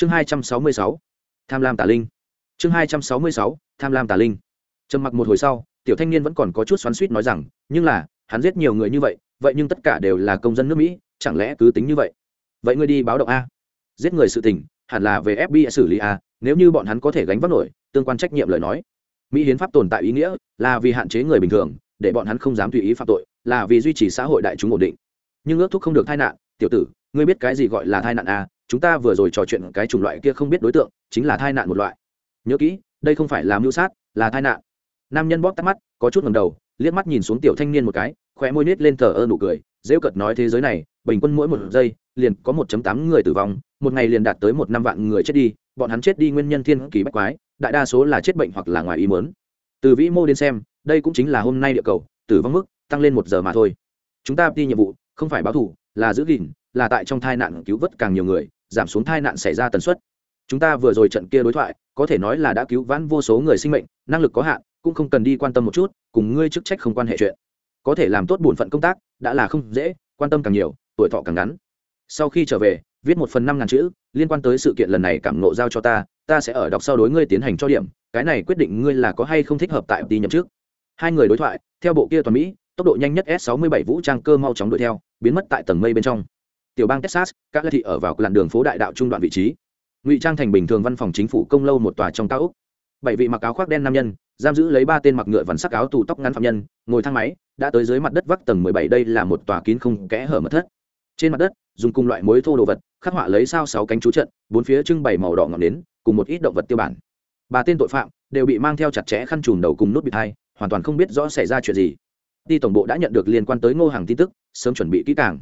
chương hai trăm sáu mươi sáu, tham lam tà linh. Chương hai trăm sáu mươi sáu, tham lam tà linh. Trầm mặc một hồi sau, tiểu thanh niên vẫn còn có chút xoắn suýt nói rằng, nhưng là, hắn giết nhiều người như vậy vậy nhưng tất cả đều là công dân nước mỹ, chẳng lẽ cứ tính như vậy? Vậy ngươi đi báo động a. Giết người sự tình, hẳn là về fbi xử lý a, nếu như bọn hắn có thể gánh vác nổi, tương quan trách nhiệm lời nói. Mỹ hiến pháp tồn tại ý nghĩa, là vì hạn chế người bình thường, để bọn hắn không dám tùy ý phạm tội, là vì duy trì xã hội đại chúng ổn định. Nhưng ước thúc không được tai nạn, tiểu tử, ngươi biết cái gì gọi là tai nạn a? Chúng ta vừa rồi trò chuyện cái chủng loại kia không biết đối tượng, chính là tai nạn một loại. Nhớ kỹ, đây không phải là mưu sát, là tai nạn. Nam nhân bóp tắt mắt, có chút ngầm đầu, liếc mắt nhìn xuống tiểu thanh niên một cái, khóe môi nít lên thờ ơ nụ cười, dễ cợt nói thế giới này, bình quân mỗi một giây, liền có 1 tám người tử vong, một ngày liền đạt tới một năm vạn người chết đi, bọn hắn chết đi nguyên nhân thiên kỳ bách quái, đại đa số là chết bệnh hoặc là ngoài ý muốn. Từ vĩ mô đến xem, đây cũng chính là hôm nay địa cầu, tử vong mức tăng lên một giờ mà thôi. Chúng ta đi nhiệm vụ, không phải báo thủ là giữ gìn, là tại trong tai nạn cứu vớt càng nhiều người giảm xuống tai nạn xảy ra tần suất. Chúng ta vừa rồi trận kia đối thoại, có thể nói là đã cứu vãn vô số người sinh mệnh, năng lực có hạn, cũng không cần đi quan tâm một chút, cùng ngươi chức trách không quan hệ chuyện. Có thể làm tốt bổn phận công tác, đã là không dễ, quan tâm càng nhiều, tuổi thọ càng ngắn. Sau khi trở về, viết một phần năm ngàn chữ, liên quan tới sự kiện lần này cảm nộ giao cho ta ta sẽ ở đọc sau đối ngươi tiến hành cho điểm, cái này quyết định ngươi là có hay không thích hợp tại đi nhậm trước hai người đối thoại, theo bộ kia toàn mỹ, tốc độ nhanh nhất s 67 vũ trang cơ mau chóng đuổi theo, biến mất tại tầng mây bên trong tiểu bang texas, các lệ thị ở vào làn đường phố đại đạo trung đoạn vị trí. Ngụy trang thành bình thường văn phòng chính phủ công lâu một tòa trong cao úc bảy vị mặc áo khoác đen nam nhân, giam giữ lấy ba tên mặc ngựa vằn sắc áo tù tóc ngắn phạm nhân, ngồi thang máy, đã tới dưới mặt đất vắc tầng mười bảy, đây là một tòa kín không kẽ hở mật thất. Trên mặt đất, dùng cùng loại mối thô đồ vật, khắc họa lấy sao sáu cánh chú trận, bốn phía trưng bày màu đỏ ngọn nến, cùng một ít động vật tiêu bản. Ba tên tội phạm đều bị mang theo chặt chẽ khăn trùm đầu cùng nút bịt hai, hoàn toàn không biết rõ xảy ra chuyện gì. Đi tổng bộ đã nhận được liên quan tới ngô hàng tin tức, sớm chuẩn bị kỹ càng.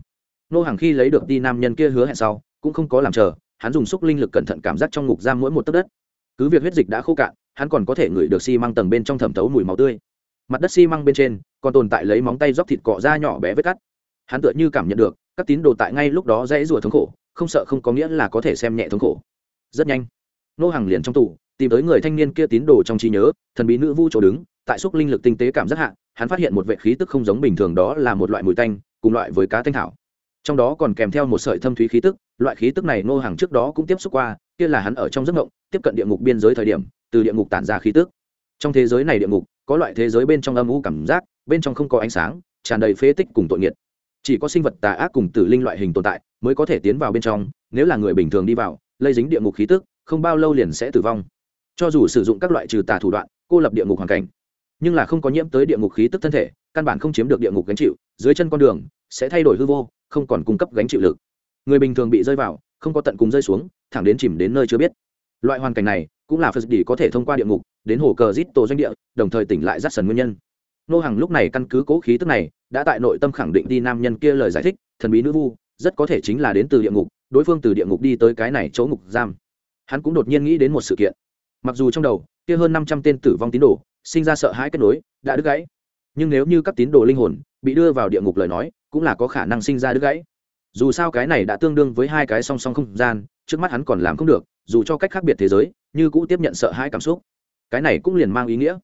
Nô hàng khi lấy được đi nam nhân kia hứa hẹn sau cũng không có làm chờ hắn dùng xúc linh lực cẩn thận cảm giác trong ngục giam mỗi một tấc đất. Cứ việc huyết dịch đã khô cạn hắn còn có thể ngửi được xi măng tầng bên trong thẩm thấu mùi máu tươi. Mặt đất xi măng bên trên còn tồn tại lấy móng tay róc thịt cọ ra nhỏ bé vết cắt. Hắn tựa như cảm nhận được các tín đồ tại ngay lúc đó dãy rủa thống khổ không sợ không có nghĩa là có thể xem nhẹ thống khổ. Rất nhanh nô hàng liền trong tủ tìm tới người thanh niên kia tín đồ trong trí nhớ thần bí nữ vu chỗ đứng tại xúc linh lực tinh tế cảm giác hạn, hắn phát hiện một vệ khí tức không giống bình thường đó là một loại mùi tanh cùng loại với cá thanh thảo trong đó còn kèm theo một sợi thâm thúy khí tức, loại khí tức này nô hàng trước đó cũng tiếp xúc qua, kia là hắn ở trong giấc mộng, tiếp cận địa ngục biên giới thời điểm, từ địa ngục tản ra khí tức. Trong thế giới này địa ngục, có loại thế giới bên trong âm u cảm giác, bên trong không có ánh sáng, tràn đầy phế tích cùng tội nghiệt. Chỉ có sinh vật tà ác cùng tử linh loại hình tồn tại mới có thể tiến vào bên trong, nếu là người bình thường đi vào, lây dính địa ngục khí tức, không bao lâu liền sẽ tử vong. Cho dù sử dụng các loại trừ tà thủ đoạn, cô lập địa ngục hoàn cảnh, nhưng là không có nhiễm tới địa ngục khí tức thân thể, căn bản không chiếm được địa ngục gánh chịu, dưới chân con đường sẽ thay đổi hư vô không còn cung cấp gánh chịu lực. Người bình thường bị rơi vào, không có tận cùng rơi xuống, thẳng đến chìm đến nơi chưa biết. Loại hoàn cảnh này, cũng là phật đi có thể thông qua địa ngục, đến hồ cờ zit tổ doanh địa, đồng thời tỉnh lại rắt sần nguyên nhân. Nô hàng lúc này căn cứ cố khí tức này, đã tại nội tâm khẳng định đi nam nhân kia lời giải thích, thần bí nữ vu, rất có thể chính là đến từ địa ngục, đối phương từ địa ngục đi tới cái này chỗ ngục giam. Hắn cũng đột nhiên nghĩ đến một sự kiện. Mặc dù trong đầu, kia hơn năm trăm tên tử vong tín đồ, sinh ra sợ hãi kết nối, đã đứt gãy. Nhưng nếu như các tín đồ linh hồn, bị đưa vào địa ngục lời nói cũng là có khả năng sinh ra đứt gãy. Dù sao cái này đã tương đương với hai cái song song không gian, trước mắt hắn còn làm không được, dù cho cách khác biệt thế giới, như cũ tiếp nhận sợ hãi cảm xúc. Cái này cũng liền mang ý nghĩa.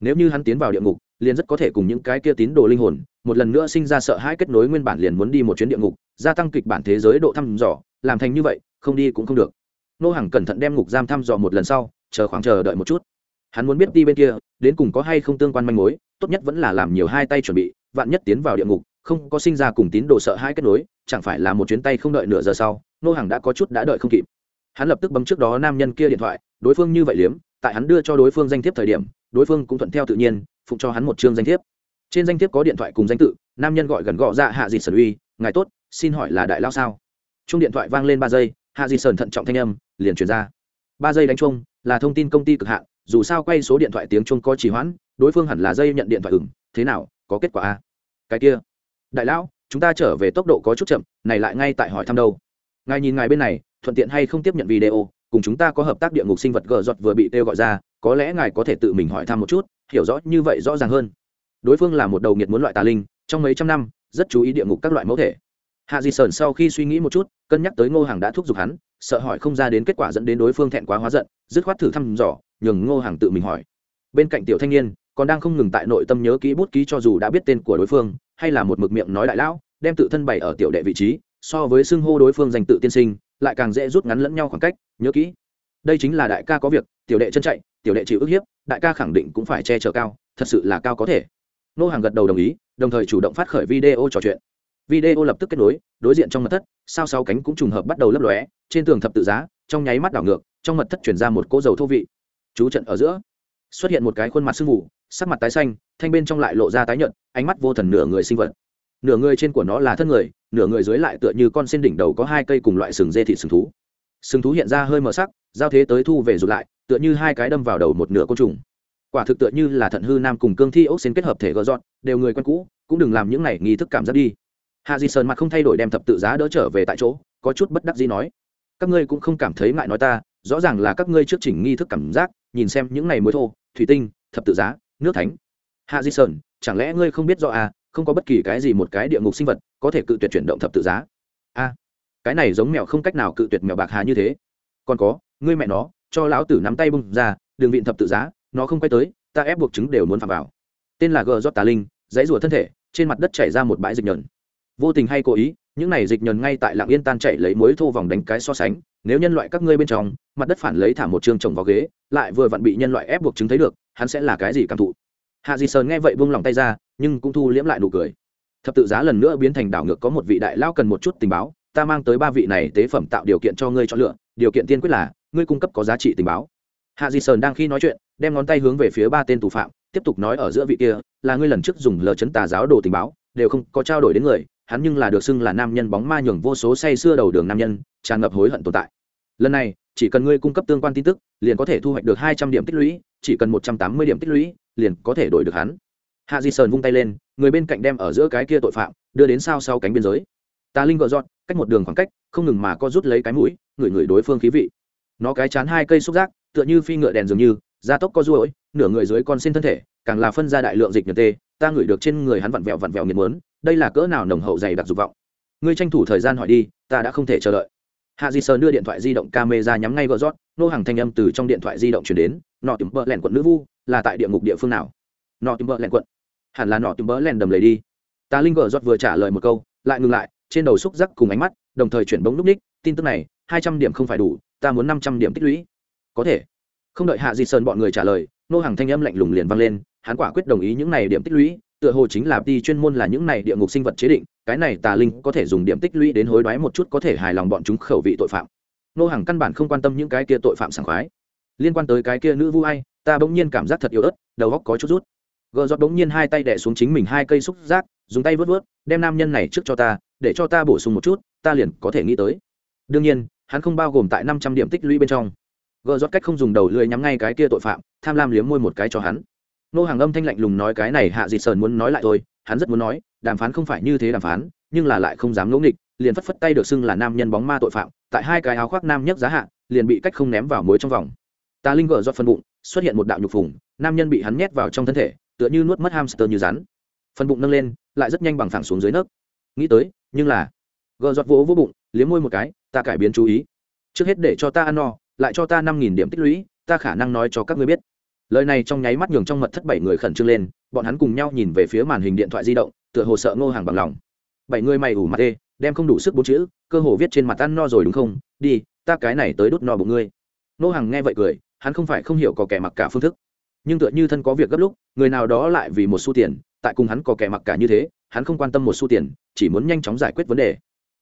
Nếu như hắn tiến vào địa ngục, liền rất có thể cùng những cái kia tín đồ linh hồn, một lần nữa sinh ra sợ hãi kết nối nguyên bản liền muốn đi một chuyến địa ngục, gia tăng kịch bản thế giới độ thăm dò, làm thành như vậy, không đi cũng không được. Nô hàng cẩn thận đem ngục giam thăm dò một lần sau, chờ khoảng chờ đợi một chút. Hắn muốn biết đi bên kia, đến cùng có hay không tương quan manh mối, tốt nhất vẫn là làm nhiều hai tay chuẩn bị, vạn nhất tiến vào địa ngục không có sinh ra cùng tín đồ sợ hãi kết nối, chẳng phải là một chuyến tay không đợi nửa giờ sau, nô hàng đã có chút đã đợi không kịp. Hắn lập tức bấm trước đó nam nhân kia điện thoại, đối phương như vậy liếm, tại hắn đưa cho đối phương danh thiếp thời điểm, đối phương cũng thuận theo tự nhiên, phụng cho hắn một chương danh thiếp. Trên danh thiếp có điện thoại cùng danh tự, nam nhân gọi gần gọ ra hạ dịt sơn uy, ngài tốt, xin hỏi là đại lao sao? Chung điện thoại vang lên ba giây, hạ dịt sơn thận trọng thanh âm, liền truyền ra. Ba giây đánh chung là thông tin công ty cực hạn, dù sao quay số điện thoại tiếng chung có trì hoãn, đối phương hẳn là dây nhận điện thoại ừng thế nào, có kết quả a cái kia đại lão, chúng ta trở về tốc độ có chút chậm, này lại ngay tại hỏi thăm đâu. Ngài nhìn ngài bên này, thuận tiện hay không tiếp nhận video, cùng chúng ta có hợp tác địa ngục sinh vật gờ giọt vừa bị kêu gọi ra, có lẽ ngài có thể tự mình hỏi thăm một chút, hiểu rõ như vậy rõ ràng hơn. Đối phương là một đầu nghiệt muốn loại tà linh, trong mấy trăm năm, rất chú ý địa ngục các loại mẫu thể. Hạ di sơn sau khi suy nghĩ một chút, cân nhắc tới ngô hàng đã thúc giục hắn, sợ hỏi không ra đến kết quả dẫn đến đối phương thẹn quá hóa giận, dứt khoát thử thăm dò, nhường ngô hàng tự mình hỏi. Bên cạnh tiểu thanh niên, còn đang không ngừng tại nội tâm nhớ kỹ bút ký cho dù đã biết tên của đối phương hay là một mực miệng nói đại lão, đem tự thân bày ở tiểu đệ vị trí, so với xưng hô đối phương danh tự tiên sinh, lại càng dễ rút ngắn lẫn nhau khoảng cách, nhớ kỹ. Đây chính là đại ca có việc, tiểu đệ chân chạy, tiểu đệ chịu ức hiếp, đại ca khẳng định cũng phải che chở cao, thật sự là cao có thể. Nô hàng gật đầu đồng ý, đồng thời chủ động phát khởi video trò chuyện. Video lập tức kết nối, đối diện trong mật thất, sao sáu cánh cũng trùng hợp bắt đầu lấp lóe, trên tường thập tự giá, trong nháy mắt đảo ngược, trong mật thất chuyển ra một cỗ dầu thô vị. Chú trận ở giữa, xuất hiện một cái khuôn mặt sưng mù, sắc mặt tái xanh thanh bên trong lại lộ ra tái nhợt, ánh mắt vô thần nửa người sinh vật. Nửa người trên của nó là thân người, nửa người dưới lại tựa như con sen đỉnh đầu có hai cây cùng loại sừng dê thị sừng thú. Sừng thú hiện ra hơi mờ sắc, giao thế tới thu về rụt lại, tựa như hai cái đâm vào đầu một nửa côn trùng. Quả thực tựa như là thận hư nam cùng cương thi ốc xến kết hợp thể gỡ dọn, đều người quen cũ, cũng đừng làm những này nghi thức cảm giác đi. Hạ di sơn mặt không thay đổi đem thập tự giá đỡ trở về tại chỗ, có chút bất đắc gì nói, các ngươi cũng không cảm thấy ngại nói ta, rõ ràng là các ngươi trước chỉnh nghi thức cảm giác, nhìn xem những này mới thô, thủy tinh, thập tự giá, nước thánh hạ di sơn, chẳng lẽ ngươi không biết do à không có bất kỳ cái gì một cái địa ngục sinh vật có thể cự tuyệt chuyển động thập tự giá? A cái này giống mèo không cách nào cự tuyệt mèo bạc hà như thế. Còn có, ngươi mẹ nó, cho lão tử nắm tay bung ra, đường vịn thập tự giá, nó không quay tới, ta ép buộc chứng đều muốn phạm vào. Tên là gờ giót tà linh, dãy rùa thân thể, trên mặt đất chảy ra một bãi dịch nhờn. Vô tình hay cố ý, những này dịch nhờn ngay tại lạng yên tan chảy lấy muối thô vòng đánh cái so sánh, nếu nhân loại các ngươi bên trong, mặt đất phản lấy thả một chương trồng vào ghế, lại vừa vặn bị nhân loại ép buộc chứng thấy được, hắn sẽ là cái gì cảm thụ? Hạ di sơn nghe vậy buông lòng tay ra, nhưng cũng thu liễm lại nụ cười. Thập tự giá lần nữa biến thành đảo ngược có một vị đại lao cần một chút tình báo, ta mang tới ba vị này tế phẩm tạo điều kiện cho ngươi chọn lựa, điều kiện tiên quyết là, ngươi cung cấp có giá trị tình báo. Hạ di sơn đang khi nói chuyện, đem ngón tay hướng về phía ba tên tù phạm, tiếp tục nói ở giữa vị kia, là ngươi lần trước dùng lờ chấn tà giáo đồ tình báo, đều không có trao đổi đến người, hắn nhưng là được xưng là nam nhân bóng ma nhường vô số say xưa đầu đường nam nhân, tràn ngập hối hận tồn tại. Lần này, chỉ cần ngươi cung cấp tương quan tin tức, liền có thể thu hoạch được hai trăm điểm tích lũy, chỉ cần một trăm tám mươi điểm tích lũy liền có thể đổi được hắn. Hạ di sơn vung tay lên, người bên cạnh đem ở giữa cái kia tội phạm, đưa đến sao sau cánh biên giới. Tà linh gợ dọn, cách một đường khoảng cách, không ngừng mà co rút lấy cái mũi, ngửi ngửi đối phương khí vị. Nó cái chán hai cây xúc giác, tựa như phi ngựa đèn dường như da tốc co ruỗi nửa người dưới con xin thân thể, càng là phân ra đại lượng dịch nhật tê, ta ngửi được trên người hắn vặn vẹo vặn vẹo nghiệt mớn đây là cỡ nào nồng hậu dày đặc dục vọng. Ngươi tranh thủ thời gian hỏi đi, ta đã không thể chờ đợi. Hạ di sơn đưa điện thoại di động camera nhắm ngay gỡ rót nô hàng thanh âm từ trong điện thoại di động chuyển đến nọ tìm bờ lẻn quận nữ vu, là tại địa ngục địa phương nào? Nọ tìm bờ lẻn quận. Hẳn là nọ tìm bờ lẻn đầm lầy đi. Ta linh gỡ rót vừa trả lời một câu, lại ngừng lại, trên đầu xúc giác cùng ánh mắt, đồng thời chuyển bóng núp ních, tin tức này, hai trăm điểm không phải đủ, ta muốn năm trăm điểm tích lũy. Có thể. Không đợi hạ di sơn bọn người trả lời, nô hàng thanh âm lạnh lùng liền vang lên, hắn quả quyết đồng ý những này điểm tích lũy, tựa hồ chính là đi chuyên môn là những này địa ngục sinh vật chế định, cái này tà linh có thể dùng điểm tích lũy đến hối đoái một chút có thể hài lòng bọn chúng khẩu vị tội phạm. Nô hàng căn bản không quan tâm những cái kia tội phạm sảng khoái liên quan tới cái kia nữ vu ai, ta bỗng nhiên cảm giác thật yếu ớt, đầu góc có chút rút. Gờ giọt bỗng nhiên hai tay đẻ xuống chính mình hai cây xúc giác, dùng tay vớt vớt, đem nam nhân này trước cho ta, để cho ta bổ sung một chút, ta liền có thể nghĩ tới. Đương nhiên, hắn không bao gồm tại năm trăm điểm tích lũy bên trong. Gờ giọt cách không dùng đầu lưỡi nhắm ngay cái kia tội phạm, tham lam liếm môi một cái cho hắn. Nô hàng âm thanh lạnh lùng nói cái này hạ dị sờn muốn nói lại thôi, hắn rất muốn nói, đàm phán không phải như thế đàm phán, nhưng là lại không dám ngẫu nghịch, liền phất phất tay được xưng là nam nhân bóng ma tội phạm, tại hai cái áo khoác nam nhất giá hạ, liền bị cách không ném vào mối trong vòng tà linh gờ giọt phân bụng, xuất hiện một đạo nhục phùng, nam nhân bị hắn nhét vào trong thân thể, tựa như nuốt mất hamster như rắn. Phần bụng nâng lên, lại rất nhanh bằng phẳng xuống dưới nấc. Nghĩ tới, nhưng là gờ giọt vỗ vỗ bụng, liếm môi một cái, ta cải biến chú ý. Trước hết để cho ta ăn no, lại cho ta năm nghìn điểm tích lũy, ta khả năng nói cho các ngươi biết. Lời này trong nháy mắt nhường trong mật thất bảy người khẩn trương lên, bọn hắn cùng nhau nhìn về phía màn hình điện thoại di động, tựa hồ sợ ngô hàng bằng lòng. Bảy người mày ủ mặt tê, đem không đủ sức bốn chữ, cơ hồ viết trên mặt ăn no rồi đúng không? Đi, ta cái này tới đốt no bụng ngươi. Ngô hàng nghe vậy cười hắn không phải không hiểu có kẻ mặc cả phương thức. Nhưng tựa như thân có việc gấp lúc, người nào đó lại vì một xu tiền, tại cùng hắn có kẻ mặc cả như thế, hắn không quan tâm một xu tiền, chỉ muốn nhanh chóng giải quyết vấn đề.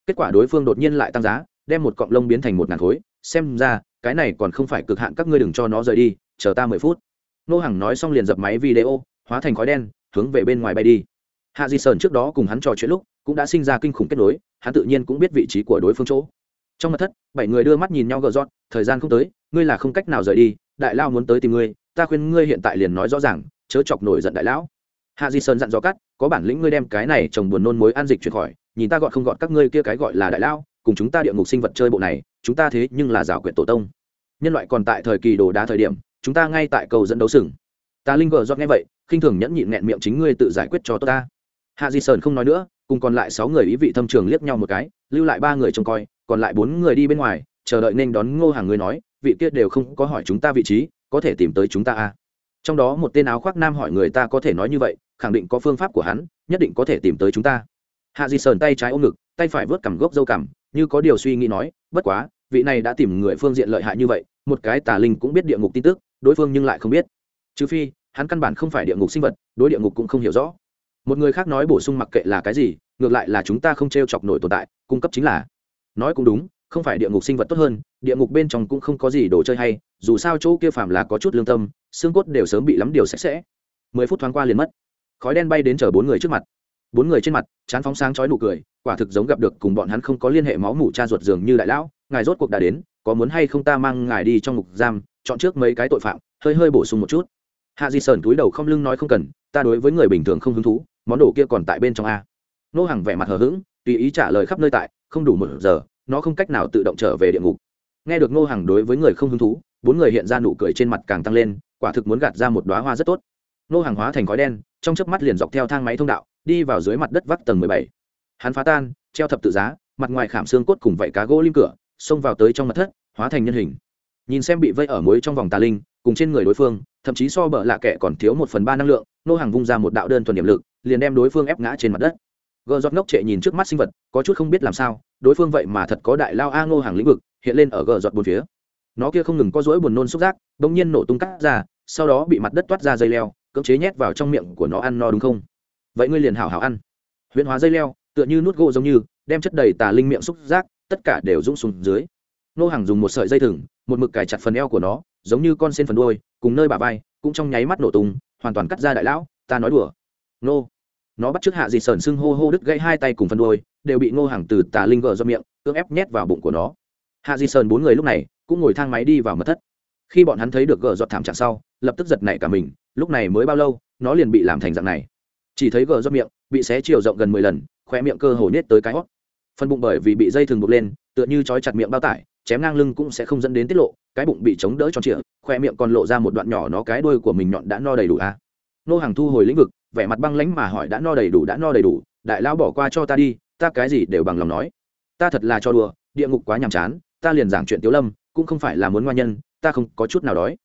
Kết quả đối phương đột nhiên lại tăng giá, đem một cọng lông biến thành một ngàn khối, xem ra, cái này còn không phải cực hạn, các ngươi đừng cho nó rời đi, chờ ta mười phút. Nô hàng nói xong liền dập máy video, hóa thành khói đen, hướng về bên ngoài bay đi. Hạ di sơn trước đó cùng hắn trò chuyện lúc, cũng đã sinh ra kinh khủng kết nối, hắn tự nhiên cũng biết vị trí của đối phương chỗ. Trong mặt thất, bảy người đưa mắt nhìn nhau gờ dọn thời gian không tới ngươi là không cách nào rời đi, đại lao muốn tới tìm ngươi, ta khuyên ngươi hiện tại liền nói rõ ràng, chớ chọc nổi giận đại lão. Hạ di sơn dặn dò cắt, có bản lĩnh ngươi đem cái này trồng buồn nôn mối an dịch chuyển khỏi, nhìn ta gọn không gọn các ngươi kia cái gọi là đại lao, cùng chúng ta địa ngục sinh vật chơi bộ này, chúng ta thế nhưng là rào quyệt tổ tông. Nhân loại còn tại thời kỳ đồ đá thời điểm, chúng ta ngay tại cầu dẫn đấu sừng. Ta linh gờ dọn nghe vậy, khinh thường nhẫn nhịn nghẹn miệng chính ngươi tự giải quyết cho tôi ta. Hạ di sơn không nói nữa, cùng còn lại sáu người ý vị thâm trường liếc nhau một cái, lưu lại ba người trông coi, còn lại bốn người đi bên ngoài, chờ đợi nên đón ngô hàng ngươi nói vị kia đều không có hỏi chúng ta vị trí, có thể tìm tới chúng ta à. trong đó một tên áo khoác nam hỏi người ta có thể nói như vậy, khẳng định có phương pháp của hắn, nhất định có thể tìm tới chúng ta. Hạ di sờn tay trái ôm ngực, tay phải vớt cằm gốc dâu cằm, như có điều suy nghĩ nói, bất quá, vị này đã tìm người phương diện lợi hại như vậy, một cái tà linh cũng biết địa ngục tin tức, đối phương nhưng lại không biết. Trừ phi, hắn căn bản không phải địa ngục sinh vật, đối địa ngục cũng không hiểu rõ. Một người khác nói bổ sung mặc kệ là cái gì, ngược lại là chúng ta không t r e o chọc nổi tồn tại, cung cấp chính là. Nói cũng đúng không phải địa ngục sinh vật tốt hơn, địa ngục bên trong cũng không có gì đồ chơi hay, dù sao chỗ kia phàm là có chút lương tâm, xương cốt đều sớm bị lắm điều sạch sẽ. Mười phút thoáng qua liền mất. Khói đen bay đến chở bốn người trước mặt. Bốn người trên mặt, chán phóng sáng chói nụ cười, quả thực giống gặp được cùng bọn hắn không có liên hệ máu mủ cha ruột dường như đại lão, ngài rốt cuộc đã đến, có muốn hay không ta mang ngài đi trong ngục giam, chọn trước mấy cái tội phạm, hơi hơi bổ sung một chút. Hạ di sơn túi đầu không lưng nói không cần, ta đối với người bình thường không hứng thú, món đồ kia còn tại bên trong a. Nô hàng vẻ mặt hờ hững, tùy ý trả lời khắp nơi tại, không đủ một giờ nó không cách nào tự động trở về địa ngục. Nghe được Ngô hàng đối với người không hứng thú, bốn người hiện ra nụ cười trên mặt càng tăng lên, quả thực muốn gạt ra một đoá hoa rất tốt. Ngô hàng hóa thành khói đen, trong chớp mắt liền dọc theo thang máy thông đạo, đi vào dưới mặt đất vắt tầng mười bảy. Hắn phá tan, treo thập tự giá, mặt ngoài khảm xương cốt cùng vảy cá gỗ lim cửa, xông vào tới trong mặt thất, hóa thành nhân hình. Nhìn xem bị vây ở mối trong vòng tà linh, cùng trên người đối phương, thậm chí so bờ lạ kẻ còn thiếu một phần ba năng lượng nô hàng vung ra một đạo đơn thuần điểm lực, liền đem đối phương ép ngã trên mặt đất gờ giọt ngốc trệ nhìn trước mắt sinh vật, có chút không biết làm sao, đối phương vậy mà thật có đại lao a ngô hàng lĩnh vực, hiện lên ở gờ giọt bốn phía. Nó kia không ngừng có rỗi buồn nôn xúc giác đ ỗ n g nhiên nổ tung cắt ra, sau đó bị mặt đất toát ra dây leo, cưỡng chế nhét vào trong miệng của nó ăn no đúng không? Vậy ngươi liền hảo hảo ăn. Huyễn hóa dây leo, tựa như nút gỗ giống như, đem chất đầy tà linh miệng xúc giác, tất cả đều rung xuống dưới. Nô hàng dùng một sợi dây thừng, một mực cài chặt phần eo của nó, giống như con sen phần đôi cùng nơi bà vai, cũng trong nháy mắt nổ tung, hoàn toàn cắt ra đại lão, ta nói đùa. Nô nó bắt trước hạ dị sờn sưng hô hô đứt gãy hai tay cùng phần đôi đều bị ngô hàng từ tà linh gờ do miệng, cưỡng ép nhét vào bụng của nó. Hạ dị sờn bốn người lúc này cũng ngồi thang máy đi vào mật thất. Khi bọn hắn thấy được gờ giọt thảm trạng sau, lập tức giật nảy cả mình, lúc này mới bao lâu, nó liền bị làm thành dạng này. Chỉ thấy gờ do miệng bị xé chiều rộng gần mười lần khoe miệng cơ hồ nhét tới cái hót. Phần bụng bởi vì bị dây thừng buộc lên, tựa như trói chặt miệng bao tải, chém ngang lưng cũng sẽ không dẫn đến tiết lộ, cái bụng bị chống đỡ tròn trịa khoe miệng còn lộ ra một đoạn nhỏ nó cái đuôi của mình nhọn đã no đầy đủ à. nô hàng thu hồi lĩnh vực vẻ mặt băng lánh mà hỏi đã no đầy đủ, đã no đầy đủ, đại lão bỏ qua cho ta đi, ta cái gì đều bằng lòng nói. Ta thật là cho đùa, địa ngục quá nhàm chán, ta liền giảng chuyện tiếu lâm, cũng không phải là muốn ngoan nhân, ta không có chút nào đói.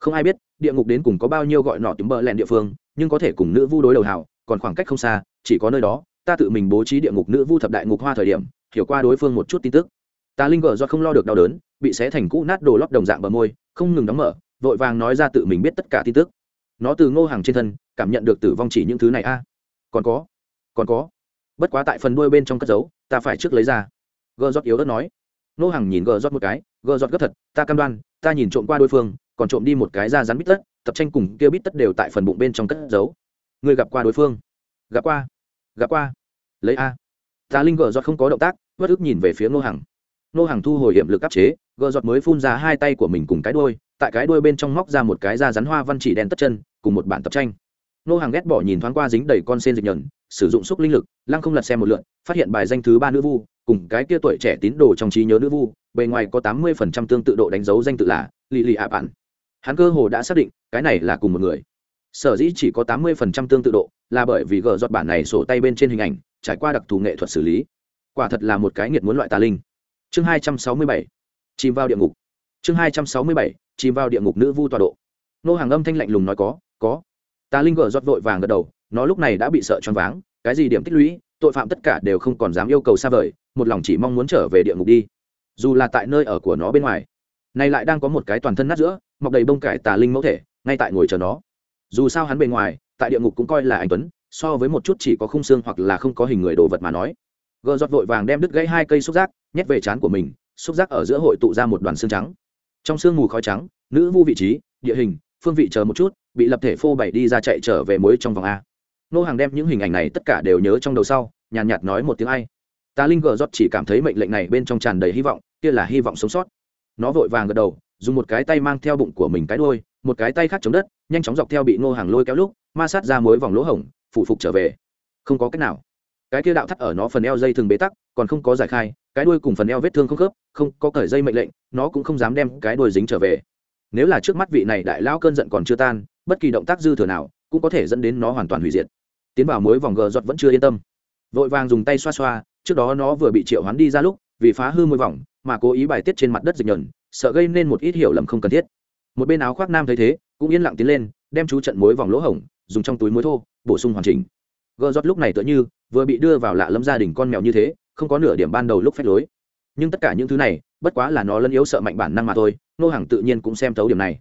Không ai biết, địa ngục đến cùng có bao nhiêu gọi nọ tiếng bờ lẹn địa phương, nhưng có thể cùng nữ vu đối đầu hào còn khoảng cách không xa, chỉ có nơi đó, ta tự mình bố trí địa ngục nữ vu thập đại ngục hoa thời điểm, hiểu qua đối phương một chút tin tức. Ta linh gờ do không lo được đau đớn, bị xé thành cũ nát đồ lót đồng dạng bờ môi, không ngừng đóng mở, vội vàng nói ra tự mình biết tất cả tin tức nó từ ngô hàng trên thân, cảm nhận được tử vong chỉ những thứ này a. Còn có còn có. Bất quá tại phần đuôi bên trong cất giấu, ta phải trước lấy ra. Gờ giót yếu ớt nói. Ngô hàng nhìn gờ giót một cái, gờ giót gấp thật, ta cam đoan, ta nhìn trộm qua đối phương, còn trộm đi một cái da rắn bít tất, tập tranh cùng kia bít tất đều tại phần bụng bên trong cất giấu. Người gặp qua đối phương? Gặp qua. Gặp qua. Lấy a. Ta linh gờ giót không có động tác, bất ức nhìn về phía ngô hàng nô hàng thu hồi hiểm lực áp chế gợ giọt mới phun ra hai tay của mình cùng cái đuôi, tại cái đuôi bên trong móc ra một cái da rắn hoa văn chỉ đen tất chân, cùng một bản tập tranh. Nô hàng ghét bỏ nhìn thoáng qua dính đầy con sen dịch nhẫn sử dụng xúc linh lực, lăng không lật xem một lượn phát hiện bài danh thứ ba nữ vu, cùng cái kia tuổi trẻ tín đồ trong trí nhớ nữ vu, bề ngoài có tám mươi phần trăm tương tự độ đánh dấu danh tự là lì lì ạ bản hắn cơ hồ đã xác định, cái này là cùng một người. Sở dĩ chỉ có tám mươi phần trăm tương tự độ, là bởi vì gờ giọt bản này sổ tay bên trên hình ảnh, trải qua đặc thù nghệ thuật xử lý. Quả thật là một cái nghiệt muốn loại tà linh chương hai trăm sáu mươi bảy, chìm vào địa ngục. Chương hai trăm sáu mươi bảy, chìm vào địa ngục nữ vu tọa độ. Nô hàng âm thanh lạnh lùng nói có có. Tà linh gờ rót vội vàng gật đầu, nó lúc này đã bị sợ choáng váng, cái gì điểm tích lũy, tội phạm tất cả đều không còn dám yêu cầu xa vời, một lòng chỉ mong muốn trở về địa ngục đi. Dù là tại nơi ở của nó bên ngoài, nay lại đang có một cái toàn thân nát giữa, mọc đầy bông cải tà linh mẫu thể, ngay tại ngồi chờ nó. Dù sao hắn bề ngoài, tại địa ngục cũng coi là anh tuấn, so với một chút chỉ có khung xương hoặc là không có hình người đồ vật mà nói. Gờ giọt vội vàng đem đứt gãy hai cây xúc giác nhét về trán của mình, xúc giác ở giữa hội tụ ra một đoàn xương trắng. Trong sương mù khói trắng, nữ vu vị trí, địa hình, phương vị chờ một chút, bị lập thể phô bày đi ra chạy trở về mới trong vòng a. Nô hàng đem những hình ảnh này tất cả đều nhớ trong đầu sau, nhàn nhạt nói một tiếng ai. Ta linh gờ giót chỉ cảm thấy mệnh lệnh này bên trong tràn đầy hy vọng, kia là hy vọng sống sót. Nó vội vàng gật đầu, dùng một cái tay mang theo bụng của mình cái đôi một cái tay khác chống đất, nhanh chóng dọc theo bị nô hàng lôi kéo lúc, ma sát ra mối vòng lỗ hổng phụ phục trở về. Không có cách nào. Cái kia đạo thắt ở nó phần eo dây thường bế tắc, còn không có giải khai cái đuôi cùng phần eo vết thương không khớp, không có cởi dây mệnh lệnh, nó cũng không dám đem cái đuôi dính trở về. Nếu là trước mắt vị này đại lao cơn giận còn chưa tan, bất kỳ động tác dư thừa nào cũng có thể dẫn đến nó hoàn toàn hủy diệt. Tiến vào mối vòng gờ giọt vẫn chưa yên tâm. Vội vàng dùng tay xoa xoa, trước đó nó vừa bị triệu hoán đi ra lúc, vì phá hư môi vòng, mà cố ý bài tiết trên mặt đất dịch nhờn, sợ gây nên một ít hiểu lầm không cần thiết. Một bên áo khoác nam thấy thế, cũng yên lặng tiến lên, đem chú trận mối vòng lỗ hổng, dùng trong túi muối thô, bổ sung hoàn chỉnh. Gờ giọt lúc này tựa như vừa bị đưa vào lạ lâm gia đình con mèo như thế không có nửa điểm ban đầu lúc phép lối. Nhưng tất cả những thứ này, bất quá là nó lân yếu sợ mạnh bản năng mà thôi nô hàng tự nhiên cũng xem thấu điểm này.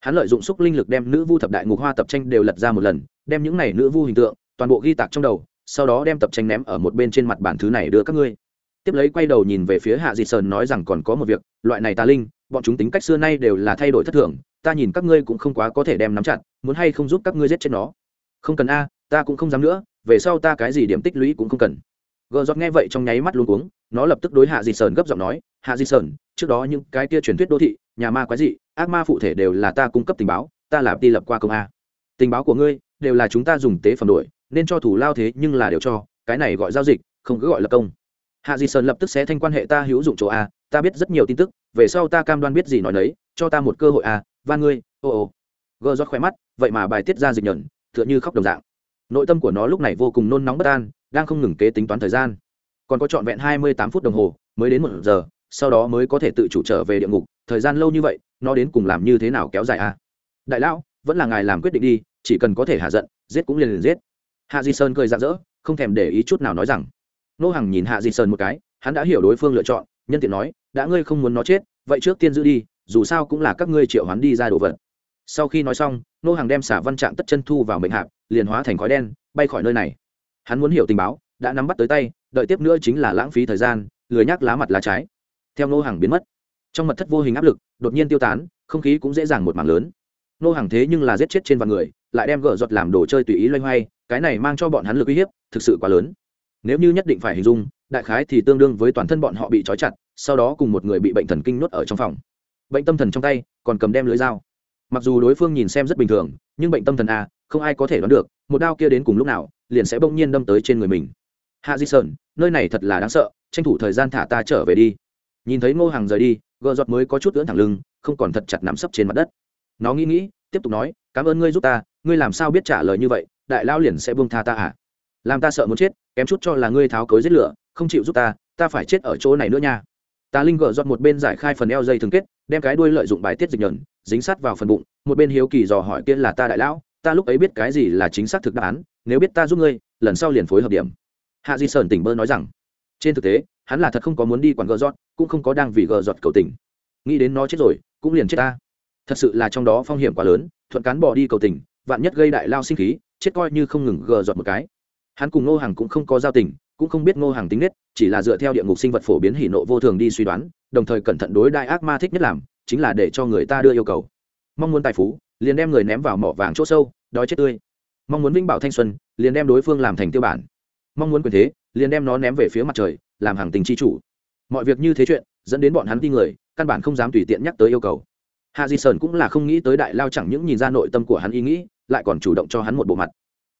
Hắn lợi dụng xúc linh lực đem nữ vu thập đại ngục hoa tập tranh đều lật ra một lần, đem những này nữ vu hình tượng, toàn bộ ghi tạc trong đầu, sau đó đem tập tranh ném ở một bên trên mặt bản thứ này đưa các ngươi. Tiếp lấy quay đầu nhìn về phía hạ dị sơn nói rằng còn có một việc, loại này tà linh, bọn chúng tính cách xưa nay đều là thay đổi thất thường, ta nhìn các ngươi cũng không quá có thể đem nắm chặt, muốn hay không giúp các ngươi giết chết nó. Không cần a, ta cũng không dám nữa, về sau ta cái gì điểm tích lũy cũng không cần gờ giọt nghe vậy trong nháy mắt luôn uống nó lập tức đối hạ Di sơn gấp giọng nói, hạ Di sơn, trước đó những cái kia truyền thuyết đô thị, nhà ma quái dị, ác ma phụ thể đều là ta cung cấp tình báo, ta làm đi lập qua công a. Tình báo của ngươi đều là chúng ta dùng tế phẩm đổi, nên cho thủ lao thế nhưng là đều cho, cái này gọi giao dịch, không cứ gọi là công. Hạ Di sơn lập tức sẽ thanh quan hệ ta hữu dụng chỗ a, ta biết rất nhiều tin tức, về sau ta cam đoan biết gì nói đấy cho ta một cơ hội a, van ngươi, ô ô. Gờ giọt khỏe mắt, vậy mà bài tiết ra dịch nhẫn, tựa như khóc đồng dạng nội tâm của nó lúc này vô cùng nôn nóng bất an, đang không ngừng kế tính toán thời gian. Còn có trọn vẹn hai mươi tám phút đồng hồ, mới đến một giờ, sau đó mới có thể tự chủ trở về địa ngục. Thời gian lâu như vậy, nó đến cùng làm như thế nào kéo dài à? đại lão, vẫn là ngài làm quyết định đi, chỉ cần có thể hạ giận, giết cũng liền liền giết. Hạ di sơn cười rạng rỡ, không thèm để ý chút nào nói rằng, nô hằng nhìn hạ di sơn một cái, hắn đã hiểu đối phương lựa chọn, nhân tiện nói, đã ngươi không muốn nó chết, vậy trước tiên giữ đi, dù sao cũng là các ngươi triệu hoán đi ra đồ vật. Sau khi nói xong, nô hàng đem xả văn trạng tất chân thu vào mệnh hạp liền hóa thành khói đen, bay khỏi nơi này. Hắn muốn hiểu tình báo, đã nắm bắt tới tay, đợi tiếp nữa chính là lãng phí thời gian, lười nhắc lá mặt lá trái. Theo nô hàng biến mất, trong mật thất vô hình áp lực đột nhiên tiêu tán, không khí cũng dễ dàng một mảng lớn. Nô hàng thế nhưng là giết chết trên vạn người, lại đem gỡ giọt làm đồ chơi tùy ý loay hoay, cái này mang cho bọn hắn lực uy hiếp thực sự quá lớn. Nếu như nhất định phải hình dung, đại khái thì tương đương với toàn thân bọn họ bị trói chặt, sau đó cùng một người bị bệnh thần kinh nuốt ở trong phòng. Bệnh tâm thần trong tay, còn cầm đem lưới dao mặc dù đối phương nhìn xem rất bình thường, nhưng bệnh tâm thần a, không ai có thể đoán được, một đao kia đến cùng lúc nào, liền sẽ bỗng nhiên đâm tới trên người mình. Hạ di sơn, nơi này thật là đáng sợ, tranh thủ thời gian thả ta trở về đi. Nhìn thấy ngô hàng rời đi gợ giọt mới có chút ưỡn thẳng lưng, không còn thật chặt nắm sấp trên mặt đất. Nó nghĩ nghĩ, tiếp tục nói, cảm ơn ngươi giúp ta, ngươi làm sao biết trả lời như vậy, đại lao liền sẽ buông tha ta à? Làm ta sợ muốn chết, kém chút cho là ngươi tháo cối giết lửa, không chịu giúp ta ta phải chết ở chỗ này nữa nha tà linh gỡ giọt một bên giải khai phần eo dây thường kết, đem cái đuôi lợi dụng bài tiết dịch nhờn, dính sát vào phần bụng, một bên hiếu kỳ dò hỏi kia là ta đại lão, ta lúc ấy biết cái gì là chính xác thực đáp án, nếu biết ta giúp ngươi, lần sau liền phối hợp điểm. Hạ di sơn tỉnh bơ nói rằng, trên thực tế, hắn là thật không có muốn đi quản gỡ giọt, cũng không có đang vì gỡ giọt cầu tình. Nghĩ đến nó chết rồi, cũng liền chết ta. Thật sự là trong đó phong hiểm quá lớn, thuận cán bỏ đi cầu tình, vạn nhất gây đại lao sinh khí, chết coi như không ngừng gờ giọt một cái. Hắn cùng ngô hàng cũng không có giao tình cũng không biết ngô hàng tính nết, chỉ là dựa theo địa ngục sinh vật phổ biến hỉ nộ vô thường đi suy đoán, đồng thời cẩn thận đối đại ác ma thích nhất làm, chính là để cho người ta đưa yêu cầu. Mong muốn tài phú, liền đem người ném vào mỏ vàng chỗ sâu, đói chết tươi. Mong muốn vĩnh bảo thanh xuân, liền đem đối phương làm thành tiêu bản. Mong muốn quyền thế, liền đem nó ném về phía mặt trời, làm hàng tình chi chủ. Mọi việc như thế chuyện, dẫn đến bọn hắn tin người, căn bản không dám tùy tiện nhắc tới yêu cầu. Hạ di sơn cũng là không nghĩ tới đại lao chẳng những nhìn ra nội tâm của hắn ý nghĩ, lại còn chủ động cho hắn một bộ mặt.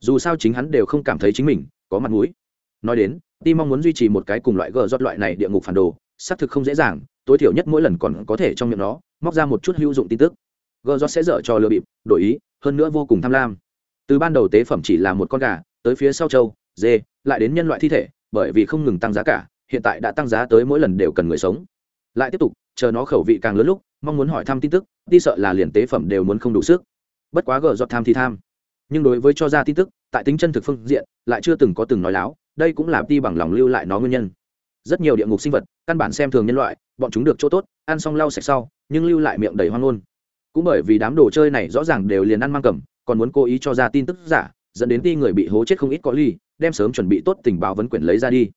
Dù sao chính hắn đều không cảm thấy chính mình có mặt mũi nói đến, ti mong muốn duy trì một cái cùng loại gờ rót loại này địa ngục phản đồ, xác thực không dễ dàng, tối thiểu nhất mỗi lần còn có thể trong miệng nó, móc ra một chút hữu dụng tin tức. Gờ rót sẽ dở cho lừa bịp, đổi ý, hơn nữa vô cùng tham lam. Từ ban đầu tế phẩm chỉ là một con gà, tới phía sau châu dê, lại đến nhân loại thi thể, bởi vì không ngừng tăng giá cả, hiện tại đã tăng giá tới mỗi lần đều cần người sống. Lại tiếp tục, chờ nó khẩu vị càng lớn lúc, mong muốn hỏi thăm tin tức đi sợ là liền tế phẩm đều muốn không đủ sức. Bất quá gờ giọt tham thì tham. Nhưng đối với cho ra tin tức, tại tính chân thực phương diện, lại chưa từng có từng nói láo đây cũng là đi bằng lòng lưu lại nó nguyên nhân. Rất nhiều địa ngục sinh vật, căn bản xem thường nhân loại, bọn chúng được chỗ tốt, ăn xong lau sạch sau, nhưng lưu lại miệng đầy hoang ngôn. Cũng bởi vì đám đồ chơi này rõ ràng đều liền ăn mang cầm, còn muốn cố ý cho ra tin tức giả, dẫn đến ti người bị hố chết không ít có ly, đem sớm chuẩn bị tốt tình báo vấn quyển lấy ra đi.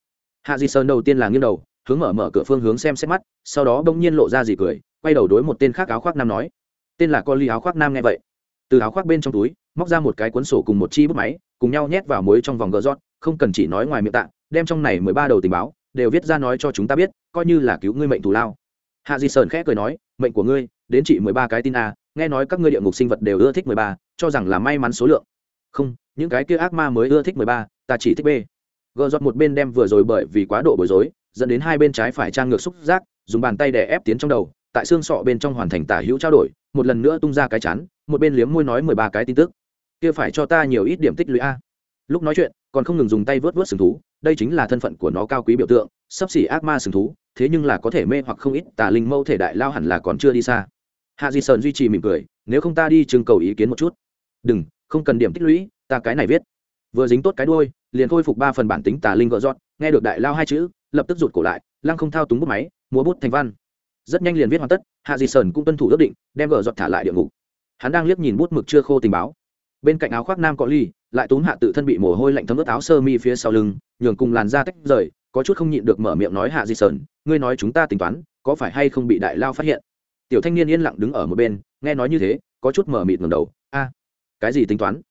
Hạ di sơn đầu tiên là nghiêng đầu, hướng mở mở cửa phương hướng xem xét mắt, sau đó bỗng nhiên lộ ra gì cười, quay đầu đối một tên khác áo khoác nam nói, tên là con ly áo khoác nam nghe vậy. Từ áo khoác bên trong túi, móc ra một cái cuốn sổ cùng một chi bút máy, cùng nhau nhét vào muối trong vòng gỡ rót không cần chỉ nói ngoài miệng tạ đem trong này mười ba đầu tình báo đều viết ra nói cho chúng ta biết coi như là cứu ngươi mệnh thù lao. Hạ di sơn khẽ cười nói mệnh của ngươi đến chị mười ba cái tin a nghe nói các ngươi địa ngục sinh vật đều ưa thích mười ba cho rằng là may mắn số lượng. Không những cái kia ác ma mới ưa thích mười ba ta chỉ thích b. Gờ giọt một bên đem vừa rồi bởi vì quá độ bối rối dẫn đến hai bên trái phải trang ngược xúc giác dùng bàn tay đè ép tiến trong đầu tại xương sọ bên trong hoàn thành tả hữu trao đổi một lần nữa tung ra cái chán, một bên liếm môi nói mười ba cái tin tức. Kia phải cho ta nhiều ít điểm tích lũy a. Lúc nói chuyện còn không ngừng dùng tay vớt vớt sừng thú, đây chính là thân phận của nó cao quý biểu tượng, sắp xỉ ác ma sừng thú, thế nhưng là có thể mê hoặc không ít tà linh mâu thể đại lao hẳn là còn chưa đi xa. Hạ di sơn duy trì mỉm cười, nếu không ta đi trưng cầu ý kiến một chút. Đừng, không cần điểm tích lũy, ta cái này viết. Vừa dính tốt cái đuôi, liền khôi phục ba phần bản tính tà linh gợ dọn nghe được đại lao hai chữ, lập tức rụt cổ lại, lăng không thao túng bút máy, múa bút thành văn. Rất nhanh liền viết hoàn tất, hạ di sơn cũng tuân thủ ước định, đem gờ giọt thả lại địa ngục. Hắn đang liếc nhìn bút mực chưa khô tình báo. Bên cạnh áo khoác nam có ly lại túm hạ tự thân bị mồ hôi lạnh thấm ướt áo sơ mi phía sau lưng, nhường cùng làn da tách rời, có chút không nhịn được mở miệng nói hạ di sơn ngươi nói chúng ta tính toán, có phải hay không bị đại lao phát hiện? Tiểu thanh niên yên lặng đứng ở một bên, nghe nói như thế, có chút mở mịt ngầm đầu. A, cái gì tính toán?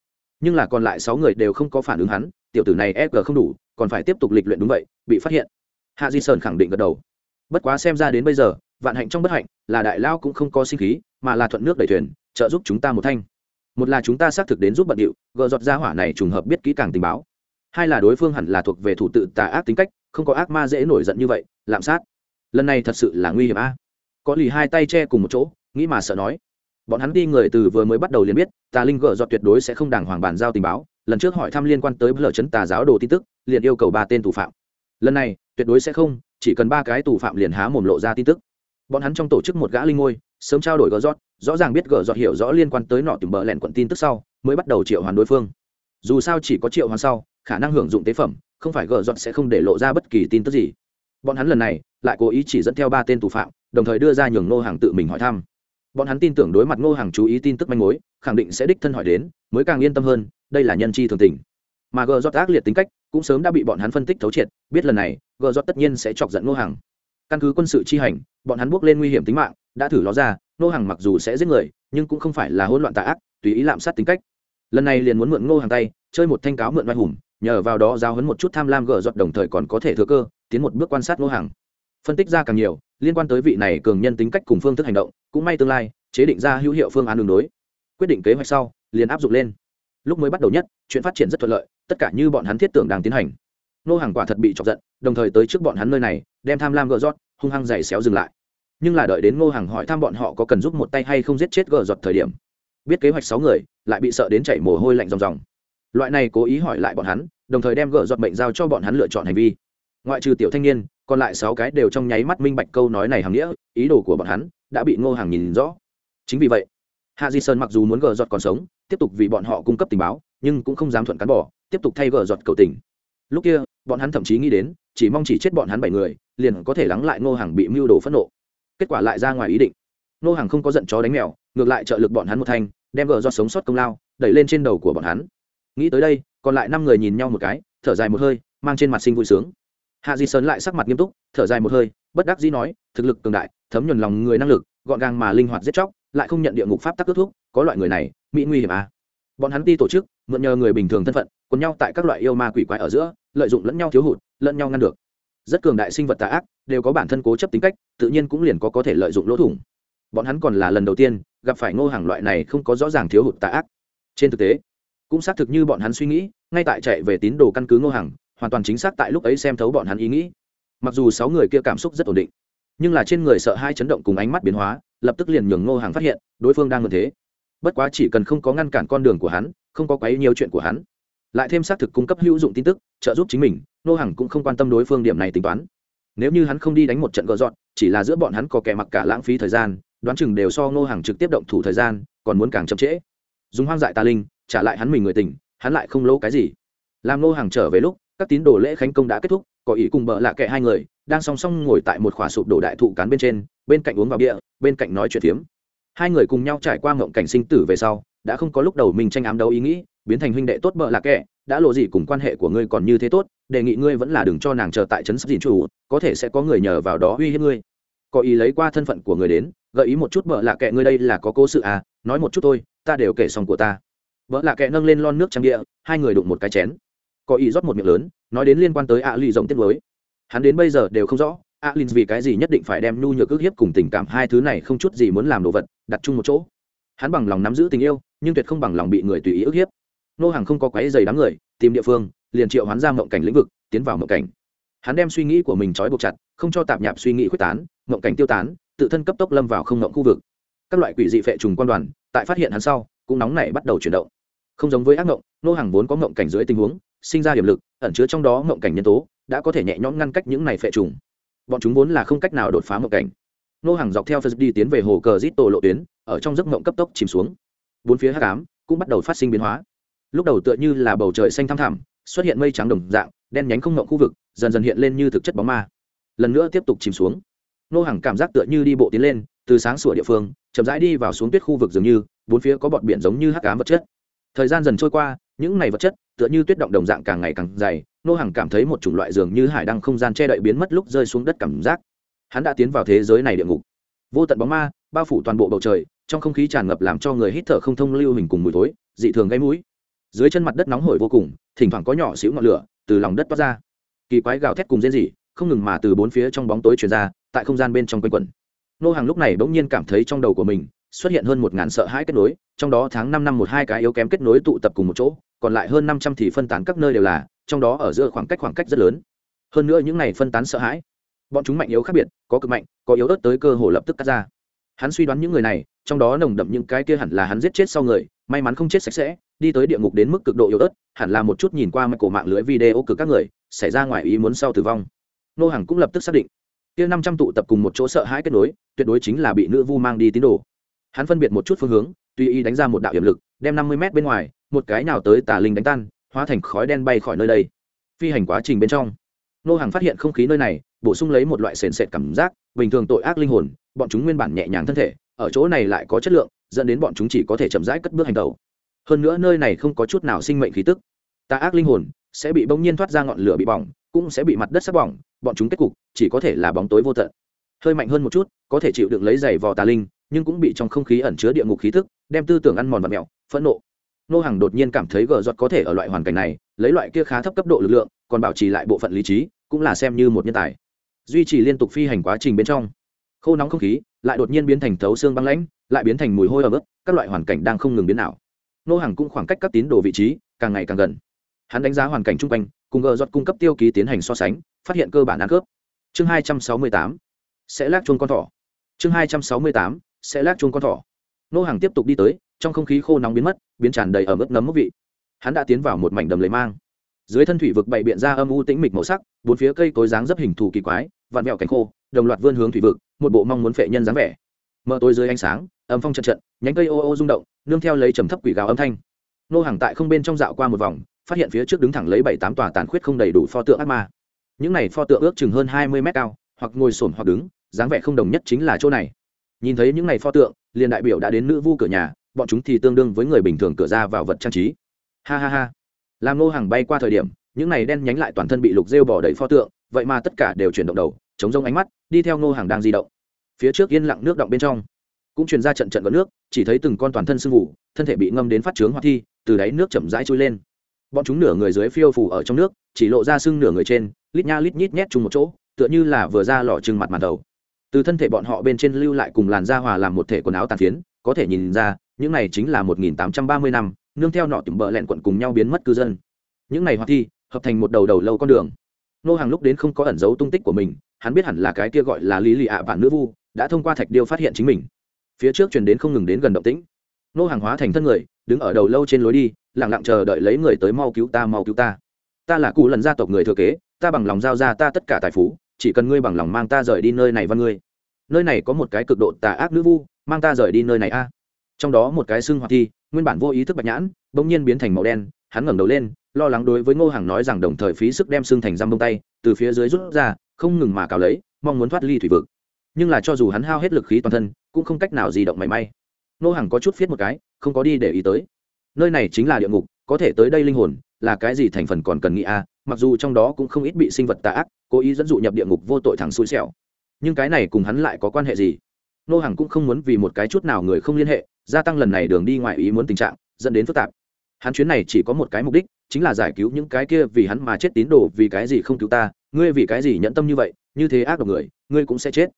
Nhưng là còn lại sáu người đều không có phản ứng hắn, tiểu tử này ép không đủ, còn phải tiếp tục lịch luyện đúng vậy, bị phát hiện. Hạ di sơn khẳng định gật đầu. Bất quá xem ra đến bây giờ, vạn hạnh trong bất hạnh, là đại lao cũng không có sinh khí, mà là thuận nước đẩy thuyền, trợ giúp chúng ta một thanh một là chúng ta xác thực đến giúp bận điệu gợ giọt ra hỏa này trùng hợp biết kỹ càng tình báo. Hai là đối phương hẳn là thuộc về thủ tự tà ác tính cách, không có ác ma dễ nổi giận như vậy, lạm sát. Lần này thật sự là nguy hiểm a. Có lì hai tay che cùng một chỗ, nghĩ mà sợ nói. Bọn hắn đi người từ vừa mới bắt đầu liền biết, tà linh gợ giọt tuyệt đối sẽ không đàng hoàng bàn giao tình báo. Lần trước hỏi thăm liên quan tới lở chấn tà giáo đồ tin tức, liền yêu cầu ba tên thủ phạm. Lần này, tuyệt đối sẽ không, chỉ cần ba cái thủ phạm liền há mồm lộ ra tin tức. Bọn hắn trong tổ chức một gã linh ngôi, sớm trao đổi gờ giọt rõ ràng biết gờ dọt hiểu rõ liên quan tới nọ tìm bờ lẹn quận tin tức sau, mới bắt đầu triệu hoàn đối phương. Dù sao chỉ có triệu hoàn sau, khả năng hưởng dụng tế phẩm, không phải gờ dọt sẽ không để lộ ra bất kỳ tin tức gì. Bọn hắn lần này lại cố ý chỉ dẫn theo ba tên tù phạm, đồng thời đưa ra nhường Ngô hàng tự mình hỏi thăm. Bọn hắn tin tưởng đối mặt ngô hàng chú ý tin tức manh mối, khẳng định sẽ đích thân hỏi đến, mới càng yên tâm hơn, đây là nhân chi thường tình. Mà gờ giót ác liệt tính cách, cũng sớm đã bị bọn hắn phân tích thấu triệt, biết lần này, gờ giót tất nhiên sẽ chọc giận ngô hàng căn cứ quân sự chi hành, bọn hắn bước lên nguy hiểm tính mạng, đã thử ló ra ngô hàng mặc dù sẽ giết người, nhưng cũng không phải là hỗn loạn tà ác, tùy ý lạm sát tính cách. Lần này liền muốn mượn ngô hàng tay, chơi một thanh cáo mượn vai hùng, nhờ vào đó giao hấn một chút tham lam gỡ giọt đồng thời còn có thể thừa cơ, tiến một bước quan sát ngô hàng phân tích ra càng nhiều, liên quan tới vị này cường nhân tính cách cùng phương thức hành động, cũng may tương lai, chế định ra hữu hiệu phương án đường đối. Quyết định kế hoạch sau, liền áp dụng lên. Lúc mới bắt đầu nhất, chuyện phát triển rất thuận lợi, tất cả như bọn hắn thiết tưởng đang tiến hành. Nô hàng quả thật bị chọc giận, đồng thời tới trước bọn hắn nơi này, đem tham lam gỡ rót hung hăng giày xéo dừng lại nhưng là đợi đến ngô hàng hỏi thăm bọn họ có cần giúp một tay hay không giết chết gờ giọt thời điểm, biết kế hoạch sáu người, lại bị sợ đến chảy mồ hôi lạnh ròng ròng. Loại này cố ý hỏi lại bọn hắn, đồng thời đem gờ giọt bệnh giao cho bọn hắn lựa chọn hành vi. Ngoại trừ tiểu thanh niên, còn lại sáu cái đều trong nháy mắt minh bạch câu nói này hàm nghĩa, ý đồ của bọn hắn đã bị ngô hàng nhìn rõ. Chính vì vậy, hạ di sơn mặc dù muốn gờ giọt còn sống, tiếp tục vì bọn họ cung cấp tình báo, nhưng cũng không dám thuận cán bỏ, tiếp tục thay gờ giọt cầu tình. Lúc kia, bọn hắn thậm chí nghĩ đến, chỉ mong chỉ chết bọn hắn bảy người, liền có thể lắng lại ngô hàng bị mưu đồ phẫn nộ kết quả lại ra ngoài ý định. Nô hàng không có giận chó đánh mèo, ngược lại trợ lực bọn hắn một thanh, đem gờ do sống sót công lao, đẩy lên trên đầu của bọn hắn. Nghĩ tới đây, còn lại năm người nhìn nhau một cái, thở dài một hơi, mang trên mặt sinh vui sướng. Hạ di sơn lại sắc mặt nghiêm túc, thở dài một hơi, bất đắc dĩ nói, thực lực cường đại, thấm nhuần lòng người năng lực, gọn gàng mà linh hoạt giết chóc, lại không nhận địa ngục pháp tắc kết thúc, có loại người này, mỹ nguy hiểm à. bọn hắn ti tổ chức, mượn nhờ người bình thường thân phận, quần nhau tại các loại yêu ma quỷ quái ở giữa, lợi dụng lẫn nhau thiếu hụt, lẫn nhau ngăn được rất cường đại sinh vật tà ác, đều có bản thân cố chấp tính cách, tự nhiên cũng liền có có thể lợi dụng lỗ thủng. Bọn hắn còn là lần đầu tiên gặp phải ngô hàng loại này không có rõ ràng thiếu hụt tà ác. Trên thực tế, cũng xác thực như bọn hắn suy nghĩ, ngay tại chạy về tín đồ căn cứ ngô hàng, hoàn toàn chính xác tại lúc ấy xem thấu bọn hắn ý nghĩ. Mặc dù sáu người kia cảm xúc rất ổn định, nhưng là trên người sợ hai chấn động cùng ánh mắt biến hóa, lập tức liền nhường ngô hàng phát hiện, đối phương đang ngần thế. Bất quá chỉ cần không có ngăn cản con đường của hắn, không có quấy nhiều chuyện của hắn lại thêm xác thực cung cấp hữu dụng tin tức, trợ giúp chính mình, nô hàng cũng không quan tâm đối phương điểm này tính toán. Nếu như hắn không đi đánh một trận gỡ dọn, chỉ là giữa bọn hắn có kẻ mặc cả lãng phí thời gian, đoán chừng đều so nô hàng trực tiếp động thủ thời gian còn muốn càng chậm trễ. Dùng hoang dại tà linh, trả lại hắn mình người tình, hắn lại không lỗ cái gì. Làm nô hàng trở về lúc, các tín đồ lễ khánh công đã kết thúc, có ý cùng bợ lạ kệ hai người, đang song song ngồi tại một khỏa sụp đổ đại thụ cán bên trên, bên cạnh uống vào bia, bên cạnh nói chuyện phiếm hai người cùng nhau trải qua ngộng cảnh sinh tử về sau, đã không có lúc đầu mình tranh ám đấu ý nghĩ, biến thành huynh đệ tốt bợ lạ kệ đã lộ gì cùng quan hệ của ngươi còn như thế tốt, đề nghị ngươi vẫn là đừng cho nàng chờ tại trấn sắp dìn chủ, có thể sẽ có người nhờ vào đó uy hiếp ngươi. Có ý lấy qua thân phận của người đến, gợi ý một chút bợ lạ kệ ngươi đây là có cố sự à nói một chút thôi, ta đều kể xong của ta. Bợ lạ kệ nâng lên lon nước trang địa, hai người đụng một cái chén. Có ý rót một miệng lớn, nói đến liên quan tới ạ lì rộng tiết mới hắn đến bây giờ đều không rõ alin lì vì cái gì nhất định phải đem nhu nhược ức hiếp cùng tình cảm hai thứ này không chút gì muốn làm đồ vật, đặt chung một chỗ. Hắn bằng lòng nắm giữ tình yêu, nhưng tuyệt không bằng lòng bị người tùy ý ức hiếp. Nô hàng không có quái dày đám người, tìm địa phương, liền triệu hắn ra mộng cảnh lĩnh vực, tiến vào mộng cảnh. Hắn đem suy nghĩ của mình trói buộc chặt, không cho tạp nhạp suy nghĩ quyết tán, mộng cảnh tiêu tán, tự thân cấp tốc lâm vào không mộng khu vực. Các loại quỷ dị phệ trùng quan đoàn, tại phát hiện hắn sau, cũng nóng nảy bắt đầu chuyển động. Không giống với ác mộng nô hàng vốn có mộng cảnh dưới tình huống, sinh ra hiểm lực, ẩn chứa trong đó mộng cảnh nhân tố, đã có thể nhẹ nhõm ngăn cách những này phệ trùng bọn chúng vốn là không cách nào đột phá mộng cảnh. Nô hàng dọc theo phật đi tiến về hồ cờ zit tổ lộ tuyến, ở trong giấc mộng cấp tốc chìm xuống. Bốn phía hắc ám cũng bắt đầu phát sinh biến hóa. Lúc đầu tựa như là bầu trời xanh thăm thẳm, xuất hiện mây trắng đồng dạng, đen nhánh không mộng khu vực, dần dần hiện lên như thực chất bóng ma. Lần nữa tiếp tục chìm xuống. Nô hàng cảm giác tựa như đi bộ tiến lên, từ sáng sủa địa phương, chậm rãi đi vào xuống tuyết khu vực dường như, bốn phía có bọt biển giống như hắc ám vật chất. Thời gian dần trôi qua những này vật chất, tựa như tuyết động đồng dạng càng ngày càng dày, nô hàng cảm thấy một chủng loại dường như hải đăng không gian che đậy biến mất lúc rơi xuống đất cảm giác. Hắn đã tiến vào thế giới này địa ngục. Vô tận bóng ma, bao phủ toàn bộ bầu trời, trong không khí tràn ngập làm cho người hít thở không thông lưu hình cùng mùi thối, dị thường gây mũi. Dưới chân mặt đất nóng hổi vô cùng, thỉnh thoảng có nhỏ xíu ngọn lửa từ lòng đất toát ra. Kỳ quái gào thét cùng rên rỉ, không ngừng mà từ bốn phía trong bóng tối truyền ra, tại không gian bên trong quanh quẩn. Nô hàng lúc này bỗng nhiên cảm thấy trong đầu của mình xuất hiện hơn một ngàn sợ hãi kết nối, trong đó tháng năm năm một hai cái yếu kém kết nối tụ tập cùng một chỗ, còn lại hơn năm trăm thì phân tán các nơi đều là, trong đó ở giữa khoảng cách khoảng cách rất lớn. Hơn nữa những này phân tán sợ hãi, bọn chúng mạnh yếu khác biệt, có cực mạnh, có yếu ớt tới cơ hồ lập tức cắt ra. Hắn suy đoán những người này, trong đó nồng đậm những cái kia hẳn là hắn giết chết sau người, may mắn không chết sạch sẽ, đi tới địa ngục đến mức cực độ yếu ớt, hẳn là một chút nhìn qua mặt cổ mạng lưới video cực các người, xảy ra ngoài ý muốn sau tử vong. Nô Hằng cũng lập tức xác định. Kia năm trăm tụ tập cùng một chỗ sợ hãi kết nối, tuyệt đối chính là bị nữ vu mang đi tín đồ hắn phân biệt một chút phương hướng, tùy ý đánh ra một đạo hiểm lực, đem năm mươi m bên ngoài, một cái nào tới tà linh đánh tan, hóa thành khói đen bay khỏi nơi đây. Phi hành quá trình bên trong, nô hàng phát hiện không khí nơi này, bổ sung lấy một loại sền sệt cảm giác, bình thường tội ác linh hồn, bọn chúng nguyên bản nhẹ nhàng thân thể, ở chỗ này lại có chất lượng, dẫn đến bọn chúng chỉ có thể chậm rãi cất bước hành tẩu. Hơn nữa nơi này không có chút nào sinh mệnh khí tức. Tà ác linh hồn sẽ bị bỗng nhiên thoát ra ngọn lửa bị bỏng, cũng sẽ bị mặt đất sắp bỏng, bọn chúng kết cục chỉ có thể là bóng tối vô tận. Hơi mạnh hơn một chút, có thể chịu đựng lấy giày vò tà linh nhưng cũng bị trong không khí ẩn chứa địa ngục khí thức, đem tư tưởng ăn mòn và mẹo, phẫn nộ. Nô hàng đột nhiên cảm thấy gờ giọt có thể ở loại hoàn cảnh này, lấy loại kia khá thấp cấp độ lực lượng, còn bảo trì lại bộ phận lý trí, cũng là xem như một nhân tài. Duy trì liên tục phi hành quá trình bên trong, khô nóng không khí lại đột nhiên biến thành thấu xương băng lãnh, lại biến thành mùi hôi ở mức các loại hoàn cảnh đang không ngừng biến nào nô hàng cũng khoảng cách các tín đồ vị trí càng ngày càng gần. Hắn đánh giá hoàn cảnh chung quanh, cùng gờ giọt cung cấp tiêu ký tiến hành so sánh, phát hiện cơ bản ăn cướp. Chương hai trăm sáu mươi tám, sẽ lác chuông con thỏ. Chương hai trăm sáu mươi tám sẽ lác chuông con thỏ. Nô hàng tiếp tục đi tới, trong không khí khô nóng biến mất, biến tràn đầy ở mức nấm mốc vị. Hắn đã tiến vào một mảnh đầm lấy mang. Dưới thân thủy vực bày biện ra âm u tĩnh mịch màu sắc, bốn phía cây cối dáng dấp hình thù kỳ quái, vạn mẹo cánh khô, đồng loạt vươn hướng thủy vực, một bộ mong muốn phệ nhân dáng vẻ. Mở tối dưới ánh sáng, âm phong trận trận, nhánh cây ô ô rung động, nương theo lấy trầm thấp quỷ gào âm thanh. Nô hàng tại không bên trong dạo qua một vòng, phát hiện phía trước đứng thẳng lấy bảy tám tòa tàn khuyết không đầy đủ pho tượng ác ma. Những này pho tượng ước chừng hơn hai mươi mét cao, hoặc ngồi sổm hoặc đứng, dáng vẻ không đồng nhất chính là chỗ này nhìn thấy những này pho tượng, liền đại biểu đã đến nữ vu cửa nhà, bọn chúng thì tương đương với người bình thường cửa ra vào vật trang trí. Ha ha ha. Làm Ngô hàng bay qua thời điểm, những này đen nhánh lại toàn thân bị lục rêu bỏ đầy pho tượng, vậy mà tất cả đều chuyển động đầu, chống rông ánh mắt, đi theo Ngô hàng đang di động. Phía trước yên lặng nước động bên trong, cũng truyền ra trận trận có nước, chỉ thấy từng con toàn thân sưng vụ, thân thể bị ngâm đến phát trướng hoa thi, từ đáy nước chậm rãi trôi lên. Bọn chúng nửa người dưới phiêu phủ ở trong nước, chỉ lộ ra sưng nửa người trên, lít nha lít nhít nhét chung một chỗ, tựa như là vừa ra lò trưng mặt màn đầu từ thân thể bọn họ bên trên lưu lại cùng làn da hòa làm một thể quần áo tàn phiến, có thể nhìn ra, những này chính là 1830 năm, nương theo nọ tìm bợ lẹn quận cùng nhau biến mất cư dân. Những này hoạt thi, hợp thành một đầu đầu lâu con đường. Nô hàng lúc đến không có ẩn dấu tung tích của mình, hắn biết hẳn là cái kia gọi là lý lì ạ bản nữ vu, đã thông qua thạch điêu phát hiện chính mình. Phía trước chuyển đến không ngừng đến gần động tĩnh. Nô hàng hóa thành thân người, đứng ở đầu lâu trên lối đi, lặng lặng chờ đợi lấy người tới mau cứu ta mau cứu ta. Ta là cụ lần gia tộc người thừa kế, ta bằng lòng giao ra ta tất cả tài phú chỉ cần ngươi bằng lòng mang ta rời đi nơi này văn ngươi. Nơi này có một cái cực độ tà ác nữ vu, mang ta rời đi nơi này a. Trong đó một cái xương hoạt thi, nguyên bản vô ý thức bạch nhãn, bỗng nhiên biến thành màu đen, hắn ngẩng đầu lên, lo lắng đối với ngô hàng nói rằng đồng thời phí sức đem xương thành răm bông tay, từ phía dưới rút ra, không ngừng mà cào lấy, mong muốn thoát ly thủy vực. Nhưng là cho dù hắn hao hết lực khí toàn thân, cũng không cách nào di động mảy may. Ngô hàng có chút viết một cái, không có đi để ý tới. Nơi này chính là địa ngục, có thể tới đây linh hồn, là cái gì thành phần còn cần nghĩ a, mặc dù trong đó cũng không ít bị sinh vật tà ác cố ý dẫn dụ nhập địa ngục vô tội thằng xui xẻo. Nhưng cái này cùng hắn lại có quan hệ gì? Nô hàng cũng không muốn vì một cái chút nào người không liên hệ, gia tăng lần này đường đi ngoài ý muốn tình trạng, dẫn đến phức tạp. Hắn chuyến này chỉ có một cái mục đích, chính là giải cứu những cái kia vì hắn mà chết tín đồ vì cái gì không cứu ta, ngươi vì cái gì nhẫn tâm như vậy, như thế ác độc người, ngươi cũng sẽ chết.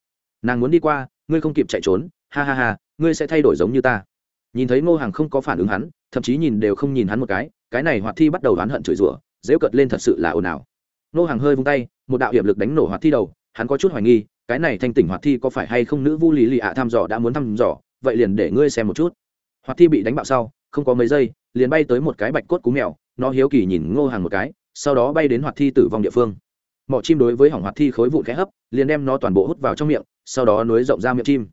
Nàng muốn đi qua, ngươi không kịp chạy trốn, ha ha ha, ngươi sẽ thay đổi giống như ta. Nhìn thấy ngô hàng không có phản ứng hắn, thậm chí nhìn đều không nhìn hắn một cái cái này hoạt thi bắt đầu oán hận chửi rủa, dễu cợt lên thật sự là ồn ào. Nô hàng hơi vung tay, một đạo hiểm lực đánh nổ hoạt thi đầu, hắn có chút hoài nghi, cái này thanh tỉnh hoạt thi có phải hay không nữ vu lý lì ạ thăm dò đã muốn thăm dò, vậy liền để ngươi xem một chút. Hoạt thi bị đánh bạo sau, không có mấy giây, liền bay tới một cái bạch cốt cú mèo, nó hiếu kỳ nhìn ngô hàng một cái, sau đó bay đến hoạt thi tử vong địa phương. Mỏ chim đối với hỏng hoạt thi khối vụn khẽ hấp, liền đem nó toàn bộ hút vào trong miệng, sau đó nối rộng ra miệng chim.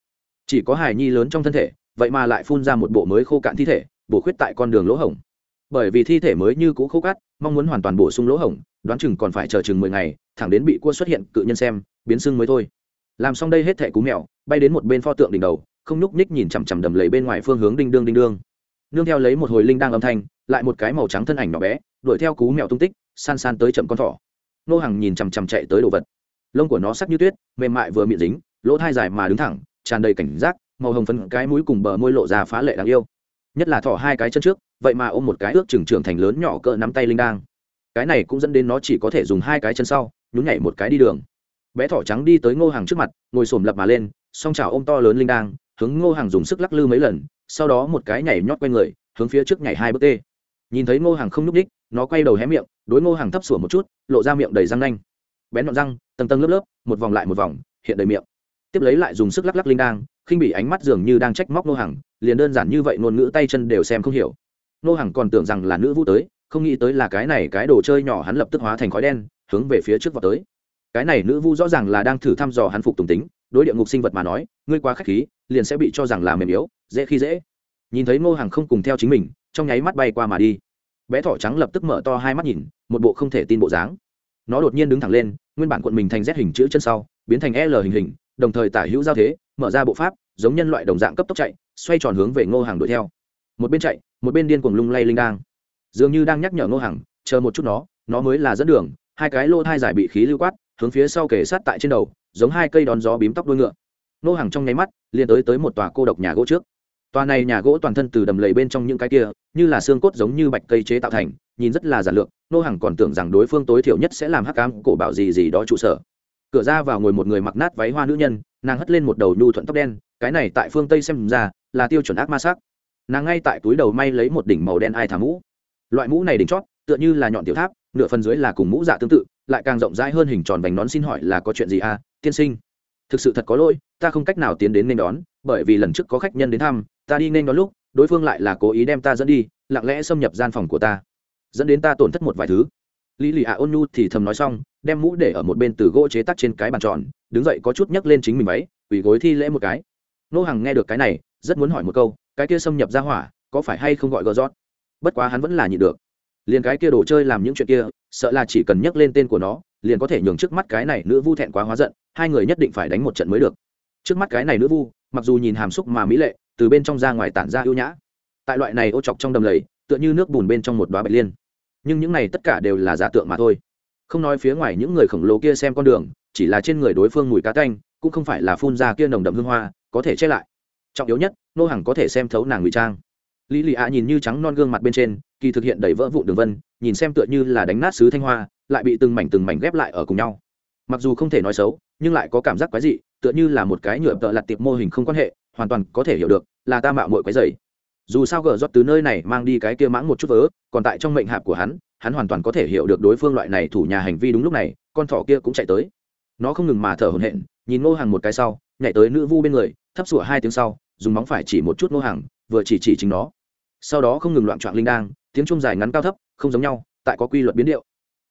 Chỉ có hài nhi lớn trong thân thể, vậy mà lại phun ra một bộ mới khô cạn thi thể, bổ khuyết tại con đường lỗ hổng bởi vì thi thể mới như cũ khô cát, mong muốn hoàn toàn bổ sung lỗ hổng, đoán chừng còn phải chờ chừng mười ngày, thẳng đến bị cua xuất hiện, cự nhân xem, biến sưng mới thôi. Làm xong đây hết thẻ cú mèo, bay đến một bên pho tượng đỉnh đầu, không nhúc nhích nhìn chằm chằm đầm lầy bên ngoài phương hướng đinh đương đinh đương. Nương theo lấy một hồi linh đang âm thanh, lại một cái màu trắng thân ảnh nhỏ bé, đuổi theo cú mèo tung tích, san san tới chậm con thỏ. Nô hàng nhìn chằm chằm chạy tới đồ vật. Lông của nó sắc như tuyết, mềm mại vừa miệng dính, lỗ thai dài mà đứng thẳng, tràn đầy cảnh giác, màu hồng phấn cái mũi cùng bờ môi lộ ra phá lệ đáng yêu nhất là thỏ hai cái chân trước, vậy mà ôm một cái ước trừng trưởng thành lớn nhỏ cỡ nắm tay linh đang cái này cũng dẫn đến nó chỉ có thể dùng hai cái chân sau, nhún nhảy một cái đi đường. Bé thỏ trắng đi tới ngô hàng trước mặt, ngồi xổm lập mà lên, song trào ôm to lớn linh đang hướng ngô hàng dùng sức lắc lư mấy lần, sau đó một cái nhảy nhót quay người, hướng phía trước nhảy hai bước tê. Nhìn thấy ngô hàng không nhúc ních nó quay đầu hé miệng, đối ngô hàng thấp sủa một chút, lộ ra miệng đầy răng nanh. Bén nhọn răng, tầng tầng lớp lớp, một vòng lại một vòng, hiện đầy miệng. Tiếp lấy lại dùng sức lắc lắc linh đang khinh bị ánh mắt dường như đang trách móc Nô hàng liền đơn giản như vậy ngôn ngữ tay chân đều xem không hiểu. Nô hàng còn tưởng rằng là nữ vũ tới, không nghĩ tới là cái này cái đồ chơi nhỏ hắn lập tức hóa thành khói đen, hướng về phía trước vào tới. Cái này nữ vu rõ ràng là đang thử thăm dò hắn phục tùng tính, đối địa ngục sinh vật mà nói, ngươi quá k h á c h khí, liền sẽ bị cho rằng là mềm yếu, dễ khi dễ. Nhìn thấy ngô hàng không cùng theo chính mình, trong nháy mắt bay qua mà đi. Bé thỏ trắng lập tức mở to hai mắt nhìn, một bộ không thể tin bộ dáng. Nó đột nhiên đứng thẳng lên, nguyên bản quận mình thành rét hình chữ chân sau, biến thành l hình hình đồng thời tả hữu giao thế, mở ra bộ pháp, giống nhân loại đồng dạng cấp tốc chạy, xoay tròn hướng về ngô hàng đuổi theo. Một bên chạy, một bên điên cuồng lung lay linh đang dường như đang nhắc nhở ngô hàng chờ một chút nó nó mới là dẫn đường, hai cái lô thai giải bị khí lưu quát, hướng phía sau kề sát tại trên đầu, giống hai cây đón gió bím tóc đuôi ngựa. Ngô hàng trong nháy mắt, liền tới tới một tòa cô độc nhà gỗ trước. Tòa này nhà gỗ toàn thân từ đầm lầy bên trong những cái kia, như là xương cốt giống như bạch cây chế tạo thành, nhìn rất là giản lược nô hàng còn tưởng rằng đối phương tối thiểu nhất sẽ làm hắc cam cổ bảo gì gì đó trụ sở cửa ra vào ngồi một người mặc nát váy hoa nữ nhân, nàng hất lên một đầu nhu thuận tóc đen, cái này tại phương tây xem ra là tiêu chuẩn ác ma sắc. Nàng ngay tại túi đầu may lấy một đỉnh màu đen ai thả mũ. Loại mũ này đỉnh chót, tựa như là nhọn tiểu tháp, nửa phần dưới là cùng mũ dạ tương tự, lại càng rộng rãi hơn hình tròn vành nón xin hỏi là có chuyện gì à tiên sinh? Thực sự thật có lỗi, ta không cách nào tiến đến nên đón, bởi vì lần trước có khách nhân đến thăm, ta đi nên đón lúc, đối phương lại là cố ý đem ta dẫn đi, lặng lẽ xâm nhập gian phòng của ta. Dẫn đến ta tổn thất một vài thứ lý lì ạ ôn nhu thì thầm nói xong, đem mũ để ở một bên từ gỗ chế tắc trên cái bàn tròn, đứng dậy có chút nhấc lên chính mình váy, quỳ gối thi lễ một cái. Nô hằng nghe được cái này, rất muốn hỏi một câu, cái kia xâm nhập ra hỏa, có phải hay không gọi gờ rót? Bất quá hắn vẫn là nhịn được. Liền cái kia đồ chơi làm những chuyện kia, sợ là chỉ cần nhắc lên tên của nó, liền có thể nhường trước mắt cái này nữ vu thẹn quá hóa giận, hai người nhất định phải đánh một trận mới được. Trước mắt cái này nữ vu, mặc dù nhìn hàm xúc mà mỹ lệ, từ bên trong ra ngoài tản ra ưu nhã. Tại loại này ô chọc trong đầm lầy, tựa như nước bùn bên trong một đoá bạch liên nhưng những này tất cả đều là giả tượng mà thôi. Không nói phía ngoài những người khổng lồ kia xem con đường, chỉ là trên người đối phương mùi cá canh cũng không phải là phun ra kia nồng đậm hương hoa, có thể che lại. Trọng yếu nhất, nô hàng có thể xem thấu nàng ngụy trang. Lý lì ạ nhìn như trắng non gương mặt bên trên, kỳ thực hiện đầy vỡ vụ đường vân, nhìn xem tựa như là đánh nát sứ thanh hoa, lại bị từng mảnh từng mảnh ghép lại ở cùng nhau. Mặc dù không thể nói xấu, nhưng lại có cảm giác quái dị, tựa như là một cái nhựa tợ lặt tiệp mô hình không quan hệ, hoàn toàn có thể hiểu được, là ta mạo mội quái dày dù sao gờ rót từ nơi này mang đi cái kia mãng một chút vớ, còn tại trong mệnh hạp của hắn hắn hoàn toàn có thể hiểu được đối phương loại này thủ nhà hành vi đúng lúc này, con thỏ kia cũng chạy tới. Nó không ngừng mà thở hổn hển, nhìn ngô hàng một cái sau, nhảy tới nữ vu bên người, thấp sủa hai tiếng sau, dùng móng phải chỉ một chút ngô hàng vừa chỉ chỉ chính nó. Sau đó không ngừng loạn trọn linh đang tiếng trung dài ngắn cao thấp, không giống nhau, tại có quy luật biến điệu.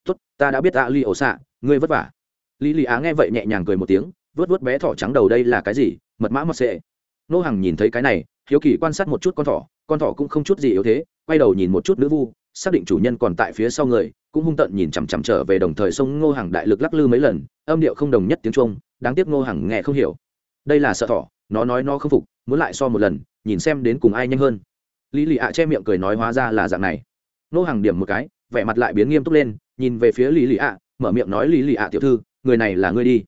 Tốt, ta đã biết tạ ly ổ xạ, ngươi vất vả. Lý Ly á nghe vậy nhẹ nhàng cười một tiếng, vớt vớt bé thỏ trắng đầu đây là cái gì, mật mã mật sệ. Nô hàng nhìn thấy cái này hiếu kỳ quan sát một chút con thỏ con thỏ cũng không chút gì yếu thế, quay đầu nhìn một chút nữ vu, xác định chủ nhân còn tại phía sau người, cũng hung tận nhìn chằm chằm trở về đồng thời sông ngô hàng đại lực lắc lư mấy lần, âm điệu không đồng nhất tiếng trung, đáng tiếc ngô hàng nghe không hiểu. Đây là sợ thỏ, nó nói nó không phục, muốn lại so một lần, nhìn xem đến cùng ai nhanh hơn. Lý lì ạ che miệng cười nói hóa ra là dạng này. Ngô hàng điểm một cái, vẻ mặt lại biến nghiêm túc lên, nhìn về phía lý lì ạ, mở miệng nói lý lì ạ tiểu thư, người này là ngươi đi.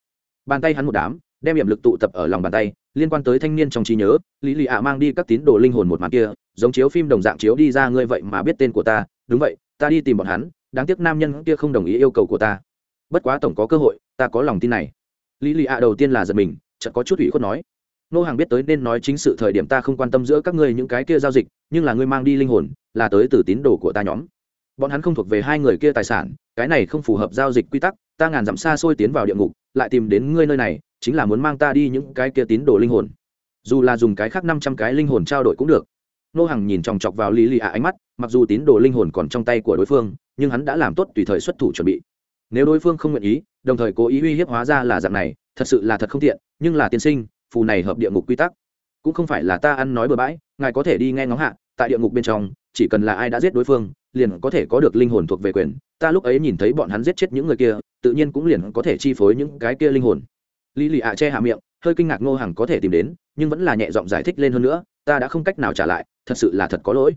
Bàn tay hắn một đám đem hiểm lực tụ tập ở lòng bàn tay, liên quan tới thanh niên trong trí nhớ, lý lì ạ mang đi các tín đồ linh hồn một màn kia, giống chiếu phim đồng dạng chiếu đi ra ngươi vậy mà biết tên của ta, đúng vậy, ta đi tìm bọn hắn, đáng tiếc nam nhân kia không đồng ý yêu cầu của ta. Bất quá tổng có cơ hội, ta có lòng tin này. Lý lì ạ đầu tiên là giật mình, chợt có chút ủy khuất nói, nô hàng biết tới nên nói chính sự thời điểm ta không quan tâm giữa các ngươi những cái kia giao dịch, nhưng là ngươi mang đi linh hồn, là tới từ tín đồ của ta nhóm. Bọn hắn không thuộc về hai người kia tài sản, cái này không phù hợp giao dịch quy tắc, ta ngàn dặm xa xôi tiến vào địa ngục, lại tìm đến ngươi nơi này chính là muốn mang ta đi những cái kia tín đồ linh hồn. Dù là dùng cái khác năm trăm cái linh hồn trao đổi cũng được. Nô hàng nhìn chòng chọc vào lý lì ạ ánh mắt, mặc dù tín đồ linh hồn còn trong tay của đối phương, nhưng hắn đã làm tốt tùy thời xuất thủ chuẩn bị. Nếu đối phương không nguyện ý, đồng thời cố ý uy hiếp hóa ra là dạng này, thật sự là thật không tiện, nhưng là tiên sinh, phù này hợp địa ngục quy tắc. Cũng không phải là ta ăn nói bừa bãi, ngài có thể đi nghe ngóng hạ, tại địa ngục bên trong, chỉ cần là ai đã giết đối phương, liền có thể có được linh hồn thuộc về quyền. Ta lúc ấy nhìn thấy bọn hắn giết chết những người kia, tự nhiên cũng liền có thể chi phối những cái kia linh hồn lý lì ạ che hạ miệng, hơi kinh ngạc ngô Hằng có thể tìm đến, nhưng vẫn là nhẹ giọng giải thích lên hơn nữa, ta đã không cách nào trả lại, thật sự là thật có lỗi.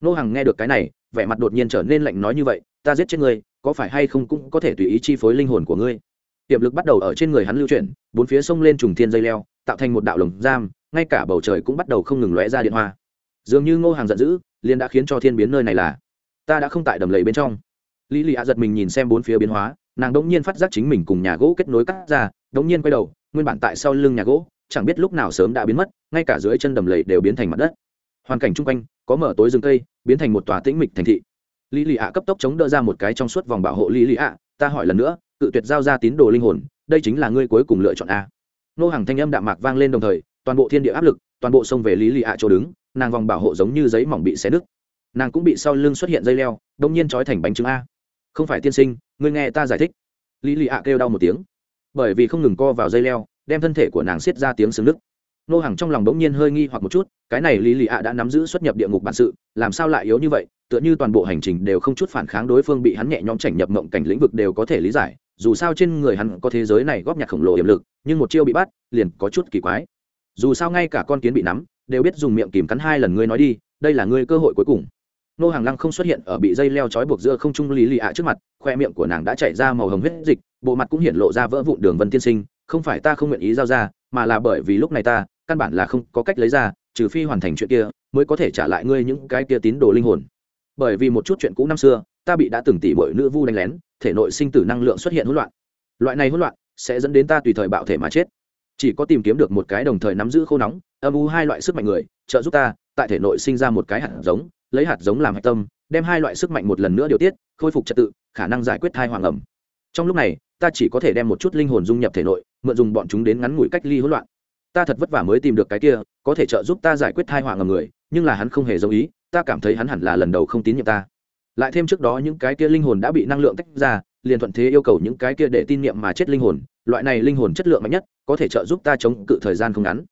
Ngô Hằng nghe được cái này, vẻ mặt đột nhiên trở nên lạnh nói như vậy, ta giết chết ngươi, có phải hay không cũng có thể tùy ý chi phối linh hồn của ngươi? Tiềm lực bắt đầu ở trên người hắn lưu chuyển, bốn phía sông lên trùng thiên dây leo, tạo thành một đạo lồng giam, ngay cả bầu trời cũng bắt đầu không ngừng lóe ra điện hoa. Dường như ngô hàng giận dữ liên đã khiến cho thiên biến nơi này là, ta đã không tại đầm lầy bên trong. Lý lì ạ giật mình nhìn xem bốn phía biến hóa, nàng đ ỗ n g nhiên phát giác chính mình cùng nhà gỗ kết nối cắt ra đống nhiên quay đầu, nguyên bản tại sau lưng nhà gỗ, chẳng biết lúc nào sớm đã biến mất, ngay cả dưới chân đầm lầy đều biến thành mặt đất. Hoàn cảnh chung quanh, có mở tối rừng cây, biến thành một tòa tĩnh mịch thành thị. Lý lì ạ cấp tốc chống đỡ ra một cái trong suốt vòng bảo hộ lý lì ạ, ta hỏi lần nữa, cự tuyệt giao ra tín đồ linh hồn, đây chính là ngươi cuối cùng lựa chọn a. Nô hàng thanh âm đạm mạc vang lên đồng thời, toàn bộ thiên địa áp lực, toàn bộ sông về lý lì ạ chỗ đứng, nàng vòng bảo hộ giống như giấy mỏng bị xé nứt. Nàng cũng bị sau lưng xuất hiện dây leo đông nhiên trói thành bánh trứng a. Không phải tiên sinh, ngươi nghe ta giải thích. Lý lì ạ kêu đau một tiếng bởi vì không ngừng co vào dây leo, đem thân thể của nàng xiết ra tiếng xứng nức nô hàng trong lòng đ ố n g nhiên hơi nghi hoặc một chút, cái này lý lì ạ đã nắm giữ xuất nhập địa ngục bản sự, làm sao lại yếu như vậy? Tựa như toàn bộ hành trình đều không chút phản kháng đối phương bị hắn nhẹ nhõm chảnh nhập mộng cảnh lĩnh vực đều có thể lý giải, dù sao trên người hắn có thế giới này góp nhặt khổng lồ hiểm lực, nhưng một chiêu bị bắt, liền có chút kỳ quái. Dù sao ngay cả con kiến bị nắm, đều biết dùng miệng kìm cắn hai lần ngươi nói đi, đây là ngươi cơ hội cuối cùng nô hàng lăng không xuất hiện ở bị dây leo trói buộc giữa không trung lý lì ạ trước mặt, khoe miệng của nàng đã chảy ra màu hồng huyết dịch, bộ mặt cũng hiện lộ ra vỡ vụn đường vân tiên sinh, không phải ta không nguyện ý giao ra, mà là bởi vì lúc này ta, căn bản là không có cách lấy ra, trừ phi hoàn thành chuyện kia, mới có thể trả lại ngươi những cái kia tín đồ linh hồn. Bởi vì một chút chuyện cũ năm xưa, ta bị đã từng tỉ bởi nữ vu đánh lén, thể nội sinh tử năng lượng xuất hiện hỗn loạn. Loại này hỗn loạn sẽ dẫn đến ta tùy thời bạo thể mà chết. Chỉ có tìm kiếm được một cái đồng thời nắm giữ khô nóng, âm u hai loại sức mạnh người, trợ giúp ta, tại thể nội sinh ra một cái hạt giống lấy hạt giống làm hạch tâm, đem hai loại sức mạnh một lần nữa điều tiết, khôi phục trật tự, khả năng giải quyết thai hoàng ẩm. Trong lúc này, ta chỉ có thể đem một chút linh hồn dung nhập thể nội, mượn dùng bọn chúng đến ngắn ngủi cách ly hỗn loạn. Ta thật vất vả mới tìm được cái kia, có thể trợ giúp ta giải quyết thai hoàng ẩm người, nhưng là hắn không hề giống ý, ta cảm thấy hắn hẳn là lần đầu không tín nhiệm ta. Lại thêm trước đó những cái kia linh hồn đã bị năng lượng tách ra, liền thuận thế yêu cầu những cái kia để tin nhiệm mà chết linh hồn, loại này linh hồn chất lượng mạnh nhất, có thể trợ giúp ta chống cự thời gian không ngắn.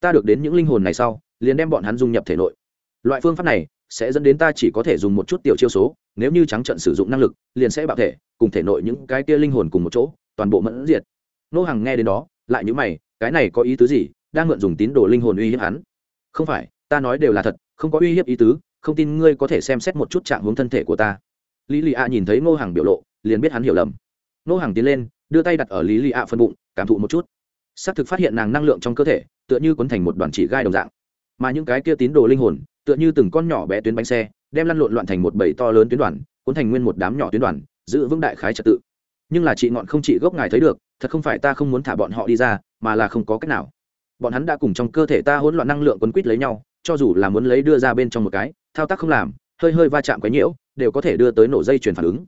Ta được đến những linh hồn này sau, liền đem bọn hắn dung nhập thể nội. Loại phương pháp này sẽ dẫn đến ta chỉ có thể dùng một chút tiểu chiêu số, nếu như trắng trận sử dụng năng lực, liền sẽ bạo thể, cùng thể nội những cái kia linh hồn cùng một chỗ, toàn bộ mẫn diệt. Nô hàng nghe đến đó, lại nhữ mày, cái này có ý tứ gì? Đang mượn dùng tín đồ linh hồn uy hiếp hắn. Không phải, ta nói đều là thật, không có uy hiếp ý tứ, không tin ngươi có thể xem xét một chút trạng hướng thân thể của ta. Lý lì ạ nhìn thấy ngô hàng biểu lộ, liền biết hắn hiểu lầm. Ngô hàng tiến lên, đưa tay đặt ở lý lì ạ phân bụng, cảm thụ một chút. Xác thực phát hiện nàng năng lượng trong cơ thể, tựa như quấn thành một đoàn chỉ gai đồng dạng. Mà những cái kia tín đồ linh hồn tựa như từng con nhỏ bé tuyến bánh xe, đem lăn lộn loạn thành một bầy to lớn tuyến đoàn, cuốn thành nguyên một đám nhỏ tuyến đoàn, giữ vững đại khái trật tự. Nhưng là chị ngọn không chị gốc ngài thấy được, thật không phải ta không muốn thả bọn họ đi ra, mà là không có cách nào. Bọn hắn đã cùng trong cơ thể ta hỗn loạn năng lượng quấn quýt lấy nhau, cho dù là muốn lấy đưa ra bên trong một cái, thao tác không làm, hơi hơi va chạm quấy nhiễu, đều có thể đưa tới nổ dây chuyển phản ứng.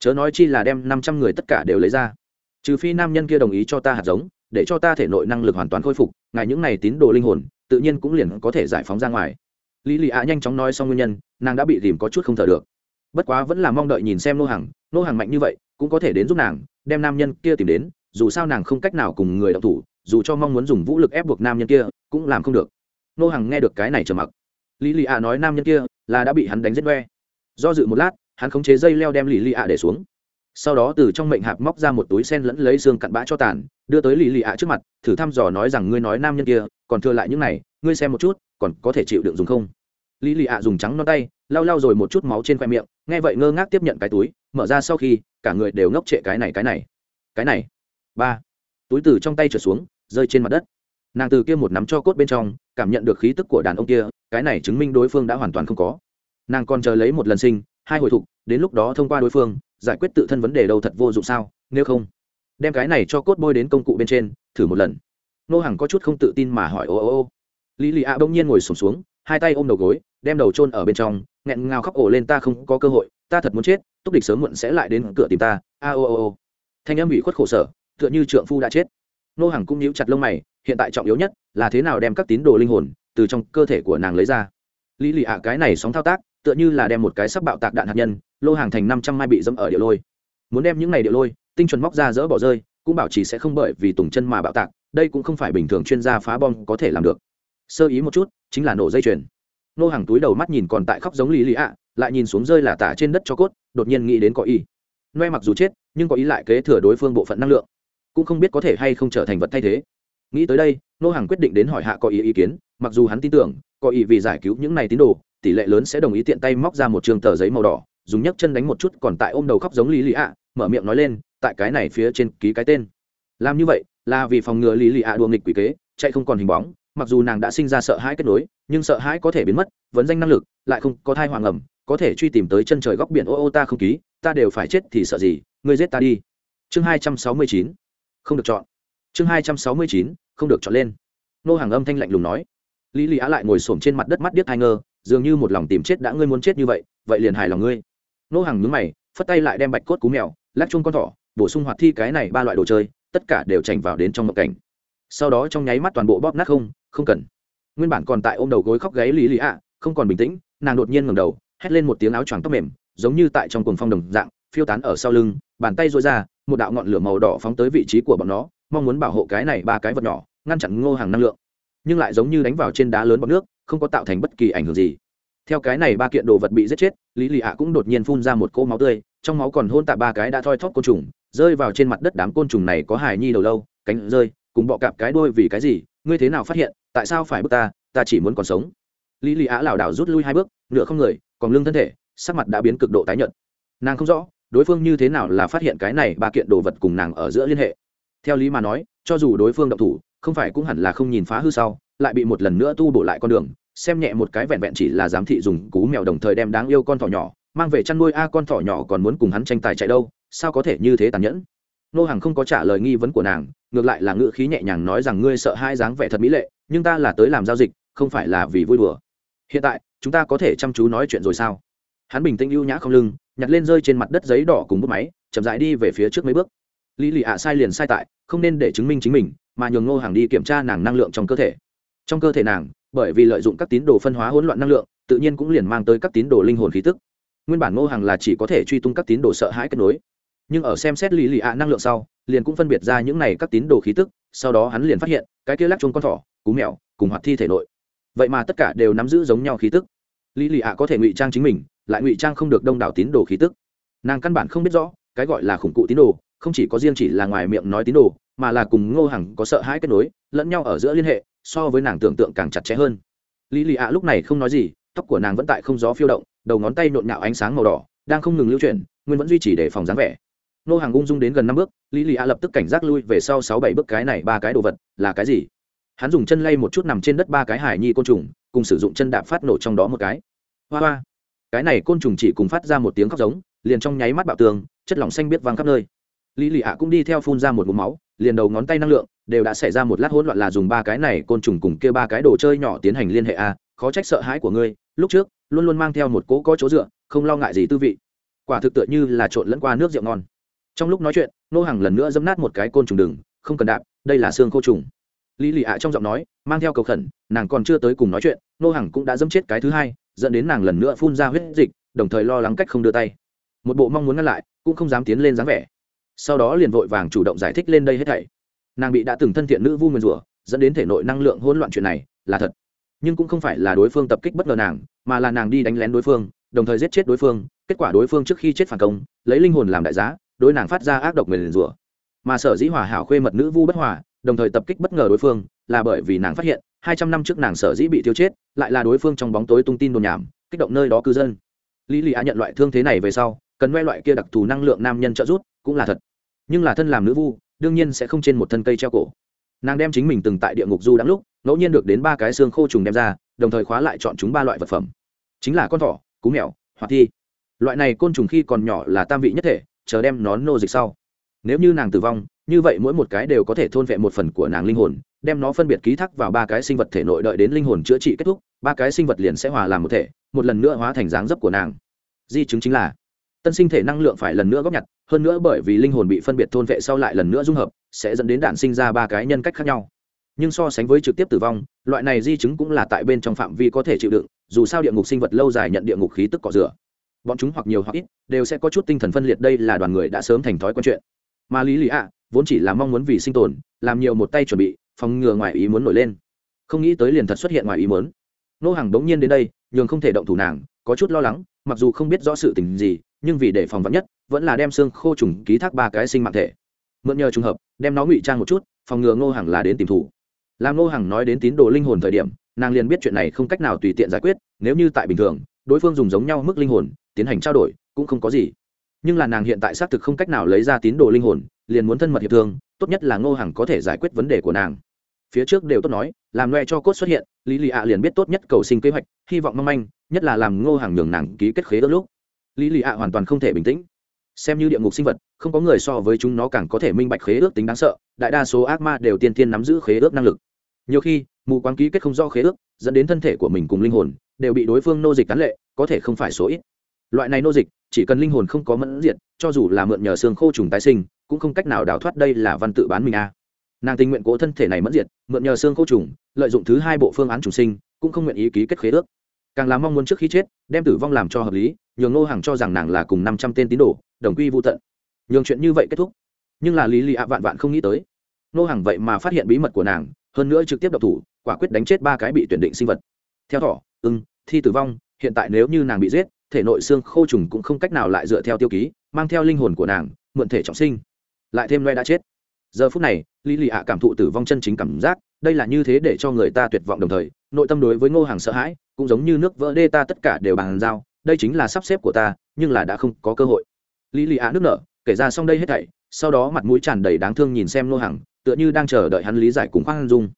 Chớ nói chi là đem năm trăm người tất cả đều lấy ra. Trừ phi nam nhân kia đồng ý cho ta hạt giống, để cho ta thể nội năng lực hoàn toàn khôi phục, ngài những này tín đồ linh hồn, tự nhiên cũng liền có thể giải phóng ra ngoài lý lì ạ nhanh chóng nói xong nguyên nhân, nàng đã bị tìm có chút không thở được. Bất quá vẫn là mong đợi nhìn xem nô hàng nô hàng mạnh như vậy, cũng có thể đến giúp nàng, đem nam nhân kia tìm đến, dù sao nàng không cách nào cùng người đọc thủ, dù cho mong muốn dùng vũ lực ép buộc nam nhân kia, cũng làm không được. Nô hàng nghe được cái này trầm mặc. Lý lì ạ nói nam nhân kia là đã bị hắn đánh giết đoe do dự một lát, hắn khống chế dây leo đem lý lì ạ để xuống sau đó từ trong mệnh hạp móc ra một túi sen lẫn lấy xương cặn bã cho tàn, đưa tới lì lì ạ trước mặt, thử thăm dò nói rằng ngươi nói nam nhân kia, còn thừa lại những này, ngươi xem một chút, còn có thể chịu đựng dùng không? Lì lì ạ dùng trắng non tay, lau lau rồi một chút máu trên khoe miệng, nghe vậy ngơ ngác tiếp nhận cái túi, mở ra sau khi, cả người đều ngốc trệ cái này cái này cái này. Ba. Túi từ trong tay trở xuống, rơi trên mặt đất. Nàng từ kia một nắm cho cốt bên trong, cảm nhận được khí tức của đàn ông kia, cái này chứng minh đối phương đã hoàn toàn không có. Nàng còn chờ lấy một lần sinh, hai hồi thục, đến lúc đó thông qua đối phương giải quyết tự thân vấn đề đâu thật vô dụng sao? Nếu không đem cái này cho cốt bôi đến công cụ bên trên thử một lần. Nô hàng có chút không tự tin mà hỏi ô ô ô. Lý lì ạ bỗng nhiên ngồi sùng xuống, xuống hai tay ôm đầu gối đem đầu chôn ở bên trong nghẹn ngào khóc ổ lên ta không có cơ hội ta thật muốn chết túc địch sớm muộn sẽ lại đến cửa tìm ta. A ô ô ô. Thanh âm bị khuất khổ sở tựa như trượng phu đã chết. Nô hàng cũng nhíu chặt lông mày hiện tại trọng yếu nhất là thế nào đem các tín đồ linh hồn từ trong cơ thể của nàng lấy ra. Lý lì ạ cái này sóng thao tác tựa như là đem một cái sắp bạo tạc đạn hạt nhân, lô hàng thành năm trăm mai bị dẫm ở địa lôi. Muốn đem những này địa lôi, tinh chuẩn móc ra dỡ bỏ rơi, cũng bảo trì sẽ không bởi vì tùng chân mà bạo tạc, đây cũng không phải bình thường chuyên gia phá bom có thể làm được. Sơ ý một chút, chính là nổ dây chuyền. Nô hàng túi đầu mắt nhìn còn tại khóc giống lý lý ạ, lại nhìn xuống rơi là tả trên đất cho cốt, đột nhiên nghĩ đến có ý. Noe mặc dù chết, nhưng có ý lại kế thừa đối phương bộ phận năng lượng. Cũng không biết có thể hay không trở thành vật thay thế. Nghĩ tới đây nô hàng quyết định đến hỏi hạ có ý ý kiến, mặc dù hắn tin tưởng, có ý vì giải cứu những này tín đồ tỷ lệ lớn sẽ đồng ý tiện tay móc ra một trường tờ giấy màu đỏ, dùng nhấc chân đánh một chút, còn tại ôm đầu khóc giống lý lý ạ, mở miệng nói lên, tại cái này phía trên ký cái tên. Làm như vậy, là vì phòng ngừa lý lý ạ đua nghịch quỷ kế, chạy không còn hình bóng, mặc dù nàng đã sinh ra sợ hãi kết nối, nhưng sợ hãi có thể biến mất vấn danh năng lực, lại không có thai hoàng ẩm, có thể truy tìm tới chân trời góc biển, ô ô ta không ký, ta đều phải chết thì sợ gì, ngươi giết ta đi. Chương hai trăm sáu mươi chín, không được chọn. Chương hai trăm sáu mươi chín, không được chọn lên. Nô hàng âm thanh lạnh lùng nói. Lý lý á lại ngồi s trên mặt đất mắt điếc hai ngơ dường như một lòng tìm chết đã ngươi muốn chết như vậy vậy liền hài lòng ngươi. Nô hàng nhướng mày, phất tay lại đem bạch cốt cú mèo, lắc chung con thỏ, bổ sung hoạt thi cái này ba loại đồ chơi, tất cả đều chành vào đến trong mộng cảnh. Sau đó trong nháy mắt toàn bộ bóp nát không không cần. Nguyên bản còn tại ôm đầu gối khóc gáy lý lý ạ, không còn bình tĩnh, nàng đột nhiên ngẩng đầu, hét lên một tiếng áo choàng tóc mềm, giống như tại trong cuồng phong đồng dạng, phiêu tán ở sau lưng, bàn tay dội ra, một đạo ngọn lửa màu đỏ phóng tới vị trí của bọn nó, mong muốn bảo hộ cái này ba cái vật nhỏ, ngăn chặn ngô hàng năng lượng. Nhưng lại giống như đánh vào trên đá lớn bọc nước không có tạo thành bất kỳ ảnh hưởng gì. Theo cái này ba kiện đồ vật bị giết chết, lý lì ạ cũng đột nhiên phun ra một cỗ máu tươi, trong máu còn hôn tạ ba cái đã thoi thóp côn trùng, rơi vào trên mặt đất đám côn trùng này có hài nhi đầu lâu, cánh rơi, cùng bọ cạp cái đôi vì cái gì, ngươi thế nào phát hiện, tại sao phải bước ta ta chỉ muốn còn sống. Lý lì ạ lảo đảo rút lui hai bước, nửa không người, còn lưng thân thể, sắc mặt đã biến cực độ tái nhợt. Nàng không rõ, đối phương như thế nào là phát hiện cái này ba kiện đồ vật cùng nàng ở giữa liên hệ. Theo lý mà nói, cho dù đối phương động thủ không phải cũng hẳn là không nhìn phá hư sau, lại bị một lần nữa tu bổ lại con đường, xem nhẹ một cái vẹn vẹn chỉ là giám thị dùng cú mèo đồng thời đem đáng yêu con thỏ nhỏ, mang về chăn nuôi. A, con thỏ nhỏ còn muốn cùng hắn tranh tài chạy đâu, sao có thể như thế tàn nhẫn? Nô hàng không có trả lời nghi vấn của nàng, ngược lại là ngữ khí nhẹ nhàng nói rằng, ngươi sợ hai dáng vẻ thật mỹ lệ, nhưng ta là tới làm giao dịch, không phải là vì vui đùa. Hiện tại, chúng ta có thể chăm chú nói chuyện rồi sao? Hắn bình tĩnh ưu nhã không lưng, nhặt lên rơi trên mặt đất giấy đỏ cùng bút máy, chậm dại đi về phía trước mấy bước. Lý lì ạ sai liền sai tại, không nên để chứng minh chính mình mà nhường ngô hàng đi kiểm tra nàng năng lượng trong cơ thể. Trong cơ thể nàng, bởi vì lợi dụng các tín đồ phân hóa hỗn loạn năng lượng, tự nhiên cũng liền mang tới các tín đồ linh hồn khí tức. Nguyên bản ngô hàng là chỉ có thể truy tung các tín đồ sợ hãi kết nối. Nhưng ở xem xét lý lì ạ năng lượng sau, liền cũng phân biệt ra những này các tín đồ khí tức, sau đó hắn liền phát hiện, cái kia lắc chung con thỏ, cú mèo, cùng hoạt thi thể nội. Vậy mà tất cả đều nắm giữ giống nhau khí tức. Lý lì ạ có thể ngụy trang chính mình, lại ngụy trang không được đông đảo tín đồ khí tức. Nàng căn bản không biết rõ, cái gọi là khủng cụ tín đồ không chỉ có riêng chỉ là ngoài miệng nói tín đồ, mà là cùng ngô hằng có sợ hãi kết nối, lẫn nhau ở giữa liên hệ, so với nàng tưởng tượng càng chặt chẽ hơn. Lý lì ạ lúc này không nói gì, tóc của nàng vẫn tại không gió phiêu động, đầu ngón tay nhộn nhạo ánh sáng màu đỏ, đang không ngừng lưu chuyển, nguyên vẫn duy trì để phòng dáng vẻ. Ngô hàng ung dung đến gần năm bước, lý lì ạ lập tức cảnh giác lui về sau sáu bảy bước cái này ba cái đồ vật là cái gì? Hắn dùng chân lay một chút nằm trên đất ba cái hải nhi côn trùng, cùng sử dụng chân đạp phát nổ trong đó một cái. Hoa hoa. Cái này côn trùng chỉ cùng phát ra một tiếng khóc giống, liền trong nháy mắt bạo tường, chất lỏng xanh biết văng khắp nơi lý lì ạ cũng đi theo phun ra một mũ máu, liền đầu ngón tay năng lượng đều đã xảy ra một lát hỗn loạn là dùng ba cái này côn trùng cùng kia ba cái đồ chơi nhỏ tiến hành liên hệ a, khó trách sợ hãi của ngươi, lúc trước luôn luôn mang theo một cỗ có chỗ dựa, không lo ngại gì tư vị. Quả thực tựa như là trộn lẫn qua nước rượu ngon. Trong lúc nói chuyện, nô hàng lần nữa dẫm nát một cái côn trùng đừng, không cần đạp, đây là xương khô trùng. Lý lì ạ trong giọng nói, mang theo cầu khẩn, nàng còn chưa tới cùng nói chuyện, nô hàng cũng đã dẫm chết cái thứ hai, dẫn đến nàng lần nữa phun ra huyết dịch, đồng thời lo lắng cách không đưa tay. Một bộ mong muốn ngăn lại, cũng không dám tiến lên dáng vẻ sau đó liền vội vàng chủ động giải thích lên đây hết thảy. Nàng bị đã từng thân thiện nữ vu nguyền rủa, dẫn đến thể nội năng lượng hỗn loạn chuyện này, là thật. Nhưng cũng không phải là đối phương tập kích bất ngờ nàng, mà là nàng đi đánh lén đối phương, đồng thời giết chết đối phương, kết quả đối phương trước khi chết phản công, lấy linh hồn làm đại giá, đối nàng phát ra ác độc nguyền rủa. Mà sở dĩ hòa hảo khuê mật nữ vu bất hòa, đồng thời tập kích bất ngờ đối phương, là bởi vì nàng phát hiện, hai trăm năm trước nàng sở dĩ bị tiêu chết, lại là đối phương trong bóng tối tung tin đồn nhảm, kích động nơi đó cư dân. Lý lì á nhận loại thương thế này về sau, cần ngoe loại kia đặc thù năng lượng nam nhân trợ giúp cũng là thật. Nhưng là thân làm nữ vu, đương nhiên sẽ không trên một thân cây treo cổ. Nàng đem chính mình từng tại địa ngục du đáng lúc, ngẫu nhiên được đến ba cái xương khô trùng đem ra, đồng thời khóa lại chọn chúng ba loại vật phẩm. Chính là con thỏ, cú mèo hoặc thi. Loại này côn trùng khi còn nhỏ là tam vị nhất thể, chờ đem nó nô dịch sau. Nếu như nàng tử vong, như vậy mỗi một cái đều có thể thôn vệ một phần của nàng linh hồn, đem nó phân biệt ký thác vào ba cái sinh vật thể nội đợi đến linh hồn chữa trị kết thúc, ba cái sinh vật liền sẽ hòa làm một thể, một lần nữa hóa thành dáng dấp của nàng. Di chứng chính là, tân sinh thể năng lượng phải lần nữa góp nhặt hơn nữa bởi vì linh hồn bị phân biệt thôn vệ sau lại lần nữa dung hợp, sẽ dẫn đến đạn sinh ra ba cái nhân cách khác nhau. Nhưng so sánh với trực tiếp tử vong, loại này di chứng cũng là tại bên trong phạm vi có thể chịu đựng, dù sao địa ngục sinh vật lâu dài nhận địa ngục khí tức cọ rửa. Bọn chúng hoặc nhiều hoặc ít, đều sẽ có chút tinh thần phân liệt đây là đoàn người đã sớm thành thói quen chuyện. Mà lý lý ạ, vốn chỉ là mong muốn vì sinh tồn, làm nhiều một tay chuẩn bị, phòng ngừa ngoài ý muốn nổi lên. Không nghĩ tới liền thật xuất hiện ngoài ý muốn. Nô hàng đống nhiên đến đây, nhường không thể động thủ nàng, có chút lo lắng, mặc dù không biết rõ sự tình gì nhưng vì để phòng vắn nhất, vẫn là đem xương khô trùng ký thác ba cái sinh mạng thể. Mượn nhờ trùng hợp, đem nó ngụy trang một chút, phòng ngừa ngô Hằng là đến tìm thủ. Làm ngô Hằng nói đến tín đồ linh hồn thời điểm, nàng liền biết chuyện này không cách nào tùy tiện giải quyết, nếu như tại bình thường, đối phương dùng giống nhau mức linh hồn, tiến hành trao đổi, cũng không có gì. Nhưng là nàng hiện tại xác thực không cách nào lấy ra tín đồ linh hồn, liền muốn thân mật hiệp thương, tốt nhất là ngô hằng có thể giải quyết vấn đề của nàng. Phía trước đều tốt nói, làm loe cho cốt xuất hiện, lý lì ạ liền biết tốt nhất cầu sinh kế hoạch, hy vọng mong manh, nhất là làm ngô Hằng nhường nàng ký kết khế ước lúc lý lì ạ hoàn toàn không thể bình tĩnh. Xem như địa ngục sinh vật, không có người so với chúng nó càng có thể minh bạch khế ước tính đáng sợ, đại đa số ác ma đều tiên tiên nắm giữ khế ước năng lực. Nhiều khi, mù quáng ký kết không do khế ước, dẫn đến thân thể của mình cùng linh hồn đều bị đối phương nô dịch cán lệ, có thể không phải số ít. Loại này nô dịch, chỉ cần linh hồn không có mẫn diện cho dù là mượn nhờ xương khô trùng tái sinh, cũng không cách nào đào thoát đây là văn tự bán mình a. Nàng tình nguyện cố thân thể này mẫn diệt, mượn nhờ xương khô trùng, lợi dụng thứ hai bộ phương án trùng sinh, cũng không nguyện ý ký kết khế ước. Càng là mong muốn trước khi chết, đem tử vong làm cho hợp lý nhường ngô hàng cho rằng nàng là cùng năm trăm tên tín đồ, đồng quy vô tận. Nhường chuyện như vậy kết thúc. Nhưng là lý lì ạ vạn vạn không nghĩ tới. Ngô hàng vậy mà phát hiện bí mật của nàng, hơn nữa trực tiếp độc thủ, quả quyết đánh chết ba cái bị tuyển định sinh vật. Theo thỏ, ưng, thi tử vong, hiện tại nếu như nàng bị giết, thể nội xương khô trùng cũng không cách nào lại dựa theo tiêu ký, mang theo linh hồn của nàng, mượn thể trọng sinh. Lại thêm loe đã chết. Giờ phút này, lý lì ạ cảm thụ tử vong chân chính cảm giác, đây là như thế để cho người ta tuyệt vọng đồng thời, nội tâm đối với ngô hàng sợ hãi, cũng giống như nước vỡ đê ta tất cả đều bàn giao đây chính là sắp xếp của ta, nhưng là đã không có cơ hội. Lý lì ạ nước nở, kể ra xong đây hết thảy, sau đó mặt mũi tràn đầy đáng thương nhìn xem Nô hàng tựa như đang chờ đợi hắn lý giải cùng khoan dung.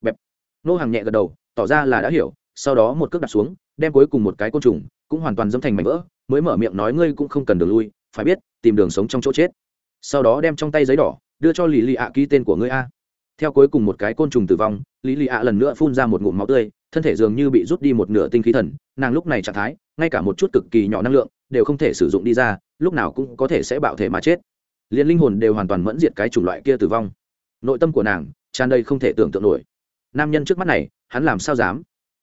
Bẹp. Nô hàng nhẹ gật đầu, tỏ ra là đã hiểu, sau đó một cước đặt xuống, đem cuối cùng một cái côn trùng, cũng hoàn toàn dâm thành mảnh vỡ, mới mở miệng nói ngươi cũng không cần đường lui, phải biết, tìm đường sống trong chỗ chết. Sau đó đem trong tay giấy đỏ, đưa cho lì lì ạ ký tên của ngươi a. Theo cuối cùng một cái côn trùng tử vong, lý lì ạ lần nữa phun ra một ngụm máu tươi thân thể dường như bị rút đi một nửa tinh khí thần, nàng lúc này trạng thái, ngay cả một chút cực kỳ nhỏ năng lượng, đều không thể sử dụng đi ra, lúc nào cũng có thể sẽ bạo thể mà chết. Liền linh hồn đều hoàn toàn mẫn diệt cái chủng loại kia tử vong. Nội tâm của nàng tràn đầy không thể tưởng tượng nổi. Nam nhân trước mắt này, hắn làm sao dám?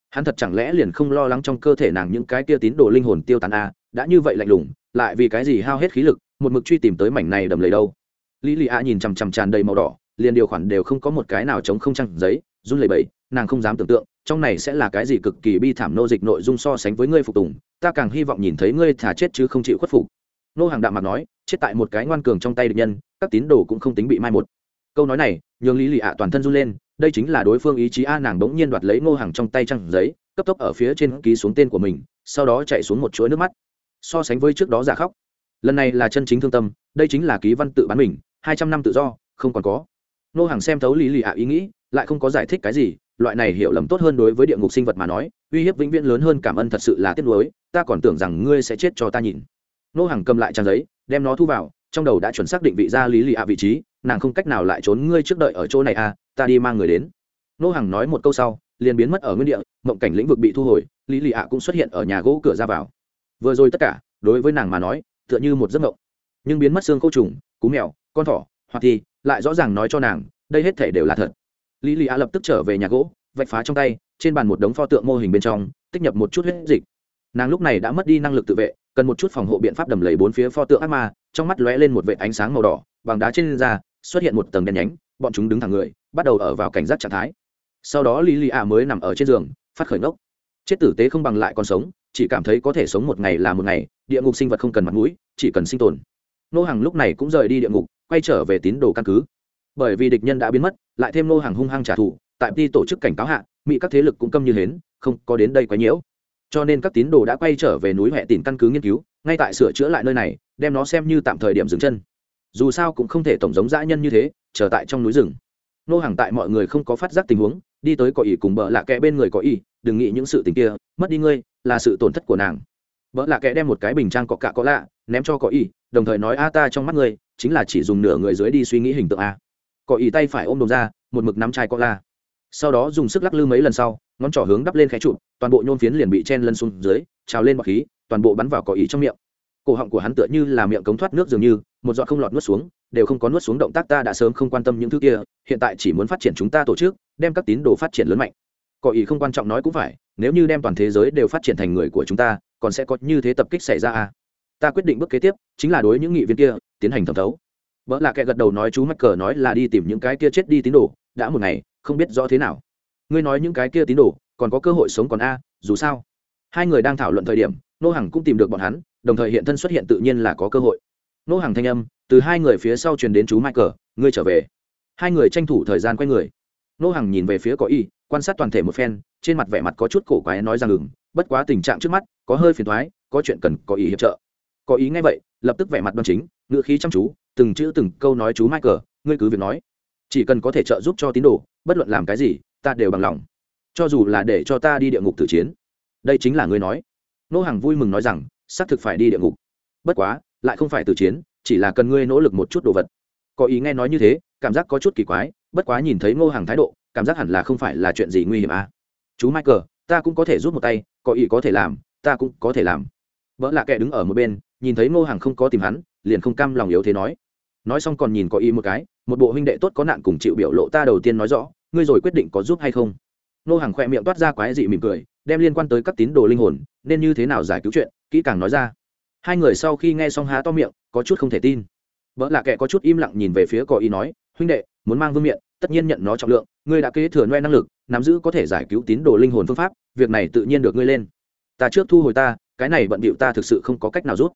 Hắn thật chẳng lẽ liền không lo lắng trong cơ thể nàng những cái kia tín đồ linh hồn tiêu tán a đã như vậy lạnh lùng, lại vì cái gì hao hết khí lực, một mực truy tìm tới mảnh này đầm lầy đâu? Lý lì a nhìn chằm chằm tràn đầy màu đỏ, liền điều khoản đều không có một cái nào chống không trăng giấy, run lẩy bẩy, nàng không dám tưởng tượng trong này sẽ là cái gì cực kỳ bi thảm nô dịch nội dung so sánh với ngươi phục tùng, ta càng hy vọng nhìn thấy ngươi thả chết chứ không chịu khuất phục. Nô hàng đạm mặt nói, chết tại một cái ngoan cường trong tay địch nhân, các tín đồ cũng không tính bị mai một. Câu nói này, nhường lý lì ạ toàn thân run lên, đây chính là đối phương ý chí a nàng bỗng nhiên đoạt lấy ngô hàng trong tay trăng giấy, cấp tốc ở phía trên ký xuống tên của mình, sau đó chạy xuống một chuỗi nước mắt. So sánh với trước đó giả khóc. Lần này là chân chính thương tâm, đây chính là ký văn tự bán mình, hai trăm năm tự do, không còn có. Nô hàng xem thấu lý lì ạ ý nghĩ, lại không có giải thích cái gì loại này hiểu lầm tốt hơn đối với địa ngục sinh vật mà nói, uy hiếp vĩnh viễn lớn hơn cảm ơn thật sự là tiếc nuối, ta còn tưởng rằng ngươi sẽ chết cho ta nhìn. Nô hàng cầm lại trang giấy, đem nó thu vào, trong đầu đã chuẩn xác định vị ra lý lì ạ vị trí, nàng không cách nào lại trốn ngươi trước đợi ở chỗ này à ta đi mang người đến. Nô hàng nói một câu sau, liền biến mất ở nguyên địa, mộng cảnh lĩnh vực bị thu hồi, lý lì ạ cũng xuất hiện ở nhà gỗ cửa ra vào. Vừa rồi tất cả, đối với nàng mà nói, tựa như một giấc mộng. Nhưng biến mất xương câu trùng, cú mèo, con thỏ hoặc thì lại rõ ràng nói cho nàng, đây hết thể đều là thật lý lì Á lập tức trở về nhà gỗ, vạch phá trong tay, trên bàn một đống pho tượng mô hình bên trong, tích nhập một chút huyết dịch. Nàng lúc này đã mất đi năng lực tự vệ, cần một chút phòng hộ biện pháp đầm lầy bốn phía pho tượng ác ma, trong mắt lóe lên một vệ ánh sáng màu đỏ bằng đá trên da, xuất hiện một tầng đen nhánh, bọn chúng đứng thẳng người, bắt đầu ở vào cảnh giác trạng thái. Sau đó lý lì Á mới nằm ở trên giường, phát khởi ngốc. Chết tử tế không bằng lại còn sống, chỉ cảm thấy có thể sống một ngày là một ngày, địa ngục sinh vật không cần mặt mũi, chỉ cần sinh tồn. Nô hàng lúc này cũng rời đi địa ngục, quay trở về tín đồ căn cứ bởi vì địch nhân đã biến mất, lại thêm nô hàng hung hăng trả thù, tại đi tổ chức cảnh cáo hạ, mỹ các thế lực cũng câm như hến, không có đến đây quá nhiễu. Cho nên các tín đồ đã quay trở về núi huệ tìm căn cứ nghiên cứu, ngay tại sửa chữa lại nơi này, đem nó xem như tạm thời điểm dừng chân. Dù sao cũng không thể tổng giống dã nhân như thế trở tại trong núi rừng. Nô hàng tại mọi người không có phát giác tình huống, đi tới có ý cùng bợ lạ kẽ bên người có ý đừng nghĩ những sự tình kia, mất đi ngươi, là sự tổn thất của nàng. Bợ lạ kẽ đem một cái bình trang cọ cạ có lạ, ném cho có ý đồng thời nói, a ta trong mắt ngươi, chính là chỉ dùng nửa người dưới đi suy nghĩ hình tượng a có ý tay phải ôm đồm ra, một mực nắm chai có la sau đó dùng sức lắc lư mấy lần sau, ngón trỏ hướng đắp lên khẽ trụ toàn bộ nhôm phiến liền bị chen lân xuống dưới, trào lên bọc khí, toàn bộ bắn vào có ý trong miệng. Cổ họng của hắn tựa như là miệng cống thoát nước dường như, một giọt không lọt nuốt xuống, đều không có nuốt xuống động tác ta đã sớm không quan tâm những thứ kia, hiện tại chỉ muốn phát triển chúng ta tổ chức, đem các tín đồ phát triển lớn mạnh. Có ý không quan trọng nói cũng phải, nếu như đem toàn thế giới đều phát triển thành người của chúng ta, còn sẽ có như thế tập kích xảy ra à? Ta quyết định bước kế tiếp, chính là đối những nghị viên kia, tiến hành thẩm thấu vợ là kẻ gật đầu nói chú mắc cờ nói là đi tìm những cái kia chết đi tín đồ, đã một ngày, không biết rõ thế nào. Ngươi nói những cái kia tín đồ, còn có cơ hội sống còn a, dù sao. Hai người đang thảo luận thời điểm, nô hằng cũng tìm được bọn hắn, đồng thời hiện thân xuất hiện tự nhiên là có cơ hội. Nô hàng thanh âm, từ hai người phía sau truyền đến chú michael ngươi trở về. Hai người tranh thủ thời gian quay người. Nô hàng nhìn về phía có y, quan sát toàn thể một phen, trên mặt vẻ mặt có chút cổ quái nói rằng ngừng bất quá tình trạng trước mắt, có hơi phiền thoái có chuyện cần có ý hiệp trợ. Có ý ngay vậy lập tức vẻ mặt đoan chính, ngữ khí chăm chú, từng chữ từng câu nói chú michael, ngươi cứ việc nói. Chỉ cần có thể trợ giúp cho tín đồ, bất luận làm cái gì, ta đều bằng lòng. Cho dù là để cho ta đi địa ngục tử chiến. Đây chính là ngươi nói. Nô hàng vui mừng nói rằng, xác thực phải đi địa ngục. Bất quá, lại không phải tử chiến, chỉ là cần ngươi nỗ lực một chút đồ vật. Có ý nghe nói như thế, cảm giác có chút kỳ quái, bất quá nhìn thấy ngô hàng thái độ, cảm giác hẳn là không phải là chuyện gì nguy hiểm à. chú michael, ta cũng có thể rút một tay, có ý có thể làm, ta cũng có thể làm. Vợ lạ kẻ đứng ở một bên nhìn thấy ngô hàng không có tìm hắn, liền không cam lòng yếu thế nói. Nói xong còn nhìn có ý một cái, một bộ huynh đệ tốt có nạn cùng chịu biểu lộ ta đầu tiên nói rõ, ngươi rồi quyết định có giúp hay không? Ngô hàng khỏe miệng toát ra quái dị mỉm cười, đem liên quan tới các tín đồ linh hồn, nên như thế nào giải cứu chuyện, kỹ càng nói ra. Hai người sau khi nghe xong há to miệng, có chút không thể tin. Vợ lạ kệ có chút im lặng nhìn về phía có ý nói, huynh đệ, muốn mang vương miện, tất nhiên nhận nó trọng lượng, ngươi đã kế thừa noe năng lực, nắm giữ có thể giải cứu tín đồ linh hồn phương pháp, việc này tự nhiên được ngươi lên. Ta trước thu hồi ta, cái này bận bịu ta thực sự không có cách nào rút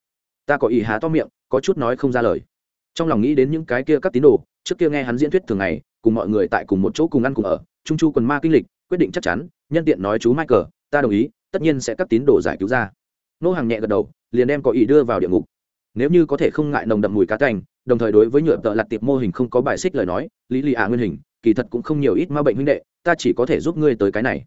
ta có ý há to miệng, có chút nói không ra lời. Trong lòng nghĩ đến những cái kia các tín đồ, trước kia nghe hắn diễn thuyết thường ngày, cùng mọi người tại cùng một chỗ cùng ăn cùng ở, trung chu quần ma kinh lịch, quyết định chắc chắn, nhân tiện nói chú michael, ta đồng ý, tất nhiên sẽ các tín đồ giải cứu ra. Nô hàng nhẹ gật đầu, liền đem có ý đưa vào địa ngục. Nếu như có thể không ngại nồng đậm mùi cá canh, đồng thời đối với nhựa tợ lặt tiệp mô hình không có bài xích lời nói, lý lì ả nguyên hình, kỳ thật cũng không nhiều ít ma bệnh huynh đệ, ta chỉ có thể giúp ngươi tới cái này.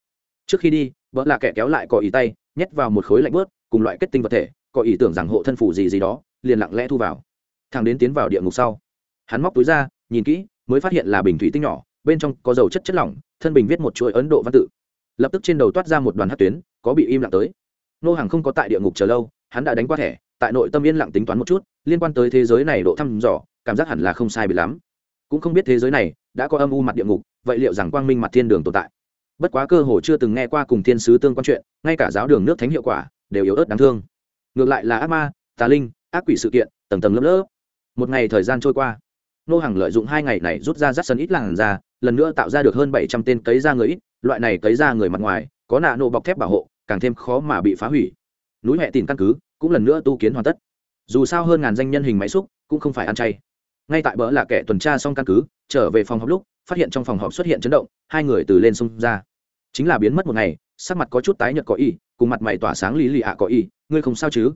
Trước khi đi, vợ là kẻ kéo lại cỏ ý tay, nhét vào một khối lạnh bớt, cùng loại kết tinh vật thể có ý tưởng rằng hộ thân phủ gì gì đó, liền lặng lẽ thu vào. Thằng đến tiến vào địa ngục sau, hắn móc túi ra, nhìn kỹ, mới phát hiện là bình thủy tinh nhỏ, bên trong có dầu chất chất lỏng, thân bình viết một chuỗi ấn độ văn tự. Lập tức trên đầu toát ra một đoàn hát tuyến, có bị im lặng tới. Nô hàng không có tại địa ngục chờ lâu, hắn đã đánh qua thẻ, tại nội tâm yên lặng tính toán một chút, liên quan tới thế giới này độ thăm dò, cảm giác hẳn là không sai bị lắm. Cũng không biết thế giới này đã có âm u mặt địa ngục, vậy liệu rằng quang minh mặt thiên đường tồn tại? Bất quá cơ hồ chưa từng nghe qua cùng thiên sứ tương quan chuyện, ngay cả giáo đường nước thánh hiệu quả, đều yếu ớt đáng thương ngược lại là ác ma, tà linh, ác quỷ sự kiện, tầng tầng lớp lớp. Một ngày thời gian trôi qua, nô hàng lợi dụng hai ngày này rút ra rắt sân ít làng ra, lần nữa tạo ra được hơn bảy trăm tên cấy da người ít, loại này cấy da người mặt ngoài, có nạ nô bọc thép bảo hộ, càng thêm khó mà bị phá hủy. Núi hệ tìm căn cứ cũng lần nữa tu kiến hoàn tất. Dù sao hơn ngàn danh nhân hình máy xúc cũng không phải ăn chay. Ngay tại bỡ là kẻ tuần tra xong căn cứ, trở về phòng họp lúc, phát hiện trong phòng họp xuất hiện chấn động, hai người từ lên sông ra. Chính là biến mất một ngày, sắc mặt có chút tái nhợt có y, cùng mặt mày tỏa sáng lý lì ạ có y ngươi không sao chứ?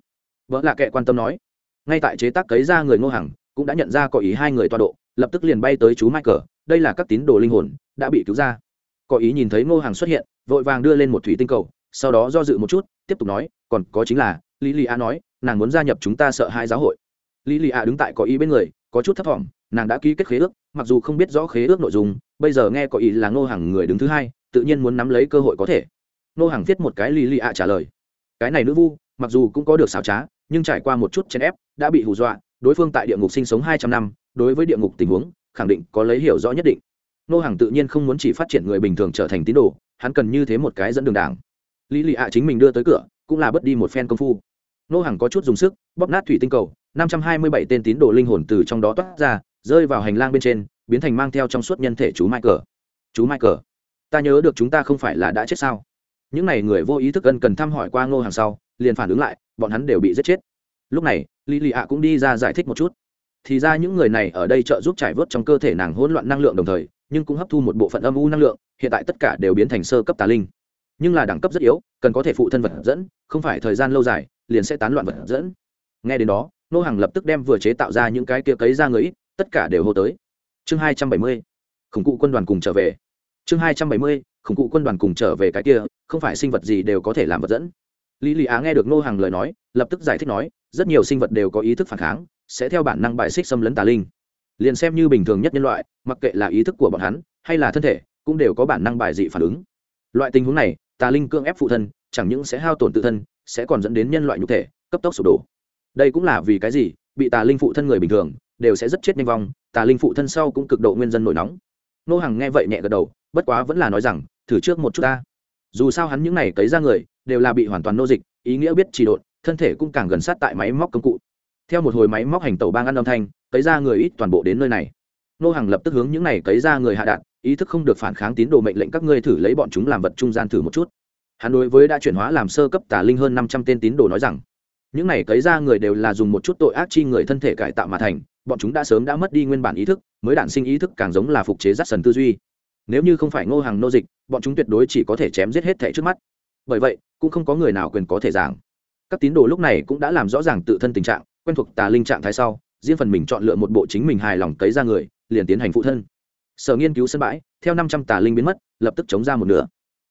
Vợ lạ kệ quan tâm nói. Ngay tại chế tác cấy ra người ngô hằng, cũng đã nhận ra có ý hai người toa độ, lập tức liền bay tới chú michael, đây là các tín đồ linh hồn, đã bị cứu ra. Có ý nhìn thấy ngô hằng xuất hiện, vội vàng đưa lên một thủy tinh cầu, sau đó do dự một chút, tiếp tục nói, còn có chính là, lý lì a nói, nàng muốn gia nhập chúng ta sợ hai giáo hội. Lý lì a đứng tại có ý bên người, có chút thấp t nàng đã ký kết khế ước, mặc dù không biết rõ khế ước nội dung, bây giờ nghe có ý là ngô Hằng người đứng thứ hai, tự nhiên muốn nắm lấy cơ hội có thể. Ngô Hằng viết một cái lý lì a trả lời. Cái này nữ vu mặc dù cũng có được xảo trá, nhưng trải qua một chút chèn ép, đã bị hù dọa, đối phương tại địa ngục sinh sống hai trăm năm, đối với địa ngục tình huống, khẳng định có lấy hiểu rõ nhất định. Nô hàng tự nhiên không muốn chỉ phát triển người bình thường trở thành tín đồ, hắn cần như thế một cái dẫn đường đảng. Lý lì ạ chính mình đưa tới cửa, cũng là bớt đi một phen công phu. Nô hàng có chút dùng sức, bóp nát thủy tinh cầu, năm trăm hai mươi bảy tên tín đồ linh hồn từ trong đó toát ra, rơi vào hành lang bên trên, biến thành mang theo trong suốt nhân thể chú michael. Chú michael, ta nhớ được chúng ta không phải là đã chết sao? Những n à y người vô ý thức ân cần thăm hỏi qua ngô hàng sau liền phản ứng lại, bọn hắn đều bị giết chết. Lúc này lì lì ạ cũng đi ra giải thích một chút. Thì ra những người này ở đây trợ giúp trải vớt trong cơ thể nàng hỗn loạn năng lượng đồng thời, nhưng cũng hấp thu một bộ phận âm u năng lượng, hiện tại tất cả đều biến thành sơ cấp tà linh. Nhưng là đẳng cấp rất yếu, cần có thể phụ thân vật dẫn, không phải thời gian lâu dài, liền sẽ tán loạn vật dẫn. Nghe đến đó, nô hàng lập tức đem vừa chế tạo ra những cái kia cấy ra người ít tất cả đều hô tới. Chương hai trăm bảy mươi, khủng cụ quân đoàn cùng trở về. Chương hai trăm bảy mươi, khủng cụ quân đoàn cùng trở về cái kia, không phải sinh vật gì đều có thể làm vật dẫn lý lý á nghe được nô hàng lời nói, lập tức giải thích nói, rất nhiều sinh vật đều có ý thức phản kháng, sẽ theo bản năng bài xích xâm lấn tà linh. Liền xem như bình thường nhất nhân loại, mặc kệ là ý thức của bọn hắn, hay là thân thể, cũng đều có bản năng bài dị phản ứng. Loại tình huống này, tà linh cưỡng ép phụ thân, chẳng những sẽ hao tổn tự thân, sẽ còn dẫn đến nhân loại nhục thể, cấp tốc sụp đổ. Đây cũng là vì cái gì, bị tà linh phụ thân người bình thường, đều sẽ rất chết nhanh vong, tà linh phụ thân sau cũng cực độ nguyên dân nổi nóng. Nô Hằng nghe vậy nhẹ gật đầu, bất quá vẫn là nói rằng, thử trước một chút ta. Dù sao hắn những này cấy ra người đều là bị hoàn toàn nô dịch, ý nghĩa biết chỉ độn, thân thể cũng càng gần sát tại máy móc công cụ. Theo một hồi máy móc hành tàu bang ăn âm thanh, cấy ra người ít toàn bộ đến nơi này. Nô hàng lập tức hướng những này cấy ra người hạ đạn ý thức không được phản kháng tín đồ mệnh lệnh các ngươi thử lấy bọn chúng làm vật trung gian thử một chút. Hắn đối với đã chuyển hóa làm sơ cấp tà linh hơn năm trăm tên tín đồ nói rằng, những này cấy ra người đều là dùng một chút tội ác chi người thân thể cải tạo mà thành, bọn chúng đã sớm đã mất đi nguyên bản ý thức, mới đản sinh ý thức càng giống là phục chế rắt sần tư duy. Nếu như không phải ngô hàng nô dịch, bọn chúng tuyệt đối chỉ có thể chém giết hết thẻ trước mắt. Bởi vậy cũng không có người nào quyền có thể giảng. Các tín đồ lúc này cũng đã làm rõ ràng tự thân tình trạng, quen thuộc tà linh trạng thái sau, riêng phần mình chọn lựa một bộ chính mình hài lòng cấy ra người, liền tiến hành phụ thân. Sở nghiên cứu sân bãi, theo năm trăm tà linh biến mất, lập tức chống ra một nửa.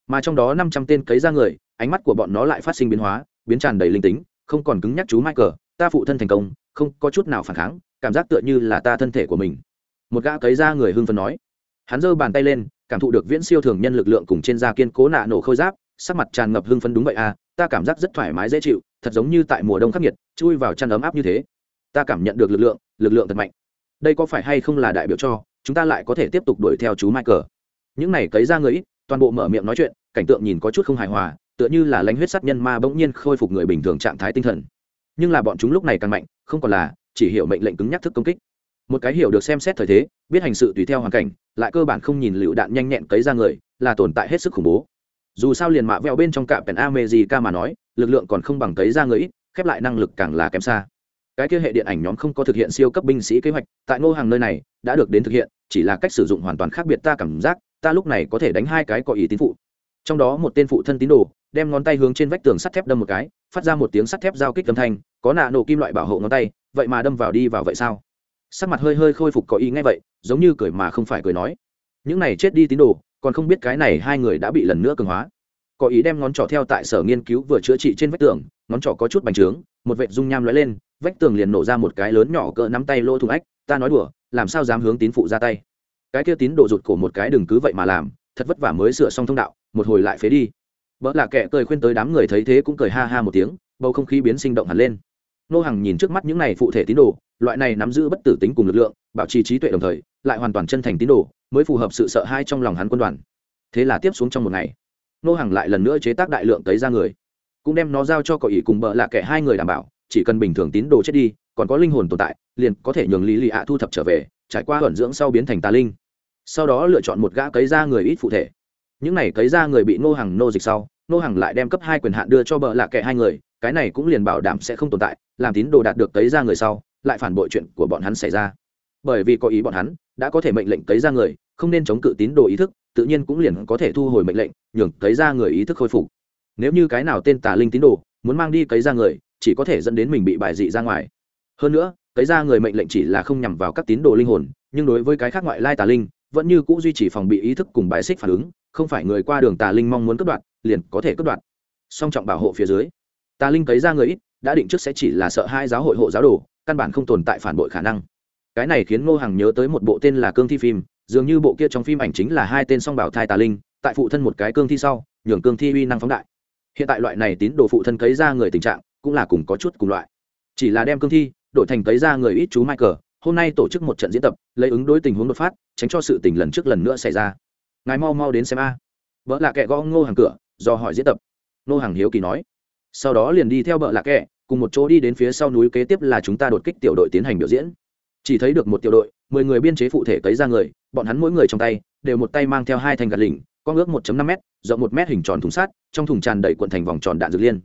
Mà trong đó năm trăm tên cấy ra người, ánh mắt của bọn nó lại phát sinh biến hóa, biến tràn đầy linh tính, không còn cứng nhắc chú michael, ta phụ thân thành công, không có chút nào phản kháng, cảm giác tựa như là ta thân thể của mình. Một gã cấy ra người hưng phấn nói. Hắn giơ bàn tay lên, cảm thụ được viễn siêu thường nhân lực lượng cùng trên da kiên cố nạ nổ khôi giáp sắc mặt tràn ngập hưng phấn đúng vậy à ta cảm giác rất thoải mái dễ chịu, thật giống như tại mùa đông khắc nghiệt, chui vào chăn ấm áp như thế. Ta cảm nhận được lực lượng lực lượng thật mạnh. Đây có phải hay không là đại biểu cho, chúng ta lại có thể tiếp tục đuổi theo chú michael? Những này cấy ra người ít, toàn bộ mở miệng nói chuyện, cảnh tượng nhìn có chút không hài hòa, tựa như là lãnh huyết sát nhân ma bỗng nhiên khôi phục người bình thường trạng thái tinh thần. Nhưng là bọn chúng lúc này càng mạnh, không còn là chỉ hiểu mệnh lệnh cứng nhắc thức công kích. Một cái hiểu được xem xét thời thế, biết hành sự tùy theo hoàn cảnh, lại cơ bản không nhìn lựu đạn nhanh nhẹn cấy ra người, là tồn tại hết sức khủng bố dù sao liền mạ vẹo bên trong cạm pèn ca mà nói, lực lượng còn không bằng thấy ra người ít, khép lại năng lực càng là kém xa. Cái kia hệ điện ảnh nhóm không có thực hiện siêu cấp binh sĩ kế hoạch, tại ngô hàng nơi này, đã được đến thực hiện, chỉ là cách sử dụng hoàn toàn khác biệt ta cảm giác, ta lúc này có thể đánh hai cái có ý tín phụ. Trong đó một tên phụ thân tín đồ, đem ngón tay hướng trên vách tường sắt thép đâm một cái, phát ra một tiếng sắt thép giao kích âm thanh, có nạ nổ kim loại bảo hộ ngón tay, vậy mà đâm vào đi vào vậy sao? Sắc mặt hơi hơi khôi phục có ý ngay vậy, giống như cười mà không phải cười nói. Những này chết đi tín đồ còn không biết cái này hai người đã bị lần nữa cường hóa. Có ý đem ngón trỏ theo tại sở nghiên cứu vừa chữa trị trên vách tường, ngón trỏ có chút bành trướng, một vệt dung nham lóe lên, vách tường liền nổ ra một cái lớn nhỏ cỡ nắm tay lỗ thủng ách, ta nói đùa, làm sao dám hướng tín phụ ra tay? Cái kia tín đồ rụt cổ một cái, đừng cứ vậy mà làm, thật vất vả mới sửa xong thông đạo, một hồi lại phế đi. Vợ là kẻ cười khuyên tới đám người thấy thế cũng cười ha ha một tiếng, bầu không khí biến sinh động hẳn lên. Nô hàng nhìn trước mắt những này phụ thể tín đồ, loại này nắm giữ bất tử tính cùng lực lượng, bảo trì trí tuệ đồng thời, lại hoàn toàn chân thành tín đồ mới phù hợp sự sợ hai trong lòng hắn quân đoàn. Thế là tiếp xuống trong một ngày, nô hàng lại lần nữa chế tác đại lượng tới ra người, cũng đem nó giao cho cậu ỷ cùng bợ lạ kẻ hai người đảm bảo, chỉ cần bình thường tín đồ chết đi, còn có linh hồn tồn tại, liền có thể nhường lý lì ạ thu thập trở về, trải qua huẩn dưỡng sau biến thành tà linh. Sau đó lựa chọn một gã cấy ra người ít phụ thể. Những này cấy ra người bị nô hàng nô dịch sau, nô hàng lại đem cấp hai quyền hạn đưa cho bợ lạ kẻ hai người, cái này cũng liền bảo đảm sẽ không tồn tại, làm tín đồ đạt được cấy ra người sau, lại phản bội chuyện của bọn hắn xảy ra. Bởi vì có ý bọn hắn đã có thể mệnh lệnh cấy ra người, không nên chống cự tín đồ ý thức, tự nhiên cũng liền có thể thu hồi mệnh lệnh, nhường cấy ra người ý thức khôi phục. Nếu như cái nào tên tà linh tín đồ muốn mang đi cấy ra người, chỉ có thể dẫn đến mình bị bài dị ra ngoài. Hơn nữa, cấy ra người mệnh lệnh chỉ là không nhằm vào các tín đồ linh hồn, nhưng đối với cái khác ngoại lai tà linh, vẫn như c ũ duy trì phòng bị ý thức cùng bài xích phản ứng, không phải người qua đường tà linh mong muốn cất đoạn, liền có thể cất đoạn. Song trọng bảo hộ phía dưới, tà linh cấy ra người ít, đã định trước sẽ chỉ là sợ hai giáo hội hộ giáo đồ, căn bản không tồn tại phản bội khả năng cái này khiến ngô hằng nhớ tới một bộ tên là cương thi phim, dường như bộ kia trong phim ảnh chính là hai tên song bảo thai tà linh, tại phụ thân một cái cương thi sau, nhường cương thi uy năng phóng đại. Hiện tại loại này tín đồ phụ thân cấy ra người tình trạng, cũng là cùng có chút cùng loại. Chỉ là đem cương thi đổi thành cấy ra người ít chú michael, hôm nay tổ chức một trận diễn tập, lấy ứng đối tình huống đột phát, tránh cho sự tình lần trước lần nữa xảy ra. Ngài mau mau đến xem a. Vợ lạ kệ gõ ngô hàng cửa, do hỏi diễn tập. Ngô hàng hiếu kỳ nói. Sau đó liền đi theo vợ lạ kệ cùng một chỗ đi đến phía sau núi kế tiếp là chúng ta đột kích tiểu đội tiến hành biểu diễn chỉ thấy được một tiểu đội, mười người biên chế phụ thể cấy ra người, bọn hắn mỗi người trong tay, đều một tay mang theo hai thanh gạt lỉnh, con ước 1 năm m rộng một m hình tròn thùng sắt, trong thùng tràn đầy cuộn thành vòng tròn đạn dược liên.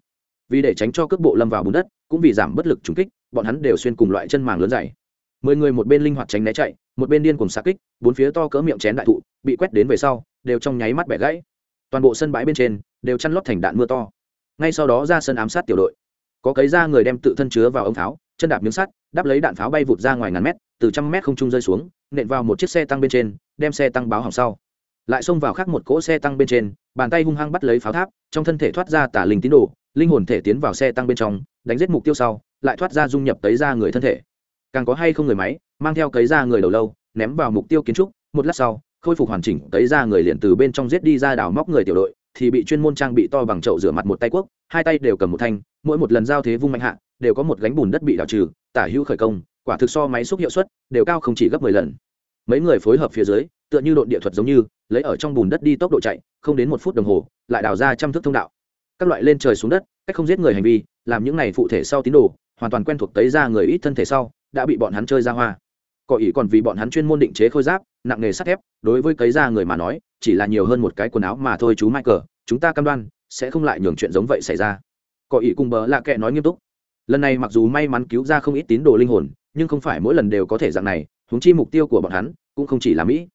Vì để tránh cho cước bộ lâm vào bùn đất, cũng vì giảm bất lực trúng kích, bọn hắn đều xuyên cùng loại chân màng lớn dày. Mười người một bên linh hoạt tránh né chạy, một bên điên cùng xa kích, bốn phía to cỡ miệng chén đại thụ, bị quét đến về sau, đều trong nháy mắt bẻ gãy. Toàn bộ sân bãi bên trên, đều chăn lót thành đạn mưa to. Ngay sau đó ra sân ám sát tiểu đội. Có cấy ra người đem tự thân chứa vào ống tháo chân đạp miếng sắt, đắp lấy đạn pháo bay vụt ra ngoài ngàn mét, từ trăm mét không trung rơi xuống, nện vào một chiếc xe tăng bên trên, đem xe tăng báo hỏng sau. Lại xông vào khác một cỗ xe tăng bên trên, bàn tay hung hăng bắt lấy pháo tháp, trong thân thể thoát ra tả linh tín đồ, linh hồn thể tiến vào xe tăng bên trong, đánh giết mục tiêu sau, lại thoát ra dung nhập tới ra người thân thể. Càng có hay không người máy, mang theo cấy ra người đầu lâu, ném vào mục tiêu kiến trúc, một lát sau, khôi phục hoàn chỉnh, cấy ra người liền từ bên trong giết đi ra đào móc người tiểu đội, thì bị chuyên môn trang bị to bằng chậu rửa mặt một tay quốc, hai tay đều cầm một thanh mỗi một lần giao thế vung mạnh hạ, đều có một gánh bùn đất bị đào trừ, tả hữu khởi công, quả thực so máy xúc hiệu suất đều cao không chỉ gấp mười lần. Mấy người phối hợp phía dưới, tựa như đội địa thuật giống như, lấy ở trong bùn đất đi tốc độ chạy, không đến một phút đồng hồ, lại đào ra trăm thước thông đạo. Các loại lên trời xuống đất, cách không giết người hành vi, làm những này phụ thể sau tín đồ, hoàn toàn quen thuộc tấy ra người ít thân thể sau, đã bị bọn hắn chơi ra hoa. Cỏ ý còn vì bọn hắn chuyên môn định chế khôi giáp, nặng nghề sắt thép, đối với cấy ra người mà nói, chỉ là nhiều hơn một cái quần áo mà thôi chú michael, chúng ta cam đoan, sẽ không lại nhường chuyện giống vậy xảy ra cỏ ý cùng bờ lạ kệ nói nghiêm túc. Lần này mặc dù may mắn cứu ra không ít tín đồ linh hồn, nhưng không phải mỗi lần đều có thể dạng này húng chi mục tiêu của bọn hắn cũng không chỉ là mỹ,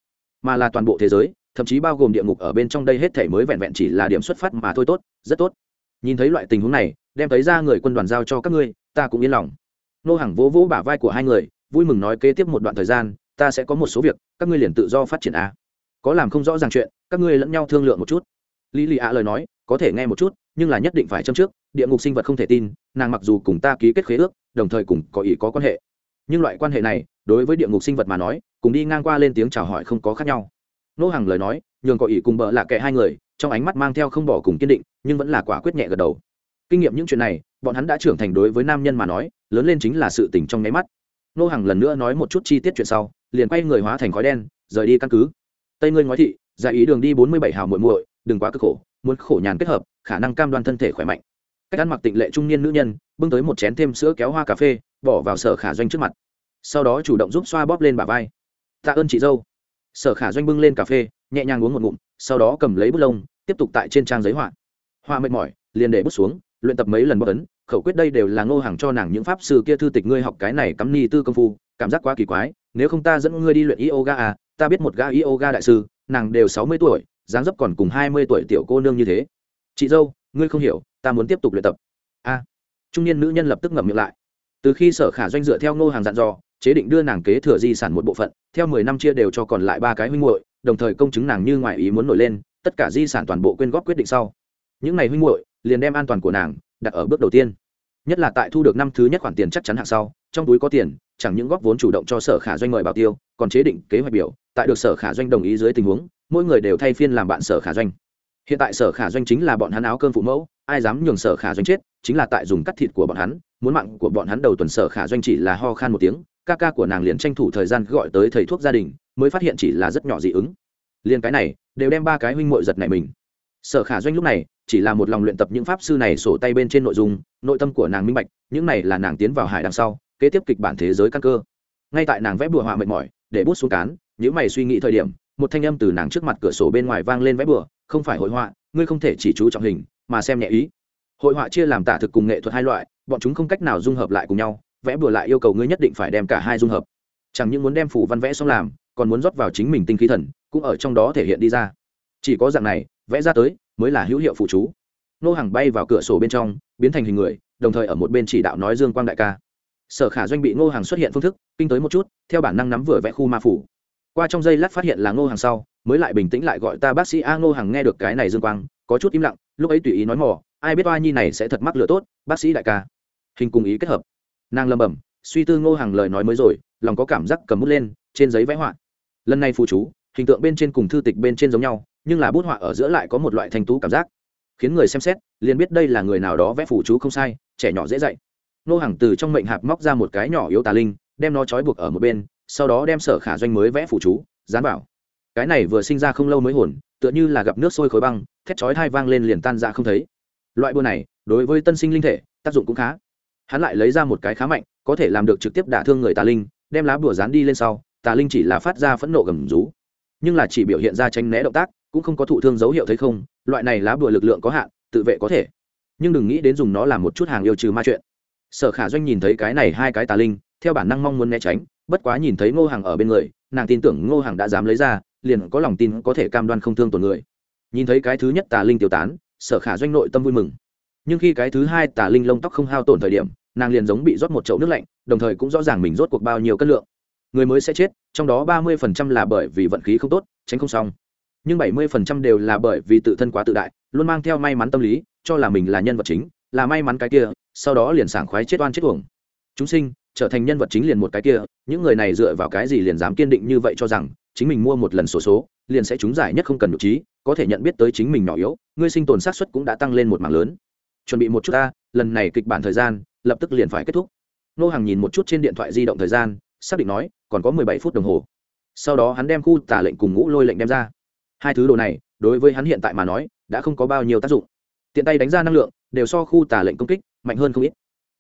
mà là toàn bộ thế giới, thậm chí bao gồm địa ngục ở bên trong đây hết thể mới vẹn vẹn chỉ là điểm xuất phát mà thôi tốt, rất tốt. Nhìn thấy loại tình huống này, đem thấy ra người quân đoàn giao cho các ngươi, ta cũng yên lòng. Nô hàng vỗ vỗ bả vai của hai người, vui mừng nói kế tiếp một đoạn thời gian, ta sẽ có một số việc, các ngươi liền tự do phát triển a. Có làm không rõ ràng chuyện, các ngươi lẫn nhau thương lượng một chút. Lý lì ạ lời nói có thể nghe một chút, nhưng là nhất định phải châm trước, địa ngục sinh vật không thể tin, nàng mặc dù cùng ta ký kết khế ước, đồng thời cùng có ý có quan hệ. Nhưng loại quan hệ này, đối với địa ngục sinh vật mà nói, cùng đi ngang qua lên tiếng chào hỏi không có khác nhau. Nô hàng lời nói, nhường có ý cùng bợ lạ kệ hai người, trong ánh mắt mang theo không bỏ cùng kiên định, nhưng vẫn là quả quyết nhẹ gật đầu. Kinh nghiệm những chuyện này, bọn hắn đã trưởng thành đối với nam nhân mà nói, lớn lên chính là sự tỉnh trong nháy mắt. Nô hàng lần nữa nói một chút chi tiết chuyện sau, liền quay người hóa thành khói đen, rời đi căn cứ. Tây ngươi nói thị, giải ý đường đi bốn mươi bảy hào muội muội, đừng quá cực khổ muốn khổ nhàn kết hợp, khả năng cam đoan thân thể khỏe mạnh. Cách ăn mặc tịnh lệ trung niên nữ nhân, bưng tới một chén thêm sữa kéo hoa cà phê, bỏ vào sở khả doanh trước mặt. Sau đó chủ động giúp xoa bóp lên bả vai. Tạ ơn chị dâu. Sở khả doanh bưng lên cà phê, nhẹ nhàng uống một ngụm, sau đó cầm lấy bút lông, tiếp tục tại trên trang giấy họa. Họa mệt mỏi, liền để bút xuống, luyện tập mấy lần bất ấn, khẩu quyết đây đều là ngô hàng cho nàng những pháp sư kia thư tịch ngươi học cái này cắm ni tư công phu, cảm giác quá kỳ quái, nếu không ta dẫn ngươi đi luyện yoga à ta biết một ga yoga đại sư, nàng đều sáu mươi tuổi dáng dấp còn cùng hai mươi tuổi tiểu cô nương như thế. Chị dâu, ngươi không hiểu, ta muốn tiếp tục luyện tập. A. Trung niên nữ nhân lập tức ngậm miệng lại. Từ khi sở khả doanh dựa theo ngô hàng dặn dò, chế định đưa nàng kế thừa di sản một bộ phận, theo mười năm chia đều cho còn lại ba cái huynh muội, đồng thời công chứng nàng như ngoại ý muốn nổi lên, tất cả di sản toàn bộ quyên góp quyết định sau. Những ngày huynh muội liền đem an toàn của nàng đặt ở bước đầu tiên. Nhất là tại thu được năm thứ nhất khoản tiền chắc chắn hạng sau, trong túi có tiền, chẳng những góp vốn chủ động cho sở khả doanh mời bảo tiêu, còn chế định kế hoạch biểu, tại được sở khả doanh đồng ý dưới tình huống mỗi người đều thay phiên làm bạn sở khả doanh. Hiện tại sở khả doanh chính là bọn hắn áo cơm phụ mẫu, ai dám nhường sở khả doanh chết, chính là tại dùng cắt thịt của bọn hắn, muốn mạng của bọn hắn đầu tuần sở khả doanh chỉ là ho khan một tiếng, ca ca của nàng liền tranh thủ thời gian gọi tới thầy thuốc gia đình, mới phát hiện chỉ là rất nhỏ dị ứng. Liền cái này, đều đem ba cái huynh mội giật này mình. Sở khả doanh lúc này, chỉ là một lòng luyện tập những pháp sư này sổ tay bên trên nội dung, nội tâm của nàng minh bạch, những này là nàng tiến vào hải đằng sau, kế tiếp kịch bản thế giới căn cơ. Ngay tại nàng vẽ bùa họa mệt mỏi, để bút xuống cán những mày suy nghĩ thời điểm một thanh âm từ nàng trước mặt cửa sổ bên ngoài vang lên vẽ bừa, không phải hội họa ngươi không thể chỉ chú trọng hình mà xem nhẹ ý. Hội họa chia làm tả thực cùng nghệ thuật hai loại bọn chúng không cách nào dung hợp lại cùng nhau vẽ bừa lại yêu cầu ngươi nhất định phải đem cả hai dung hợp. Chẳng những muốn đem phủ văn vẽ xong làm còn muốn rót vào chính mình tinh khí thần cũng ở trong đó thể hiện đi ra. Chỉ có dạng này vẽ ra tới mới là hữu hiệu phụ chú. Nô hàng bay vào cửa sổ bên trong biến thành hình người đồng thời ở một bên chỉ đạo nói dương quang đại ca. Sở khả doanh bị ngô hàng xuất hiện phương thức kinh tới một chút theo bản năng nắm vừa vẽ khu ma phủ qua trong giây lát phát hiện là ngô hàng sau mới lại bình tĩnh lại gọi ta bác sĩ a ngô hàng nghe được cái này dương quang có chút im lặng lúc ấy tùy ý nói mỏ ai biết oa nhi này sẽ thật mắc lửa tốt bác sĩ đại ca. Hình cùng ý kết hợp. Nàng lầm bầm, suy tư ngô hàng lời nói mới rồi lòng có cảm giác cầm bút lên trên giấy vẽ họa. Lần này phụ chú hình tượng bên trên cùng thư tịch bên trên giống nhau nhưng là bút họa ở giữa lại có một loại thanh tú cảm giác. Khiến người xem xét liền biết đây là người nào đó vẽ phụ chú không sai trẻ nhỏ dễ dạy. Nô hàng từ trong mệnh hạp móc ra một cái nhỏ yếu tà linh đem nó trói buộc ở một bên sau đó đem sở khả doanh mới vẽ phụ chú, dán vào. Cái này vừa sinh ra không lâu mới hồn, tựa như là gặp nước sôi khối băng, thét chói thai vang lên liền tan ra không thấy. Loại bùa này, đối với tân sinh linh thể, tác dụng cũng khá. Hắn lại lấy ra một cái khá mạnh, có thể làm được trực tiếp đả thương người tà linh, đem lá bùa dán đi lên sau, tà linh chỉ là phát ra phẫn nộ gầm rú. Nhưng là chỉ biểu hiện ra tránh né động tác, cũng không có thụ thương dấu hiệu thấy không, loại này lá bùa lực lượng có hạn, tự vệ có thể. Nhưng đừng nghĩ đến dùng nó làm một chút hàng yêu trừ ma chuyện. Sở khả doanh nhìn thấy cái này hai cái tà linh, theo bản năng mong muốn né tránh bất quá nhìn thấy ngô hàng ở bên người, nàng tin tưởng ngô hàng đã dám lấy ra, liền có lòng tin có thể cam đoan không thương tổn người. Nhìn thấy cái thứ nhất tà linh tiêu tán, sở khả doanh nội tâm vui mừng. Nhưng khi cái thứ hai tà linh lông tóc không hao tổn thời điểm, nàng liền giống bị rót một chậu nước lạnh, đồng thời cũng rõ ràng mình rốt cuộc bao nhiêu cân lượng. Người mới sẽ chết, trong đó ba mươi phần trăm là bởi vì vận khí không tốt, tránh không xong. Nhưng bảy mươi phần trăm đều là bởi vì tự thân quá tự đại, luôn mang theo may mắn tâm lý, cho là mình là nhân vật chính, là may mắn cái kia, sau đó liền sảng khoái chết oan chết uổng. Chúng sinh trở thành nhân vật chính liền một cái kia những người này dựa vào cái gì liền dám kiên định như vậy cho rằng chính mình mua một lần sổ số, số liền sẽ trúng giải nhất không cần nhục trí có thể nhận biết tới chính mình nhỏ yếu ngươi sinh tồn sát xuất cũng đã tăng lên một mảng lớn. Chuẩn bị một chút ta lần này kịch bản thời gian lập tức liền phải kết thúc. Nô hàng nhìn một chút trên điện thoại di động thời gian xác định nói còn có mười bảy phút đồng hồ. Sau đó hắn đem khu tả lệnh cùng ngũ lôi lệnh đem ra. Hai thứ đồ này đối với hắn hiện tại mà nói đã không có bao nhiêu tác dụng. Tiện tay đánh ra năng lượng đều so khu tả lệnh công kích mạnh hơn không ít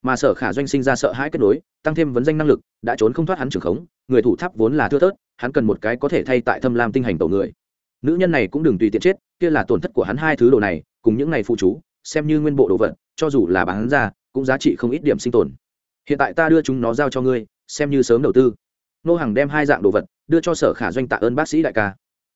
mà sở khả doanh sinh ra sợ hãi kết nối, tăng thêm vấn danh năng lực, đã trốn không thoát hắn trưởng khống, người thủ tháp vốn là thưa thớt, hắn cần một cái có thể thay tại thâm lam tinh hành tổ người. Nữ nhân này cũng đừng tùy tiện chết, kia là tổn thất của hắn hai thứ đồ này, cùng những này phụ chú, xem như nguyên bộ đồ vật, cho dù là bán ra, cũng giá trị không ít điểm sinh tồn. Hiện tại ta đưa chúng nó giao cho ngươi, xem như sớm đầu tư. Nô hàng đem hai dạng đồ vật, đưa cho sở khả doanh tạ ơn bác sĩ đại ca.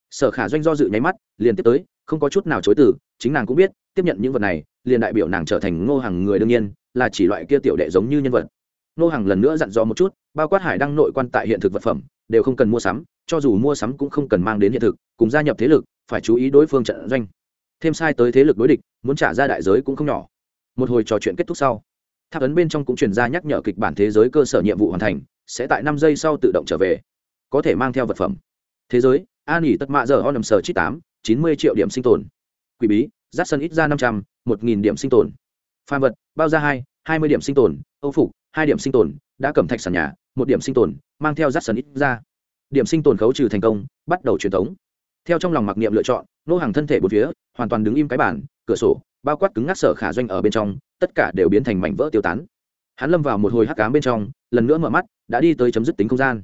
Sở khả doanh do dự nháy mắt, liền tiếp tới, không có chút nào chối từ, chính nàng cũng biết, tiếp nhận những vật này liền đại biểu nàng trở thành ngô hàng người đương nhiên, là chỉ loại kia tiểu đệ giống như nhân vật. Ngô hàng lần nữa dặn dò một chút, bao quát hải đăng nội quan tại hiện thực vật phẩm, đều không cần mua sắm, cho dù mua sắm cũng không cần mang đến hiện thực, cùng gia nhập thế lực, phải chú ý đối phương trận doanh. Thêm sai tới thế lực đối địch, muốn trả ra đại giới cũng không nhỏ. Một hồi trò chuyện kết thúc sau, tháp ấn bên trong cũng truyền ra nhắc nhở kịch bản thế giới cơ sở nhiệm vụ hoàn thành, sẽ tại năm giây sau tự động trở về. Có thể mang theo vật phẩm. Thế giới, an nghỉ tất mạ giờ ho nằm sở chít tám, chín mươi triệu điểm sinh tồn. Quỷ bí giắt sân ít ra năm trăm, một nghìn điểm sinh tồn. Phàm vật, bao ra hai hai mươi điểm sinh tồn. Âu phục, hai điểm sinh tồn. Đã cầm thạch sàn nhà, một điểm sinh tồn, mang theo giắt sân ít ra. Điểm sinh tồn khấu trừ thành công, bắt đầu truyền thống. Theo trong lòng mặc niệm lựa chọn, nô hàng thân thể một phía, hoàn toàn đứng im cái bản cửa sổ, bao quát cứng ngắc sở khả doanh ở bên trong, tất cả đều biến thành mảnh vỡ tiêu tán. Hắn lâm vào một hồi hắc cám bên trong, lần nữa mở mắt, đã đi tới chấm dứt tính không gian.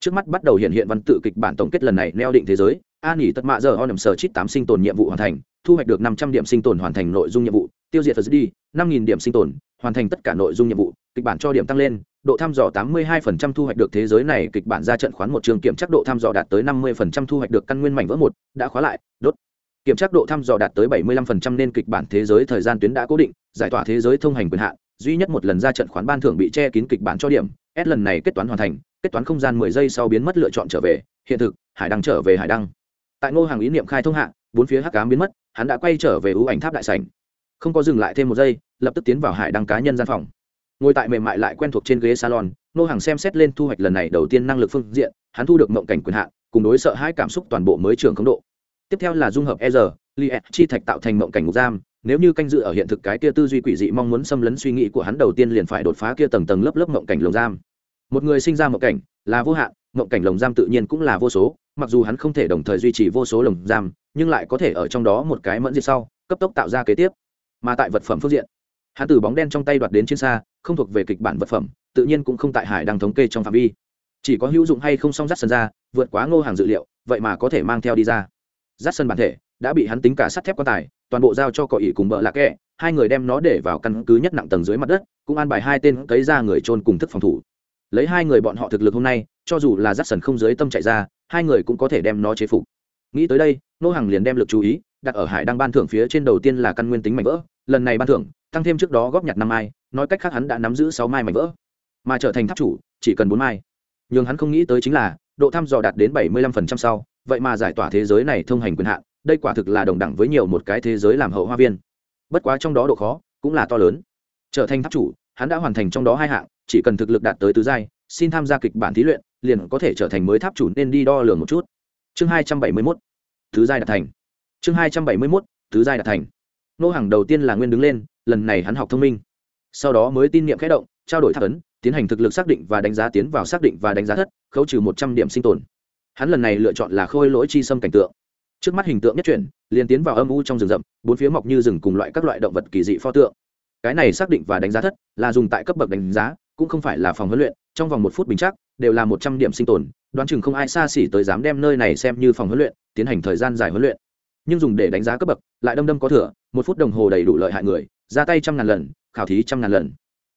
Trước mắt bắt đầu hiện hiện văn tự kịch bản tổng kết lần này neo định thế giới an nghỉ tất mạ giờ ho nằm sở chít tám sinh tồn nhiệm vụ hoàn thành, thu hoạch được năm trăm điểm sinh tồn hoàn thành nội dung nhiệm vụ, tiêu diệt phật đi năm nghìn điểm sinh tồn, hoàn thành tất cả nội dung nhiệm vụ, kịch bản cho điểm tăng lên, độ thăm dò 82% thu hoạch được thế giới này, kịch bản ra trận khoán một trường kiểm tra độ thăm dò đạt tới 50% thu hoạch được căn nguyên mảnh vỡ một, đã khóa lại, đốt. Kiểm tra độ thăm dò đạt tới 75% nên kịch bản thế giới thời gian tuyến đã cố định, giải tỏa thế giới thông hành quyền hạn, duy nhất một lần ra trận khoán ban thưởng bị che kín kịch bản cho điểm, s lần này kết toán hoàn thành, kết toán không gian 10 giây sau biến mất lựa chọn trở về, hiện thực, hải đăng trở về hải đăng tại ngô hàng ý niệm khai thông hạ, bốn phía hắc ám biến mất, hắn đã quay trở về ưu ảnh tháp đại sảnh. Không có dừng lại thêm một giây, lập tức tiến vào hải đăng cá nhân gian phòng. Ngồi tại mềm mại lại quen thuộc trên ghế salon nô hàng xem xét lên thu hoạch lần này đầu tiên năng lực phương diện, hắn thu được mộng cảnh quyền hạn cùng đối sợ hai cảm xúc toàn bộ mới trường khống độ. Tiếp theo là dung hợp e r li chi thạch tạo thành mộng cảnh ngục giam, nếu như canh dự ở hiện thực cái kia tư duy quỷ dị mong muốn xâm lấn suy nghĩ của hắn đầu tiên liền phải đột phá kia tầng tầng lớp lớp mộng cảnh lồng giam. Một người sinh ra mộng cảnh là vô hạn mộng cảnh lồng giam tự nhiên cũng là vô số, mặc dù hắn không thể đồng thời duy trì vô số lồng giam, nhưng lại có thể ở trong đó một cái mẫn diệt sau, cấp tốc tạo ra kế tiếp. Mà tại vật phẩm phương diện, hắn từ bóng đen trong tay đoạt đến trên xa, không thuộc về kịch bản vật phẩm, tự nhiên cũng không tại hải đang thống kê trong phạm vi. Chỉ có hữu dụng hay không song rắt sân ra, vượt quá ngô hàng dự liệu, vậy mà có thể mang theo đi ra. Rắt sân bản thể đã bị hắn tính cả sắt thép quan tài, toàn bộ giao cho cọ ỉ cùng bợ lạc kẹ, hai người đem nó để vào căn cứ nhất nặng tầng dưới mặt đất, cũng an bài hai tên cấy ra người trôn cùng thức phòng thủ. Lấy hai người bọn họ thực lực hôm nay cho dù là rắt sần không dưới tâm chạy ra, hai người cũng có thể đem nó chế phục. Nghĩ tới đây, nô hàng liền đem lực chú ý đặt ở hải đăng ban thưởng phía trên đầu tiên là căn nguyên tính mảnh vỡ, lần này ban thưởng, tăng thêm trước đó góp nhặt năm mai, nói cách khác hắn đã nắm giữ sáu mai mảnh vỡ, mà trở thành tháp chủ, chỉ cần bốn mai. Nhưng hắn không nghĩ tới chính là, độ thăm dò đạt đến bảy mươi lăm phần trăm sau, vậy mà giải tỏa thế giới này thông hành quyền hạn, đây quả thực là đồng đẳng với nhiều một cái thế giới làm hậu hoa viên. Bất quá trong đó độ khó cũng là to lớn. Trở thành tháp chủ, hắn đã hoàn thành trong đó hai hạng, chỉ cần thực lực đạt tới tứ giai, xin tham gia kịch bản thí luyện liền có thể trở thành mới tháp chủ nên đi đo lường một chút. Chương hai trăm bảy mươi mốt, thứ giai đạt thành. Chương hai trăm bảy mươi mốt, thứ giai đạt thành. Nô hàng đầu tiên là nguyên đứng lên, lần này hắn học thông minh. Sau đó mới tin niệm khẽ động, trao đổi thác ấn, tiến hành thực lực xác định và đánh giá tiến vào xác định và đánh giá thất, khấu trừ một trăm điểm sinh tồn. Hắn lần này lựa chọn là khôi lỗi chi xâm cảnh tượng. Trước mắt hình tượng nhất chuyển, liền tiến vào âm u trong rừng rậm, bốn phía mọc như rừng cùng loại các loại động vật kỳ dị pho tượng. Cái này xác định và đánh giá thất là dùng tại cấp bậc đánh giá cũng không phải là phòng huấn luyện, trong vòng một phút bình chắc, đều là một trăm điểm sinh tồn, đoán chừng không ai xa xỉ tới dám đem nơi này xem như phòng huấn luyện, tiến hành thời gian dài huấn luyện. Nhưng dùng để đánh giá cấp bậc, lại đâm đâm có thừa, một phút đồng hồ đầy đủ lợi hại người, ra tay trăm ngàn lần, khảo thí trăm ngàn lần.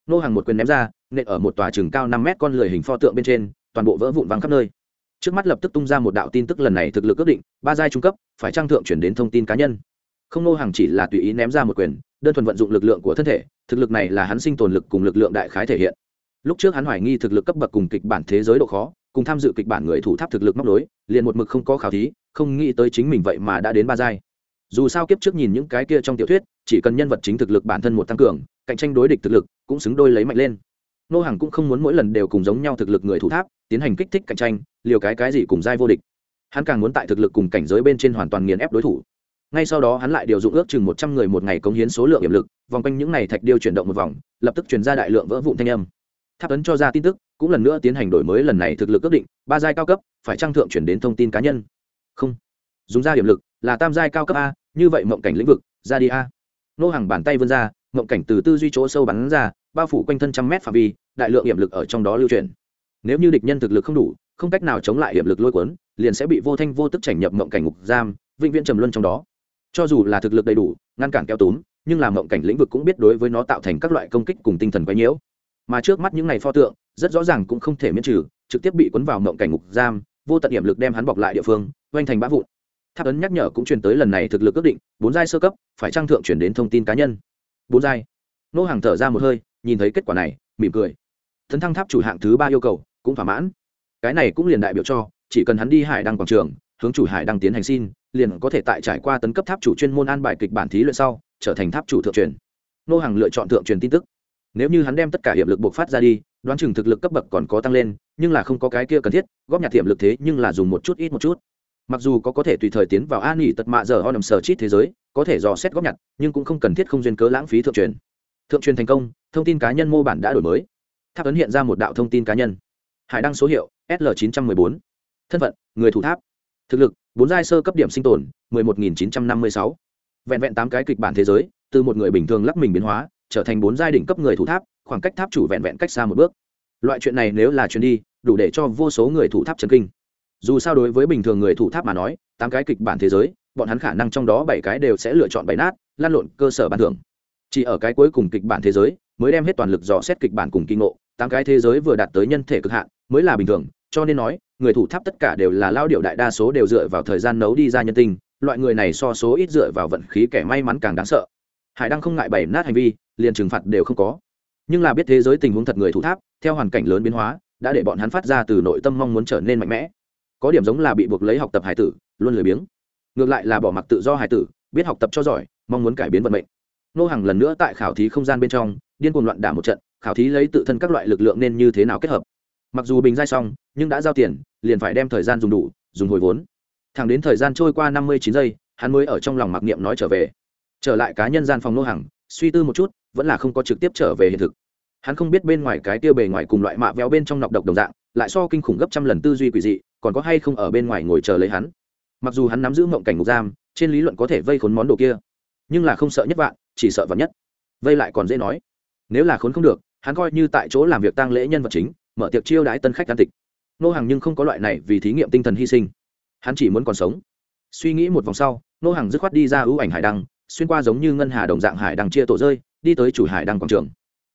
Nô hàng một quyền ném ra, nện ở một tòa chừng cao năm mét con lười hình pho tượng bên trên, toàn bộ vỡ vụn văng khắp nơi. Trước mắt lập tức tung ra một đạo tin tức lần này thực lực ước định, ba giai trung cấp, phải trang thượng chuyển đến thông tin cá nhân. Không nô hàng chỉ là tùy ý ném ra một quyền, đơn thuần vận dụng lực lượng của thân thể, thực lực này là hắn sinh tồn lực cùng lực lượng đại khái thể hiện lúc trước hắn hoài nghi thực lực cấp bậc cùng kịch bản thế giới độ khó, cùng tham dự kịch bản người thủ tháp thực lực móc đối liền một mực không có khảo thí, không nghĩ tới chính mình vậy mà đã đến ba giai. Dù sao kiếp trước nhìn những cái kia trong tiểu thuyết, chỉ cần nhân vật chính thực lực bản thân một tăng cường, cạnh tranh đối địch thực lực cũng xứng đôi lấy mạnh lên. Nô hàng cũng không muốn mỗi lần đều cùng giống nhau thực lực người thủ tháp, tiến hành kích thích cạnh tranh, liều cái cái gì cùng giai vô địch. Hắn càng muốn tại thực lực cùng cảnh giới bên trên hoàn toàn nghiền ép đối thủ. Ngay sau đó hắn lại điều dụng ước chừng một trăm người một ngày cống hiến số lượng hiểm lực, vòng quanh những n à y thạch điêu chuyển động một vòng, lập tức chuyển ra đại lượng vỡ vụn thanh âm tháp ấn cho ra tin tức, cũng lần nữa tiến hành đổi mới lần này thực lực ước định, ba giai cao cấp, phải trang thượng chuyển đến thông tin cá nhân. Không. Dùng ra điểm lực là tam giai cao cấp a, như vậy mộng cảnh lĩnh vực, ra đi a. Nô hàng bàn tay vươn ra, mộng cảnh từ tư duy chỗ sâu bắn ra, bao phủ quanh thân trăm mét phạm vi, đại lượng hiểm lực ở trong đó lưu truyền nếu như địch nhân thực lực không đủ, không cách nào chống lại hiểm lực lôi cuốn, liền sẽ bị vô thanh vô tức chảnh nhập mộng cảnh ngục giam, vĩnh viễn trầm luân trong đó. Cho dù là thực lực đầy đủ, ngăn cản kéo túm, nhưng làm mộng cảnh lĩnh vực cũng biết đối với nó tạo thành các loại công kích cùng tinh thần quấy nhiễu mà trước mắt những này pho tượng, rất rõ ràng cũng không thể miễn trừ, trực tiếp bị cuốn vào mộng cảnh ngục giam, vô tận điểm lực đem hắn bọc lại địa phương, oanh thành bã vụn. Tháp ấn nhắc nhở cũng truyền tới lần này thực lực ước định, bốn giai sơ cấp, phải trang thượng chuyển đến thông tin cá nhân. Bốn giai. Nô hàng thở ra một hơi, nhìn thấy kết quả này, mỉm cười. Thấn thăng tháp chủ hạng thứ ba yêu cầu, cũng thỏa mãn. Cái này cũng liền đại biểu cho, chỉ cần hắn đi hải đăng quảng trường, hướng chủ hải đăng tiến hành xin, liền có thể tại trải qua tấn cấp tháp chủ chuyên môn an bài kịch bản thí luyện sau, trở thành tháp chủ thượng truyền. Nô hàng lựa chọn thượng truyền tin tức nếu như hắn đem tất cả hiệp lực buộc phát ra đi, đoán chừng thực lực cấp bậc còn có tăng lên, nhưng là không có cái kia cần thiết, góp nhặt hiệp lực thế nhưng là dùng một chút ít một chút. Mặc dù có có thể tùy thời tiến vào an nghỉ tật mạ giờ ho nằm sờ chít thế giới, có thể dò xét góp nhặt, nhưng cũng không cần thiết không duyên cớ lãng phí thượng truyền. Thượng truyền thành công, thông tin cá nhân mô bản đã đổi mới. Tháp ấn hiện ra một đạo thông tin cá nhân. Hải đăng số hiệu sl 914 thân phận, người thủ tháp. Thực lực, bốn giai sơ cấp điểm sinh tồn 11.956. vẹn vẹn tám cái kịch bản thế giới, từ một người bình thường lắc mình biến hóa trở thành bốn giai đỉnh cấp người thủ tháp, khoảng cách tháp chủ vẹn vẹn cách xa một bước. Loại chuyện này nếu là chuyện đi, đủ để cho vô số người thủ tháp chấn kinh. Dù sao đối với bình thường người thủ tháp mà nói, tám cái kịch bản thế giới, bọn hắn khả năng trong đó bảy cái đều sẽ lựa chọn bảy nát, lan lộn cơ sở ban thưởng. Chỉ ở cái cuối cùng kịch bản thế giới, mới đem hết toàn lực dò xét kịch bản cùng kinh ngộ, tám cái thế giới vừa đạt tới nhân thể cực hạn, mới là bình thường, cho nên nói, người thủ tháp tất cả đều là lao điệu đại đa số đều dựa vào thời gian nấu đi ra nhân tinh loại người này so số ít dựa vào vận khí kẻ may mắn càng đáng sợ. Hải đăng không ngại bày nát hành vi liền trừng phạt đều không có. Nhưng là biết thế giới tình huống thật người thủ tháp, theo hoàn cảnh lớn biến hóa, đã để bọn hắn phát ra từ nội tâm mong muốn trở nên mạnh mẽ. Có điểm giống là bị buộc lấy học tập hải tử, luôn lười biếng. Ngược lại là bỏ mặc tự do hải tử, biết học tập cho giỏi, mong muốn cải biến vận mệnh. Nô hàng lần nữa tại khảo thí không gian bên trong, điên cuồng loạn đả một trận, khảo thí lấy tự thân các loại lực lượng nên như thế nào kết hợp. Mặc dù bình giai xong, nhưng đã giao tiền, liền phải đem thời gian dùng đủ, dùng hồi vốn. Thẳng đến thời gian trôi qua năm mươi chín giây, hắn mới ở trong lòng mặc niệm nói trở về. Trở lại cá nhân gian phòng nô hàng suy tư một chút, vẫn là không có trực tiếp trở về hiện thực. Hắn không biết bên ngoài cái tiêu bề ngoài cùng loại mạ véo bên trong nọc độc đồng dạng, lại so kinh khủng gấp trăm lần tư duy quỷ dị, còn có hay không ở bên ngoài ngồi chờ lấy hắn. Mặc dù hắn nắm giữ mộng cảnh ngục giam, trên lý luận có thể vây khốn món đồ kia, nhưng là không sợ nhất vạn, chỉ sợ vạn nhất. Vây lại còn dễ nói. Nếu là khốn không được, hắn coi như tại chỗ làm việc tăng lễ nhân vật chính, mở tiệc chiêu đãi tân khách an tịch. Nô hàng nhưng không có loại này vì thí nghiệm tinh thần hy sinh. Hắn chỉ muốn còn sống. Suy nghĩ một vòng sau, nô hàng dứt khoát đi ra ưu ảnh hải đăng xuyên qua giống như ngân hà đồng dạng hải đăng chia tổ rơi, đi tới chủ hải đăng quảng trường.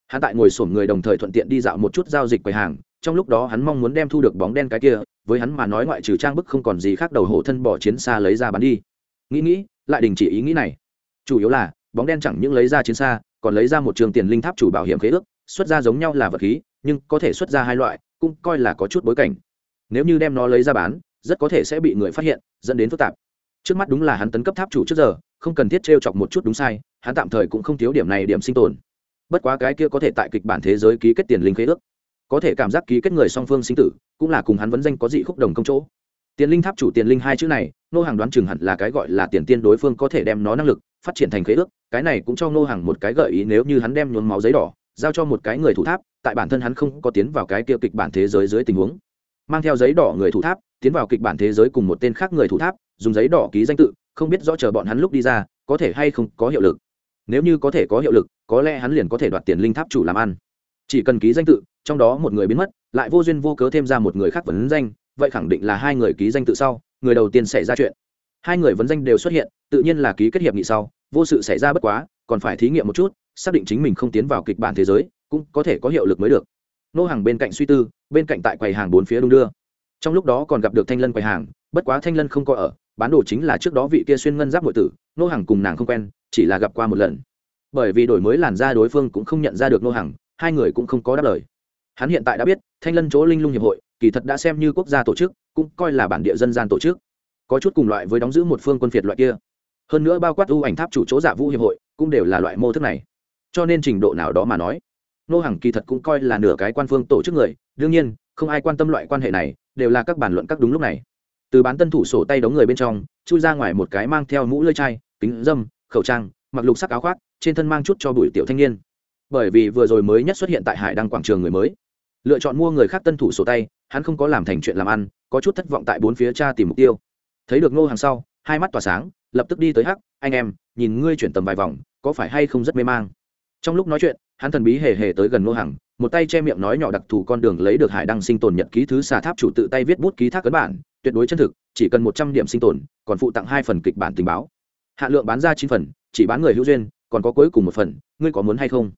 Hắn tại ngồi sổm người đồng thời thuận tiện đi dạo một chút giao dịch quầy hàng, trong lúc đó hắn mong muốn đem thu được bóng đen cái kia, với hắn mà nói ngoại trừ trang bức không còn gì khác đầu hổ thân bỏ chiến xa lấy ra bán đi. Nghĩ nghĩ, lại đình chỉ ý nghĩ này. Chủ yếu là, bóng đen chẳng những lấy ra chiến xa, còn lấy ra một trường tiền linh tháp chủ bảo hiểm khế ước, xuất ra giống nhau là vật khí, nhưng có thể xuất ra hai loại, cũng coi là có chút bối cảnh. Nếu như đem nó lấy ra bán, rất có thể sẽ bị người phát hiện, dẫn đến phức tạp. Trước mắt đúng là hắn tấn cấp tháp chủ trước giờ không cần thiết t r e o chọc một chút đúng sai, hắn tạm thời cũng không thiếu điểm này điểm sinh tồn. Bất quá cái kia có thể tại kịch bản thế giới ký kết tiền linh khế ước. Có thể cảm giác ký kết người song phương sinh tử, cũng là cùng hắn vấn danh có dị khúc đồng công chỗ. Tiền linh tháp chủ tiền linh hai chữ này nô hàng đoán chừng hẳn là cái gọi là tiền tiên đối phương có thể đem nó năng lực, phát triển thành khế ước, cái này cũng cho nô hàng một cái gợi ý nếu như hắn đem nhuốm máu giấy đỏ, giao cho một cái người thủ tháp, tại bản thân hắn không có tiến vào cái kia kịch bản thế giới dưới tình huống. Mang theo giấy đỏ người thủ tháp, tiến vào kịch bản thế giới cùng một tên khác người thủ tháp, dùng giấy đỏ ký danh tự không biết rõ chờ bọn hắn lúc đi ra, có thể hay không có hiệu lực. Nếu như có thể có hiệu lực, có lẽ hắn liền có thể đoạt tiền linh tháp chủ làm ăn. Chỉ cần ký danh tự, trong đó một người biến mất, lại vô duyên vô cớ thêm ra một người khác vấn danh, vậy khẳng định là hai người ký danh tự sau, người đầu tiên xảy ra chuyện. Hai người vấn danh đều xuất hiện, tự nhiên là ký kết hiệp nghị sau, vô sự xảy ra bất quá, còn phải thí nghiệm một chút, xác định chính mình không tiến vào kịch bản thế giới, cũng có thể có hiệu lực mới được. Nô hàng bên cạnh suy tư, bên cạnh tại quầy hàng bốn phía đung đưa. Trong lúc đó còn gặp được thanh lân quầy hàng, bất quá thanh lân không có ở bán đồ chính là trước đó vị kia xuyên ngân giáp nội tử, nô hàng cùng nàng không quen, chỉ là gặp qua một lần. Bởi vì đổi mới làn da đối phương cũng không nhận ra được nô hàng hai người cũng không có đáp lời. Hắn hiện tại đã biết, thanh lân chỗ linh lung hiệp hội, kỳ thật đã xem như quốc gia tổ chức, cũng coi là bản địa dân gian tổ chức. Có chút cùng loại với đóng giữ một phương quân phiệt loại kia. Hơn nữa bao quát ưu ảnh tháp chủ chỗ giả vũ hiệp hội, cũng đều là loại mô thức này. Cho nên trình độ nào đó mà nói, nô hàng kỳ thật cũng coi là nửa cái quan phương tổ chức người. Đương nhiên, không ai quan tâm loại quan hệ này, đều là các bản luận các đúng lúc này từ bán tân thủ sổ tay đóng người bên trong, chui ra ngoài một cái mang theo mũ lơi chai, kính dâm, khẩu trang, mặc lục sắc áo khoác, trên thân mang chút cho bụi tiểu thanh niên. Bởi vì vừa rồi mới nhất xuất hiện tại hải đăng quảng trường người mới. Lựa chọn mua người khác tân thủ sổ tay, hắn không có làm thành chuyện làm ăn, có chút thất vọng tại bốn phía cha tìm mục tiêu. Thấy được ngô hàng sau, hai mắt tỏa sáng, lập tức đi tới hắc, anh em, nhìn ngươi chuyển tầm vài vòng, có phải hay không rất mê mang? Trong lúc nói chuyện, hắn thần bí hề hề tới gần ngô hàng, một tay che miệng nói nhỏ đặc thù con đường lấy được hải đăng sinh tồn nhật ký thứ xà tháp chủ tự tay viết bút ký thác cấn bản tuyệt đối chân thực, chỉ cần một trăm điểm sinh tồn, còn phụ tặng hai phần kịch bản tình báo. Hạn lượng bán ra chín phần, chỉ bán người hữu duyên, còn có cuối cùng một phần, ngươi có muốn hay không?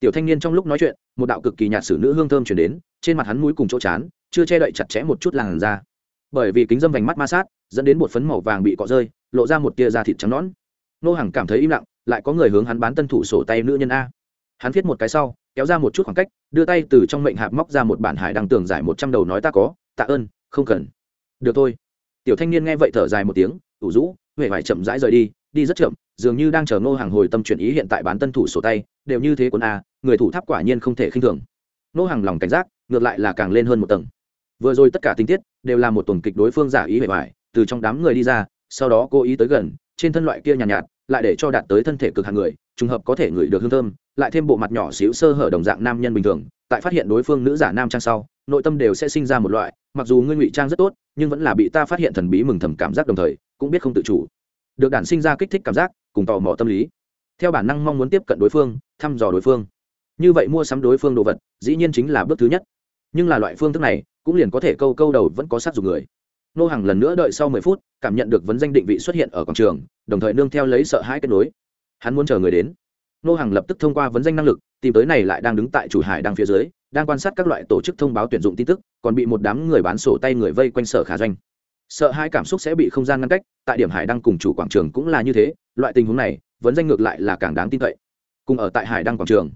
Tiểu thanh niên trong lúc nói chuyện, một đạo cực kỳ nhạt sử nữ hương thơm chuyển đến, trên mặt hắn mũi cùng chỗ chán, chưa che đậy chặt chẽ một chút làn da. Bởi vì kính dâm vành mắt ma sát, dẫn đến một phấn màu vàng bị cọ rơi, lộ ra một tia da thịt trắng nõn. Nô hàng cảm thấy im lặng, lại có người hướng hắn bán tân thủ sổ tay nữ nhân a. Hắn viết một cái sau, kéo ra một chút khoảng cách, đưa tay từ trong mệnh hạp móc ra một bản hải đăng tường giải một trăm đầu nói ta có, tạ ơn, không cần được thôi. Tiểu thanh niên nghe vậy thở dài một tiếng ủ rũ huệ vải chậm rãi rời đi đi rất chậm dường như đang chờ ngô hàng hồi tâm chuyển ý hiện tại bán tân thủ sổ tay đều như thế quân a à, người thủ tháp quả nhiên không thể khinh thường. Ngô hàng lòng cảnh giác ngược lại là càng lên hơn một tầng. Vừa rồi tất cả tình tiết đều là một tuần kịch đối phương giả ý huệ vải từ trong đám người đi ra sau đó cố ý tới gần trên thân loại kia nhàn nhạt, nhạt lại để cho đạt tới thân thể cực hạng người trùng hợp có thể ngửi được hương thơm lại thêm bộ mặt nhỏ xíu sơ hở đồng dạng nam nhân bình thường tại phát hiện đối phương nữ giả nam trang sau nội tâm đều sẽ sinh ra một loại mặc dù ngươi ngụy trang rất tốt, nhưng vẫn là bị ta phát hiện thần bí mừng thầm cảm giác đồng thời, cũng biết không tự chủ. Được đản sinh ra kích thích cảm giác, cùng tò mò tâm lý. Theo bản năng mong muốn tiếp cận đối phương, thăm dò đối phương. Như vậy mua sắm đối phương đồ vật, dĩ nhiên chính là bước thứ nhất. Nhưng là loại phương thức này, cũng liền có thể câu câu đầu vẫn có sát dụng người. Nô hàng lần nữa đợi sau mười phút, cảm nhận được vấn danh định vị xuất hiện ở quảng trường, đồng thời nương theo lấy sợ hãi kết nối. Hắn muốn chờ người đến. Nô hàng lập tức thông qua vấn danh năng lực, tìm tới này lại đang đứng tại chủ hải đang phía dưới, đang quan sát các loại tổ chức thông báo tuyển dụng tin tức còn bị một đám người bán sổ tay người vây quanh sở khả doanh. Sợ hai cảm xúc sẽ bị không gian ngăn cách, tại điểm hải đăng cùng chủ quảng trường cũng là như thế, loại tình huống này, vấn danh ngược lại là càng đáng tin cậy. Cùng ở tại hải đăng quảng trường,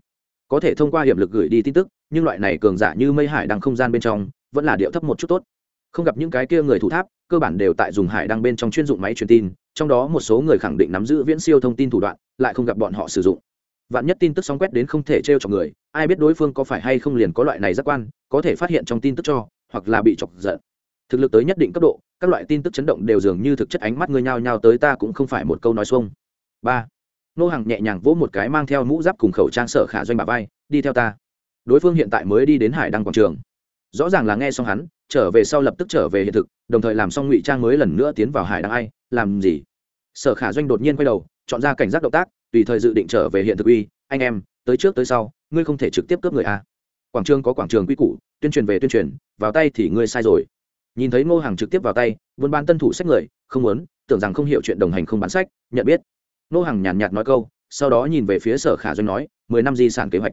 có thể thông qua hiệp lực gửi đi tin tức, nhưng loại này cường giả như mây hải đăng không gian bên trong, vẫn là điệu thấp một chút tốt. Không gặp những cái kia người thủ tháp, cơ bản đều tại dùng hải đăng bên trong chuyên dụng máy truyền tin, trong đó một số người khẳng định nắm giữ viễn siêu thông tin thủ đoạn, lại không gặp bọn họ sử dụng. Vạn nhất tin tức sóng quét đến không thể t r e o chọc người ai biết đối phương có phải hay không liền có loại này giác quan, có thể phát hiện trong tin tức cho, hoặc là bị chọc giận. Thực lực tới nhất định cấp độ, các loại tin tức chấn động đều dường như thực chất ánh mắt người nhao nhao tới ta cũng không phải một câu nói xuông. Ba. Nô hàng nhẹ nhàng vỗ một cái mang theo mũ giáp cùng khẩu trang sở khả doanh bà vai, đi theo ta. Đối phương hiện tại mới đi đến hải đăng quảng trường. Rõ ràng là nghe xong hắn, trở về sau lập tức trở về hiện thực, đồng thời làm xong ngụy trang mới lần nữa tiến vào hải đăng ai, làm gì? Sở khả doanh đột nhiên quay đầu, chọn ra cảnh giác động tác, tùy thời dự định trở về hiện thực uy, anh em, tới trước tới sau ngươi không thể trực tiếp cướp người a. Quảng trường có quảng trường quy củ, tuyên truyền về tuyên truyền, vào tay thì ngươi sai rồi. Nhìn thấy ngô hàng trực tiếp vào tay, buôn bán tân thủ sách người, không muốn, tưởng rằng không hiểu chuyện đồng hành không bán sách, nhận biết. Ngô hàng nhàn nhạt nói câu, sau đó nhìn về phía sở khả doanh nói, mười năm di sản kế hoạch.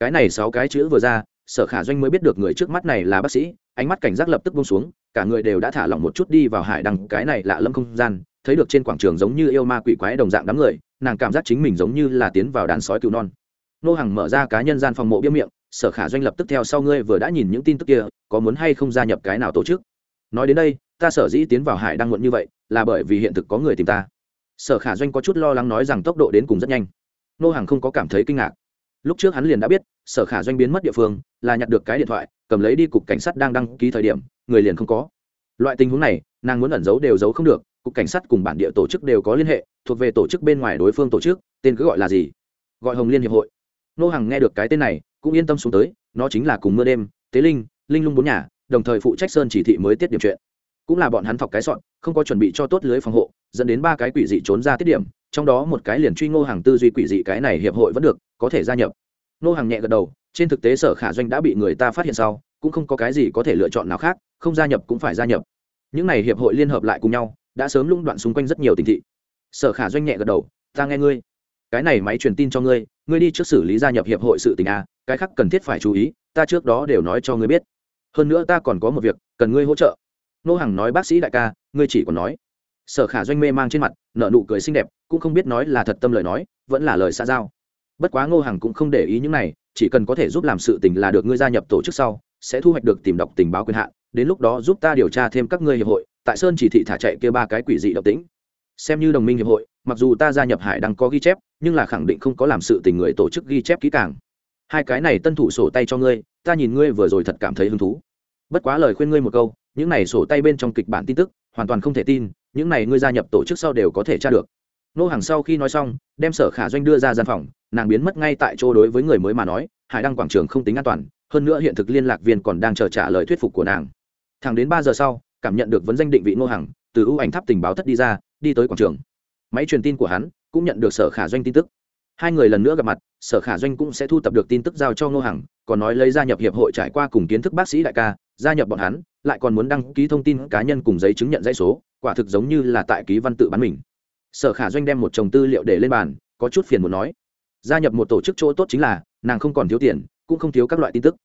Cái này sáu cái chữ vừa ra, sở khả doanh mới biết được người trước mắt này là bác sĩ, ánh mắt cảnh giác lập tức bông xuống, cả người đều đã thả lỏng một chút đi vào hải đăng, cái này lạ lâm không gian, thấy được trên quảng trường giống như yêu ma quỷ quái đồng dạng đám người, nàng cảm giác chính mình giống như là tiến vào đàn sói cứu non nô hàng mở ra cá nhân gian phòng mộ bia miệng, sở khả doanh lập tức theo sau ngươi vừa đã nhìn những tin tức kia, có muốn hay không gia nhập cái nào tổ chức? Nói đến đây, ta sở dĩ tiến vào hải đang muộn như vậy, là bởi vì hiện thực có người tìm ta. Sở khả doanh có chút lo lắng nói rằng tốc độ đến cùng rất nhanh. Nô hàng không có cảm thấy kinh ngạc. Lúc trước hắn liền đã biết, sở khả doanh biến mất địa phương, là nhặt được cái điện thoại, cầm lấy đi cục cảnh sát đang đăng ký thời điểm, người liền không có. Loại tình huống này, nàng muốn ẩn giấu đều giấu không được, cục cảnh sát cùng bản địa tổ chức đều có liên hệ, thuộc về tổ chức bên ngoài đối phương tổ chức, tên cứ gọi là gì? Gọi hồng liên hiệp hội nô hằng nghe được cái tên này, cũng yên tâm xuống tới, nó chính là cùng mưa đêm, tế linh linh lung bốn nhà, đồng thời phụ trách sơn chỉ thị mới tiết điểm chuyện. Cũng là bọn hắn thọc cái sọn không có chuẩn bị cho tốt lưới phòng hộ, dẫn đến ba cái quỷ dị trốn ra tiết điểm, trong đó một cái liền truy ngô hàng tư duy quỷ dị cái này hiệp hội vẫn được, có thể gia nhập. Ngô hàng nhẹ gật đầu, trên thực tế sở khả doanh đã bị người ta phát hiện sau, cũng không có cái gì có thể lựa chọn nào khác, không gia nhập cũng phải gia nhập. Những này hiệp hội liên hợp lại cùng nhau, đã sớm lũng đoạn xung quanh rất nhiều tình thị. Sở khả doanh nhẹ gật đầu, ta nghe ngươi. Cái này máy truyền tin cho ngươi ngươi đi trước xử lý gia nhập hiệp hội sự tình a, cái khác cần thiết phải chú ý, ta trước đó đều nói cho ngươi biết. Hơn nữa ta còn có một việc, cần ngươi hỗ trợ. Nô hằng nói, bác sĩ đại ca, ngươi chỉ còn nói. Sở khả doanh mê mang trên mặt nợ nụ cười xinh đẹp, cũng không biết nói là thật tâm lời nói, vẫn là lời xa giao. Bất quá ngô hằng cũng không để ý những này, chỉ cần có thể giúp làm sự tình là được ngươi gia nhập tổ chức sau, sẽ thu hoạch được tìm đọc tình báo quyền hạn, đến lúc đó giúp ta điều tra thêm các ngươi hiệp hội. Tại sơn chỉ thị thả chạy kia ba cái quỷ dị độc tính xem như đồng minh hiệp hội, mặc dù ta gia nhập hải đang có ghi chép, nhưng là khẳng định không có làm sự tình người tổ chức ghi chép kỹ càng. Hai cái này tân thủ sổ tay cho ngươi, ta nhìn ngươi vừa rồi thật cảm thấy hứng thú. Bất quá lời khuyên ngươi một câu, những này sổ tay bên trong kịch bản tin tức, hoàn toàn không thể tin, những này ngươi gia nhập tổ chức sau đều có thể tra được. Nô hàng sau khi nói xong, đem sở khả doanh đưa ra gian phòng, nàng biến mất ngay tại chỗ đối với người mới mà nói, hải đăng quảng trường không tính an toàn, hơn nữa hiện thực liên lạc viên còn đang chờ trả lời thuyết phục của nàng. Thẳng đến ba giờ sau, cảm nhận được vấn danh định vị nô hàng từ ưu ảnh tháp tình báo thất đi ra đi tới quảng trường. Máy truyền tin của hắn cũng nhận được sở khả doanh tin tức. Hai người lần nữa gặp mặt, sở khả doanh cũng sẽ thu tập được tin tức giao cho ngô hằng, còn nói lấy gia nhập hiệp hội trải qua cùng kiến thức bác sĩ đại ca, gia nhập bọn hắn, lại còn muốn đăng ký thông tin cá nhân cùng giấy chứng nhận dãy số, quả thực giống như là tại ký văn tự bán mình. Sở khả doanh đem một chồng tư liệu để lên bàn, có chút phiền muốn nói. Gia nhập một tổ chức chỗ tốt chính là, nàng không còn thiếu tiền, cũng không thiếu các loại tin tức.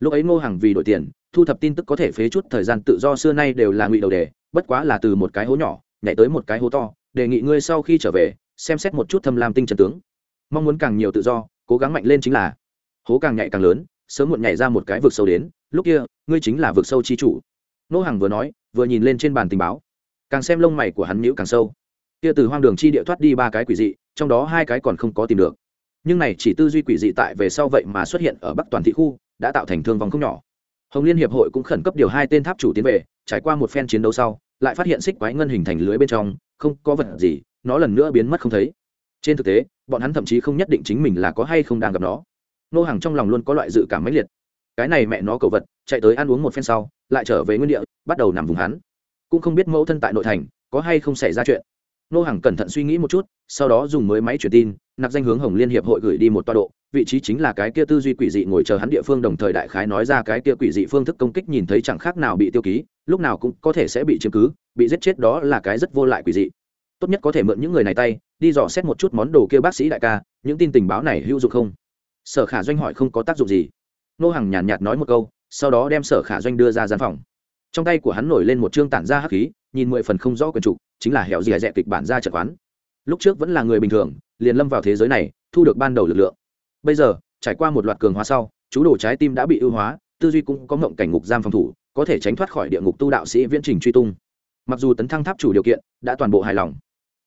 Lúc ấy ngô Hằng vì đổi tiền, thu thập tin tức có thể phế chút thời gian tự do xưa nay đều là ngụy đầu đề, bất quá là từ một cái hố nhỏ nhảy tới một cái hố to, đề nghị ngươi sau khi trở về, xem xét một chút thâm lam tinh trần tướng. Mong muốn càng nhiều tự do, cố gắng mạnh lên chính là. Hố càng nhảy càng lớn, sớm muộn nhảy ra một cái vực sâu đến, lúc kia, ngươi chính là vực sâu chi chủ. Nô hàng vừa nói, vừa nhìn lên trên bàn tình báo. Càng xem lông mày của hắn nhữ càng sâu. Kia từ hoang đường chi địa thoát đi ba cái quỷ dị, trong đó hai cái còn không có tìm được. Nhưng này chỉ tư duy quỷ dị tại về sau vậy mà xuất hiện ở bắc toàn thị khu, đã tạo thành thương vong không nhỏ. Hồng liên hiệp hội cũng khẩn cấp điều hai tên tháp chủ tiến về, trải qua một phen chiến đấu sau lại phát hiện xích quái ngân hình thành lưới bên trong, không có vật gì, nó lần nữa biến mất không thấy. Trên thực tế, bọn hắn thậm chí không nhất định chính mình là có hay không đang gặp nó. Nô hàng trong lòng luôn có loại dự cảm mãnh liệt. Cái này mẹ nó cầu vật, chạy tới ăn uống một phen sau, lại trở về nguyên địa, bắt đầu nằm vùng hắn. Cũng không biết mẫu thân tại nội thành, có hay không xảy ra chuyện nô hàng cẩn thận suy nghĩ một chút, sau đó dùng mới máy truyền tin, nạp danh hướng hồng liên hiệp hội gửi đi một toa độ. Vị trí chính là cái kia tư duy quỷ dị ngồi chờ hắn địa phương đồng thời đại khái nói ra cái kia quỷ dị phương thức công kích nhìn thấy chẳng khác nào bị tiêu ký, lúc nào cũng có thể sẽ bị chiếm cứ, bị giết chết đó là cái rất vô lại quỷ dị. Tốt nhất có thể mượn những người này tay, đi dò xét một chút món đồ kia bác sĩ đại ca, những tin tình báo này hữu dụng không? Sở khả doanh hỏi không có tác dụng gì. Nô hàng nhàn nhạt nói một câu, sau đó đem sở khả doanh đưa ra gian phòng. Trong tay của hắn nổi lên một chương tản ra hắc khí nhìn mười phần không rõ quyền trục, chính là hẻo dì dẹ kịch bản ra trận quán. Lúc trước vẫn là người bình thường, liền lâm vào thế giới này, thu được ban đầu lực lượng. Bây giờ, trải qua một loạt cường hóa sau, chú đồ trái tim đã bị ưu hóa, tư duy cũng có ngộng cảnh ngục giam phòng thủ, có thể tránh thoát khỏi địa ngục tu đạo sĩ viễn trình truy tung. Mặc dù tấn thăng tháp chủ điều kiện, đã toàn bộ hài lòng,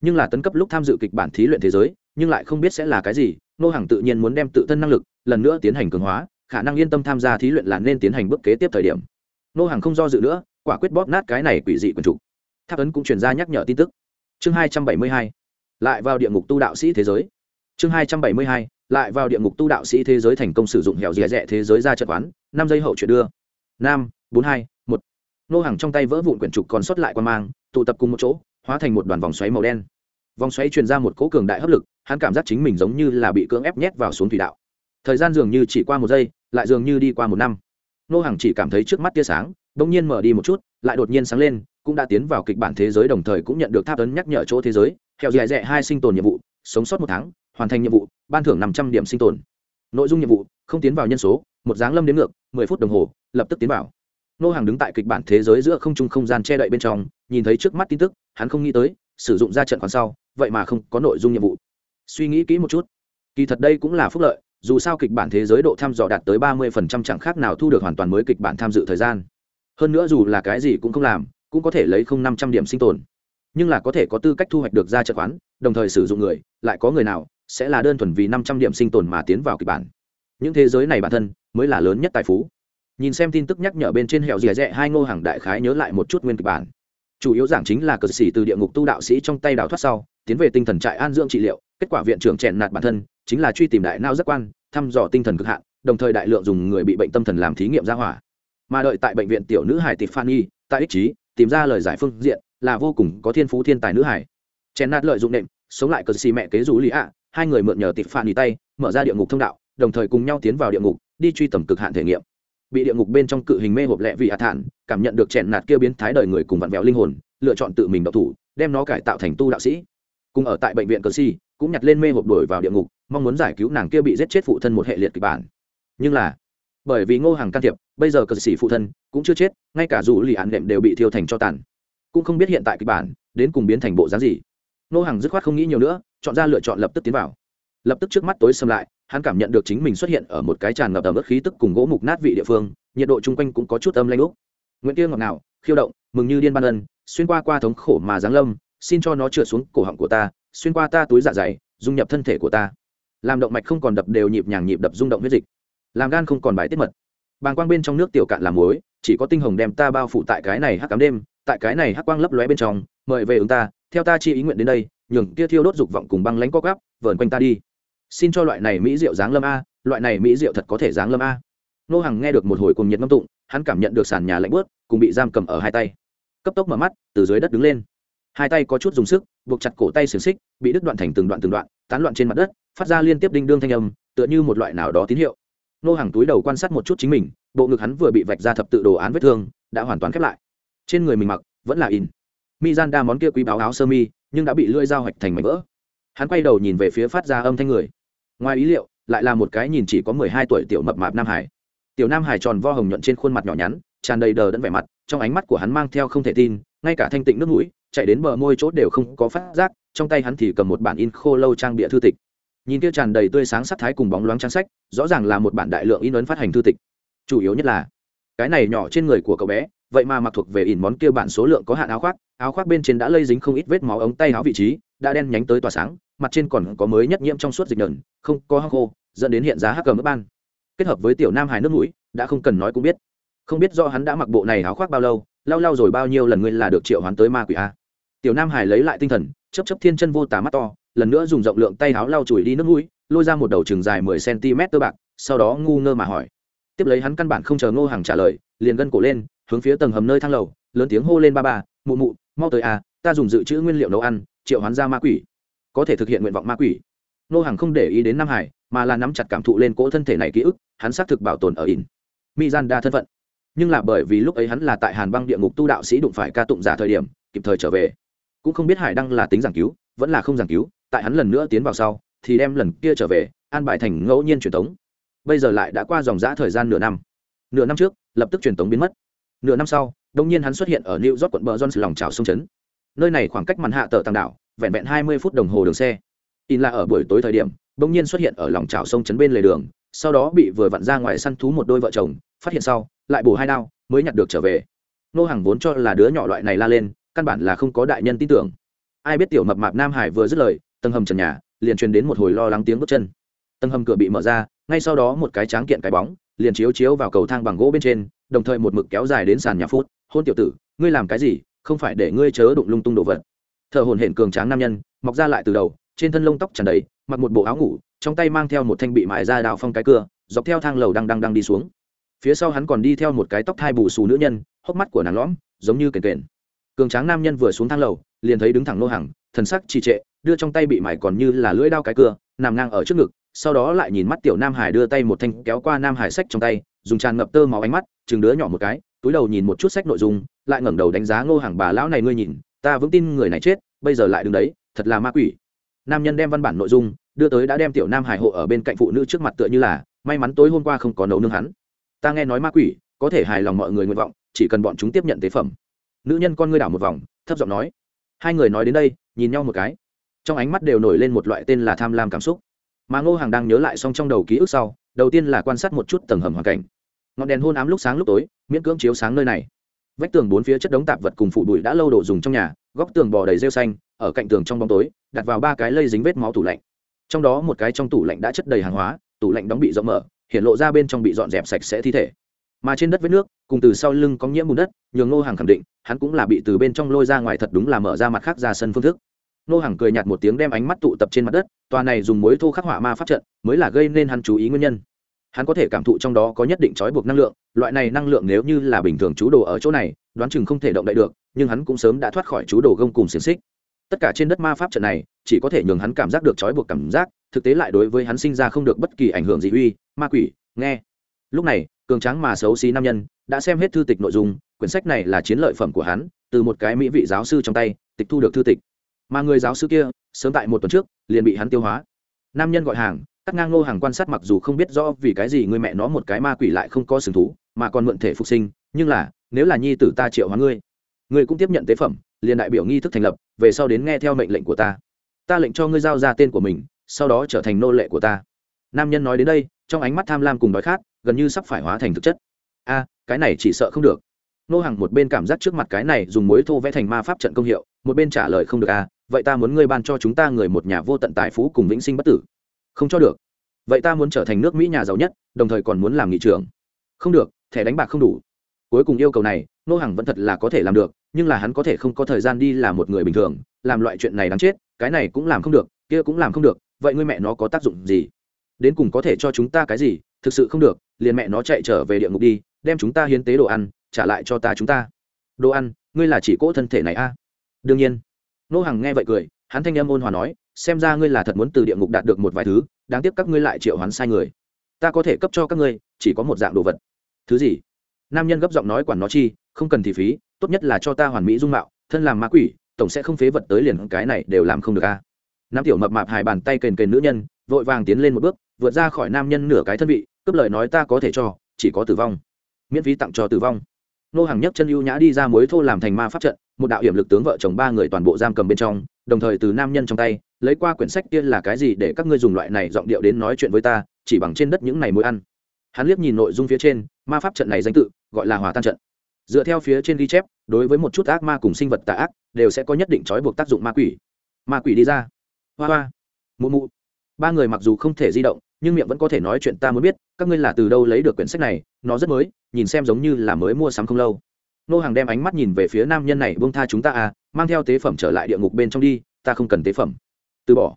nhưng là tấn cấp lúc tham dự kịch bản thí luyện thế giới, nhưng lại không biết sẽ là cái gì, nô hàng tự nhiên muốn đem tự thân năng lực, lần nữa tiến hành cường hóa, khả năng yên tâm tham gia thí luyện là nên tiến hành bước kế tiếp thời điểm. Nô hàng không do dự nữa, quả quyết bóp nát cái này quỷ dị quần trục tháp ấn cũng truyền ra nhắc nhở tin tức. Chương hai trăm bảy mươi hai, lại vào địa ngục tu đạo sĩ thế giới. Chương hai trăm bảy mươi hai, lại vào địa ngục tu đạo sĩ thế giới thành công sử dụng hẻo dẻ rẻ thế giới ra trận quán, năm giây hậu chuyện đưa. Năm bốn hai, một. Nô hàng trong tay vỡ vụn quyển trục còn sót lại quan mang, tụ tập cùng một chỗ, hóa thành một đoàn vòng xoáy màu đen. Vòng xoáy truyền ra một cỗ cường đại hấp lực, hắn cảm giác chính mình giống như là bị cưỡng ép nhét vào xuống thủy đạo. Thời gian dường như chỉ qua một giây, lại dường như đi qua một năm. Nô hàng chỉ cảm thấy trước mắt tia sáng đ ỗ n g nhiên mở đi một chút, lại đột nhiên sáng lên cũng đã tiến vào kịch bản thế giới đồng thời cũng nhận được tháp ấn nhắc nhở chỗ thế giới, theo dạy dẹ hai sinh tồn nhiệm vụ, sống sót một tháng, hoàn thành nhiệm vụ, ban thưởng năm trăm điểm sinh tồn. Nội dung nhiệm vụ, không tiến vào nhân số, một dáng lâm đến ngược, mười phút đồng hồ, lập tức tiến vào. Nô hàng đứng tại kịch bản thế giới giữa không trung không gian che đậy bên trong, nhìn thấy trước mắt tin tức, hắn không nghĩ tới, sử dụng ra trận khoản sau, vậy mà không có nội dung nhiệm vụ. Suy nghĩ kỹ một chút. Kỳ thật đây cũng là phúc lợi, dù sao kịch bản thế giới độ thăm dò đạt tới ba mươi phần trăm chẳng khác nào thu được hoàn toàn mới kịch bản tham dự thời gian. Hơn nữa dù là cái gì cũng không làm cũng có thể lấy không năm trăm điểm sinh tồn. Nhưng là có thể có tư cách thu hoạch được ra trận khoán, đồng thời sử dụng người, lại có người nào sẽ là đơn thuần vì năm trăm điểm sinh tồn mà tiến vào kịch bản. Những thế giới này bản thân mới là lớn nhất tài phú. Nhìn xem tin tức nhắc nhở bên trên hẻo dìa rẽ, hai ngô hàng đại khái nhớ lại một chút nguyên kịch bản. Chủ yếu giảng chính là cờ sĩ từ địa ngục tu đạo sĩ trong tay đào thoát sau, tiến về tinh thần trại an dưỡng trị liệu, kết quả viện trưởng chèn nạt bản thân, chính là truy tìm đại nao giác quan, thăm dò tinh thần cực hạn, đồng thời đại lượng dùng người bị bệnh tâm thần làm thí nghiệm ra hỏa. Mà đợi tại bệnh viện tiểu nữ hải tịch phan y tại ích trí tìm ra lời giải phương diện, là vô cùng có thiên phú thiên tài nữ hải. Chèn nạt lợi dụng nệm sống lại cờ xì mẹ kế rủ lý ạ, hai người mượn nhờ tịp phản y tay, mở ra địa ngục thông đạo, đồng thời cùng nhau tiến vào địa ngục, đi truy tầm cực hạn thể nghiệm. Bị địa ngục bên trong cự hình mê hộp lẹ vị hạ thản, cảm nhận được chèn nạt kia biến thái đời người cùng vặn vẹo linh hồn, lựa chọn tự mình độc thủ, đem nó cải tạo thành tu đạo sĩ. Cùng ở tại bệnh viện cờ si cũng nhặt lên mê hộp đuổi vào địa ngục, mong muốn giải cứu nàng kia bị giết chết phụ thân một hệ liệt kịch bản. Nhưng là bởi vì ngô hàng can thiệp, bây giờ cờ sĩ phụ thân cũng chưa chết, ngay cả dù lì án đệm đều bị thiêu thành cho tàn. Cũng không biết hiện tại kịch bản đến cùng biến thành bộ dáng gì. Ngô hàng dứt khoát không nghĩ nhiều nữa, chọn ra lựa chọn lập tức tiến vào. Lập tức trước mắt tối xâm lại, hắn cảm nhận được chính mình xuất hiện ở một cái tràn ngập ẩm ướt khí tức cùng gỗ mục nát vị địa phương, nhiệt độ chung quanh cũng có chút âm lanh úc nguyễn tiên ngọt nào khiêu động, mừng như điên ban ân, xuyên qua qua thống khổ mà giáng lâm, xin cho nó trượt xuống cổ họng của ta, xuyên qua ta túi dạ dày, dung nhập thân thể của ta. Làm động mạch không còn đập đều nhịp nhàng nhịp đập rung động huyết dịch làm gan không còn bài tiết mật. Bàng quang bên trong nước tiểu cạn làm muối, chỉ có tinh hồng đem ta bao phủ tại cái này hắc cám đêm, tại cái này hắc quang lấp lóe bên trong, mời về ứng ta, theo ta chi ý nguyện đến đây, nhường kia thiêu đốt dục vọng cùng băng lánh co gắp vờn quanh ta đi. Xin cho loại này mỹ rượu dáng lâm a, loại này mỹ rượu thật có thể dáng lâm a. Nô hằng nghe được một hồi cùng nhiệt ngâm tụng, hắn cảm nhận được sàn nhà lạnh bớt cùng bị giam cầm ở hai tay. Cấp tốc mở mắt, từ dưới đất đứng lên. Hai tay có chút dùng sức, buộc chặt cổ tay xiềng xích, bị đứt đoạn thành từng đoạn từng đoạn, tán loạn trên mặt đất, phát ra liên tiếp đinh đương thanh âm, tựa như một loại nào đó tín hiệu nô hàng túi đầu quan sát một chút chính mình, bộ ngực hắn vừa bị vạch ra thập tự đồ án vết thương, đã hoàn toàn khép lại. Trên người mình mặc, vẫn là in. Mi gian đa món kia quý báo áo sơ mi, nhưng đã bị lưỡi dao hoạch thành mảnh vỡ. Hắn quay đầu nhìn về phía phát ra âm thanh người. Ngoài ý liệu, lại là một cái nhìn chỉ có mười hai tuổi tiểu mập mạp nam hải. Tiểu nam hải tròn vo hồng nhuận trên khuôn mặt nhỏ nhắn, tràn đầy đờ đẫn vẻ mặt, trong ánh mắt của hắn mang theo không thể tin, ngay cả thanh tịnh nước mũi, chạy đến bờ môi chốt đều không có phát giác, trong tay hắn thì cầm một bản in khô lâu trang bịa thư tịch nhìn kia tràn đầy tươi sáng sắc thái cùng bóng loáng trang sách, rõ ràng là một bản đại lượng in ấn phát hành thư tịch. Chủ yếu nhất là, cái này nhỏ trên người của cậu bé, vậy mà mặc thuộc về in món kia bản số lượng có hạn áo khoác áo khoác bên trên đã lây dính không ít vết máu ống tay áo vị trí, đã đen nhánh tới tỏa sáng, mặt trên còn có mới nhất nhiễm trong suốt dịch nhờn, không có hắc khô, dẫn đến hiện giá hắc cờ mức ban. Kết hợp với tiểu nam hải nước mũi, đã không cần nói cũng biết. Không biết do hắn đã mặc bộ này áo khoác bao lâu, lau lau rồi bao nhiêu lần ngươi là được triệu hoán tới ma quỷ a. Tiểu nam hải lấy lại tinh thần chấp chấp thiên chân vô tà mắt to lần nữa dùng rộng lượng tay áo lau chùi đi nước mũi, lôi ra một đầu chừng dài mười cm tơ bạc, sau đó ngu ngơ mà hỏi. Tiếp lấy hắn căn bản không chờ ngô hàng trả lời, liền gân cổ lên, hướng phía tầng hầm nơi thang lầu, lớn tiếng hô lên ba ba, mụ mụ, mau tới à ta dùng dự trữ nguyên liệu nấu ăn, triệu hoán ra ma quỷ. Có thể thực hiện nguyện vọng ma quỷ. Ngô hàng không để ý đến nam hải, mà là nắm chặt cảm thụ lên cỗ thân thể này ký ức, hắn xác thực bảo tồn ở in mi gian đa thân phận. Nhưng là bởi vì lúc ấy hắn là tại hàn băng địa ngục tu đạo sĩ đụng phải ca tụng giả thời điểm, kịp thời trở về. Cũng không biết hải đăng là tính giảng cứu, vẫn là không giảng cứu tại hắn lần nữa tiến vào sau, thì đem lần kia trở về, an bài thành ngẫu nhiên truyền thống bây giờ lại đã qua dòng giã thời gian nửa năm. Nửa năm trước, lập tức truyền thống biến mất. Nửa năm sau đông nhiên hắn xuất hiện ở new york quận bờ jones lòng trào sông trấn. Nơi này khoảng cách màn hạ tờ tàng đảo, vẹn vẹn hai mươi phút đồng hồ đường xe. In là ở buổi tối thời điểm đông nhiên xuất hiện ở lòng trào sông trấn bên lề đường, sau đó bị vừa vặn ra ngoài săn thú một đôi vợ chồng, phát hiện sau, lại bổ hai đao, mới nhặt được trở về. Nô hàng vốn cho là đứa nhỏ loại này la lên, căn bản là không có đại nhân tin tưởng. Ai biết tiểu mập mạp nam hải vừa dứt lời tầng hầm trần nhà, liền truyền đến một hồi lo lắng tiếng bước chân. Tầng hầm cửa bị mở ra, ngay sau đó một cái tráng kiện cái bóng, liền chiếu chiếu vào cầu thang bằng gỗ bên trên, đồng thời một mực kéo dài đến sàn nhà phút. Hôn tiểu tử, ngươi làm cái gì? Không phải để ngươi chớ đụng lung tung đồ vật. Thợ hồn hển cường tráng nam nhân, mọc ra lại từ đầu, trên thân lông tóc tràn đầy, mặc một bộ áo ngủ, trong tay mang theo một thanh bị mại ra đào phong cái cưa, dọc theo thang lầu đang đang đang đi xuống. Phía sau hắn còn đi theo một cái tóc thai bù xù nữ nhân, hốc mắt của nàng lõm, giống như kền kền. Cường tráng nam nhân vừa xuống thang lầu, liền thấy đứng thẳng nô hàng thần sắc trì trệ đưa trong tay bị mải còn như là lưỡi đao cái cưa, nằm ngang ở trước ngực, sau đó lại nhìn mắt tiểu nam hải đưa tay một thanh kéo qua nam hải sách trong tay, dùng tràn ngập tơ máu ánh mắt, chừng đứa nhỏ một cái, túi đầu nhìn một chút sách nội dung, lại ngẩng đầu đánh giá ngô hàng bà lão này ngươi nhìn, ta vững tin người này chết, bây giờ lại đứng đấy, thật là ma quỷ. Nam nhân đem văn bản nội dung đưa tới đã đem tiểu nam hải hộ ở bên cạnh phụ nữ trước mặt tựa như là, may mắn tối hôm qua không có nấu nương hắn. Ta nghe nói ma quỷ, có thể hài lòng mọi người nguyện vọng, chỉ cần bọn chúng tiếp nhận tế phẩm. Nữ nhân con ngươi đảo một vòng, thấp giọng nói. Hai người nói đến đây, nhìn nhau một cái trong ánh mắt đều nổi lên một loại tên là tham lam cảm xúc. Mà ngô hàng đang nhớ lại xong trong đầu ký ức sau, đầu tiên là quan sát một chút tầng hầm hoàn cảnh. Ngọn đèn hôn ám lúc sáng lúc tối, miễn cưỡng chiếu sáng nơi này. Vách tường bốn phía chất đống tạp vật cùng phụ bụi đã lâu đổ dùng trong nhà, góc tường bò đầy rêu xanh, ở cạnh tường trong bóng tối, đặt vào ba cái lây dính vết máu tủ lạnh. Trong đó một cái trong tủ lạnh đã chất đầy hàng hóa, tủ lạnh đóng bị rộng mở, hiện lộ ra bên trong bị dọn dẹp sạch sẽ thi thể. Mà trên đất vết nước, cùng từ sau lưng có nhiễm bùn đất, nhường ngô hàng khẳng định, hắn cũng là bị từ bên trong lôi ra ngoài thật đúng là mở ra mặt khác ra sân phương thức. Nô hàng cười nhạt một tiếng đem ánh mắt tụ tập trên mặt đất, tòa này dùng mối thô khắc họa ma pháp trận mới là gây nên hắn chú ý nguyên nhân. Hắn có thể cảm thụ trong đó có nhất định trói buộc năng lượng, loại này năng lượng nếu như là bình thường chú đồ ở chỗ này, đoán chừng không thể động đậy được, nhưng hắn cũng sớm đã thoát khỏi chú đồ gông cùng xiềng xích. Tất cả trên đất ma pháp trận này, chỉ có thể nhường hắn cảm giác được trói buộc cảm giác, thực tế lại đối với hắn sinh ra không được bất kỳ ảnh hưởng gì uy, ma quỷ, nghe. Lúc này, cường tráng mà xấu xí nam nhân đã xem hết thư tịch nội dung, quyển sách này là chiến lợi phẩm của hắn, từ một cái mỹ vị giáo sư trong tay, tịch thu được thư tịch mà người giáo sư kia, sớm tại một tuần trước, liền bị hắn tiêu hóa. Nam nhân gọi hàng, cắt ngang ngô hàng quan sát mặc dù không biết rõ vì cái gì người mẹ nó một cái ma quỷ lại không có sừng thú, mà còn mượn thể phục sinh, nhưng là, nếu là nhi tử ta triệu hóa ngươi ngươi cũng tiếp nhận tế phẩm, liền đại biểu nghi thức thành lập, về sau đến nghe theo mệnh lệnh của ta. Ta lệnh cho ngươi giao ra tên của mình, sau đó trở thành nô lệ của ta. Nam nhân nói đến đây, trong ánh mắt tham lam cùng đói khát, gần như sắp phải hóa thành thực chất. A, cái này chỉ sợ không được. Nô hàng một bên cảm giác trước mặt cái này dùng mối thô vẽ thành ma pháp trận công hiệu, một bên trả lời không được a vậy ta muốn ngươi ban cho chúng ta người một nhà vô tận tài phú cùng vĩnh sinh bất tử. Không cho được. Vậy ta muốn trở thành nước mỹ nhà giàu nhất, đồng thời còn muốn làm nghị trưởng. Không được, thẻ đánh bạc không đủ. Cuối cùng yêu cầu này, nô hàng vẫn thật là có thể làm được, nhưng là hắn có thể không có thời gian đi làm một người bình thường, làm loại chuyện này đáng chết, cái này cũng làm không được, kia cũng làm không được, vậy ngươi mẹ nó có tác dụng gì? Đến cùng có thể cho chúng ta cái gì? Thực sự không được, liền mẹ nó chạy trở về địa ngục đi, đem chúng ta hiến tế đồ ăn, trả lại cho ta chúng ta. Đồ ăn, ngươi là chỉ cỗ thân thể này a? À? đương nhiên nô hằng nghe vậy cười, hắn thanh em ôn hòa nói, xem ra ngươi là thật muốn từ địa ngục đạt được một vài thứ, đáng tiếc các ngươi lại triệu hoán sai người. Ta có thể cấp cho các ngươi, chỉ có một dạng đồ vật. Thứ gì? Nam nhân gấp giọng nói quản nó chi, không cần thì phí, tốt nhất là cho ta hoàn mỹ dung mạo, thân làm ma quỷ, tổng sẽ không phế vật tới liền cái này đều làm không được a. Nam tiểu mập mạp hài bàn tay kền kền nữ nhân, vội vàng tiến lên một bước, vượt ra khỏi nam nhân nửa cái thân vị, cướp lời nói ta có thể cho, chỉ có tử vong. Miễn phí tặng cho tử vong. Nô hàng nhấc chân ưu nhã đi ra mối thô làm thành ma pháp trận một đạo hiểm lực tướng vợ chồng ba người toàn bộ giam cầm bên trong, đồng thời từ nam nhân trong tay, lấy qua quyển sách kia là cái gì để các ngươi dùng loại này giọng điệu đến nói chuyện với ta, chỉ bằng trên đất những này mối ăn. Hắn liếc nhìn nội dung phía trên, ma pháp trận này danh tự, gọi là hòa tan trận. Dựa theo phía trên ghi chép, đối với một chút ác ma cùng sinh vật tà ác, đều sẽ có nhất định trói buộc tác dụng ma quỷ. Ma quỷ đi ra. Hoa hoa. Mụ mụ. Ba người mặc dù không thể di động, nhưng miệng vẫn có thể nói chuyện ta muốn biết, các ngươi là từ đâu lấy được quyển sách này, nó rất mới, nhìn xem giống như là mới mua sắm không lâu nô hàng đem ánh mắt nhìn về phía nam nhân này bông tha chúng ta à mang theo tế phẩm trở lại địa ngục bên trong đi, ta không cần tế phẩm. Từ bỏ.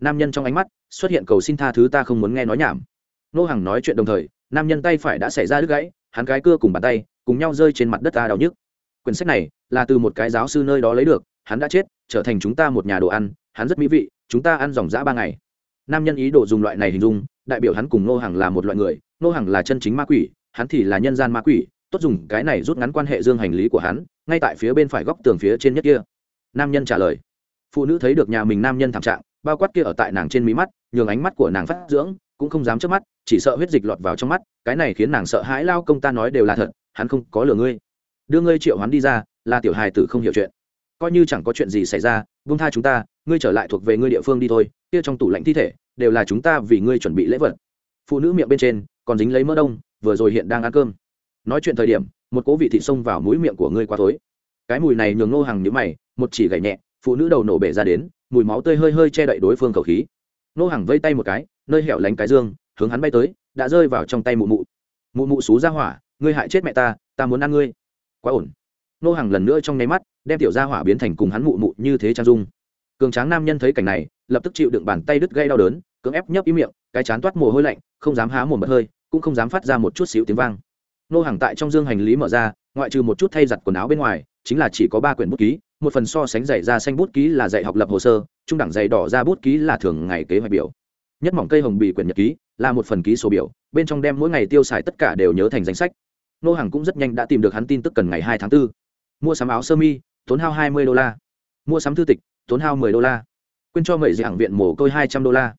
Nam nhân trong ánh mắt xuất hiện cầu xin tha thứ ta không muốn nghe nói nhảm. Nô hàng nói chuyện đồng thời, nam nhân tay phải đã xảy ra đứt gãy, hắn cái cưa cùng bàn tay, cùng nhau rơi trên mặt đất ta đau nhức. Quyển sách này là từ một cái giáo sư nơi đó lấy được, hắn đã chết, trở thành chúng ta một nhà đồ ăn, hắn rất mỹ vị, chúng ta ăn dòng dã ba ngày. Nam nhân ý đồ dùng loại này hình dung, đại biểu hắn cùng nô hàng là một loại người, nô hàng là chân chính ma quỷ, hắn thì là nhân gian ma quỷ tốt dùng cái này rút ngắn quan hệ dương hành lý của hắn, ngay tại phía bên phải góc tường phía trên nhất kia. Nam nhân trả lời. Phụ nữ thấy được nhà mình nam nhân thảm trạng, bao quát kia ở tại nàng trên mí mắt, nhường ánh mắt của nàng phát dưỡng, cũng không dám chớp mắt, chỉ sợ huyết dịch lọt vào trong mắt, cái này khiến nàng sợ hãi lao công ta nói đều là thật, hắn không có lừa ngươi. Đưa ngươi triệu hắn đi ra, là tiểu hài tử không hiểu chuyện. Coi như chẳng có chuyện gì xảy ra vung tha chúng ta, ngươi trở lại thuộc về ngươi địa phương đi thôi, kia trong tủ lạnh thi thể, đều là chúng ta vì ngươi chuẩn bị lễ vật. Phụ nữ miệng bên trên, còn dính lấy mỡ đông, vừa rồi hiện đang ăn cơm nói chuyện thời điểm, một cố vị thị xông vào mũi miệng của ngươi quá tối cái mùi này nhường nô hàng nhữ mày, một chỉ gảy nhẹ, phụ nữ đầu nổ bể ra đến, mùi máu tươi hơi hơi che đậy đối phương khẩu khí. Nô hàng vây tay một cái, nơi hẻo lánh cái dương, hướng hắn bay tới, đã rơi vào trong tay mụ mụ. Mụ mụ xú ra hỏa, ngươi hại chết mẹ ta ta muốn ăn ngươi. Quá ổn. Nô hàng lần nữa trong nháy mắt, đem tiểu ra hỏa biến thành cùng hắn mụ mụ như thế trang dung. Cường tráng nam nhân thấy cảnh này, lập tức chịu đựng bàn tay đứt gây đau đớn, cưỡng ép nhấp ý miệng, cái chán toát mồ hôi lạnh, không dám há mồm bật hơi, cũng không dám phát ra một chút xíu tiếng vang nô hàng tại trong dương hành lý mở ra, ngoại trừ một chút thay giặt quần áo bên ngoài, chính là chỉ có ba quyển bút ký, một phần so sánh dạy ra xanh bút ký là dạy học lập hồ sơ, trung đẳng dạy đỏ ra bút ký là thường ngày kế hoạch biểu. Nhất mỏng cây hồng bì quyển nhật ký là một phần ký số biểu, bên trong đem mỗi ngày tiêu xài tất cả đều nhớ thành danh sách. Nô hàng cũng rất nhanh đã tìm được hắn tin tức cần ngày hai tháng 4. mua sắm áo sơ mi, tốn hao hai mươi đô la. Mua sắm thư tịch, tốn hao 10 đô la. Quyên cho mậy giảng viện mồ côi hai trăm đô la.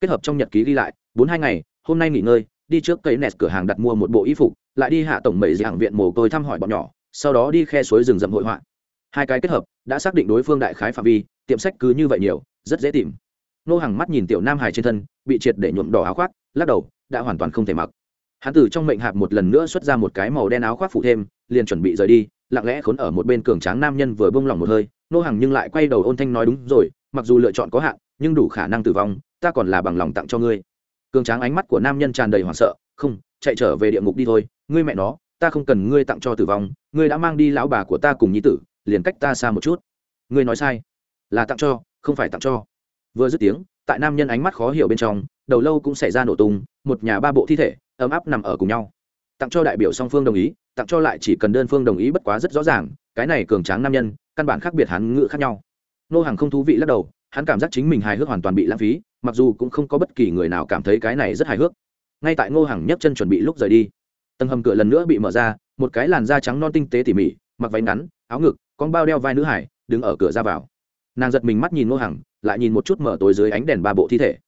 Kết hợp trong nhật ký ghi lại, bốn hai ngày, hôm nay nghỉ ngơi, đi trước cây nẹt cửa hàng đặt mua một bộ y phục lại đi hạ tổng mậy dạng viện mồ côi thăm hỏi bọn nhỏ, sau đó đi khe suối rừng rậm hội họa. Hai cái kết hợp, đã xác định đối phương đại khái phạm vi, tiệm sách cứ như vậy nhiều, rất dễ tìm. Nô hàng mắt nhìn tiểu nam hải trên thân, bị triệt để nhuộm đỏ áo khoác, lắc đầu, đã hoàn toàn không thể mặc. Hắn từ trong mệnh hạp một lần nữa xuất ra một cái màu đen áo khoác phụ thêm, liền chuẩn bị rời đi, lặng lẽ khốn ở một bên cường tráng nam nhân vừa bông lỏng một hơi, nô hàng nhưng lại quay đầu ôn thanh nói đúng rồi, mặc dù lựa chọn có hạn, nhưng đủ khả năng tử vong, ta còn là bằng lòng tặng cho ngươi. Cường tráng ánh mắt của nam nhân tràn đầy hoảng sợ, không, chạy trở về địa ngục đi thôi ngươi mẹ nó, ta không cần ngươi tặng cho tử vong, ngươi đã mang đi lão bà của ta cùng nhi tử, liền cách ta xa một chút. Ngươi nói sai. Là tặng cho, không phải tặng cho. Vừa dứt tiếng, tại nam nhân ánh mắt khó hiểu bên trong, đầu lâu cũng xảy ra nổ tung, một nhà ba bộ thi thể, ấm áp nằm ở cùng nhau. Tặng cho đại biểu song phương đồng ý, tặng cho lại chỉ cần đơn phương đồng ý bất quá rất rõ ràng, cái này cường tráng nam nhân, căn bản khác biệt hắn ngự khác nhau. Nô hàng không thú vị lắc đầu, hắn cảm giác chính mình hài hước hoàn toàn bị lãng phí, mặc dù cũng không có bất kỳ người nào cảm thấy cái này rất hài hước. Ngay tại ngô hàng nhấc chân chuẩn bị lúc rời đi tầng hầm cửa lần nữa bị mở ra một cái làn da trắng non tinh tế tỉ mỉ mặc váy ngắn áo ngực con bao đeo vai nữ hải đứng ở cửa ra vào. Nàng giật mình mắt nhìn ngô hằng, lại nhìn một chút mở tối dưới ánh đèn ba bộ thi thể.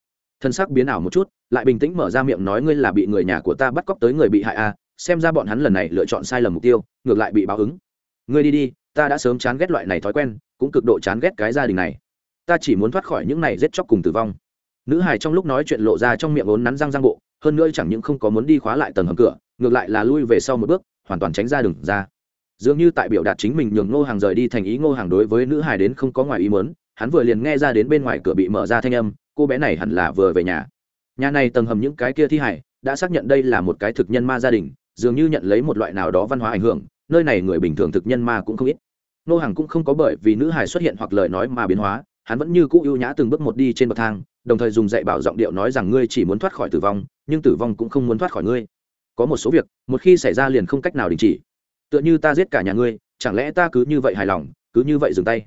Thân xác biến ảo một chút lại bình tĩnh mở ra miệng nói ngươi là bị người nhà của ta bắt cóc tới người bị hại a à, xem ra bọn hắn lần này lựa chọn sai lầm mục tiêu ngược lại bị báo ứng. Ngươi đi đi ta đã sớm chán ghét loại này thói quen cũng cực độ chán ghét cái gia đình này. Ta chỉ muốn thoát khỏi những này giết chóc cùng tử vong. Nữ hải trong lúc nói chuyện lộ ra trong miệng ốn nắn răng răng bộ hơn nữa chẳng những không có muốn đi khóa lại tầng hầm cửa, ngược lại là lui về sau một bước, hoàn toàn tránh ra đừng ra. Dường như tại biểu đạt chính mình nhường ngô hàng rời đi thành ý ngô hàng đối với nữ hải đến không có ngoài ý mớn hắn vừa liền nghe ra đến bên ngoài cửa bị mở ra thanh âm, cô bé này hẳn là vừa về nhà. Nhà này tầng hầm những cái kia thi hải đã xác nhận đây là một cái thực nhân ma gia đình, dường như nhận lấy một loại nào đó văn hóa ảnh hưởng, nơi này người bình thường thực nhân ma cũng không ít. Nô hàng cũng không có bởi vì nữ hải xuất hiện hoặc lời nói mà biến hóa hắn vẫn như cũ ưu nhã từng bước một đi trên bậc thang, đồng thời dùng dạy bảo giọng điệu nói rằng ngươi chỉ muốn thoát khỏi tử vong, nhưng tử vong cũng không muốn thoát khỏi ngươi. Có một số việc, một khi xảy ra liền không cách nào đình chỉ. Tựa như ta giết cả nhà ngươi, chẳng lẽ ta cứ như vậy hài lòng, cứ như vậy dừng tay?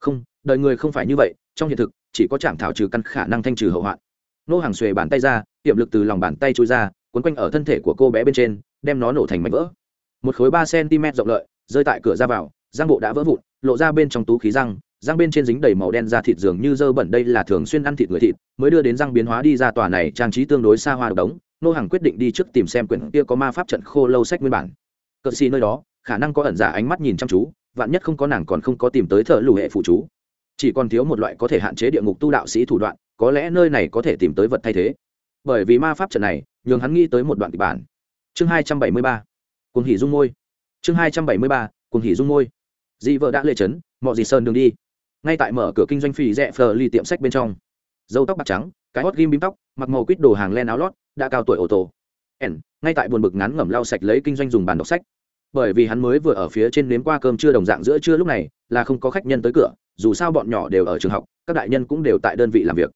Không, đời người không phải như vậy, trong hiện thực, chỉ có chạm thảo trừ căn khả năng thanh trừ hậu hoạn. Nô hàng xuề bàn tay ra tiệm lực từ lòng bàn tay trôi ra quấn quanh ở thân thể của cô bé bên trên, đem nó nổ thành mảnh vỡ. Một khối ba cm rộng lợi, rơi tại cửa ra vào giang bộ đã vỡ vụn, lộ ra bên trong tú khí răng răng bên trên dính đầy màu đen da thịt dường như dơ bẩn, đây là thường xuyên ăn thịt người thịt, mới đưa đến răng biến hóa đi ra tòa này trang trí tương đối xa hoa độc đống. Nô hàng quyết định đi trước tìm xem quyển kia có ma pháp trận khô lâu sách nguyên bản. Cờ xì nơi đó, khả năng có ẩn giả ánh mắt nhìn chăm chú, vạn nhất không có nàng còn không có tìm tới thợ lù hệ phụ chú. Chỉ còn thiếu một loại có thể hạn chế địa ngục tu đạo sĩ thủ đoạn, có lẽ nơi này có thể tìm tới vật thay thế. Bởi vì ma pháp trận này, nhường hắn nghĩ tới một đoạn kịch bản. Chương hai trăm bảy mươi ba, cuồng hỉ dung môi. Chương hai trăm bảy mươi ba, cuồng hỉ dung môi. Dị vợ đã lệ chấn mọi gì sơn đường đi ngay tại mở cửa kinh doanh phì rẽ phờ ly tiệm sách bên trong. Dâu tóc bạc trắng, cái hót ghim bím tóc, mặc màu quýt đồ hàng len áo lót, đã cao tuổi ô tô ẻn ngay tại buồn bực ngắn ngẩm lau sạch lấy kinh doanh dùng bàn đọc sách. Bởi vì hắn mới vừa ở phía trên nếm qua cơm trưa đồng dạng giữa trưa lúc này, là không có khách nhân tới cửa, dù sao bọn nhỏ đều ở trường học, các đại nhân cũng đều tại đơn vị làm việc.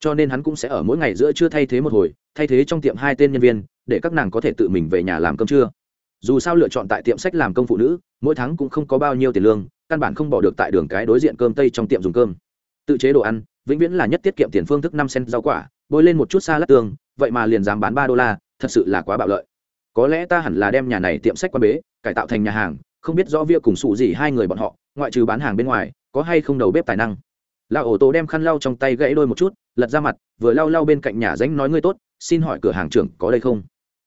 Cho nên hắn cũng sẽ ở mỗi ngày giữa trưa thay thế một hồi, thay thế trong tiệm hai tên nhân viên, để các nàng có thể tự mình về nhà làm cơm trưa. Dù sao lựa chọn tại tiệm sách làm công phụ nữ, mỗi tháng cũng không có bao nhiêu tiền lương căn bản không bỏ được tại đường cái đối diện cơm tây trong tiệm dùng cơm. Tự chế đồ ăn, vĩnh viễn là nhất tiết kiệm tiền phương thức năm cent rau quả, bôi lên một chút xa lát tương, vậy mà liền dám bán ba đô la, thật sự là quá bạo lợi. Có lẽ ta hẳn là đem nhà này tiệm sách qua bế, cải tạo thành nhà hàng, không biết rõ việc cùng sụ gì hai người bọn họ, ngoại trừ bán hàng bên ngoài, có hay không đầu bếp tài năng. Là ổ tổ đem khăn lau trong tay gãy đôi một chút, lật ra mặt, vừa lau lau bên cạnh nhà ránh nói ngươi tốt, xin hỏi cửa hàng trưởng có đây không?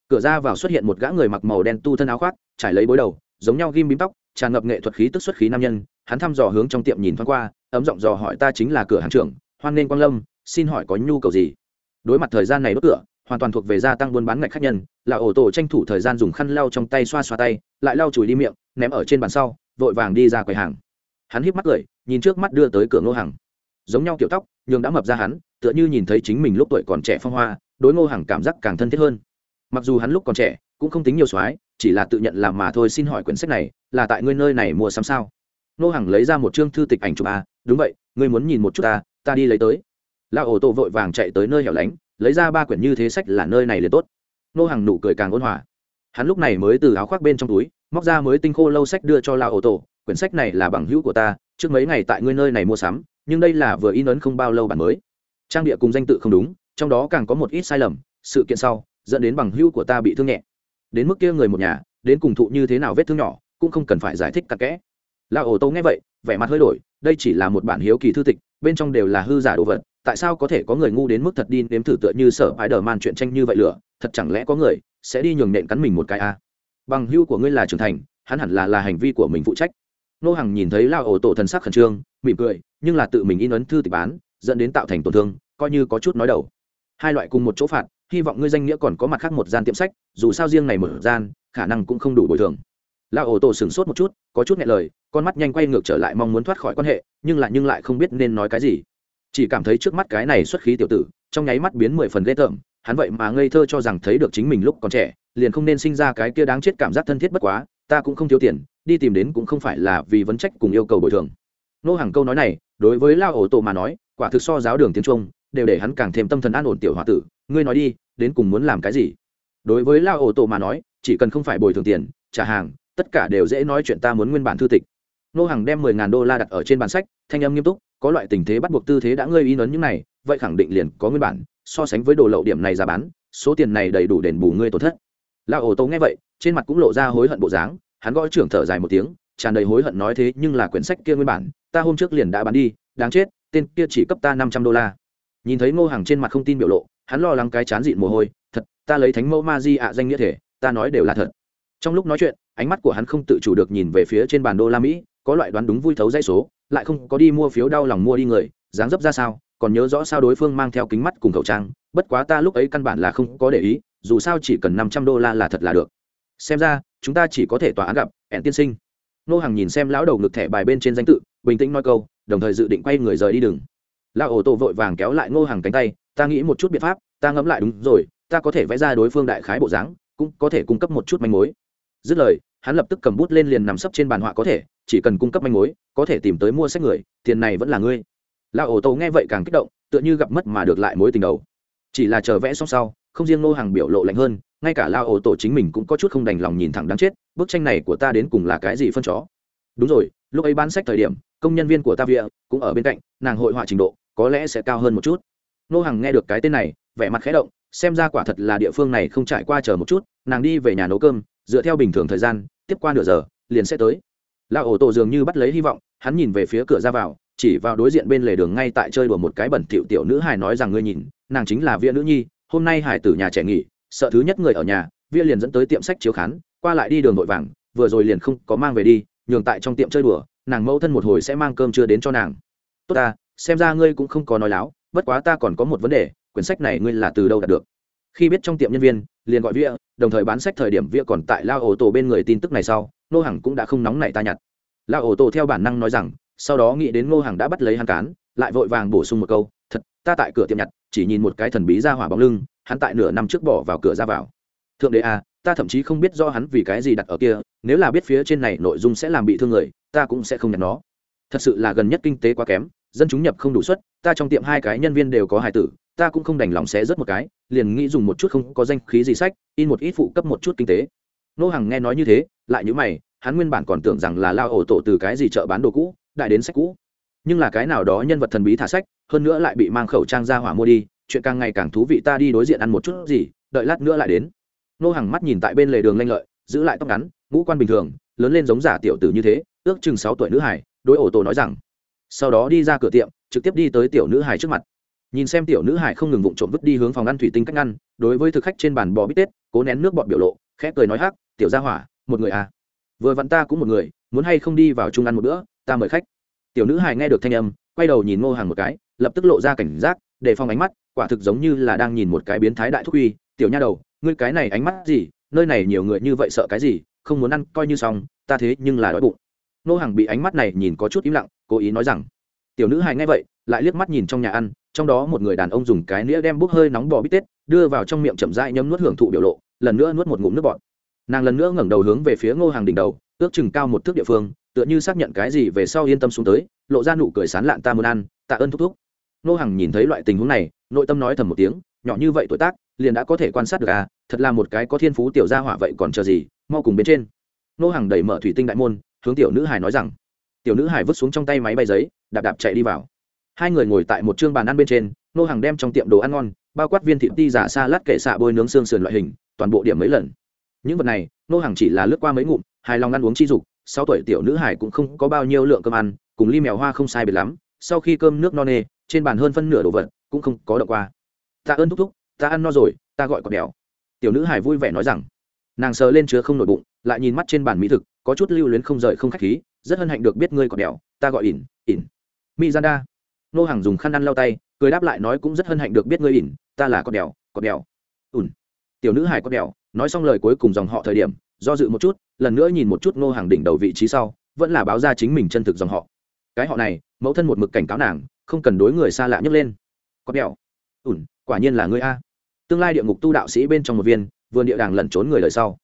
Cửa ra vào xuất hiện một gã người mặc màu đen tu thân áo khoác, trải lấy bối đầu, giống nhau ghim bím tóc tràn ngập nghệ thuật khí tức xuất khí nam nhân, hắn thăm dò hướng trong tiệm nhìn thoáng qua, ấm giọng dò hỏi ta chính là cửa hàng trưởng, hoan nên quang lâm, xin hỏi có nhu cầu gì? Đối mặt thời gian này đốt cửa, hoàn toàn thuộc về gia tăng buôn bán ngạch khách nhân, là ổ tổ tranh thủ thời gian dùng khăn lau trong tay xoa xoa tay, lại lau chùi đi miệng, ném ở trên bàn sau, vội vàng đi ra quầy hàng. Hắn híp mắt cười, nhìn trước mắt đưa tới cửa ngô hàng giống nhau kiểu tóc nhưng đã mập ra hắn, tựa như nhìn thấy chính mình lúc tuổi còn trẻ phong hoa, đối ngô hàng cảm giác càng thân thiết hơn. Mặc dù hắn lúc còn trẻ, cũng không tính nhiều soái, chỉ là tự nhận làm mà thôi xin hỏi quyển sách này là tại ngươi nơi này mua sắm sao? Nô hàng lấy ra một chương thư tịch ảnh chụp a, đúng vậy, ngươi muốn nhìn một chút ta ta đi lấy tới. La ổ tổ vội vàng chạy tới nơi hẻo lánh, lấy ra ba quyển như thế sách là nơi này liền tốt. Nô hàng nụ cười càng ôn hòa. Hắn lúc này mới từ áo khoác bên trong túi, móc ra mới tinh khô lâu sách đưa cho la ổ tổ, quyển sách này là bằng hữu của ta, trước mấy ngày tại ngươi nơi này mua sắm, nhưng đây là vừa in ấn không bao lâu bản mới. Trang địa cùng danh tự không đúng, trong đó càng có một ít sai lầm, sự kiện sau, dẫn đến bằng hữu của ta bị thương nhẹ. Đến mức kia người một nhà, đến cùng thụ như thế nào vết thương nhỏ cũng không cần phải giải thích cặn kẽ. La ổ tô nghe vậy, vẻ mặt hơi đổi, đây chỉ là một bản hiếu kỳ thư tịch, bên trong đều là hư giả đồ vật, tại sao có thể có người ngu đến mức thật đi nếm thử tựa như sở ái đờ man chuyện tranh như vậy lửa, thật chẳng lẽ có người sẽ đi nhường nện cắn mình một cái a à? bằng hưu của ngươi là trưởng thành, hắn hẳn là là hành vi của mình phụ trách. Nô hằng nhìn thấy lao ổ tổ thần sắc khẩn trương, mỉm cười, nhưng là tự mình in ấn thư tịch bán, dẫn đến tạo thành tổn thương, coi như có chút nói đầu. Hai loại cùng một chỗ phạt, hy vọng ngươi danh nghĩa còn có mặt khác một gian tiệm sách, dù sao riêng này một gian, khả năng cũng không đủ bồi thường lao ổ tổ sửng sốt một chút, có chút nghẹn lời, con mắt nhanh quay ngược trở lại mong muốn thoát khỏi quan hệ, nhưng lại nhưng lại không biết nên nói cái gì. Chỉ cảm thấy trước mắt cái này xuất khí tiểu tử, trong nháy mắt biến mười phần ghê tởm, hắn vậy mà ngây thơ cho rằng thấy được chính mình lúc còn trẻ, liền không nên sinh ra cái kia đáng chết cảm giác thân thiết bất quá, ta cũng không thiếu tiền, đi tìm đến cũng không phải là vì vấn trách cùng yêu cầu bồi thường. Nô hàng câu nói này, đối với lao ổ tổ mà nói, quả thực so giáo đường tiếng trung, đều để hắn càng thêm tâm thần an ổn tiểu h o a tử, ngươi nói đi, đến cùng muốn làm cái gì? Đối với lao ổ tổ mà nói, chỉ cần không phải bồi thường tiền, trả hàng tất cả đều dễ nói chuyện ta muốn nguyên bản thư tịch. Nô hàng đem mười ngàn đô la đặt ở trên bàn sách, thanh âm nghiêm túc, có loại tình thế bắt buộc tư thế đã ngơi ý nấn những này, vậy khẳng định liền có nguyên bản, so sánh với đồ lậu điểm này giá bán, số tiền này đầy đủ đền bù ngươi tổn thất. La ổ tố nghe vậy, trên mặt cũng lộ ra hối hận bộ dáng, hắn gõ trưởng thở dài một tiếng, tràn đầy hối hận nói thế nhưng là quyển sách kia nguyên bản, ta hôm trước liền đã bán đi, đáng chết, tên kia chỉ cấp ta năm trăm đô la. Nhìn thấy ngô hàng trên mặt không tin biểu lộ, hắn lo lắng cái chán dịn mồ hôi, thật, ta lấy thánh mẫu ma di ạ danh nghĩa thể, ta nói đều là thật. Trong lúc nói chuyện ánh mắt của hắn không tự chủ được nhìn về phía trên bàn đô la mỹ, có loại đoán đúng vui thấu dây số, lại không có đi mua phiếu đau lòng mua đi người, dáng dấp ra sao, còn nhớ rõ sao đối phương mang theo kính mắt cùng khẩu trang, bất quá ta lúc ấy căn bản là không có để ý, dù sao chỉ cần năm trăm đô la là thật là được. Xem ra, chúng ta chỉ có thể tòa án gặp, ẹn tiên sinh. Nô hàng nhìn xem lão đầu ngực thẻ bài bên trên danh tự, bình tĩnh nói câu, đồng thời dự định quay người rời đi đừng lão ổ tổ vội vàng kéo lại ngô hàng cánh tay, ta nghĩ một chút biện pháp, ta ngẫm lại đúng rồi, ta có thể vẽ ra đối phương đại khái bộ dáng, cũng có thể cung cấp một chút manh mối. Dứt lời hắn lập tức cầm bút lên liền nằm sấp trên bàn họa có thể, chỉ cần cung cấp manh mối, có thể tìm tới mua sách người, tiền này vẫn là ngươi. La ổ tô nghe vậy càng kích động, tựa như gặp mất mà được lại mối tình đầu. Chỉ là chờ vẽ xong sau, không riêng nô hàng biểu lộ lạnh hơn, ngay cả la ổ tổ chính mình cũng có chút không đành lòng nhìn thẳng đáng chết, bức tranh này của ta đến cùng là cái gì phân chó? Đúng rồi, lúc ấy bán sách thời điểm, công nhân viên của ta vịa cũng ở bên cạnh, nàng hội họa trình độ, có lẽ sẽ cao hơn một chút. Nô hàng nghe được cái tên này, vẻ mặt khẽ động, xem ra quả thật là địa phương này không trải qua chờ một chút, nàng đi về nhà nấu cơm dựa theo bình thường thời gian, tiếp qua nửa giờ, liền sẽ tới. Lão ổ tổ dường như bắt lấy hy vọng, hắn nhìn về phía cửa ra vào, chỉ vào đối diện bên lề đường ngay tại chơi đùa một cái bẩn thỉu tiểu nữ hài nói rằng ngươi nhìn, nàng chính là vĩa nữ nhi, hôm nay hải tử nhà trẻ nghỉ, sợ thứ nhất người ở nhà, vĩa liền dẫn tới tiệm sách chiếu khán, qua lại đi đường vội vàng, vừa rồi liền không có mang về đi, nhường tại trong tiệm chơi đùa, nàng mẫu thân một hồi sẽ mang cơm chưa đến cho nàng. Tốt ta, xem ra ngươi cũng không có nói láo, bất quá ta còn có một vấn đề, quyển sách này ngươi là từ đâu đạt được? Khi biết trong tiệm nhân viên liền gọi vĩa, đồng thời bán sách thời điểm vĩa còn tại lao ô tổ bên người tin tức này sau nô hằng cũng đã không nóng nảy ta nhặt. Lao ô tổ theo bản năng nói rằng sau đó nghĩ đến ngô hằng đã bắt lấy hắn cán lại vội vàng bổ sung một câu thật ta tại cửa tiệm nhặt chỉ nhìn một cái thần bí ra hỏa bóng lưng hắn tại nửa năm trước bỏ vào cửa ra vào. Thượng đế à ta thậm chí không biết do hắn vì cái gì đặt ở kia nếu là biết phía trên này nội dung sẽ làm bị thương người ta cũng sẽ không nhặt nó. Thật sự là gần nhất kinh tế quá kém dân chúng nhập không đủ suất ta trong tiệm hai cái nhân viên đều có hài tử ta cũng không đành lòng xé rớt một cái, liền nghĩ dùng một chút không có danh khí gì sách, in một ít phụ cấp một chút kinh tế. Nô hằng nghe nói như thế, lại như mày, hắn nguyên bản còn tưởng rằng là lao ổ tổ từ cái gì chợ bán đồ cũ, đại đến sách cũ. Nhưng là cái nào đó nhân vật thần bí thả sách, hơn nữa lại bị mang khẩu trang ra hỏa mua đi, chuyện càng ngày càng thú vị ta đi đối diện ăn một chút gì, đợi lát nữa lại đến. Nô hàng mắt nhìn tại bên lề đường lanh lợi, giữ lại tóc ngắn, ngũ quan bình thường, lớn lên giống giả tiểu tử như thế, ước chừng sáu tuổi nữ hải đối ổ tổ nói rằng, sau đó đi ra cửa tiệm, trực tiếp đi tới tiểu nữ hải trước mặt nhìn xem tiểu nữ hải không ngừng vụng trộm vứt đi hướng phòng ăn thủy tinh cách ngăn, đối với thực khách trên bàn bò bít tết, cố nén nước bọt biểu lộ, khẽ cười nói hắc, tiểu gia hỏa, một người à? Vừa vặn ta cũng một người, muốn hay không đi vào chung ăn một bữa, ta mời khách. Tiểu nữ hải nghe được thanh âm, quay đầu nhìn ngô hàng một cái, lập tức lộ ra cảnh giác, để phòng ánh mắt, quả thực giống như là đang nhìn một cái biến thái đại thúc uy, tiểu nha đầu, ngươi cái này ánh mắt gì, nơi này nhiều người như vậy sợ cái gì, không muốn ăn, coi như xong, ta thế nhưng là đói bụng. Nô hàng bị ánh mắt này nhìn có chút im lặng, cố ý nói rằng tiểu nữ hài nghe vậy, lại liếc mắt nhìn trong nhà ăn, trong đó một người đàn ông dùng cái nĩa đem bốc hơi nóng bò bít tết, đưa vào trong miệng chậm rãi nhấm nuốt hưởng thụ biểu lộ, lần nữa nuốt một ngụm nước bọt. Nàng lần nữa ngẩng đầu hướng về phía ngô hàng đỉnh đầu, ước chừng cao một thước địa phương, tựa như xác nhận cái gì về sau yên tâm xuống tới, lộ ra nụ cười sán lạn ta muốn ăn, tạ ơn thúc thúc. Ngô hằng nhìn thấy loại tình huống này, nội tâm nói thầm một tiếng, nhỏ như vậy tuổi tác, liền đã có thể quan sát được à thật là một cái có thiên phú tiểu gia hỏa vậy còn chờ gì, mau cùng bên trên. Ngô hằng đẩy mở thủy tinh đại môn, hướng tiểu nữ hài nói rằng tiểu nữ hải vứt xuống trong tay máy bay giấy, đạp đạp chạy đi vào. Hai người ngồi tại một chương bàn ăn bên trên nô Hằng đem trong tiệm đồ ăn ngon, bao quát viên thịt ti giả xa lát kệ xạ bôi nướng xương sườn loại hình, toàn bộ điểm mấy lần. Những vật này nô Hằng chỉ là lướt qua mấy ngụm, hài lòng ăn uống chi dục, sáu tuổi tiểu nữ hải cũng không có bao nhiêu lượng cơm ăn, cùng ly mèo hoa không sai biệt lắm, sau khi cơm nước no nê, trên bàn hơn phân nửa đồ vật cũng không có đậu qua. Ta ơn thúc thúc, ta ăn no rồi, ta gọi cọt đèo tiểu nữ hải vui vẻ nói rằng. Nàng sờ lên chứa không nổi bụng, lại nhìn mắt trên bàn mỹ thực, có chút lưu luyến không rời không khách khí rất hân hạnh được biết ngươi còn đèo, ta gọi ỉn ỉn. Mi gian đa nô hàng dùng khăn ăn lau tay, cười đáp lại nói cũng rất hân hạnh được biết ngươi ỉn, ta là con đèo con đèo. Ùn. Tiểu nữ hải con đèo, nói xong lời cuối cùng dòng họ thời điểm, do dự một chút, lần nữa nhìn một chút ngô hàng đỉnh đầu vị trí sau, vẫn là báo ra chính mình chân thực dòng họ. Cái họ này, mẫu thân một mực cảnh cáo nàng, không cần đối người xa lạ nhấc lên. Con đèo. Ùn, quả nhiên là ngươi a. Tương lai địa ngục tu đạo sĩ bên trong một viên, vườn địa đàng lẩn trốn người lời sau.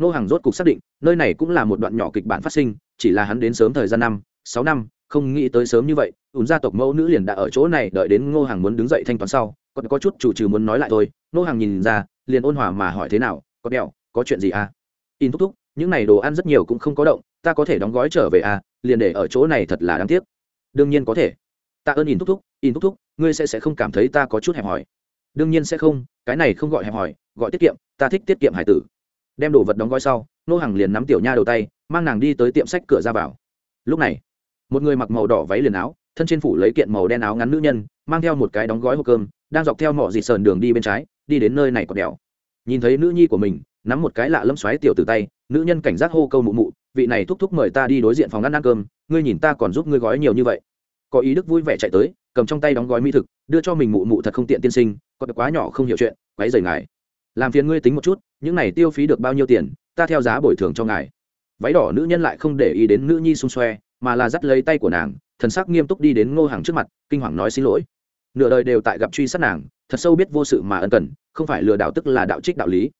Nô hàng rốt cục xác định, nơi này cũng là một đoạn nhỏ kịch bản phát sinh, chỉ là hắn đến sớm thời gian năm, sáu năm, không nghĩ tới sớm như vậy, ùn gia tộc mẫu nữ liền đã ở chỗ này đợi đến ngô hàng muốn đứng dậy thanh toán sau, còn có chút chủ trừ muốn nói lại thôi. Ngô hàng nhìn ra, liền ôn hòa mà hỏi thế nào, có đèo có chuyện gì à? In thúc thúc, những này đồ ăn rất nhiều cũng không có động, ta có thể đóng gói trở về à liền để ở chỗ này thật là đáng tiếc. Đương nhiên có thể. Ta ơn in thúc thúc in thúc thúc, ngươi sẽ sẽ không cảm thấy ta có chút hẹp hòi. Đương nhiên sẽ không, cái này không gọi hẹp hòi, gọi tiết kiệm, ta thích tiết kiệm hải tử đem đồ vật đóng gói sau, nô hàng liền nắm tiểu nha đầu tay, mang nàng đi tới tiệm sách cửa ra vào. Lúc này, một người mặc màu đỏ váy liền áo, thân trên phủ lấy kiện màu đen áo ngắn nữ nhân, mang theo một cái đóng gói hộp cơm, đang dọc theo mỏ dịt sờn đường đi bên trái, đi đến nơi này còn đèo. Nhìn thấy nữ nhi của mình, nắm một cái lạ lâm xoáy tiểu từ tay, nữ nhân cảnh giác hô câu mụ mụ, vị này thúc thúc mời ta đi đối diện phòng ăn ăn cơm, ngươi nhìn ta còn giúp ngươi gói nhiều như vậy. Có ý đức vui vẻ chạy tới, cầm trong tay đóng gói mỹ thực, đưa cho mình mụ mụ thật không tiện tiên sinh, có quá nhỏ không hiểu chuyện, quấy rời ngài làm phiền ngươi tính một chút, những này tiêu phí được bao nhiêu tiền, ta theo giá bồi thường cho ngài. Váy đỏ nữ nhân lại không để ý đến nữ nhi xung xoe, mà là dắt lấy tay của nàng, thần sắc nghiêm túc đi đến ngô hàng trước mặt, kinh hoàng nói xin lỗi. Nửa đời đều tại gặp truy sát nàng, thật sâu biết vô sự mà ân cần, không phải lừa đảo tức là đạo trích đạo lý.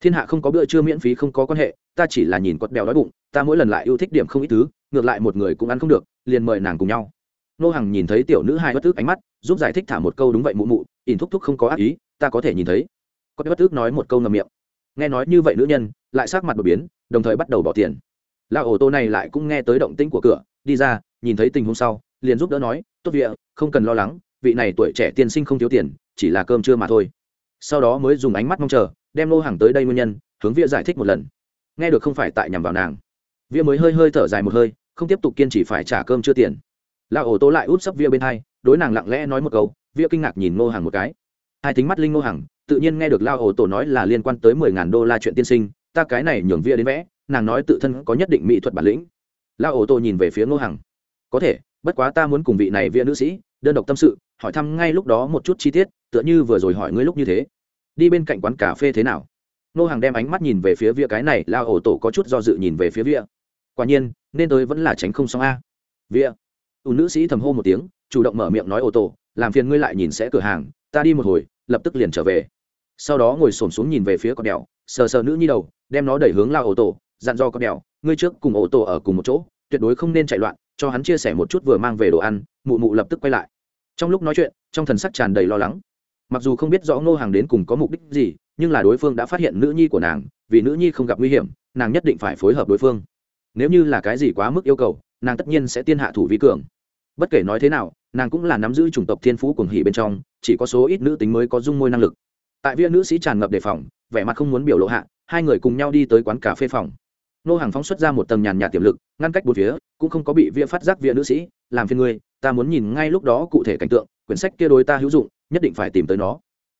Thiên hạ không có bữa trưa miễn phí không có quan hệ, ta chỉ là nhìn quật bèo đói bụng, ta mỗi lần lại yêu thích điểm không ít thứ, ngược lại một người cũng ăn không được, liền mời nàng cùng nhau. Nô hằng nhìn thấy tiểu nữ hai bất tức ánh mắt, giúp giải thích thả một câu đúng vậy mụ mụ, ỉn thúc thúc không có ác ý, ta có thể nhìn thấy có bất tức nói một câu ngầm miệng. Nghe nói như vậy nữ nhân, lại sát mặt đột biến, đồng thời bắt đầu bỏ tiền. Lão ổ tô này lại cũng nghe tới động tĩnh của cửa, đi ra, nhìn thấy tình huống sau, liền giúp đỡ nói, tốt việc, không cần lo lắng, vị này tuổi trẻ tiên sinh không thiếu tiền, chỉ là cơm trưa mà thôi. Sau đó mới dùng ánh mắt mong chờ, đem lô hàng tới đây nguyên nhân, hướng vịa giải thích một lần. Nghe được không phải tại nhằm vào nàng. Vịa mới hơi hơi thở dài một hơi, không tiếp tục kiên trì phải trả cơm chưa tiền. Lao ổ tô lại út sấp vịa bên hai, đối nàng lặng lẽ nói một câu vịa kinh ngạc nhìn ngô hàng một cái. Hai thính mắt linh ngô hàng tự nhiên nghe được lao ổ tổ nói là liên quan tới mười ngàn đô la chuyện tiên sinh, ta cái này nhường vía đến vẽ, nàng nói tự thân có nhất định mỹ thuật bản lĩnh. Lao ổ tổ nhìn về phía ngô Hằng. có thể, bất quá ta muốn cùng vị này vía nữ sĩ, đơn độc tâm sự, hỏi thăm ngay lúc đó một chút chi tiết, tựa như vừa rồi hỏi ngươi lúc như thế. Đi bên cạnh quán cà phê thế nào? Nô Hằng đem ánh mắt nhìn về phía vía cái này, lao ổ tổ có chút do dự nhìn về phía vía. Quả nhiên, nên tới vẫn là tránh không xong a. Vía ủ nữ sĩ thầm hô một tiếng, chủ động mở miệng nói ô tô làm phiền ngươi lại nhìn sẽ cửa hàng, ta đi một hồi, lập tức liền trở về sau đó ngồi xổm xuống nhìn về phía con đèo, sờ sờ nữ nhi đầu, đem nó đẩy hướng lao ô tô dặn do con đèo, ngươi trước cùng ô tô ở cùng một chỗ, tuyệt đối không nên chạy loạn, cho hắn chia sẻ một chút vừa mang về đồ ăn. Mụ mụ lập tức quay lại. Trong lúc nói chuyện, trong thần sắc tràn đầy lo lắng. Mặc dù không biết rõ ngô hàng đến cùng có mục đích gì, nhưng là đối phương đã phát hiện nữ nhi của nàng, vì nữ nhi không gặp nguy hiểm, nàng nhất định phải phối hợp đối phương. Nếu như là cái gì quá mức yêu cầu, nàng tất nhiên sẽ tiên hạ thủ vi cường. Bất kể nói thế nào, nàng cũng là nắm giữ chủng tộc thiên phú cuồng hỉ bên trong, chỉ có số ít nữ tính mới có dung môi năng lực tại viên nữ sĩ tràn ngập đề phòng, vẻ mặt không muốn biểu lộ hạ, hai người cùng nhau đi tới quán cà phê phòng. Nô hàng phóng xuất ra một tầng nhàn nhạt tiềm lực, ngăn cách bốn phía, cũng không có bị vía phát giác vía nữ sĩ, làm phiền ngươi, ta muốn nhìn ngay lúc đó cụ thể cảnh tượng, quyển sách kia đối ta hữu dụng, nhất định phải tìm tới nó.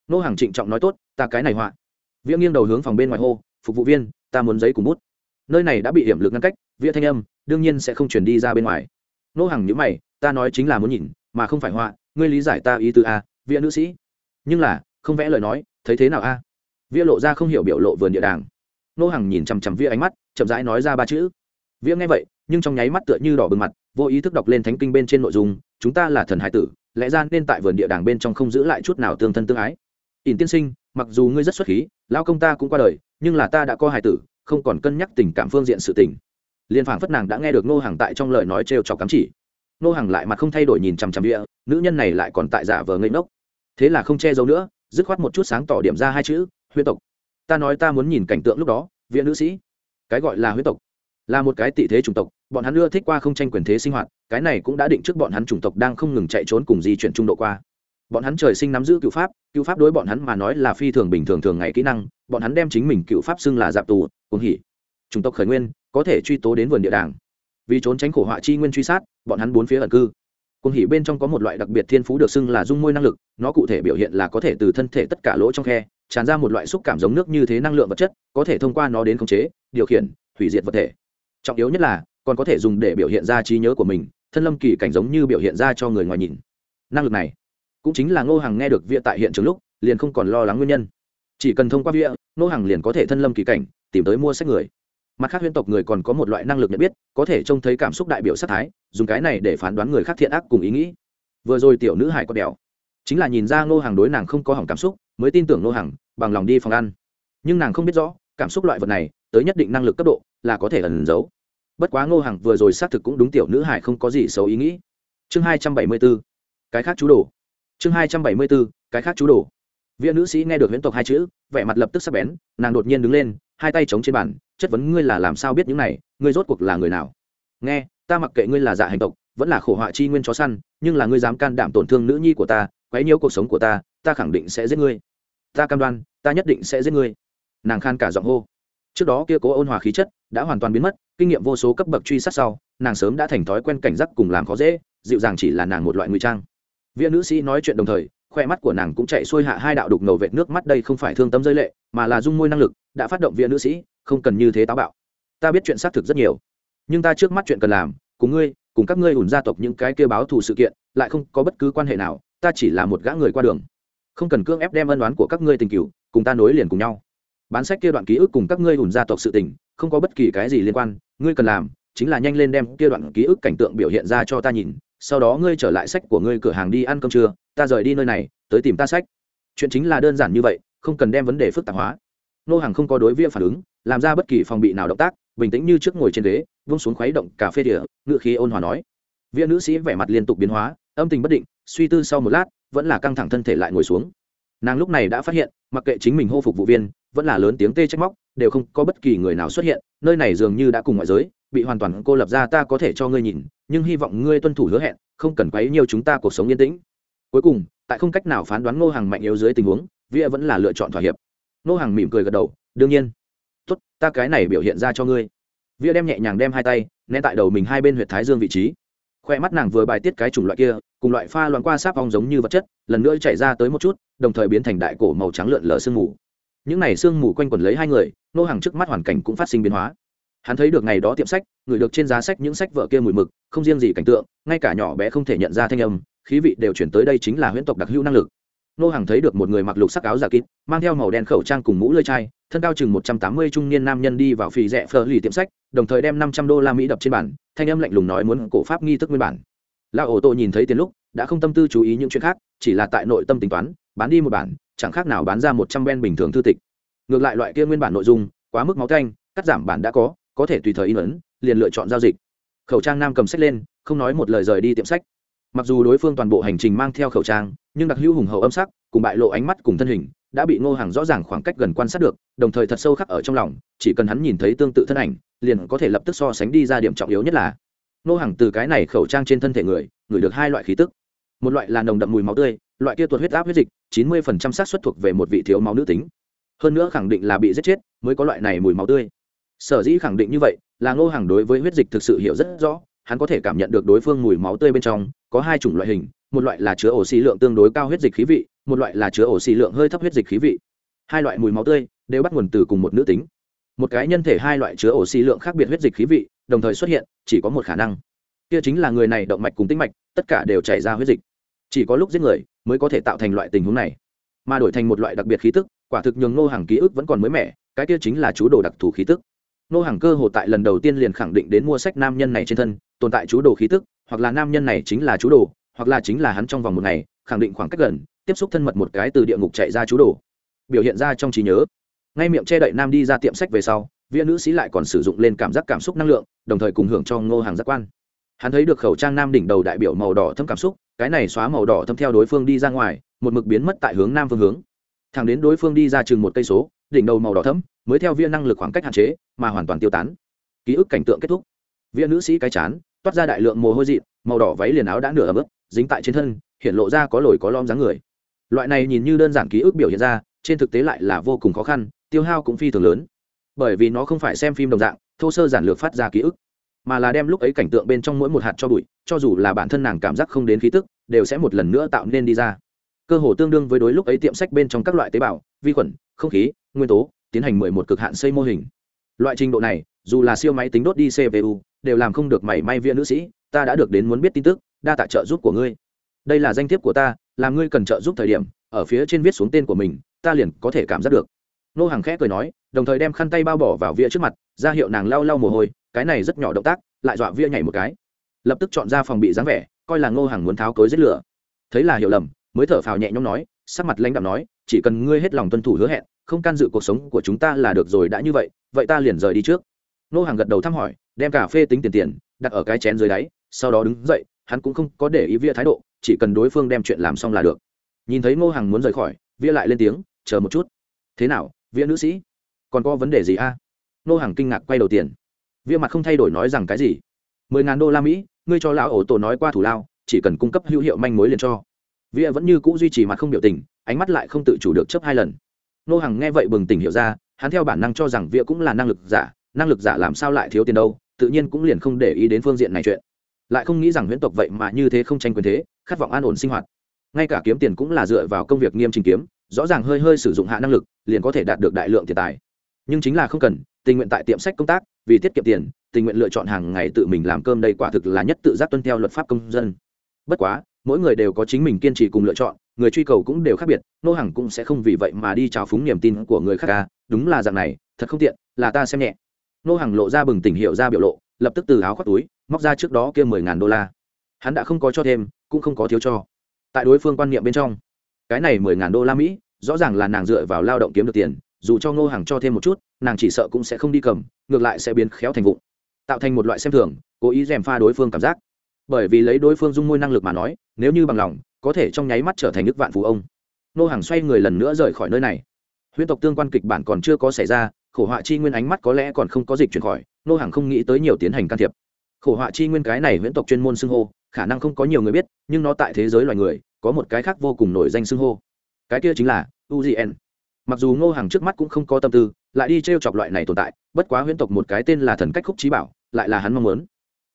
Nô hàng trịnh trọng nói, tốt, ta cái này họa. Vía nghiêng đầu hướng phòng bên ngoài hô, phục vụ viên, ta muốn giấy cùng bút. Nơi này đã bị hiểm lực ngăn cách, vía thanh âm, đương nhiên sẽ không chuyển đi ra bên ngoài. Nô hàng nhữ mày, ta nói chính là muốn nhìn, mà không phải họa, ngươi lý giải ta ý tư a à, vía nữ sĩ. Nhưng là, không vẽ lời nói thấy thế nào a? À? vía lộ ra không hiểu biểu lộ vườn địa đàng. Nô hàng nhìn chằm chằm vía ánh mắt, chậm rãi nói ra ba chữ. Vía nghe vậy, nhưng trong nháy mắt tựa như đỏ bừng mặt, vô ý thức đọc lên thánh kinh bên trên nội dung, chúng ta là thần hải tử, lẽ ra nên tại vườn địa đàng bên trong không giữ lại chút nào tương thân tương ái. Ỉn tiên sinh, mặc dù ngươi rất xuất khí lao công ta cũng qua đời, nhưng là ta đã có hải tử, không còn cân nhắc tình cảm phương diện sự tình. Liên phảng phất nàng đã nghe được nô hàng tại trong lời nói trêu chọc cắm chỉ. Nô hàng lại mặt không thay đổi nhìn chằm chằm địa nữ nhân này lại còn tại giả vờ ngây ngốc. Thế là không che giấu nữa dứt khoát một chút sáng tỏ điểm ra hai chữ, huyết tộc. Ta nói ta muốn nhìn cảnh tượng lúc đó, viện nữ sĩ. Cái gọi là huyết tộc, là một cái tị thế chủng tộc, bọn hắn ưa thích qua không tranh quyền thế sinh hoạt, cái này cũng đã định trước bọn hắn chủng tộc đang không ngừng chạy trốn cùng di chuyển trung độ qua. Bọn hắn trời sinh nắm giữ cựu pháp cựu pháp đối bọn hắn mà nói là phi thường bình thường thường ngày kỹ năng, bọn hắn đem chính mình cựu pháp xưng là dạp tù, cuồng hỉ. Chủng tộc khởi nguyên, có thể truy tố đến vườn địa đàng. Vì trốn tránh khổ họa chi nguyên truy sát, bọn hắn bốn phía ẩn cư. Cung hỉ bên trong có một loại đặc biệt thiên phú được xưng là dung môi năng lực, nó cụ thể biểu hiện là có thể từ thân thể tất cả lỗ trong khe, tràn ra một loại xúc cảm giống nước như thế năng lượng vật chất, có thể thông qua nó đến khống chế, điều khiển, hủy diệt vật thể. Trọng yếu nhất là, còn có thể dùng để biểu hiện ra trí nhớ của mình, thân lâm kỳ cảnh giống như biểu hiện ra cho người ngoài nhìn. Năng lực này, cũng chính là ngô hằng nghe được vía tại hiện trường lúc, liền không còn lo lắng nguyên nhân. Chỉ cần thông qua vía ngô hằng liền có thể thân lâm kỳ cảnh, tìm tới mua sách người mặt khác huyễn tộc người còn có một loại năng lực nhận biết, có thể trông thấy cảm xúc đại biểu sắc thái, dùng cái này để phán đoán người khác thiện ác cùng ý nghĩ. Vừa rồi tiểu nữ hải có đèo. Chính là nhìn ra ngô hàng đối nàng không có hỏng cảm xúc, mới tin tưởng ngô hàng bằng lòng đi phòng ăn. Nhưng nàng không biết rõ, cảm xúc loại vật này, tới nhất định năng lực cấp độ, là có thể ẩn giấu. Bất quá ngô hàng vừa rồi xác thực cũng đúng tiểu nữ hải không có gì xấu ý nghĩ. Chương hai trăm bảy mươi b ố cái khác chú đồ. Chương hai trăm bảy mươi b ố cái khác chú đồ. Viện nữ sĩ nghe được huyễn tộc hai chữ, vẻ mặt lập tức sắp bén, nàng đột nhiên đứng lên hai tay chống trên bàn, chất vấn ngươi là làm sao biết những này, ngươi rốt cuộc là người nào? Nghe, ta mặc kệ ngươi là dạ hành tộc, vẫn là khổ họa chi nguyên chó săn, nhưng là ngươi dám can đảm tổn thương nữ nhi của ta, quấy nhiễu cuộc sống của ta ta khẳng định sẽ giết ngươi. Ta cam đoan, ta nhất định sẽ giết ngươi. Nàng khan cả giọng hô. Trước đó kia cố ôn hòa khí chất đã hoàn toàn biến mất, kinh nghiệm vô số cấp bậc truy sát sau, nàng sớm đã thành thói quen cảnh giác cùng làm khó dễ, dịu dàng chỉ là nàng một loại ngụy trang. Viên nữ sĩ nói chuyện đồng thời khoe mắt của nàng cũng chạy xuôi hạ hai đạo đục ngầu vệt nước mắt đây không phải thương tâm rơi lệ, mà là dung môi năng lực, đã phát động viện nữ sĩ, không cần như thế táo bạo. Ta biết chuyện xác thực rất nhiều, nhưng ta trước mắt chuyện cần làm, cùng ngươi, cùng các ngươi ủn gia tộc những cái kêu báo thù sự kiện, lại không có bất cứ quan hệ nào, ta chỉ là một gã người qua đường. Không cần cưỡng ép đem ân oán của các ngươi tình cựu cùng ta nối liền cùng nhau. Bán sách kia đoạn ký ức cùng các ngươi ủn gia tộc sự tình, không có bất kỳ cái gì liên quan, ngươi cần làm, chính là nhanh lên đem kia đoạn ký ức cảnh tượng biểu hiện ra cho ta nhìn sau đó ngươi trở lại sách của ngươi cửa hàng đi ăn cơm trưa, ta rời đi nơi này, tới tìm ta sách. Chuyện chính là đơn giản như vậy, không cần đem vấn đề phức tạp hóa. Nô hàng không có đối viên phản ứng, làm ra bất kỳ phòng bị nào động tác, bình tĩnh như trước ngồi trên ghế vung xuống khuấy động cà phê địa ngự khí ôn hòa nói. Viên nữ sĩ vẻ mặt liên tục biến hóa, âm tình bất định, suy tư sau một lát, vẫn là căng thẳng thân thể lại ngồi xuống. Nàng lúc này đã phát hiện, mặc kệ chính mình hô phục vụ viên, vẫn là lớn tiếng tê trách móc, đều không có bất kỳ người nào xuất hiện, nơi này dường như đã cùng ngoại giới bị hoàn toàn cô lập ra ta có thể cho ngươi nhìn, nhưng hy vọng ngươi tuân thủ hứa hẹn, không cần quấy nhiều chúng ta cuộc sống yên tĩnh. Cuối cùng, tại không cách nào phán đoán ngô hàng mạnh yếu dưới tình huống vĩa vẫn là lựa chọn thỏa hiệp. Ngô hàng mỉm cười gật đầu, đương nhiên. Tốt, ta cái này biểu hiện ra cho ngươi. Vĩa đem nhẹ nhàng đem hai tay, né tại đầu mình hai bên huyệt thái dương vị trí. Khoe mắt nàng vừa bài tiết cái chủng loại kia, cùng loại pha loạn qua sáp ong giống như vật chất, lần nữa chảy ra tới một chút, đồng thời biến thành đại cổ màu trắng lượn lờ sương mù. Những này sương mù quanh quẩn lấy hai người nô hàng trước mắt hoàn cảnh cũng phát sinh biến hóa hắn thấy được ngày đó tiệm sách người được trên giá sách những sách vợ kia mùi mực không riêng gì cảnh tượng ngay cả nhỏ bé không thể nhận ra thanh âm khí vị đều chuyển tới đây chính là huyễn tộc đặc hữu năng lực. Nô hàng thấy được một người mặc lục sắc áo giả kín mang theo màu đen khẩu trang cùng mũ lơi chai thân cao chừng một trăm tám mươi trung niên nam nhân đi vào phì rẽ phờ lì tiệm sách đồng thời đem năm trăm đô la mỹ đập trên bản thanh âm lạnh lùng nói muốn cổ pháp nghi thức nguyên bản. Lao ổ Tô nhìn thấy tiền lúc đã không tâm tư chú ý những chuyện khác chỉ là tại nội tâm tính toán bán đi một bản chẳng khác nào bán ra một trăm ben bình thường thư tịch. Ngược lại loại kia nguyên bản nội dung quá mức máu thanh, cắt giảm bản đã có có thể tùy thời in ấn, liền lựa chọn giao dịch. Khẩu trang nam cầm sách lên, không nói một lời rời đi tiệm sách. Mặc dù đối phương toàn bộ hành trình mang theo khẩu trang, nhưng đặc hữu hùng hậu âm sắc, cùng bại lộ ánh mắt cùng thân hình, đã bị ngô hàng rõ ràng khoảng cách gần quan sát được, đồng thời thật sâu khắc ở trong lòng, chỉ cần hắn nhìn thấy tương tự thân ảnh, liền có thể lập tức so sánh đi ra điểm trọng yếu nhất là, ngô hàng từ cái này khẩu trang trên thân thể người ngửi được hai loại khí tức. Một loại là nồng đậm mùi máu tươi, loại kia tuột huyết áp huyết dịch, chín mươi phần trăm xác suất thuộc về một vị thiếu máu nữ tính. Hơn nữa khẳng định là bị giết chết, mới có loại này mùi máu tươi sở dĩ khẳng định như vậy là ngô hàng đối với huyết dịch thực sự hiểu rất rõ, hắn có thể cảm nhận được đối phương mùi máu tươi bên trong có hai chủng loại hình, một loại là chứa oxy lượng tương đối cao huyết dịch khí vị, một loại là chứa oxy lượng hơi thấp huyết dịch khí vị. Hai loại mùi máu tươi đều bắt nguồn từ cùng một nữ tính. Một cái nhân thể hai loại chứa oxy lượng khác biệt huyết dịch khí vị đồng thời xuất hiện, chỉ có một khả năng. Kia chính là người này động mạch cùng tĩnh mạch, tất cả đều chảy ra huyết dịch. Chỉ có lúc giết người mới có thể tạo thành loại tình huống này. Mà đổi thành một loại đặc biệt khí tức, quả thực nhường Ngô hàng ký ức vẫn còn mới mẻ, cái kia chính là chú đồ đặc thù khí tức nô hàng cơ hồ tại lần đầu tiên liền khẳng định đến mua sách nam nhân này trên thân, tồn tại chú đồ khí tức, hoặc là nam nhân này chính là chú đồ, hoặc là chính là hắn trong vòng một ngày, khẳng định khoảng cách gần, tiếp xúc thân mật một cái từ địa ngục chạy ra chú đồ. Biểu hiện ra trong trí nhớ. Ngay miệng che đậy nam đi ra tiệm sách về sau viên nữ sĩ lại còn sử dụng lên cảm giác cảm xúc năng lượng, đồng thời cùng hưởng cho ngô hàng giác quan. Hắn thấy được khẩu trang nam đỉnh đầu đại biểu màu đỏ thâm cảm xúc, cái này xóa màu đỏ thâm theo đối phương đi ra ngoài, một mực biến mất tại hướng nam phương hướng. Thẳng đến đối phương đi ra chừng một cây số đỉnh đầu màu đỏ thẫm, mới theo viên năng lực khoảng cách hạn chế, mà hoàn toàn tiêu tán. Ký ức cảnh tượng kết thúc. Viên nữ sĩ cái chán, toát ra đại lượng mồ hôi dị màu đỏ váy liền áo đã nửa ấm ướt dính tại trên thân, hiện lộ ra có lồi có lom dáng người. Loại này nhìn như đơn giản ký ức biểu hiện ra, trên thực tế lại là vô cùng khó khăn, tiêu hao cũng phi thường lớn. Bởi vì nó không phải xem phim đồng dạng, thô sơ giản lược phát ra ký ức, mà là đem lúc ấy cảnh tượng bên trong mỗi một hạt cho bụi, cho dù là bản thân nàng cảm giác không đến khí tức, đều sẽ một lần nữa tạo nên đi ra. Cơ hồ tương đương với đối lúc ấy tiệm sách bên trong các loại tế bào, vi khuẩn, không khí nguyên tố, tiến hành mười một cực hạn xây mô hình. Loại trình độ này, dù là siêu máy tính đốt đi cpu đều làm không được mảy may viên nữ sĩ, ta đã được đến muốn biết tin tức, đa tạ trợ giúp của ngươi. Đây là danh thiếp của ta, làm ngươi cần trợ giúp thời điểm, ở phía trên viết xuống tên của mình, ta liền có thể cảm giác được. Nô hàng khẽ cười nói, đồng thời đem khăn tay bao bỏ vào vía trước mặt, ra hiệu nàng lau lau mồ hôi, cái này rất nhỏ động tác, lại dọa vía nhảy một cái. Lập tức chọn ra phòng bị dáng vẻ, coi là ngô hàng muốn tháo cối giết lửa. Thấy là hiểu lầm, mới thở phào nhẹ nhõm nói, sắc mặt lãnh đạm nói chỉ cần ngươi hết lòng tuân thủ hứa hẹn, không can dự cuộc sống của chúng ta là được rồi đã như vậy vậy ta liền rời đi trước. Nô hàng gật đầu thăm hỏi, đem cà phê tính tiền tiền, đặt ở cái chén dưới đáy, sau đó đứng dậy, hắn cũng không có để ý vía thái độ, chỉ cần đối phương đem chuyện làm xong là được. Nhìn thấy ngô hàng muốn rời khỏi vía lại lên tiếng, chờ một chút. Thế nào vía nữ sĩ? Còn có vấn đề gì a? À? ngô hàng kinh ngạc quay đầu tiền. Vía mặt không thay đổi nói rằng cái gì. Mười ngàn đô la mỹ, ngươi cho lão ổ tổ nói qua thủ lao, chỉ cần cung cấp hữu hiệu manh mối liền cho. Vía vẫn như c ũ duy trì mặt không biểu tình ánh mắt lại không tự chủ được chấp hai lần. Nô hàng nghe vậy bừng tỉnh hiểu ra, hắn theo bản năng cho rằng vĩa cũng là năng lực giả, năng lực giả làm sao lại thiếu tiền đâu, tự nhiên cũng liền không để ý đến phương diện này chuyện. Lại không nghĩ rằng huyễn tộc vậy mà như thế không tranh quyền thế, khát vọng an ổn sinh hoạt. Ngay cả kiếm tiền cũng là dựa vào công việc nghiêm trình kiếm, rõ ràng hơi hơi sử dụng hạ năng lực, liền có thể đạt được đại lượng tiền tài. Nhưng chính là không cần, tình nguyện tại tiệm sách công tác, vì tiết kiệm tiền, tình nguyện lựa chọn hàng ngày tự mình làm cơm đây quả thực là nhất tự giác tuân theo luật pháp công dân. Bất quá, mỗi người đều có chính mình kiên trì cùng lựa chọn người truy cầu cũng đều khác biệt, nô Hằng cũng sẽ không vì vậy mà đi trào phúng niềm tin của người khác ca đúng là dạng này, thật không tiện, là ta xem nhẹ. Nô Hằng lộ ra bừng tỉnh hiệu ra biểu lộ, lập tức từ áo khoác túi, móc ra trước đó kia mười ngàn đô la. Hắn đã không có cho thêm, cũng không có thiếu cho. Tại đối phương quan niệm bên trong, cái này mười ngàn đô la mỹ, rõ ràng là nàng dựa vào lao động kiếm được tiền, dù cho ngô hàng cho thêm một chút, nàng chỉ sợ cũng sẽ không đi cầm, ngược lại sẽ biến khéo thành vụng. Tạo thành một loại xem thường, cố ý dèm pha đối phương cảm giác. Bởi vì lấy đối phương dung môi năng lực mà nói, nếu như bằng lòng có thể trong nháy mắt trở thành nước vạn phú ông. Ngô hàng xoay người lần nữa rời khỏi nơi này. Huyễn tộc tương quan kịch bản còn chưa có xảy ra, khổ họa chi nguyên ánh mắt có lẽ còn không có dịch chuyển khỏi ngô hàng không nghĩ tới nhiều tiến hành can thiệp. Khổ họa chi nguyên cái này huyễn tộc chuyên môn xưng hô, khả năng không có nhiều người biết, nhưng nó tại thế giới loài người, có một cái khác vô cùng nổi danh xưng hô. Cái kia chính là UGN. mặc dù ngô hàng trước mắt cũng không có tâm tư, lại đi t r e o chọc loại này tồn tại, bất quá huyễn tộc một cái tên là thần cách khúc trí bảo, lại là hắn mong muốn.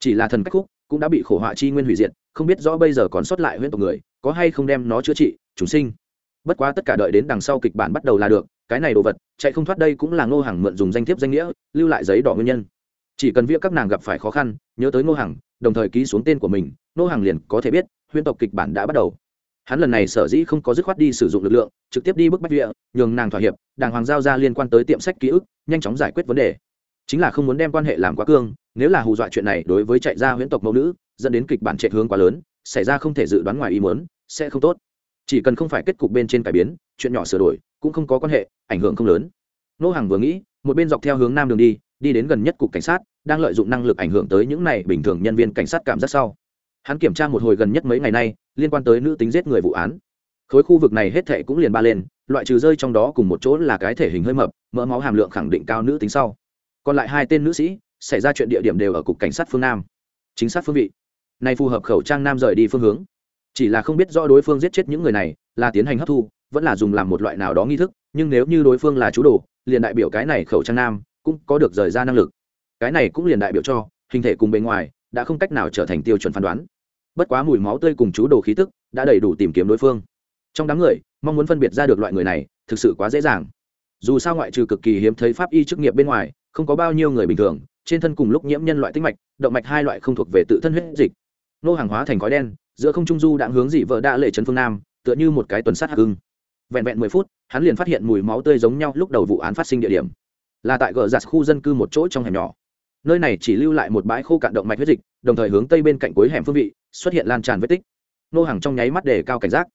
Chỉ là thần cách khúc cũng đã bị khổ họa chi nguyên hủy diệt, không biết rõ bây giờ còn sót lại huyễn tộc người có hay không đem nó chữa trị chúng sinh. Bất quá tất cả đợi đến đằng sau kịch bản bắt đầu là được, cái này đồ vật, chạy không thoát đây cũng là ngô hàng mượn dùng danh thiếp danh nghĩa, lưu lại giấy đỏ nguyên nhân. Chỉ cần viết các nàng gặp phải khó khăn, nhớ tới ngô hàng đồng thời ký xuống tên của mình, ngô hàng liền có thể biết, huyễn tộc kịch bản đã bắt đầu. Hắn lần này sở dĩ không có dứt khoát đi sử dụng lực lượng, trực tiếp đi bức bách địa nhường nàng thỏa hiệp, đàng hoàng giao ra liên quan tới tiệm sách ký ức, nhanh chóng giải quyết vấn đề. Chính là không muốn đem quan hệ làm quá cương, nếu là hù dọa chuyện này đối với chạy ra huyễn tộc mẫu nữ, dẫn đến kịch bản chạy hướng quá lớn, xảy ra không thể dự đoán ngoài ý muốn sẽ không tốt. Chỉ cần không phải kết cục bên trên cải biến, chuyện nhỏ sửa đổi cũng không có quan hệ, ảnh hưởng không lớn. Nô hàng vừa nghĩ, một bên dọc theo hướng nam đường đi đi đến gần nhất cục cảnh sát, đang lợi dụng năng lực ảnh hưởng tới những này bình thường nhân viên cảnh sát cảm giác sau. Hắn kiểm tra một hồi gần nhất mấy ngày nay, liên quan tới nữ tính giết người vụ án. Khối khu vực này hết thệ cũng liền ba lên, loại trừ rơi trong đó cùng một chỗ là cái thể hình hơi mập, mỡ máu hàm lượng khẳng định cao nữ tính sau. Còn lại hai tên nữ sĩ, xảy ra chuyện địa điểm đều ở cục cảnh sát phương nam. Chính xác phương vị. Này phù hợp khẩu trang nam rời đi phương hướng chỉ là không biết rõ đối phương giết chết những người này, là tiến hành hấp thu, vẫn là dùng làm một loại nào đó nghi thức, nhưng nếu như đối phương là chú đồ, liền đại biểu cái này khẩu trang nam cũng có được rời ra năng lực. Cái này cũng liền đại biểu cho, hình thể cùng bề ngoài đã không cách nào trở thành tiêu chuẩn phán đoán. Bất quá mùi máu tươi cùng chú đồ khí tức đã đầy đủ tìm kiếm đối phương. Trong đám người, mong muốn phân biệt ra được loại người này, thực sự quá dễ dàng. Dù sao ngoại trừ cực kỳ hiếm thấy pháp y chức nghiệp bên ngoài, không có bao nhiêu người bình thường, trên thân cùng lúc nhiễm nhân loại tinh mạch, động mạch hai loại không thuộc về tự thân huyết dịch. Nô hàng hóa thành khói đen giữa không trung du đã hướng dị vợ đã lệ trấn phương nam, tựa như một cái tuần sát hạc hưng vẹn vẹn mười phút, hắn liền phát hiện mùi máu tươi giống nhau lúc đầu vụ án phát sinh địa điểm. Là tại gờ giặt khu dân cư một chỗ trong hẻm nhỏ. Nơi này chỉ lưu lại một bãi khô cạn động mạch huyết dịch, đồng thời hướng tây bên cạnh cuối hẻm phương vị, xuất hiện lan tràn vết tích. Nô hàng trong nháy mắt để cao cảnh giác.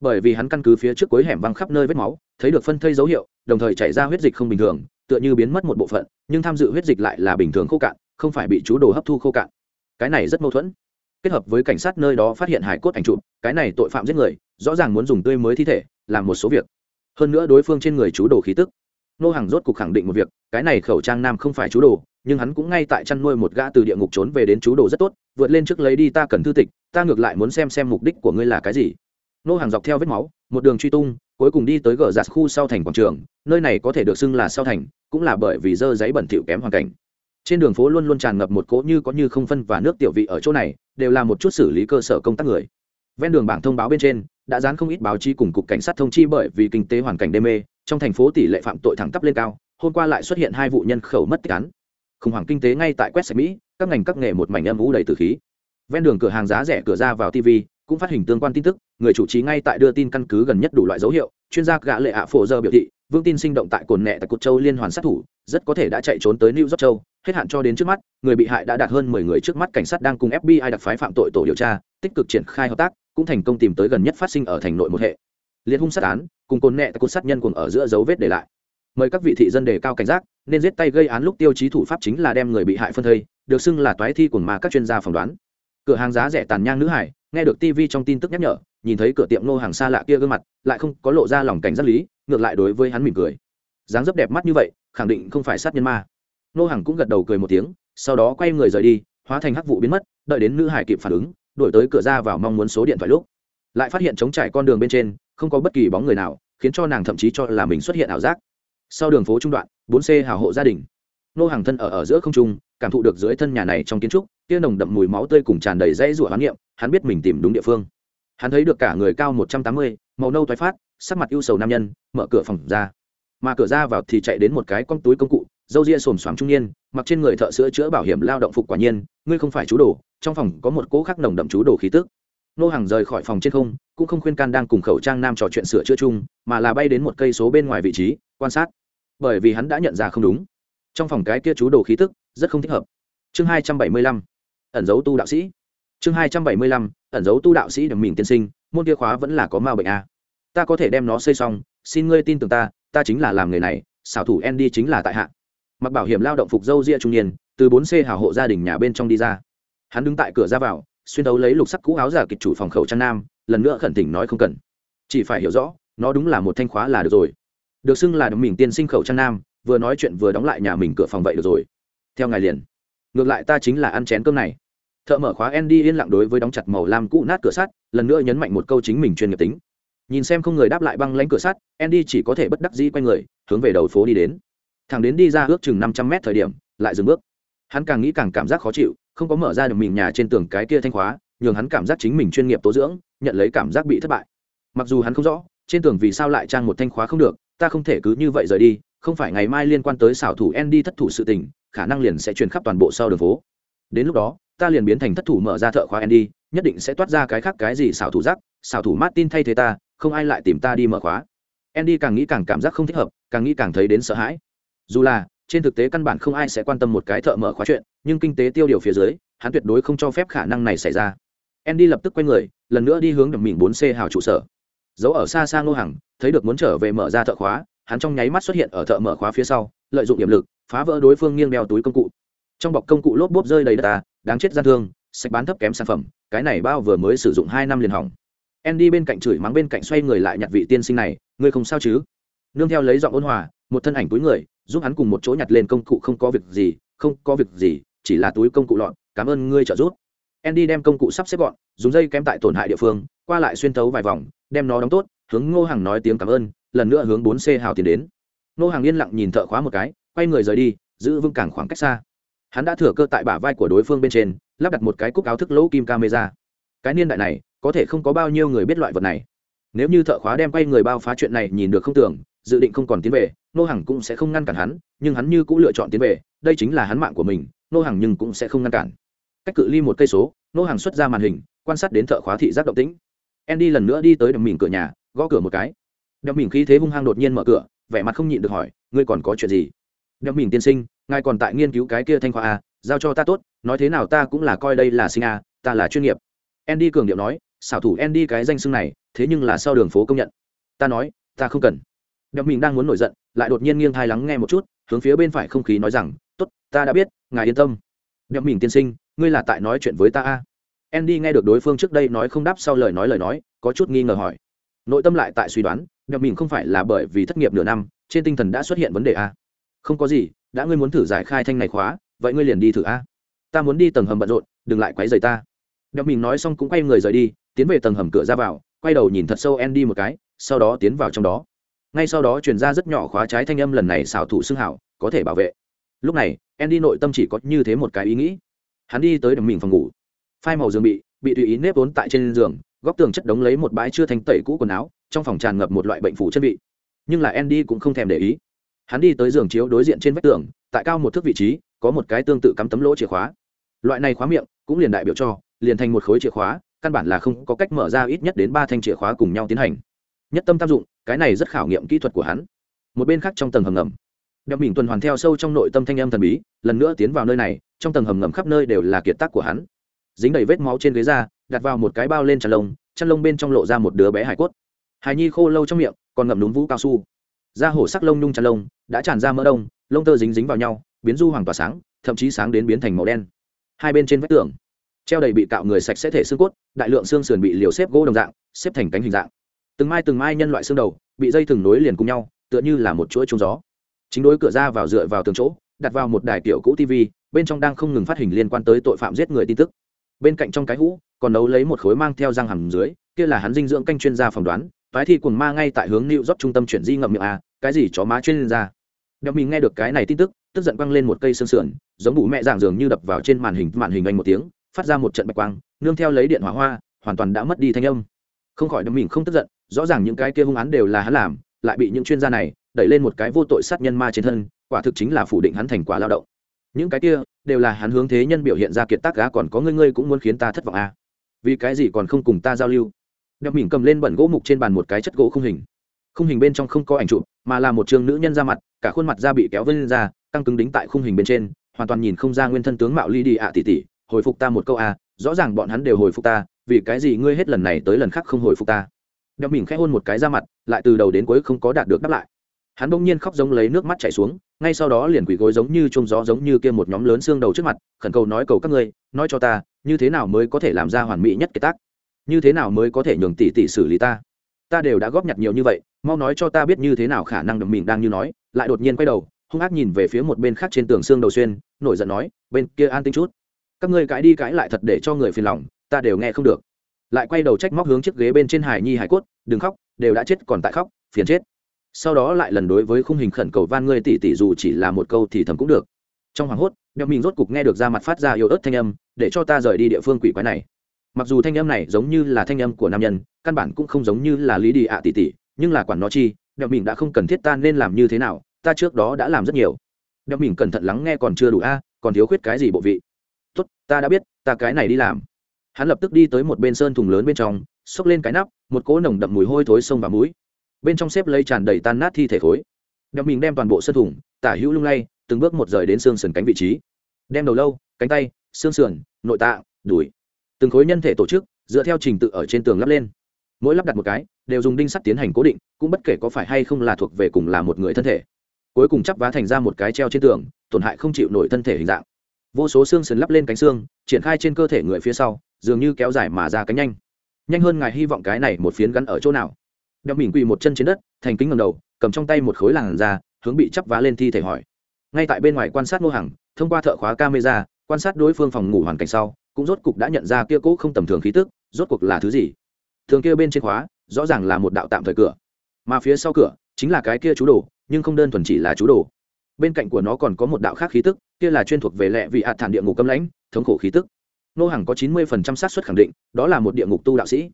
Bởi vì hắn căn cứ phía trước cuối hẻm văng khắp nơi vết máu, thấy được phân thây dấu hiệu, đồng thời chảy ra huyết dịch không bình thường, tựa như biến mất một bộ phận, nhưng tham dự huyết dịch lại là bình thường khô cạn, không phải bị chú đồ hấp thu khô cạn. Cái này rất mâu thuẫn kết hợp với cảnh sát nơi đó phát hiện hải cốt ảnh chụp, cái này tội phạm giết người, rõ ràng muốn dùng tươi mới thi thể, làm một số việc. Hơn nữa đối phương trên người chú đồ khí tức. Nô hàng rốt cục khẳng định một việc, cái này khẩu trang nam không phải chú đồ, nhưng hắn cũng ngay tại chăn nuôi một gã từ địa ngục trốn về đến chú đồ rất tốt, vượt lên trước lấy đi ta cần thư tịch, ta ngược lại muốn xem xem mục đích của ngươi là cái gì. Nô hàng dọc theo vết máu, một đường truy tung, cuối cùng đi tới gờ giặt khu sau thành quảng trường, nơi này có thể được xưng là sau thành, cũng là bởi vì dơ giấy bẩn thỉu kém hoàn cảnh. Trên đường phố luôn luôn tràn ngập một cỗ như có như không phân và nước tiểu vị ở chỗ này đều là một chút xử lý cơ sở công tác người. Ven đường bảng thông báo bên trên, đã dán không ít báo chí cùng cục cảnh sát thông chi bởi vì kinh tế hoàn cảnh đê mê, trong thành phố tỷ lệ phạm tội thẳng tắp lên cao, hôm qua lại xuất hiện hai vụ nhân khẩu mất tích án. Khủng hoảng kinh tế ngay tại quét sạch mỹ, các ngành các nghề một mảnh âm ủ đầy từ khí. Ven đường cửa hàng giá rẻ cửa ra vào tv cũng phát hình tương quan tin tức, người chủ trì ngay tại đưa tin căn cứ gần nhất đủ loại dấu hiệu, chuyên gia gã lệ ạ phổ giờ biểu thị, vương tin sinh động tại cồn nẹ tại cột châu liên hoàn sát thủ, rất có thể đã chạy trốn tới new york châu hết hạn cho đến trước mắt, người bị hại đã đạt hơn mười người trước mắt cảnh sát đang cùng fbi đặc phái phạm tội tổ điều tra, tích cực triển khai hợp tác, cũng thành công tìm tới gần nhất phát sinh ở thành nội một hệ. Liên hung sát án, cùng cồn nẹ tại cột sát nhân cùng ở giữa dấu vết để lại. Mời các vị thị dân đề cao cảnh giác, nên giết tay gây án lúc tiêu chí thủ pháp chính là đem người bị hại phân thây, được xưng là toái thi của mà các chuyên gia phỏng đoán. Cửa hàng giá rẻ tàn nhang nữ hải, nghe được tv trong tin tức nhắc nhở, nhìn thấy cửa tiệm nô hàng xa lạ kia gương mặt, lại không có lộ ra lòng cảnh giác lý, ngược lại đối với hắn mỉm cười. Dáng dấp đẹp mắt như vậy, khẳng định không phải sát nhân ma nô hàng cũng gật đầu cười một tiếng, sau đó quay người rời đi, hóa thành hắc vụ biến mất, đợi đến nữ hải kịp phản ứng, đổi tới cửa ra vào mong muốn số điện thoại lúc. Lại phát hiện chống trải con đường bên trên, không có bất kỳ bóng người nào, khiến cho nàng thậm chí cho là mình xuất hiện ảo giác. Sau đường phố trung đoạn, bốn c hào hộ gia đình. Nô hàng thân ở ở giữa không trung, cảm thụ được dưới thân nhà này trong kiến trúc, kia nồng đậm mùi máu tươi cùng tràn đầy dãy rủa hoán niệm, hắn biết mình tìm đúng địa phương. Hắn thấy được cả người cao một trăm tám mươi, màu nâu thoái phát, sắc mặt ưu sầu nam nhân, mở cửa phòng ra. Mà cửa ra vào thì chạy đến một cái con túi công cụ dâu ria xồm xoàm trung niên, mặc trên người thợ sữa chữa bảo hiểm lao động phục quả nhiên, ngươi không phải chú đồ, trong phòng có một cỗ khắc nồng đậm chú đồ khí tức. Nô hàng rời khỏi phòng trên không, cũng không khuyên can đang cùng khẩu trang nam trò chuyện sửa chữa chung, mà là bay đến một cây số bên ngoài vị trí, quan sát. Bởi vì hắn đã nhận ra không đúng. Trong phòng cái kia chú đồ khí tức, rất không thích hợp. Chương hai trăm bảy mươi lăm, ẩn dấu tu đạo sĩ. Chương hai trăm bảy mươi lăm, ẩn dấu tu đạo sĩ đừng mình tiên sinh, môn kia khóa vẫn là có ma bệnh a ta có thể đem nó xây xong, xin ngươi tin tưởng ta ta chính là làm người này, xảo thủ andy chính là tại hạ mặc bảo hiểm lao động phục dâu ria trung niên, từ bốn c hào hộ gia đình nhà bên trong đi ra. Hắn đứng tại cửa ra vào, xuyên đấu lấy lục sắc cũ áo giả kịch chủ phòng khẩu trang nam, lần nữa khẩn thỉnh nói không cần. Chỉ phải hiểu rõ, nó đúng là một thanh khóa là được rồi. Được xưng là mình tiên sinh khẩu trang nam, vừa nói chuyện vừa đóng lại nhà mình cửa phòng vậy được rồi. Theo ngài liền. Ngược lại ta chính là ăn chén cơm này. Thợ mở khóa andy yên lặng đối với đóng chặt màu lam cũ nát cửa sắt, lần nữa nhấn mạnh một câu chính mình chuyên nghiệp tính. Nhìn xem không người đáp lại băng lánh cửa sắt, andy chỉ có thể bất đắc dĩ quay người, hướng về đầu phố đi đến thằng đến đi ra ước chừng năm trăm mét thời điểm, lại dừng bước. Hắn càng nghĩ càng cảm giác khó chịu, không có mở ra được mình nhà trên tường cái kia thanh khóa, nhường hắn cảm giác chính mình chuyên nghiệp tố dưỡng, nhận lấy cảm giác bị thất bại. Mặc dù hắn không rõ, trên tường vì sao lại trang một thanh khóa không được, ta không thể cứ như vậy rời đi, không phải ngày mai liên quan tới xảo thủ Andy thất thủ sự tình, khả năng liền sẽ truyền khắp toàn bộ sau đường phố. Đến lúc đó, ta liền biến thành thất thủ mở ra thợ khóa Andy, nhất định sẽ toát ra cái khác cái gì xảo thủ rắc, xảo thủ Martin thay thế ta, không ai lại tìm ta đi mở khóa. Andy càng nghĩ càng cảm giác không thích hợp, càng nghĩ càng thấy đến sợ hãi dù là trên thực tế căn bản không ai sẽ quan tâm một cái thợ mở khóa chuyện, nhưng kinh tế tiêu điều phía dưới, hắn tuyệt đối không cho phép khả năng này xảy ra. Andy lập tức quay người, lần nữa đi hướng đầm mình bốn c hào trụ sở. Giấu ở xa xa ngô hằng, thấy được muốn trở về mở ra thợ khóa, hắn trong nháy mắt xuất hiện ở thợ mở khóa phía sau, lợi dụng điểm lực, phá vỡ đối phương nghiêng đeo túi công cụ. Trong bọc công cụ lốp bốp rơi đầy đất ta, đáng chết gian thương, sạch bán thấp kém sản phẩm, cái này bao vừa mới sử dụng hai năm liền hỏng. Andy bên cạnh chửi mắng bên cạnh xoay người lại nhặt vị tiên sinh này, ngươi không sao chứ? Nương theo lấy giọng ôn hòa một thân ảnh túi người, giúp hắn cùng một chỗ nhặt lên công cụ không có việc gì, không có việc gì, chỉ là túi công cụ lọn cảm ơn ngươi trợ giúp. Andy đem công cụ sắp xếp gọn, dùng dây kém tại tổn hại địa phương, qua lại xuyên thấu vài vòng, đem nó đóng tốt, hướng ngô Hằng nói tiếng cảm ơn, lần nữa hướng bốn c hào tiến đến. Ngô Hằng yên lặng nhìn thợ khóa một cái, quay người rời đi, giữ vững cảng khoảng cách xa. Hắn đã thừa cơ tại bả vai của đối phương bên trên, lắp đặt một cái cúc áo thức lỗ kim camera. Cái niên đại này, có thể không có bao nhiêu người biết loại vật này. Nếu như thợ khóa đem quay người bao phá chuyện này nhìn được không tưởng dự định không còn tiến về nô Hằng cũng sẽ không ngăn cản hắn, nhưng hắn như cũng lựa chọn tiến về, đây chính là hắn mạng của mình nô Hằng nhưng cũng sẽ không ngăn cản. Cách cự ly một cây số nô Hằng xuất ra màn hình, quan sát đến thợ khóa thị giác động tĩnh. Andy lần nữa đi tới đầm mìn cửa nhà, gõ cửa một cái. Đầm mìn khí thế hung hăng đột nhiên mở cửa, vẻ mặt không nhịn được hỏi, ngươi còn có chuyện gì? Đầm mìn tiên sinh, ngài còn tại nghiên cứu cái kia thanh khoa a giao cho ta tốt, nói thế nào ta cũng là coi đây là sinh a ta là chuyên nghiệp. Andy cường điệu nói, xảo thủ andy cái danh xưng này, thế nhưng là sau đường phố công nhận. Ta nói, ta không cần đẹp mình đang muốn nổi giận, lại đột nhiên nghiêng thai lắng nghe một chút, hướng phía bên phải không khí nói rằng, tốt, ta đã biết, ngài yên tâm. Đẹp mình tiên sinh, ngươi là tại nói chuyện với ta a? Andy nghe được đối phương trước đây nói không đáp sau lời nói lời nói, có chút nghi ngờ hỏi. Nội tâm lại tại suy đoán Đẹp mình không phải là bởi vì thất nghiệp nửa năm, trên tinh thần đã xuất hiện vấn đề a? Không có gì, đã ngươi muốn thử giải khai thanh này khóa, vậy ngươi liền đi thử a. Ta muốn đi tầng hầm bận rộn, đừng lại quấy rầy ta. Đẹp mình nói xong cũng quay người rời đi, tiến về tầng hầm cửa ra vào, quay đầu nhìn thật sâu andy một cái, sau đó tiến vào trong đó ngay sau đó truyền ra rất nhỏ khóa trái thanh âm lần này xảo thủ xưng hảo, có thể bảo vệ. Lúc này, andy nội tâm chỉ có như thế một cái ý nghĩ. Hắn đi tới đầm mình phòng ngủ. Phai màu giường bị bị tùy ý nếp vốn tại trên giường, góc tường chất đống lấy một bãi chưa thành tẩy cũ quần áo, trong phòng tràn ngập một loại bệnh phủ chân vị. Nhưng là andy cũng không thèm để ý. Hắn đi tới giường chiếu đối diện trên vách tường, tại cao một thước vị trí, có một cái tương tự cắm tấm lỗ chìa khóa. Loại này khóa miệng, cũng liền đại biểu cho, liền thành một khối chìa khóa, căn bản là không có cách mở ra ít nhất đến ba thanh chìa khóa cùng nhau tiến hành. Nhất tâm tác dụng cái này rất khảo nghiệm kỹ thuật của hắn. Một bên khác trong tầng hầm ngầm đeo mình tuần hoàn theo sâu trong nội tâm thanh âm thần bí, lần nữa tiến vào nơi này, trong tầng hầm ngầm khắp nơi đều là kiệt tác của hắn. Dính đầy vết máu trên ghế da, đặt vào một cái bao lên chăn lông chăn lông bên trong lộ ra một đứa bé hải cốt. Hài nhi khô lâu trong miệng, còn ngậm núm vũ cao su. Da hổ sắc lông nhung chăn lông, đã tràn ra mỡ đông, lông tơ dính dính vào nhau, biến du hoàng tỏa sáng, thậm chí sáng đến biến thành màu đen. Hai bên trên vách tường, treo đầy bị cạo người sạch sẽ thể xương cốt, đại lượng xương sườn bị liều xếp gỗ đồng dạng, xếp thành cánh hình dạng từng mai từng mai nhân loại xương đầu bị dây thừng nối liền cùng nhau tựa như là một chuỗi trúng gió chính đối cửa ra vào dựa vào tường chỗ đặt vào một đài kiểu cũ tv bên trong đang không ngừng phát hình liên quan tới tội phạm giết người tin tức bên cạnh trong cái hũ còn nấu lấy một khối mang theo răng hầm dưới kia là hắn dinh dưỡng canh chuyên gia phỏng đoán phái thi quần ma ngay tại hướng New dốc trung tâm chuyển di ngậm miệng a, cái gì chó má chuyên gia. Đeo mình nghe được cái này tin tức, tức giận quăng lên một cây xương sườn, giống bụ mẹ dạng dường như đập vào trên màn hình, màn hình anh một tiếng, phát ra một trận bạch quang, nương theo lấy điện hỏa hoa, hoàn toàn đã mất đi thanh âm. Không khỏi đeo mình không tức giận, rõ ràng những cái kia hung án đều là hắn làm, lại bị những chuyên gia này đẩy lên một cái vô tội sát nhân ma trên thân, quả thực chính là phủ định hắn thành quả lao động. Những cái kia đều là hắn hướng thế nhân biểu hiện ra kiệt tác gá còn có ngươi ngươi cũng muốn khiến ta thất vọng à? Vì cái gì còn không cùng ta giao lưu? đeo mỉm cầm lên bẩn gỗ mục trên bàn một cái chất gỗ không hình khung hình bên trong không có ảnh chụp mà là một trường nữ nhân ra mặt cả khuôn mặt da bị kéo vân ra căng cứng đính tại khung hình bên trên hoàn toàn nhìn không ra nguyên thân tướng mạo ly đi ạ tỷ tỷ hồi phục ta một câu a à, rõ ràng bọn hắn đều hồi phục ta vì cái gì ngươi hết lần này tới lần khác không hồi phục ta đeo mình khẽ hôn một cái ra mặt, lại từ đầu đến cuối không có đạt được đáp lại. Hắn bỗng nhiên khóc giống lấy nước mắt chảy xuống, ngay sau đó liền quỳ gối giống như trông gió giống như kia một nhóm lớn xương đầu trước mặt, khẩn cầu nói cầu các ngươi, nói cho ta, như thế nào mới có thể làm ra hoàn mỹ nhất cái tác? Như thế nào mới có thể nhường tỷ tỷ xử lý ta? Ta đều đã góp nhặt nhiều như vậy, mau nói cho ta biết như thế nào khả năng đầm mình đang như nói, lại đột nhiên quay đầu, hung ác nhìn về phía một bên khác trên tường xương đầu xuyên, nổi giận nói, bên kia an tinh chút. Các ngươi cãi đi cãi lại thật để cho người phiền lòng, ta đều nghe không được lại quay đầu trách móc hướng chiếc ghế bên trên hải nhi hải cốt, đừng khóc, đều đã chết còn tại khóc, phiền chết. Sau đó lại lần đối với khung hình khẩn cầu van ngươi tỷ tỷ dù chỉ là một câu thì thầm cũng được. Trong hoảng hốt, đeo mình rốt cục nghe được ra mặt phát ra yếu ớt thanh âm, để cho ta rời đi địa phương quỷ quái này. Mặc dù thanh âm này giống như là thanh âm của nam nhân, căn bản cũng không giống như là lý đi ạ tỷ tỷ nhưng là quản nó chi, đeo mình đã không cần thiết ta nên làm như thế nào, ta trước đó đã làm rất nhiều. Đeo mình cẩn thận lắng nghe còn chưa đủ a, còn thiếu khuyết cái gì bộ vị. Tốt, ta đã biết, ta cái này đi làm hắn lập tức đi tới một bên sơn thùng lớn bên trong, xốc lên cái nắp, một cỗ nồng đậm mùi hôi thối sông vào mũi. Bên trong xếp lấy tràn đầy tan nát thi thể khối. Đeo mình đem toàn bộ sơn thùng, tả hữu lung lay, từng bước một rời đến xương sườn cánh vị trí. Đem đầu lâu, cánh tay, xương sườn, nội tạ đùi. Từng khối nhân thể tổ chức, dựa theo trình tự ở trên tường lắp lên. Mỗi lắp đặt một cái, đều dùng đinh sắt tiến hành cố định, cũng bất kể có phải hay không là thuộc về cùng là một người thân thể. Cuối cùng chắp vá thành ra một cái treo trên tường, tổn hại không chịu nổi thân thể hình dạng vô số xương sườn lắp lên cánh xương, triển khai trên cơ thể người phía sau, dường như kéo dài mà ra cánh nhanh. Nhanh hơn ngài hy vọng cái này một phiến gắn ở chỗ nào? Đeo mỉm quỳ một chân trên đất, thành kính ngầm đầu, cầm trong tay một khối làn da, hướng bị chắp vá lên thi thể hỏi. Ngay tại bên ngoài quan sát ngô hằng, thông qua thợ khóa camera, quan sát đối phương phòng ngủ hoàn cảnh sau, cũng rốt cục đã nhận ra kia cũ không tầm thường khí tức, rốt cuộc là thứ gì? Thường kia bên trên khóa, rõ ràng là một đạo tạm thời cửa, mà phía sau cửa chính là cái kia chú đồ, nhưng không đơn thuần chỉ là chú đồ bên cạnh của nó còn có một đạo khác khí tức, kia là chuyên thuộc về lệ vị hạt thản địa ngục cấm lãnh, thống khổ khí tức. Nô hàng có chín mươi phần trăm xác suất khẳng định, đó là một địa ngục tu đạo sĩ.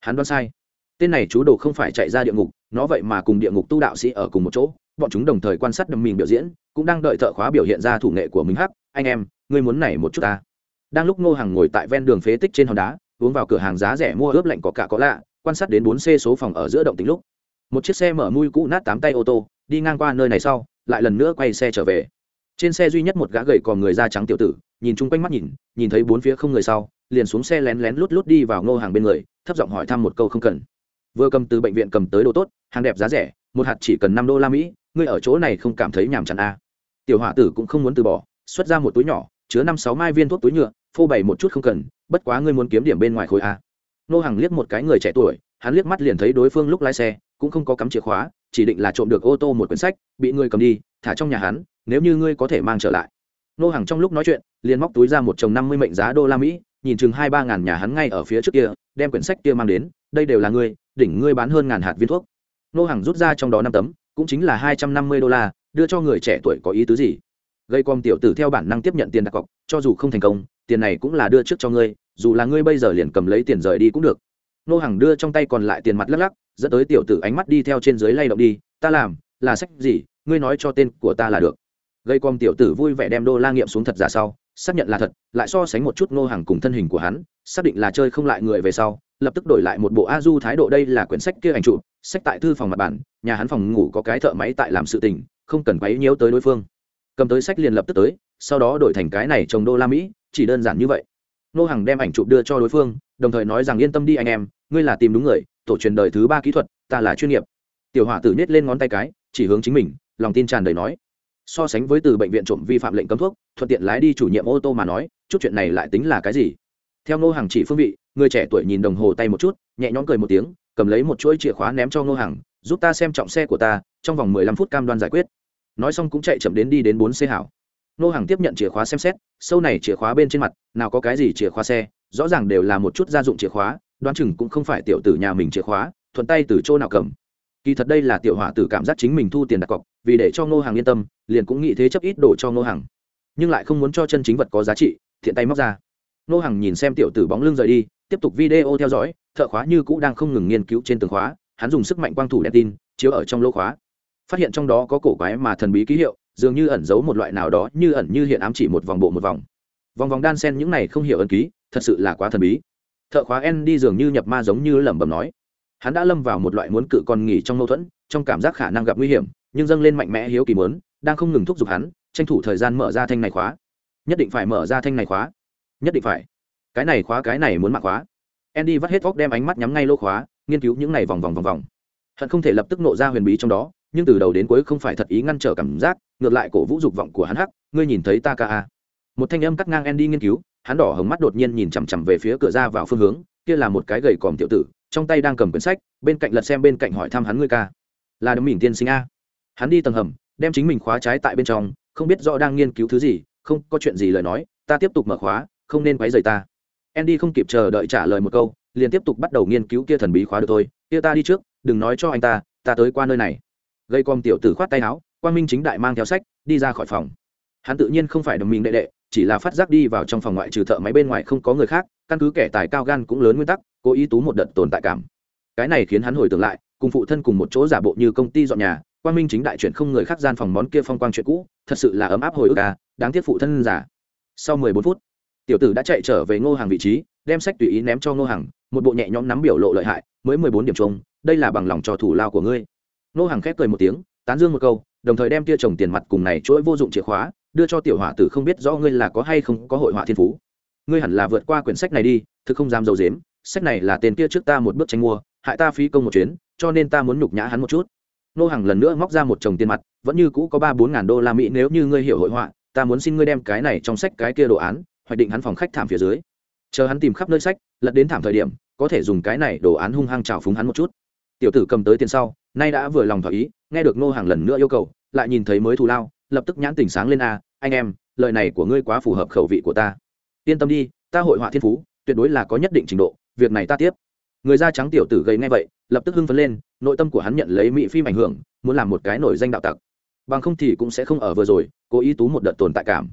Hắn đoán sai. Tên này chú đồ không phải chạy ra địa ngục, nó vậy mà cùng địa ngục tu đạo sĩ ở cùng một chỗ. Bọn chúng đồng thời quan sát đầm mình biểu diễn, cũng đang đợi thợ khóa biểu hiện ra thủ nghệ của mình hắc. Anh em, ngươi muốn này một chút ta. Đang lúc ngô hàng ngồi tại ven đường phế tích trên hòn đá, uống vào cửa hàng giá rẻ mua ướp lạnh có cả có lạ, quan sát đến bốn c số phòng ở giữa động tính lúc. Một chiếc xe mở mui cũ nát tám tay ô tô, đi ngang qua nơi này sau lại lần nữa quay xe trở về. Trên xe duy nhất một gã gầy còn người da trắng tiểu tử, nhìn chung quanh mắt nhìn nhìn thấy bốn phía không người sau, liền xuống xe lén lén lút lút đi vào ngô hàng bên người, thấp giọng hỏi thăm một câu không cần. Vừa cầm từ bệnh viện cầm tới đồ tốt, hàng đẹp giá rẻ, một hạt chỉ cần năm đô la mỹ, ngươi ở chỗ này không cảm thấy nhàm chán à. tiểu hỏa tử cũng không muốn từ bỏ, xuất ra một túi nhỏ, chứa năm sáu mai viên thuốc túi nhựa, phô bày một chút không cần, bất quá ngươi muốn kiếm điểm bên ngoài khối à? a nô hàng liếc một cái người trẻ tuổi, hắn liếc mắt liền thấy đối phương lúc lái xe, cũng không có cắm chìa khóa chỉ định là trộm được ô tô một quyển sách, bị ngươi cầm đi, thả trong nhà hắn, nếu như ngươi có thể mang trở lại. Nô hàng trong lúc nói chuyện, liền móc túi ra một chồng năm mươi mệnh giá đô la mỹ, nhìn chừng hai ba ngàn nhà hắn ngay ở phía trước kia, đem quyển sách kia mang đến, đây đều là ngươi, đỉnh ngươi bán hơn ngàn hạt viên thuốc. Nô hàng rút ra trong đó năm tấm, cũng chính là hai trăm năm mươi đô la, đưa cho người trẻ tuổi có ý tứ gì. Gây com tiểu tử theo bản năng tiếp nhận tiền đặt cọc, cho dù không thành công, tiền này cũng là đưa trước cho ngươi, dù là ngươi bây giờ liền cầm lấy tiền rời đi cũng được nô hàng đưa trong tay còn lại tiền mặt lắc lắc, dẫn tới tiểu tử ánh mắt đi theo trên dưới lay động đi, ta làm, là sách gì? Ngươi nói cho tên của ta là được. Gây com tiểu tử vui vẻ đem đô la nghiệm xuống thật giả sau, xác nhận là thật, lại so sánh một chút nô hàng cùng thân hình của hắn, xác định là chơi không lại người về sau, lập tức đổi lại một bộ a du thái độ, đây là quyển sách kia ảnh trụ, sách tại thư phòng mặt bản, nhà hắn phòng ngủ có cái thợ máy tại làm sự tình, không cần quấy nhiễu tới đối phương. Cầm tới sách liền lập tức tới, sau đó đổi thành cái này trồng đô la mỹ, chỉ đơn giản như vậy nô hàng đem ảnh chụp đưa cho đối phương, đồng thời nói rằng yên tâm đi anh em, ngươi là tìm đúng người, tổ truyền đời thứ ba kỹ thuật, ta là chuyên nghiệp. Tiểu hỏa tử nhét lên ngón tay cái, chỉ hướng chính mình, lòng tin tràn đầy nói. So sánh với từ bệnh viện trộm vi phạm lệnh cấm thuốc, thuận tiện lái đi chủ nhiệm ô tô mà nói, chút chuyện này lại tính là cái gì? Theo nô hàng chỉ phương vị, người trẻ tuổi nhìn đồng hồ tay một chút, nhẹ nhõm cười một tiếng, cầm lấy một chuỗi chìa khóa ném cho nô hàng giúp ta xem trọng xe của ta, trong vòng mười lăm phút cam đoan giải quyết. Nói xong cũng chạy chậm đến đi đến bốn xe hảo nô hàng tiếp nhận chìa khóa xem xét, sâu này chìa khóa bên trên mặt, nào có cái gì chìa khóa xe, rõ ràng đều là một chút gia dụng chìa khóa, đoán chừng cũng không phải tiểu tử nhà mình chìa khóa, thuận tay từ chỗ nào cầm. Kỳ thật đây là tiểu hỏa tử cảm giác chính mình thu tiền đặt cọc, vì để cho ngô hàng yên tâm, liền cũng nghĩ thế chấp ít đổ cho ngô hàng. Nhưng lại không muốn cho chân chính vật có giá trị, thiện tay móc ra. Ngô hàng nhìn xem tiểu tử bóng lưng rời đi, tiếp tục video theo dõi, thợ khóa như cũ đang không ngừng nghiên cứu trên tường khóa, hắn dùng sức mạnh quang thủ đèn tin, chiếu ở trong lỗ khóa. Phát hiện trong đó có cổ quái mà thần bí ký hiệu dường như ẩn giấu một loại nào đó như ẩn như hiện ám chỉ một vòng bộ một vòng. Vòng vòng đan sen những này không hiểu ẩn ký, thật sự là quá thần bí. Thợ khóa en đi dường như nhập ma giống như lẩm bẩm nói. Hắn đã lâm vào một loại muốn cự con nghỉ trong mâu thuẫn, trong cảm giác khả năng gặp nguy hiểm, nhưng dâng lên mạnh mẽ hiếu kỳ mớn đang không ngừng thúc giục hắn, tranh thủ thời gian mở ra thanh này khóa. Nhất định phải mở ra thanh này khóa. Nhất định phải. Cái này khóa, cái này muốn mặc khóa. Andy vắt hết vóc đem ánh mắt nhắm ngay lô khóa, nghiên cứu những này vòng vòng vòng vòng. Hận không thể lập tức nộ ra huyền bí trong đó nhưng từ đầu đến cuối không phải thật ý ngăn trở cảm giác, ngược lại cổ vũ dục vọng của hắn hắc, ngươi nhìn thấy ta ca a. Một thanh âm cắt ngang andy nghiên cứu, hắn đỏ hồng mắt đột nhiên nhìn chằm chằm về phía cửa ra vào phương hướng, kia là một cái gầy còm tiểu tử, trong tay đang cầm quyển sách, bên cạnh lật xem bên cạnh hỏi thăm hắn ngươi ca. Là đấm mỉn tiên sinh a. Hắn đi tầng hầm, đem chính mình khóa trái tại bên trong, không biết rõ đang nghiên cứu thứ gì, không có chuyện gì lời nói, ta tiếp tục mở khóa, không nên quấy rầy ta. Andy không kịp chờ đợi trả lời một câu, liền tiếp tục bắt đầu nghiên cứu kia thần bí khóa được thôi. Kia ta đi trước, đừng nói cho anh ta ta tới qua nơi này gây com tiểu tử khoát tay áo, quang minh chính đại mang theo sách, đi ra khỏi phòng. Hắn tự nhiên không phải đồng minh đệ đệ, chỉ là phát giác đi vào trong phòng ngoại trừ thợ máy bên ngoài không có người khác, căn cứ kẻ tài cao gan cũng lớn nguyên tắc, cố ý tú một đợt tồn tại cảm. Cái này khiến hắn hồi tưởng lại, cùng phụ thân cùng một chỗ giả bộ như công ty dọn nhà quan minh chính đại chuyện không người khác gian phòng món kia phong quang chuyện cũ, thật sự là ấm áp hồi ức à đáng tiếc phụ thân giả sau mười bốn phút, tiểu tử đã chạy trở về ngô hàng vị trí, đem sách tùy ý ném cho ngô hàng, một bộ nhẹ nhõm nắm biểu lộ lợi hại, mới mười bốn điểm chung, đây là bằng lòng cho thủ lao của ngươi. Nô hàng khép cười một tiếng, tán dương một câu, đồng thời đem tia trồng tiền mặt cùng này chuỗi vô dụng chìa khóa, đưa cho tiểu hỏa tử không biết rõ ngươi là có hay không có hội họa thiên phú. Ngươi hẳn là vượt qua quyển sách này đi, thực không dám dầu dếm sách này là tên kia trước ta một bước tranh mua, hại ta phí công một chuyến, cho nên ta muốn nhục nhã hắn một chút. Nô hàng lần nữa móc ra một chồng tiền mặt, vẫn như cũ có ba bốn ngàn đô la mỹ nếu như ngươi hiểu hội họa, ta muốn xin ngươi đem cái này trong sách cái kia đồ án, hoạch định hắn phòng khách thảm phía dưới. Chờ hắn tìm khắp nơi sách, lật đến thảm thời điểm, có thể dùng cái này đồ án hung hăng trào phúng hắn một chút tiểu tử cầm tới tiền sau, nay đã vừa lòng thỏa ý, nghe được Ngô hàng lần nữa yêu cầu, lại nhìn thấy mới thù lao, lập tức nhãn tỉnh sáng lên, a, anh em, lời này của ngươi quá phù hợp khẩu vị của ta. Yên tâm đi, ta hội họa thiên phú, tuyệt đối là có nhất định trình độ, việc này ta tiếp. Người da trắng tiểu tử gầy ngay vậy, lập tức hưng phấn lên, nội tâm của hắn nhận lấy mỹ phim ảnh hưởng, muốn làm một cái nổi danh đạo tặc. Bằng không thì cũng sẽ không ở vừa rồi, cố ý tú một đợt tồn tại cảm.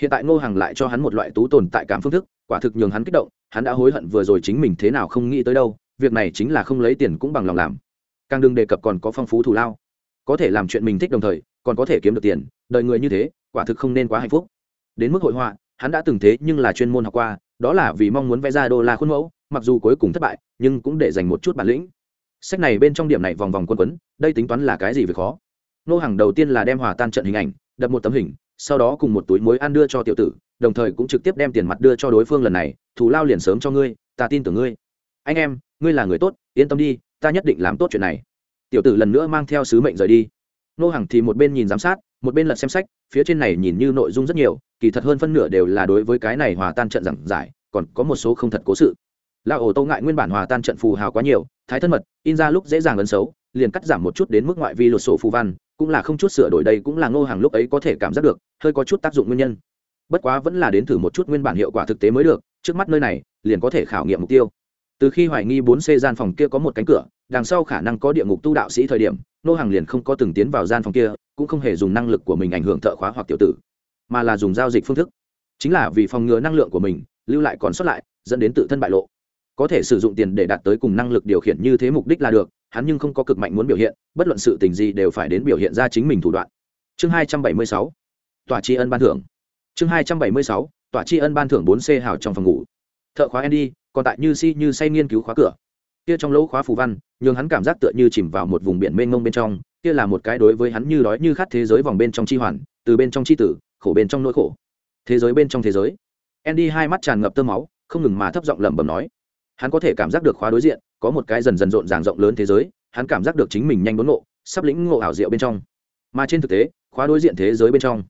Hiện tại ngô hàng lại cho hắn một loại tú tồn tại cảm phương thức, quả thực nhường hắn kích động, hắn đã hối hận vừa rồi chính mình thế nào không nghĩ tới đâu việc này chính là không lấy tiền cũng bằng lòng làm. Càng đừng đề cập còn có phong phú thù lao. Có thể làm chuyện mình thích đồng thời, còn có thể kiếm được tiền, đời người như thế, quả thực không nên quá hạnh phúc. Đến mức hội họa, hắn đã từng thế nhưng là chuyên môn học qua, đó là vì mong muốn vẽ ra đô la khuôn mẫu, mặc dù cuối cùng thất bại, nhưng cũng để dành một chút bản lĩnh. Sách này bên trong điểm này vòng vòng quân quấn, đây tính toán là cái gì về khó? Nô hàng đầu tiên là đem hòa tan trận hình ảnh, đập một tấm hình, sau đó cùng một túi muối ăn đưa cho tiểu tử, đồng thời cũng trực tiếp đem tiền mặt đưa cho đối phương lần này, thù lao liền sớm cho ngươi, ta tin tưởng ngươi. Anh em ngươi là người tốt, yên tâm đi, ta nhất định làm tốt chuyện này. Tiểu tử lần nữa mang theo sứ mệnh rời đi. Nô hàng thì một bên nhìn giám sát, một bên lật xem sách, phía trên này nhìn như nội dung rất nhiều, kỳ thật hơn phân nửa đều là đối với cái này hòa tan trận giảng giải, còn có một số không thật cố sự. Lão ổ tô ngại nguyên bản hòa tan trận phù hào quá nhiều, thái thân mật, in ra lúc dễ dàng ấn xấu, liền cắt giảm một chút đến mức ngoại vi lột sổ phù văn, cũng là không chút sửa đổi đây cũng là ngô hàng lúc ấy có thể cảm giác được, hơi có chút tác dụng nguyên nhân. Bất quá vẫn là đến thử một chút nguyên bản hiệu quả thực tế mới được, trước mắt nơi này, liền có thể khảo nghiệm mục tiêu từ khi hoài nghi bốn c gian phòng kia có một cánh cửa, đằng sau khả năng có địa ngục tu đạo sĩ thời điểm, nô hàng liền không có từng tiến vào gian phòng kia, cũng không hề dùng năng lực của mình ảnh hưởng thợ khóa hoặc tiểu tử, mà là dùng giao dịch phương thức. Chính là vì phòng ngừa năng lượng của mình, lưu lại còn sót lại, dẫn đến tự thân bại lộ. Có thể sử dụng tiền để đạt tới cùng năng lực điều khiển như thế mục đích là được, hắn nhưng không có cực mạnh muốn biểu hiện, bất luận sự tình gì đều phải đến biểu hiện ra chính mình thủ đoạn. Chương hai trăm bảy mươi sáu tòa tri ân ban thưởng. Chương hai trăm bảy mươi sáu tòa tri ân ban thưởng bốn c hào trong phòng ngủ. Thợ khóa andy còn tại như si như say nghiên cứu khóa cửa. Kia trong lỗ khóa phù văn, nhường hắn cảm giác tựa như chìm vào một vùng biển mênh mông bên trong, kia là một cái đối với hắn như đói như khát thế giới vòng bên trong chi hoàn, từ bên trong chi tử, khổ bên trong nỗi khổ. Thế giới bên trong thế giới. Andy hai mắt tràn ngập tơ máu, không ngừng mà thấp giọng lẩm bẩm nói. Hắn có thể cảm giác được khóa đối diện, có một cái dần dần rộn ràng rộng lớn thế giới, hắn cảm giác được chính mình nhanh đốn ngộ, sắp lĩnh ngộ ảo diệu bên trong. Mà trên thực tế, khóa đối diện thế giới bên trong,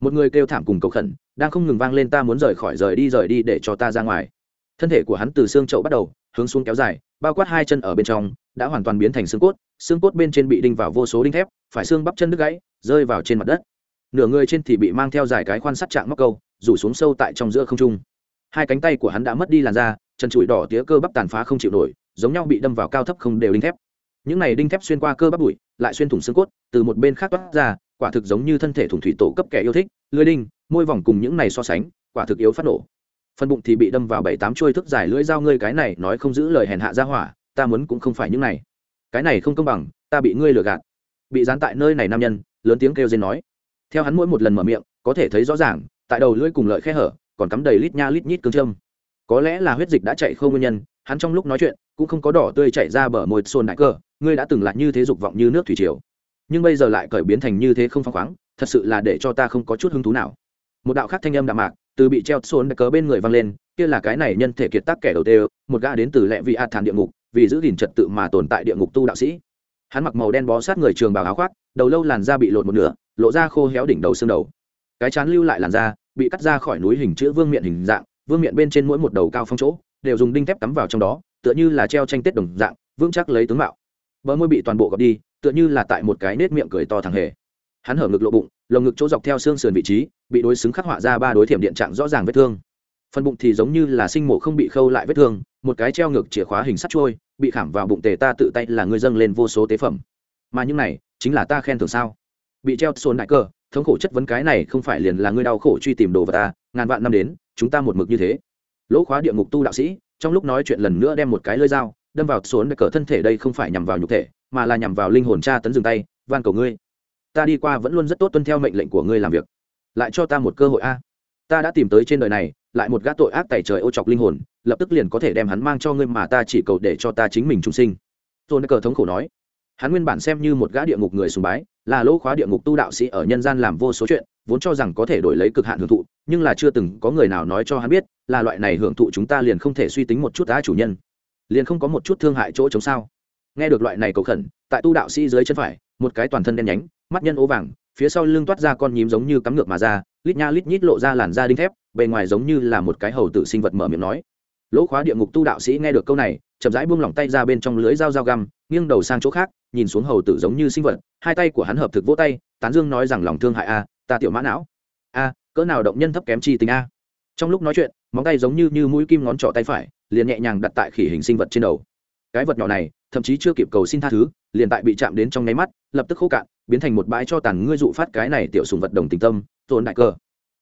một người kêu thảm cùng cầu khẩn, đang không ngừng vang lên ta muốn rời khỏi rời đi rời đi để cho ta ra ngoài thân thể của hắn từ xương chậu bắt đầu, hướng xuống kéo dài, bao quát hai chân ở bên trong, đã hoàn toàn biến thành xương cốt xương cốt bên trên bị đinh vào vô số đinh thép, phải xương bắp chân đứt gãy, rơi vào trên mặt đất. Nửa người trên thì bị mang theo dài cái khoan sắt trạng móc câu, rủ xuống sâu tại trong giữa không trung. Hai cánh tay của hắn đã mất đi làn da, chân trụi đỏ tía cơ bắp tàn phá không chịu nổi, giống nhau bị đâm vào cao thấp không đều đinh thép. Những này đinh thép xuyên qua cơ bắp bụi, lại xuyên thủng xương cốt, từ một bên khác toát ra, quả thực giống như thân thể thủng thủy tổ cấp kẻ yêu thích lưới đinh, môi vòng cùng những này so sánh, quả thực yếu phát nổ phần bụng thì bị đâm vào bảy tám chuôi thức dài lưỡi dao, ngươi cái này nói không giữ lời hèn hạ ra hỏa, ta muốn cũng không phải những này. Cái này không công bằng, ta bị ngươi lừa gạt. Bị dán tại nơi này nam nhân, lớn tiếng kêu dên nói. Theo hắn mỗi một lần mở miệng, có thể thấy rõ ràng, tại đầu lưỡi cùng lợi khe hở, còn cắm đầy lít nha lít nhít cương châm. Có lẽ là huyết dịch đã chạy không nguyên nhân, hắn trong lúc nói chuyện, cũng không có đỏ tươi chạy ra bờ môi xôn đại cơ, ngươi đã từng lại như thế dục vọng như nước thủy triều. Nhưng bây giờ lại cởi biến thành như thế không phăng khoáng, thật sự là để cho ta không có chút hứng thú nào. Một đạo khác thanh âm đạm mạc từ bị treo xôn đại cớ bên người văng lên, kia là cái này nhân thể kiệt tác kẻ đầu tiên, một gã đến từ lẹ vị ạt thản địa ngục, vì giữ gìn trật tự mà tồn tại địa ngục tu đạo sĩ. Hắn mặc màu đen bó sát người trường bào áo khoác, đầu lâu làn da bị lột một nửa, lộ ra khô héo đỉnh đầu xương đầu. Cái chán lưu lại làn da, bị cắt ra khỏi núi hình chữ vương miện hình dạng, vương miện bên trên mỗi một đầu cao phong chỗ, đều dùng đinh thép cắm vào trong đó, tựa như là treo tranh tết đồng dạng, vững chắc lấy tướng mạo. Bờ môi bị toàn bộ gọt đi, tựa như là tại một cái nết miệng cười to thẳng hề hắn hở ngực lộ bụng, lồng ngực chỗ dọc theo xương sườn vị trí, bị đối xứng khắc họa ra ba đối thiểm điện trạng rõ ràng vết thương. Phần bụng thì giống như là sinh mổ không bị khâu lại vết thương, một cái treo ngược chìa khóa hình sắt trôi, bị khảm vào bụng tề ta tự tay là người dâng lên vô số tế phẩm. Mà những này, chính là ta khen thường sao? Bị treo xôn đại cơ thống khổ chất vấn cái này không phải liền là ngươi đau khổ truy tìm đồ vật ta, ngàn vạn năm đến, chúng ta một mực như thế. Lỗ khóa địa ngục tu đạo sĩ, trong lúc nói chuyện lần nữa đem một cái lơi dao, đâm vào xuống cờ thân thể đây không phải nhằm vào nhục thể, mà là nhằm vào linh hồn cha tấn dừng tay, van cầu ngươi ta đi qua vẫn luôn rất tốt tuân theo mệnh lệnh của ngươi làm việc. Lại cho ta một cơ hội a. Ta đã tìm tới trên đời này, lại một gã tội ác tẩy trời ô chọc linh hồn, lập tức liền có thể đem hắn mang cho ngươi mà ta chỉ cầu để cho ta chính mình trùng sinh. Tôn cờ thống khổ nói. Hắn nguyên bản xem như một gã địa ngục người sùng bái, là lỗ khóa địa ngục tu đạo sĩ ở nhân gian làm vô số chuyện, vốn cho rằng có thể đổi lấy cực hạn hưởng thụ, nhưng là chưa từng có người nào nói cho hắn biết, là loại này hưởng thụ chúng ta liền không thể suy tính một chút đã chủ nhân. Liền không có một chút thương hại chỗ chống sao? Nghe được loại này cầu khẩn, tại tu đạo sĩ dưới chân phải, một cái toàn thân đen nhánh mắt nhân ố vàng, phía sau lưng toát ra con nhím giống như cắm ngược mà ra, lít nha lít nhít lộ ra làn da đinh thép, bề ngoài giống như là một cái hầu tử sinh vật mở miệng nói. Lỗ khóa địa ngục tu đạo sĩ nghe được câu này, chậm rãi buông lỏng tay ra bên trong lưới dao dao găm, nghiêng đầu sang chỗ khác, nhìn xuống hầu tử giống như sinh vật, hai tay của hắn hợp thực vỗ tay, tán dương nói rằng lòng thương hại a, ta tiểu mã não. A, cỡ nào động nhân thấp kém chi tình a. Trong lúc nói chuyện, móng tay giống như như mũi kim ngón trỏ tay phải, liền nhẹ nhàng đặt tại khỉ hình sinh vật trên đầu. Cái vật nhỏ này, thậm chí chưa kịp cầu xin tha thứ, liền tại bị chạm đến trong nháy mắt, lập tức khô cạn biến thành một bãi cho tàn ngươi dụ phát cái này tiểu sùng vật đồng tình tâm, tồn đại cơ.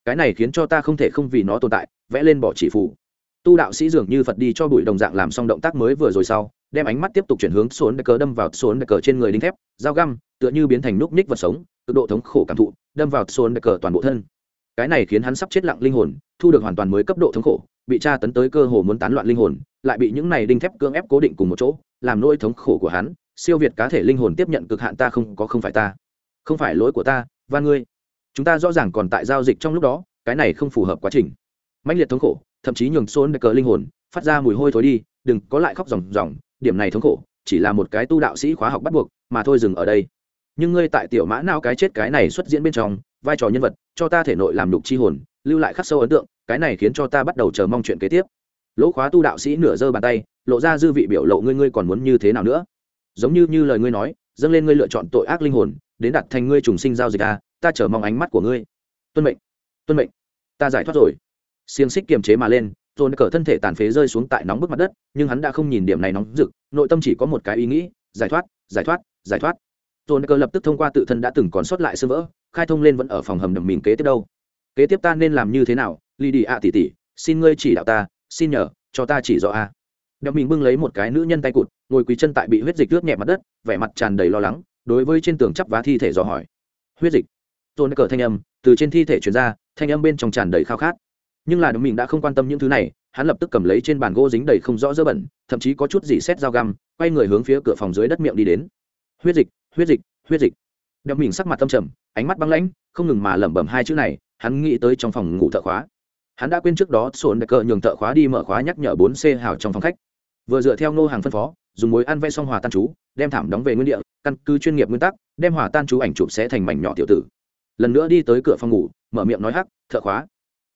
Cái này khiến cho ta không thể không vì nó tồn tại, vẽ lên bỏ chỉ phủ. Tu đạo sĩ dường như phật đi cho bụi đồng dạng làm xong động tác mới vừa rồi sau, đem ánh mắt tiếp tục chuyển hướng xuống đại cờ đâm vào xuống đại cờ trên người đinh thép, dao găm, tựa như biến thành núc ních vật sống, cực độ thống khổ cảm thụ, đâm vào xuống đại cờ toàn bộ thân. Cái này khiến hắn sắp chết lặng linh hồn, thu được hoàn toàn mới cấp độ thống khổ, bị tra tấn tới cơ hồ muốn tán loạn linh hồn, lại bị những này đinh thép cưỡng ép cố định cùng một chỗ, làm nỗi thống khổ của hắn siêu việt cá thể linh hồn tiếp nhận cực hạn ta không có không phải ta. Không phải lỗi của ta, và ngươi. Chúng ta rõ ràng còn tại giao dịch trong lúc đó, cái này không phù hợp quá trình. Mãnh liệt thống khổ, thậm chí nhường xôn cờ linh hồn, phát ra mùi hôi thối đi, đừng có lại khóc ròng ròng, điểm này thống khổ, chỉ là một cái tu đạo sĩ khóa học bắt buộc, mà thôi dừng ở đây. Nhưng ngươi tại tiểu mã nào cái chết cái này xuất diễn bên trong, vai trò nhân vật, cho ta thể nội làm đục chi hồn, lưu lại khắc sâu ấn tượng, cái này khiến cho ta bắt đầu chờ mong chuyện kế tiếp. Lỗ khóa tu đạo sĩ nửa giơ bàn tay, lộ ra dư vị biểu lộ ngươi ngươi còn muốn như thế nào nữa? Giống như như lời ngươi nói, dâng lên ngươi lựa chọn tội ác linh hồn, đến đặt thành ngươi trùng sinh giao dịch a ta chờ mong ánh mắt của ngươi. Tuân mệnh tuân mệnh. Ta giải thoát rồi. Xiềng xích kiềm chế mà lên, rồi cờ thân thể tàn phế rơi xuống tại nóng bức mặt đất, nhưng hắn đã không nhìn điểm này nóng rực, nội tâm chỉ có một cái ý nghĩ, giải thoát giải thoát giải thoát. Rồi cờ lập tức thông qua tự thân đã từng còn sót lại sơ vỡ, khai thông lên vẫn ở phòng hầm đầm mình kế tiếp đâu. Kế tiếp ta nên làm như thế nào lì đi ạ tỉ tỉ xin ngươi chỉ đạo ta, xin nhờ, cho ta chỉ rõ a đeo mình bưng lấy một cái nữ nhân tay cụt, ngồi quý chân tại bị huyết dịch ướt nhẹ mặt đất, vẻ mặt tràn đầy lo lắng, đối với trên tường chắp vá thi thể dò hỏi. Huyết dịch? Tôn cờ thanh âm từ trên thi thể chuyển ra, thanh âm bên trong tràn đầy khao khát. Nhưng là đống mình đã không quan tâm những thứ này, hắn lập tức cầm lấy trên bàn gỗ dính đầy không rõ dơ bẩn, thậm chí có chút gì xét dao găm, quay người hướng phía cửa phòng dưới đất miệng đi đến. Huyết dịch huyết dịch huyết dịch. Đeo mình sắc mặt tâm trầm, ánh mắt băng lãnh, không ngừng mà lẩm bẩm hai chữ này, hắn nghĩ tới trong phòng ngủ thợ khóa. Hắn đã quên trước đó sổn đặc cờ nhường thợ khóa đi mở khóa nhắc nhở bốn c hào trong phòng khách vừa dựa theo nô hàng phân phó, dùng mối ăn vẽ xong hòa tan chú, đem thảm đóng về nguyên địa, căn cứ chuyên nghiệp nguyên tắc, đem hòa tan chú ảnh chụp sẽ thành mảnh nhỏ tiểu tử. Lần nữa đi tới cửa phòng ngủ, mở miệng nói hắc, thợ khóa.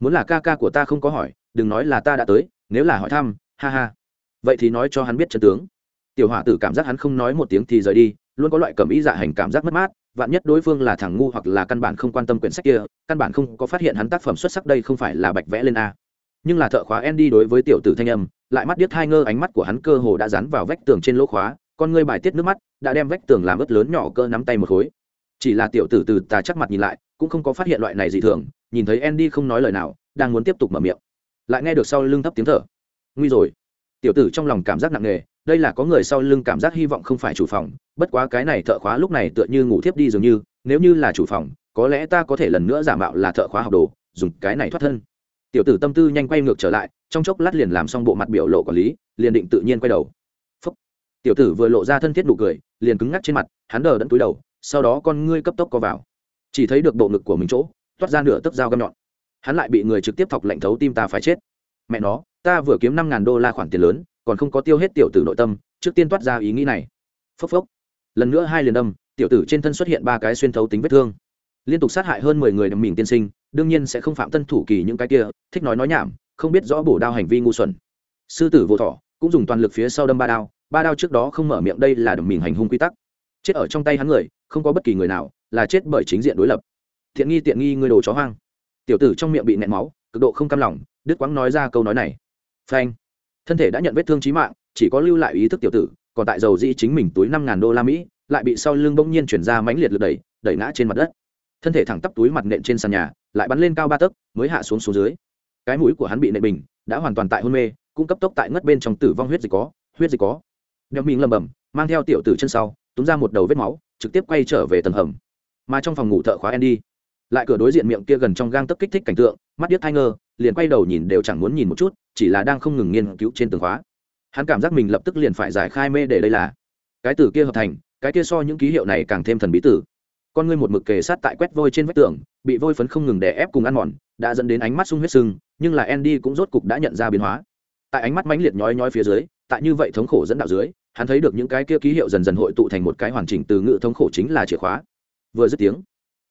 Muốn là ca ca của ta không có hỏi, đừng nói là ta đã tới, nếu là hỏi thăm, ha ha. Vậy thì nói cho hắn biết chân tướng. Tiểu hỏa tử cảm giác hắn không nói một tiếng thì rời đi, luôn có loại cầm ý dạ hành cảm giác mất mát, vạn nhất đối phương là thằng ngu hoặc là căn bản không quan tâm quyển sách kia, căn bản không có phát hiện hắn tác phẩm xuất sắc đây không phải là bạch vẽ lên a nhưng là thợ khóa Andy đối với tiểu tử thanh âm, lại mắt điếc hai ngơ, ánh mắt của hắn cơ hồ đã dán vào vách tường trên lỗ khóa, con ngươi bài tiết nước mắt, đã đem vách tường làm ướt lớn nhỏ cơ nắm tay một khối. Chỉ là tiểu tử từ tà chắc mặt nhìn lại, cũng không có phát hiện loại này dị thường, nhìn thấy Andy không nói lời nào, đang muốn tiếp tục mở miệng. Lại nghe được sau lưng thấp tiếng thở. Nguy rồi. Tiểu tử trong lòng cảm giác nặng nề, đây là có người sau lưng cảm giác hy vọng không phải chủ phòng, bất quá cái này thợ khóa lúc này tựa như ngủ thiếp đi dường như, nếu như là chủ phòng, có lẽ ta có thể lần nữa giả mạo là thợ khóa học đồ, dùng cái này thoát thân tiểu tử tâm tư nhanh quay ngược trở lại, trong chốc lát liền làm xong bộ mặt biểu lộ quản lý, liền định tự nhiên quay đầu. Phúc. tiểu tử vừa lộ ra thân thiết nụ cười, liền cứng ngắc trên mặt, hắn đờ đẫn túi đầu, sau đó con ngươi cấp tốc co vào. Chỉ thấy được bộ ngực của mình chỗ, toát ra nửa tấc dao găm nhọn. Hắn lại bị người trực tiếp thọc lệnh thấu tim ta phải chết. Mẹ nó, ta vừa kiếm năm ngàn đô la khoản tiền lớn, còn không có tiêu hết tiểu tử nội tâm, trước tiên toát ra ý nghĩ này. Phốc phốc. Lần nữa hai liền đâm tiểu tử trên thân xuất hiện ba cái xuyên thấu tính vết thương. Liên tục sát hại hơn mười người đầm mình tiên sinh đương nhiên sẽ không phạm tân thủ kỳ những cái kia, thích nói nói nhảm, không biết rõ bổ đao hành vi ngu xuẩn. Sư tử vô thọ, cũng dùng toàn lực phía sau đâm ba đao ba đao trước đó không mở miệng đây là đồng mình hành hung quy tắc. Chết ở trong tay hắn người, không có bất kỳ người nào, là chết bởi chính diện đối lập. Thiện nghi tiện nghi người đồ chó hoang. Tiểu tử trong miệng bị nẹn máu, cực độ không cam lòng, đứt quãng nói ra câu nói này. Phanh. Thân thể đã nhận vết thương trí mạng, chỉ có lưu lại ý thức tiểu tử, còn tại dầu dĩ chính mình túi năm ngàn đô la mỹ, lại bị sau lưng bỗng nhiên chuyển ra mãnh liệt lực đẩy đẩy ngã trên mặt đất thân thể thẳng tắp túi mặt nện trên sàn nhà, lại bắn lên cao ba tấc, mới hạ xuống xuống dưới. Cái mũi của hắn bị nện bình, đã hoàn toàn tại hôn mê, cũng cấp tốc tại ngất bên trong tử vong huyết dịch có, huyết dịch có. Đeo mình lầm bầm mang theo tiểu tử chân sau, túm ra một đầu vết máu, trực tiếp quay trở về tầng hầm. Mà trong phòng ngủ thợ khóa Andy, lại cửa đối diện miệng kia gần trong gang tấc kích thích cảnh tượng, mắt điếc thai ngơ, liền quay đầu nhìn đều chẳng muốn nhìn một chút, chỉ là đang không ngừng nghiên cứu trên tường khóa. Hắn cảm giác mình lập tức liền phải giải khai mê để đây là. Cái từ kia hợp thành, cái kia so những ký hiệu này càng thêm thần bí tử con ngươi một mực kề sát tại quét vôi trên vách tường, bị vôi phấn không ngừng đè ép cùng ăn mòn, đã dẫn đến ánh mắt sung huyết sưng, nhưng là andy cũng rốt cục đã nhận ra biến hóa. Tại ánh mắt mãnh liệt nhói nhói phía dưới, tại như vậy thống khổ dẫn đạo dưới, hắn thấy được những cái kia ký hiệu dần dần hội tụ thành một cái hoàn chỉnh từ ngữ thống khổ chính là chìa khóa. Vừa dứt tiếng,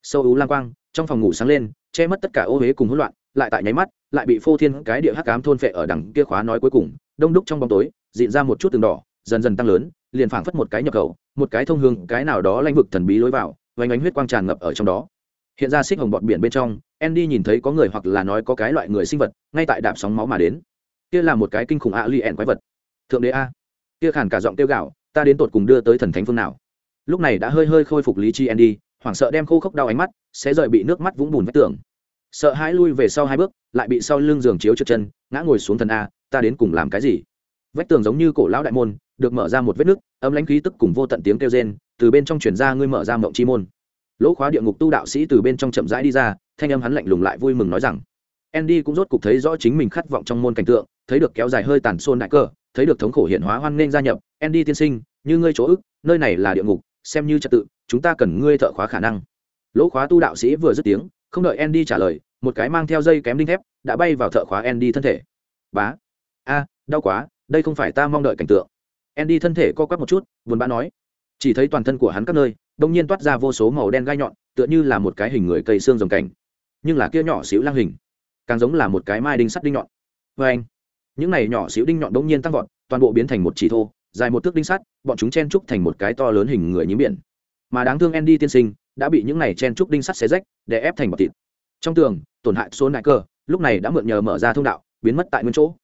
sâu ú lang quang, trong phòng ngủ sáng lên, che mất tất cả ô huế cùng hỗn loạn, lại tại nháy mắt, lại bị phô thiên cái địa hắc cám thôn phệ ở đằng kia khóa nói cuối cùng, đông đúc trong bóng tối dịn ra một chút từng đỏ, dần dần tăng lớn, liền phảng phất một cái nhập khẩu, một cái thông hương cái nào đó lãnh vực thần bí lối vào oanh ánh huyết quang tràn ngập ở trong đó. Hiện ra xích hồng bọt biển bên trong, andy nhìn thấy có người hoặc là nói có cái loại người sinh vật, ngay tại đạp sóng máu mà đến. Kia là một cái kinh khủng ạ li ẹn quái vật. Thượng đế a. Kia khản cả giọng tiêu gạo ta đến tột cùng đưa tới thần thánh phương nào? Lúc này đã hơi hơi khôi phục lý chi andy, hoảng sợ đem khô khốc đau ánh mắt, sẽ rời bị nước mắt vũng bùn vách tường. Sợ hãi lui về sau hai bước, lại bị sau lưng giường chiếu trượt chân, ngã ngồi xuống thần a, ta đến cùng làm cái gì? Vách tường giống như cổ lão đại môn được mở ra một vết nứt âm lãnh khí tức cùng vô tận tiếng kêu rên, từ bên trong chuyển ra ngươi mở ra mộng chi môn. Lỗ khóa địa ngục tu đạo sĩ từ bên trong chậm rãi đi ra, thanh âm hắn lạnh lùng lại vui mừng nói rằng, andy cũng rốt cục thấy rõ chính mình khát vọng trong môn cảnh tượng, thấy được kéo dài hơi tàn xôn đại cơ, thấy được thống khổ hiện hóa hoan nghênh gia nhập, andy tiên sinh, như ngươi chỗ ức, nơi này là địa ngục, xem như trật tự, chúng ta cần ngươi thợ khóa khả năng. Lỗ khóa tu đạo sĩ vừa dứt tiếng, không đợi andy trả lời, một cái mang theo dây kém đinh thép, đã bay vào thợ khóa andy thân thể. Bá. A, đau quá, đây không phải ta mong đợi cảnh tượng andy thân thể co quắp một chút, buồn bã nói, chỉ thấy toàn thân của hắn các nơi, đông nhiên toát ra vô số màu đen gai nhọn, tựa như là một cái hình người cây xương rồng cảnh, nhưng là kia nhỏ xíu lang hình, càng giống là một cái mai đinh sắt đinh nhọn. Vê anh, những này nhỏ xíu đinh nhọn đông nhiên tăng vọt, toàn bộ biến thành một chỉ thô, dài một thước đinh sắt, bọn chúng chen trúc thành một cái to lớn hình người nhím biển. Mà đáng thương andy tiên sinh, đã bị những này chen trúc đinh sắt xé rách để ép thành bọt thịt. Trong tường, tổn hại số đại cơ, lúc này đã mượn nhờ mở ra thông đạo, biến mất tại nguyên chỗ.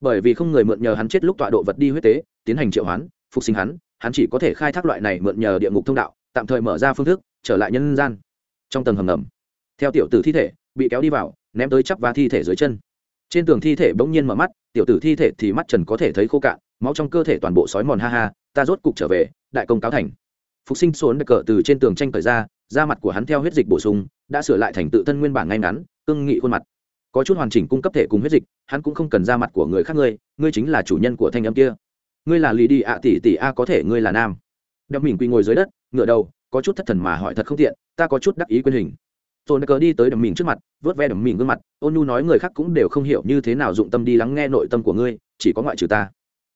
Bởi vì không người mượn nhờ hắn chết lúc tọa độ vật đi huyết tế tiến hành triệu hoán, phục sinh hắn hắn chỉ có thể khai thác loại này mượn nhờ địa ngục thông đạo, tạm thời mở ra phương thức, trở lại nhân gian. Trong tầng hầm ngầm, theo tiểu tử thi thể bị kéo đi vào, ném tới chắp và thi thể dưới chân. Trên tường thi thể bỗng nhiên mở mắt, tiểu tử thi thể thì mắt trần có thể thấy khô cạn, máu trong cơ thể toàn bộ sói mòn ha ha, ta rốt cục trở về, đại công cáo thành. Phục sinh xuống xốn cờ từ trên tường tranh cởi ra, da mặt của hắn theo huyết dịch bổ sung, đã sửa lại thành tự thân nguyên bản ngay ngắn, cương nghị khuôn mặt. Có chút hoàn chỉnh cung cấp thể cùng huyết dịch, hắn cũng không cần da mặt của người khác ngươi ngươi chính là chủ nhân của thanh âm kia ngươi là lì đi ạ, tỷ tỷ a, có thể ngươi là nam. Đeo mình quỳ ngồi dưới đất ngựa đầu, có chút thất thần mà hỏi thật không tiện, ta có chút đắc ý quyền hình. Tôn cờ đi tới đầm mình trước mặt, vớt ve đầm mình gương mặt, ôn nhu nói người khác cũng đều không hiểu như thế nào dụng tâm đi lắng nghe nội tâm của ngươi, chỉ có ngoại trừ ta.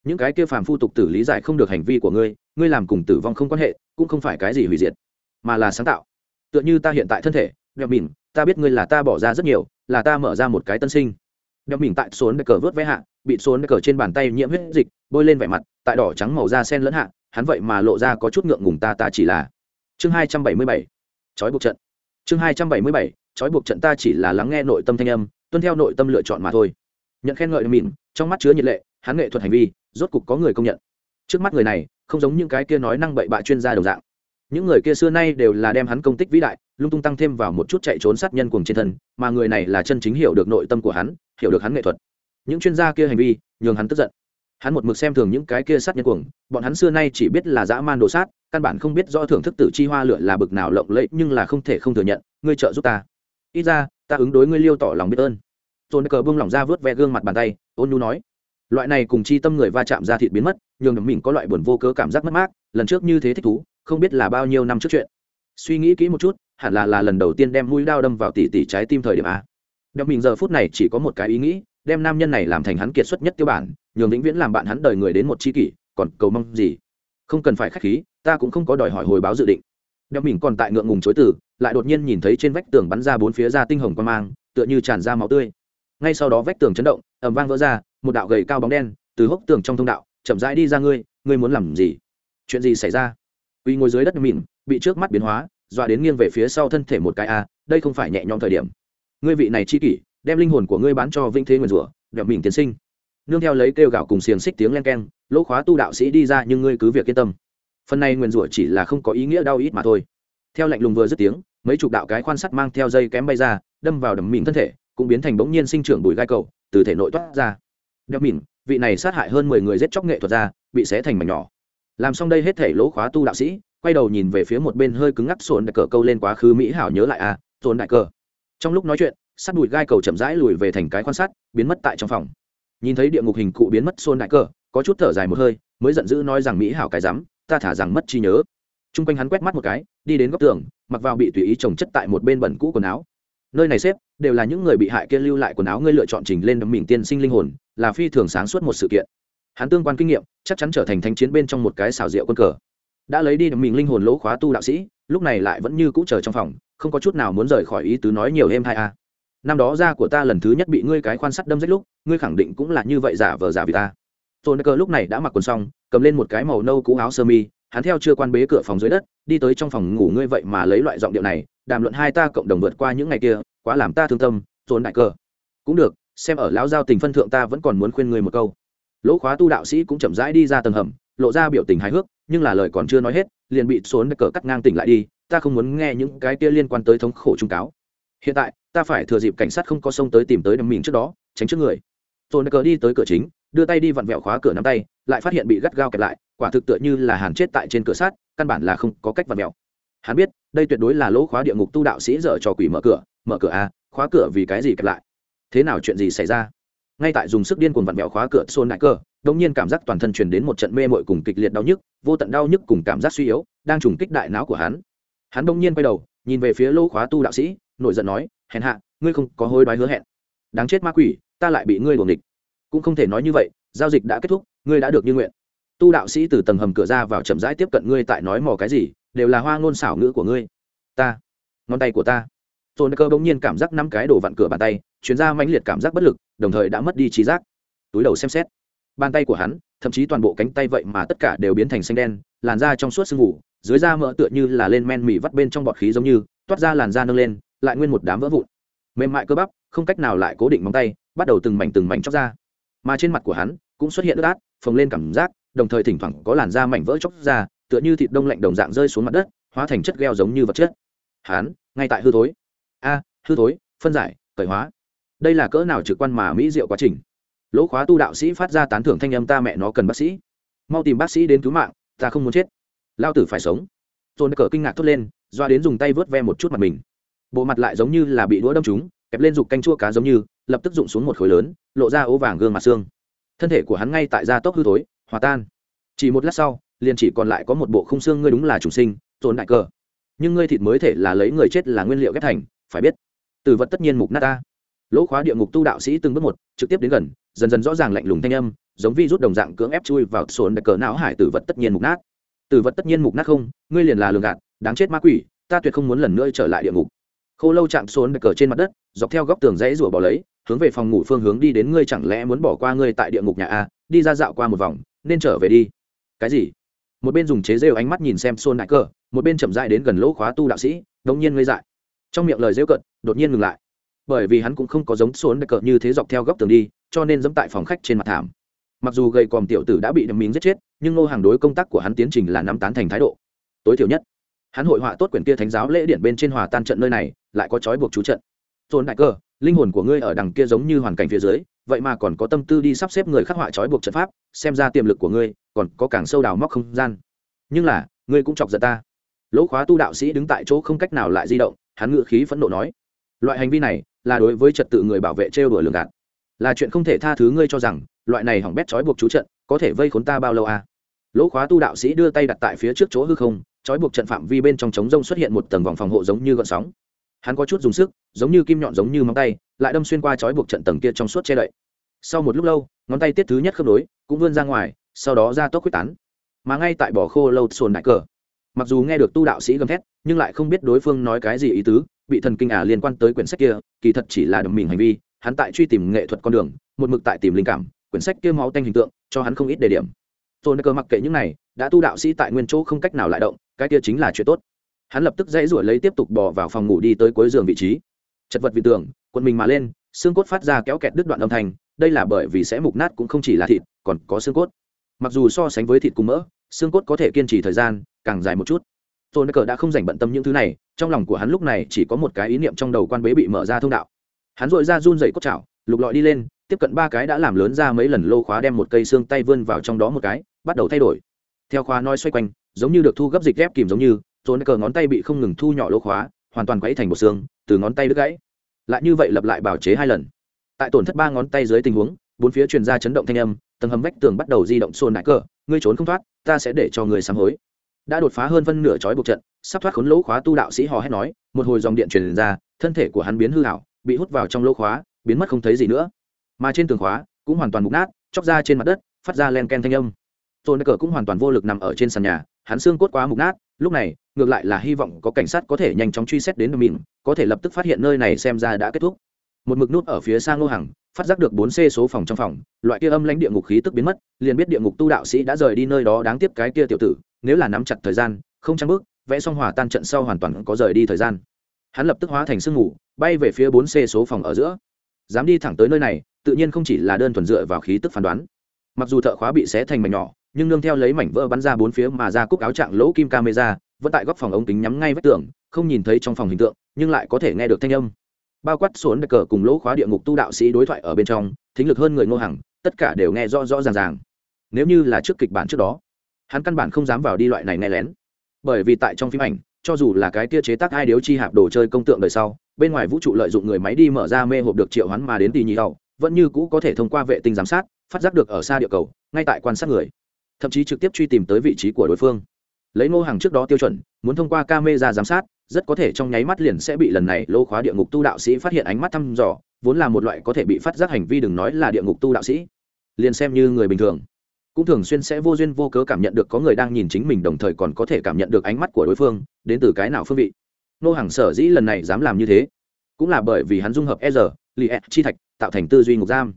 Những cái kia phàm phu tục tử lý giải không được hành vi của ngươi ngươi làm cùng tử vong không quan hệ, cũng không phải cái gì hủy diệt, mà là sáng tạo. Tựa như ta hiện tại thân thể đeo mình ta biết ngươi là ta bỏ ra rất nhiều, là ta mở ra một cái tân sinh. Đeo mình tại xuống cờ vớt ve hạ, bị xuống cờ trên bàn tay nhiễm huyết dịch bôi lên vẻ mặt, tại đỏ trắng màu da sen lẫn hạ, hắn vậy mà lộ ra có chút ngượng ngùng ta ta chỉ là. Chương hai trăm bảy mươi bảy, trói buộc trận. Chương hai trăm bảy mươi bảy, trói buộc trận ta chỉ là lắng nghe nội tâm thanh âm, tuân theo nội tâm lựa chọn mà thôi. Nhận khen ngợi mịn trong mắt chứa nhiệt lệ, hắn nghệ thuật hành vi, rốt cục có người công nhận. Trước mắt người này, không giống những cái kia nói năng bậy bạ chuyên gia đồng dạng. Những người kia xưa nay đều là đem hắn công tích vĩ đại, lung tung tăng thêm vào một chút chạy trốn sát nhân cuồng trên thân, mà người này là chân chính hiểu được nội tâm của hắn, hiểu được hắn nghệ thuật. Những chuyên gia kia hành vi, nhường hắn tức giận hắn một mực xem thường những cái kia sát nhân cuồng, bọn hắn xưa nay chỉ biết là dã man đồ sát, căn bản không biết rõ thưởng thức tử chi hoa lựa là bực nào lộng lẫy, nhưng là không thể không thừa nhận, ngươi trợ giúp ta. Ít ra, ta ứng đối ngươi liêu tỏ lòng biết ơn. Tôn cờ bưng lỏng ra vớt ve gương mặt bàn tay, ôn nhu nói, loại này cùng chi tâm người va chạm ra thịt biến mất, nhường đầm mình có loại buồn vô cớ cảm giác mất mát, lần trước như thế thích thú, không biết là bao nhiêu năm trước chuyện. Suy nghĩ kỹ một chút, hẳn là là lần đầu tiên đem mũi đao đâm vào tỉ tỉ trái tim thời điểm a. Đầm mình giờ phút này chỉ có một cái ý nghĩ đem nam nhân này làm thành hắn kiệt xuất nhất tiêu bản, nhường vĩnh viễn làm bạn hắn đời người đến một chi kỷ, còn cầu mong gì? Không cần phải khách khí, ta cũng không có đòi hỏi hồi báo dự định. Đeo mình còn tại ngượng ngùng chối từ, lại đột nhiên nhìn thấy trên vách tường bắn ra bốn phía ra tinh hồng quan mang, tựa như tràn ra máu tươi. Ngay sau đó vách tường chấn động ẩm vang vỡ ra, một đạo gầy cao bóng đen, từ hốc tường trong thông đạo, chậm rãi đi ra ngươi ngươi muốn làm gì? Chuyện gì xảy ra? Uy ngồi dưới đất mìn bị trước mắt biến hóa, dọa đến nghiêng về phía sau thân thể một cái a, đây không phải nhẹ nhõm thời điểm. Ngươi vị này chi kỷ đem linh hồn của ngươi bán cho vinh thế nguyên rủa đẹp mình tiến sinh. Nương theo lấy kêu gạo cùng xiềng xích tiếng len keng, lỗ khóa tu đạo sĩ đi ra nhưng ngươi cứ việc yên tâm. Phần này nguyên rủa chỉ là không có ý nghĩa đau ít mà thôi. Theo lạnh lùng vừa dứt tiếng, mấy chục đạo cái khoan sắt mang theo dây kém bay ra, đâm vào đầm mìn thân thể, cũng biến thành bỗng nhiên sinh trưởng bùi gai cầu, từ thể nội toát ra. Đeo mìn vị này sát hại hơn mười người giết chóc nghệ thuật ra, bị xé thành mảnh nhỏ. Làm xong đây hết thể lỗ khóa tu đạo sĩ, quay đầu nhìn về phía một bên hơi cứng ngắc sồn đại cờ câu lên quá khứ mỹ hảo nhớ lại à sồn đại cờ. Trong lúc nói chuyện sắt đùi gai cầu chậm rãi lùi về thành cái quan sát, biến mất tại trong phòng. Nhìn thấy địa ngục hình cụ biến mất xôn đại cờ, có chút thở dài một hơi, mới giận dữ nói rằng, mỹ hảo cái rắm, ta thả rằng mất trí nhớ. T r u n g quanh hắn quét mắt một cái, đi đến góc tường, mặc vào bị tùy ý trồng chất tại một bên bẩn cũ quần áo. Nơi này xếp, đều là những người bị hại kia lưu lại quần áo ngươi lựa chọn trình lên đấm mình tiên sinh linh hồn, là phi thường sáng suốt một sự kiện. Hắn tương quan kinh nghiệm, chắc chắn trở thành thanh chiến bên trong một cái xào rượu quân cờ. Đã lấy đi mình linh hồn lỗ khóa tu đạo sĩ, lúc này lại vẫn như cũ chờ trong phòng, không có chút nào muốn rời khỏi ý tứ nói nhiều êm hai a à năm đó da của ta lần thứ nhất bị ngươi cái khoan sắt đâm rách lúc, ngươi khẳng định cũng là như vậy giả vờ giả vì ta. Tôn cơ lúc này đã mặc quần xong, cầm lên một cái màu nâu cũ áo sơ mi, hắn theo chưa quan bế cửa phòng dưới đất, đi tới trong phòng ngủ ngươi vậy mà lấy loại giọng điệu này, đàm luận hai ta cộng đồng vượt qua những ngày kia, quá làm ta thương tâm, tôn đại cơ. Cũng được, xem ở lão giao tình phân thượng ta vẫn còn muốn khuyên ngươi một câu. Lỗ khóa tu đạo sĩ cũng chậm rãi đi ra tầng hầm, lộ ra biểu tình hài hước, nhưng là lời còn chưa nói hết, liền bị xốn cờ cắt ngang tỉnh lại đi, ta không muốn nghe những cái kia liên quan tới thống khổ trung cáo. Hiện tại ta phải thừa dịp cảnh sát không có sông tới tìm tới đầm mình trước đó tránh trước người. Xốn cờ đi tới cửa chính đưa tay đi vặn vẹo khóa cửa nắm tay lại phát hiện bị gắt gao kẹp lại quả thực tựa như là hàn chết tại trên cửa sát căn bản là không có cách vặn vẹo. Hắn biết đây tuyệt đối là lỗ khóa địa ngục tu đạo sĩ dở trò quỷ mở cửa mở cửa a à, khóa cửa vì cái gì kẹp lại? Thế nào chuyện gì xảy ra? Ngay tại dùng sức điên cuồng vặn vẹo khóa cửa xôn đại cơ đông nhiên cảm giác toàn thân truyền đến một trận mê mội cùng kịch liệt đau nhức vô tận đau nhức cùng cảm giác suy yếu đang trùng kích đại não của hắn. Hắn đông nhiên quay đầu nhìn về phía lỗ khóa tu đạo sĩ nổi giận nói hèn hạ, ngươi không có hối đoái hứa hẹn. Đáng chết ma quỷ, ta lại bị ngươi đuồng địch cũng không thể nói như vậy, giao dịch đã kết thúc, ngươi đã được như nguyện. Tu đạo sĩ từ tầng hầm cửa ra vào chậm rãi tiếp cận ngươi tại nói mò cái gì, đều là hoa ngôn xảo ngữ của ngươi. Ta, ngón tay của ta. Tôn cơ bỗng nhiên cảm giác năm cái đổ vặn cửa bàn tay chuyến ra mãnh liệt cảm giác bất lực, đồng thời đã mất đi trí giác. Túi đầu xem xét. Bàn tay của hắn, thậm chí toàn bộ cánh tay vậy mà tất cả đều biến thành xanh đen, làn da trong suốt sương mù, dưới da mỡ tựa như là lên men mì vắt bên trong bọt khí giống như, toát ra làn da nâng lên lại nguyên một đám vỡ vụn. Mềm mại cơ bắp, không cách nào lại cố định móng tay, bắt đầu từng mảnh từng mảnh chóc ra. Mà trên mặt của hắn, cũng xuất hiện ướt át, phồng lên cảm giác, đồng thời thỉnh thoảng có làn da mảnh vỡ chóc ra, tựa như thịt đông lạnh đồng dạng rơi xuống mặt đất, hóa thành chất gheo giống như vật chất. Hắn, ngay tại hư thối. A, hư thối, phân giải cởi hóa. Đây là cỡ nào trực quan mà mỹ diệu quá trình. Lỗ khóa tu đạo sĩ phát ra tán thưởng thanh âm ta mẹ nó cần bác sĩ. Mau tìm bác sĩ đến cứu mạng, ta không muốn chết. Lao tử phải sống. Tôn cờ kinh ngạc thốt lên, doa đến dùng tay vớt ve một chút mặt mình bộ mặt lại giống như là bị đũa đâm trúng, kẹp lên dục canh chua cá giống như, lập tức rụng xuống một khối lớn, lộ ra ố vàng gương mặt xương. Thân thể của hắn ngay tại gia tốc hư thối, hòa tan. Chỉ một lát sau, liền chỉ còn lại có một bộ khung xương ngươi đúng là chủ sinh, tồn đại cờ. Nhưng ngươi thịt mới thể là lấy người chết là nguyên liệu ghép thành, phải biết từ vật tất nhiên mục nát ta. Lỗ khóa địa ngục tu đạo sĩ từng bước một, trực tiếp đến gần, dần dần rõ ràng lạnh lùng thanh âm, giống vi rút đồng dạng cưỡng ép chui vào sồn đại cờ não hải tử vật tất nhiên mục nát. Tử vật tất nhiên mục nát không, ngươi liền là lường gạt, đáng chết ma quỷ, ta tuyệt không muốn lần nữa trở lại địa ngục khô lâu chạm xuống đặc cờ trên mặt đất, dọc theo góc tường rẽ rủa bỏ lấy, hướng về phòng ngủ phương hướng đi đến ngươi chẳng lẽ muốn bỏ qua ngươi tại địa ngục nhà a, đi ra dạo qua một vòng, nên trở về đi. Cái gì? Một bên dùng chế rêu ánh mắt nhìn xem xôn đại cờ một bên chậm dại đến gần lỗ khóa tu đạo sĩ, đống nhiên ngây dại. Trong miệng lời rêu cận đột nhiên ngừng lại. Bởi vì hắn cũng không có giống xôn đại cờ như thế dọc theo góc tường đi, cho nên dẫm tại phòng khách trên mặt thảm. Mặc dù gầy còm tiểu tử đã bị đâm miếng giết chết, nhưng ngô hàng đối công tác của hắn tiến trình là năm tán thành thái độ. Tối thiểu nhất hắn hội họa tốt quyển kia thánh giáo lễ điển bên trên hòa tan trận nơi này, lại có trói buộc chú trận. Tôn đại cơ, linh hồn của ngươi ở đằng kia giống như hoàn cảnh phía dưới, vậy mà còn có tâm tư đi sắp xếp người khắc họa trói buộc trận pháp, xem ra tiềm lực của ngươi còn có càng sâu đào móc không gian. Nhưng là, ngươi cũng chọc giận ta. Lỗ khóa tu đạo sĩ đứng tại chỗ không cách nào lại di động, hắn ngự khí phẫn nộ nói, loại hành vi này là đối với trật tự người bảo vệ trêu đuổi lường gạt. Là chuyện không thể tha thứ ngươi cho rằng, loại này hỏng bét trói buộc chú trận có thể vây khốn ta bao lâu à? Lỗ khóa tu đạo sĩ đưa tay đặt tại phía trước chỗ hư không trói buộc trận phạm vi bên trong trống rông xuất hiện một tầng vòng phòng hộ giống như gợn sóng. Hắn có chút dùng sức, giống như kim nhọn giống như móng tay, lại đâm xuyên qua trói buộc trận tầng kia trong suốt che đậy. Sau một lúc lâu, ngón tay tiết thứ nhất khớp nối, cũng vươn ra ngoài, sau đó ra tốc quyết tán. Mà ngay tại bỏ khô lâu sồn đại cờ, mặc dù nghe được tu đạo sĩ gầm thét, nhưng lại không biết đối phương nói cái gì ý tứ, bị thần kinh ả liên quan tới quyển sách kia, kỳ thật chỉ là đầm mình hành vi, hắn tại truy tìm nghệ thuật con đường, một mực tại tìm linh cảm, quyển sách kia máu tanh hình tượng, cho hắn không ít đề điểm tôn cơ mặc kệ những này, đã tu đạo sĩ tại nguyên chỗ không cách nào lại động, cái kia chính là chuyện tốt. Hắn lập tức dãy ruổi lấy tiếp tục bỏ vào phòng ngủ đi tới cuối giường vị trí. Chật vật vị tường quần mình mà lên, xương cốt phát ra kéo kẹt đứt đoạn âm thanh, đây là bởi vì sẽ mục nát cũng không chỉ là thịt, còn có xương cốt. Mặc dù so sánh với thịt cùng mỡ, xương cốt có thể kiên trì thời gian, càng dài một chút. Tôn cờ đã không dành bận tâm những thứ này, trong lòng của hắn lúc này chỉ có một cái ý niệm trong đầu quan bế bị mở ra thông đạo. Hắn dội ra run dậy cốt chảo, lục lọi đi lên tiếp cận ba cái đã làm lớn ra mấy lần lô khóa đem một cây xương tay vươn vào trong đó một cái, bắt đầu thay đổi. Theo khóa nói xoay quanh, giống như được thu gấp dịch ghép kìm giống như tôn cờ ngón tay bị không ngừng thu nhỏ lô khóa, hoàn toàn quấy thành một xương, từ ngón tay đứt gãy. Lại như vậy lặp lại bảo chế hai lần. Tại tổn thất ba ngón tay dưới tình huống, bốn phía truyền ra chấn động thanh âm, tầng hầm vách tường bắt đầu di động xôn nại cờ ngươi trốn không thoát, ta sẽ để cho người sám hối. Đã đột phá hơn phân nửa chói buộc trận, sắp thoát khốn lỗ khóa tu đạo sĩ hò hét nói, một hồi dòng điện truyền ra, thân thể của hắn biến hư hảo, bị hút vào trong lỗ khóa, biến mất không thấy gì nữa mà trên tường khóa cũng hoàn toàn mục nát chóc ra trên mặt đất phát ra len ken thanh âm. Tôn cờ cũng hoàn toàn vô lực nằm ở trên sàn nhà hắn xương cốt quá mục nát lúc này ngược lại là hy vọng có cảnh sát có thể nhanh chóng truy xét đến mình có thể lập tức phát hiện nơi này xem ra đã kết thúc. Một mực nút ở phía sang lô hàng, phát giác được bốn c số phòng trong phòng loại kia âm lãnh địa ngục khí tức biến mất liền biết địa ngục tu đạo sĩ đã rời đi nơi đó đáng tiếc cái kia tiểu tử nếu là nắm chặt thời gian không trăng bước vẽ xong hòa tan trận sau hoàn toàn có rời đi thời gian. Hắn lập tức hóa thành sương ngủ bay về phía bốn c số phòng ở giữa. Dám đi thẳng tới nơi này tự nhiên không chỉ là đơn thuần dựa vào khí tức phán đoán. Mặc dù thợ khóa bị xé thành mảnh nhỏ, nhưng nương theo lấy mảnh vỡ bắn ra bốn phía mà ra cúc áo trạng lỗ kim camera, vẫn tại góc phòng ống kính nhắm ngay vách tường, không nhìn thấy trong phòng hình tượng, nhưng lại có thể nghe được thanh âm. Bao quát xuống cờ cùng lỗ khóa địa ngục tu đạo sĩ đối thoại ở bên trong, thính lực hơn người ngô hằng, tất cả đều nghe rõ rõ ràng ràng. Nếu như là trước kịch bản trước đó, hắn căn bản không dám vào đi loại này nghe lén. Bởi vì tại trong phim ảnh, cho dù là cái kia chế tác ai điếu chi hạp đồ chơi công tượng đời sau, bên ngoài vũ trụ lợi dụng người máy đi mở ra mê hộp được triệu hắn mà đến tì nhị hậu vẫn như cũ có thể thông qua vệ tinh giám sát, phát giác được ở xa địa cầu, ngay tại quan sát người, thậm chí trực tiếp truy tìm tới vị trí của đối phương. Lấy ngô hàng trước đó tiêu chuẩn, muốn thông qua camera giám sát, rất có thể trong nháy mắt liền sẽ bị lần này lô khóa địa ngục tu đạo sĩ phát hiện ánh mắt thăm dò, vốn là một loại có thể bị phát giác hành vi đừng nói là địa ngục tu đạo sĩ. Liền xem như người bình thường, cũng thường xuyên sẽ vô duyên vô cớ cảm nhận được có người đang nhìn chính mình đồng thời còn có thể cảm nhận được ánh mắt của đối phương, đến từ cái nào phương vị. Nô hàng sở dĩ lần này dám làm như thế, cũng là bởi vì hắn dung hợp e r li e chi thạch tạo thành tư duy ngục giam.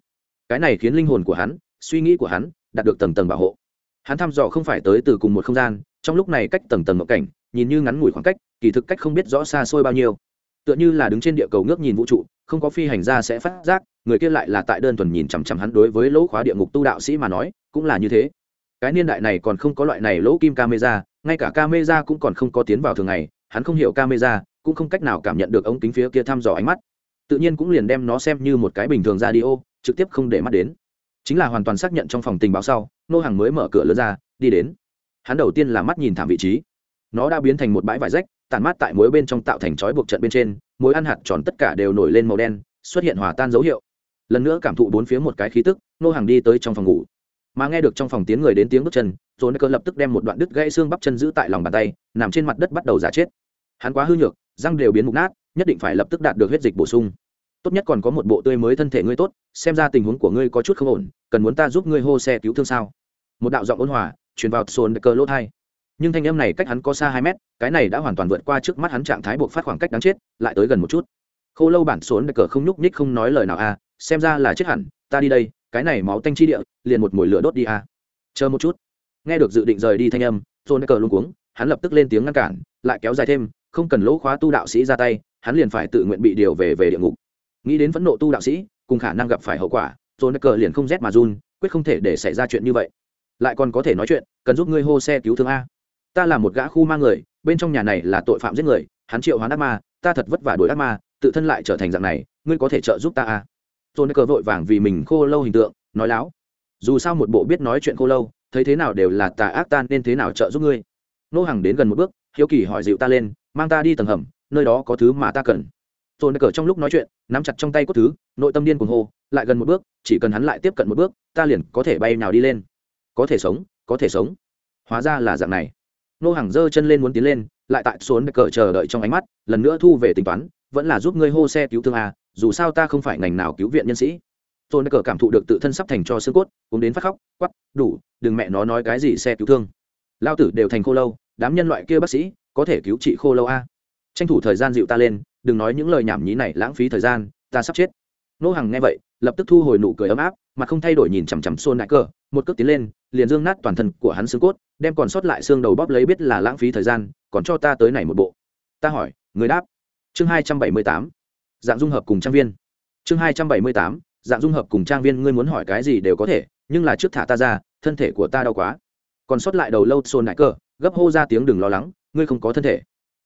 Cái này khiến linh hồn của hắn, suy nghĩ của hắn, đạt được tầng tầng bảo hộ. Hắn thăm dò không phải tới từ cùng một không gian, trong lúc này cách tầng tầng ngộ cảnh, nhìn như ngắn ngủi khoảng cách, kỳ thực cách không biết rõ xa xôi bao nhiêu. Tựa như là đứng trên địa cầu ngước nhìn vũ trụ, không có phi hành gia sẽ phát giác, người kia lại là tại đơn thuần nhìn chằm chằm hắn đối với lỗ khóa địa ngục tu đạo sĩ mà nói, cũng là như thế. Cái niên đại này còn không có loại này lỗ kim camera, ngay cả camera cũng còn không có tiến vào thường ngày, hắn không hiểu camera, cũng không cách nào cảm nhận được ống kính phía kia thăm dò ánh mắt tự nhiên cũng liền đem nó xem như một cái bình thường radio, trực tiếp không để mắt đến. Chính là hoàn toàn xác nhận trong phòng tình báo sau, nô hàng mới mở cửa lớn ra, đi đến. Hắn đầu tiên là mắt nhìn thảm vị trí. Nó đã biến thành một bãi vải rách tàn mát tại mối bên trong tạo thành chói buộc trận bên trên mối ăn hạt tròn tất cả đều nổi lên màu đen, xuất hiện hòa tan dấu hiệu. Lần nữa cảm thụ bốn phía một cái khí tức, nô hàng đi tới trong phòng ngủ. Mà nghe được trong phòng tiếng người đến tiếng bước chân rồi cơ lập tức đem một đoạn đứt gãy xương bắp chân giữ tại lòng bàn tay, nằm trên mặt đất bắt đầu giả chết. Hắn quá hư nhược, răng đều biến mục nát, nhất định phải lập tức đạt được huyết dịch bổ sung tốt nhất còn có một bộ tươi mới thân thể ngươi tốt xem ra tình huống của ngươi có chút không ổn cần muốn ta giúp ngươi hô xe cứu thương sao? Một đạo giọng ôn hòa truyền vào sồn cơ lỗ thai. Nhưng thanh âm này cách hắn có xa hai mét cái này đã hoàn toàn vượt qua trước mắt hắn trạng thái buộc phát khoảng cách đáng chết lại tới gần một chút. Khô lâu bản sồn cờ không nhúc nhích không nói lời nào à, xem ra là chết hẳn ta đi đây cái này máu tanh chi địa liền một mồi lửa đốt đi à. chờ một chút. Nghe được dự định rời đi thanh âm sồn cờ luôn cuống hắn lập tức lên tiếng ngăn cản lại kéo dài thêm không cần lỗ khóa tu đạo sĩ ra tay hắn liền phải tự nguyện bị điều về về địa ngục nghĩ đến phẫn nộ tu đạo sĩ, cùng khả năng gặp phải hậu quả dồn cờ liền không rét mà run, quyết không thể để xảy ra chuyện như vậy. Lại còn có thể nói chuyện, cần giúp ngươi hô xe cứu thương a. Ta là một gã khu ma người, bên trong nhà này là tội phạm giết người, hắn triệu hoán ác ma, ta thật vất vả đuổi ác ma, tự thân lại trở thành dạng này, ngươi có thể trợ giúp ta a. Dồn cờ vội vàng vì mình khô lâu hình tượng, nói láo. Dù sao một bộ biết nói chuyện khô lâu, thấy thế nào đều là tà ác tan nên thế nào trợ giúp ngươi. Nô hàng đến gần một bước, hiếu kỳ hỏi dịu ta lên, mang ta đi tầng hầm, nơi đó có thứ mà ta cần tôn cờ trong lúc nói chuyện, nắm chặt trong tay cốt thứ, nội tâm điên cuồng hô, lại gần một bước, chỉ cần hắn lại tiếp cận một bước, ta liền có thể bay nào đi lên. Có thể sống, có thể sống. Hóa ra là dạng này. Nô hàng giơ chân lên muốn tiến lên, lại tại xuống cờ chờ đợi trong ánh mắt, lần nữa thu về tính toán, vẫn là giúp ngươi hô xe cứu thương à dù sao ta không phải ngành nào cứu viện nhân sĩ. Tôn cờ cảm thụ được tự thân sắp thành cho xương cốt, cũng đến phát khóc quắp đủ, đừng mẹ nó nói cái gì xe cứu thương. Lao tử đều thành khô lâu, đám nhân loại kia bác sĩ, có thể cứu trị khô lâu a? à tranh thủ thời gian dịu ta lên, đừng nói những lời nhảm nhí này, lãng phí thời gian, ta sắp chết. Nô hàng nghe vậy, lập tức thu hồi nụ cười ấm áp, mà không thay đổi nhìn chằm chằm xôn nại cờ một cước tiến lên, liền dương nát toàn thân của hắn xương cốt, đem còn sót lại xương đầu bóp lấy biết là lãng phí thời gian, còn cho ta tới này một bộ. Ta hỏi, người đáp. Chương hai trăm bảy mươi tám. Dạng dung hợp cùng trang viên. Chương hai trăm bảy mươi tám, dạng dung hợp cùng trang viên, ngươi muốn hỏi cái gì đều có thể, nhưng là trước thả ta ra, thân thể của ta đau quá. Còn sót lại đầu lâu xôn nại cờ gấp hô ra tiếng đừng lo lắng, ngươi không có thân thể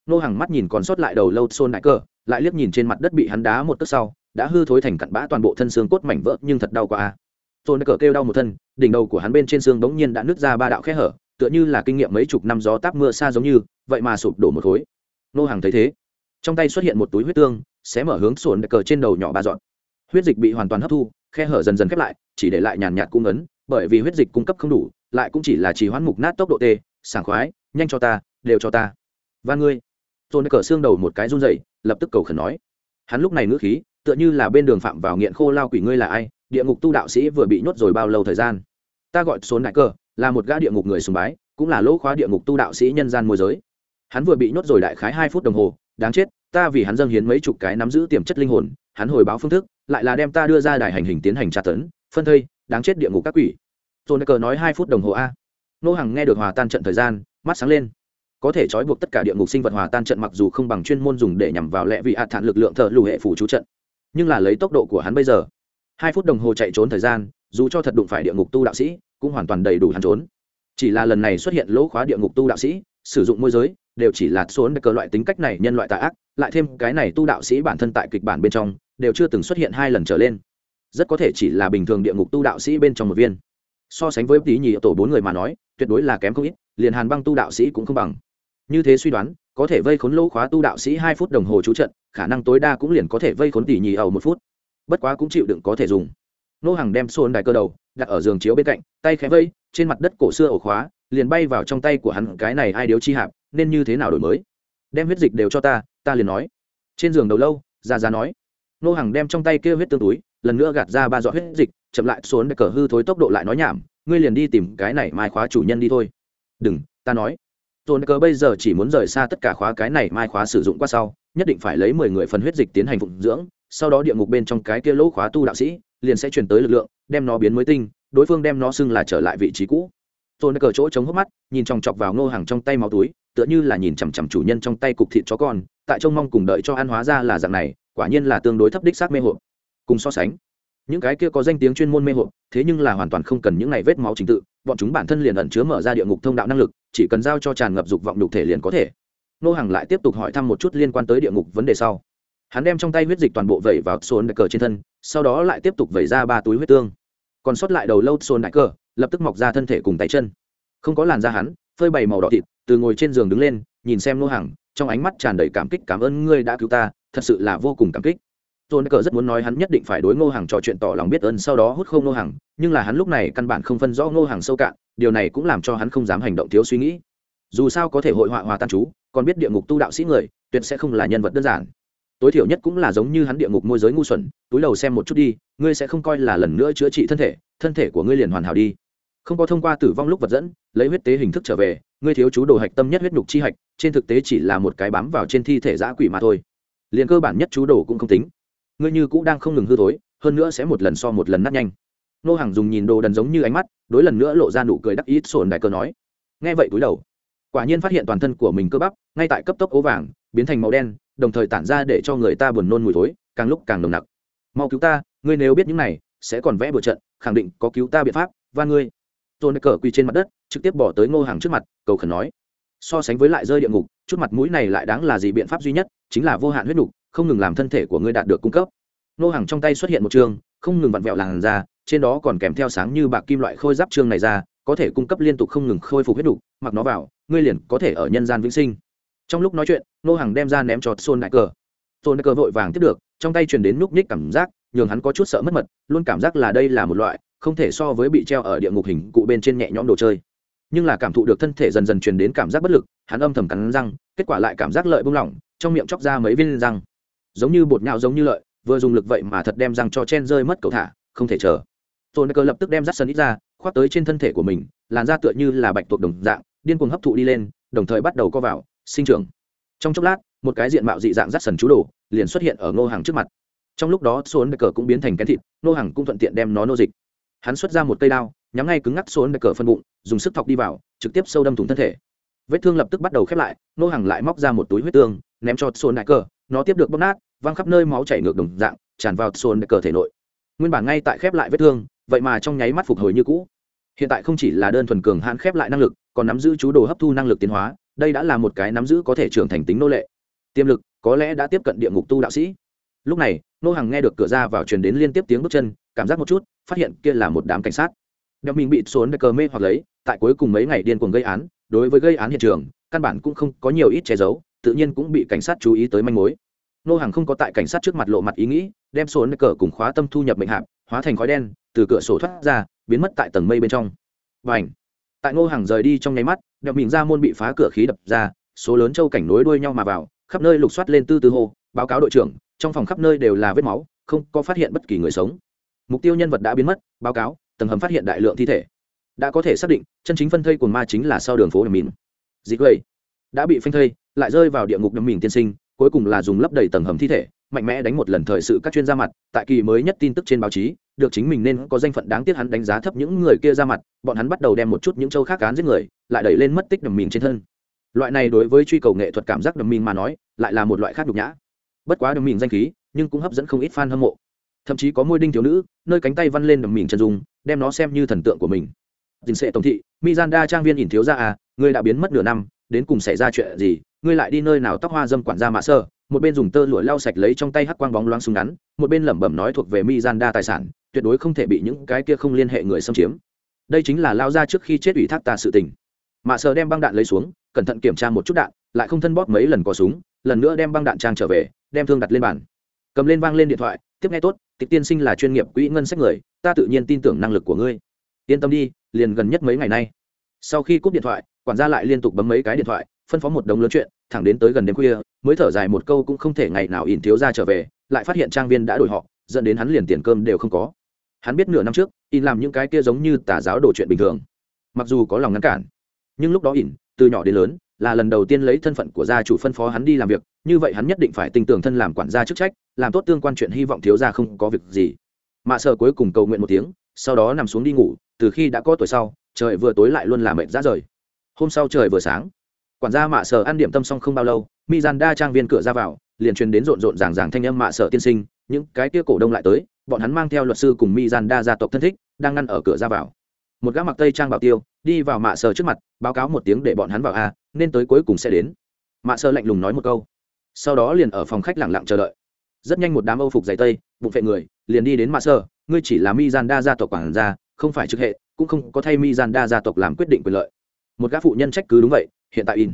nô hàng mắt nhìn còn sót lại đầu lâu xôn đại cơ, lại liếc nhìn trên mặt đất bị hắn đá một tức sau, đã hư thối thành cặn bã toàn bộ thân xương cốt mảnh vỡ, nhưng thật đau quá à. a xôn đại cơ kêu đau một thân, đỉnh đầu của hắn bên trên xương bỗng nhiên đã nứt ra ba đạo khe hở, tựa như là kinh nghiệm mấy chục năm gió táp mưa xa giống như, vậy mà sụp đổ một khối. Nô hàng thấy thế, trong tay xuất hiện một túi huyết tương, xé mở hướng sồn cờ trên đầu nhỏ ba dọn. Huyết dịch bị hoàn toàn hấp thu, khe hở dần dần khép lại, chỉ để lại nhàn nhạt cung ấn, bởi vì huyết dịch cung cấp không đủ, lại cũng chỉ là chỉ hoãn mục nát tốc độ tê, sảng khoái, nhanh cho ta, đều cho ta. Và ngươi tôn cờ xương đầu một cái run dậy lập tức cầu khẩn nói. Hắn lúc này ngữ khí, tựa như là bên đường phạm vào nghiện khô lao quỷ ngươi là ai, địa ngục tu đạo sĩ vừa bị nhốt rồi bao lâu thời gian? Ta gọi số đại cờ, là một gã địa ngục người sùng bái, cũng là lỗ khóa địa ngục tu đạo sĩ nhân gian môi giới. Hắn vừa bị nhốt rồi đại khái hai phút đồng hồ, đáng chết, ta vì hắn dâng hiến mấy chục cái nắm giữ tiềm chất linh hồn, hắn hồi báo phương thức, lại là đem ta đưa ra đài hành hình tiến hành tra tấn, phân thây, đáng chết địa ngục các quỷ. Dồn cờ nói hai phút đồng hồ a. Nô Hằng nghe được hòa tan trận thời gian, mắt sáng lên có thể trói buộc tất cả địa ngục sinh vật hòa tan trận mặc dù không bằng chuyên môn dùng để nhằm vào lẹ vị hạ thản lực lượng thợ lù hệ phủ chú trận, nhưng là lấy tốc độ của hắn bây giờ. Hai phút đồng hồ chạy trốn thời gian, dù cho thật đụng phải địa ngục tu đạo sĩ, cũng hoàn toàn đầy đủ hắn trốn. Chỉ là lần này xuất hiện lỗ khóa địa ngục tu đạo sĩ, sử dụng môi giới, đều chỉ là số cơ loại tính cách này nhân loại tà ác, lại thêm cái này tu đạo sĩ bản thân tại kịch bản bên trong, đều chưa từng xuất hiện hai lần trở lên. Rất có thể chỉ là bình thường địa ngục tu đạo sĩ bên trong một viên so sánh với tí nhị tổ bốn người mà nói, tuyệt đối là kém không ít, liền hàn băng tu đạo sĩ cũng không bằng. Như thế suy đoán, có thể vây khốn lỗ khóa tu đạo sĩ hai phút đồng hồ trú trận, khả năng tối đa cũng liền có thể vây khốn tỷ nhị ẩu một phút. Bất quá cũng chịu đựng có thể dùng. Nô hàng đem xôn đài cơ đầu, đặt ở giường chiếu bên cạnh, tay khẽ vây, trên mặt đất cổ xưa ổ khóa, liền bay vào trong tay của hắn, cái này ai điếu chi hạp, nên như thế nào đổi mới? Đem huyết dịch đều cho ta ta liền nói. Trên giường đầu lâu ra ra nói. Nô hàng đem trong tay kia huyết tương túi lần nữa gạt ra ba giọt huyết dịch, chậm lại xuống để cờ hư thối tốc độ lại nói nhảm, ngươi liền đi tìm cái này mai khóa chủ nhân đi thôi. Đừng, ta nói. Dồn cờ bây giờ chỉ muốn rời xa tất cả khóa cái này mai khóa sử dụng qua sau, nhất định phải lấy mười người phần huyết dịch tiến hành phụng dưỡng, sau đó địa ngục bên trong cái kia lỗ khóa tu đạo sĩ liền sẽ chuyển tới lực lượng, đem nó biến mới tinh, đối phương đem nó xưng là trở lại vị trí cũ. Dồn cờ chỗ chống hốc mắt, nhìn chòng chọc vào ngô hàng trong tay máu túi, tựa như là nhìn chằm chằm chủ nhân trong tay cục thịt chó con, tại trông mong cùng đợi cho ăn hóa ra là dạng này, quả nhiên là tương đối thấp đích xác mê hộp cùng so sánh. Những cái kia có danh tiếng chuyên môn mê hộp, thế nhưng là hoàn toàn không cần những này vết máu trình tự, bọn chúng bản thân liền ẩn chứa mở ra địa ngục thông đạo năng lực, chỉ cần giao cho tràn ngập dục vọng đục thể liền có thể. Nô hàng lại tiếp tục hỏi thăm một chút liên quan tới địa ngục vấn đề sau. Hắn đem trong tay huyết dịch toàn bộ vẩy vào xôn đại cờ trên thân, sau đó lại tiếp tục vẩy ra ba túi huyết tương. Còn sót lại đầu lâu xôn đại cờ, lập tức mọc ra thân thể cùng tay chân. Không có làn da hắn, phơi bày màu đỏ thịt, từ ngồi trên giường đứng lên, nhìn xem nô hàng trong ánh mắt tràn đầy cảm kích cảm ơn ngươi đã cứu ta, thật sự là vô cùng cảm kích. Tôn Cờ rất muốn nói hắn nhất định phải đối Ngô Hằng trò chuyện tỏ lòng biết ơn sau đó hút không Ngô Hằng, nhưng là hắn lúc này căn bản không phân rõ Ngô Hằng sâu cạn, điều này cũng làm cho hắn không dám hành động thiếu suy nghĩ. Dù sao có thể hội họa hòa tan chú, còn biết địa ngục tu đạo sĩ người, tuyệt sẽ không là nhân vật đơn giản. Tối thiểu nhất cũng là giống như hắn địa ngục môi giới ngu xuẩn, túi đầu xem một chút đi, ngươi sẽ không coi là lần nữa chữa trị thân thể, thân thể của ngươi liền hoàn hảo đi. Không có thông qua tử vong lúc vật dẫn, lấy huyết tế hình thức trở về, ngươi thiếu chú đồ hạch tâm nhất huyết nhục chi hạch, trên thực tế chỉ là một cái bám vào trên thi thể giã quỷ mà thôi. Liền cơ bản nhất chú đồ cũng không tính ngươi như cũ đang không ngừng hư thối, hơn nữa sẽ một lần so một lần nát nhanh. Nô hàng dùng nhìn đồ đần giống như ánh mắt, đối lần nữa lộ ra nụ cười đắc ý sồn đại cơ nói. Nghe vậy túi đầu. Quả nhiên phát hiện toàn thân của mình cơ bắp, ngay tại cấp tốc ố vàng, biến thành màu đen, đồng thời tản ra để cho người ta buồn nôn mùi thối, càng lúc càng nồng nặc. Mau cứu ta, ngươi nếu biết những này, sẽ còn vẽ bừa trận, khẳng định có cứu ta biện pháp, và ngươi. Tôn cờ quỳ trên mặt đất, trực tiếp bỏ tới ngô hàng trước mặt, cầu khẩn nói. So sánh với lại rơi địa ngục, chút mặt mũi này lại đáng là gì biện pháp duy nhất, chính là vô hạn huyết đủ không ngừng làm thân thể của ngươi đạt được cung cấp. Nô hàng trong tay xuất hiện một chương không ngừng vặn vẹo làn ra trên đó còn kèm theo sáng như bạc kim loại khôi giáp chương này ra, có thể cung cấp liên tục không ngừng khôi phục huyết đục, mặc nó vào, ngươi liền có thể ở nhân gian vĩnh sinh. Trong lúc nói chuyện, nô hàng đem ra ném cho xôn đại cờ. Xôn đại cờ vội vàng tiếp được, trong tay truyền đến núc ních cảm giác, nhường hắn có chút sợ mất mật, luôn cảm giác là đây là một loại, không thể so với bị treo ở địa ngục hình cụ bên trên nhẹ nhõm đồ chơi. Nhưng là cảm thụ được thân thể dần dần truyền đến cảm giác bất lực, hắn âm thầm cắn răng, kết quả lại cảm giác lợi bung lỏng, trong miệng chóc ra mấy viên răng giống như bột nhạo giống như lợi, vừa dùng lực vậy mà thật đem răng cho chen rơi mất cậu thả, không thể chờ. Tôn cơ lập tức đem rắt sân ít ra, khoác tới trên thân thể của mình, làn da tựa như là bạch tuộc đồng dạng, điên cuồng hấp thụ đi lên, đồng thời bắt đầu co vào, sinh trưởng. Trong chốc lát, một cái diện mạo dị dạng rắt sần chú đồ liền xuất hiện ở ngô hàng trước mặt. Trong lúc đó số ấn cờ cũng biến thành cái thịt, ngô hàng cũng thuận tiện đem nó nô dịch. Hắn xuất ra một cây đao, nhắm ngay cứng ngắc số ấn cờ phân bụng, dùng sức thọc đi vào, trực tiếp sâu đâm thủng thân thể. Vết thương lập tức bắt đầu khép lại, ngô hàng lại móc ra một túi huyết tương, ném cho số ấn cờ, nó tiếp được bóc nát văng khắp nơi máu chảy ngược đồng dạng, tràn vào xôn cờ thể nội. Nguyên bản ngay tại khép lại vết thương, vậy mà trong nháy mắt phục hồi như cũ. Hiện tại không chỉ là đơn thuần cường hãn khép lại năng lực, còn nắm giữ chú đồ hấp thu năng lực tiến hóa, đây đã là một cái nắm giữ có thể trưởng thành tính nô lệ. Tiềm lực, có lẽ đã tiếp cận địa ngục tu đạo sĩ. Lúc này, nô hàng nghe được cửa ra vào truyền đến liên tiếp tiếng bước chân, cảm giác một chút, phát hiện kia là một đám cảnh sát. Đeo mình bị xuống cờ mê hoặc lấy, tại cuối cùng mấy ngày điên cuồng gây án, đối với gây án hiện trường, căn bản cũng không có nhiều ít che giấu, tự nhiên cũng bị cảnh sát chú ý tới manh mối nô hàng không có tại cảnh sát trước mặt lộ mặt ý nghĩ, đem số cờ cùng khóa tâm thu nhập mệnh hạp, hóa thành khói đen, từ cửa sổ thoát ra, biến mất tại tầng mây bên trong. Và ảnh tại ngô hàng rời đi trong nháy mắt đeo mình ra môn bị phá cửa khí đập ra, số lớn châu cảnh nối đuôi nhau mà vào, khắp nơi lục soát lên tư tư hô, báo cáo đội trưởng, trong phòng khắp nơi đều là vết máu, không có phát hiện bất kỳ người sống. Mục tiêu nhân vật đã biến mất, báo cáo, tầng hầm phát hiện đại lượng thi thể. Đã có thể xác định, chân chính phân thây của ma chính là sau đường phố đầm mìn dịch gây đã bị phanh thây, lại rơi vào địa ngục đầm mìn tiên sinh cuối cùng là dùng lấp đầy tầng hầm thi thể, mạnh mẽ đánh một lần thời sự các chuyên gia mặt, tại kỳ mới nhất tin tức trên báo chí, được chính mình nên có danh phận đáng tiếc hắn đánh giá thấp những người kia ra mặt, bọn hắn bắt đầu đem một chút những châu khác cán giết người, lại đẩy lên mất tích đầm mìn trên thân. Loại này đối với truy cầu nghệ thuật cảm giác đầm mìn mà nói, lại là một loại khác nhục nhã. Bất quá đầm mìn danh khí, nhưng cũng hấp dẫn không ít fan hâm mộ. Thậm chí có môi đinh thiếu nữ, nơi cánh tay văn lên đầm mìn chân dung, đem nó xem như thần tượng của mình. Dình sệ tổng thị, mizanda trang viên nhìn thiếu ra à người đã biến mất nửa năm, đến cùng xảy ra chuyện gì ngươi lại đi nơi nào tóc hoa dâm quản gia mạ sơ? Một bên dùng tơ lụa lau sạch lấy trong tay hắc quang bóng loáng súng ngắn, một bên lẩm bẩm nói thuộc về mizanda tài sản, tuyệt đối không thể bị những cái kia không liên hệ người xâm chiếm. Đây chính là lao ra trước khi chết ủy thác ta sự tình. Mạ sơ đem băng đạn lấy xuống, cẩn thận kiểm tra một chút đạn, lại không thân bóp mấy lần có súng, lần nữa đem băng đạn trang trở về, đem thương đặt lên bàn. Cầm lên vang lên điện thoại, tiếp nghe tốt, tịch tiên sinh là chuyên nghiệp quỹ ngân sách người, ta tự nhiên tin tưởng năng lực của ngươi. Yên tâm đi, liền gần nhất mấy ngày nay. Sau khi cúp điện thoại, quản gia lại liên tục bấm mấy cái điện thoại, phân phó một đống lớn chuyện thẳng đến tới gần đêm khuya, mới thở dài một câu cũng không thể ngày nào ỉn thiếu ra trở về, lại phát hiện trang viên đã đổi họ, dẫn đến hắn liền tiền cơm đều không có. Hắn biết nửa năm trước, ỉn làm những cái kia giống như tà giáo đổ chuyện bình thường. Mặc dù có lòng ngăn cản, nhưng lúc đó ỉn, từ nhỏ đến lớn, là lần đầu tiên lấy thân phận của gia chủ phân phó hắn đi làm việc, như vậy hắn nhất định phải tin tưởng thân làm quản gia chức trách, làm tốt tương quan chuyện hy vọng thiếu gia không có việc gì. Mạ sợ cuối cùng cầu nguyện một tiếng, sau đó nằm xuống đi ngủ, từ khi đã có tuổi sau, trời vừa tối lại luôn là mệt ra rời. Hôm sau trời vừa sáng quản gia mạ sở ăn điểm tâm xong không bao lâu, mi gian đa trang viên cửa ra vào, liền truyền đến rộn rộn ràng ràng thanh âm mạ sở tiên sinh, những cái kia cổ đông lại tới, bọn hắn mang theo luật sư cùng mi gian đa gia tộc thân thích, đang ngăn ở cửa ra vào. Một gã mặc tây trang bảo tiêu, đi vào mạ sở trước mặt, báo cáo một tiếng để bọn hắn vào a, nên tới cuối cùng sẽ đến. Mạ sở lạnh lùng nói một câu. Sau đó liền ở phòng khách lẳng lặng chờ đợi. Rất nhanh một đám âu phục giày tây, bụng phệ người, liền đi đến mạ sở, ngươi chỉ là mi gian đa gia tộc quản gia, không phải trực hệ, cũng không có thay mi gian đa gia tộc làm quyết định quyền lợi. Một gã phụ nhân trách cứ đúng vậy hiện tại in.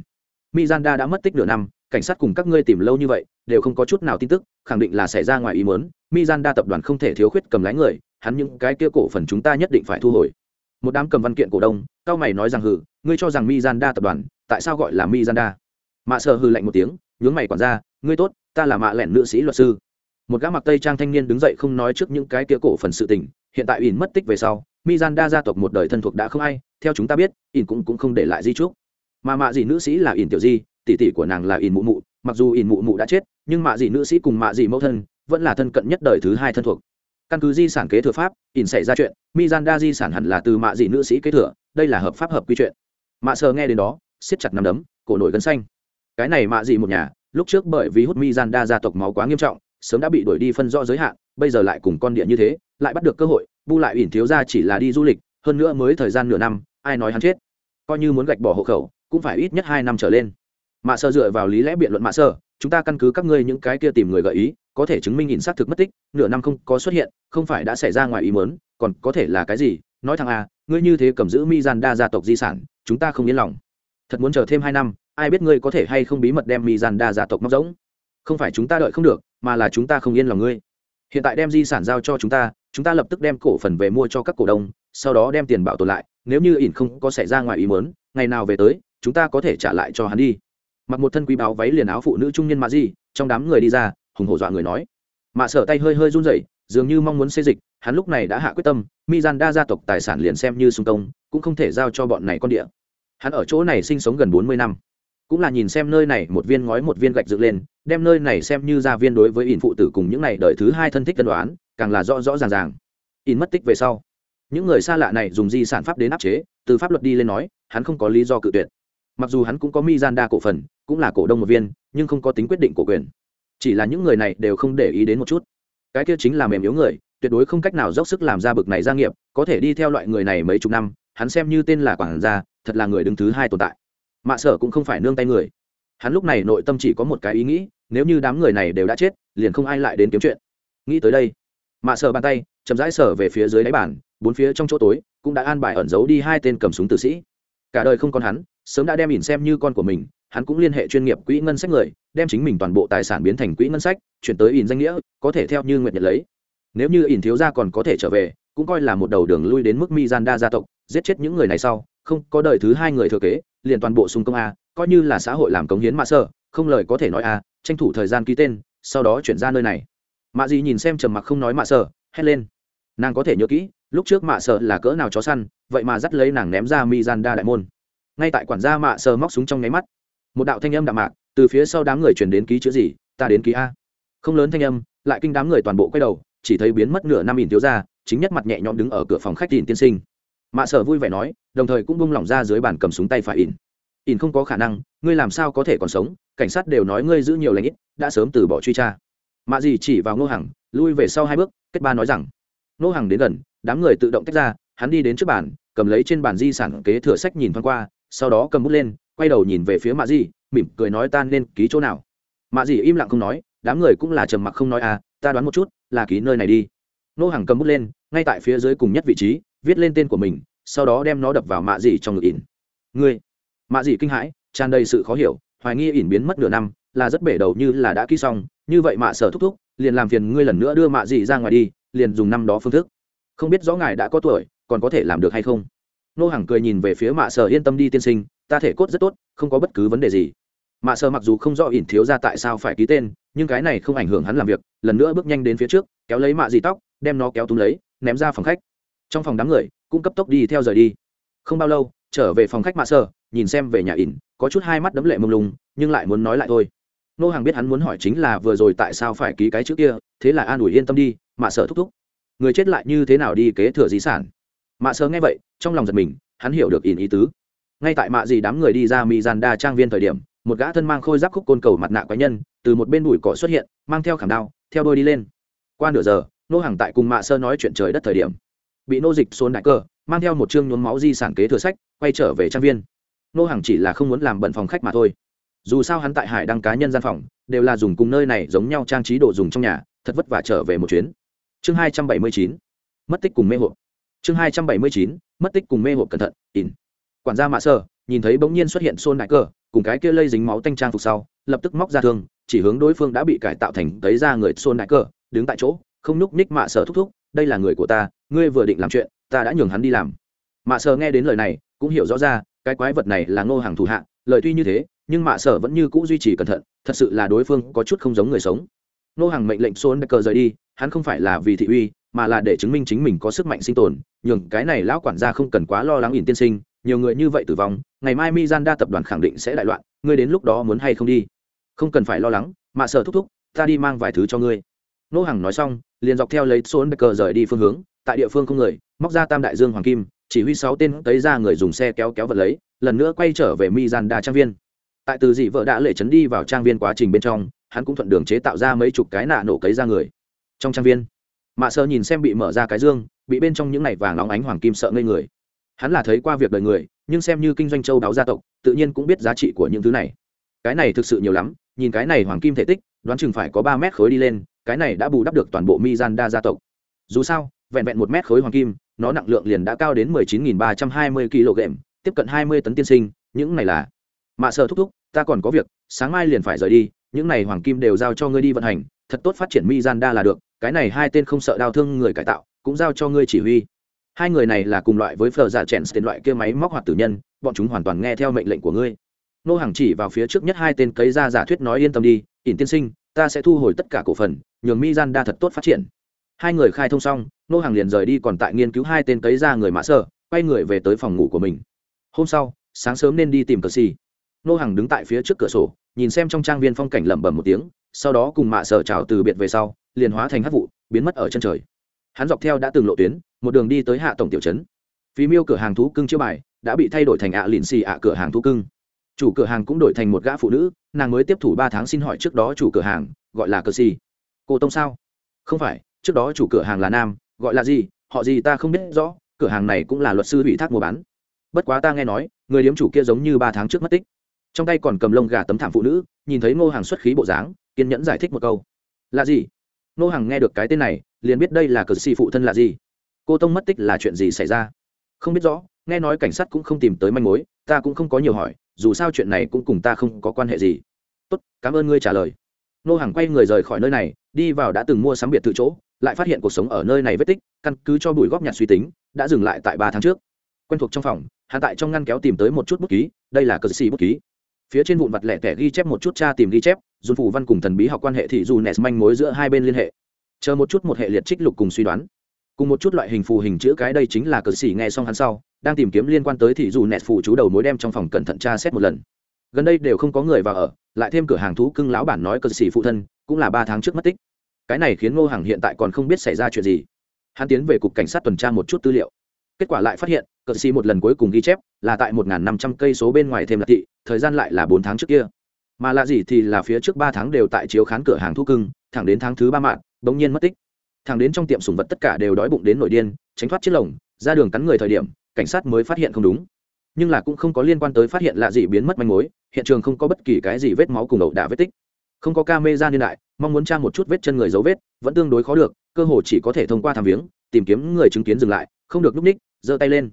Mizanda đã mất tích nửa năm, cảnh sát cùng các ngươi tìm lâu như vậy, đều không có chút nào tin tức, khẳng định là xảy ra ngoài ý muốn. Mizanda tập đoàn không thể thiếu khuyết cầm lái người, hắn những cái kia cổ phần chúng ta nhất định phải thu hồi. Một đám cầm văn kiện cổ đông, cao mày nói rằng hừ, ngươi cho rằng mizanda tập đoàn, tại sao gọi là mizanda mạ sợ hừ lạnh một tiếng, nhướng mày quản ra ngươi tốt, ta là mạ lẻn nữ sĩ luật sư. Một gã mặc tây trang thanh niên đứng dậy không nói trước những cái kia cổ phần sự tình, hiện tại ỉn mất tích về sau mizanda gia tộc một đời thân thuộc đã không ai, theo chúng ta biết ỉn cũng cũng không để lại di trúc mà mạ dị nữ sĩ là ỉn tiểu di, tỷ tỷ của nàng là ỉn mụ mụ. Mặc dù ỉn mụ mụ đã chết, nhưng mạ dị nữ sĩ cùng mạ dị mẫu thân vẫn là thân cận nhất đời thứ hai thân thuộc. Căn cứ di sản kế thừa pháp, ỉn xảy ra chuyện, mizanda di sản hẳn là từ mạ dị nữ sĩ kế thừa, đây là hợp pháp hợp quy chuyện. Mạ sờ nghe đến đó, siết chặt nằm đấm, cổ nổi gân xanh. Cái này mạ dị một nhà, lúc trước bởi vì hút mizanda gia tộc máu quá nghiêm trọng, sớm đã bị đuổi đi phân rõ giới hạn, bây giờ lại cùng con điện như thế, lại bắt được cơ hội, bu lại ỉn thiếu ra chỉ là đi du lịch, hơn nữa mới thời gian nửa năm, ai nói hắn chết? Coi như muốn gạch bỏ hộ khẩu cũng phải ít nhất hai năm trở lên. Mạ sơ dựa vào lý lẽ biện luận mạ sơ, chúng ta căn cứ các ngươi những cái kia tìm người gợi ý, có thể chứng minh ỉn xác thực mất tích, nửa năm không có xuất hiện, không phải đã xảy ra ngoài ý mớn còn có thể là cái gì? Nói thằng a à, ngươi như thế cầm giữ mi gian đa gia tộc di sản, chúng ta không yên lòng. Thật muốn chờ thêm hai năm, ai biết ngươi có thể hay không bí mật đem mi gian đa gia tộc móc rỗng? Không phải chúng ta đợi không được, mà là chúng ta không yên lòng ngươi. Hiện tại đem di sản giao cho chúng ta chúng ta lập tức đem cổ phần về mua cho các cổ đông, sau đó đem tiền bảo tồn lại, nếu như ỉn không có xảy ra ngoài ý mớn ngày nào về tới chúng ta có thể trả lại cho hắn đi. Mặc một thân quý báo váy liền áo phụ nữ trung niên mạ di, trong đám người đi ra, hùng hổ dọa người nói. Mạ sở tay hơi hơi run rẩy, dường như mong muốn xây dịch, hắn lúc này đã hạ quyết tâm, mi gian đa gia tộc tài sản liền xem như sung công, cũng không thể giao cho bọn này con địa. Hắn ở chỗ này sinh sống gần bốn mươi năm, cũng là nhìn xem nơi này một viên ngói một viên gạch dựng lên, đem nơi này xem như gia viên đối với ỉn phụ tử cùng những này đợi thứ hai thân thích tân đoán, càng là rõ rõ ràng ràng. Ỉn mất tích về sau, những người xa lạ này dùng di sản pháp đến áp chế, từ pháp luật đi lên nói, hắn không có lý do cự tuyệt mặc dù hắn cũng có mi gian đa cổ phần, cũng là cổ đông một viên, nhưng không có tính quyết định cổ quyền. Chỉ là những người này đều không để ý đến một chút. Cái kia chính là mềm yếu người, tuyệt đối không cách nào dốc sức làm ra bực này gia nghiệp, có thể đi theo loại người này mấy chục năm, hắn xem như tên là quản gia, thật là người đứng thứ hai tồn tại. Mạ sở cũng không phải nương tay người. Hắn lúc này nội tâm chỉ có một cái ý nghĩ, nếu như đám người này đều đã chết, liền không ai lại đến kiếm chuyện. Nghĩ tới đây, mạ sở bàn tay, chậm rãi sở về phía dưới đáy bàn, bốn phía trong chỗ tối, cũng đã an bài ẩn giấu đi hai tên cầm súng tử sĩ. Cả đời không còn hắn sớm đã đem ỉn xem như con của mình, hắn cũng liên hệ chuyên nghiệp quỹ ngân sách người, đem chính mình toàn bộ tài sản biến thành quỹ ngân sách, chuyển tới ỉn danh nghĩa, có thể theo như nguyện nhật lấy. Nếu như ỉn thiếu gia còn có thể trở về, cũng coi là một đầu đường lui đến mức mi gian đa gia tộc, giết chết những người này sau, không có đời thứ hai người thừa kế, liền toàn bộ xung công a, coi như là xã hội làm cống hiến mạ sơ không lời có thể nói a, tranh thủ thời gian ký tên, sau đó chuyển ra nơi này. Mạ gì nhìn xem trầm mặc không nói mạ sơ hét lên. Nàng có thể nhớ kỹ, lúc trước mạ sơ là cỡ nào chó săn, vậy mà dắt lấy nàng ném ra mi gian đa đại môn ngay tại quản gia mạ sờ móc súng trong nháy mắt, một đạo thanh âm đạm mạc từ phía sau đám người chuyển đến ký chữ gì, ta đến ký a. Không lớn thanh âm, lại kinh đám người toàn bộ quay đầu, chỉ thấy biến mất nửa năm ỉn thiếu ra chính nhất mặt nhẹ nhõm đứng ở cửa phòng khách ỉn tiên sinh. Mạ sở vui vẻ nói, đồng thời cũng bung lỏng ra dưới bàn cầm súng tay phải ỉn. Ỉn không có khả năng, ngươi làm sao có thể còn sống? Cảnh sát đều nói ngươi giữ nhiều lãnh ít, đã sớm từ bỏ truy tra. Mạ gì chỉ vào ngô hằng, lui về sau hai bước, kết ba nói rằng, ngô hằng đến gần, đám người tự động tách ra, hắn đi đến trước bàn, cầm lấy trên bàn di sản kế thừa sách nhìn thoáng qua sau đó cầm bút lên quay đầu nhìn về phía mạ Dị, mỉm cười nói tan nên ký chỗ nào. Mạ Dị im lặng không nói đám người cũng là trầm mặc không nói à ta đoán một chút là ký nơi này đi. Nô hàng cầm bút lên ngay tại phía dưới cùng nhất vị trí viết lên tên của mình sau đó đem nó đập vào mạ dị trong ngực ỉn. Ngươi? Mạ dị kinh hãi tràn đầy sự khó hiểu hoài nghi ỉn biến mất nửa năm là rất bể đầu như là đã ký xong như vậy mạ sở thúc thúc liền làm phiền ngươi lần nữa đưa mạ dị ra ngoài đi liền dùng năm đó phương thức. Không biết rõ ngài đã có tuổi còn có thể làm được hay không? Nô hàng cười nhìn về phía mạ sở yên tâm đi tiên sinh, ta thể cốt rất tốt, không có bất cứ vấn đề gì. Mạ sở mặc dù không rõ ỉn thiếu ra tại sao phải ký tên, nhưng cái này không ảnh hưởng hắn làm việc, lần nữa bước nhanh đến phía trước, kéo lấy mạ dị tóc, đem nó kéo túm lấy, ném ra phòng khách. Trong phòng đám người, cũng cấp tốc đi theo rời đi. Không bao lâu, trở về phòng khách mạ sơ nhìn xem về nhà ỉn, có chút hai mắt đấm lệ mông lung, nhưng lại muốn nói lại thôi. Nô hàng biết hắn muốn hỏi chính là vừa rồi tại sao phải ký cái chữ kia, thế là an ủi yên tâm đi, mạ sở thúc thúc. Người chết lại như thế nào đi kế thừa di sản? Mạ sơ nghe vậy, trong lòng giật mình, hắn hiểu được ỉn ý tứ. Ngay tại mạ gì đám người đi ra mỹ gian đa trang viên thời điểm, một gã thân mang khôi giáp khúc côn cầu mặt nạ quái nhân, từ một bên bụi cỏ xuất hiện, mang theo khảm đao, theo đôi đi lên. Qua nửa giờ, nô hàng tại cùng mạ sơ nói chuyện trời đất thời điểm, bị nô dịch xôn đại cơ, mang theo một chương nhuốm máu di sản kế thừa sách, quay trở về trang viên. Nô hàng chỉ là không muốn làm bận phòng khách mà thôi. Dù sao hắn tại hải đăng cá nhân gian phòng, đều là dùng cùng nơi này giống nhau trang trí đồ dùng trong nhà, thật vất vả trở về một chuyến. Chương hai trăm bảy mươi chín, mất tích cùng mê hộp chương hai trăm bảy mươi chín, mất tích cùng mê hộp cẩn thận in quản gia mạ sơ nhìn thấy bỗng nhiên xuất hiện xôn đại cơ, cùng cái kia lây dính máu tanh trang phục sau, lập tức móc ra thương, chỉ hướng đối phương đã bị cải tạo thành tấy ra người xôn đại cơ, đứng tại chỗ, không nhúc ních mạ sơ thúc thúc, đây là người của ta, ngươi vừa định làm chuyện, ta đã nhường hắn đi làm. Mạ sơ nghe đến lời này, cũng hiểu rõ ra, cái quái vật này là ngô hàng thủ hạ, lời tuy như thế, nhưng mạ sở vẫn như c ũ duy trì cẩn thận, thật sự là đối phương có chút không giống người sống. Ngô hàng mệnh lệnh xôn cờ rời đi, hắn không phải là vì thị uy, mà là để chứng minh chính mình có sức mạnh sinh tồn nhường cái này lão quản gia không cần quá lo lắng ỉn tiên sinh, nhiều người như vậy tử vong, ngày mai mi tập đoàn khẳng định sẽ đại loạn, ngươi đến lúc đó muốn hay không đi? Không cần phải lo lắng, mạ sở thúc thúc, ta đi mang vài thứ cho ngươi. Nô hằng nói xong, liền dọc theo lấy số cờ rời đi phương hướng, tại địa phương không người, móc ra tam đại dương hoàng kim, chỉ huy sáu tên tới ra người dùng xe kéo kéo vật lấy, lần nữa quay trở về mi trang viên. Tại từ dị vợ đã lệ chấn đi vào trang viên quá trình bên trong, hắn cũng thuận đường chế tạo ra mấy chục cái nạ nổ cấy ra người. Trong trang viên mạ sơ nhìn xem bị mở ra cái dương, bị bên trong những này vàng óng ánh hoàng kim sợ ngây người. Hắn là thấy qua việc đời người, nhưng xem như kinh doanh châu đáo gia tộc, tự nhiên cũng biết giá trị của những thứ này. Cái này thực sự nhiều lắm, nhìn cái này hoàng kim thể tích, đoán chừng phải có ba mét khối đi lên, cái này đã bù đắp được toàn bộ mi gian đa gia tộc. Dù sao, vẹn vẹn một mét khối hoàng kim, nó nặng lượng liền đã cao đến mười chín nghìn ba trăm hai mươi kg, tiếp cận hai mươi tấn tiên sinh, những này là. Mạ sợ thúc thúc, ta còn có việc, sáng mai liền phải rời đi, những này hoàng kim đều giao cho ngươi đi vận hành thật tốt phát triển mi gian đa là được, cái này hai tên không sợ đau thương người cải tạo, cũng giao cho ngươi chỉ huy. Hai người này là cùng loại với phờ giả dạ chèn tên loại kia máy móc hoạt tử nhân, bọn chúng hoàn toàn nghe theo mệnh lệnh của ngươi. Nô hàng chỉ vào phía trước nhất hai tên cấy ra giả thuyết nói yên tâm đi, ỉn tiên sinh, ta sẽ thu hồi tất cả cổ phần, nhường mi gian đa thật tốt phát triển. Hai người khai thông xong, nô hàng liền rời đi còn tại nghiên cứu hai tên cấy ra người mã sơ quay người về tới phòng ngủ của mình. Hôm sau, sáng sớm nên đi tìm cờ xì. Nô hàng đứng tại phía trước cửa sổ nhìn xem trong trang viên phong cảnh lẩm bẩm một tiếng, sau đó cùng mạ sở trào từ biệt về sau, liền hóa thành hát vụ, biến mất ở chân trời. Hắn dọc theo đã từng lộ tuyến, một đường đi tới hạ tổng tiểu trấn. Phí miêu cửa hàng thú cưng chiêu bài, đã bị thay đổi thành ạ lịn xì ạ cửa hàng thú cưng. Chủ cửa hàng cũng đổi thành một gã phụ nữ, nàng mới tiếp thủ ba tháng xin hỏi trước đó chủ cửa hàng, gọi là cờ xì cô tông sao? Không phải, trước đó chủ cửa hàng là nam, gọi là gì? Họ gì ta không biết rõ, cửa hàng này cũng là luật sư ủy thác mua bán. Bất quá ta nghe nói, người điếm chủ kia giống như ba tháng trước mất tích trong tay còn cầm lông gà tấm thảm phụ nữ, nhìn thấy ngô hàng xuất khí bộ dáng, kiên nhẫn giải thích một câu. Là gì? Ngô hàng nghe được cái tên này, liền biết đây là cờ xì phụ thân là gì. Cô tông mất tích là chuyện gì xảy ra? Không biết rõ, nghe nói cảnh sát cũng không tìm tới manh mối, ta cũng không có nhiều hỏi, dù sao chuyện này cũng cùng ta không có quan hệ gì. Tốt, cảm ơn ngươi trả lời. Nô hàng quay người rời khỏi nơi này, đi vào đã từng mua sắm biệt thự chỗ, lại phát hiện cuộc sống ở nơi này vết tích, căn cứ cho bùi góp nhặt suy tính, đã dừng lại tại ba tháng trước. Quen thuộc trong phòng hạ tại trong ngăn kéo tìm tới một chút bút ký, đây là cờ xì bút ký phía trên vụn vặt lẻ tẻ ghi chép một chút cha tìm ghi chép dùng phủ văn cùng thần bí học quan hệ thì dù nes manh mối giữa hai bên liên hệ. Chờ một chút một hệ liệt trích lục cùng suy đoán. Cùng một chút loại hình phù hình chữ cái đây chính là cờ xỉ nghe xong hắn sau, đang tìm kiếm liên quan tới thì dù nes phụ chú đầu mối đem trong phòng cẩn thận tra xét một lần. Gần đây đều không có người vào ở, lại thêm cửa hàng thú cưng lão bản nói cờ xỉ phụ thân, cũng là ba tháng trước mất tích. Cái này khiến ngô hàng hiện tại còn không biết xảy ra chuyện gì. Hắn tiến về cục cảnh sát tuần tra một chút tư liệu kết quả lại phát hiện, cờ xì một lần cuối cùng ghi chép là tại một năm trăm cây số bên ngoài thêm lạc thị, thời gian lại là bốn tháng trước kia. Mà là gì thì là phía trước ba tháng đều tại chiếu khán cửa hàng thu cưng, thẳng đến tháng thứ ba mạng, bỗng nhiên mất tích. Thẳng đến trong tiệm sùng vật tất cả đều đói bụng đến nội điên, tránh thoát chiếc lồng, ra đường cắn người thời điểm, cảnh sát mới phát hiện không đúng. Nhưng là cũng không có liên quan tới phát hiện lạ gì biến mất manh mối, hiện trường không có bất kỳ cái gì vết máu cùng ẩu đả vết tích. Không có ca mê ra niên đại, mong muốn tra một chút vết chân người dấu vết, vẫn tương đối khó được, cơ hồ chỉ có thể thông qua thăm viếng, tìm kiếm người chứng kiến dừng lại, không được núp ních giơ tay lên.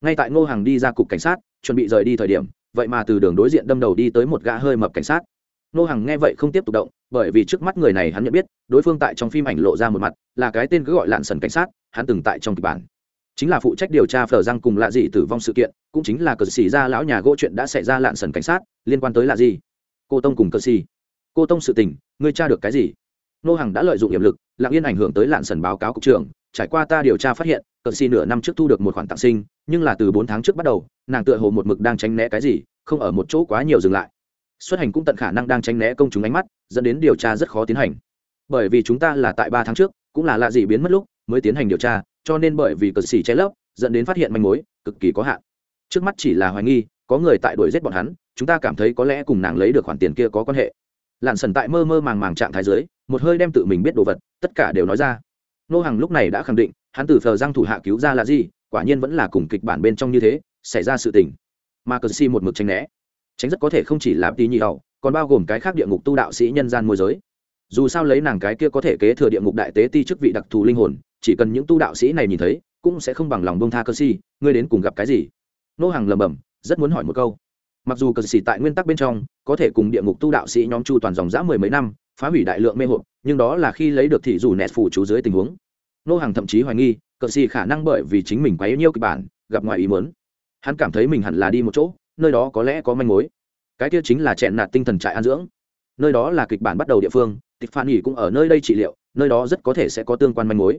Ngay tại ngô hàng đi ra cục cảnh sát, chuẩn bị rời đi thời điểm, vậy mà từ đường đối diện đâm đầu đi tới một gã hơi mập cảnh sát. Ngô hàng nghe vậy không tiếp tục động, bởi vì trước mắt người này hắn nhận biết, đối phương tại trong phim ảnh lộ ra một mặt, là cái tên cứ gọi lạn sần cảnh sát, hắn từng tại trong kịch bản. Chính là phụ trách điều tra phở răng cùng lạ gì tử vong sự kiện, cũng chính là cờ xì ra lão nhà gỗ chuyện đã xảy ra lạn sần cảnh sát, liên quan tới lạ gì cô tông cùng cờ xì. Cô tông sự tình, ngươi tra được cái gì? Nô hằng đã lợi dụng hiểm lực, lặng yên ảnh hưởng tới lạn sần báo cáo cục trưởng, trải qua ta điều tra phát hiện cờ xì nửa năm trước thu được một khoản tặng sinh, nhưng là từ bốn tháng trước bắt đầu, nàng tựa hồ một mực đang tránh né cái gì, không ở một chỗ quá nhiều dừng lại. Xuất hành cũng tận khả năng đang tránh né công chúng ánh mắt, dẫn đến điều tra rất khó tiến hành. Bởi vì chúng ta là tại ba tháng trước, cũng là lạ gì biến mất lúc, mới tiến hành điều tra, cho nên bởi vì cờ xì che lấp, dẫn đến phát hiện manh mối, cực kỳ có hạn. Trước mắt chỉ là hoài nghi, có người tại đuổi giết bọn hắn, chúng ta cảm thấy có lẽ cùng nàng lấy được khoản tiền kia có quan hệ. Lặn sần tại mơ mơ màng màng trạng thái dưới, một hơi đem tự mình biết đồ vật, tất cả đều nói ra. Nô hàng lúc này đã khẳng định hắn từ phờ giang thủ hạ cứu ra là gì, quả nhiên vẫn là cùng kịch bản bên trong như thế, xảy ra sự tình. Mà cờ si một mực tránh né. Tránh rất có thể không chỉ là tí nhị hậu, còn bao gồm cái khác địa ngục tu đạo sĩ nhân gian môi giới. Dù sao lấy nàng cái kia có thể kế thừa địa ngục đại tế ti chức vị đặc thù linh hồn, chỉ cần những tu đạo sĩ này nhìn thấy, cũng sẽ không bằng lòng bông tha cơ si ngươi đến cùng gặp cái gì? Nô hàng lầm bầm rất muốn hỏi một câu. Mặc dù cờ si tại nguyên tắc bên trong, có thể cùng địa ngục tu đạo sĩ nhóm chu toàn dòng dã mười mấy năm, phá hủy đại lượng mê hộp nhưng đó là khi lấy được thị dù nẹt phủ chú dưới tình huống nô hàng thậm chí hoài nghi, cờ xì khả năng bởi vì chính mình quấy nhiêu kịch bản, gặp ngoài ý mớn hắn cảm thấy mình hẳn là đi một chỗ, nơi đó có lẽ có manh mối. Cái kia chính là chẹn nạt tinh thần trại an dưỡng. Nơi đó là kịch bản bắt đầu địa phương, tịch phản nghỉ cũng ở nơi đây trị liệu, nơi đó rất có thể sẽ có tương quan manh mối.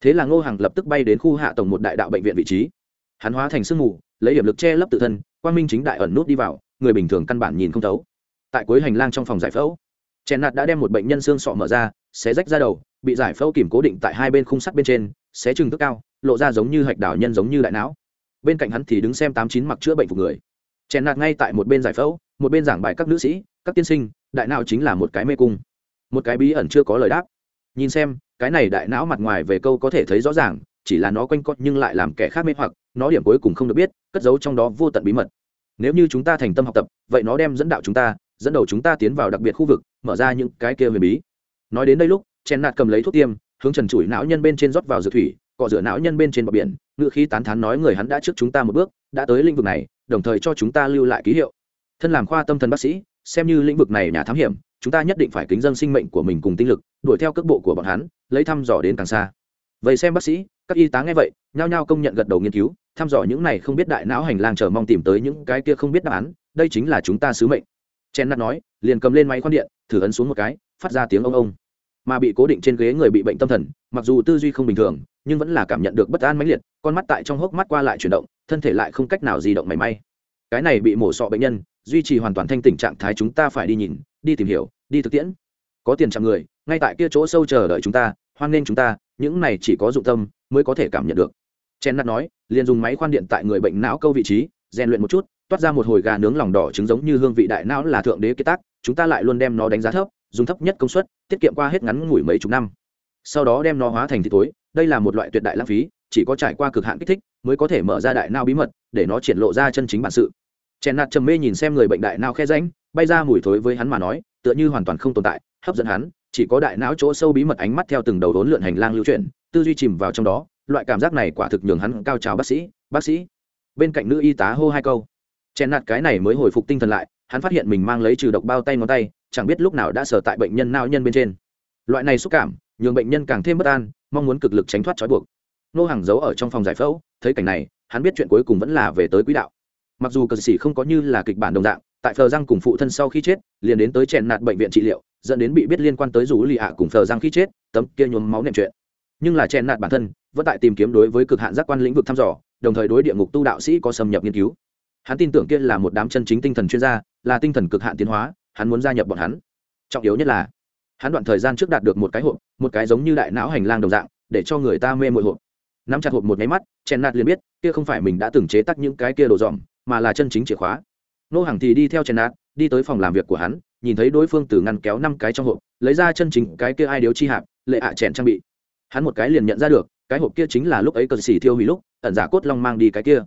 Thế là ngô hàng lập tức bay đến khu hạ tổng một đại đạo bệnh viện vị trí. Hắn hóa thành sương mù, lấy điểm lực che lấp tự thân, quang minh chính đại ẩn nút đi vào, người bình thường căn bản nhìn không thấu. Tại cuối hành lang trong phòng giải phẫu chèn nạt đã đem một bệnh nhân xương sọ mở ra, xé rách ra đầu bị giải phẫu kìm cố định tại hai bên khung sắt bên trên, xé chừng tức cao, lộ ra giống như hạch đảo nhân giống như đại não. Bên cạnh hắn thì đứng xem tám chín mặc chữa bệnh phục người. Chèn nạt ngay tại một bên giải phẫu, một bên giảng bài các nữ sĩ, các tiên sinh, đại não chính là một cái mê cung. Một cái bí ẩn chưa có lời đáp. Nhìn xem, cái này đại não mặt ngoài về câu có thể thấy rõ ràng, chỉ là nó quanh co nhưng lại làm kẻ khác mê hoặc, nó điểm cuối cùng không được biết, cất giấu trong đó vô tận bí mật. Nếu như chúng ta thành tâm học tập, vậy nó đem dẫn đạo chúng ta, dẫn đầu chúng ta tiến vào đặc biệt khu vực, mở ra những cái kia huyền bí. Nói đến đây lúc chen nạt cầm lấy thuốc tiêm, hướng trần trụi não nhân bên trên rót vào dược thủy, cọ rửa não nhân bên trên bờ biển ngự khí tán thán nói người hắn đã trước chúng ta một bước, đã tới lĩnh vực này, đồng thời cho chúng ta lưu lại ký hiệu. Thân làm khoa tâm thần bác sĩ, xem như lĩnh vực này nhà thám hiểm, chúng ta nhất định phải kính dân sinh mệnh của mình cùng tinh lực, đuổi theo cước bộ của bọn hắn, lấy thăm dò đến càng xa. Vậy xem bác sĩ, các y tá nghe vậy, nhao nhao công nhận gật đầu nghiên cứu, thăm dò những này không biết đại não hành lang chờ mong tìm tới những cái kia không biết đáp án, đây chính là chúng ta sứ mệnh. Chen nát nói, liền cầm lên máy khoan điện, thử ấn xuống một cái, phát ra tiếng ông ông mà bị cố định trên ghế người bị bệnh tâm thần, mặc dù tư duy không bình thường, nhưng vẫn là cảm nhận được bất an mãnh liệt, con mắt tại trong hốc mắt qua lại chuyển động, thân thể lại không cách nào di động mảy may. Cái này bị mổ sọ bệnh nhân, duy trì hoàn toàn thanh tỉnh trạng thái chúng ta phải đi nhìn, đi tìm hiểu, đi thực tiễn. Có tiền chạm người, ngay tại kia chỗ sâu chờ đợi chúng ta, hoan nghênh chúng ta, những này chỉ có dụng tâm mới có thể cảm nhận được. Chen nát nói, liền dùng máy khoan điện tại người bệnh não câu vị trí, rèn luyện một chút, toát ra một hồi gà nướng lòng đỏ trứng giống như hương vị đại não là thượng đế kế tác, chúng ta lại luôn đem nó đánh giá thấp dùng thấp nhất công suất, tiết kiệm qua hết ngắn ngủi mấy chục năm. Sau đó đem nó hóa thành thịt tối đây là một loại tuyệt đại lãng phí, chỉ có trải qua cực hạn kích thích mới có thể mở ra đại não bí mật, để nó triển lộ ra chân chính bản sự. Chèn nạt trầm mê nhìn xem người bệnh đại não khe ránh bay ra mùi thối với hắn mà nói, tựa như hoàn toàn không tồn tại, hấp dẫn hắn, chỉ có đại não chỗ sâu bí mật ánh mắt theo từng đầu đốn lượn hành lang lưu chuyển, tư duy chìm vào trong đó, loại cảm giác này quả thực nhường hắn cao trào bác sĩ bác sĩ. Bên cạnh nữ y tá hô hai câu. Chèn nạt cái này mới hồi phục tinh thần lại, hắn phát hiện mình mang lấy trừ độc bao tay ngón tay chẳng biết lúc nào đã sở tại bệnh nhân nao nhân bên trên. Loại này xúc cảm, nhường bệnh nhân càng thêm bất an, mong muốn cực lực tránh thoát trói buộc. Nô hàng giấu ở trong phòng giải phẫu, thấy cảnh này, hắn biết chuyện cuối cùng vẫn là về tới quỹ đạo. Mặc dù cờ sĩ không có như là kịch bản đồng dạng, tại phờ răng cùng phụ thân sau khi chết, liền đến tới chèn nạt bệnh viện trị liệu, dẫn đến bị biết liên quan tới rủ lì ạ cùng phờ răng khi chết, tấm kia nhuốm máu nệm chuyện. Nhưng là chèn nạt bản thân, vẫn tại tìm kiếm đối với cực hạn giác quan lĩnh vực thăm dò, đồng thời đối địa ngục tu đạo sĩ có xâm nhập nghiên cứu. Hắn tin tưởng kia là một đám chân chính tinh thần chuyên gia, là tinh thần cực hạn tiến hóa hắn muốn gia nhập bọn hắn. Trọng yếu nhất là, hắn đoạn thời gian trước đạt được một cái hộp, một cái giống như đại não hành lang đồng dạng, để cho người ta mê mội hộp. Nắm chặt hộp một nháy mắt chèn nạt liền biết, kia không phải mình đã từng chế tắc những cái kia đồ dòm, mà là chân chính chìa khóa. Nô hàng thì đi theo chèn nạt đi tới phòng làm việc của hắn, nhìn thấy đối phương từ ngăn kéo năm cái trong hộp, lấy ra chân chính cái kia ai điếu chi hạp, lệ ạ chèn trang bị. Hắn một cái liền nhận ra được, cái hộp kia chính là lúc ấy cờ xỉ thiêu hủy lúc, ẩn giả cốt long mang đi cái kia.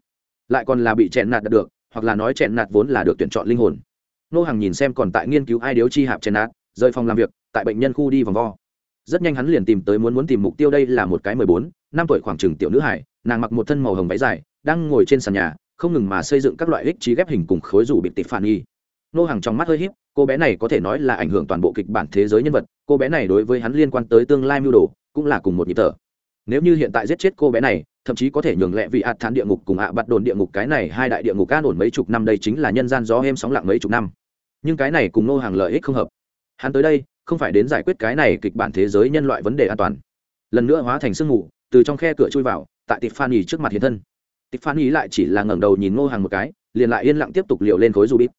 Lại còn là bị chèn nạt đạt được, hoặc là nói chèn nạt vốn là được tuyển chọn linh hồn nô hàng nhìn xem còn tại nghiên cứu ai điếu chi hạp chèn nát rời phòng làm việc, tại bệnh nhân khu đi vòng vo. Rất nhanh hắn liền tìm tới muốn muốn tìm mục tiêu đây là một cái mười bốn, năm tuổi khoảng chừng tiểu nữ hải, nàng mặc một thân màu hồng váy dài, đang ngồi trên sàn nhà, không ngừng mà xây dựng các loại ích trí ghép hình cùng khối rủ bị tịp phản nghi. Nô hàng trong mắt hơi h í p cô bé này có thể nói là ảnh hưởng toàn bộ kịch bản thế giới nhân vật, cô bé này đối với hắn liên quan tới tương lai mưu đồ, cũng là cùng một nhịp thở. Nếu như hiện tại giết chết cô bé này, thậm chí có thể nhường lẹ vị ạt thán địa ngục cùng ạ à bắt đồn địa ngục cái này hai đại địa ngục an ổn mấy chục năm, đây chính là nhân gian gió êm sóng lặng mấy chục năm nhưng cái này cùng nô hàng lợi ích không hợp. Hắn tới đây, không phải đến giải quyết cái này kịch bản thế giới nhân loại vấn đề an toàn. Lần nữa hóa thành sương mù, từ trong khe cửa chui vào, tại tịch phan ý trước mặt hiện thân. Tịch phan ý lại chỉ là ngẩng đầu nhìn ngô hàng một cái, liền lại yên lặng tiếp tục liều lên khối du bít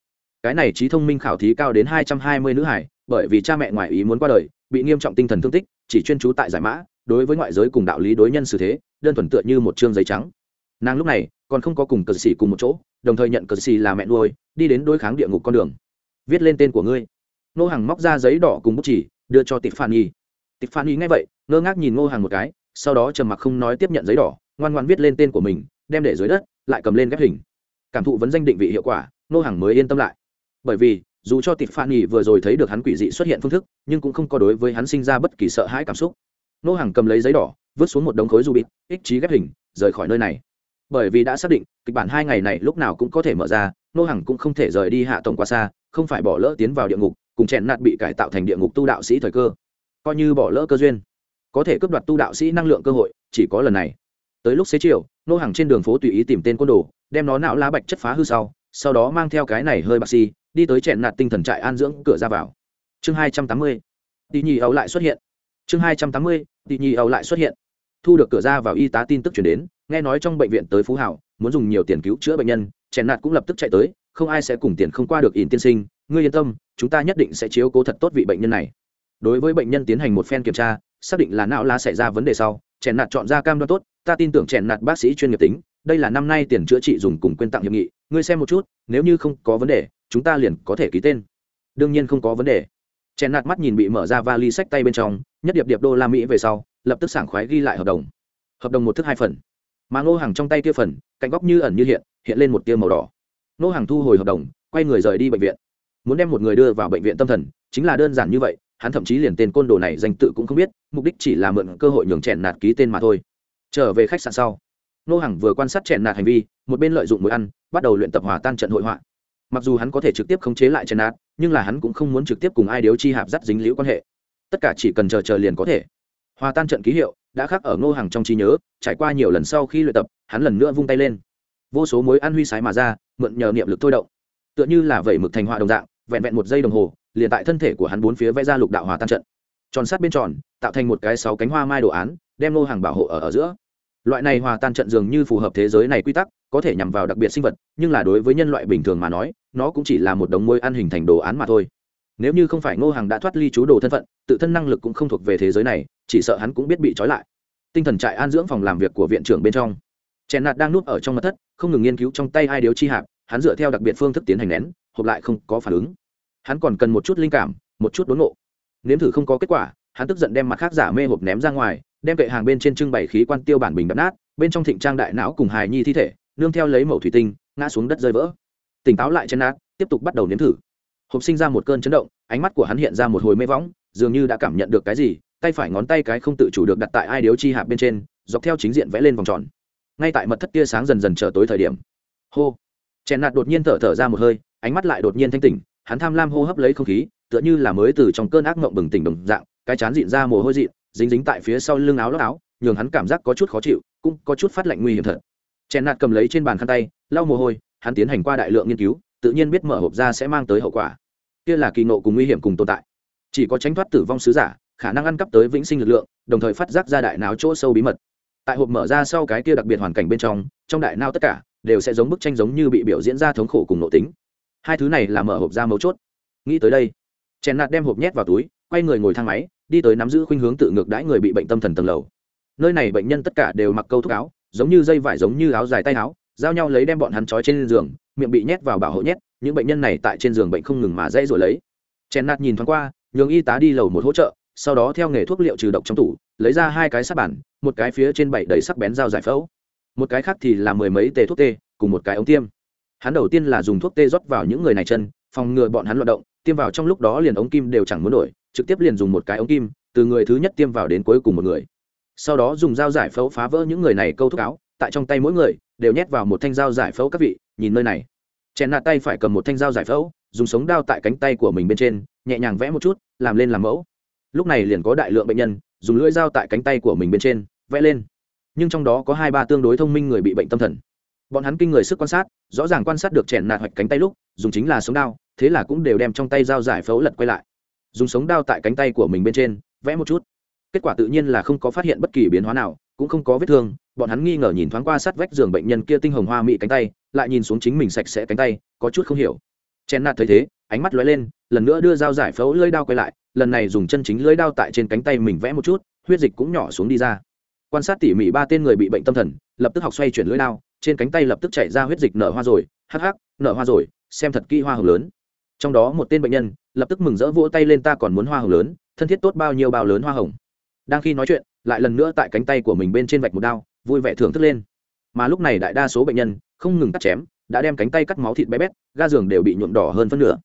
cái này trí thông minh khảo thí cao đến hai trăm hai mươi nữ hải, bởi vì cha mẹ ngoại ý muốn qua đời, bị nghiêm trọng tinh thần thương tích, chỉ chuyên trú tại giải mã, đối với ngoại giới cùng đạo lý đối nhân xử thế, đơn thuần tựa như một chương giấy trắng. Nàng lúc này còn không có cùng cờ xì cùng một chỗ, đồng thời nhận cờ xì là mẹ nuôi, đi đến đối kháng địa ngục con đường viết lên tên của ngươi. Nô hàng móc ra giấy đỏ cùng bút chỉ đưa cho tịp phan nhi. Tịp phan nhi nghe vậy, ngơ ngác nhìn ngô hàng một cái, sau đó trầm mặc không nói tiếp nhận giấy đỏ, ngoan ngoan viết lên tên của mình, đem để dưới đất, lại cầm lên ghép hình. Cảm thụ vấn danh định vị hiệu quả, ngô hàng mới yên tâm lại. Bởi vì, dù cho tịp phan nhi vừa rồi thấy được hắn quỷ dị xuất hiện phương thức, nhưng cũng không có đối với hắn sinh ra bất kỳ sợ hãi cảm xúc. Ngô hàng cầm lấy giấy đỏ, vứt xuống một đống khối du bịt ích trí ghép hình, rời khỏi nơi này. Bởi vì đã xác định, kịch bản hai ngày này lúc nào cũng có thể mở ra nô hàng cũng không thể rời đi hạ tổng qua xa không phải bỏ lỡ tiến vào địa ngục, cùng chèn nạt bị cải tạo thành địa ngục tu đạo sĩ thời cơ. Coi như bỏ lỡ cơ duyên, có thể cướp đoạt tu đạo sĩ năng lượng cơ hội, chỉ có lần này. Tới lúc xế chiều, nô hàng trên đường phố tùy ý tìm tên côn đồ, đem nó não lá bạch chất phá hư sau sau đó mang theo cái này hơi bạc si đi tới chèn nạt tinh thần trại an dưỡng cửa ra vào. Chương hai trăm tám mươi tỷ nhì ấu lại xuất hiện. Chương hai trăm tám mươi tỷ nhì ấu lại xuất hiện. Thu được cửa ra vào y tá tin tức chuyển đến, nghe nói trong bệnh viện tới phú hảo, muốn dùng nhiều tiền cứu chữa bệnh nhân, chèn nạt cũng lập tức chạy tới không ai sẽ cùng tiền không qua được ỉn tiên sinh, ngươi yên tâm, chúng ta nhất định sẽ chiếu cố thật tốt vị bệnh nhân này. Đối với bệnh nhân tiến hành một phen kiểm tra, xác định là não lá xảy ra vấn đề sau, chèn nạt chọn ra cam đoan tốt, ta tin tưởng chèn nạt bác sĩ chuyên nghiệp tính, đây là năm nay tiền chữa trị dùng cùng quyên tặng hiệp nghị, ngươi xem một chút, nếu như không có vấn đề, chúng ta liền có thể ký tên. Đương nhiên không có vấn đề. Chèn nạt mắt nhìn bị mở ra vali sách tay bên trong, nhất điệp điệp đô la mỹ về sau, lập tức sảng khoái ghi lại hợp đồng. Hợp đồng một thức hai phần. Mà ngô hàng trong tay kia phần, cạnh góc như ẩn như hiện hiện lên một tia màu đỏ. Nô hàng thu hồi hợp đồng, quay người rời đi bệnh viện. Muốn đem một người đưa vào bệnh viện tâm thần, chính là đơn giản như vậy, hắn thậm chí liền tên côn đồ này danh tự cũng không biết, mục đích chỉ là mượn cơ hội nhường chèn nạt ký tên mà thôi. Trở về khách sạn sau, nô hàng vừa quan sát chèn nạt hành vi, một bên lợi dụng mối ăn, bắt đầu luyện tập hòa tan trận hội họa. Mặc dù hắn có thể trực tiếp khống chế lại chèn nạt, nhưng là hắn cũng không muốn trực tiếp cùng ai điếu chi hạp dắt dính liễu quan hệ. Tất cả chỉ cần chờ chờ liền có thể. Hòa tan trận ký hiệu đã khắc ở ngô hàng trong trí nhớ, trải qua nhiều lần sau khi luyện tập, hắn lần nữa vung tay lên. Vô số mối ăn huy sái mà ra mượn nhờ niệm lực thôi động. Tựa như là vẩy mực thành họa đồng dạng, vẹn vẹn một giây đồng hồ, liền tại thân thể của hắn bốn phía vẽ ra lục đạo hòa tan trận. Tròn sát bên tròn, tạo thành một cái sáu cánh hoa mai đồ án, đem nô hàng bảo hộ ở ở giữa. Loại này hòa tan trận dường như phù hợp thế giới này quy tắc, có thể nhằm vào đặc biệt sinh vật, nhưng là đối với nhân loại bình thường mà nói, nó cũng chỉ là một đống môi ăn hình thành đồ án mà thôi. Nếu như không phải ngô hàng đã thoát ly chú đồ thân phận, tự thân năng lực cũng không thuộc về thế giới này, chỉ sợ hắn cũng biết bị trói lại. Tinh thần trại an dưỡng phòng làm việc của viện trưởng bên trong chèn nạt đang núp ở trong mặt thất, không ngừng nghiên cứu trong tay hai điếu chi hạp, hắn dựa theo đặc biệt phương thức tiến hành nén, hộp lại không có phản ứng. Hắn còn cần một chút linh cảm, một chút đốn ngộ. Nếm thử không có kết quả, hắn tức giận đem mặt khác giả mê hộp ném ra ngoài, đem kệ hàng bên trên trưng bày khí quan tiêu bản bình đập nát, bên trong thịnh trang đại não cùng hài nhi thi thể, nương theo lấy mẩu thủy tinh, ngã xuống đất rơi vỡ. Tỉnh táo lại chen nát tiếp tục bắt đầu nếm thử. Hộp sinh ra một cơn chấn động, ánh mắt của hắn hiện ra một hồi mê võng, dường như đã cảm nhận được cái gì, tay phải ngón tay cái không tự chủ được đặt tại ai điếu chi hạp bên trên, dọc theo chính diện vẽ lên vòng tròn ngay tại mật thất tia sáng dần dần trở tối thời điểm. Hô. Chèn nạt đột nhiên thở thở ra một hơi, ánh mắt lại đột nhiên thanh tỉnh, hắn tham lam hô hấp lấy không khí, tựa như là mới từ trong cơn ác mộng bừng tỉnh đồng dạng, cái chán dịn ra mồ hôi dịn dính dính tại phía sau lưng áo lót áo, nhường hắn cảm giác có chút khó chịu, cũng có chút phát lạnh nguy hiểm thật. Chèn nạt cầm lấy trên bàn khăn tay, lau mồ hôi, hắn tiến hành qua đại lượng nghiên cứu, tự nhiên biết mở hộp ra sẽ mang tới hậu quả. Kia là kỳ nộ cùng nguy hiểm cùng tồn tại. Chỉ có tránh thoát tử vong sứ giả, khả năng ăn cắp tới vĩnh sinh lực lượng, đồng thời phát giác ra đại não chỗ sâu bí mật tại hộp mở ra sau cái kia đặc biệt hoàn cảnh bên trong trong đại nao tất cả đều sẽ giống bức tranh giống như bị biểu diễn ra thống khổ cùng nội tính. Hai thứ này là mở hộp ra mấu chốt. Nghĩ tới đây, chèn nạt đem hộp nhét vào túi, quay người ngồi thang máy, đi tới nắm giữ khuynh hướng tự ngược đãi người bị bệnh tâm thần tầng lầu. Nơi này bệnh nhân tất cả đều mặc câu thuốc áo, giống như dây vải giống như áo dài tay áo, giao nhau lấy đem bọn hắn trói trên giường, miệng bị nhét vào bảo hộ nhét, những bệnh nhân này tại trên giường bệnh không ngừng mà dây rồi lấy. Chèn nạt nhìn thoáng qua, nhường y tá đi lầu một hỗ trợ sau đó theo nghề thuốc liệu trừ độc trong tủ, lấy ra hai cái sắt bản một cái phía trên bảy đầy sắc bén dao giải phẫu. Một cái khác thì là mười mấy tê thuốc tê, cùng một cái ống tiêm. Hắn đầu tiên là dùng thuốc tê rót vào những người này chân, phòng ngừa bọn hắn loạt động, tiêm vào trong lúc đó liền ống kim đều chẳng muốn đổi, trực tiếp liền dùng một cái ống kim, từ người thứ nhất tiêm vào đến cuối cùng một người. Sau đó dùng dao giải phẫu phá vỡ những người này câu thuốc áo, tại trong tay mỗi người đều nhét vào một thanh dao giải phẫu các vị, nhìn nơi này. Chèn nạt tay phải cầm một thanh dao giải phẫu, dùng sống đao tại cánh tay của mình bên trên, nhẹ nhàng vẽ một chút, làm lên làm mẫu lúc này liền có đại lượng bệnh nhân, dùng lưỡi dao tại cánh tay của mình bên trên, vẽ lên. Nhưng trong đó có hai ba tương đối thông minh người bị bệnh tâm thần. Bọn hắn kinh người sức quan sát, rõ ràng quan sát được chèn nạt hoạch cánh tay lúc, dùng chính là sống đao, thế là cũng đều đem trong tay dao giải phẫu lật quay lại. Dùng sống đao tại cánh tay của mình bên trên, vẽ một chút. Kết quả tự nhiên là không có phát hiện bất kỳ biến hóa nào, cũng không có vết thương, bọn hắn nghi ngờ nhìn thoáng qua sát vách giường bệnh nhân kia tinh hồng hoa mị cánh tay, lại nhìn xuống chính mình sạch sẽ cánh tay, có chút không hiểu. Chen nạt thấy thế ánh mắt lóe lên, lần nữa đưa dao giải phẫu lưỡi đao quay lại, lần này dùng chân chính lưỡi đao tại trên cánh tay mình vẽ một chút, huyết dịch cũng nhỏ xuống đi ra. Quan sát tỉ mỉ ba tên người bị bệnh tâm thần, lập tức học xoay chuyển lưỡi đao, trên cánh tay lập tức chạy ra huyết dịch nở hoa rồi, hắc hắc, nở hoa rồi, xem thật kỹ hoa hồng lớn. Trong đó một tên bệnh nhân, lập tức mừng rỡ vỗ tay lên, ta còn muốn hoa hồng lớn, thân thiết tốt bao nhiêu bao lớn hoa hồng. Đang khi nói chuyện, lại lần nữa tại cánh tay của mình bên trên vạch một đao, vui vẻ thưởng thức lên. Mà lúc này đại đa số bệnh nhân, không ngừng cắt chém, đã đem cánh tay cắt máu thịt bé bét, ga giường đều bị nhuộm đỏ hơn phân nửa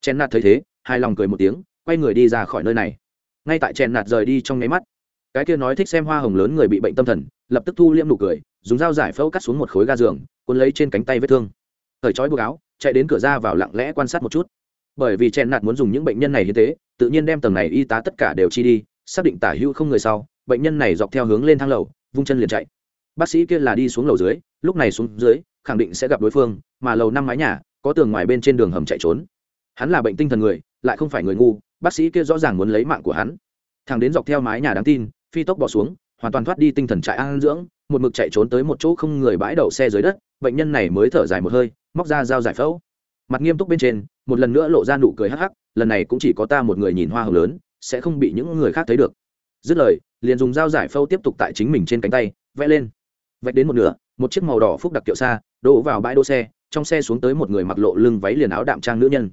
chen nạt thấy thế, hài lòng cười một tiếng, quay người đi ra khỏi nơi này. Ngay tại chen nạt rời đi trong nháy mắt, cái kia nói thích xem hoa hồng lớn người bị bệnh tâm thần, lập tức thu liễm nụ cười, dùng dao giải phẫu cắt xuống một khối ga giường, cuốn lấy trên cánh tay vết thương. Thời trói buộc áo, chạy đến cửa ra vào lặng lẽ quan sát một chút. Bởi vì chen nạt muốn dùng những bệnh nhân này như thế tự nhiên đem tầng này y tá tất cả đều chi đi, xác định tả hữu không người sau, bệnh nhân này dọc theo hướng lên thang lầu, vung chân liền chạy. Bác sĩ kia là đi xuống lầu dưới, lúc này xuống dưới, khẳng định sẽ gặp đối phương, mà lầu năm mái nhà, có tường ngoài bên trên đường hầm chạy trốn hắn là bệnh tinh thần người, lại không phải người ngu, bác sĩ kia rõ ràng muốn lấy mạng của hắn. Thằng đến dọc theo mái nhà đáng tin, phi tốc bỏ xuống, hoàn toàn thoát đi tinh thần trại an dưỡng, một mực chạy trốn tới một chỗ không người bãi đậu xe dưới đất, bệnh nhân này mới thở dài một hơi, móc ra dao giải phẫu. Mặt nghiêm túc bên trên, một lần nữa lộ ra nụ cười hắc hắc, lần này cũng chỉ có ta một người nhìn hoa hồng lớn, sẽ không bị những người khác thấy được. Dứt lời, liền dùng dao giải phẫu tiếp tục tại chính mình trên cánh tay, vẽ lên. Vạch đến một nửa, một chiếc màu đỏ phúc đặc kiệu xa, đổ vào bãi đỗ xe, trong xe xuống tới một người mặc lộ lưng váy liền áo đạm trang nữ nhân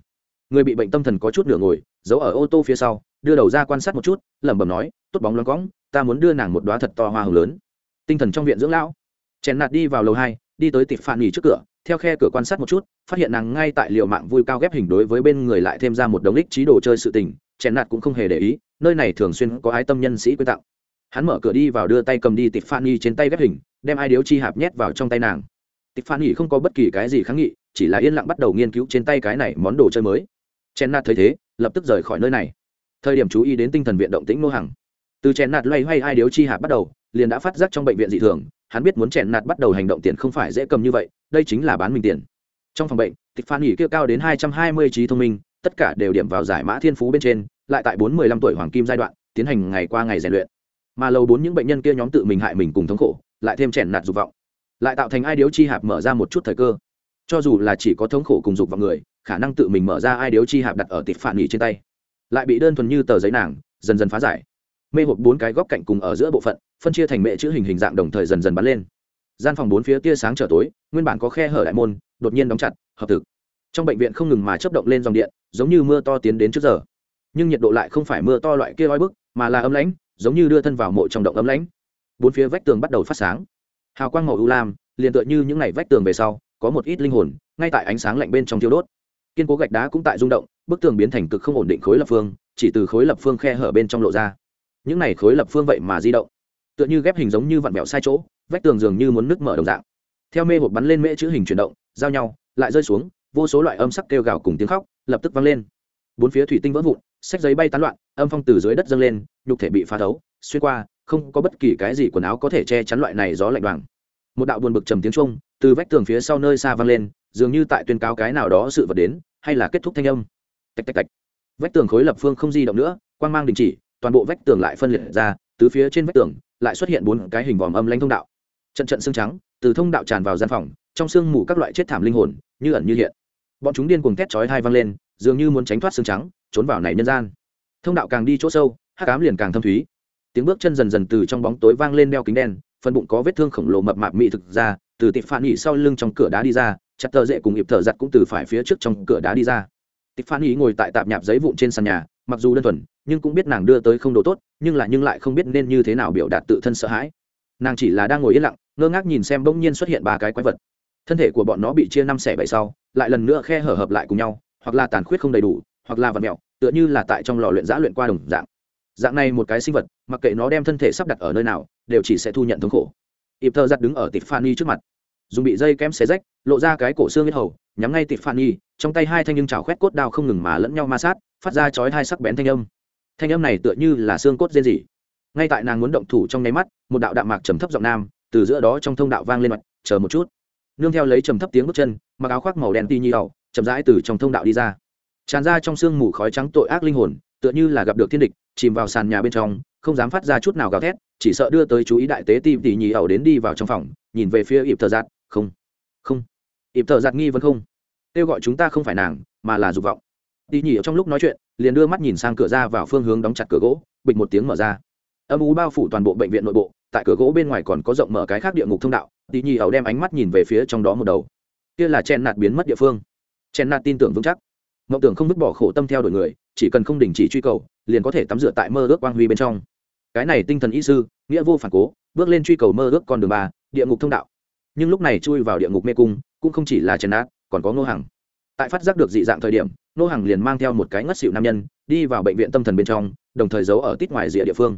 người bị bệnh tâm thần có chút nửa ngồi, giấu ở ô tô phía sau, đưa đầu ra quan sát một chút, lẩm bẩm nói, tốt bóng loáng cóng, ta muốn đưa nàng một đoá thật to hoa hồng lớn. Tinh thần trong viện dưỡng lão. Chèn nạt đi vào lầu hai, đi tới tịp phản nghỉ trước cửa, theo khe cửa quan sát một chút, phát hiện nàng ngay tại liệu mạng vui cao ghép hình đối với bên người lại thêm ra một đống lích trí đồ chơi sự tình, chèn nạt cũng không hề để ý, nơi này thường xuyên có ái tâm nhân sĩ quyên tặng. Hắn mở cửa đi vào đưa tay cầm đi tịp phản nghỉ trên tay ghép hình, đem ai điếu chi hạp nhét vào trong tay nàng. Tịp phản nghỉ không có bất kỳ cái gì kháng nghị, chỉ là yên lặng bắt đầu nghiên cứu trên tay cái này món đồ chơi mới chen nạt thấy thế, lập tức rời khỏi nơi này. Thời điểm chú ý đến tinh thần viện động tĩnh nô hàng từ chen nạt loay hoay ai điếu chi hạp bắt đầu, liền đã phát giác trong bệnh viện dị thường, hắn biết muốn chen nạt bắt đầu hành động tiền không phải dễ cầm như vậy, đây chính là bán mình tiền. Trong phòng bệnh, tịch phan nghỉ kêu cao đến hai trăm hai mươi trí thông minh, tất cả đều điểm vào giải mã thiên phú bên trên, lại tại bốn mươi lăm tuổi hoàng kim giai đoạn, tiến hành ngày qua ngày rèn luyện. Mà lâu bốn những bệnh nhân kia nhóm tự mình hại mình cùng thống khổ, lại thêm chèn nạt dục vọng. Lại tạo thành ai điếu chi hạp mở ra một chút thời cơ cho dù là chỉ có thống khổ cùng dục vọng người, khả năng tự mình mở ra ai điếu chi hạp đặt ở tịp phản nghỉ trên tay. Lại bị đơn thuần như tờ giấy nàng, dần dần phá giải. Mê hộp bốn cái góc cạnh cùng ở giữa bộ phận, phân chia thành mệ chữ hình hình dạng đồng thời dần dần bắn lên. Gian phòng bốn phía tia sáng trở tối, nguyên bản có khe hở đại môn, đột nhiên đóng chặt, hợp thực. Trong bệnh viện không ngừng mà chấp động lên dòng điện, giống như mưa to tiến đến trước giờ. Nhưng nhiệt độ lại không phải mưa to loại kia oi bức, mà là ấm lãnh, giống như đưa thân vào mộ trong động ấm lãnh. Bốn phía vách tường bắt đầu phát sáng. Hào quang màu u lam, liền tựa như những ngày vách tường về sau có một ít linh hồn, ngay tại ánh sáng lạnh bên trong thiêu đốt. Kiên cố gạch đá cũng tại rung động, bức tường biến thành cực không ổn định khối lập phương, chỉ từ khối lập phương khe hở bên trong lộ ra. Những này khối lập phương vậy mà di động, tựa như ghép hình giống như vặn vẹo sai chỗ, vách tường dường như muốn nứt mở đồng dạng. Theo mê hộp bắn lên mễ chữ hình chuyển động, giao nhau, lại rơi xuống, vô số loại âm sắc kêu gào cùng tiếng khóc lập tức vang lên. Bốn phía thủy tinh vỡ vụn, sách giấy bay tán loạn, âm phong từ dưới đất dâng lên, nhục thể bị phá thấu, xuyên qua, không có bất kỳ cái gì quần áo có thể che chắn loại này gió lạnh đoàn một đạo buồn bực trầm tiếng trung từ vách tường phía sau nơi xa vang lên, dường như tại tuyên cáo cái nào đó sự vật đến, hay là kết thúc thanh âm. Tạch tạch tạch. Vách tường khối lập phương không di động nữa, quang mang đình chỉ, toàn bộ vách tường lại phân liệt ra, từ phía trên vách tường lại xuất hiện bốn cái hình vòm âm lanh thông đạo. Trận trận xương trắng, từ thông đạo tràn vào gian phòng, trong sương mù các loại chết thảm linh hồn, như ẩn như hiện. Bọn chúng điên cuồng thét chói hai vang lên, dường như muốn tránh thoát xương trắng, trốn vào này nhân gian. Thông đạo càng đi chỗ sâu, hắc ám liền càng thâm thúy. Tiếng bước chân dần dần từ trong bóng tối vang lên đeo kính đen, phần bụng có vết thương khổng lồ mập mạp mị thực ra từ tịp phản nghỉ sau lưng trong cửa đá đi ra, chặt tờ dễ cùng ịp thở giặt cũng từ phải phía trước trong cửa đá đi ra. Tịp phản nghỉ ngồi tại tạp nhạp giấy vụn trên sàn nhà, mặc dù đơn thuần, nhưng cũng biết nàng đưa tới không đồ tốt, nhưng lại nhưng lại không biết nên như thế nào biểu đạt tự thân sợ hãi. Nàng chỉ là đang ngồi yên lặng, ngơ ngác nhìn xem bỗng nhiên xuất hiện ba cái quái vật. Thân thể của bọn nó bị chia năm xẻ bảy sau, lại lần nữa khe hở hợp lại cùng nhau, hoặc là tàn khuyết không đầy đủ, hoặc là vật mẹo tựa như là tại trong lò luyện giã luyện qua đồng dạng. Dạng này một cái sinh vật, mặc kệ nó đem thân thể sắp đặt ở nơi nào, đều chỉ sẽ thu nhận thống khổ ịp thơ giặt đứng ở tịp phan trước mặt. Dùng bị dây kém xé rách lộ ra cái cổ xương huyết hầu nhắm ngay tịp phan trong tay hai thanh nhưng chảo khoét cốt đao không ngừng mà lẫn nhau ma sát phát ra chói hai sắc bén thanh âm. Thanh âm này tựa như là xương cốt rên rỉ. Ngay tại nàng muốn động thủ trong nháy mắt một đạo đạm mạc trầm thấp giọng nam từ giữa đó trong thông đạo vang lên mặt chờ một chút. Nương theo lấy trầm thấp tiếng bước chân mặc áo khoác màu đen ti nhi đầu, chậm rãi từ trong thông đạo đi ra. Tràn ra trong sương mù khói trắng tội ác linh hồn tựa như là gặp được thiên địch chìm vào sàn nhà bên trong không dám phát ra chút nào gào thét chỉ sợ đưa tới chú ý đại tế tìm tỉ nhì ẩu đến đi vào trong phòng, nhìn về phía ịp thợ giặt không không. Ịp thợ giặt nghi vẫn không. Kêu gọi chúng ta không phải nàng, mà là dục vọng. Tỉ nhì trong lúc nói chuyện, liền đưa mắt nhìn sang cửa ra vào phương hướng đóng chặt cửa gỗ, bịch một tiếng mở ra. Âm ú bao phủ toàn bộ bệnh viện nội bộ, tại cửa gỗ bên ngoài còn có rộng mở cái khác địa ngục thông đạo tỉ nhì ẩu đem ánh mắt nhìn về phía trong đó một đầu. Kia là chen nạt biến mất địa phương. Chen nạt tin tưởng vững chắc. Mộng tưởng không vứt bỏ khổ tâm theo đuổi người, chỉ cần không đình chỉ truy cầu, liền có thể tắm rửa tại mơ ước quang huy bên trong cái này tinh thần y sư, nghĩa vô phản cố, bước lên truy cầu mơ ước con đường ba, địa ngục thông đạo. Nhưng lúc này chui vào địa ngục mê cung, cũng không chỉ là chèn ác còn có ngô hằng. Tại phát giác được dị dạng thời điểm, ngô hằng liền mang theo một cái ngất xịu nam nhân, đi vào bệnh viện tâm thần bên trong, đồng thời giấu ở tít ngoài rìa địa phương.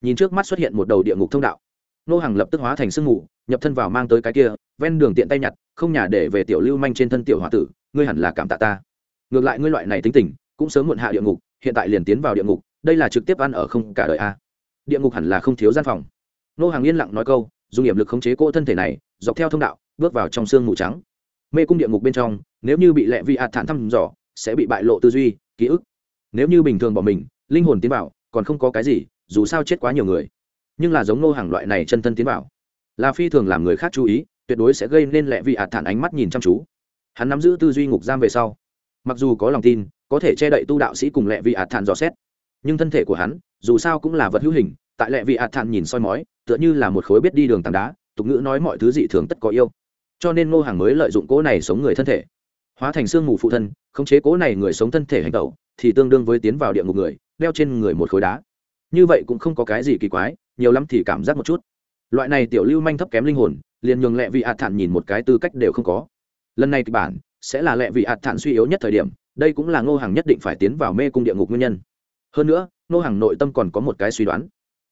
Nhìn trước mắt xuất hiện một đầu địa ngục thông đạo. Ngô hằng lập tức hóa thành sương mù, nhập thân vào mang tới cái kia, ven đường tiện tay nhặt, không nhà để về tiểu lưu manh trên thân tiểu h tử, ngươi hẳn là cảm tạ ta. Ngược lại ngươi loại này tính tình, cũng sớm muộn hạ địa ngục, hiện tại liền tiến vào địa ngục, đây là trực tiếp ăn ở không cả đời a địa ngục hẳn là không thiếu gian phòng. Nô hàng yên lặng nói câu, dùng điểm lực khống chế cỗ thân thể này, dọc theo thông đạo, bước vào trong sương mù trắng. Mê cung địa ngục bên trong, nếu như bị lẹ vị hạt thản thăm dò, sẽ bị bại lộ tư duy, ký ức. Nếu như bình thường bỏ mình, linh hồn tiến vào, còn không có cái gì, dù sao chết quá nhiều người. Nhưng là giống nô hàng loại này chân thân tiến vào, là phi thường làm người khác chú ý, tuyệt đối sẽ gây nên lẹ vị hạt thản ánh mắt nhìn chăm chú. Hắn nắm giữ tư duy ngục giam về sau, mặc dù có lòng tin, có thể che đậy tu đạo sĩ cùng lẹ vị hạt thản dò xét, nhưng thân thể của hắn dù sao cũng là vật hữu hình, tại lệ vị hạt thản nhìn soi mói, tựa như là một khối biết đi đường tảng đá, tục ngữ nói mọi thứ dị thường tất có yêu. Cho nên ngô hàng mới lợi dụng cỗ này sống người thân thể. Hóa thành xương mù phụ thân, khống chế cỗ này người sống thân thể hành tẩu, thì tương đương với tiến vào địa ngục người, đeo trên người một khối đá. Như vậy cũng không có cái gì kỳ quái, nhiều lắm thì cảm giác một chút. Loại này tiểu lưu manh thấp kém linh hồn, liền nhường lệ vị ạt thản nhìn một cái tư cách đều không có. Lần này kịch bản sẽ là lệ vị ạt thản suy yếu nhất thời điểm, đây cũng là ngô hàng nhất định phải tiến vào mê cung địa ngục nguyên nhân hơn nữa, nô hàng nội tâm còn có một cái suy đoán.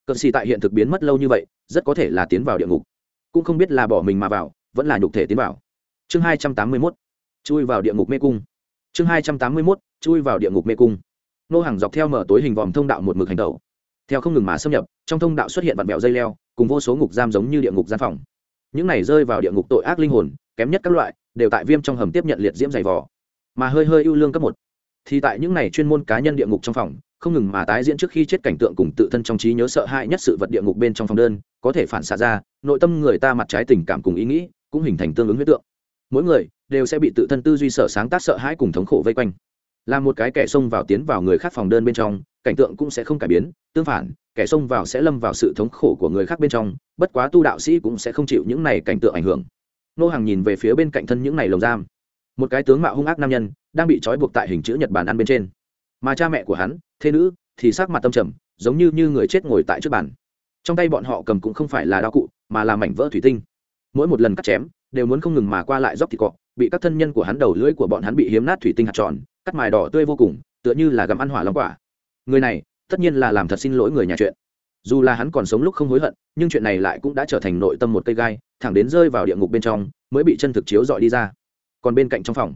Cận xì tại hiện thực biến mất lâu như vậy, rất có thể là tiến vào địa ngục. Cũng không biết là bỏ mình mà vào, vẫn là nhục thể tiến vào. Chương hai trăm tám mươi mốt. Chui vào địa ngục mê cung. Chương hai trăm tám mươi mốt, chui vào địa ngục mê cung. Nô hàng dọc theo mở tối hình vòm thông đạo một mực hành tẩu. Theo không ngừng mà xâm nhập, trong thông đạo xuất hiện vạn vẹo dây leo, cùng vô số ngục giam giống như địa ngục gian phòng. Những này rơi vào địa ngục tội ác linh hồn, kém nhất các loại, đều tại viêm trong hầm tiếp nhận liệt diễm dày vỏ mà hơi hơi ưu lương cấp một. Thì tại những này chuyên môn cá nhân địa ngục trong phòng không ngừng mà tái diễn trước khi chết cảnh tượng cùng tự thân trong trí nhớ sợ hãi nhất sự vật địa ngục bên trong phòng đơn, có thể phản xạ ra, nội tâm người ta mặt trái tình cảm cùng ý nghĩ cũng hình thành tương ứng huyết tượng. Mỗi người đều sẽ bị tự thân tư duy sở sáng tác sợ hãi cùng thống khổ vây quanh. Là một cái kẻ xông vào tiến vào người khác phòng đơn bên trong, cảnh tượng cũng sẽ không cải biến, tương phản, kẻ xông vào sẽ lâm vào sự thống khổ của người khác bên trong, bất quá tu đạo sĩ cũng sẽ không chịu những này cảnh tượng ảnh hưởng. Nô hàng nhìn về phía bên cạnh thân những này lồng giam. Một cái tướng mạo hung ác nam nhân đang bị trói buộc tại hình chữ nhật bản ăn bên trên. Mà cha mẹ của hắn thế nữ thì sắc mặt tâm trầm, giống như như người chết ngồi tại trước bàn. Trong tay bọn họ cầm cũng không phải là đao cụ, mà là mảnh vỡ thủy tinh. Mỗi một lần cắt chém, đều muốn không ngừng mà qua lại dốc thịt cọ, bị các thân nhân của hắn đầu lưỡi của bọn hắn bị hiếm nát thủy tinh hạt tròn, cắt mài đỏ tươi vô cùng, tựa như là gặm ăn hỏa long quả. Người này, tất nhiên là làm thật xin lỗi người nhà chuyện. Dù là hắn còn sống lúc không hối hận, nhưng chuyện này lại cũng đã trở thành nội tâm một cây gai, thẳng đến rơi vào địa ngục bên trong, mới bị chân thực chiếu dọi đi ra. Còn bên cạnh trong phòng,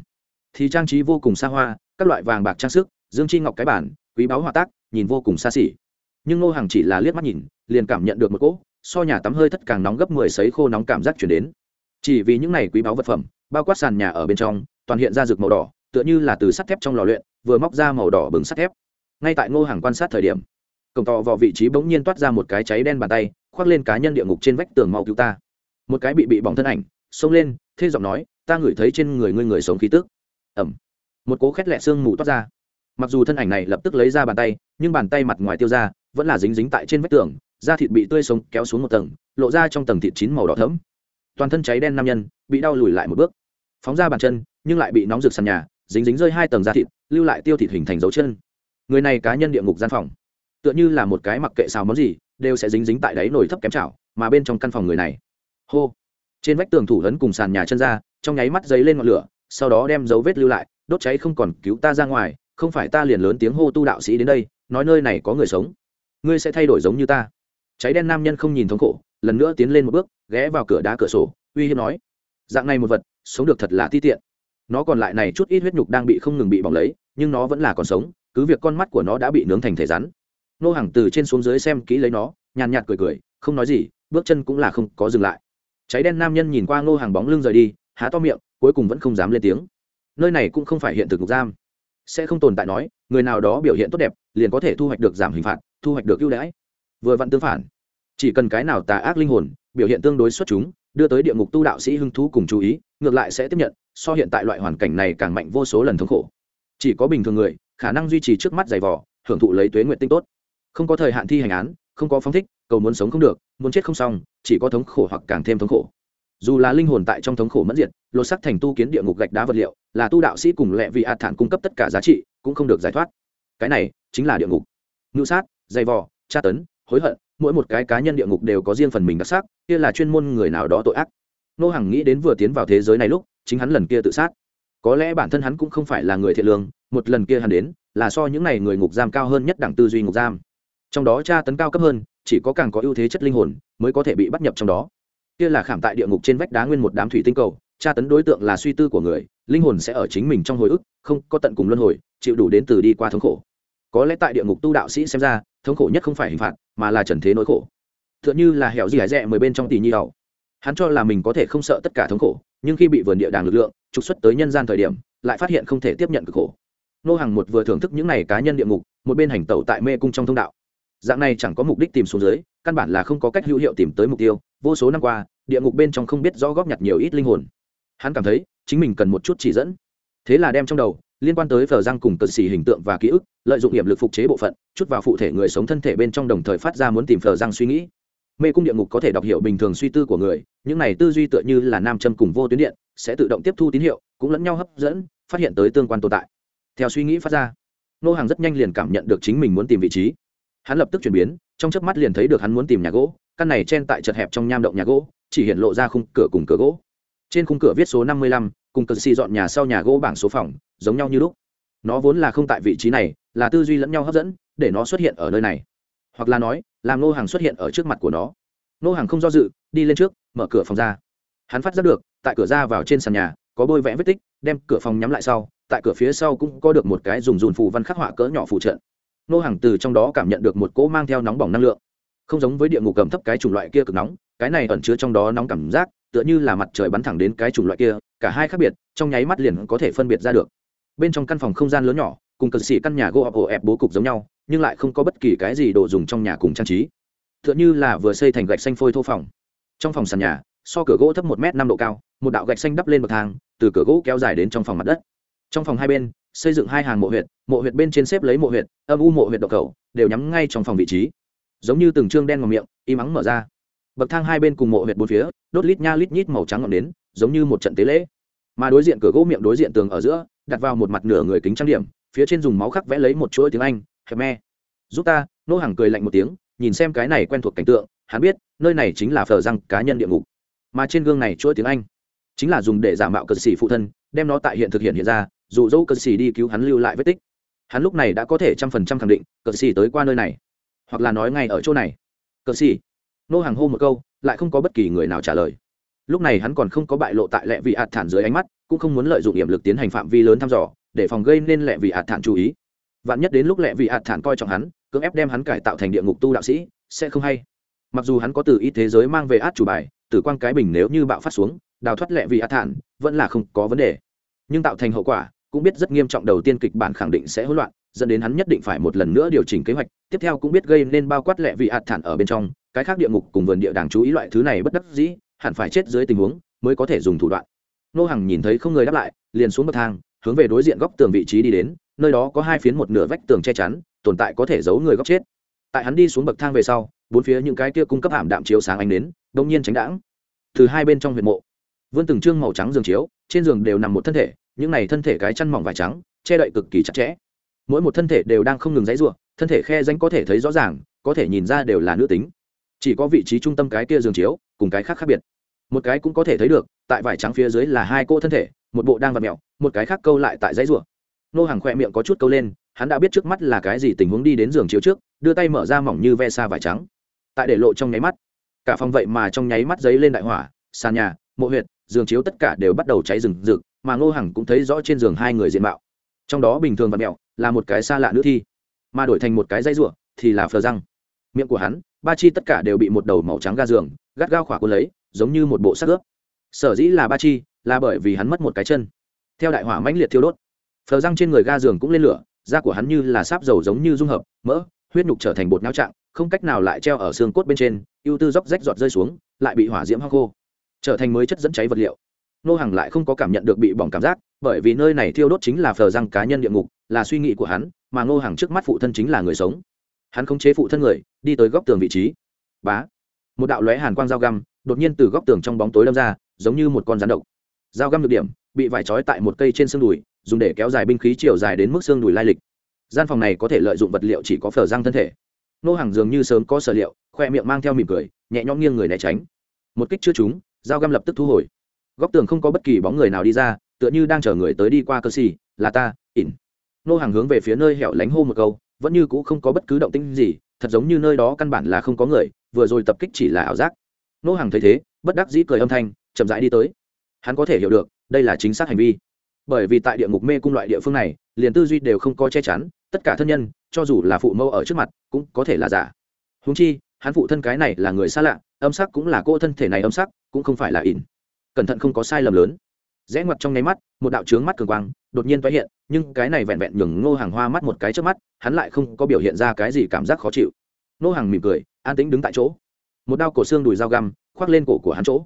thì trang trí vô cùng xa hoa, các loại vàng bạc trang sức, dương chi ngọc cái bản quý báu hòa tác, nhìn vô cùng xa xỉ. Nhưng ngô hàng chỉ là liếc mắt nhìn, liền cảm nhận được một cỗ so nhà tắm hơi thất càng nóng gấp mười sấy khô nóng cảm giác chuyển đến. Chỉ vì những này quý báu vật phẩm, bao quát sàn nhà ở bên trong, toàn hiện ra rực màu đỏ, tựa như là từ sắt thép trong lò luyện, vừa móc ra màu đỏ bừng sắt thép. Ngay tại ngô hàng quan sát thời điểm, cổng tò vào vị trí bỗng nhiên toát ra một cái cháy đen bàn tay, khoác lên cá nhân địa ngục trên vách tường mau cứu ta. Một cái bị bị bỏng thân ảnh, xông lên thế giọng nói, ta ngửi thấy trên người ngươi người sống khí tức. Ẩm một cố khét lẹ xương mù toát ra mặc dù thân ảnh này lập tức lấy ra bàn tay, nhưng bàn tay mặt ngoài tiêu ra, vẫn là dính dính tại trên vách tường, da thịt bị tươi sống kéo xuống một tầng, lộ ra trong tầng thịt chín màu đỏ thấm toàn thân cháy đen nam nhân, bị đau lùi lại một bước. Phóng ra bàn chân, nhưng lại bị nóng rực sàn nhà, dính dính rơi hai tầng da thịt, lưu lại tiêu thịt hình thành dấu chân. Người này cá nhân địa ngục gian phòng. Tựa như là một cái mặc kệ xào món gì, đều sẽ dính dính tại đáy nồi thấp kém chảo, mà bên trong căn phòng người này. Hô. Trên vách tường thủ lấn cùng sàn nhà chân ra, trong nháy mắt dấy lên ngọn lửa, sau đó đem dấu vết lưu lại, đốt cháy không còn cứu ta ra ngoài không phải ta liền lớn tiếng hô tu đạo sĩ đến đây, nói nơi này có người sống. Ngươi sẽ thay đổi giống như ta. Cháy đen nam nhân không nhìn thống khổ, lần nữa tiến lên một bước, ghé vào cửa đá cửa sổ, uy hiếp nói, dạng này một vật, sống được thật là ti tiện. Nó còn lại này chút ít huyết nhục đang bị không ngừng bị bỏng lấy, nhưng nó vẫn là còn sống, cứ việc con mắt của nó đã bị nướng thành thể rắn. Nô hàng từ trên xuống dưới xem kỹ lấy nó, nhàn nhạt cười cười, không nói gì, bước chân cũng là không có dừng lại. Cháy đen nam nhân nhìn qua ngô hàng bóng lưng rời đi, há to miệng, cuối cùng vẫn không dám lên tiếng. Nơi này cũng không phải hiện thực ngục giam sẽ không tồn tại nói, người nào đó biểu hiện tốt đẹp, liền có thể thu hoạch được giảm hình phạt, thu hoạch được ưu đãi. Vừa vặn tương phản. Chỉ cần cái nào tà ác linh hồn, biểu hiện tương đối xuất chúng, đưa tới địa ngục tu đạo sĩ hưng thú cùng chú ý, ngược lại sẽ tiếp nhận, so hiện tại loại hoàn cảnh này càng mạnh vô số lần thống khổ. Chỉ có bình thường người, khả năng duy trì trước mắt giày vỏ hưởng thụ lấy tuế nguyện tinh tốt. Không có thời hạn thi hành án, không có phóng thích, cầu muốn sống không được, muốn chết không xong, chỉ có thống khổ hoặc càng thêm thống khổ dù là linh hồn tại trong thống khổ mất diệt, lột sắc thành tu kiến địa ngục gạch đá vật liệu, là tu đạo sĩ cùng lệ vị a thản cung cấp tất cả giá trị, cũng không được giải thoát. Cái này chính là địa ngục. Ngữ sát, dày vò, tra tấn, hối hận, mỗi một cái cá nhân địa ngục đều có riêng phần mình đặc sắc, kia là chuyên môn người nào đó tội ác. Nô hằng nghĩ đến vừa tiến vào thế giới này lúc, chính hắn lần kia tự sát. Có lẽ bản thân hắn cũng không phải là người thiện lương, một lần kia hắn đến, là so những n à y người ngục giam cao hơn nhất đẳng tư duy ngục giam. Trong đó tra tấn cao cấp hơn, chỉ có càng có ưu thế chất linh hồn, mới có thể bị bắt nhập trong đó kia là khảm tại địa ngục trên vách đá nguyên một đám thủy tinh cầu, tra tấn đối tượng là suy tư của người, linh hồn sẽ ở chính mình trong hồi ức, không có tận cùng luân hồi, chịu đủ đến từ đi qua thống khổ. Có lẽ tại địa ngục tu đạo sĩ xem ra, thống khổ nhất không phải hình phạt, mà là trần thế nỗi khổ. T h ư ợ n h ư là hẻo gì hải rẽ mười bên trong tỷ nhi đầu hắn cho là mình có thể không sợ tất cả thống khổ, nhưng khi bị vườn địa đàng lực lượng, trục xuất tới nhân gian thời điểm, lại phát hiện không thể tiếp nhận cực khổ. Nô hàng một vừa thưởng thức những n à y cá nhân địa ngục, một bên hành tẩu tại mê cung trong thông đạo dạng này chẳng có mục đích tìm xuống dưới, căn bản là không có cách hữu hiệu tìm tới mục tiêu. Vô số năm qua, địa ngục bên trong không biết rõ góp nhặt nhiều ít linh hồn. Hắn cảm thấy, chính mình cần một chút chỉ dẫn. Thế là đem trong đầu, liên quan tới phờ răng cùng cận xì hình tượng và ký ức, lợi dụng hiểm lực phục chế bộ phận, chút vào phụ thể người sống thân thể bên trong đồng thời phát ra muốn tìm phờ răng suy nghĩ. Mê cung địa ngục có thể đọc hiệu bình thường suy tư của người, những này tư duy tựa như là nam châm cùng vô tuyến điện, sẽ tự động tiếp thu tín hiệu, cũng lẫn nhau hấp dẫn, phát hiện tới tương quan tồn tại. Theo suy nghĩ phát ra, nô hàng rất nhanh liền cảm nhận được chính mình muốn tìm vị trí hắn lập tức chuyển biến, trong chớp mắt liền thấy được hắn muốn tìm nhà gỗ, căn này chen tại chật hẹp trong nham động nhà gỗ, chỉ hiện lộ ra khung cửa cùng cửa gỗ. Trên khung cửa viết số năm mươi lăm, cùng cờ xì dọn nhà sau nhà gỗ bảng số phòng, giống nhau như lúc. Nó vốn là không tại vị trí này, là tư duy lẫn nhau hấp dẫn, để nó xuất hiện ở nơi này. Hoặc là nói làm nô hàng xuất hiện ở trước mặt của nó. Nô hàng không do dự, đi lên trước, mở cửa phòng ra. Hắn phát giác được, tại cửa ra vào trên sàn nhà, có bôi vẽ vết tích, đem cửa phòng nhắm lại sau, tại cửa phía sau cũng có được một cái dùng dùn phù văn khắc họa cỡ nhỏ phụ trận nô hàng từ trong đó cảm nhận được một cỗ mang theo nóng bỏng năng lượng. Không giống với địa ngục cầm thấp cái chủng loại kia cực nóng, cái này ẩn chứa trong đó nóng cảm giác, tựa như là mặt trời bắn thẳng đến cái chủng loại kia, cả hai khác biệt, trong nháy mắt liền có thể phân biệt ra được. Bên trong căn phòng không gian lớn nhỏ, cùng cực xỉ căn nhà gỗ ổ ẹp bố cục giống nhau, nhưng lại không có bất kỳ cái gì đồ dùng trong nhà cùng trang trí. Tựa như là vừa xây thành gạch xanh phôi thô phòng. Trong phòng sàn nhà, so cửa gỗ thấp một m năm độ cao, một đạo gạch xanh đắp lên bậc thang, từ cửa gỗ kéo dài đến trong phòng mặt đất. Trong phòng hai bên xây dựng hai hàng mộ huyệt mộ huyệt bên trên xếp lấy mộ huyệt, âm u mộ huyệt độc cầu, đều nhắm ngay trong phòng vị trí. Giống như từng trương đen ngòm miệng, im ắng mở ra. Bậc thang hai bên cùng mộ huyệt bốn phía, đốt lít nha lít nhít màu trắng ngọn đến giống như một trận tế lễ. Mà đối diện cửa gỗ miệng đối diện tường ở giữa, đặt vào một mặt nửa người kính trang điểm, phía trên dùng máu khắc vẽ lấy một chuỗi tiếng anh, hẹp me. Giúp ta, nô hàng cười lạnh một tiếng, nhìn xem cái này quen thuộc cảnh tượng, hắn biết, nơi này chính là phờ răng cá nhân địa ngục. Mà trên gương này chuỗi tiếng anh chính là dùng để giả mạo cờ xỉ phụ thân, đem nó tại hiện thực hiện hiện ra dù dẫu cờ xỉ đi cứu hắn lưu lại vết tích. Hắn lúc này đã có thể trăm phần trăm khẳng định, cờ xỉ tới qua nơi này, hoặc là nói ngay ở chỗ này. Cờ xỉ nô hàng hô một câu, lại không có bất kỳ người nào trả lời. Lúc này hắn còn không có bại lộ tại lệ vị ạt thản dưới ánh mắt, cũng không muốn lợi dụng hiểm lực tiến hành phạm vi lớn thăm dò, để phòng gây nên lệ vị ạt thản chú ý. Vạn nhất đến lúc lệ vị ạt thản coi trọng hắn, cưỡng ép đem hắn cải tạo thành địa ngục tu đạo sĩ, sẽ không hay. Mặc dù hắn có từ ít thế giới mang về át chủ bài, tử quang cái bình nếu như bạo phát xuống đào thoát lệ vị hạ thản, vẫn là không có vấn đề. Nhưng tạo thành hậu quả, cũng biết rất nghiêm trọng đầu tiên kịch bản khẳng định sẽ hỗn loạn, dẫn đến hắn nhất định phải một lần nữa điều chỉnh kế hoạch, tiếp theo cũng biết gây nên bao quát lệ vị hạt thản ở bên trong, cái khác địa ngục cùng vườn địa đàng chú ý loại thứ này bất đắc dĩ, hẳn phải chết dưới tình huống, mới có thể dùng thủ đoạn. Nô hằng nhìn thấy không người đáp lại, liền xuống bậc thang, hướng về đối diện góc tường vị trí đi đến, nơi đó có hai phiến một nửa vách tường che chắn, tồn tại có thể giấu người góc chết. Tại hắn đi xuống bậc thang về sau, bốn phía những cái kia cung cấp hàm đạm chiếu sáng ánh đến đông nhiên tránh đãng. Từ hai bên trong huyệt mộ vươn từng trương màu trắng giường chiếu, trên giường đều nằm một thân thể, những này thân thể cái chăn mỏng vải trắng, che đậy cực kỳ chặt chẽ. Mỗi một thân thể đều đang không ngừng dãy ruộng thân thể khe danh có thể thấy rõ ràng, có thể nhìn ra đều là nữ tính. Chỉ có vị trí trung tâm cái kia giường chiếu, cùng cái khác khác biệt. Một cái cũng có thể thấy được, tại vải trắng phía dưới là hai cô thân thể, một bộ đang vặt mẹo, một cái khác câu lại tại dãy ruộng nô hàng khỏe miệng có chút câu lên, hắn đã biết trước mắt là cái gì tình huống đi đến giường chiếu trước, đưa tay mở ra mỏng như ve xa vải trắng. Tại để lộ trong nháy mắt, cả phòng vậy mà trong nháy mắt giấy lên đại hỏa, sàn nhà, mộ huyệt giường chiếu tất cả đều bắt đầu cháy rừng rực, mà ngô hằng cũng thấy rõ trên giường hai người diện mạo. Trong đó bình thường và mẹo là một cái xa lạ nữ thi, mà đổi thành một cái dây ruộng thì là phờ răng. Miệng của hắn, ba chi tất cả đều bị một đầu màu trắng ga giường, gắt gao khỏa cuốn lấy, giống như một bộ xác ướp. Sở dĩ là ba chi, là bởi vì hắn mất một cái chân. Theo đại hỏa mãnh liệt thiêu đốt, phờ răng trên người ga giường cũng lên lửa, da của hắn như là sáp dầu giống như dung hợp, mỡ, huyết nhục trở thành bột náo trạng, không cách nào lại treo ở xương cốt bên trên, ưu tư dốc rách giọt rơi xuống, lại bị hỏa diễm hoa khô trở thành mới chất dẫn cháy vật liệu. Nô hàng lại không có cảm nhận được bị bỏng cảm giác, bởi vì nơi này thiêu đốt chính là phờ răng cá nhân địa ngục, là suy nghĩ của hắn, mà ngô hàng trước mắt phụ thân chính là người sống. Hắn không chế phụ thân người, đi tới góc tường vị trí. Bá! Một đạo lóe hàn quang dao găm, đột nhiên từ góc tường trong bóng tối đâm ra, giống như một con rắn độc. Dao găm được điểm, bị vải trói tại một cây trên xương đùi, dùng để kéo dài binh khí chiều dài đến mức xương đùi lai lịch. Gian phòng này có thể lợi dụng vật liệu chỉ có phở răng thân thể. Nô hàng dường như sớm có sở liệu, khoe miệng mang theo mỉm cười, nhẹ nhõm nghiêng người né tránh. Một kích chưa trúng dao găm lập tức thu hồi. Góc tường không có bất kỳ bóng người nào đi ra, tựa như đang chờ người tới đi qua cơ xì, là ta, ỉn. Nô hàng hướng về phía nơi hẻo lánh hô một câu, vẫn như cũng không có bất cứ động tĩnh gì, thật giống như nơi đó căn bản là không có người, vừa rồi tập kích chỉ là ảo giác. Nô hàng thấy thế, bất đắc dĩ cười âm thanh, chậm rãi đi tới. Hắn có thể hiểu được, đây là chính xác hành vi. Bởi vì tại địa ngục mê cung loại địa phương này, liền tư duy đều không có che chắn, tất cả thân nhân, cho dù là phụ mẫu ở trước mặt, cũng có thể là giả. Húng chi, hắn phụ thân cái này là người xa lạ, âm sắc cũng là cô thân thể này âm sắc cũng không phải là ỉn. Cẩn thận không có sai lầm lớn. Rẽ ngoặt trong nháy mắt, một đạo trướng mắt cường quang đột nhiên tái hiện, nhưng cái này vẹn vẹn nhường ngô hàng hoa mắt một cái trước mắt, hắn lại không có biểu hiện ra cái gì cảm giác khó chịu. Ngô hàng mỉm cười, an tĩnh đứng tại chỗ. Một đao cổ xương đùi dao găm khoác lên cổ của hắn chỗ.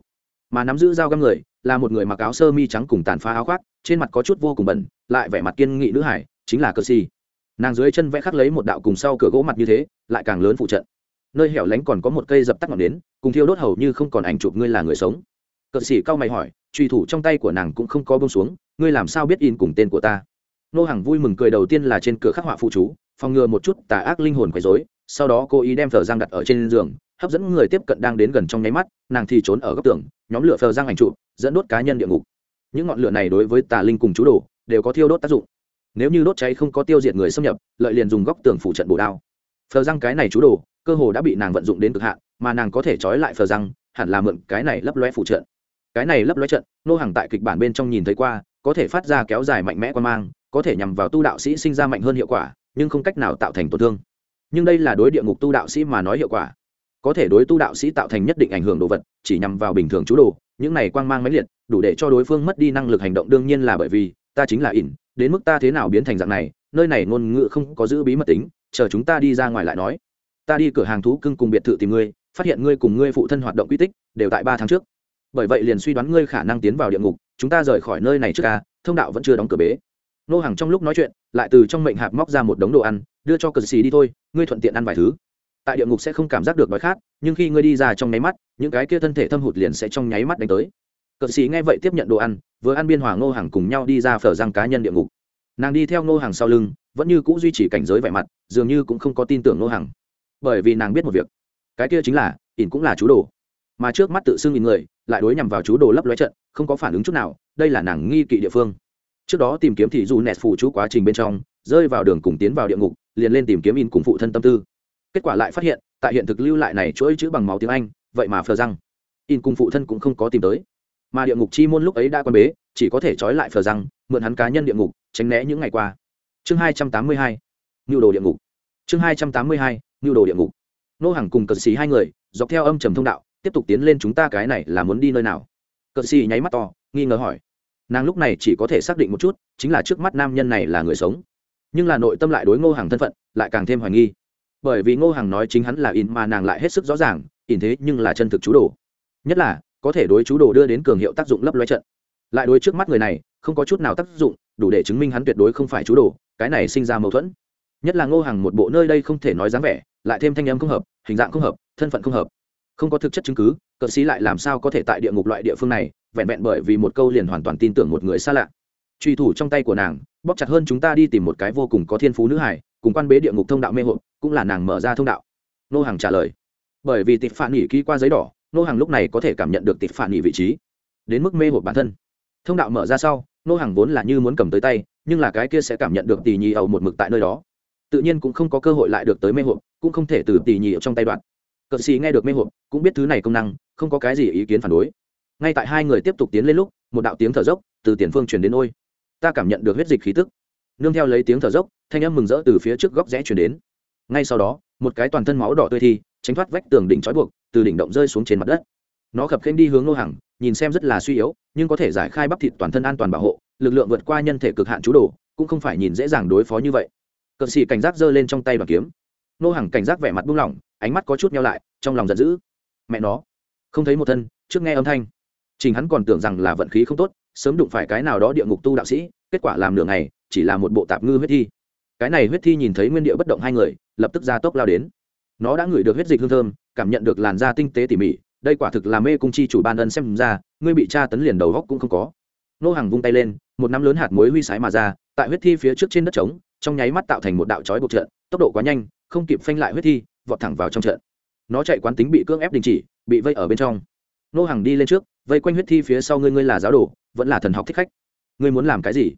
Mà nắm giữ dao găm người là một người mặc áo sơ mi trắng cùng tàn phá áo khoác, trên mặt có chút vô cùng bẩn, lại vẻ mặt kiên nghị nữ hải, chính là cơ si. Nàng dưới chân vẽ khắc lấy một đạo cùng sau cửa gỗ mặt như thế, lại càng lớn phụ trận nơi hẻo lánh còn có một cây dập tắt ngọn nến, cùng thiêu đốt hầu như không còn ảnh chụp ngươi là người sống. Cờ sĩ cao mày hỏi, truy thủ trong tay của nàng cũng không có bông xuống, ngươi làm sao biết in cùng tên của ta? Nô hàng vui mừng cười đầu tiên là trên cửa khắc họa phụ chú, phòng ngừa một chút tà ác linh hồn quấy dối sau đó cô ý đem thờ giang đặt ở trên giường, hấp dẫn người tiếp cận đang đến gần trong nháy mắt, nàng thì trốn ở góc tường, nhóm lửa thờ giang ảnh trụ dẫn đốt cá nhân địa ngục. Những ngọn lửa này đối với tà linh cùng chú đồ, đều có thiêu đốt tác dụng. Nếu như đốt cháy không có tiêu diệt người xâm nhập, lợi liền dùng góc tường phủ trận bổ đao. Thờ giang cái này chú đồ cơ hồ đã bị nàng vận dụng đến cực hạn, mà nàng có thể trói lại phờ răng, hẳn là mượn cái này lấp loe phủ trận. Cái này lấp loe trận, nô hàng tại kịch bản bên trong nhìn thấy qua, có thể phát ra kéo dài mạnh mẽ quan mang, có thể nhằm vào tu đạo sĩ sinh ra mạnh hơn hiệu quả, nhưng không cách nào tạo thành tổn thương. Nhưng đây là đối địa ngục tu đạo sĩ mà nói hiệu quả. Có thể đối tu đạo sĩ tạo thành nhất định ảnh hưởng đồ vật, chỉ nhằm vào bình thường chú đồ, những này quang mang mãnh liệt, đủ để cho đối phương mất đi năng lực hành động đương nhiên là bởi vì, ta chính là ỉn, đến mức ta thế nào biến thành dạng này, nơi này ngôn ngữ không có giữ bí mật tính, chờ chúng ta đi ra ngoài lại nói ta đi cửa hàng thú cưng cùng biệt thự tìm ngươi, phát hiện ngươi cùng ngươi phụ thân hoạt động quy tích, đều tại ba tháng trước. Bởi vậy liền suy đoán ngươi khả năng tiến vào địa ngục, chúng ta rời khỏi nơi này trước ca thông đạo vẫn chưa đóng cửa bế. Nô hàng trong lúc nói chuyện, lại từ trong mệnh hạp móc ra một đống đồ ăn, đưa cho cờ xì đi thôi, ngươi thuận tiện ăn vài thứ. Tại địa ngục sẽ không cảm giác được đói khát, nhưng khi ngươi đi ra trong nháy mắt, những cái kia thân thể thâm hụt liền sẽ trong nháy mắt đánh tới. Cờ xì nghe vậy tiếp nhận đồ ăn, vừa ăn biên hòa ngô hàng cùng nhau đi ra phở răng cá nhân địa ngục. Nàng đi theo ngô hàng sau lưng, vẫn như c ũ duy trì cảnh giới vẻ mặt, dường như cũng không có tin tưởng ngô hàng bởi vì nàng biết một việc. Cái kia chính là, ỉn cũng là chú đồ. Mà trước mắt tự xưng ỉn người, lại đối nhằm vào chú đồ lấp lóe trận, không có phản ứng chút nào, đây là nàng nghi kỵ địa phương. Trước đó tìm kiếm thì dù nẹt phụ chú quá trình bên trong, rơi vào đường cùng tiến vào địa ngục, liền lên tìm kiếm in cùng phụ thân tâm tư. Kết quả lại phát hiện, tại hiện thực lưu lại này chuỗi chữ bằng máu tiếng anh, vậy mà phờ răng. In cùng phụ thân cũng không có tìm tới. Mà địa ngục chi môn lúc ấy đã quan bế, chỉ có thể trói lại phờ răng, mượn hắn cá nhân địa ngục, tránh né những ngày qua. Chương hai trăm tám mươi hai, nhu đồ địa ngục. Chương hai trăm tám mươi hai nhu đồ địa ngục. Nô hàng cùng cờ xì hai người, dọc theo âm trầm thông đạo, tiếp tục tiến lên chúng ta cái này là muốn đi nơi nào? Cờ xì nháy mắt to, nghi ngờ hỏi. Nàng lúc này chỉ có thể xác định một chút, chính là trước mắt nam nhân này là người sống. Nhưng là nội tâm lại đối ngô hàng thân phận, lại càng thêm hoài nghi. Bởi vì ngô hàng nói chính hắn là in mà nàng lại hết sức rõ ràng, in thế nhưng là chân thực chú đồ. Nhất là, có thể đối chú đồ đưa đến cường hiệu tác dụng lấp loe trận. Lại đối trước mắt người này, không có chút nào tác dụng, đủ để chứng minh hắn tuyệt đối không phải chú đồ, cái này sinh ra mâu thuẫn. Nhất là ngô hàng một bộ nơi đây không thể nói dáng vẻ lại thêm thanh âm không hợp, hình dạng không hợp, thân phận không hợp. Không có thực chất chứng cứ, cờ sĩ lại làm sao có thể tại địa ngục loại địa phương này, vẹn vẹn bởi vì một câu liền hoàn toàn tin tưởng một người xa lạ. Truy thủ trong tay của nàng, bóp chặt hơn chúng ta đi tìm một cái vô cùng có thiên phú nữ hải cùng quan bế địa ngục thông đạo mê hộp, cũng là nàng mở ra thông đạo. Nô hàng trả lời. Bởi vì tịp phản nghỉ ký qua giấy đỏ, nô hàng lúc này có thể cảm nhận được tịp phản nghỉ vị trí. Đến mức mê hộp bản thân. Thông đạo mở ra sau, nô hàng vốn là như muốn cầm tới tay, nhưng là cái kia sẽ cảm nhận được tỉ nhì ẩu một mực tại nơi đó tự nhiên cũng không có cơ hội lại được tới mê hộp, cũng không thể từ tỉ nhị trong tay đoạn. Cờ xì nghe được mê hộp, cũng biết thứ này công năng, không có cái gì ý kiến phản đối. Ngay tại hai người tiếp tục tiến lên lúc, một đạo tiếng thở dốc từ tiền phương truyền đến ôi. Ta cảm nhận được huyết dịch khí tức. Nương theo lấy tiếng thở dốc, thanh âm mừng rỡ từ phía trước góc rẽ chuyển đến. Ngay sau đó, một cái toàn thân máu đỏ tươi thi, tránh thoát vách tường đỉnh trói buộc, từ đỉnh động rơi xuống trên mặt đất. Nó khập khênh đi hướng nô hàng nhìn xem rất là suy yếu, nhưng có thể giải khai bắp thịt toàn thân an toàn bảo hộ, lực lượng vượt qua nhân thể cực hạn chú đồ, cũng không phải nhìn dễ dàng đối phó như vậy cờ xì cảnh giác giơ lên trong tay bằng kiếm. Nô hàng cảnh giác vẻ mặt buông lỏng, ánh mắt có chút nhau lại, trong lòng giận dữ. Mẹ nó. Không thấy một thân, trước nghe âm thanh. Trình hắn còn tưởng rằng là vận khí không tốt, sớm đụng phải cái nào đó địa ngục tu đạo sĩ, kết quả làm nửa ngày, chỉ là một bộ tạp ngư huyết thi. Cái này huyết thi nhìn thấy nguyên địa bất động hai người, lập tức ra tốc lao đến. Nó đã ngửi được huyết dịch hương thơm, cảm nhận được làn da tinh tế tỉ mỉ, đây quả thực là mê cung chi chủ ban ân xem ra, ngươi bị tra tấn liền đầu góc cũng không có. Nô hàng vung tay lên, một nắm lớn hạt muối huy sái mà ra, tại huyết thi phía trước trên đất trống trong nháy mắt tạo thành một đạo trói buộc trận, tốc độ quá nhanh, không kịp phanh lại huyết thi, vọt thẳng vào trong trận. Nó chạy quán tính bị cưỡng ép đình chỉ, bị vây ở bên trong. Nô hàng đi lên trước, vây quanh huyết thi phía sau ngươi ngươi là giáo đồ, vẫn là thần học thích khách. Ngươi muốn làm cái gì?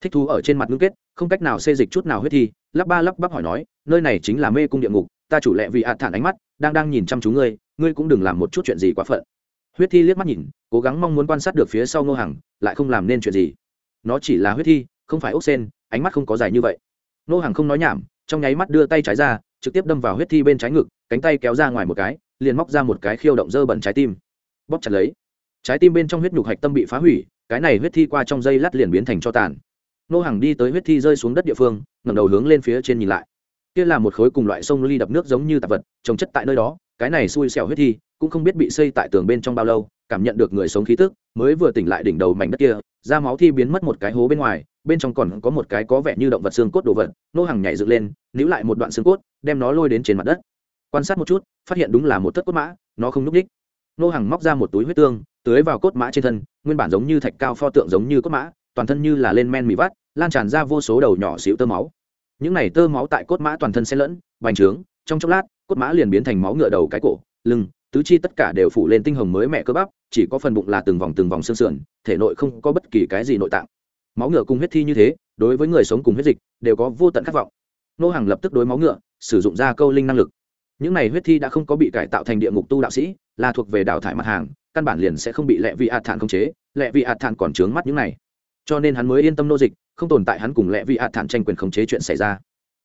Thích thú ở trên mặt ngưng kết, không cách nào xê dịch chút nào huyết thi, lắp ba lắp bắp hỏi nói, nơi này chính là mê cung địa ngục, ta chủ lệ vì ạt thản ánh mắt, đang đang nhìn chăm chú ngươi ngươi cũng đừng làm một chút chuyện gì quá phận. Huyết thi liếc mắt nhìn, cố gắng mong muốn quan sát được phía sau ngô hàng lại không làm nên chuyện gì. Nó chỉ là huyết thi, không phải ốc sen, ánh mắt không có dài như vậy. Nô hàng không nói nhảm, trong nháy mắt đưa tay trái ra, trực tiếp đâm vào huyết thi bên trái ngực, cánh tay kéo ra ngoài một cái, liền móc ra một cái khiêu động dơ bẩn trái tim. Bóp chặt lấy. Trái tim bên trong huyết nhục hạch tâm bị phá hủy, cái này huyết thi qua trong dây lát liền biến thành cho tàn. Nô hàng đi tới huyết thi rơi xuống đất địa phương, ngẩng đầu hướng lên phía trên nhìn lại. Kia là một khối cùng loại sông ly đập nước giống như tạp vật, trồng chất tại nơi đó, cái này xui xẻo huyết thi, cũng không biết bị xây tại tường bên trong bao lâu, cảm nhận được người sống khí tức, mới vừa tỉnh lại đỉnh đầu mảnh đất kia, da máu thi biến mất một cái hố bên ngoài bên trong còn có một cái có vẻ như động vật xương cốt đồ vật, nô hàng nhảy dựng lên, níu lại một đoạn xương cốt, đem nó lôi đến trên mặt đất. Quan sát một chút, phát hiện đúng là một thất cốt mã, nó không n ú c ních nô hàng móc ra một túi huyết tương, tưới vào cốt mã trên thân, nguyên bản giống như thạch cao pho tượng giống như cốt mã, toàn thân như là lên men mì vắt, lan tràn ra vô số đầu nhỏ xịu tơ máu. Những này tơ máu tại cốt mã toàn thân xen lẫn, bành trướng, trong chốc lát, cốt mã liền biến thành máu ngựa đầu cái cổ, lưng, tứ chi tất cả đều phủ lên tinh hồng mới mẹ cơ bắp, chỉ có phần bụng là từng vòng từng vòng xương sườn, thể nội không có bất kỳ cái gì nội tạng máu ngựa cùng huyết thi như thế, đối với người sống cùng huyết dịch, đều có vô tận khát vọng. Nô hàng lập tức đối máu ngựa, sử dụng ra câu linh năng lực. Những này huyết thi đã không có bị cải tạo thành địa ngục tu đạo sĩ, là thuộc về đào thải mặt hàng, căn bản liền sẽ không bị lệ vị ạt thản khống chế, lệ vị ạt thản còn trướng mắt những này. Cho nên hắn mới yên tâm nô dịch, không tồn tại hắn cùng lệ vị ạt thản tranh quyền khống chế chuyện xảy ra.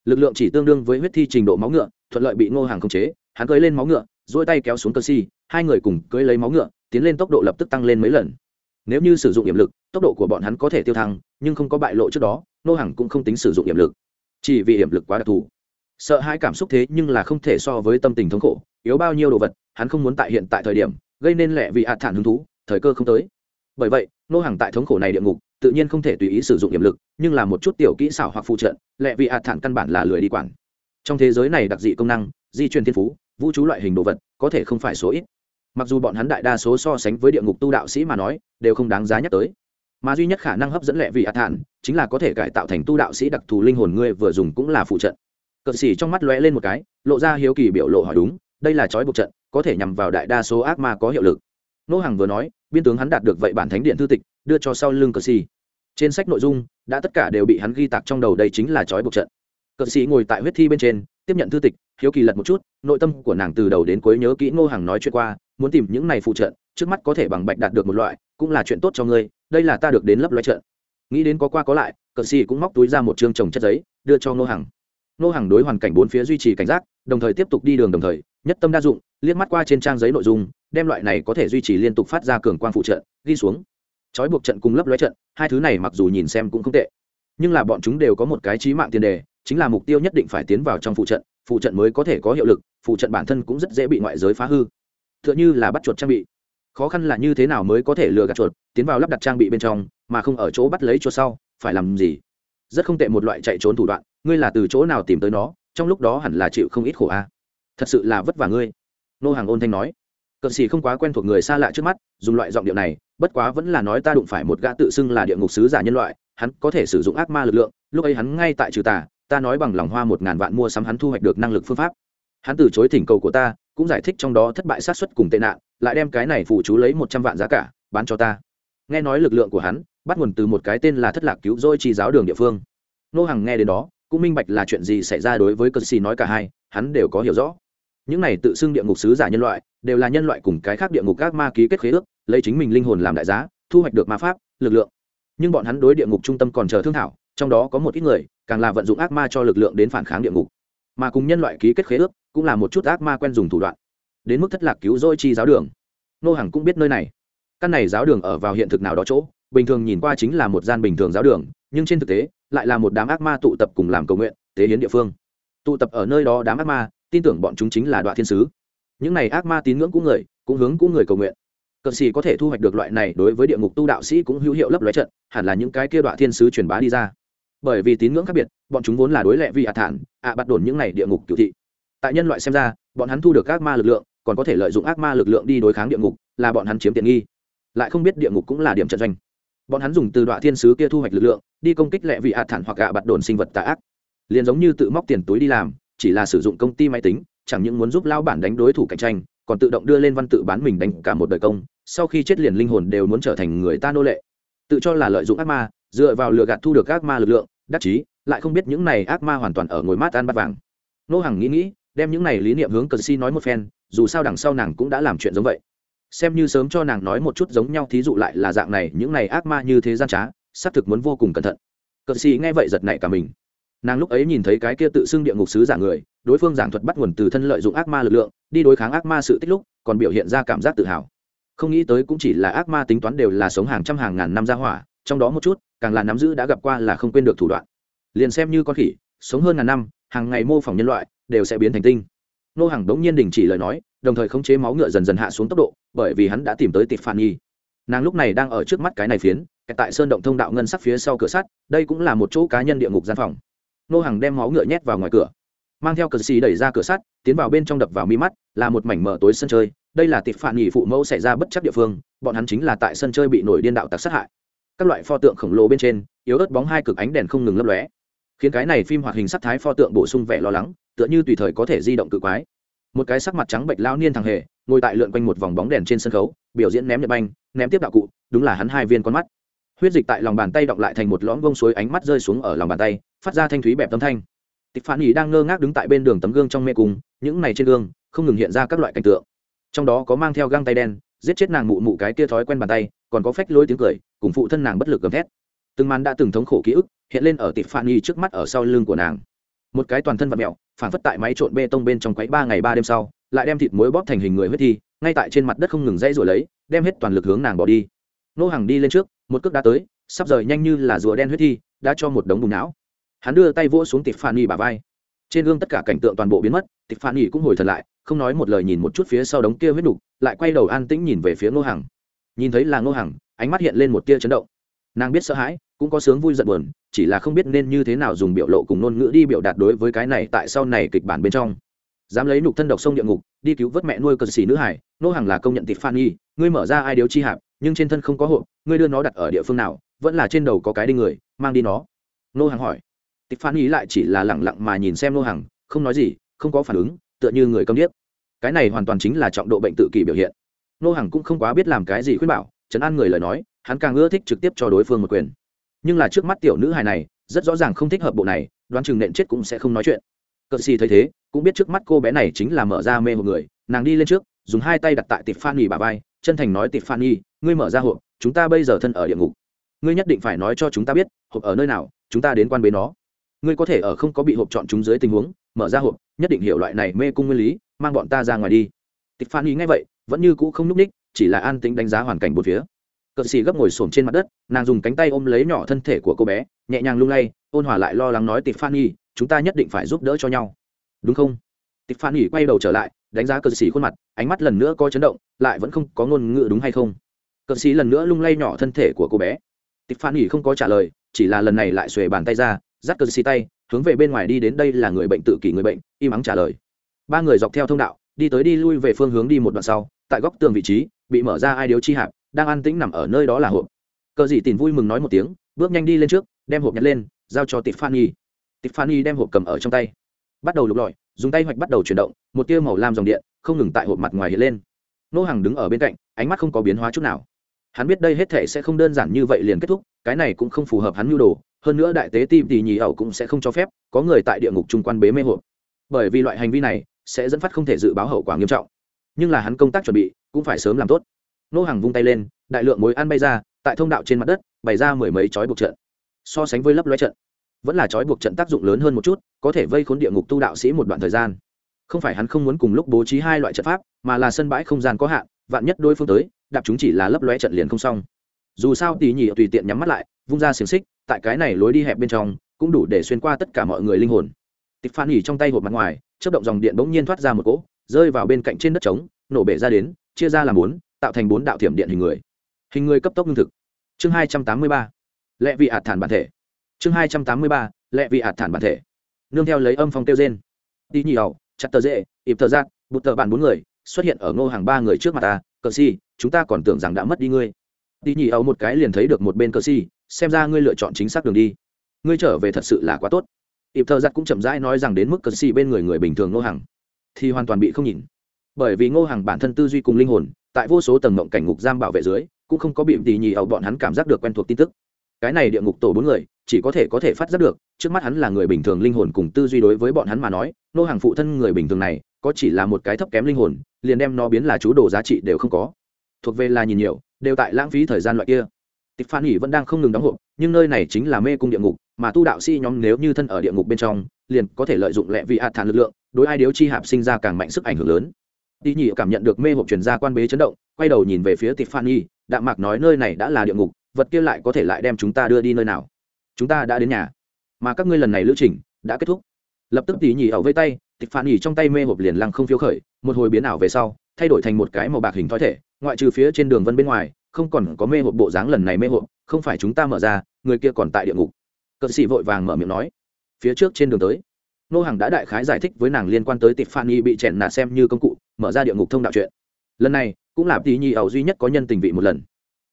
Lực lượng chỉ tương đương với huyết thi trình độ máu ngựa, thuận lợi bị ngô hàng khống chế, hắn cưới lên máu ngựa dỗi tay kéo xuống cơ si, hai người cùng cưới lấy máu ngựa, tiến lên tốc độ lập tức tăng lên mấy lần. Nếu như sử dụng hiểm lực tốc độ của bọn hắn có thể tiêu thăng, nhưng không có bại lộ trước đó, nô hàng cũng không tính sử dụng hiểm lực. Chỉ vì hiểm lực quá đặc thù. Sợ hai cảm xúc thế nhưng là không thể so với tâm tình thống khổ, yếu bao nhiêu đồ vật, hắn không muốn tại hiện tại thời điểm, gây nên lẹ vì hạt thản hứng thú, thời cơ không tới. Bởi vậy, nô hàng tại thống khổ này địa ngục, tự nhiên không thể tùy ý sử dụng hiểm lực, nhưng là một chút tiểu kỹ xảo hoặc phụ trợ lẹ vì hạt thản căn bản là lười đi quản. Trong thế giới này đặc dị công năng, di truyền thiên phú, vũ trú loại hình đồ vật, có thể không phải số ít. Mặc dù bọn hắn đại đa số so sánh với địa ngục tu đạo sĩ mà nói, đều không đáng giá nhắc tới mà duy nhất khả năng hấp dẫn lệ vị hạt thản chính là có thể cải tạo thành tu đạo sĩ đặc thù linh hồn ngươi vừa dùng cũng là phụ trận. Cờ xỉ trong mắt lóe lên một cái, lộ ra hiếu kỳ biểu lộ hỏi đúng, đây là trói buộc trận, có thể nhằm vào đại đa số ác ma có hiệu lực. Nô hàng vừa nói, biên tướng hắn đạt được vậy bản thánh điện thư tịch, đưa cho sau lưng cờ xỉ trên sách nội dung, đã tất cả đều bị hắn ghi tạc trong đầu đây chính là trói buộc trận. Cờ xỉ ngồi tại huyết thi bên trên, tiếp nhận thư tịch, hiếu kỳ lật một chút, nội tâm của nàng từ đầu đến cuối nhớ kỹ ngô hàng nói chuyện qua, muốn tìm những này phụ trận, trước mắt có thể bằng bạch đạt được một loại, cũng là chuyện tốt cho ngươi đây là ta được đến lấp loay trận. Nghĩ đến có qua có lại, cờ xì cũng móc túi ra một chương trồng chất giấy, đưa cho ngô hằng. ngô hằng đối hoàn cảnh bốn phía duy trì cảnh giác, đồng thời tiếp tục đi đường đồng thời, nhất tâm đa dụng, liếc mắt qua trên trang giấy nội dung, đem loại này có thể duy trì liên tục phát ra cường quang phụ trận, ghi xuống. Trói buộc trận cùng lấp lóe trận, hai thứ này mặc dù nhìn xem cũng không tệ, nhưng là bọn chúng đều có một cái trí mạng tiền đề, chính là mục tiêu nhất định phải tiến vào trong phụ trận phụ trận mới có thể có hiệu lực, phụ trận bản thân cũng rất dễ bị ngoại giới phá hư. T h ư ợ n h ư là bắt chuột trang bị. Khó khăn là như thế nào mới có thể lừa gạt chuột tiến vào lắp đặt trang bị bên trong, mà không ở chỗ bắt lấy chỗ sau, phải làm gì? Rất không tệ một loại chạy trốn thủ đoạn, ngươi là từ chỗ nào tìm tới nó, trong lúc đó hẳn là chịu không ít khổ a. Thật sự là vất vả ngươi. Nô hàng ôn thanh nói. Cờ xì không quá quen thuộc người xa lạ trước mắt, dùng loại giọng điệu này, bất quá vẫn là nói ta đụng phải một gã tự xưng là địa ngục sứ giả nhân loại, hắn có thể sử dụng ác ma lực lượng, lúc ấy hắn ngay tại trừ tà, ta nói bằng lòng hoa một ngàn vạn mua sắm hắn thu hoạch được năng lực phương pháp. Hắn từ chối thỉnh cầu của ta, cũng giải thích trong đó thất bại sát xuất cùng tệ nạn, lại đem cái này phụ chú lấy một trăm vạn giá cả, bán cho ta nghe nói lực lượng của hắn, bắt nguồn từ một cái tên là thất lạc cứu rỗi chi giáo đường địa phương. Nô hằng nghe đến đó, cũng minh bạch là chuyện gì xảy ra đối với cờ xì nói cả hai, hắn đều có hiểu rõ. Những này tự xưng địa ngục sứ giả nhân loại, đều là nhân loại cùng cái khác địa ngục các ma ký kết khế ước, lấy chính mình linh hồn làm đại giá, thu hoạch được ma pháp, lực lượng. Nhưng bọn hắn đối địa ngục trung tâm còn chờ thương thảo, trong đó có một ít người, càng là vận dụng ác ma cho lực lượng đến phản kháng địa ngục. Mà cùng nhân loại ký kết khế ước, cũng là một chút ác ma quen dùng thủ đoạn. Đến mức thất lạc cứu dôi chi giáo đường. Nô hằng cũng biết nơi này căn này giáo đường ở vào hiện thực nào đó chỗ, bình thường nhìn qua chính là một gian bình thường giáo đường, nhưng trên thực tế, lại là một đám ác ma tụ tập cùng làm cầu nguyện, tế hiến địa phương. Tụ tập ở nơi đó đám ác ma, tin tưởng bọn chúng chính là đoạn thiên sứ. Những này ác ma tín ngưỡng của người, cũng hướng của người cầu nguyện. Cờ xì có thể thu hoạch được loại này đối với địa ngục tu đạo sĩ cũng hữu hiệu lấp lóe trận, hẳn là những cái kia đoạn thiên sứ truyền bá đi ra. Bởi vì tín ngưỡng khác biệt, bọn chúng vốn là đối lệ vì hạ thản, ạ bắt đồn những này địa ngục cựu thị. Tại nhân loại xem ra, bọn hắn thu được ác ma lực lượng, còn có thể lợi dụng ác ma lực lượng đi đối kháng địa ngục, là bọn hắn chiếm tiện nghi lại không biết địa ngục cũng là điểm trận doanh. Bọn hắn dùng từ đoạn thiên sứ kia thu hoạch lực lượng, đi công kích lệ vị hạ thản hoặc gạ bắt đồn sinh vật tà ác. Liền giống như tự móc tiền túi đi làm, chỉ là sử dụng công ty máy tính, chẳng những muốn giúp lao bản đánh đối thủ cạnh tranh, còn tự động đưa lên văn tự bán mình đánh cả một đời công, sau khi chết liền linh hồn đều muốn trở thành người ta nô lệ. Tự cho là lợi dụng ác ma, dựa vào lừa gạt thu được ác ma lực lượng, đắc chí, lại không biết những này ác ma hoàn toàn ở ngồi mát ăn bát vàng. Nô hằng nghĩ nghĩ, đem những này lý niệm hướng cờ si nói một phen, dù sao đằng sau nàng cũng đã làm chuyện giống vậy xem như sớm cho nàng nói một chút giống nhau, thí dụ lại là dạng này, những này ác ma như thế gian trá, xác thực muốn vô cùng cẩn thận. Cờ sĩ nghe vậy giật nảy cả mình. Nàng lúc ấy nhìn thấy cái kia tự xưng địa ngục sứ giả người, đối phương giảng thuật bắt nguồn từ thân lợi dụng ác ma lực lượng, đi đối kháng ác ma sự tích lúc, còn biểu hiện ra cảm giác tự hào. Không nghĩ tới cũng chỉ là ác ma tính toán đều là sống hàng trăm hàng ngàn năm ra hỏa, trong đó một chút, càng là nắm giữ đã gặp qua là không quên được thủ đoạn. Liền xem như con khỉ, sống hơn ngàn năm, hàng ngày mô phỏng nhân loại, đều sẽ biến thành tinh. Nô hàng đống nhiên đình chỉ lời nói đồng thời khống chế máu ngựa dần dần hạ xuống tốc độ, bởi vì hắn đã tìm tới tịp phản nhi nàng lúc này đang ở trước mắt cái này phiến tại sơn động thông đạo ngân sắc phía sau cửa sắt, đây cũng là một chỗ cá nhân địa ngục gian phòng. Nô hàng đem máu ngựa nhét vào ngoài cửa, mang theo cờ xì đẩy ra cửa sắt, tiến vào bên trong đập vào mi mắt, là một mảnh mở tối sân chơi. Đây là tịp phản nghỉ phụ mẫu xảy ra bất chấp địa phương, bọn hắn chính là tại sân chơi bị nổi điên đạo tặc sát hại. Các loại pho tượng khổng lồ bên trên, yếu ớt bóng hai cực ánh đèn không ngừng lấp lóe. Khiến cái này phim hoạt hình sắc thái pho tượng bổ sung vẻ lo lắng, tựa như tùy thời có thể di động cự quái một cái sắc mặt trắng bệnh lao niên thằng hề, ngồi tại lượn quanh một vòng bóng đèn trên sân khấu, biểu diễn ném nhật banh, ném tiếp đạo cụ, đúng là hắn hai viên con mắt. Huyết dịch tại lòng bàn tay đọng lại thành một lõm vông suối ánh mắt rơi xuống ở lòng bàn tay, phát ra thanh thúy bẹp tâm thanh. Tịch phản ý đang ngơ ngác đứng tại bên đường tấm gương trong mê cung, những này trên gương, không ngừng hiện ra các loại cảnh tượng. Trong đó có mang theo găng tay đen, giết chết nàng mụ mụ cái kia thói quen bàn tay, còn có phách lối tiếng cười, cùng phụ thân nàng bất lực gầm thét. Từng màn đã từng thống khổ ký ức, hiện lên ở tịch phản ý trước mắt ở sau lưng của nàng. Một cái toàn thân vật mẹo phản phất tại máy trộn bê tông bên trong quấy ba ngày ba đêm sau, lại đem thịt muối bóp thành hình người huyết thi, ngay tại trên mặt đất không ngừng dãy rồi lấy, đem hết toàn lực hướng nàng bỏ đi. Nô hàng đi lên trước, một cước đá tới, sắp rời nhanh như là rùa đen huyết thi, đã cho một đống bùn não. Hắn đưa tay vỗ xuống tịch phan y bà vai. Trên gương tất cả cảnh tượng toàn bộ biến mất, tịch phan y cũng hồi thần lại, không nói một lời nhìn một chút phía sau đống kia huyết đục, lại quay đầu an tĩnh nhìn về phía ngô hằng. Nhìn thấy là ngô hằng, ánh mắt hiện lên một tia chấn động. Nàng biết sợ hãi cũng có sướng vui giận buồn, chỉ là không biết nên như thế nào dùng biểu lộ cùng ngôn ngữ đi biểu đạt đối với cái này tại sau này kịch bản bên trong. Dám lấy nhục thân độc sông địa ngục, đi cứu vớt mẹ nuôi cờ xỉ nữ hải, nô hàng là công nhận tịt phan nghi ngươi mở ra ai điếu chi hạp, nhưng trên thân không có hộ ngươi đưa nó đặt ở địa phương nào, vẫn là trên đầu có cái đinh người, mang đi nó. Nô hàng hỏi. Tịch phan nghi lại chỉ là lẳng lặng mà nhìn xem nô hàng không nói gì, không có phản ứng, tựa như người câm điếc. Cái này hoàn toàn chính là trọng độ bệnh tự kỷ biểu hiện. Nô hàng cũng không quá biết làm cái gì khuyên bảo, chấn an người lời nói, hắn càng ưa thích trực tiếp cho đối phương một quyền nhưng là trước mắt tiểu nữ hài này, rất rõ ràng không thích hợp bộ này, đoán chừng nện chết cũng sẽ không nói chuyện. Cờ xì thấy thế, cũng biết trước mắt cô bé này chính là mở ra mê một người, nàng đi lên trước, dùng hai tay đặt tại tịp phan nhì bà vai, chân thành nói tịp phan nhì ngươi mở ra hộp, chúng ta bây giờ thân ở địa ngục. Ngươi nhất định phải nói cho chúng ta biết, hộp ở nơi nào, chúng ta đến quan bế nó. Ngươi có thể ở không có bị hộp chọn chúng dưới tình huống, mở ra hộp, nhất định hiểu loại này mê cung nguyên lý, mang bọn ta ra ngoài đi. Tịp phan nhì nghe vậy, vẫn như cũ không n ú c ních, chỉ là an tính đánh giá hoàn cảnh một phía cờ xì gấp ngồi xổm trên mặt đất, nàng dùng cánh tay ôm lấy nhỏ thân thể của cô bé, nhẹ nhàng lung lay, ôn hòa lại lo lắng nói tịp phan nhi chúng ta nhất định phải giúp đỡ cho nhau. Đúng không? Tịp phan nhi quay đầu trở lại, đánh giá cờ xì khuôn mặt, ánh mắt lần nữa có chấn động, lại vẫn không có ngôn ngữ đúng hay không. Cờ xì lần nữa lung lay nhỏ thân thể của cô bé. Tịp phan nhi không có trả lời, chỉ là lần này lại xuề bàn tay ra, dắt cờ xì tay, hướng về bên ngoài đi đến đây là người bệnh tự kỷ người bệnh, im ắng trả lời. Ba người dọc theo thông đạo, đi tới đi lui về phương hướng đi một đoạn sau, tại góc tường vị trí, bị mở ra ai điếu chi hạp đang an tĩnh nằm ở nơi đó là hộp. Cờ dị tìm vui mừng nói một tiếng, bước nhanh đi lên trước, đem hộp nhặt lên, giao cho tiffany. Tiffany đem hộp cầm ở trong tay. Bắt đầu lục lọi, dùng tay hoạch bắt đầu chuyển động, một tia màu lam dòng điện, không ngừng tại hộp mặt ngoài hiện lên. Nô hàng đứng ở bên cạnh, ánh mắt không có biến hóa chút nào. Hắn biết đây hết thể sẽ không đơn giản như vậy liền kết thúc, cái này cũng không phù hợp hắn nhu đồ, hơn nữa đại tế tim thì nhì ẩu cũng sẽ không cho phép có người tại địa ngục trung quan bế mê hộp. Bởi vì loại hành vi này sẽ dẫn phát không thể dự báo hậu quả nghiêm trọng. Nhưng là hắn công tác chuẩn bị cũng phải sớm làm tốt nô hàng vung tay lên, đại lượng mối ăn bay ra, tại thông đạo trên mặt đất, bày ra mười mấy chói buộc trận. So sánh với lấp loe trận, vẫn là chói buộc trận tác dụng lớn hơn một chút, có thể vây khốn địa ngục tu đạo sĩ một đoạn thời gian. Không phải hắn không muốn cùng lúc bố trí hai loại trận pháp, mà là sân bãi không gian có hạn, vạn nhất đối phương tới, đạp chúng chỉ là lấp loe trận liền không xong. Dù sao tỉ nhỉ tùy tiện nhắm mắt lại, vung ra xiềng xích, tại cái này lối đi hẹp bên trong, cũng đủ để xuyên qua tất cả mọi người linh hồn. Tịch phan nhỉ trong tay hộp mặt ngoài chất động dòng điện bỗng nhiên thoát ra một cỗ, rơi vào bên cạnh trên đất trống, nổ bể ra đến, chia ra làm bốn tạo thành bốn đạo thiểm điện hình người. Hình người cấp tốc lương thực. Chương hai trăm tám mươi ba. Lệ vị hạt thản bản thể. Chương hai trăm tám mươi ba, lệ vị hạt thản bản thể. Nương theo lấy âm phong kêu trên đi nhì ẩu chặt tờ dễ ịp tờ giác bụt tờ bản bốn người, xuất hiện ở ngô hàng ba người trước mặt ta. Cờ si chúng ta còn tưởng rằng đã mất đi ngươi. Đi nhì ẩu một cái liền thấy được một bên cờ si xem ra ngươi lựa chọn chính xác đường đi. Ngươi trở về thật sự là quá tốt. Ịp tờ giặt cũng chậm rãi nói rằng đến mức cờ si bên người người bình thường ngô hàng, thì hoàn toàn bị không nhìn. Bởi vì ngô hàng bản thân tư duy cùng linh hồn tại vô số tầng ngộng cảnh ngục giam bảo vệ dưới, cũng không có bị tỉ nhì ẩu bọn hắn cảm giác được quen thuộc tin tức. Cái này địa ngục tổ bốn người, chỉ có thể có thể phát giác được, trước mắt hắn là người bình thường linh hồn cùng tư duy đối với bọn hắn mà nói, nô hàng phụ thân người bình thường này, có chỉ là một cái thấp kém linh hồn, liền đem nó biến là chú đồ giá trị đều không có. Thuộc về là nhìn nhiều, đều tại lãng phí thời gian loại kia. Tịch phan nghỉ vẫn đang không ngừng đóng hộp, nhưng nơi này chính là mê cung địa ngục, mà tu đạo sĩ nhóm nếu như thân ở địa ngục bên trong, liền có thể lợi dụng lệ vị hạ thản lực lượng, đối ai điếu chi hạp sinh ra càng mạnh sức ảnh hưởng lớn đi nhị cảm nhận được mê hộp truyền ra quan bế chấn động, quay đầu nhìn về phía tiffany, đạm mạc nói nơi này đã là địa ngục, vật kia lại có thể lại đem chúng ta đưa đi nơi nào? Chúng ta đã đến nhà. Mà các ngươi lần này lữ trình đã kết thúc. Lập tức tỉ nhỉ ẩu vây tay, tiffany trong tay mê hộp liền lăng không phiêu khởi, một hồi biến ảo về sau, thay đổi thành một cái màu bạc hình thói thể, ngoại trừ phía trên đường vân bên ngoài, không còn có mê hộp bộ dáng lần này mê hộp, không phải chúng ta mở ra, người kia còn tại địa ngục. Cờ sĩ vội vàng mở miệng nói, phía trước trên đường tới, nô hàng đã đại khái giải thích với nàng liên quan tới Tiffany bị chèn nạ xem như công cụ mở ra địa ngục thông đạo chuyện. Lần này, cũng là tỷ nhi ẩu duy nhất có nhân tình vị một lần.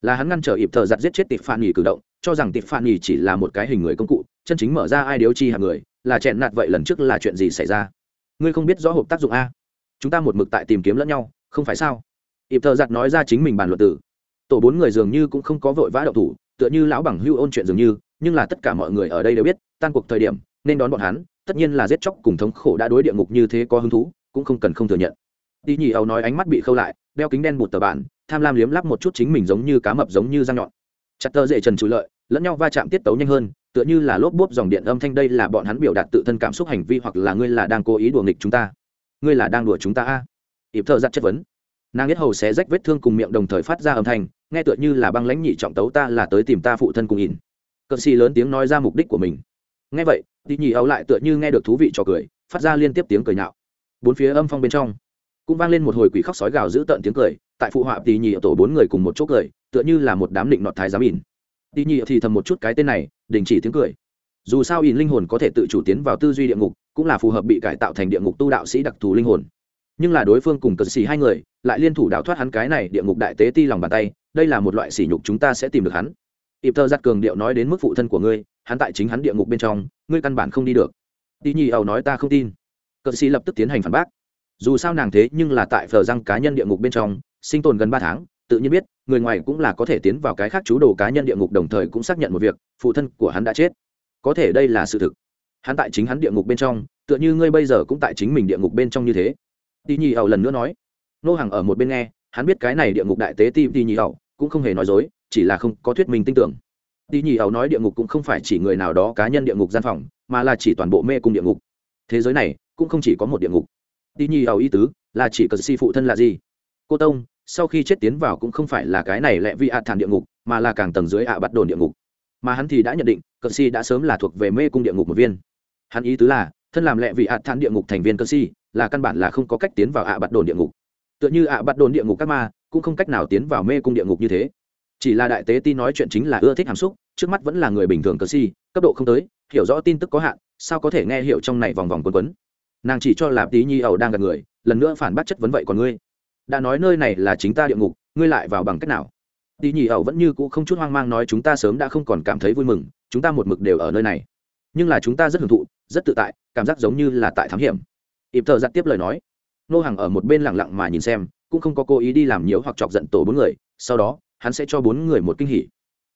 Là hắn ngăn trở ịp thợ giặt giết chết tịp phan nghỉ cử động, cho rằng tịp phan nghỉ chỉ là một cái hình người công cụ, chân chính mở ra ai điếu chi hàng người, là chèn nạt vậy lần trước là chuyện gì xảy ra? Ngươi không biết rõ hộp tác dụng a. Chúng ta một mực tại tìm kiếm lẫn nhau, không phải sao? Ịp thợ giặt nói ra chính mình bàn luận tử tổ bốn người dường như cũng không có vội vã đậu thủ, tựa như lão bằng hưu ôn chuyện dường như, nhưng là tất cả mọi người ở đây đều biết, tan cuộc thời điểm, nên đón bọn hắn, tất nhiên là giết chóc cùng thống khổ đã đối địa ngục như thế có hứng thú, cũng không cần không thừa nhận đi nhì ấu nói ánh mắt bị khâu lại, đeo kính đen bụt tờ bản, tham lam liếm lắp một chút chính mình giống như cá mập giống như răng nhọn. Chặt tơ dễ trần trụi lợi, lẫn nhau va chạm tiết tấu nhanh hơn, tựa như là lốp bốp dòng điện âm thanh đây là bọn hắn biểu đạt tự thân cảm xúc hành vi hoặc là ngươi là đang cố ý đùa nghịch chúng ta. Ngươi là đang đùa chúng ta a? À? ịp thợ giặt chất vấn. Nàng biết hầu xé rách vết thương cùng miệng đồng thời phát ra âm thanh, nghe tựa như là băng lãnh nhị trọng tấu ta là tới tìm ta phụ thân cùng nhìn. Cờ xì lớn tiếng nói ra mục đích của mình. Nghe vậy thì nhị ấu lại tựa như nghe được thú vị cho cười, phát ra liên tiếp tiếng cười nhạo. Bốn phía âm phong bên trong cũng vang lên một hồi quỷ khóc sói gào giữ tợn tiếng cười, tại phụ họa tỉ ở tổ bốn người cùng một chỗ cười, tựa như là một đám định nọt thái giám ỉn. Tỉ nhị thì thầm một chút cái tên này, đình chỉ tiếng cười. Dù sao ỉn linh hồn có thể tự chủ tiến vào tư duy địa ngục, cũng là phù hợp bị cải tạo thành địa ngục tu đạo sĩ đặc thù linh hồn. Nhưng là đối phương cùng cờ xì hai người, lại liên thủ đạo thoát hắn cái này địa ngục đại tế ti lòng bàn tay, đây là một loại sỉ nhục chúng ta sẽ tìm được hắn. Ịp thơ giặt cường điệu nói đến mức phụ thân của ngươi, hắn tại chính hắn địa ngục bên trong, ngươi căn bản không đi được. Đi nhị ẩu nói ta không tin. Cờ sĩ lập tức tiến hành phản bác dù sao nàng thế nhưng là tại phờ răng cá nhân địa ngục bên trong, sinh tồn gần ba tháng, tự nhiên biết, người ngoài cũng là có thể tiến vào cái khác chú đồ cá nhân địa ngục đồng thời cũng xác nhận một việc, phụ thân của hắn đã chết. Có thể đây là sự thực. Hắn tại chính hắn địa ngục bên trong, tựa như ngươi bây giờ cũng tại chính mình địa ngục bên trong như thế. Tỉ nhì ẩu lần nữa nói. Nô hàng ở một bên nghe, hắn biết cái này địa ngục đại tế ti tỉ nhì ẩu cũng không hề nói dối, chỉ là không có thuyết minh tin tưởng. Tỉ nhì ẩu nói địa ngục cũng không phải chỉ người nào đó cá nhân địa ngục gian phòng, mà là chỉ toàn bộ mê cung địa ngục. Thế giới này cũng không chỉ có một địa ngục tí nhi ảo ý tứ là chỉ cờ si phụ thân là gì? Cô tông, sau khi chết tiến vào cũng không phải là cái này lẹ vi ạ thản địa ngục, mà là càng tầng dưới ạ bắt đồn địa ngục. Mà hắn thì đã nhận định, cờ si đã sớm là thuộc về mê cung địa ngục một viên. Hắn ý tứ là, thân làm lẹ vị ạ thản địa ngục thành viên cờ si là căn bản là không có cách tiến vào ạ bắt đồn địa ngục. Tựa như ạ bắt đồn địa ngục các ma cũng không cách nào tiến vào mê cung địa ngục như thế. Chỉ là đại tế ti nói chuyện chính là ưa thích hàm xúc, trước mắt vẫn là người bình thường cờ si, cấp độ không tới, hiểu rõ tin tức có hạn, sao có thể nghe hiểu trong này vòng vòng quấn quấn nàng chỉ cho là tí nhi ẩu đang gặp người, lần nữa phản bác chất vấn vậy còn ngươi? Đã nói nơi này là chính ta địa ngục, ngươi lại vào bằng cách nào? Tí nhi ẩu vẫn như cũ không chút hoang mang nói chúng ta sớm đã không còn cảm thấy vui mừng, chúng ta một mực đều ở nơi này. Nhưng là chúng ta rất hưởng thụ, rất tự tại, cảm giác giống như là tại thám hiểm. Ịp thợ giặt tiếp lời nói. Nô hàng ở một bên lẳng lặng mà nhìn xem, cũng không có cố ý đi làm nhiễu hoặc chọc giận tổ bốn người, sau đó, hắn sẽ cho bốn người một kinh hỉ.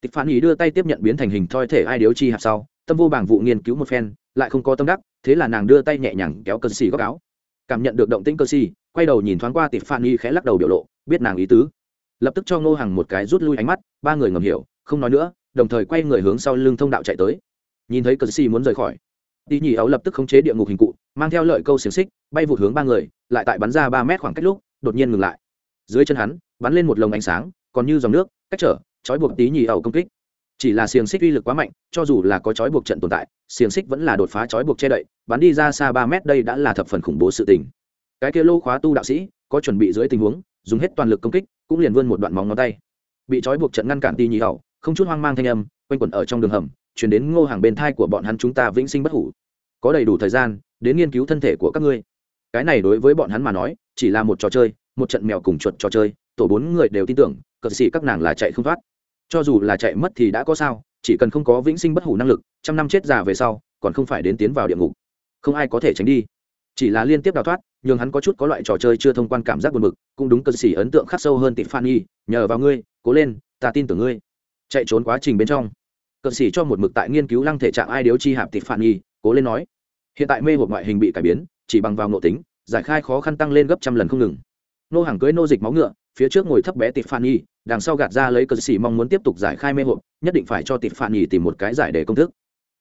Tịch phản ý đưa tay tiếp nhận biến thành hình thoi thể ai điếu chi hạt sau, tâm vô bảng vụ nghiên cứu một phen, lại không có tâm đắc thế là nàng đưa tay nhẹ nhàng kéo cơ xì góc áo cảm nhận được động tĩnh cơ xì quay đầu nhìn thoáng qua tịp phan y khẽ lắc đầu biểu lộ biết nàng ý tứ lập tức cho ngô hàng một cái rút lui ánh mắt ba người ngầm hiểu không nói nữa đồng thời quay người hướng sau lưng thông đạo chạy tới nhìn thấy cơ xì muốn rời khỏi Tỷ nhị ấu lập tức khống chế địa ngục hình cụ, mang theo lợi câu xiềng xích, bay vụt hướng ba người, lại tại bắn ra ba mét khoảng cách lúc, đột nhiên ngừng lại. Dưới chân hắn, bắn lên một lồng ánh sáng, còn như dòng nước, cách trở, trói buộc tí nhì ấu công kích. Chỉ là xiềng xích uy lực quá mạnh, cho dù là có trói buộc trận tồn tại, xiềng xích vẫn là đột phá trói buộc che đậy, bắn đi ra xa ba mét đây đã là thập phần khủng bố sự tình. Cái kia lô khóa tu đạo sĩ, có chuẩn bị dưới tình huống, dùng hết toàn lực công kích, cũng liền vươn một đoạn móng ngón tay. Bị trói buộc trận ngăn cản ti nhị hậu không chút hoang mang thanh âm, quanh quẩn ở trong đường hầm, chuyển đến ngô hàng bên thai của bọn hắn chúng ta vĩnh sinh bất hủ có đầy đủ thời gian đến nghiên cứu thân thể của các ngươi cái này đối với bọn hắn mà nói chỉ là một trò chơi một trận mèo cùng chuột trò chơi tổ bốn người đều tin tưởng cờ xỉ các nàng là chạy không thoát cho dù là chạy mất thì đã có sao, chỉ cần không có vĩnh sinh bất hủ năng lực, trăm năm chết già về sau, còn không phải đến tiến vào địa ngục. Không ai có thể tránh đi. Chỉ là liên tiếp đào thoát nhưng hắn có chút có loại trò chơi chưa thông quan cảm giác buồn bực, cũng đúng cờ sĩ ấn tượng khắc sâu hơn tịp phan nhi, nhờ vào ngươi, cố lên, ta tin tưởng ngươi. Chạy trốn quá trình bên trong cờ sĩ cho một mực tại nghiên cứu lăng thể trạng ai điếu chi hạp tịp phan nhi, cố lên nói, hiện tại mê hộp ngoại hình bị cải biến, chỉ bằng vào nội tính, giải khai khó khăn tăng lên gấp trăm lần không ngừng. Nô hàng cưới nô dịch máu ngựa, phía trước ngồi thấp bé tịp phan nhi đằng sau gạt ra lấy cờ xỉ mong muốn tiếp tục giải khai mê hộp, nhất định phải cho tịp phản nhì tìm một cái giải đề công thức.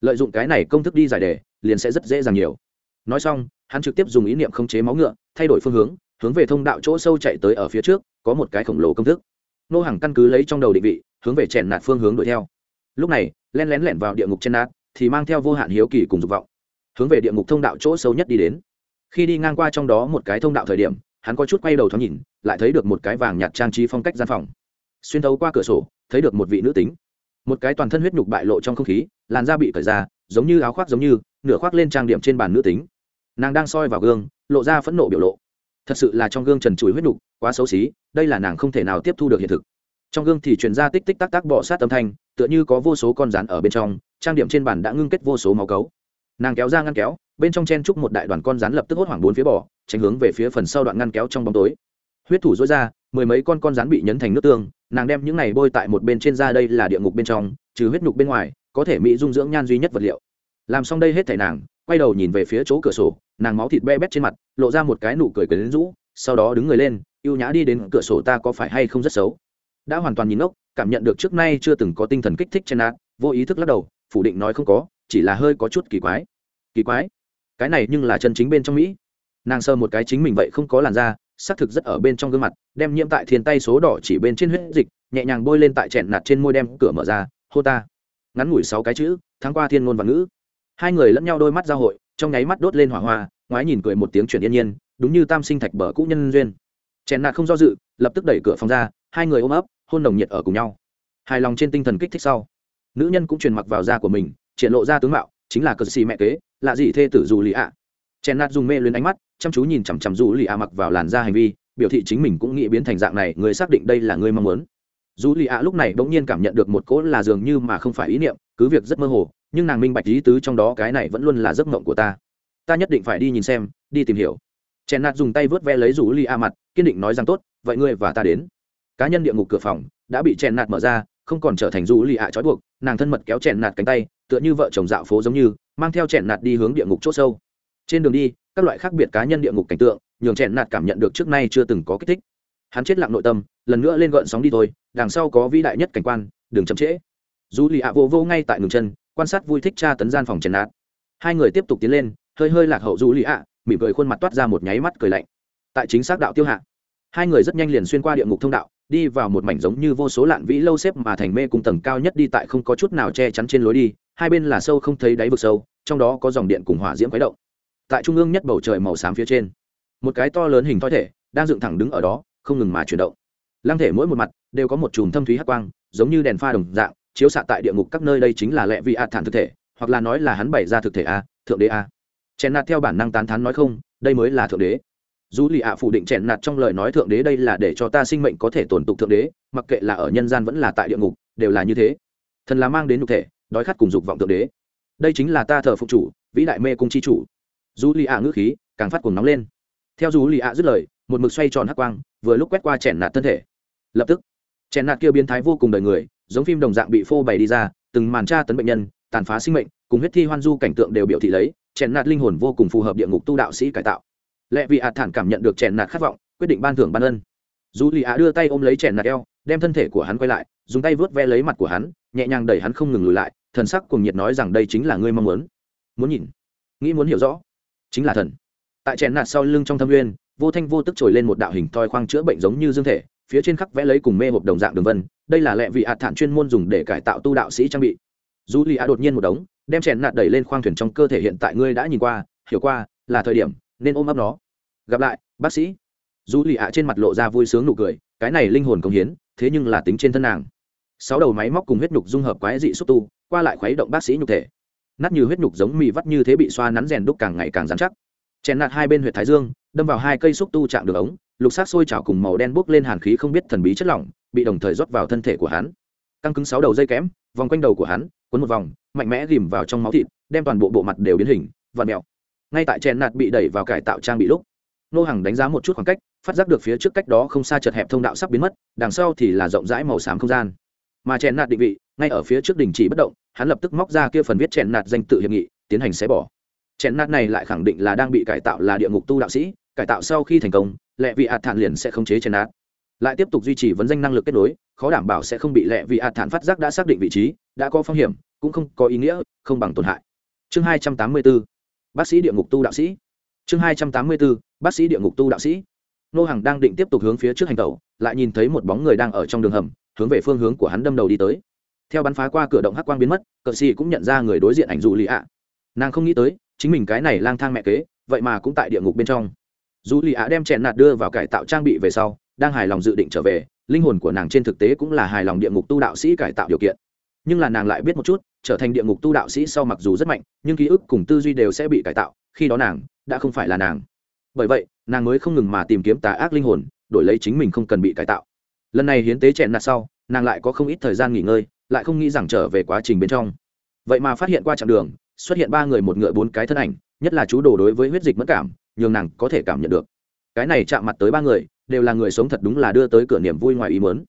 Lợi dụng cái này công thức đi giải đề, liền sẽ rất dễ dàng nhiều. Nói xong, hắn trực tiếp dùng ý niệm khống chế máu ngựa, thay đổi phương hướng hướng về thông đạo chỗ sâu chạy tới ở phía trước, có một cái khổng lồ công thức. Nô hàng căn cứ lấy trong đầu định vị, hướng về chèn nạt phương hướng đuổi theo. Lúc này len lén lẻn vào địa ngục trên nạt, thì mang theo vô hạn hiếu kỳ cùng dục vọng, hướng về địa ngục thông đạo chỗ sâu nhất đi đến. Khi đi ngang qua trong đó một cái thông đạo thời điểm, hắn có chút quay đầu thoáng nhìn, lại thấy được một cái vàng nhạt trang trí phong cách gian phòng xuyên thấu qua cửa sổ, thấy được một vị nữ tính. Một cái toàn thân huyết nhục bại lộ trong không khí, làn da bị cởi ra, giống như áo khoác giống như, nửa khoác lên trang điểm trên bàn nữ tính. Nàng đang soi vào gương, lộ ra phẫn nộ biểu lộ. Thật sự là trong gương trần trụi huyết nhục, quá xấu xí, đây là nàng không thể nào tiếp thu được hiện thực. Trong gương thì truyền ra tích tích tắc tắc bọ sát âm thanh, tựa như có vô số con rán ở bên trong, trang điểm trên bàn đã ngưng kết vô số máu cấu. Nàng kéo ra ngăn kéo, bên trong chen chúc một đại đoàn con rắn lập tức hốt hoảng bốn phía bỏ tránh hướng về phía phần sau đoạn ngăn kéo trong bóng tối. Huyết thủ dối ra mười mấy con con rắn bị nhấn thành nước tương, nàng đem những này bôi tại một bên trên da đây là địa ngục bên trong, trừ huyết nhục bên ngoài, có thể mỹ dung dưỡng nhan duy nhất vật liệu. Làm xong đây hết thảy nàng, quay đầu nhìn về phía chỗ cửa sổ, nàng máu thịt be bét trên mặt, lộ ra một cái nụ cười cười đến rũ, sau đó đứng người lên y ê u nhã đi đến cửa sổ ta có phải hay không rất xấu? Đã hoàn toàn nhìn ngốc, cảm nhận được trước nay chưa từng có tinh thần kích thích trên nát vô ý thức lắc đầu, phủ định nói không có, chỉ là hơi có chút kỳ quái. Kỳ quái? Cái này nhưng là chân chính bên trong mỹ. Nàng sơ một cái chính mình vậy không có làn da xác thực rất ở bên trong gương mặt, đem nhiễm tại thiên tay số đỏ chỉ bên trên huyết dịch, nhẹ nhàng bôi lên tại chẹn nạt trên môi đem cửa mở ra, hô ta. Ngắn ngủi sáu cái chữ tháng qua thiên ngôn và ngữ. Hai người lẫn nhau đôi mắt giao hội, trong nháy mắt đốt lên hỏa hoa, ngoái nhìn cười một tiếng chuyển yên nhiên, đúng như tam sinh thạch bờ cũ nhân duyên. Chẹn nạt không do dự, lập tức đẩy cửa phòng ra, hai người ôm ấp, hôn nồng nhiệt ở cùng nhau. Hài lòng trên tinh thần kích thích sau, nữ nhân cũng truyền mặc vào da của mình, triển lộ ra tướng mạo, chính là cờ xì mẹ kế là gì thê tử dù lì ạ. Chèn nạt dùng mê luyến ánh mắt chăm chú nhìn chằm chằm dù lì ạ mặc vào làn da hành vi, biểu thị chính mình cũng nghĩ biến thành dạng này, người xác định đây là người mong muốn. Dù lì ạ lúc này bỗng nhiên cảm nhận được một cỗ là dường như mà không phải ý niệm, cứ việc rất mơ hồ, nhưng nàng minh bạch lý tứ trong đó cái này vẫn luôn là giấc mộng của ta. Ta nhất định phải đi nhìn xem, đi tìm hiểu. Chèn nạt dùng tay vớt ve lấy rủ lì a mặt, kiên định nói rằng tốt, vậy ngươi và ta đến. Cá nhân địa ngục cửa phòng đã bị chèn nạt mở ra, không còn trở thành rủ lì a trói buộc, nàng thân mật kéo chèn nạt cánh tay, tựa như vợ chồng dạo phố giống như, mang theo chèn nạt đi hướng địa ngục c h ỗ sâu trên đường đi, các loại khác biệt cá nhân địa ngục cảnh tượng, nhường chẹn nạt cảm nhận được trước nay chưa từng có kích thích. Hắn chết lặng nội tâm, lần nữa lên gợn sóng đi thôi, đằng sau có vĩ đại nhất cảnh quan đường chậm trễ. Dù lì ạ vô vô ngay tại ngừng chân, quan sát vui thích tra tấn gian phòng chèn nạt. Hai người tiếp tục tiến lên, hơi hơi lạc hậu dù lì ạ, mỉm cười khuôn mặt toát ra một nháy mắt cười lạnh. Tại chính xác đạo tiêu hạ, hai người rất nhanh liền xuyên qua địa ngục thông đạo, đi vào một mảnh giống như vô số lạn vĩ lâu xếp mà thành mê cùng tầng cao nhất đi tại không có chút nào che chắn trên lối đi, hai bên là sâu không thấy đáy vực sâu, trong đó có dòng điện cùng hỏa diễm khuấy động tại trung ương nhất bầu trời màu xám phía trên. Một cái to lớn hình thoi thể đang dựng thẳng đứng ở đó, không ngừng mà chuyển động. Lăng thể mỗi một mặt đều có một chùm thâm thúy hắc quang, giống như đèn pha đồng dạng, chiếu xạ tại địa ngục các nơi đây chính là lệ vị a thản thực thể, hoặc là nói là hắn bày ra thực thể a, thượng đế a. Chèn nạt theo bản năng tán thán nói không, đây mới là thượng đế. Dù lì ạ phủ định chèn nạt trong lời nói thượng đế đây là để cho ta sinh mệnh có thể tồn tục thượng đế, mặc kệ là ở nhân gian vẫn là tại địa ngục, đều là như thế. Thần là mang đến nhục thể, đói khát cùng dục vọng thượng đế. Đây chính là ta thờ phục chủ, vĩ đại mê cung chi chủ dù lì ạ ngữ khí, càng phát cùng nóng lên. Theo dù lì ạ dứt lời, một mực xoay tròn hắc quang, vừa lúc quét qua chèn nạt thân thể. Lập tức, chèn nạt kia biến thái vô cùng đời người, giống phim đồng dạng bị phô bày đi ra, từng màn tra tấn bệnh nhân, tàn phá sinh mệnh, cùng huyết thi hoan du cảnh tượng đều biểu thị lấy, chèn nạt linh hồn vô cùng phù hợp địa ngục tu đạo sĩ cải tạo. Lẽ vì ạ thản cảm nhận được chèn nạt khát vọng, quyết định ban thưởng ban ân. Dù lì ạ đưa tay ôm lấy chèn nạt eo, đem thân thể của hắn quay lại, dùng tay vớt ve lấy mặt của hắn, nhẹ nhàng đẩy hắn không ngừng lùi lại, thần sắc cùng nhiệt nói rằng đây chính là ngươi mong muốn. Muốn nhìn, nghĩ muốn hiểu rõ chính là thần. Tại chèn nạt sau lưng trong thâm nguyên vô thanh vô tức trồi lên một đạo hình thoi khoang chữa bệnh giống như dương thể, phía trên khắc vẽ lấy cùng mê hộp đồng dạng đường vân, đây là lệ vị hạt thản chuyên môn dùng để cải tạo tu đạo sĩ trang bị. Dù lì a đột nhiên một đống, đem chèn nạt đẩy lên khoang thuyền trong cơ thể hiện tại ngươi đã nhìn qua, hiểu qua, là thời điểm, nên ôm ấp nó. Gặp lại, bác sĩ. Dù lì a trên mặt lộ ra vui sướng nụ cười, cái này linh hồn công hiến, thế nhưng là tính trên thân nàng. Sáu đầu máy móc cùng huyết nhục dung hợp quái dị xúc tu, qua lại khuấy động bác sĩ nhục thể nát như huyết nhục giống mì vắt như thế bị xoa nắn rèn đúc càng ngày càng dán chắc. Chèn nạt hai bên huyệt thái dương, đâm vào hai cây xúc tu chạm đường ống, lục xác sôi trào cùng màu đen bốc lên hàn khí không biết thần bí chất lỏng, bị đồng thời rót vào thân thể của hắn. Căng cứng sáu đầu dây kém, vòng quanh đầu của hắn quấn một vòng, mạnh mẽ ghìm vào trong máu thịt, đem toàn bộ bộ mặt đều biến hình và mèo. Ngay tại chèn nạt bị đẩy vào cải tạo trang bị lúc, nô hàng đánh giá một chút khoảng cách, phát giác được phía trước cách đó không xa chật hẹp thông đạo sắp biến mất, đằng sau thì là rộng rãi màu xám không gian mà chèn nạt định vị, ngay ở phía trước đình chỉ bất động, hắn lập tức móc ra kia phần viết chèn nạt danh tự hiệp nghị, tiến hành xé bỏ. Chèn nạt này lại khẳng định là đang bị cải tạo là địa ngục tu đạo sĩ, cải tạo sau khi thành công, lệ vị ạt thản liền sẽ khống chế chèn nạt. Lại tiếp tục duy trì vấn danh năng lực kết nối, khó đảm bảo sẽ không bị lệ vị ạt thản phát giác đã xác định vị trí, đã có phong hiểm, cũng không có ý nghĩa, không bằng tổn hại. Chương hai trăm tám mươi 284 bác sĩ địa ngục tu đạo sĩ. Chương hai trăm tám mươi bốn, bác sĩ địa ngục tu đạo sĩ. Nô hàng đang định tiếp tục hướng phía trước hành tẩu, lại nhìn thấy một bóng người đang ở trong đường hầm hướng về phương hướng của hắn đâm đầu đi tới. Theo bắn phá qua cửa động hắc quang biến mất, cờ xì cũng nhận ra người đối diện ảnh dù lì ạ. Nàng không nghĩ tới, chính mình cái này lang thang mẹ kế, vậy mà cũng tại địa ngục bên trong. Dù lì ạ đem chèn nạt đưa vào cải tạo trang bị về sau, đang hài lòng dự định trở về, linh hồn của nàng trên thực tế cũng là hài lòng địa ngục tu đạo sĩ cải tạo điều kiện. Nhưng là nàng lại biết một chút, trở thành địa ngục tu đạo sĩ sau mặc dù rất mạnh, nhưng ký ức cùng tư duy đều sẽ bị cải tạo, khi đó nàng đã không phải là nàng. Bởi vậy, nàng mới không ngừng mà tìm kiếm tà ác linh hồn, đổi lấy chính mình không cần bị cải tạo lần này hiến tế chèn nạt sau, nàng lại có không ít thời gian nghỉ ngơi, lại không nghĩ rằng trở về quá trình bên trong. Vậy mà phát hiện qua chặng đường, xuất hiện ba người một ngựa bốn cái thân ảnh, nhất là chú đồ đối với huyết dịch mất cảm, nhường nàng có thể cảm nhận được. Cái này chạm mặt tới ba người, đều là người sống thật đúng là đưa tới cửa niềm vui ngoài ý mớn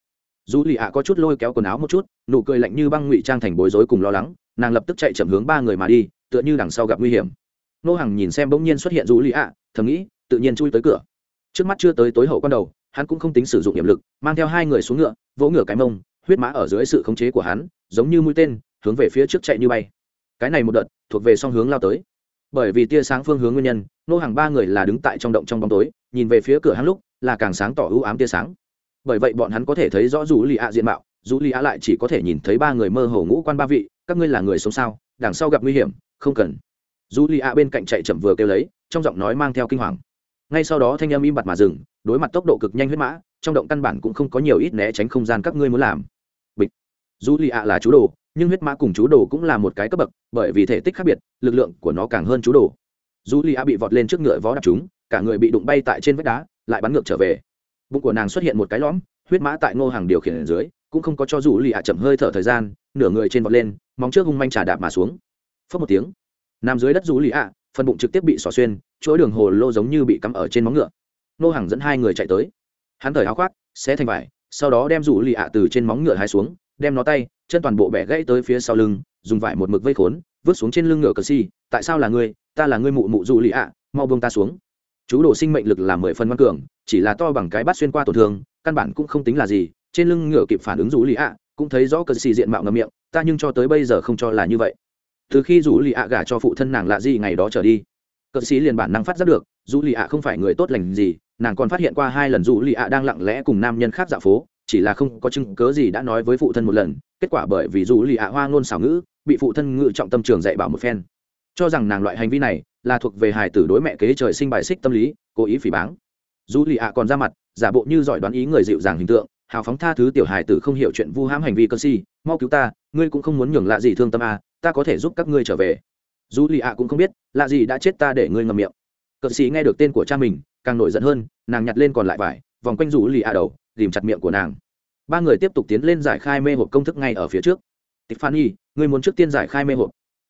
dù lì ạ có chút lôi kéo quần áo một chút, nụ cười lạnh như băng ngụy trang thành bối rối cùng lo lắng, nàng lập tức chạy chậm hướng ba người mà đi, tựa như đằng sau gặp nguy hiểm. Nô hàng nhìn xem bỗng nhiên xuất hiện dù lì ạ, thầm nghĩ, tự nhiên chui tới cửa. Trước mắt chưa tới tối hậu con đầu hắn cũng không tính sử dụng nhiệm lực, mang theo hai người xuống ngựa, vỗ ngựa cái mông, huyết mã ở dưới sự khống chế của hắn, giống như mũi tên, hướng về phía trước chạy như bay. Cái này một đợt, thuộc về song hướng lao tới. Bởi vì tia sáng phương hướng nguyên nhân, nô hàng ba người là đứng tại trong động trong bóng tối, nhìn về phía cửa hắn lúc, là càng sáng tỏ ưu ám tia sáng. Bởi vậy bọn hắn có thể thấy rõ dù lì ạ diện mạo dù lì ạ lại chỉ có thể nhìn thấy ba người mơ hồ ngũ quan ba vị, các ngươi là người sống sao, đằng sau gặp nguy hiểm, không cần. Dù lì ạ bên cạnh chạy chậm vừa kêu lấy, trong giọng nói mang theo kinh hoàng. Ngay sau đó thanh âm im bặt mà dừng đối mặt tốc độ cực nhanh huyết mã, trong động căn bản cũng không có nhiều ít né tránh không gian các ngươi muốn làm. Bịch. Dù lì ạ là chú đồ, nhưng huyết mã cùng chú đồ cũng là một cái cấp bậc, bởi vì thể tích khác biệt, lực lượng của nó càng hơn chú đồ. Dù lì ạ bị vọt lên trước ngựa vó đạp chúng, cả người bị đụng bay tại trên vách đá, lại bắn ngược trở về. Bụng của nàng xuất hiện một cái lõm, huyết mã tại ngô hàng điều khiển ở dưới, cũng không có cho dù lì ạ chậm hơi thở thời gian, nửa người trên vọt lên, móng trước hung manh trà đạp mà xuống. Phớt một tiếng. Nằm dưới đất dù lì ạ, phần bụng trực tiếp bị xỏ xuyên, chuỗi đường hồ lô giống như bị cắm ở trên móng ngựa nô hàng dẫn hai người chạy tới. Hắn thời áo khoác sẽ thành vải, sau đó đem rủ lì ạ từ trên móng ngựa hai xuống, đem nó tay, chân toàn bộ bẻ gãy tới phía sau lưng, dùng vải một mực vây khốn, vứt xuống trên lưng ngựa cờ si tại sao là ngươi? Ta là ngươi mụ mụ rủ lì ạ, mau bông ta xuống. Chú đồ sinh mệnh lực là mười phân văn cường, chỉ là to bằng cái bắt xuyên qua tổn thương, căn bản cũng không tính là gì, trên lưng ngựa kịp phản ứng rủ lì ạ, cũng thấy rõ cờ xì diện mạo ngầm miệng, ta nhưng cho tới bây giờ không cho là như vậy. Từ khi rủ lì ạ gả cho phụ thân nàng lạ gì ngày đó trở đi, cờ xì liền bản năng phát giác được dù lì ạ không phải người tốt lành gì nàng còn phát hiện qua hai lần dù lì ạ đang lặng lẽ cùng nam nhân khác dạo phố chỉ là không có chứng cớ gì đã nói với phụ thân một lần kết quả bởi vì dù lì ạ hoa ngôn xảo ngữ bị phụ thân ngự trọng tâm trường dạy bảo một phen. Cho rằng nàng loại hành vi này là thuộc về hài tử đối mẹ kế trời sinh bài xích tâm lý cố ý phỉ báng. Dù lì ạ còn ra mặt giả bộ như giỏi đoán ý người dịu dàng hình tượng hào phóng tha thứ tiểu hài tử không hiểu chuyện vu hãm hành vi cơ si mau cứu ta ngươi cũng không muốn nhường lạ gì thương tâm à, ta có thể giúp các ngươi trở về. Dù lì ạ cũng không biết lạ gì đã chết ta để ngươi ngầm miệng cờ sĩ nghe được tên của cha mình, càng nổi giận hơn, nàng nhặt lên còn lại vải, vòng quanh rủ lì ạ đầu tìm chặt miệng của nàng. Ba người tiếp tục tiến lên giải khai mê hộp công thức ngay ở phía trước. Tiffany ngươi muốn trước tiên giải khai mê hộp.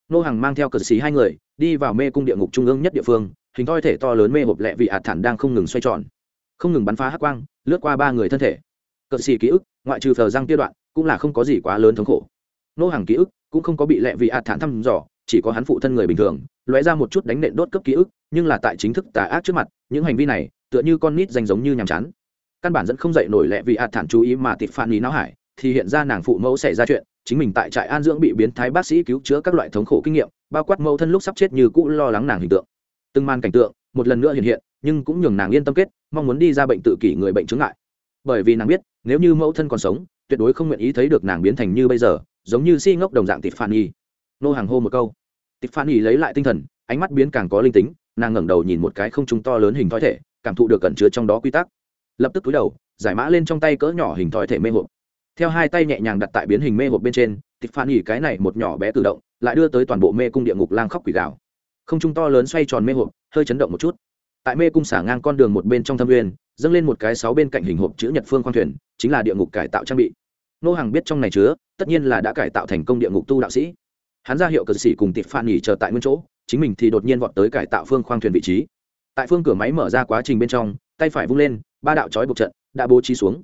Nô hàng mang theo cờ sĩ hai người, đi vào mê cung địa ngục trung ương nhất địa phương, hình thoi thể to lớn mê hộp lẹ vị ạt thản đang không ngừng xoay tròn. Không ngừng bắn phá hắc quang, lướt qua ba người thân thể. Cờ sĩ ký ức, ngoại trừ phờ răng tiêu đoạn, cũng là không có gì quá lớn thống khổ. Nô hàng ký ức, cũng không có bị lẹ vị ạt thản thăm dò chỉ có hắn phụ thân người bình thường, lóe ra một chút đánh nện đốt cấp ký ức, nhưng là tại chính thức tà ác trước mặt, những hành vi này, tựa như con nít danh giống như nhàm chán. Căn bản dẫn không dậy nổi lẹ vì ạt thản chú ý mà tịt phản ý não hải, thì hiện ra nàng phụ mẫu xảy ra chuyện, chính mình tại trại an dưỡng bị biến thái bác sĩ cứu chữa các loại thống khổ kinh nghiệm, bao quát mẫu thân lúc sắp chết như cũ lo lắng nàng hình tượng. Từng màn cảnh tượng, một lần nữa hiện hiện, nhưng cũng nhường nàng yên tâm kết, mong muốn đi ra bệnh tự kỷ người bệnh chứng ngại. Bởi vì nàng biết, nếu như mẫu thân còn sống, tuyệt đối không nguyện ý thấy được nàng biến thành như bây giờ, giống như si ngốc đồng dạng tịt phản nhi nô hàng hô một câu. Tịch phản ý lấy lại tinh thần, ánh mắt biến càng có linh tính, nàng ngẩng đầu nhìn một cái không trung to lớn hình thói thể, cảm thụ được cẩn chứa trong đó quy tắc. Lập tức túi đầu, giải mã lên trong tay cỡ nhỏ hình thói thể mê hộp. Theo hai tay nhẹ nhàng đặt tại biến hình mê hộp bên trên, tịch phản nghỉ cái này một nhỏ bé tự động, lại đưa tới toàn bộ mê cung địa ngục lang khóc quỷ gạo không trung to lớn xoay tròn mê hộp, hơi chấn động một chút. Tại mê cung xả ngang con đường một bên trong thâm uyên dâng lên một cái sáu bên cạnh hình hộp chữ nhật phương khoang thuyền, chính là địa ngục cải tạo trang bị. Nô hàng biết trong này chứa, tất nhiên là đã cải tạo thành công địa ngục tu đạo sĩ hắn ra hiệu cờ sĩ cùng tịp phan nghỉ chờ tại nguyên chỗ, chính mình thì đột nhiên vọt tới cải tạo phương khoang thuyền vị trí. Tại phương cửa máy mở ra quá trình bên trong, tay phải vung lên, ba đạo trói buộc trận đã bố trí xuống.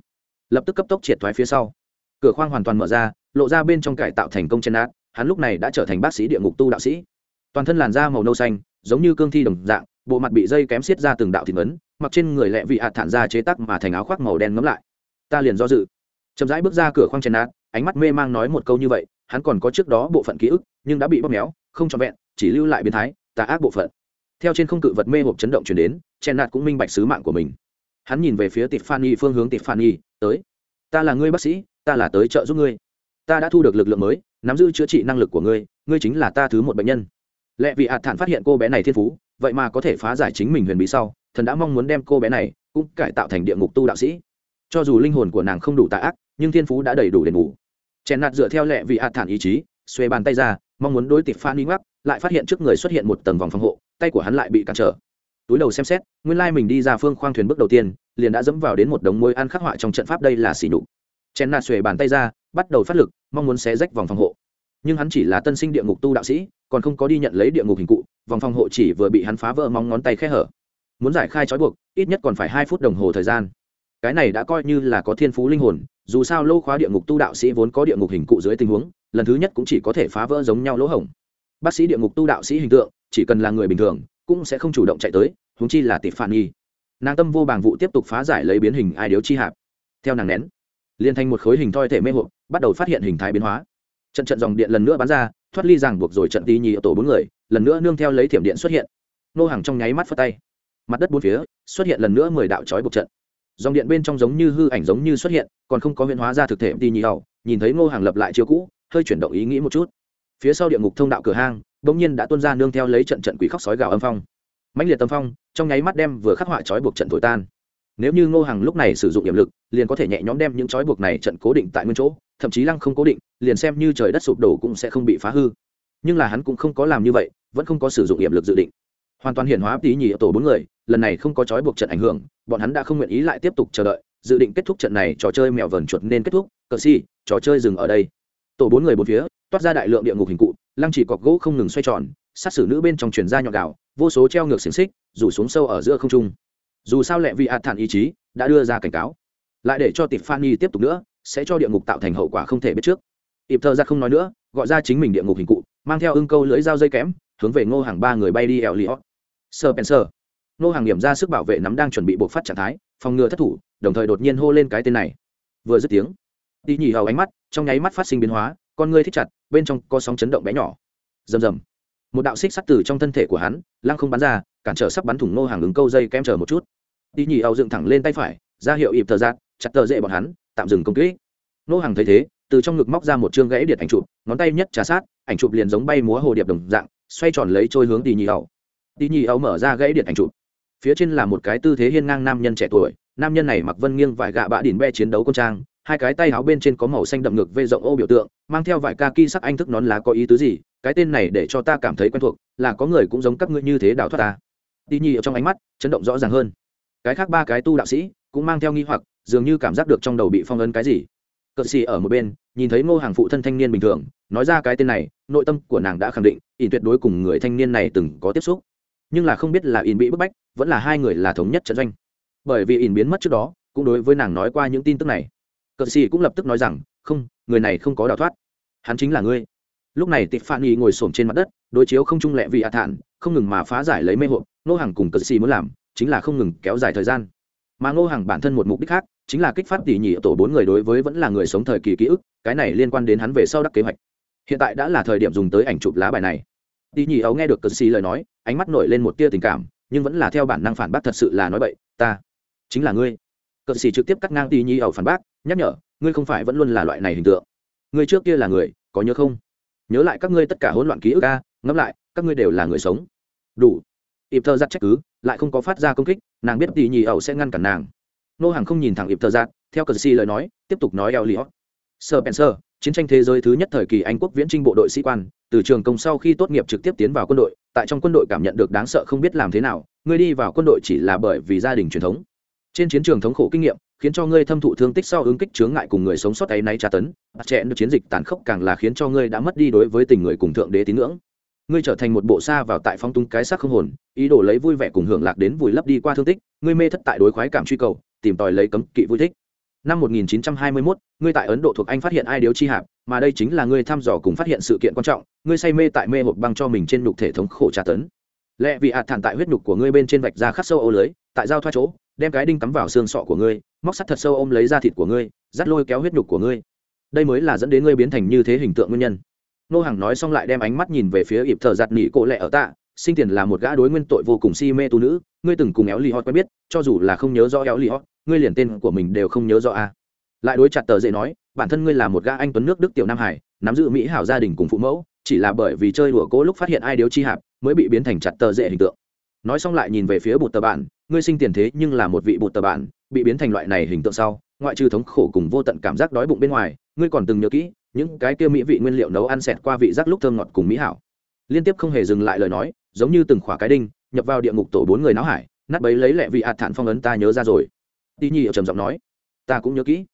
Lập tức cấp tốc triệt thoái phía sau. Cửa khoang hoàn toàn mở ra, lộ ra bên trong cải tạo thành công chân át hắn lúc này đã trở thành bác sĩ địa ngục tu đạo sĩ. Toàn thân làn da màu nâu xanh, giống như cương thi đồng dạng, bộ mặt bị dây kém xiết ra từng đạo thịt vấn mặc trên người lẹ vị hạt thản ra chế tắc mà thành áo khoác màu đen ngấm lại. Ta liền do dự. Chậm rãi bước ra cửa khoang chân át ánh mắt mê mang nói một câu như vậy hắn còn có trước đó bộ phận ký ức, nhưng đã bị bóp méo, không trọn vẹn, chỉ lưu lại biến thái, tà ác bộ phận. Theo trên không cự vật mê hộp chấn động chuyển đến, chen nạt cũng minh bạch sứ mạng của mình. Hắn nhìn về phía tịp phan y phương hướng tịp phan y tới. Ta là ngươi bác sĩ, ta là tới trợ giúp ngươi. Ta đã thu được lực lượng mới, nắm giữ chữa trị năng lực của ngươi ngươi chính là ta thứ một bệnh nhân. Lẽ vì hạt thản phát hiện cô bé này thiên phú, vậy mà có thể phá giải chính mình huyền bí sau, thần đã mong muốn đem cô bé này cũng cải tạo thành địa ngục tu đạo sĩ. Cho dù linh hồn của nàng không đủ tạ ác, nhưng thiên phú đã đầy đủ đền bù chèn nạt dựa theo lệ vị hạt thản ý chí xuê bàn tay ra, mong muốn đối tịp phan đi ngắc lại phát hiện trước người xuất hiện một tầng vòng phòng hộ, tay của hắn lại bị cản trở. Túi đầu xem xét, nguyên lai mình đi ra phương khoang thuyền bước đầu tiên, liền đã dẫm vào đến một đống môi ăn khắc họa trong trận pháp đây là xỉ nhục. Chen nạt xuề bàn tay ra, bắt đầu phát lực, mong muốn xé rách vòng phòng hộ. Nhưng hắn chỉ là tân sinh địa ngục tu đạo sĩ, còn không có đi nhận lấy địa ngục hình cụ, vòng phòng hộ chỉ vừa bị hắn phá vỡ mong ngón tay khe hở. Muốn giải khai trói buộc, ít nhất còn phải hai phút đồng hồ thời gian. Cái này đã coi như là có thiên phú linh hồn dù sao lô khóa địa ngục tu đạo sĩ vốn có địa ngục hình cụ dưới tình huống, lần thứ nhất cũng chỉ có thể phá vỡ giống nhau lỗ hổng. Bác sĩ địa ngục tu đạo sĩ hình tượng, chỉ cần là người bình thường, cũng sẽ không chủ động chạy tới húng chi là tịp phản nghi nàng tâm vô bàng vụ tiếp tục phá giải lấy biến hình ai điếu chi hạp. Theo nàng nén liên thành một khối hình thoi thể mê hộp bắt đầu phát hiện hình thái biến hóa. Trận trận dòng điện lần nữa bắn ra, thoát ly ràng buộc rồi trận tí nhì ở tổ bốn người, lần nữa nương theo lấy thiểm điện xuất hiện. Nô hàng trong nháy mắt phất tay. Mặt đất bốn phía, xuất hiện lần nữa mười đạo trói buộc trận dòng điện bên trong giống như hư ảnh giống như xuất hiện, còn không có huyễn hóa ra thực thể đi nhị hầu nhìn thấy ngô hàng lập lại chiếu cũ, hơi chuyển động ý nghĩ một chút. Phía sau địa ngục thông đạo cửa hang, bỗng nhiên đã tuôn ra nương theo lấy trận trận quỷ khóc sói gào âm phong. Mãnh liệt tâm phong, trong nháy mắt đem vừa khắc họa trói buộc trận thổi tan. Nếu như ngô hàng lúc này sử dụng điểm lực, liền có thể nhẹ nhõm đem những trói buộc này trận cố định tại nguyên chỗ, thậm chí lăng không cố định, liền xem như trời đất sụp đổ cũng sẽ không bị phá hư. Nhưng là hắn cũng không có làm như vậy, vẫn không có sử dụng điểm lực dự định. Hoàn toàn hiển hóa tí nhị ở tổ bốn người, lần này không có trói buộc trận ảnh hưởng bọn hắn đã không nguyện ý lại tiếp tục chờ đợi, dự định kết thúc trận này trò chơi mèo vờn chuột nên kết thúc, cờ si trò chơi dừng ở đây. Tổ bốn người bốn phía, toát ra đại lượng địa ngục hình cụ, lăng chỉ cọc gỗ không ngừng xoay tròn, sát xử nữ bên trong truyền ra nhọn gạo, vô số treo ngược xiềng xích, rủ xuống sâu ở giữa không trung. Dù sao lẹ vì ạt thản ý chí đã đưa ra cảnh cáo. Lại để cho tiffany tiếp tục nữa, sẽ cho địa ngục tạo thành hậu quả không thể biết trước. Ịp thơ ra không nói nữa, gọi ra chính mình địa ngục hình cụ, mang theo ưng câu lưỡi dao dây kém, hướng về ngô hàng ba người bay đi eo hót sơ penser Nô hàng điểm ra sức bảo vệ nắm đang chuẩn bị buộc phát trạng thái, phòng ngừa thất thủ, đồng thời đột nhiên hô lên cái tên này. Vừa dứt tiếng đi nhì hầu ánh mắt, trong nháy mắt phát sinh biến hóa, con ngươi thích chặt, bên trong có sóng chấn động bé nhỏ. Rầm rầm. Một đạo xích sắt từ trong thân thể của hắn, lăng không bắn ra, cản trở sắp bắn thủng Nô hàng ứng câu dây kem chờ một chút. Đi nhì hầu dựng thẳng lên tay phải, ra hiệu ịp thờ giạt, chặt tờ dễ bọn hắn, tạm dừng công kỹ Nô hàng thấy thế, từ trong ngực móc ra một chương gãy điện ảnh chụp, ngón tay nhất trà sát, ảnh chụp liền giống bay múa hồ điệp đồng dạng, xoay tròn lấy trôi hướng đi nhì hầu. Đi nhì hầu mở ra gãy điện ảnh chụp phía trên là một cái tư thế hiên ngang nam nhân trẻ tuổi, nam nhân này mặc vân nghiêng vải gạ bã đỉn be chiến đấu công trang, hai cái tay áo bên trên có màu xanh đậm ngực vê rộng ô biểu tượng, mang theo vải ca ki sắc anh thức nón lá có ý tứ gì, cái tên này để cho ta cảm thấy quen thuộc, là có người cũng giống các ngươi như thế đào thoát ta. Tỷ nhì trong ánh mắt, chấn động rõ ràng hơn. Cái khác ba cái tu đạo sĩ, cũng mang theo nghi hoặc, dường như cảm giác được trong đầu bị phong ấn cái gì. Cợt xì ở một bên, nhìn thấy ngô hàng phụ thân thanh niên bình thường, nói ra cái tên này, nội tâm của nàng đã khẳng định ỉn tuyệt đối cùng người thanh niên này từng có tiếp xúc. Nhưng là không biết là ỉn bị bức bách vẫn là hai người là thống nhất trận doanh. Bởi vì ỉn biến mất trước đó, cũng đối với nàng nói qua những tin tức này. Cờ xì cũng lập tức nói rằng, không, người này không có đào thoát. Hắn chính là ngươi. Lúc này tịp phan nghi ngồi s trên mặt đất, đối chiếu không trung lẹ vì hạ thản không ngừng mà phá giải lấy mê hộp nô hàng cùng cờ xì muốn làm, chính là không ngừng kéo dài thời gian. Mà ngô hàng bản thân một mục đích khác, chính là kích phát tỉ nhị tổ bốn người đối với vẫn là người sống thời kỳ ký ức, cái này liên quan đến hắn về sau đắc kế hoạch. Hiện tại đã là thời điểm dùng tới ảnh chụp lá bài này. Tỉ nhị ấu nghe được cờ xì lời nói, ánh mắt nổi lên một tia tình cảm nhưng vẫn là theo bản năng phản bác thật sự là nói bậy, ta chính là ngươi. Cờ xì trực tiếp cắt ngang tì nhi ẩu phản bác, nhắc nhở, ngươi không phải vẫn luôn là loại này hình tượng. Ngươi trước kia là người, có nhớ không? Nhớ lại các ngươi tất cả hỗn loạn ký ức a, ngẫm lại, các ngươi đều là người sống. Đủ. Ịp thơ giặt trách cứ, lại không có phát ra công kích, nàng biết tỉ nhị ẩu sẽ ngăn cản nàng. Nô hàng không nhìn thẳng ịp thơ giặt theo cờ sĩ lời nói, tiếp tục nói eo liot sơ penser chiến tranh thế giới thứ nhất thời kỳ anh quốc viễn trinh bộ đội sĩ quan, từ trường công sau khi tốt nghiệp trực tiếp tiến vào quân đội, tại trong quân đội cảm nhận được đáng sợ không biết làm thế nào ngươi đi vào quân đội chỉ là bởi vì gia đình truyền thống. Trên chiến trường thống khổ kinh nghiệm, khiến cho ngươi thâm thụ thương tích sau ứng kích chướng ngại cùng người sống sót ấy nay tra tấn, bắt trẻ được chiến dịch tàn khốc càng là khiến cho ngươi đã mất đi đối với tình người cùng thượng đế tín ngưỡng. Ngươi trở thành một bộ xa vào tại phong tung cái xác không hồn, ý đồ lấy vui vẻ cùng hưởng lạc đến vùi lấp đi qua thương tích, ngươi mê thất tại đối khoái cảm truy cầu, tìm tòi lấy cấm kỵ vui thích năm 1921, ngươi tại ấn độ thuộc anh phát hiện ai điếu chi hạp mà đây chính là ngươi thăm dò cùng phát hiện sự kiện quan trọng ngươi say mê tại mê hộp băng cho mình trên nhục thể thống khổ tra tấn. Lẽ vì hạt thản tại huyết nhục của ngươi bên trên vạch ra khắc sâu ô lưới tại giao thoa chỗ đem cái đinh cắm vào xương sọ của ngươi móc sắt thật sâu ôm lấy da thịt của ngươi dắt lôi kéo huyết nhục của ngươi. Đây mới là dẫn đến ngươi biến thành như thế hình tượng nguyên nhân. Nô hàng nói xong lại đem ánh mắt nhìn về phía ịp thợ giặt nỉ cổ lẹ ở tạ sinh tiền là một gã đối nguyên tội vô cùng si mê tu nữ, ngươi từng cùng éo li hot quen biết, cho dù là không nhớ rõ éo li hot, ngươi liền tên của mình đều không nhớ rõ a lại đối chặt tờ dễ nói, bản thân ngươi là một gã anh tuấn nước đức tiểu nam hải, nắm giữ mỹ hảo gia đình cùng phụ mẫu, chỉ là bởi vì chơi đùa cố lúc phát hiện ai điếu chi hạp, mới bị biến thành chặt tờ dễ hình tượng. Nói xong lại nhìn về phía bụt tờ bản, ngươi sinh tiền thế nhưng là một vị bụt tờ bản, bị biến thành loại này hình tượng sau, ngoại trừ thống khổ cùng vô tận cảm giác đói bụng bên ngoài, ngươi còn từng nhớ kỹ, những cái kia mỹ vị nguyên liệu nấu ăn xẹt qua vị giác lúc thơm ngọt cùng mỹ hảo. Liên tiếp không hề dừng lại lời nói giống như từng khỏa cái đinh, nhập vào địa ngục tổ bốn người náo hải, nát bấy lấy lẹ vị hạt thản phong ấn ta nhớ ra rồi. Tí nhi ở trầm giọng nói, ta cũng nhớ kỹ.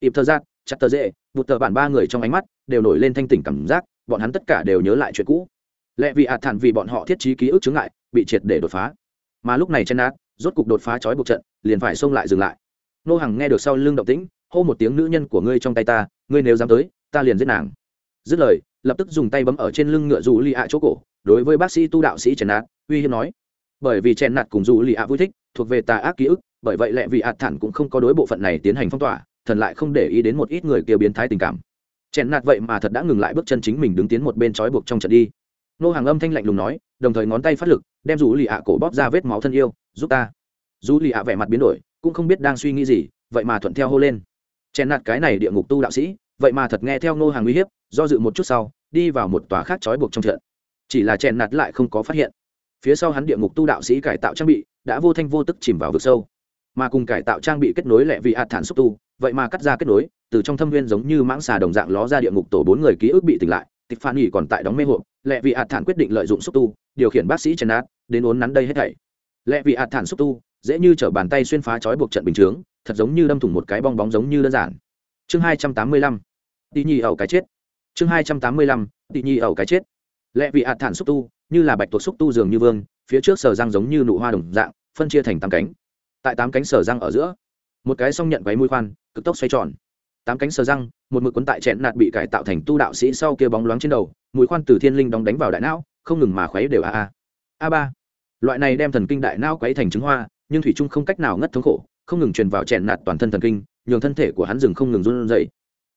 Ịp thơ giác, chặt tờ dễ, bụt tờ bản ba người trong ánh mắt đều nổi lên thanh tỉnh cảm giác, bọn hắn tất cả đều nhớ lại chuyện cũ. Lẹ vị hạt thản vì bọn họ thiết trí ký ức chứng ngại, bị triệt để đột phá. Mà lúc này chen nát, rốt cục đột phá trói buộc trận, liền phải xông lại dừng lại. Nô hằng nghe được sau lưng động tĩnh, hô một tiếng nữ nhân của ngươi trong tay ta, ngươi nếu dám tới, ta liền giết nàng. Dứt lời, lập tức dùng tay bấm ở trên lưng ngựa dù ly ạ chỗ cổ đối với bác sĩ tu đạo sĩ chèn nạt, uy hiếp nói. Bởi vì chèn nạt cùng dù lì ạ vui thích, thuộc về tà ác ký ức, bởi vậy lẽ vì ạt thản cũng không có đối bộ phận này tiến hành phong tỏa, thần lại không để ý đến một ít người kia biến thái tình cảm. Chèn nạt vậy mà thật đã ngừng lại bước chân chính mình đứng tiến một bên trói buộc trong trận đi. Nô hàng âm thanh lạnh lùng nói, đồng thời ngón tay phát lực, đem dù lì ạ cổ bóp ra vết máu thân yêu, giúp ta. Dù lì ạ vẻ mặt biến đổi, cũng không biết đang suy nghĩ gì, vậy mà thuận theo hô lên. Chèn nạt cái này địa ngục tu đạo sĩ, vậy mà thật nghe theo nô hàng uy hiếp, do dự một chút sau, đi vào một tòa khác trói buộc trong trận chỉ là chèn nạt lại không có phát hiện. Phía sau hắn địa ngục tu đạo sĩ cải tạo trang bị đã vô thanh vô tức chìm vào vực sâu. Mà cùng cải tạo trang bị kết nối lẹ vì hạt thản xúc tu, vậy mà cắt ra kết nối, từ trong thâm viên giống như mãng xà đồng dạng ló ra địa ngục tổ bốn người ký ức bị tỉnh lại, tịch phản nghỉ còn tại đóng mê hộp lẹ vì hạt thản quyết định lợi dụng xúc tu, điều khiển bác sĩ chèn nạt đến ốn nắn đây hết thảy. Lẹ vì hạt thản xúc tu, dễ như chở bàn tay xuyên phá trói buộc trận bình chướng, thật giống như đâm thủng một cái bong bóng giống như đơn giản. Chương hai trăm tám mươi lăm tỉ nhi ẩu cái chết. Chương hai trăm tám mươi lăm tỉ nhi ẩu cái chết lẽ vì hạt thản xúc tu, như là bạch tuộc xúc tu dường như vương, phía trước sờ răng giống như nụ hoa đồng dạng, phân chia thành tám cánh. Tại tám cánh sở răng ở giữa, một cái song nhận váy mũi khoan, cực tốc xoay tròn. Tám cánh sờ răng, một mực quấn tại chẹn nạt bị cải tạo thành tu đạo sĩ sau kia bóng loáng trên đầu, mũi khoan từ thiên linh đóng đánh vào đại não, không ngừng mà khuấy đều a a. A ba. Loại này đem thần kinh đại não quấy thành trứng hoa, nhưng thủy trung không cách nào ngất thống khổ, không ngừng truyền vào chẹn nạt toàn thân thần kinh, nhường thân thể của hắn dừng không ngừng run rẩy.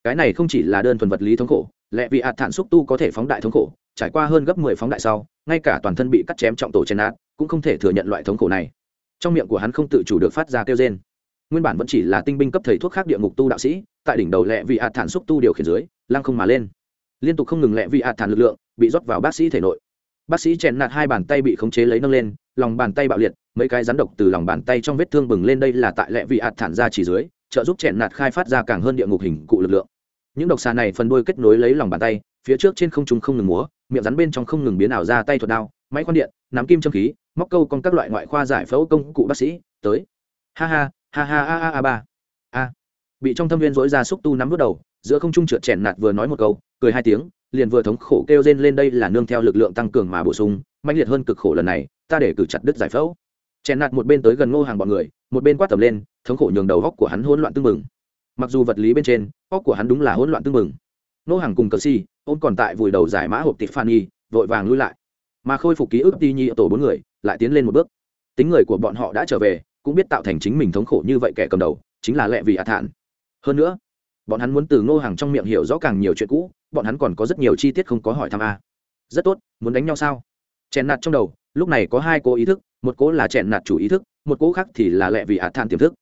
Cái này không chỉ là đơn thuần vật lý thống khổ lẽ vì ạt thản xúc tu có thể phóng đại thống khổ, trải qua hơn gấp mười phóng đại sau, ngay cả toàn thân bị cắt chém trọng tổ chèn nát cũng không thể thừa nhận loại thống khổ này. Trong miệng của hắn không tự chủ được phát ra kêu trên nguyên bản vẫn chỉ là tinh binh cấp thầy thuốc khác địa ngục tu đạo sĩ, tại đỉnh đầu lẹ vì ạt thản xúc tu điều khiển dưới, lăng không mà lên. Liên tục không ngừng lẹ vì ạt thản lực lượng bị rót vào bác sĩ thể nội. Bác sĩ chèn nạt hai bàn tay bị khống chế lấy nâng lên, lòng bàn tay bạo liệt, mấy cái rắn độc từ lòng bàn tay trong vết thương bừng lên đây là tại lẹ vì ạt thản ra chỉ dưới, trợ giúp chèn nạt khai phát ra càng hơn địa ngục hình cụ lực lượng những độc xà này phần đuôi kết nối lấy lòng bàn tay, phía trước trên không trung không ngừng múa, miệng rắn bên trong không ngừng biến ảo ra tay thuật đao, máy khoan điện, nắm kim châm khí, móc câu con các loại ngoại khoa giải phẫu công cụ bác sĩ, tới. Ha ha ha ha, a a a ba. A. Bị trong thâm viên dối ra xúc tu nắm vút đầu, giữa không trung trượt chèn nạt vừa nói một câu, cười hai tiếng, liền vừa thống khổ kêu rên lên đây là nương theo lực lượng tăng cường mà bổ sung mạnh liệt hơn cực khổ lần này, ta để cử chặt đứt giải phẫu. Chèn nạt một bên tới gần ngô hàng bọn người, một bên quát tầm lên, thống khổ nhường đầu góc của hắn hỗn loạn tưng mừng mặc dù vật lý bên trên, óc của hắn đúng là hỗn loạn tưng mừng ngô hàng cùng cờ si ôm còn tại vùi đầu giải mã hộp tịch phan nhi vội vàng lui lại. Mà khôi phục ký ức ti nhi tổ bốn người, lại tiến lên một bước. Tính người của bọn họ đã trở về, cũng biết tạo thành chính mình thống khổ như vậy kẻ cầm đầu, chính là lẹ vì hạ thản hơn nữa, bọn hắn muốn từ ngô hàng trong miệng hiểu rõ càng nhiều chuyện cũ, bọn hắn còn có rất nhiều chi tiết không có hỏi thăm a. Rất tốt, muốn đánh nhau sao? Chèn nạt trong đầu, lúc này có hai cố ý thức, một cố là chèn nạt chủ ý thức, một cố khác thì là lẹ vì hạ thản tiềm thức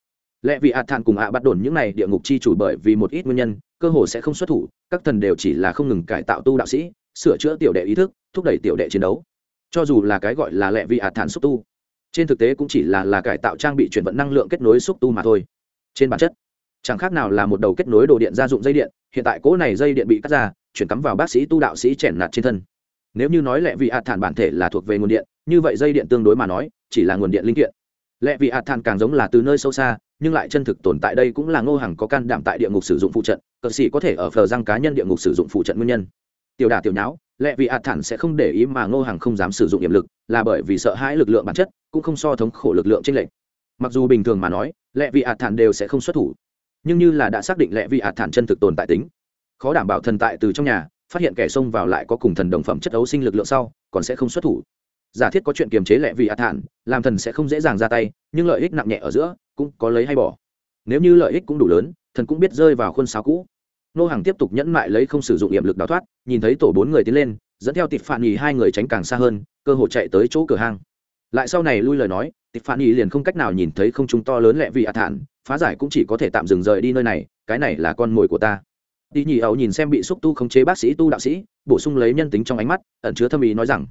lẽ vì ạt thản cùng ạ bắt đồn những này địa ngục chi chủ bởi vì một ít nguyên nhân, cơ hồ sẽ không xuất thủ, các thần đều chỉ là không ngừng cải tạo tu đạo sĩ, sửa chữa tiểu đệ ý thức, thúc đẩy tiểu đệ chiến đấu. Cho dù là cái gọi là lẽ vì ạt thản xúc tu, trên thực tế cũng chỉ là là cải tạo trang bị chuyển vận năng lượng kết nối xúc tu mà thôi. Trên bản chất, chẳng khác nào là một đầu kết nối đồ điện gia dụng dây điện, hiện tại cỗ này dây điện bị cắt ra, chuyển cắm vào bác sĩ tu đạo sĩ chèn nạt trên thân. Nếu như nói lẽ vị hạt thản bản thể là thuộc về nguồn điện, như vậy dây điện tương đối mà nói, chỉ là nguồn điện linh kiện lẽ vị hạt thản càng giống là từ nơi sâu xa, nhưng lại chân thực tồn tại đây cũng là ngô hàng có can đảm tại địa ngục sử dụng phụ trận, cờ sĩ có thể ở phờ răng cá nhân địa ngục sử dụng phụ trận nguyên nhân. Tiểu đà tiểu nháo lẽ vị hạt thản sẽ không để ý mà ngô hàng không dám sử dụng hiểm lực, là bởi vì sợ hãi lực lượng bản chất, cũng không so thống khổ lực lượng trên lệnh mặc dù bình thường mà nói lẽ vị hạt thản đều sẽ không xuất thủ, nhưng như là đã xác định lẽ vị hạt thản chân thực tồn tại tính, khó đảm bảo thần tại từ trong nhà, phát hiện kẻ xông vào lại có cùng thần đồng phẩm chất đấu sinh lực lượng sau, còn sẽ không xuất thủ giả thiết có chuyện kiềm chế lẹ vì hạt thản, làm thần sẽ không dễ dàng ra tay, nhưng lợi ích nặng nhẹ ở giữa cũng có lấy hay bỏ. Nếu như lợi ích cũng đủ lớn, thần cũng biết rơi vào khuôn sáo cũ. Nô hàng tiếp tục nhẫn mại lấy không sử dụng hiểm lực đào thoát, nhìn thấy tổ bốn người tiến lên, dẫn theo tịp phản nhì hai người tránh càng xa hơn, cơ hội chạy tới chỗ cửa hang. Lại sau này lui lời nói tịp phản nhì liền không cách nào nhìn thấy không trung to lớn lẹ vì hạ thản, phá giải cũng chỉ có thể tạm dừng rời đi nơi này, cái này là con mồi của ta. Đi nhì ẩu nhìn xem bị xúc tu khống chế bác sĩ tu đạo sĩ, bổ sung lấy nhân tính trong ánh mắt, ẩn chứa thâm ý nói rằng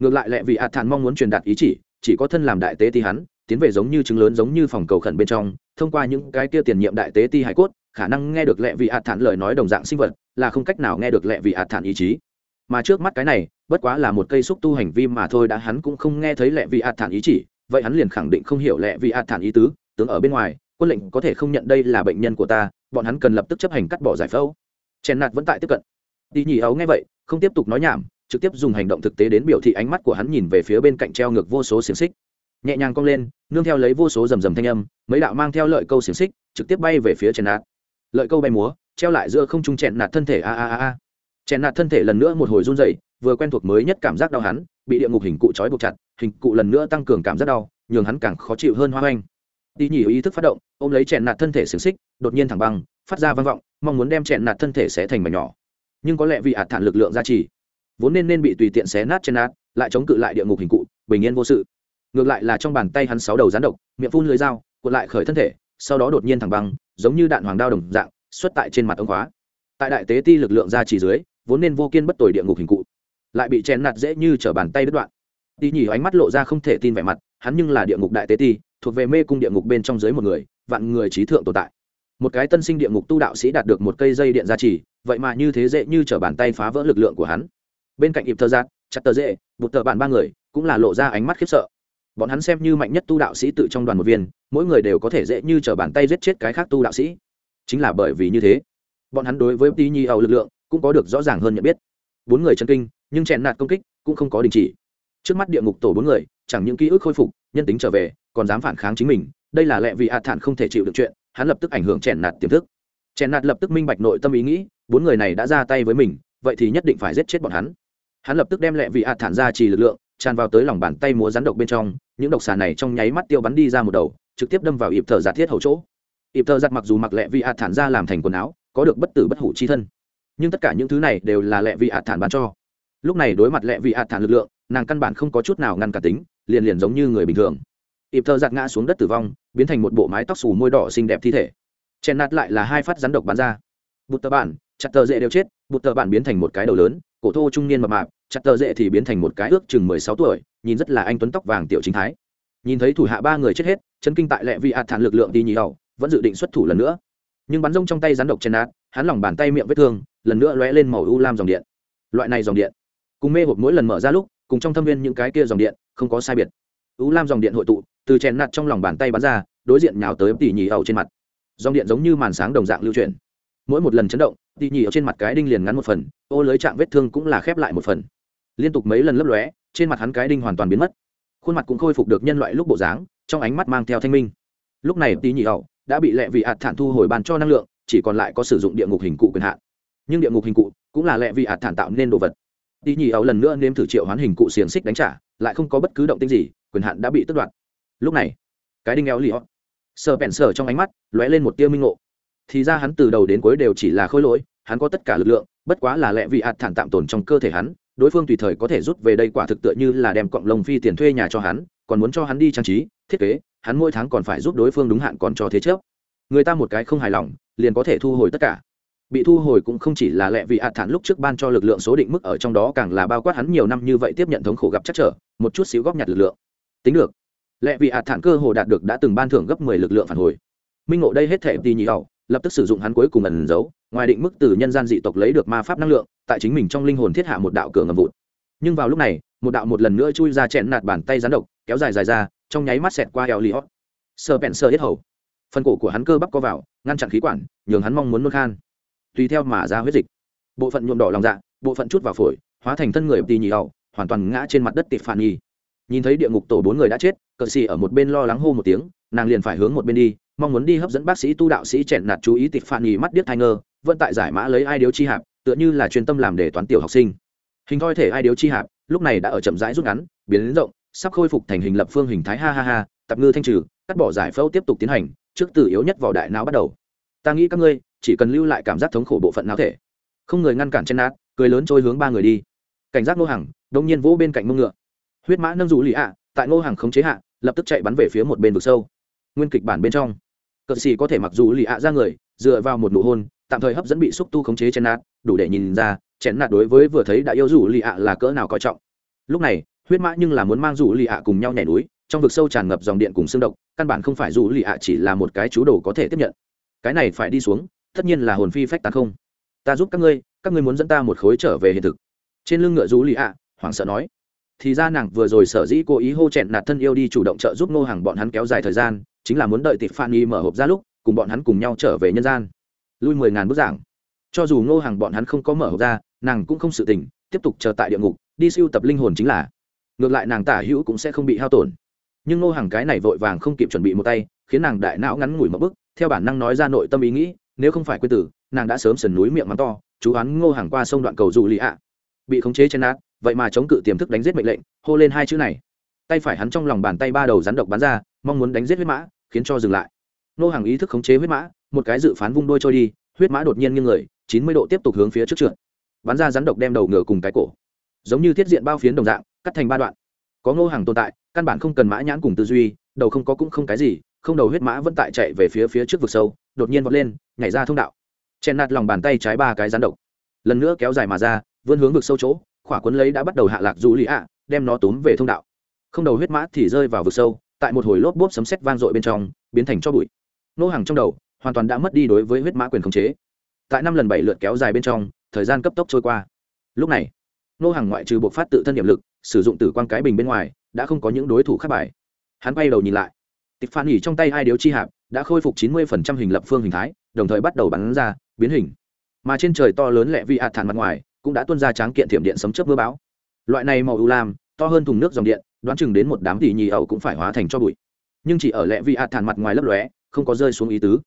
ngược lại lẹ vị ạt thản mong muốn truyền đạt ý chỉ chỉ có thân làm đại tế ti hắn, tiến về giống như chứng lớn giống như phòng cầu khẩn bên trong, thông qua những cái kia tiền nhiệm đại tế ti hải cốt, khả năng nghe được lẹ vị hạt thản lời nói đồng dạng sinh vật, là không cách nào nghe được lẹ vị hạt thản ý chí. Mà trước mắt cái này, bất quá là một cây xúc tu hành vi mà thôi đã hắn cũng không nghe thấy lẹ vị hạt thản ý chỉ, vậy hắn liền khẳng định không hiểu lẹ vị hạt thản ý tứ, tướng ở bên ngoài, quân lệnh có thể không nhận đây là bệnh nhân của ta, bọn hắn cần lập tức chấp hành cắt bỏ giải phẫu. Chèn nạt vẫn tại tiếp cận. Đi nhỉ ấu nghe vậy, không tiếp tục nói nhảm trực tiếp dùng hành động thực tế đến biểu thị ánh mắt của hắn nhìn về phía bên cạnh treo ngược vô số xiềng xích. Nhẹ nhàng cong lên, nương theo lấy vô số rầm rầm thanh âm, mấy đạo mang theo lợi câu xiềng xích, trực tiếp bay về phía chèn nạt. Lợi câu bay múa, treo lại giữa không trung chèn nạt thân thể, a a a a. Chèn nạt thân thể lần nữa một hồi run dậy vừa quen thuộc mới nhất cảm giác đau hắn, bị địa ngục hình cụ trói buộc chặt, hình cụ lần nữa tăng cường cảm giác đau, nhường hắn càng khó chịu hơn hoa hoanh đi nhỉ ý thức phát động, ôm lấy chèn nạt thân thể xiềng xích, đột nhiên thẳng băng, phát ra vang vọng, mong muốn đem chèn nạt thân thể sẽ thành mảnh nhỏ. Nhưng có lẽ vì ạt thản lực lượng gia trì vốn nên nên bị tùy tiện xé nát trên nát, lại chống cự lại địa ngục hình cụ, bình yên vô sự. Ngược lại là trong bàn tay hắn sáu đầu rán độc, miệng phun lưới dao, cuộn lại khởi thân thể, sau đó đột nhiên thẳng băng, giống như đạn hoàng đao đồng dạng, xuất tại trên mặt ông khóa. Tại đại tế ti lực lượng ra chỉ dưới, vốn nên vô kiên bất tồi địa ngục hình cụ, lại bị chèn nạt dễ như t bàn tay đứt đoạn. Đi nhỉ ánh mắt lộ ra không thể tin vẻ mặt, hắn nhưng là địa ngục đại tế ti, thuộc về mê cung địa ngục bên trong dưới một người, vạn người trí thượng tồn tại. Một cái tân sinh địa ngục tu đạo sĩ đạt được một cây dây điện gia trì, vậy mà như thế dễ như t bàn tay phá vỡ lực lượng của hắn bên cạnh ịp thơ giác chặt tờ dễ, bụt tờ bạn ba người, cũng là lộ ra ánh mắt khiếp sợ. Bọn hắn xem như mạnh nhất tu đạo sĩ tự trong đoàn một viên, mỗi người đều có thể dễ như t bàn tay giết chết cái khác tu đạo sĩ. Chính là bởi vì như thế, bọn hắn đối với tí nhi ẩu lực lượng cũng có được rõ ràng hơn nhận biết. Bốn người chân kinh, nhưng chèn nạt công kích cũng không có đình chỉ. Trước mắt địa ngục tổ bốn người, chẳng những ký ức khôi phục, nhân tính trở về, còn dám phản kháng chính mình, đây là lẽ vì hạ thản không thể chịu được chuyện, hắn lập tức ảnh hưởng chèn nạt tiềm thức. Chèn nạt lập tức minh bạch nội tâm ý nghĩ, bốn người này đã ra tay với mình, vậy thì nhất định phải giết chết bọn hắn hắn lập tức đem lẹ vị ạt thản ra trì lực lượng, tràn vào tới lòng bàn tay múa rắn độc bên trong, những độc xà này trong nháy mắt tiêu bắn đi ra một đầu, trực tiếp đâm vào ịp thở giả thiết hầu chỗ. Ịp thở giặt mặc dù mặc lẹ vị ạt thản ra làm thành quần áo, có được bất tử bất hủ chi thân, nhưng tất cả những thứ này đều là lẹ vị ạt thản bán cho. Lúc này đối mặt lẹ vị ạt thản lực lượng, nàng căn bản không có chút nào ngăn cả tính, liền liền giống như người bình thường. Ịp thở giặt ngã xuống đất tử vong, biến thành một bộ mái tóc xù môi đỏ xinh đẹp thi thể. Chèn nạt lại là hai phát rắn độc bắn ra. Bụt tờ bản, chặt tờ dễ đều chết, bụt tờ bản biến thành một cái đầu lớn cổ thô trung niên mập mạp, chặt tờ dễ thì biến thành một cái ước chừng mười sáu tuổi, nhìn rất là anh tuấn tóc vàng tiểu chính thái. Nhìn thấy thủ hạ ba người chết hết chân kinh tại lệ vị ạt thản lực lượng đi nhì đầu vẫn dự định xuất thủ lần nữa. Nhưng bắn rông trong tay rắn độc chân nát, hắn lòng bàn tay miệng vết thương, lần nữa lóe lên màu u lam dòng điện. Loại này dòng điện, cùng mê hộp mỗi lần mở ra lúc, cùng trong thâm viên những cái kia dòng điện, không có sai biệt. U lam dòng điện hội tụ, từ chèn nạt trong lòng bàn tay bắn ra, đối diện nhào tới tỉ nhì ẩu trên mặt. Dòng điện giống như màn sáng đồng dạng lưu chuyển mỗi một lần chấn động, tỉ nhỉ ở trên mặt cái đinh liền ngắn một phần, ô lưới chạm vết thương cũng là khép lại một phần. Liên tục mấy lần lấp lóe, trên mặt hắn cái đinh hoàn toàn biến mất. Khuôn mặt cũng khôi phục được nhân loại lúc bộ dáng, trong ánh mắt mang theo thanh minh. Lúc này tỉ nhỉ ẩu đã bị lẹ vị ạt thản thu hồi bàn cho năng lượng, chỉ còn lại có sử dụng địa ngục hình cụ quyền hạn. Nhưng địa ngục hình cụ cũng là lẹ vị ạt thản tạo nên đồ vật. Tỉ nhỉ ẩu lần nữa nếm thử triệu hoán hình cụ xiềng xích đánh trả, lại không có bất cứ động tĩnh gì, quyền hạn đã bị tước đoạt. Lúc này, cái đinh éo lì hót sờ bèn sờ trong ánh mắt, lóe lên một tia minh ngộ thì ra hắn từ đầu đến cuối đều chỉ là khôi lỗi, hắn có tất cả lực lượng, bất quá là lẽ vị hạt thản tạm tồn trong cơ thể hắn, đối phương tùy thời có thể rút về đây quả thực tựa như là đem cọng lông phi tiền thuê nhà cho hắn, còn muốn cho hắn đi trang trí, thiết kế, hắn mỗi tháng còn phải giúp đối phương đúng hạn còn cho thế trước người ta một cái không hài lòng, liền có thể thu hồi tất cả. Bị thu hồi cũng không chỉ là lẽ vị hạt thản lúc trước ban cho lực lượng số định mức ở trong đó càng là bao quát hắn nhiều năm như vậy tiếp nhận thống khổ gặp chắc trở, một chút xíu góp nhặt lực lượng. Tính được. Lẽ vì hạt thản cơ hồ đạt được đã từng ban thưởng gấp mười lực lượng phản hồi. Minh ngộ đây hết thể tì nhị ảo lập tức sử dụng hắn cuối cùng ẩn giấu, ngoài định mức từ nhân gian dị tộc lấy được ma pháp năng lượng, tại chính mình trong linh hồn thiết hạ một đạo cửa ngầm vụt nhưng vào lúc này, một đạo một lần nữa chui ra chẹn nạt bàn tay rắn độc, kéo dài dài ra, trong nháy mắt xẹt qua eo li hót sơ bẹn sơ hết hầu. Phần cổ của hắn cơ bắp co vào, ngăn chặn khí quản, nhường hắn mong muốn nôn khan. Tùy theo mà ra huyết dịch. Bộ phận nhuộm đỏ lòng dạ bộ phận chút vào phổi, hóa thành thân người tì nhì ẩu hoàn toàn ngã trên mặt đất tịp phản nhi. Nhìn thấy địa ngục tổ bốn người đã chết, cờ xì ở một bên lo lắng hô một tiếng, nàng liền phải hướng một bên đi mong muốn đi hấp dẫn bác sĩ tu đạo sĩ chèn nạt chú ý tịch phản nghỉ mắt điếc thai ngơ vẫn tại giải mã lấy ai điếu chi hạp, tựa như là chuyên tâm làm để toán tiểu học sinh. Hình thoi thể ai điếu chi hạp, lúc này đã ở chậm rãi rút ngắn, biến đến rộng, sắp khôi phục thành hình lập phương hình thái ha ha ha tập ngư thanh trừ, cắt bỏ giải phẫu tiếp tục tiến hành, trước từ yếu nhất vào đại não bắt đầu. Ta nghĩ các ngươi, chỉ cần lưu lại cảm giác thống khổ bộ phận não thể. Không người ngăn cản chen nát cười lớn trôi hướng ba người đi. Cảnh giác Ngô hàng đông nhiên vỗ bên cạnh mông ngựa. Huyết mã nâng rủ lì ạ, tại ngô hàng khống chế hạ, lập tức chạy bắn về phía một bên vực sâu. Nguyên kịch bản bên trong cờ xì có thể mặc dù lì ạ ra người dựa vào một nụ hôn tạm thời hấp dẫn bị xúc tu khống chế chen nạt, đủ để nhìn ra chèn nạt đối với vừa thấy đã yêu rủ lì ạ là cỡ nào coi trọng. Lúc này huyết mã nhưng là muốn mang rủ lì ạ cùng nhau nhảy núi trong vực sâu tràn ngập dòng điện cùng xương độc căn bản không phải rủ lì ạ chỉ là một cái chú đồ có thể tiếp nhận. Cái này phải đi xuống tất nhiên là hồn phi phách tán không. Ta giúp các ngươi các ngươi muốn dẫn ta một khối trở về hiện thực. Trên lưng ngựa rủ lì ạ hoảng sợ nói. Thì ra nàng vừa rồi sở dĩ cố ý hô chẹn nạt thân yêu đi chủ động trợ giúp nô hàng bọn hắn kéo dài thời gian chính là muốn đợi tịp phan y mở hộp ra lúc, cùng bọn hắn cùng nhau trở về nhân gian. Lui mười ngàn bức giảng. Cho dù Ngô hàng bọn hắn không có mở hộp ra, nàng cũng không sự tình tiếp tục chờ tại địa ngục, đi siêu tập linh hồn chính là. Ngược lại nàng tả hữu cũng sẽ không bị hao tổn. Nhưng Ngô hàng cái này vội vàng không kịp chuẩn bị một tay, khiến nàng đại não ngắn ngủi một bức theo bản năng nói ra nội tâm ý nghĩ, nếu không phải quên tử, nàng đã sớm sần núi miệng mắng to, chú hắn ngô hàng qua sông đoạn cầu dù lì ạ. Bị khống chế trên nát, vậy mà chống cự tiềm thức đánh giết mệnh lệnh, hô lên hai chữ này tay phải hắn trong lòng bàn tay ba đầu rắn độc bắn ra, mong muốn đánh giết huyết mã, khiến cho dừng lại. Nô hàng ý thức khống chế huyết mã, một cái dự phán vung đôi trôi đi, huyết mã đột nhiên nghiêng người, chín mươi độ tiếp tục hướng phía trước trượt. Bắn ra rắn độc đem đầu ngựa cùng cái cổ. Giống như thiết diện bao phiến đồng dạng, cắt thành ba đoạn. Có ngô hàng tồn tại, căn bản không cần mã nhãn cùng tư duy, đầu không có cũng không cái gì, không đầu huyết mã vẫn tại chạy về phía phía trước vực sâu, đột nhiên vọt lên, nhảy ra thông đạo. Chen nạt lòng bàn tay trái ba cái rắn độc. Lần nữa kéo dài mà ra, vươn hướng vực sâu chỗ, khỏa cuốn lấy đã bắt đầu hạ lạc dù lì ạ, đem nó túm về thông đạo không đầu huyết mã thì rơi vào vực sâu, tại một hồi lốp bốp sấm sét vang dội bên trong, biến thành cho bụi. Nô hàng trong đầu, hoàn toàn đã mất đi đối với huyết mã quyền khống chế. Tại năm lần bảy lượt kéo dài bên trong, thời gian cấp tốc trôi qua. Lúc này, nô hàng ngoại trừ buộc phát tự thân điểm lực, sử dụng tử quan cái bình bên ngoài, đã không có những đối thủ khác bài. Hắn bay đầu nhìn lại. Tịch phản nghỉ trong tay hai điếu chi hạp, đã khôi phục chín mươi phần trăm hình lập phương hình thái, đồng thời bắt đầu bắn ra, biến hình. Mà trên trời to lớn lẹ vi hạt thản mặt ngoài, cũng đã tuôn ra tráng kiện thiểm điện sấm chớp mưa bão. Loại này màu u lam, to hơn thùng nước dòng điện đoán chừng đến một đám tỷ nhì ẩu cũng phải hóa thành cho bụi. Nhưng chỉ ở lẹ vị ạ thản mặt ngoài lấp lóe, không có rơi xuống ý tứ.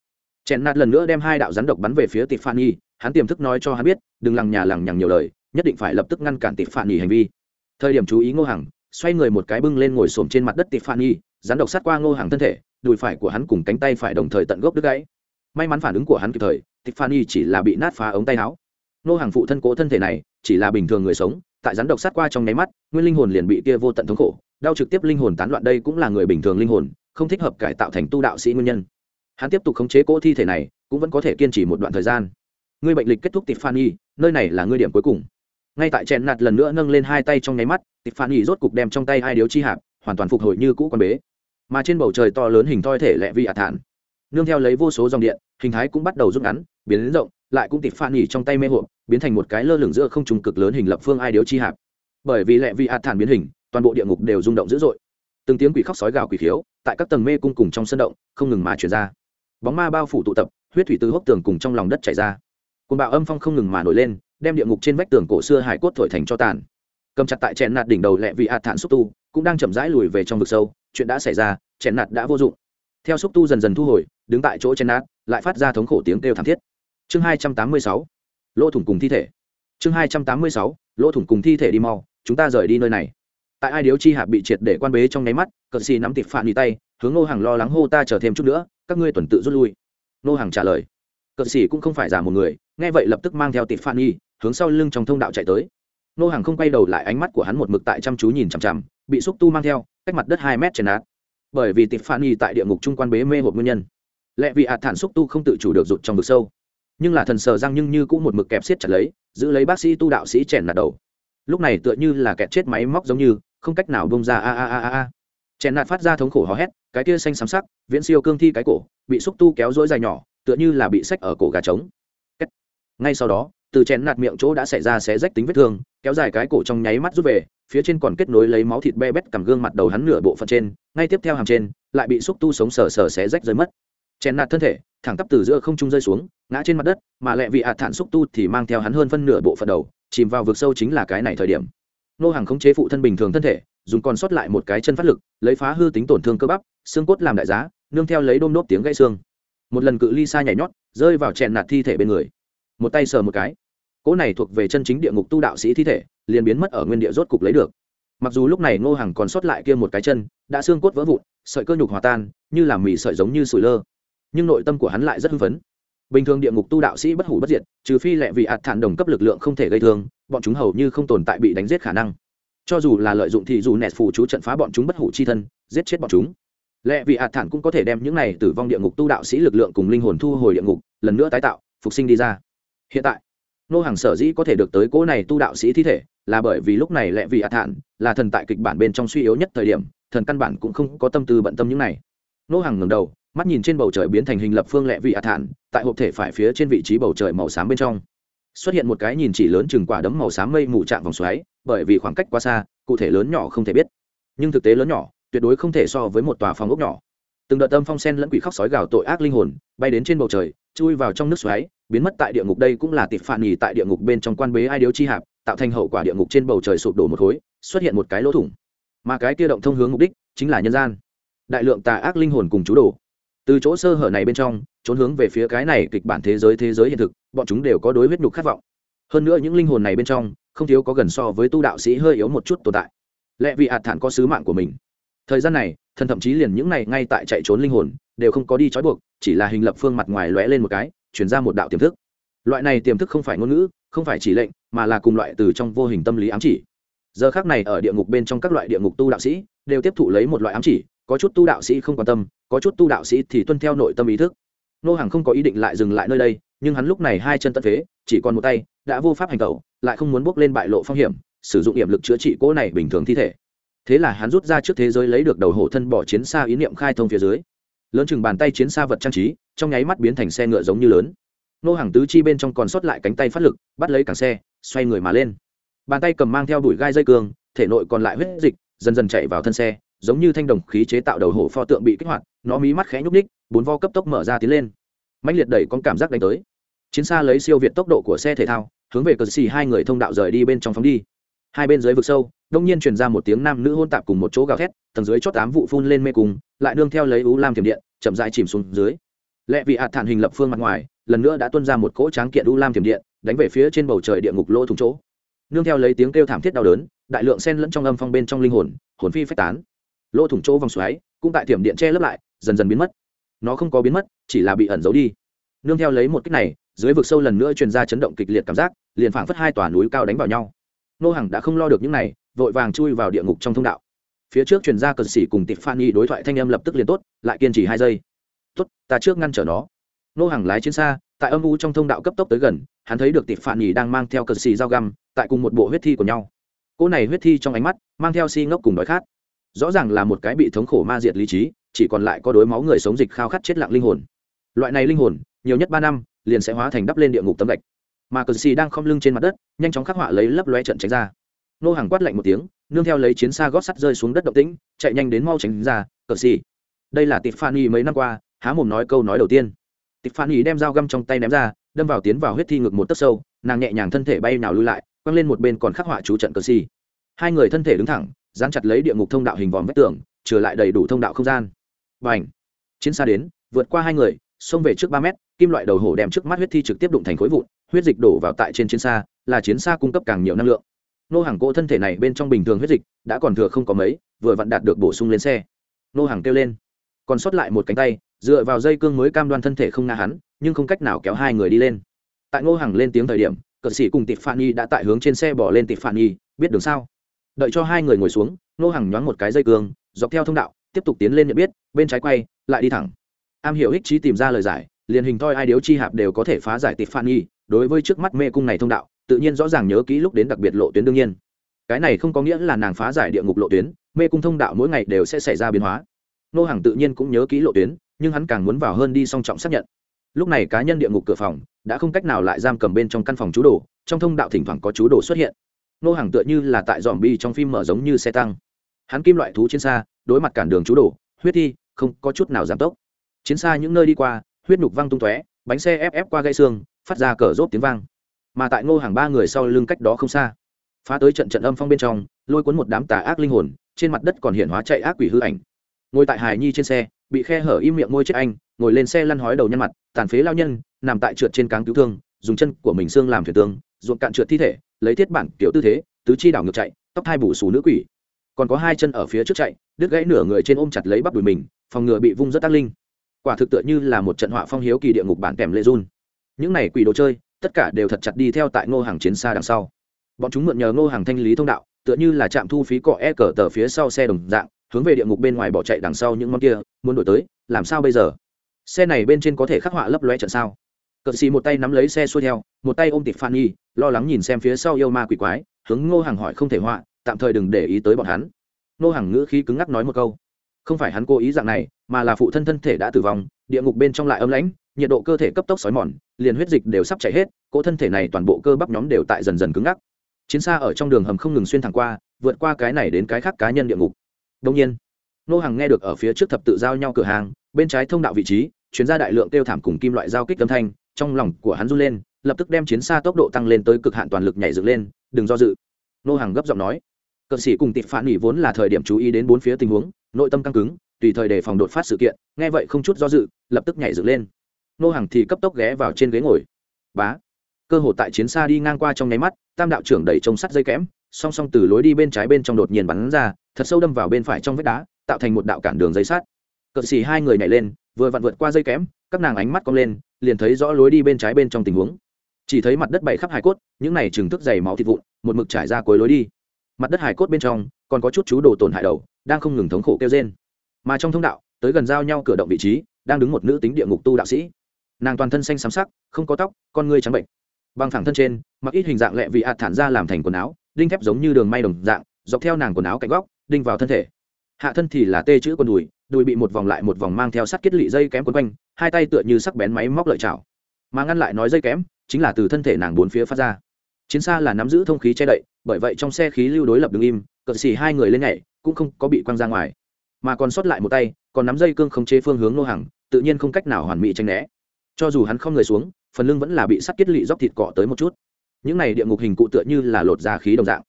Chèn nạt lần nữa đem hai đạo rắn độc bắn về phía tiffany, hắn tiềm thức nói cho hắn biết, đừng lằng nhà lằng nhằng nhiều lời, nhất định phải lập tức ngăn cản tiffany hành vi. Thời điểm chú ý ngô hằng, xoay người một cái bưng lên ngồi xổm trên mặt đất tiffany, rắn độc sát qua ngô Hằng thân thể, đùi phải của hắn cùng cánh tay phải đồng thời tận gốc đứt gãy. May mắn phản ứng của hắn kịp thời, tiffany chỉ là bị nát phá ống tay áo. Ngô Hằng phụ thân cố thân thể này, chỉ là bình thường người sống tại rắn độc sát qua trong nháy mắt, nguyên linh hồn liền bị kia vô tận thống khổ, đau trực tiếp linh hồn tán loạn đây cũng là người bình thường linh hồn, không thích hợp cải tạo thành tu đạo sĩ nguyên nhân. Hắn tiếp tục khống chế cỗ thi thể này, cũng vẫn có thể kiên trì một đoạn thời gian. Ngươi bệnh lịch kết thúc tiffany, nơi này là ngươi điểm cuối cùng. Ngay tại chèn nạt lần nữa nâng lên hai tay trong nháy mắt, tiffany rốt cục đem trong tay hai điếu chi hạp, hoàn toàn phục hồi như cũ con bế. Mà trên bầu trời to lớn hình thoi thể lẹ vi ạt thản nương theo lấy vô số dòng điện, hình thái cũng bắt đầu rút ngắn, biến đến rộng lại cũng tịp phan nhỉ trong tay mê hộp biến thành một cái lơ lửng giữa không trùng cực lớn hình lập phương ai điếu chi hạp. Bởi vì lẹ vị hạt thản biến hình, toàn bộ địa ngục đều rung động dữ dội. Từng tiếng quỷ khóc sói gào quỷ khiếu, tại các tầng mê cung cùng trong sân động, không ngừng mà chuyển ra. Bóng ma bao phủ tụ tập, huyết thủy từ hốc tường cùng trong lòng đất chảy ra. Cồn bạo âm phong không ngừng mà nổi lên, đem địa ngục trên vách tường cổ xưa hải cốt thổi thành cho tàn. Cầm chặt tại chèn nạt đỉnh đầu lẹ vị hạt thản xúc tu, cũng đang chậm rãi lùi về trong vực sâu, chuyện đã xảy ra, chèn nạt đã vô dụng. Theo xúc tu dần dần thu hồi, đứng tại chỗ chèn nạt, lại phát ra thống khổ tiếng kêu thảm thiết chương hai trăm tám mươi sáu, lỗ thủng cùng thi thể. Chương hai trăm tám mươi sáu, lỗ thủng cùng thi thể đi mau, chúng ta rời đi nơi này. Tại ai điếu chi hạp bị triệt để quan bế trong nháy mắt, cờ xì nắm tịp phản đi tay, hướng ngô hàng lo lắng hô ta chờ thêm chút nữa, các ngươi tuần tự rút lui. Ngô hàng trả lời. Cờ xì cũng không phải giả một người, nghe vậy lập tức mang theo tịp phản đi hướng sau lưng trong thông đạo chạy tới. Ngô hàng không quay đầu lại ánh mắt của hắn một mực tại chăm chú nhìn chằm chằm, bị xúc tu mang theo, cách mặt đất hai mét trên nát. Bởi vì tịp phản đi tại địa ngục trung quan bế mê hộp nguyên nhân, lẽ vì hạt thản xúc tu không tự chủ được rụt trong vực sâu nhưng là thần sờ răng nhưng như cũng một mực kẹp siết chặt lấy, giữ lấy bác sĩ tu đạo sĩ chèn nạt đầu. Lúc này tựa như là kẹt chết máy móc giống như, không cách nào bông ra a a a a a. Chèn nạt phát ra thống khổ hò hét, cái kia xanh xám sắc, viễn siêu cương thi cái cổ, bị xúc tu kéo dối dài nhỏ, tựa như là bị sách ở cổ gà trống. Ngay sau đó, từ chèn nạt miệng chỗ đã xảy ra xé rách tính vết thương, kéo dài cái cổ trong nháy mắt rút về, phía trên còn kết nối lấy máu thịt be bét cầm gương mặt đầu hắn nửa bộ phận trên, ngay tiếp theo hàm trên, lại bị xúc tu sống sờ sờ xé rách rơi mất. Chèn nạt thân thể thẳng tắp từ giữa không trung rơi xuống, ngã trên mặt đất, mà lẹ vị ạt thản xúc tu thì mang theo hắn hơn phân nửa bộ phận đầu, chìm vào vực sâu chính là cái này thời điểm. Nô hàng khống chế phụ thân bình thường thân thể, dùng còn sót lại một cái chân phát lực, lấy phá hư tính tổn thương cơ bắp, xương cốt làm đại giá, nương theo lấy đôm nốt tiếng gãy xương. Một lần cự ly xa nhảy nhót, rơi vào chèn nạt thi thể bên người. Một tay sờ một cái. Cỗ này thuộc về chân chính địa ngục tu đạo sĩ thi thể, liền biến mất ở nguyên địa rốt cục lấy được. Mặc dù lúc này ngô hằng còn sót lại kia một cái chân, đã xương cốt vỡ vụn, sợi cơ nhục hòa tan, như làm mì sợi giống như sủi lơ nhưng nội tâm của hắn lại rất hưng phấn. Bình thường địa ngục tu đạo sĩ bất hủ bất diệt, trừ phi lẹ vì ạt thản đồng cấp lực lượng không thể gây thương, bọn chúng hầu như không tồn tại bị đánh giết khả năng. Cho dù là lợi dụng thì dù nẹt phù chú trận phá bọn chúng bất hủ chi thân, giết chết bọn chúng. Lẹ vì ạt thản cũng có thể đem những này tử vong địa ngục tu đạo sĩ lực lượng cùng linh hồn thu hồi địa ngục, lần nữa tái tạo, phục sinh đi ra. Hiện tại, nô hàng sở dĩ có thể được tới cỗ này tu đạo sĩ thi thể là bởi vì lúc này lẹ vì ạt thản là thần tại kịch bản bên trong suy yếu nhất thời điểm, thần căn bản cũng không có tâm tư bận tâm những này. Nô hàng ngầm đầu mắt nhìn trên bầu trời biến thành hình lập phương lẹ vị ạt thản, tại hộp thể phải phía trên vị trí bầu trời màu xám bên trong. Xuất hiện một cái nhìn chỉ lớn chừng quả đấm màu xám mây mù chạm vòng xoáy, bởi vì khoảng cách quá xa, cụ thể lớn nhỏ không thể biết. Nhưng thực tế lớn nhỏ, tuyệt đối không thể so với một tòa phòng ốc nhỏ. Từng đợt tâm phong sen lẫn quỷ khóc sói gào tội ác linh hồn, bay đến trên bầu trời, chui vào trong nước xoáy, biến mất tại địa ngục đây cũng là tịp phản nhì tại địa ngục bên trong quan bế ai điếu chi hạp, tạo thành hậu quả địa ngục trên bầu trời sụp đổ một khối, xuất hiện một cái lỗ thủng. Mà cái kia động thông hướng mục đích chính là nhân gian. Đại lượng tà ác linh hồn cùng chú đồ từ chỗ sơ hở này bên trong, trốn hướng về phía cái này kịch bản thế giới thế giới hiện thực, bọn chúng đều có đối huyết nhục khát vọng. Hơn nữa những linh hồn này bên trong, không thiếu có gần so với tu đạo sĩ hơi yếu một chút tồn tại. Lẽ vì hạt thản có sứ mạng của mình. Thời gian này, thần thậm chí liền những này ngay tại chạy trốn linh hồn, đều không có đi trói buộc, chỉ là hình lập phương mặt ngoài lóe lên một cái chuyển ra một đạo tiềm thức. Loại này tiềm thức không phải ngôn ngữ, không phải chỉ lệnh, mà là cùng loại từ trong vô hình tâm lý ám chỉ. Giờ khác này ở địa ngục bên trong các loại địa ngục tu đạo sĩ, đều tiếp thụ lấy một loại ám chỉ, có chút tu đạo sĩ không quan tâm có chút tu đạo sĩ thì tuân theo nội tâm ý thức. Nô hàng không có ý định lại dừng lại nơi đây, nhưng hắn lúc này hai chân tận phế, chỉ còn một tay, đã vô pháp hành tẩu, lại không muốn bước lên bại lộ phong hiểm, sử dụng hiểm lực chữa trị cỗ này bình thường thi thể. Thế là hắn rút ra trước thế giới lấy được đầu hổ thân bỏ chiến xa ý niệm khai thông phía dưới. Lớn chừng bàn tay chiến xa vật trang trí, trong nháy mắt biến thành xe ngựa giống như lớn. Nô hàng tứ chi bên trong còn sót lại cánh tay phát lực, bắt lấy càng xe, xoay người mà lên. Bàn tay cầm mang theo đuổi gai dây cường thể nội còn lại huyết dịch, dần dần chạy vào thân xe giống như thanh đồng khí chế tạo đầu hổ pho tượng bị kích hoạt, nó mí mắt khẽ nhúc ních bốn vo cấp tốc mở ra tiến lên. Mạnh liệt đẩy con cảm giác đánh tới. Chiến xa lấy siêu việt tốc độ của xe thể thao, hướng về cờ xì hai người thông đạo rời đi bên trong phóng đi. Hai bên dưới vực sâu, đông nhiên truyền ra một tiếng nam nữ hôn tạp cùng một chỗ gào thét, tầng dưới chót tám vụ phun lên mê cùng lại nương theo lấy ú lam thiểm điện, chậm rãi chìm xuống dưới. Lẽ vì hạt thản hình lập phương mặt ngoài, lần nữa đã tuôn ra một cỗ tráng kiện ú lam thiểm điện, đánh về phía trên bầu trời địa ngục lỗ thùng chỗ. Nương theo lấy tiếng kêu thảm thiết đau đớn, đại lượng sen lẫn trong âm phong bên trong linh hồn hồn phi phách tán lỗ thủng chỗ vòng xoáy cũng tại thiểm điện che lấp lại, dần dần biến mất. Nó không có biến mất, chỉ là bị ẩn giấu đi. Nương theo lấy một cách này, dưới vực sâu lần nữa truyền ra chấn động kịch liệt cảm giác, liền phảng phất hai tòa núi cao đánh vào nhau. Nô Hằng đã không lo được những này, vội vàng chui vào địa ngục trong thông đạo. Phía trước truyền ra cờ xỉ cùng tịp phan y đối thoại thanh âm lập tức liền tốt, lại kiên trì hai giây. Tốt, ta trước ngăn trở nó. Nô hàng lái chiến xa, tại âm u trong thông đạo cấp tốc tới gần, hắn thấy được tịp phan y đang mang theo cờ xỉ dao găm, tại cùng một bộ huyết thi của nhau. Cô này huyết thi trong ánh mắt, mang theo si ngốc cùng đói khát rõ ràng là một cái bị thống khổ ma diệt lý trí, chỉ còn lại có đối máu người sống dịch khao khát chết lặng linh hồn. Loại này linh hồn, nhiều nhất ba năm, liền sẽ hóa thành đắp lên địa ngục tấm gạch. Mà cờ xì đang khom lưng trên mặt đất, nhanh chóng khắc họa lấy lấp loe trận tránh ra. Nô hàng quát lạnh một tiếng, nương theo lấy chiến xa gót sắt rơi xuống đất động tĩnh, chạy nhanh đến mau tránh ra, cờ xì. Đây là tiffany mấy năm qua, há mồm nói câu nói đầu tiên. Tiffany đem dao găm trong tay ném ra, đâm vào tiến vào huyết thi ngực một tấc sâu, nàng nhẹ nhàng thân thể bay nào lui lại, quăng lên một bên còn khắc họa chú trận cờ xì. Hai người thân thể đứng thẳng dán chặt lấy địa ngục thông đạo hình vòm vách tường trở lại đầy đủ thông đạo không gian. Và ảnh chiến xa đến vượt qua hai người xông về trước ba mét kim loại đầu hổ đem trước mắt huyết thi trực tiếp đụng thành khối vụn huyết dịch đổ vào tại trên chiến xa là chiến xa cung cấp càng nhiều năng lượng. Nô hàng cỗ thân thể này bên trong bình thường huyết dịch đã còn thừa không có mấy vừa vặn đạt được bổ sung lên xe. Nô hàng kêu lên còn sót lại một cánh tay dựa vào dây cương mới cam đoan thân thể không ngã hắn nhưng không cách nào kéo hai người đi lên. Tại ngô hàng lên tiếng thời điểm cờ sĩ cùng tịp Phạn Nhi đã tại hướng trên xe bỏ lên tịp Phạn Nhi, biết đường sao? Đợi cho hai người ngồi xuống, ngô hàng nhoáng một cái dây cương, dọc theo thông đạo, tiếp tục tiến lên nhận biết, bên trái quay, lại đi thẳng. Am hiểu ích trí tìm ra lời giải, liền hình thoi ai điếu chi hạp đều có thể phá giải tịp phan nghi đối với trước mắt mê cung này thông đạo, tự nhiên rõ ràng nhớ kỹ lúc đến đặc biệt lộ tuyến đương nhiên. Cái này không có nghĩa là nàng phá giải địa ngục lộ tuyến, mê cung thông đạo mỗi ngày đều sẽ xảy ra biến hóa. Nô hàng tự nhiên cũng nhớ kỹ lộ tuyến, nhưng hắn càng muốn vào hơn đi song trọng xác nhận. Lúc này cá nhân địa ngục cửa phòng, đã không cách nào lại giam cầm bên trong căn phòng chú đồ, trong thông đạo thỉnh thoảng có chú đồ xuất hiện nô hàng tựa như là tại dòm bi trong phim mở giống như xe tăng. Hắn kim loại thú trên xa, đối mặt cản đường chú đổ, huyết thi, không có chút nào giảm tốc. Chiến xa những nơi đi qua, huyết nhục văng tung tóe, bánh xe ép ép qua gãy xương, phát ra cờ rốt tiếng vang. Mà tại ngô hàng ba người sau lưng cách đó không xa, phá tới trận trận âm phong bên trong, lôi cuốn một đám tà ác linh hồn, trên mặt đất còn hiện hóa chạy ác quỷ hư ảnh. Ngồi tại hài nhi trên xe, bị khe hở im miệng ngôi chết anh, ngồi lên xe lăn hói đầu nhân mặt, tàn phế lao nhân, nằm tại trượt trên cáng cứu thương, dùng chân của mình xương làm thuyền tương, ruộng cạn trượt thi thể lấy thiết bản kiểu tư thế, tứ chi đảo ngược chạy, tóc hai bù xù nữ quỷ. Còn có hai chân ở phía trước chạy, đứt gãy nửa người trên ôm chặt lấy bắp đùi mình, phòng ngừa bị vung rất tác linh. Quả thực tựa như là một trận họa phong hiếu kỳ địa ngục bản kèm lê run. Những này quỷ đồ chơi, tất cả đều thật chặt đi theo tại ngô hàng chiến xa đằng sau. Bọn chúng mượn nhờ ngô hàng thanh lý thông đạo, tựa như là trạm thu phí cọ e cờ tờ phía sau xe đồng dạng, hướng về địa ngục bên ngoài bỏ chạy đằng sau những món kia, muốn đổi tới, làm sao bây giờ? Xe này bên trên có thể khắc họa lấp loe trận sao? Cờ xì một tay nắm lấy xe xuôi theo, một tay ôm tịp phan nhi, lo lắng nhìn xem phía sau yêu ma quỷ quái, hướng ngô hàng hỏi không thể họa, tạm thời đừng để ý tới bọn hắn. Ngô hàng ngữ khí cứng ngắc nói một câu. Không phải hắn cố ý dạng này, mà là phụ thân thân thể đã tử vong, địa ngục bên trong lại ấm lãnh, nhiệt độ cơ thể cấp tốc xói mòn, liền huyết dịch đều sắp chảy hết, cỗ thân thể này toàn bộ cơ bắp nhóm đều tại dần dần cứng ngắc. Chiến xa ở trong đường hầm không ngừng xuyên thẳng qua, vượt qua cái này đến cái khác cá nhân địa ngục. Đông nhiên nô hàng nghe được ở phía trước thập tự giao nhau cửa hàng, bên trái thông đạo vị trí chuyến ra đại lượng tiêu thảm cùng kim loại giao kích âm thanh trong lòng của hắn run lên, lập tức đem chiến xa tốc độ tăng lên tới cực hạn toàn lực nhảy dựng lên, đừng do dự. Nô hàng gấp giọng nói. Cờ sĩ cùng tịp phản nghỉ vốn là thời điểm chú ý đến bốn phía tình huống, nội tâm căng cứng, tùy thời đề phòng đột phát sự kiện, nghe vậy không chút do dự, lập tức nhảy dựng lên. Nô hàng thì cấp tốc ghé vào trên ghế ngồi. Bá. Cơ hội tại chiến xa đi ngang qua trong nháy mắt, tam đạo trưởng đẩy trông sắt dây kẽm, song song từ lối đi bên trái bên trong đột nhiên bắn ra, thật sâu đâm vào bên phải trong vách đá, tạo thành một đạo cản đường dây sát cờ xì hai người nhảy lên, vừa vặn vượt qua dây kẽm, các nàng ánh mắt cong lên liền thấy rõ lối đi bên trái bên trong tình huống. Chỉ thấy mặt đất bày khắp hải cốt, những này trừng thức dày máu thịt vụn, một mực trải ra cuối lối đi. Mặt đất hải cốt bên trong, còn có chút chú đồ tổn hại đầu, đang không ngừng thống khổ kêu trên mà trong thông đạo, tới gần giao nhau cửa động vị trí, đang đứng một nữ tính địa ngục tu đạo sĩ. Nàng toàn thân xanh xám sắc, không có tóc, con ngươi trắng bệnh. Bằng thẳng thân trên, mặc ít hình dạng lẹ vị ạt thản ra làm thành quần áo, đinh thép giống như đường may đồng dạng, dọc theo nàng quần áo cạnh góc, đinh vào thân thể. Hạ thân thì là tê chữ con đùi đùi bị một vòng lại một vòng mang theo sắt kết lị dây kém quấn quanh, hai tay tựa như sắc bén máy móc lợi chảo. Mà ngăn lại nói dây kém, chính là từ thân thể nàng bốn phía phát ra. Chiến xa là nắm giữ thông khí che đậy, bởi vậy trong xe khí lưu đối lập đứng im cận xì hai người lên nhảy, cũng không có bị quăng ra ngoài. Mà còn sót lại một tay, còn nắm dây cương không chế phương hướng nô hàng, tự nhiên không cách nào hoàn mỹ tranh né. Cho dù hắn không người xuống, phần lưng vẫn là bị sắt kết lị dốc thịt cọ tới một chút. Những này địa ngục hình cụ tựa như là lột ra khí đồng dạng.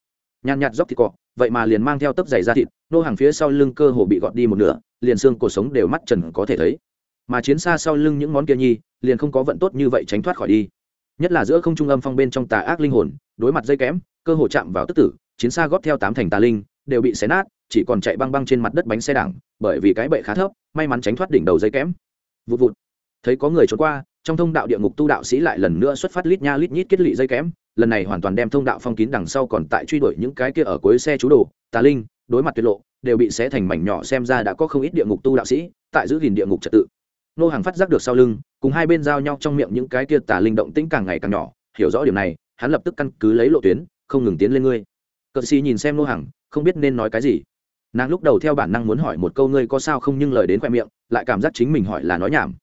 Nhàn nhạt dốc thịt cọ, vậy mà liền mang theo tấp giày da thịt, nô hàng phía sau lưng cơ hồ bị gọt đi một nửa liền xương cuộc sống đều mắt trần có thể thấy. Mà chiến xa sau lưng những món kia nhi, liền không có vận tốt như vậy tránh thoát khỏi đi. Nhất là giữa không trung âm phong bên trong tà ác linh hồn, đối mặt dây kém cơ hồ chạm vào tức tử, chiến xa góp theo tám thành tà linh, đều bị xé nát, chỉ còn chạy băng băng trên mặt đất bánh xe đẳng bởi vì cái bệ khá thấp, may mắn tránh thoát đỉnh đầu dây kém vụt vụt. Thấy có người trốn qua, trong thông đạo địa ngục tu đạo sĩ lại lần nữa xuất phát lít nha lít nhít kết lị dây kém lần này hoàn toàn đem thông đạo phong kín đằng sau còn tại truy đuổi những cái kia ở cuối xe chú đồ, tà linh đối mặt tuyệt lộ, đều bị xé thành mảnh nhỏ xem ra đã có không ít địa ngục tu đạo sĩ, tại giữ gìn địa ngục trật tự. Nô hàng phát giác được sau lưng, cùng hai bên giao nhau trong miệng những cái kia tà linh động tĩnh càng ngày càng nhỏ, hiểu rõ điểm này, hắn lập tức căn cứ lấy lộ tuyến, không ngừng tiến lên ngươi. Cờ xì nhìn xem nô hàng, không biết nên nói cái gì. Nàng lúc đầu theo bản năng muốn hỏi một câu ngươi có sao không nhưng lời đến khoe miệng, lại cảm giác chính mình hỏi là nói nhảm.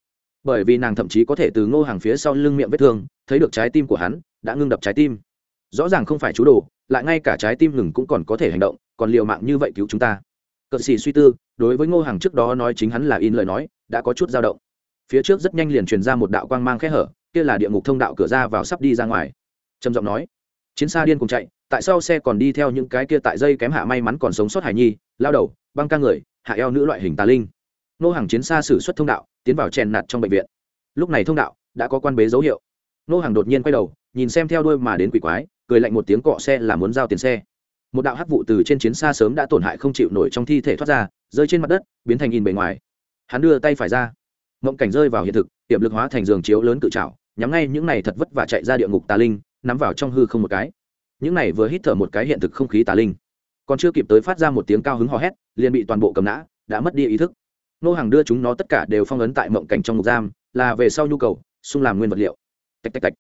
Bởi vì nàng thậm chí có thể từ ngô hàng phía sau lưng miệng vết thương, thấy được trái tim của hắn, đã ngưng đập trái tim. Rõ ràng không phải chú đồ, lại ngay cả trái tim ngừng cũng còn có thể hành động còn liều mạng như vậy cứu chúng ta. Cờ xì suy tư, đối với ngô hàng trước đó nói chính hắn là in lời nói, đã có chút dao động. Phía trước rất nhanh liền truyền ra một đạo quang mang khẽ hở, kia là địa ngục thông đạo cửa ra vào sắp đi ra ngoài. Trầm giọng nói, chiến xa điên cùng chạy, tại sao xe còn đi theo những cái kia tại dây kém hạ may mắn còn sống sót hải nhi, lao đầu, băng ca người, hạ eo nữ loại hình tà linh? Nô hàng chiến xa xử suất thông đạo, tiến vào chèn nạt trong bệnh viện. Lúc này thông đạo đã có quan bế dấu hiệu. Nô hàng đột nhiên quay đầu, nhìn xem theo đuôi mà đến quỷ quái, cười lạnh một tiếng cọ xe là muốn giao tiền xe một đạo hắc vụ từ trên chiến xa sớm đã tổn hại không chịu nổi trong thi thể thoát ra, rơi trên mặt đất, biến thành in bề ngoài. Hắn đưa tay phải ra. Mộng cảnh rơi vào hiện thực tiệm lực hóa thành giường chiếu lớn cự trào nhắm ngay những này thật vất và chạy ra địa ngục tà linh, nắm vào trong hư không một cái. Những này vừa hít thở một cái hiện thực không khí tà linh. Còn chưa kịp tới phát ra một tiếng cao hứng hò hét, liền bị toàn bộ cầm nã, đã mất đi ý thức. Nô hàng đưa chúng nó tất cả đều phong ấn tại mộng cảnh trong ngục giam, là về sau nhu cầu xung làm nguyên vật liệu. Tạch tạch tạch.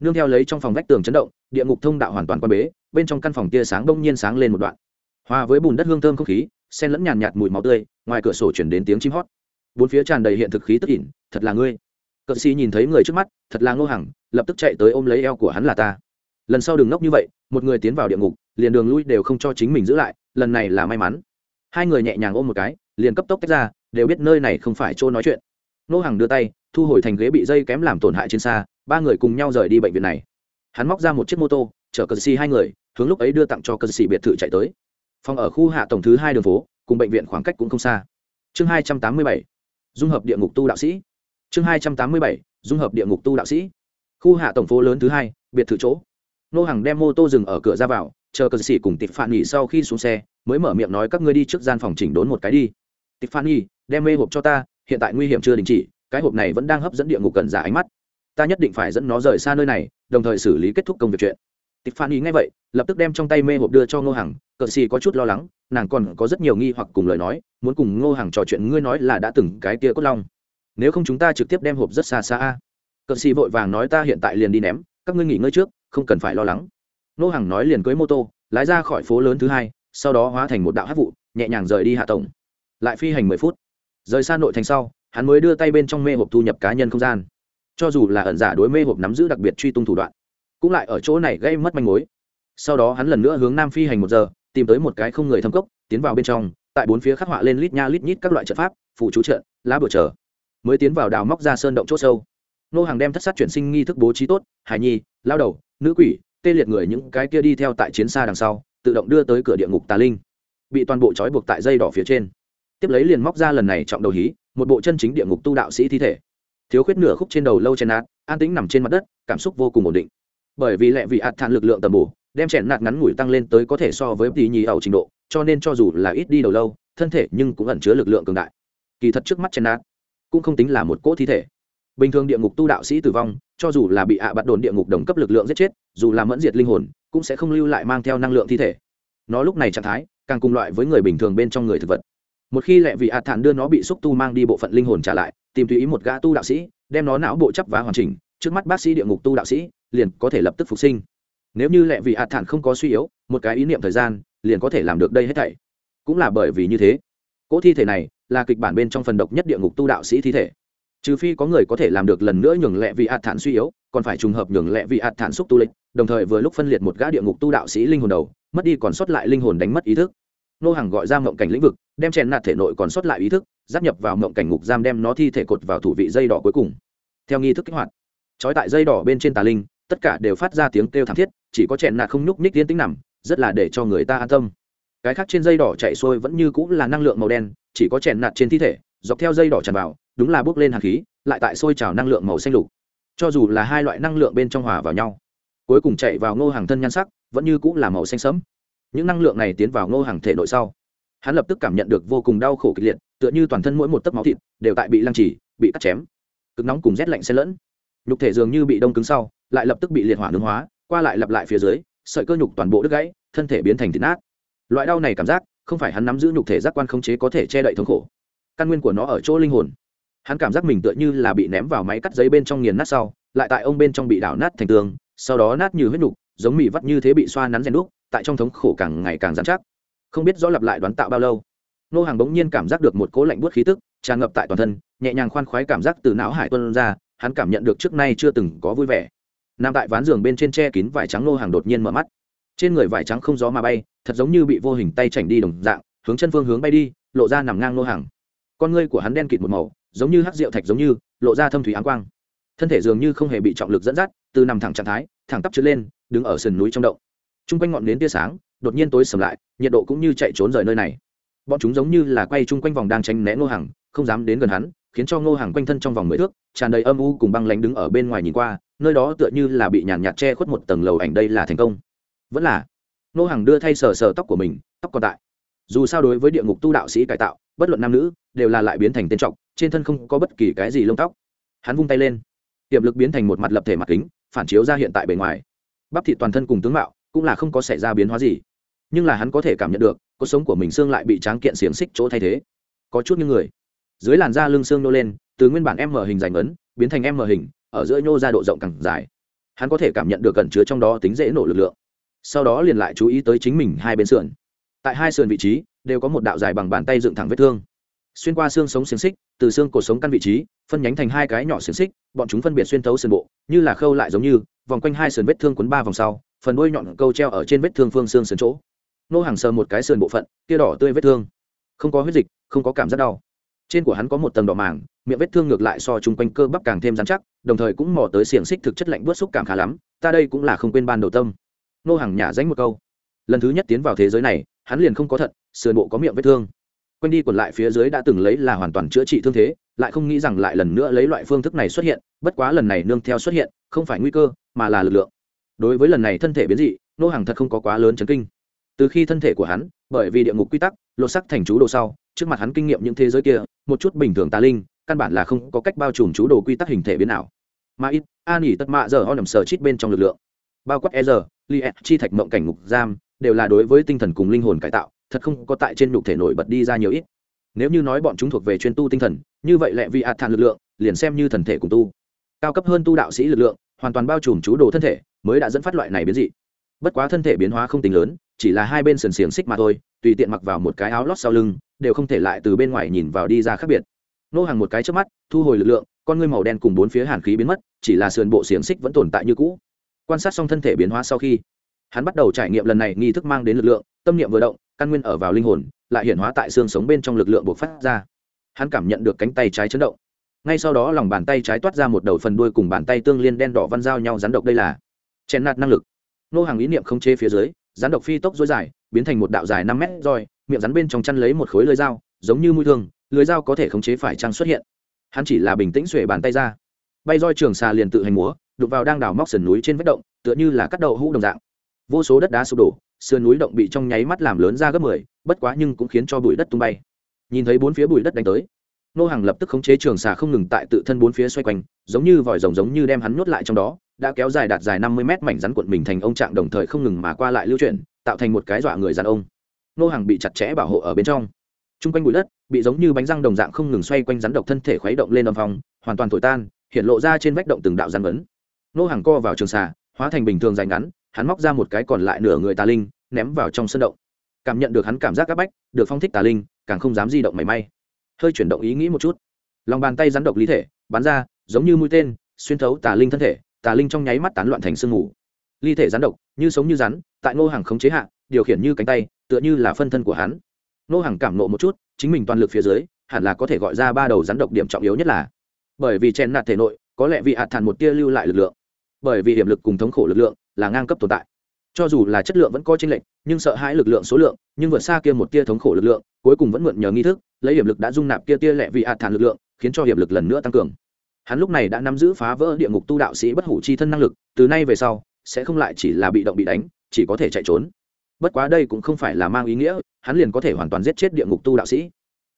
Nương theo lấy trong phòng vách tường chấn động, địa ngục thông đạo hoàn toàn quan bế bên trong căn phòng tia sáng bỗng nhiên sáng lên một đoạn. Hòa với bùn đất hương thơm không khí, sen lẫn nhàn nhạt mùi máu tươi, ngoài cửa sổ chuyển đến tiếng chim hót. Bốn phía tràn đầy hiện thực khí tức ỉn, thật là ngươi. Cận xì nhìn thấy người trước mắt, thật là ngô hằng, lập tức chạy tới ôm lấy eo của hắn là ta. Lần sau đừng ngốc như vậy, một người tiến vào địa ngục, liền đường lui đều không cho chính mình giữ lại, lần này là may mắn. Hai người nhẹ nhàng ôm một cái, liền cấp tốc tách ra, đều biết nơi này không phải chỗ nói chuyện. Nô hàng đưa tay, thu hồi thành ghế bị dây kém làm tổn hại trên xa, ba người cùng nhau rời đi bệnh viện này. Hắn móc ra một chiếc mô tô, chở cờ xì hai người hướng lúc ấy đưa tặng cho cơ sĩ biệt thự chạy tới. Phòng ở khu hạ tổng thứ hai đường phố, cùng bệnh viện khoảng cách cũng không xa. Chương hai trăm tám mươi bảy, dung hợp địa ngục tu đạo sĩ. Chương hai trăm tám mươi bảy, dung hợp địa ngục tu đạo sĩ. Khu hạ tổng phố lớn thứ hai, biệt thự chỗ. Nô hàng đem mô tô dừng ở cửa ra vào, chờ cờ sĩ cùng tịch phản nghỉ sau khi xuống xe, mới mở miệng nói các ngươi đi trước gian phòng chỉnh đốn một cái đi. Tịch phản nghỉ đem mê hộp cho ta, hiện tại nguy hiểm chưa đình chỉ, cái hộp này vẫn đang hấp dẫn địa ngục cần giả dạ ánh mắt. Ta nhất định phải dẫn nó rời xa nơi này, đồng thời xử lý kết thúc công việc chuyện. Tiffany nghe vậy, lập tức đem trong tay mê hộp đưa cho ngô Hằng. cờ xì có chút lo lắng, nàng còn có rất nhiều nghi hoặc cùng lời nói, muốn cùng ngô Hằng trò chuyện ngươi nói là đã từng cái kia cốt long. Nếu không chúng ta trực tiếp đem hộp rất xa xa a. Cờ xì vội vàng nói ta hiện tại liền đi ném, các ngươi nghỉ ngơi trước, không cần phải lo lắng. Ngô Hằng nói liền cưới mô tô, lái ra khỏi phố lớn thứ hai, sau đó hóa thành một đạo hát vụ, nhẹ nhàng rời đi hạ tổng. Lại phi hành mười phút. Rời xa nội thành sau, hắn mới đưa tay bên trong mê hộp thu nhập cá nhân không gian. Cho dù là ẩn giả đối mê hộp nắm giữ đặc biệt truy tung thủ đoạn cũng lại ở chỗ này gây mất manh mối. Sau đó hắn lần nữa hướng nam phi hành một giờ, tìm tới một cái không người thâm cốc, tiến vào bên trong, tại bốn phía khắc họa lên lít nha lít nhít các loại trận pháp phụ chú trận, lá bờ trở mới tiến vào đào móc ra sơn động c h ỗ sâu. Nô hàng đem thất sát chuyển sinh nghi thức bố trí tốt, hải nhi, lao đầu, nữ quỷ, tê liệt người những cái kia đi theo tại chiến xa đằng sau, tự động đưa tới cửa địa ngục tà linh. Bị toàn bộ trói buộc tại dây đỏ phía trên. Tiếp lấy liền móc ra lần này trọng đầu hí, một bộ chân chính địa ngục tu đạo sĩ thi thể. Thiếu khuyết nửa khúc trên đầu lâu chen nát, an tĩnh nằm trên mặt đất, cảm xúc vô cùng ổn định bởi vì lẹ vị ạt thản lực lượng tầm bổ, đem chèn nạt ngắn ngủi tăng lên tới có thể so với tỷ nhì ẩu trình độ, cho nên cho dù là ít đi đầu lâu, thân thể nhưng cũng ẩn chứa lực lượng cường đại. Kỳ thật trước mắt chèn nạt cũng không tính là một cỗ thi thể. Bình thường địa ngục tu đạo sĩ tử vong, cho dù là bị ạ à bắt đồn địa ngục đồng cấp lực lượng giết chết, dù là mẫn diệt linh hồn, cũng sẽ không lưu lại mang theo năng lượng thi thể. Nó lúc này trạng thái càng cùng loại với người bình thường bên trong người thực vật. Một khi lẹ vị ạ thản đưa nó bị xúc tu mang đi bộ phận linh hồn trả lại, tìm tùy ý một gã tu đạo sĩ, đem nó não bộ chấp vá hoàn chỉnh, trước mắt bác sĩ địa ngục tu đạo sĩ liền có thể lập tức phục sinh. Nếu như lẹ vị hạt thản không có suy yếu, một cái ý niệm thời gian liền có thể làm được đây hết thảy. Cũng là bởi vì như thế, cỗ thi thể này là kịch bản bên trong phần độc nhất địa ngục tu đạo sĩ thi thể. Trừ phi có người có thể làm được lần nữa nhường lẹ vị hạt thản suy yếu, còn phải trùng hợp nhường lẹ vị hạt thản xúc tu lịch, đồng thời vừa lúc phân liệt một gã địa ngục tu đạo sĩ linh hồn đầu, mất đi còn sót lại linh hồn đánh mất ý thức. Nô hàng gọi ra mộng cảnh lĩnh vực, đem chèn nạt thể nội còn sót lại ý thức, giáp nhập vào mộng cảnh ngục giam đem nó thi thể cột vào thủ vị dây đỏ cuối cùng. Theo nghi thức kích hoạt, trói tại dây đỏ bên trên tà linh tất cả đều phát ra tiếng kêu thảm thiết, chỉ có chèn nạt không nhúc nhích tiến tính nằm, rất là để cho người ta an tâm. Cái khác trên dây đỏ chạy xuôi vẫn như cũng là năng lượng màu đen, chỉ có chèn nạt trên thi thể, dọc theo dây đỏ tràn vào, đúng là bốc lên hạt khí, lại tại sôi trào năng lượng màu xanh lục. Cho dù là hai loại năng lượng bên trong hòa vào nhau, cuối cùng chạy vào ngô hàng thân nhan sắc, vẫn như cũng là màu xanh sẫm. Những năng lượng này tiến vào ngô hàng thể nội sau, hắn lập tức cảm nhận được vô cùng đau khổ kịch liệt, tựa như toàn thân mỗi một tấc máu thịt đều tại bị lăng trì, bị cắt chém. Cực nóng cùng rét lạnh xen lẫn. Nhục thể dường như bị đông cứng sau lại lập tức bị liệt hỏa nướng hóa, qua lại lặp lại phía dưới, sợi cơ nhục toàn bộ đứt gãy, thân thể biến thành thịt nát. Loại đau này cảm giác, không phải hắn nắm giữ nhục thể giác quan khống chế có thể che đậy thống khổ. Căn nguyên của nó ở chỗ linh hồn. Hắn cảm giác mình tựa như là bị ném vào máy cắt giấy bên trong nghiền nát sau, lại tại ông bên trong bị đảo nát thành tường, sau đó nát như huyết nhục, giống mì vắt như thế bị xoa nắn rèn đúc, tại trong thống khổ càng ngày càng dán chắc. Không biết rõ lặp lại đoán tạo bao lâu. Nô hàng bỗng nhiên cảm giác được một cố lạnh buốt khí tức, tràn ngập tại toàn thân, nhẹ nhàng khoan khoái cảm giác từ não hải tuân ra, hắn cảm nhận được trước nay chưa từng có vui vẻ nằm tại ván giường bên trên tre kín vải trắng nô hàng đột nhiên mở mắt. Trên người vải trắng không gió mà bay, thật giống như bị vô hình tay chảnh đi đồng dạng, hướng chân phương hướng bay đi, lộ ra nằm ngang nô hàng. Con ngươi của hắn đen kịt một màu, giống như hắc rượu thạch giống như, lộ ra thâm thủy áng quang. Thân thể dường như không hề bị trọng lực dẫn dắt, từ nằm thẳng trạng thái, thẳng tắp trượt lên, đứng ở sườn núi trong động. T r u n g quanh ngọn nến tia sáng, đột nhiên tối sầm lại, nhiệt độ cũng như chạy trốn rời nơi này. Bọn chúng giống như là quay chung quanh vòng đang tránh né ngô hàng, không dám đến gần hắn, khiến cho ngô hàng quanh thân trong vòng mười thước, tràn đầy âm u cùng băng lánh đứng ở bên ngoài nhìn qua nơi đó tựa như là bị nhàn nhạt che khuất một tầng lầu ảnh đây là thành công. Vẫn là, nô hàng đưa thay sờ sờ tóc của mình, tóc còn tại. Dù sao đối với địa ngục tu đạo sĩ cải tạo, bất luận nam nữ, đều là lại biến thành tên trọng trên thân không có bất kỳ cái gì lông tóc. Hắn vung tay lên. Tiềm lực biến thành một mặt lập thể mặt kính, phản chiếu ra hiện tại bề ngoài. Bắp thịt toàn thân cùng tướng mạo, cũng là không có xảy ra biến hóa gì. Nhưng là hắn có thể cảm nhận được cuộc sống của mình xương lại bị tráng kiện xiềng xích chỗ thay thế. Có chút như người. Dưới làn da lưng xương nô lên, từ nguyên bản em mở hình dành ấn, biến thành em mở hình ở giữa nhô ra độ rộng càng dài. Hắn có thể cảm nhận được cẩn chứa trong đó tính dễ nổ lực lượng. Sau đó liền lại chú ý tới chính mình hai bên sườn. Tại hai sườn vị trí, đều có một đạo dài bằng bàn tay dựng thẳng vết thương. Xuyên qua xương sống xiềng xích, từ xương cổ sống căn vị trí, phân nhánh thành hai cái nhỏ xiềng xích, bọn chúng phân biệt xuyên thấu sườn bộ, như là khâu lại giống như, vòng quanh hai sườn vết thương quấn ba vòng sau, phần đuôi nhọn câu treo ở trên vết thương phương xương sườn chỗ. Nô hàng sờ một cái sườn bộ phận kia đỏ tươi vết thương. Không có huyết dịch, không có cảm giác đau trên của hắn có một tầng đỏ màng, miệng vết thương ngược lại so chung quanh cơ bắp càng thêm dán chắc, đồng thời cũng mò tới xiềng xích thực chất lạnh bớt xúc cảm khá lắm, ta đây cũng là không quên ban đầu tâm. Nô hàng nhả danh một câu. Lần thứ nhất tiến vào thế giới này, hắn liền không có thật, sườn bộ có miệng vết thương. Quanh đi còn lại phía dưới đã từng lấy là hoàn toàn chữa trị thương thế, lại không nghĩ rằng lại lần nữa lấy loại phương thức này xuất hiện, bất quá lần này nương theo xuất hiện, không phải nguy cơ, mà là lực lượng. Đối với lần này thân thể biến dị, nô hàng thật không có quá lớn chấn kinh. Từ khi thân thể của hắn, bởi vì địa ngục quy tắc, lột sắc thành chú đồ sau trước mặt hắn kinh nghiệm những thế giới kia, một chút bình thường tà linh, căn bản là không có cách bao trùm chú đồ quy tắc hình thể biến nào mà ít, an nghỉ tất mạ giờ ho nằm sờ chít bên trong lực lượng. Bao quát e giờ, li e, chi thạch mộng cảnh ngục giam, đều là đối với tinh thần cùng linh hồn cải tạo, thật không có tại trên nhục thể nổi bật đi ra nhiều ít. Nếu như nói bọn chúng thuộc về chuyên tu tinh thần, như vậy lẹ vì ạt thản lực lượng, liền xem như thần thể cùng tu. Cao cấp hơn tu đạo sĩ lực lượng, hoàn toàn bao trùm chú đồ thân thể, mới đã dẫn phát loại này biến dị. Bất quá thân thể biến hóa không tính lớn, chỉ là hai bên sườn xiềng xích mà thôi, tùy tiện mặc vào một cái áo lót sau lưng đều không thể lại từ bên ngoài nhìn vào đi ra khác biệt. Nô hàng một cái trước mắt, thu hồi lực lượng, con ngươi màu đen cùng bốn phía hàn khí biến mất, chỉ là sườn bộ xiềng xích vẫn tồn tại như cũ. Quan sát xong thân thể biến hóa sau khi, hắn bắt đầu trải nghiệm lần này nghi thức mang đến lực lượng, tâm niệm vừa động, căn nguyên ở vào linh hồn, lại hiện hóa tại xương sống bên trong lực lượng buộc phát ra. Hắn cảm nhận được cánh tay trái chấn động. Ngay sau đó lòng bàn tay trái toát ra một đầu phần đuôi cùng bàn tay tương liên đen đỏ văn giao nhau rắn độc đây là chèn nạt năng lực. Nô hàng ý niệm không chế phía dưới, rắn độc phi tốc dối dài, biến thành một đạo dài năm mét roi miệng rắn bên trong chăn lấy một khối lưới dao, giống như mũi thương, lưới dao có thể khống chế phải trăng xuất hiện. Hắn chỉ là bình tĩnh xuể bàn tay ra. Bay roi trường xà liền tự hành múa đục vào đang đào móc sườn núi trên vách động, tựa như là cắt đậu hũ đồng dạng. Vô số đất đá sụp đổ, sườn núi động bị trong nháy mắt làm lớn ra gấp mười, bất quá nhưng cũng khiến cho bụi đất tung bay. Nhìn thấy bốn phía bụi đất đánh tới, nô hàng lập tức khống chế trường xà không ngừng tại tự thân bốn phía xoay quanh, giống như vòi rồng giống như đem hắn nuốt lại trong đó, đã kéo dài đạt dài năm mươi mét mảnh rắn cuộn mình thành ông trạng đồng thời không ngừng mà qua lại lưu chuyển, tạo thành một cái dọa người dàn ông nô hàng bị chặt chẽ bảo hộ ở bên trong. T r u n g quanh bụi đất bị giống như bánh răng đồng dạng không ngừng xoay quanh rắn độc thân thể khuấy động lên âm phòng hoàn toàn thổi tan, hiện lộ ra trên vách động từng đạo rắn vấn nô hàng co vào trường xà, hóa thành bình thường dài ngắn, hắn móc ra một cái còn lại nửa người tà linh, ném vào trong sân động. Cảm nhận được hắn cảm giác áp bách, được phong thích tà linh, càng không dám di động mảy may. Hơi chuyển động ý nghĩ một chút. Lòng bàn tay rắn độc lý thể, bắn ra, giống như mũi tên, xuyên thấu tà linh thân thể, tà linh trong nháy mắt tán loạn thành sương mù ly thể rắn độc, như sống như rắn, tại ngô hàng khống chế hạ, điều khiển như cánh tay, tựa như là phân thân của hắn. Ngô hàng cảm nộ một chút, chính mình toàn lực phía dưới, hẳn là có thể gọi ra ba đầu rắn độc điểm trọng yếu nhất là bởi vì chèn nạt thể nội, có lẽ vì hạt thản một tia lưu lại lực lượng, bởi vì hiểm lực cùng thống khổ lực lượng là ngang cấp tồn tại. Cho dù là chất lượng vẫn có chênh lệch, nhưng sợ hãi lực lượng số lượng, nhưng vượt xa kia một tia thống khổ lực lượng, cuối cùng vẫn mượn nhờ nghi thức, lấy hiểm lực đã dung nạp kia tia lẹ vị hạt thản lực lượng, khiến cho hiểm lực lần nữa tăng cường. Hắn lúc này đã nắm giữ phá vỡ địa ngục tu đạo sĩ bất hủ chi thân năng lực, từ nay về sau sẽ không lại chỉ là bị động bị đánh, chỉ có thể chạy trốn. Bất quá đây cũng không phải là mang ý nghĩa, hắn liền có thể hoàn toàn giết chết địa ngục tu đạo sĩ.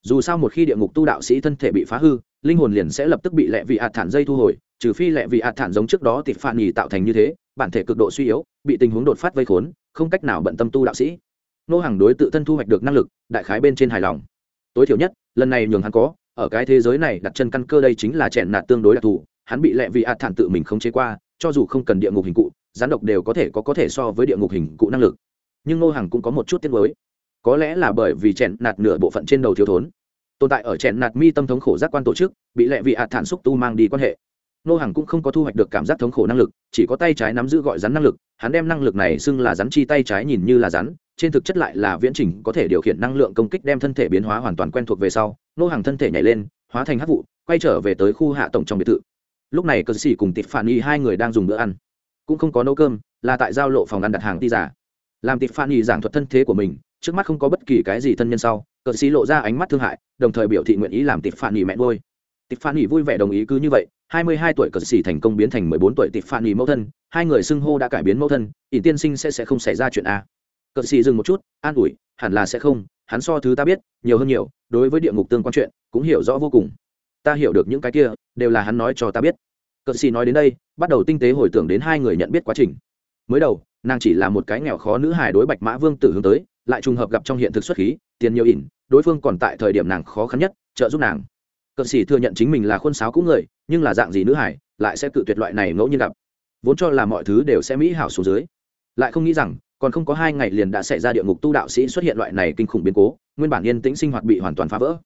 Dù sao một khi địa ngục tu đạo sĩ thân thể bị phá hư, linh hồn liền sẽ lập tức bị lẹ vị hạt thản dây thu hồi, trừ phi lẹ vị hạt thản giống trước đó tịt phản nhì tạo thành như thế, bản thể cực độ suy yếu, bị tình huống đột phát vây khốn, không cách nào bận tâm tu đạo sĩ. Nô hàng đối tự thân thu hoạch được năng lực, đại khái bên trên hài lòng. Tối thiểu nhất, lần này nhường hắn có, ở cái thế giới này đặt chân căn cơ đây chính là chèn nạt tương đối đặc thù, hắn bị lẹ vị hạt thản tự mình không chế qua, cho dù không cần địa ngục hình cụ gián độc đều có thể có có thể so với địa ngục hình cụ năng lực. Nhưng nô Hằng cũng có một chút tiết mới có lẽ là bởi vì chèn nạt nửa bộ phận trên đầu thiếu thốn. Tồn tại ở chèn nạt mi tâm thống khổ giác quan tổ chức, bị lệ vị hạt thản xúc tu mang đi quan hệ. Nô Hằng cũng không có thu hoạch được cảm giác thống khổ năng lực, chỉ có tay trái nắm giữ gọi rắn năng lực, hắn đem năng lực này xưng là rắn chi tay trái nhìn như là rắn, trên thực chất lại là viễn trình, có thể điều khiển năng lượng công kích đem thân thể biến hóa hoàn toàn quen thuộc về sau nô Hằng thân thể nhảy lên, hóa thành hắc vụ, quay trở về tới khu hạ tổng trong biệt thự. Lúc này cờ sĩ cùng tịp phản y hai người đang dùng bữa ăn cũng không có nấu cơm, là tại giao lộ phòng ăn đặt hàng ti giả. Làm tịp phan nhì giảng thuật thân thế của mình, trước mắt không có bất kỳ cái gì thân nhân sau, cờ xí lộ ra ánh mắt thương hại, đồng thời biểu thị nguyện ý làm tịp phan nhì mẹ nuôi. Tịp phan nhì vui vẻ đồng ý cứ như vậy, hai mươi hai tuổi cờ xì thành công biến thành mười bốn tuổi tịp phan nhì mẫu thân, hai người xưng hô đã cải biến mẫu thân, ỷ tiên sinh sẽ sẽ không xảy ra chuyện a. Cờ xì dừng một chút, an ủi, hẳn là sẽ không, hắn so thứ ta biết, nhiều hơn nhiều, đối với địa ngục tương quan chuyện, cũng hiểu rõ vô cùng. Ta hiểu được những cái kia, đều là hắn nói cho ta biết cờ sĩ nói đến đây, bắt đầu tinh tế hồi tưởng đến hai người nhận biết quá trình. Mới đầu, nàng chỉ là một cái nghèo khó nữ hài đối bạch mã vương tử hướng tới, lại trùng hợp gặp trong hiện thực xuất khí, tiền nhiều ỉn, đối phương còn tại thời điểm nàng khó khăn nhất, trợ giúp nàng. Cờ sĩ thừa nhận chính mình là khuôn sáo cũ người, nhưng là dạng gì nữ hải lại sẽ cự tuyệt loại này ngẫu nhiên gặp. Vốn cho là mọi thứ đều sẽ mỹ hảo xuống dưới. Lại không nghĩ rằng, còn không có hai ngày liền đã xảy ra địa ngục tu đạo sĩ xuất hiện loại này kinh khủng biến cố, nguyên bản yên tĩnh sinh hoạt bị hoàn toàn phá vỡ.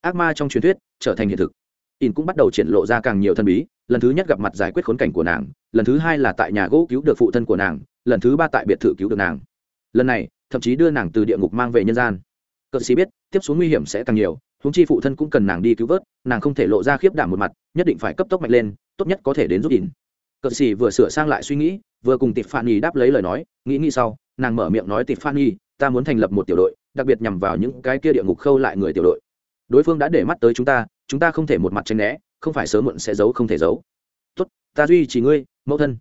Ác ma trong truyền thuyết, trở thành hiện thực. In cũng bắt đầu triển lộ ra càng nhiều thân bí lần thứ nhất gặp mặt giải quyết khốn cảnh của nàng, lần thứ hai là tại nhà gỗ cứu được phụ thân của nàng, lần thứ ba tại biệt thự cứu được nàng. Lần này, thậm chí đưa nàng từ địa ngục mang về nhân gian. Cờ sĩ biết, tiếp xuống nguy hiểm sẽ càng nhiều húng chi phụ thân cũng cần nàng đi cứu vớt, nàng không thể lộ ra khiếp đảm một mặt, nhất định phải cấp tốc mạnh lên, tốt nhất có thể đến giúp ỉn. Cờ sĩ vừa sửa sang lại suy nghĩ, vừa cùng tịp phan nhi đáp lấy lời nói, nghĩ nghĩ sau, nàng mở miệng nói tịp phan nhi ta muốn thành lập một tiểu đội, đặc biệt nhằm vào những cái kia địa ngục khâu lại người tiểu đội. Đối phương đã để mắt tới chúng ta chúng ta không thể một mặt tranh né không phải sớm muộn sẽ giấu không thể giấu. Tốt, ta duy trì ngươi, mẫu thân.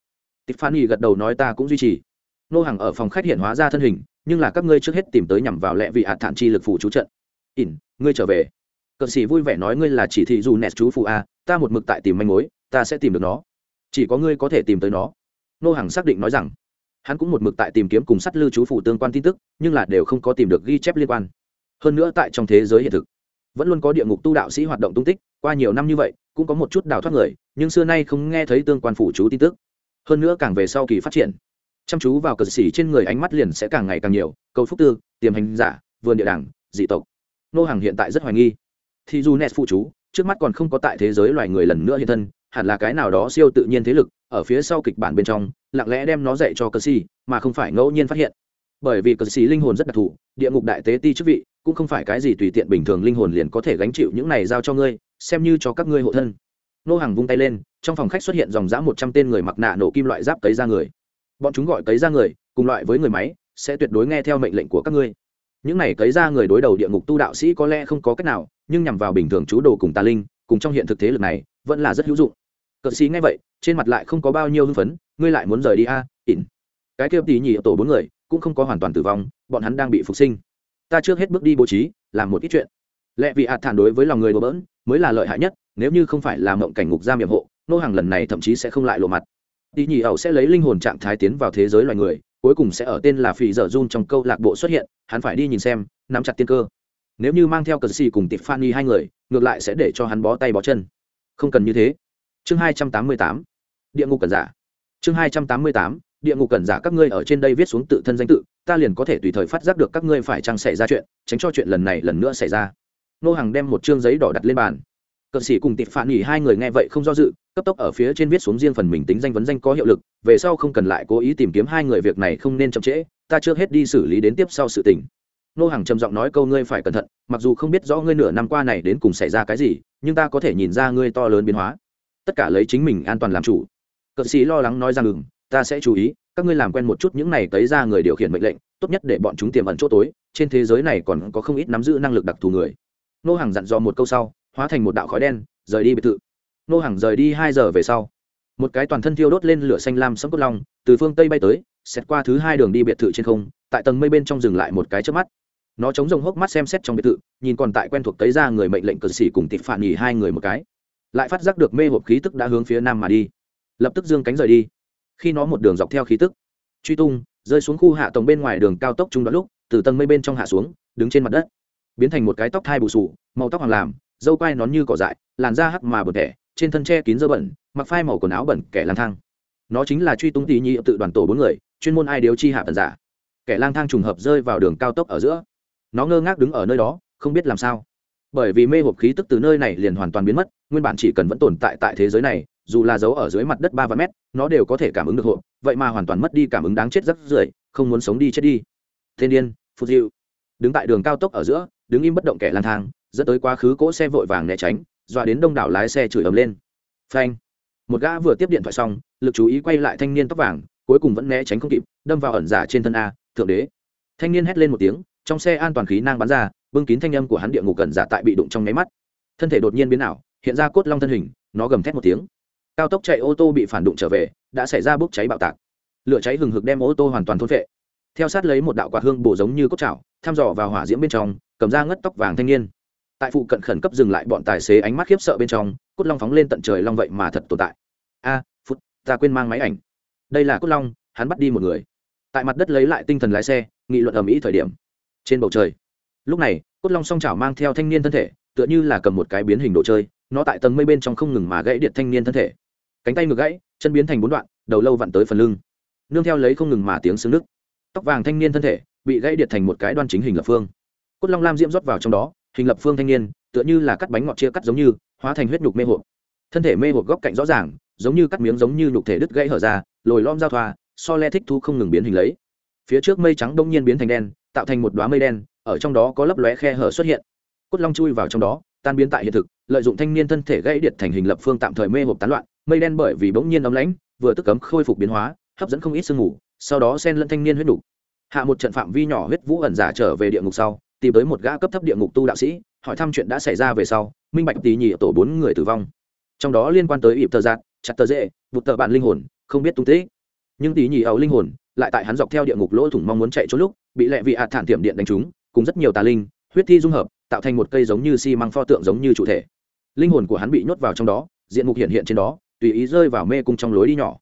Tiffany nhi gật đầu nói ta cũng duy trì. Nô hàng ở phòng khách hiện hóa ra thân hình, nhưng là các ngươi trước hết tìm tới nhằm vào lẹ vị hạt thản chi lực phụ chú trận. Ỉn, ngươi trở về. Cận sĩ vui vẻ nói ngươi là chỉ thị dù nẹt chú phụ a, ta một mực tại tìm manh mối, ta sẽ tìm được nó. Chỉ có ngươi có thể tìm tới nó. Nô hàng xác định nói rằng, hắn cũng một mực tại tìm kiếm cùng sắt lưu chú phủ tương quan tin tức, nhưng là đều không có tìm được ghi chép liên quan. Hơn nữa tại trong thế giới hiện thực, vẫn luôn có địa ngục tu đạo sĩ hoạt động tung tích, qua nhiều năm như vậy cũng có một chút đào thoát người, nhưng xưa nay không nghe thấy tương quan phủ chú tin tức. Hơn nữa càng về sau kỳ phát triển, chăm chú vào cờ xỉ trên người ánh mắt liền sẽ càng ngày càng nhiều, cầu phúc tư, tiềm hành giả, vườn địa đảng, dị tộc. Nô hàng hiện tại rất hoài nghi. Thì dù nes phụ chú, trước mắt còn không có tại thế giới loài người lần nữa hiện thân, hẳn là cái nào đó siêu tự nhiên thế lực, ở phía sau kịch bản bên trong, lặng lẽ đem nó dạy cho cờ xỉ mà không phải ngẫu nhiên phát hiện. Bởi vì cờ xỉ linh hồn rất đặc thù, địa ngục đại tế ti chức vị cũng không phải cái gì tùy tiện bình thường linh hồn liền có thể gánh chịu những này giao cho ngươi xem như cho các ngươi hộ thân. Nô hàng vung tay lên trong phòng khách xuất hiện dòng dã một trăm tên người mặc nạ nổ kim loại giáp cấy ra người. Bọn chúng gọi cấy ra người cùng loại với người máy sẽ tuyệt đối nghe theo mệnh lệnh của các ngươi. Những này cấy ra người đối đầu địa ngục tu đạo sĩ có lẽ không có cách nào nhưng nhằm vào bình thường chú đồ cùng tà linh cùng trong hiện thực thế lực này vẫn là rất hữu dụng. Cờ sĩ nghe vậy trên mặt lại không có bao nhiêu hưng phấn ngươi lại muốn rời đi a? À, ỉn. Cái kia tỉ nhị tổ bốn người cũng không có hoàn toàn tử vong bọn hắn đang bị phục sinh ta trước hết bước đi bố trí, làm một ít chuyện. Lẽ vì hạt thản đối với lòng người đổ bỡn, mới là lợi hại nhất, nếu như không phải là mộng cảnh ngục giam miệng hộ, nô hàng lần này thậm chí sẽ không lại lộ mặt. Đi nhị ẩu sẽ lấy linh hồn trạng thái tiến vào thế giới loài người, cuối cùng sẽ ở tên là phì dở run trong câu lạc bộ xuất hiện, hắn phải đi nhìn xem, nắm chặt tiên cơ. Nếu như mang theo cờ xì cùng tịp phan hai người, ngược lại sẽ để cho hắn bó tay bó chân. Không cần như thế. Chương hai trăm tám mươi tám. Địa ngục cần giả. Chương hai trăm tám mươi tám. Địa ngục cần giả các ngươi ở trên đây viết xuống tự thân danh tự ta liền có thể tùy thời phát giác được các ngươi phải chăng xảy ra chuyện, tránh cho chuyện lần này lần nữa xảy ra. Nô hàng đem một chương giấy đỏ đặt lên bàn. Cờ sĩ cùng tịp phản nghỉ hai người nghe vậy không do dự, cấp tốc ở phía trên viết xuống riêng phần mình tính danh vấn danh có hiệu lực, về sau không cần lại cố ý tìm kiếm hai người việc này không nên chậm trễ, ta chưa hết đi xử lý đến tiếp sau sự tình. Nô hàng trầm giọng nói câu ngươi phải cẩn thận, mặc dù không biết rõ ngươi nửa năm qua này đến cùng xảy ra cái gì, nhưng ta có thể nhìn ra ngươi to lớn biến hóa. Tất cả lấy chính mình an toàn làm chủ. Cờ sĩ lo lắng nói rằng ngừng ta sẽ chú ý, các ngươi làm quen một chút những này tới ra người điều khiển mệnh lệnh, tốt nhất để bọn chúng tiềm ẩn chỗ tối, trên thế giới này còn có không ít nắm giữ năng lực đặc thù người. Nô hàng dặn dò một câu sau, hóa thành một đạo khói đen, rời đi biệt thự. Nô hàng rời đi hai giờ về sau, một cái toàn thân thiêu đốt lên lửa xanh lam sấm cốt long, từ phương tây bay tới xét qua thứ hai đường đi biệt thự trên không, tại tầng mây bên trong dừng lại một cái trước mắt. Nó chống rồng hốc mắt xem xét trong biệt thự, nhìn còn tại quen thuộc tới ra người mệnh lệnh cờ xỉ cùng tịp phản nhì hai người một cái. Lại phát giác được mê hộp khí tức đã hướng phía nam mà đi. Lập tức dương cánh rời đi khi nó một đường dọc theo khí tức. Truy tung, rơi xuống khu hạ tổng bên ngoài đường cao tốc trung đoạn lúc, từ tầng mây bên trong hạ xuống, đứng trên mặt đất. Biến thành một cái tóc thai bù sù, màu tóc hoàng làm, dâu quai nón như cỏ dại, làn da hắc mà bẩn thẻ, trên thân tre kín dơ bẩn, mặc phai màu quần áo bẩn, kẻ lang thang. Nó chính là truy tung tỷ nhi tự đoàn tổ bốn người, chuyên môn ai điếu chi hạ tần giả. Kẻ lang thang trùng hợp rơi vào đường cao tốc ở giữa. Nó ngơ ngác đứng ở nơi đó, không biết làm sao. Bởi vì mê hộp khí tức từ nơi này liền hoàn toàn biến mất, nguyên bản chỉ cần vẫn tồn tại tại thế giới này, dù là giấu ở dưới mặt đất ba vạn mét nó đều có thể cảm ứng được hộ vậy mà hoàn toàn mất đi cảm ứng đáng chết rất rưởi, không muốn sống đi chết đi. Thiên điên, phù diệu. Đứng tại đường cao tốc ở giữa, đứng im bất động kẻ lang thang, dẫn tới quá khứ cỗ xe vội vàng né tránh, dọa đến đông đảo lái xe chửi ầm lên. Phanh. Một gã vừa tiếp điện thoại xong, lực chú ý quay lại thanh niên tóc vàng, cuối cùng vẫn né tránh không kịp, đâm vào ẩn giả trên thân a, thượng đế. Thanh niên hét lên một tiếng, trong xe an toàn khí nang bắn ra, bưng kín thanh âm của hắn địa ngục gần giả tại bị đụng trong nháy mắt. Thân thể đột nhiên biến ảo, hiện ra cốt long thân hình, nó gầm thét một tiếng cao tốc chạy ô tô bị phản đụng trở về, đã xảy ra bốc cháy bạo tạc. Lửa cháy hừng hực đem ô tô hoàn toàn thôn vệ theo sát lấy một đạo quạt hương bổ giống như cốt chảo, thăm dò vào hỏa diễm bên trong, cầm ra ngất tóc vàng thanh niên. Tại phụ cận khẩn cấp dừng lại bọn tài xế ánh mắt khiếp sợ bên trong, cốt long phóng lên tận trời long vậy mà thật tồn tại. A, phút, ta quên mang máy ảnh. Đây là cốt long, hắn bắt đi một người. Tại mặt đất lấy lại tinh thần lái xe, nghị luận ở mỹ thời điểm. Trên bầu trời. Lúc này, cốt long song chảo mang theo thanh niên thân thể, tựa như là cầm một cái biến hình đồ chơi, nó tại tầng mây bên trong không ngừng mà gãy điện thanh niên thân thể cánh tay ngược gãy, chân biến thành bốn đoạn, đầu lâu vặn tới phần lưng. Nương theo lấy không ngừng mà tiếng xương nước tóc vàng thanh niên thân thể bị gãy điện thành một cái đoan chính hình lập phương. Cốt long lam diễm rót vào trong đó, hình lập phương thanh niên, tựa như là cắt bánh ngọt chia cắt giống như, hóa thành huyết nhục mê hộp thân thể mê hộp góc cạnh rõ ràng, giống như cắt miếng giống như nhục thể đứt gãy hở ra, lồi lom giao thoa, so le thích thu không ngừng biến hình lấy. Phía trước mây trắng đông nhiên biến thành đen, tạo thành một đoá mây đen, ở trong đó có lấp lóe khe hở xuất hiện. Cốt long chui vào trong đó tan biến tại hiện thực, lợi dụng thanh niên thân thể gãy điện thành hình lập phương tạm thời mê hộp tán loạn, mây đen bởi vì bỗng nhiên ấm lãnh, vừa tức cấm khôi phục biến hóa, hấp dẫn không ít sương mù, sau đó xen lẫn thanh niên huyết đủ. hạ một trận phạm vi nhỏ huyết vũ ẩn giả trở về địa ngục sau, tìm tới một gã cấp thấp địa ngục tu đạo sĩ, hỏi thăm chuyện đã xảy ra về sau, minh bạch tí nhị tổ bốn người tử vong trong đó liên quan tới ịp tờ giạt, chặt tờ dễ vụt tờ bạn linh hồn, không biết tung tích nhưng tí nhị ấu linh hồn lại tại hắn dọc theo địa ngục lỗ thủng mong muốn chạy trốn lúc, bị lệ vị hạt thản tiệm điện đánh trúng, cùng rất nhiều tà linh, huyết thi dung hợp tạo thành một cây giống như xi măng pho tượng giống như chủ thể. Linh hồn của hắn bị nhốt vào trong đó, diện mục hiện hiện trên đó, tùy ý rơi vào mê cung trong lối đi nhỏ.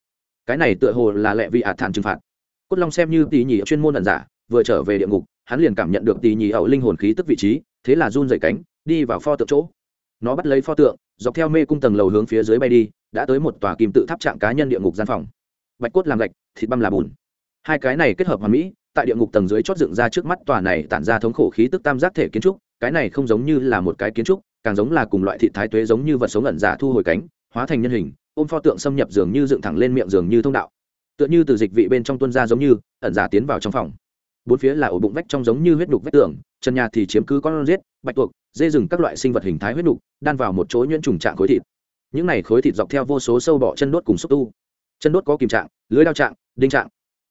Cái này tựa hồ là lệ vị hạt thản trừng phạt. Cốt long xem như tí nhỉ chuyên môn ẩn giả, vừa trở về địa ngục, hắn liền cảm nhận được tí nhỉ ẩu linh hồn khí tức vị trí, thế là run dậy cánh, đi vào pho tượng chỗ. Nó bắt lấy pho tượng, dọc theo mê cung tầng lầu hướng phía dưới bay đi, đã tới một tòa kim tự tháp trạng cá nhân địa ngục gian phòng. Bạch cốt làm gạch thịt băm là bùn. Hai cái này kết hợp hoàn mỹ, tại địa ngục tầng dưới chót dựng ra trước mắt tòa này tản ra thống khổ khí tức tam giác thể kiến trúc cái này không giống như là một cái kiến trúc càng giống là cùng loại thị thái tuế giống như vật sống ẩn giả thu hồi cánh hóa thành nhân hình ôm pho tượng xâm nhập dường như dựng thẳng lên miệng dường như thông đạo. Tựa như từ dịch vị bên trong tuân ra giống như ẩn giả tiến vào trong phòng. Bốn phía là ổ bụng vách trong giống như huyết đục vách tường trần nhà thì chiếm cứ con rết, bạch tuộc dê rừng các loại sinh vật hình thái huyết đục đan vào một chỗ nhuyễn trùng trạng khối thịt. Những này khối thịt dọc theo vô số sâu bọ chân đốt cùng xúc tu. Chân đốt có kìm trạng lưới đao trạng đinh trạng.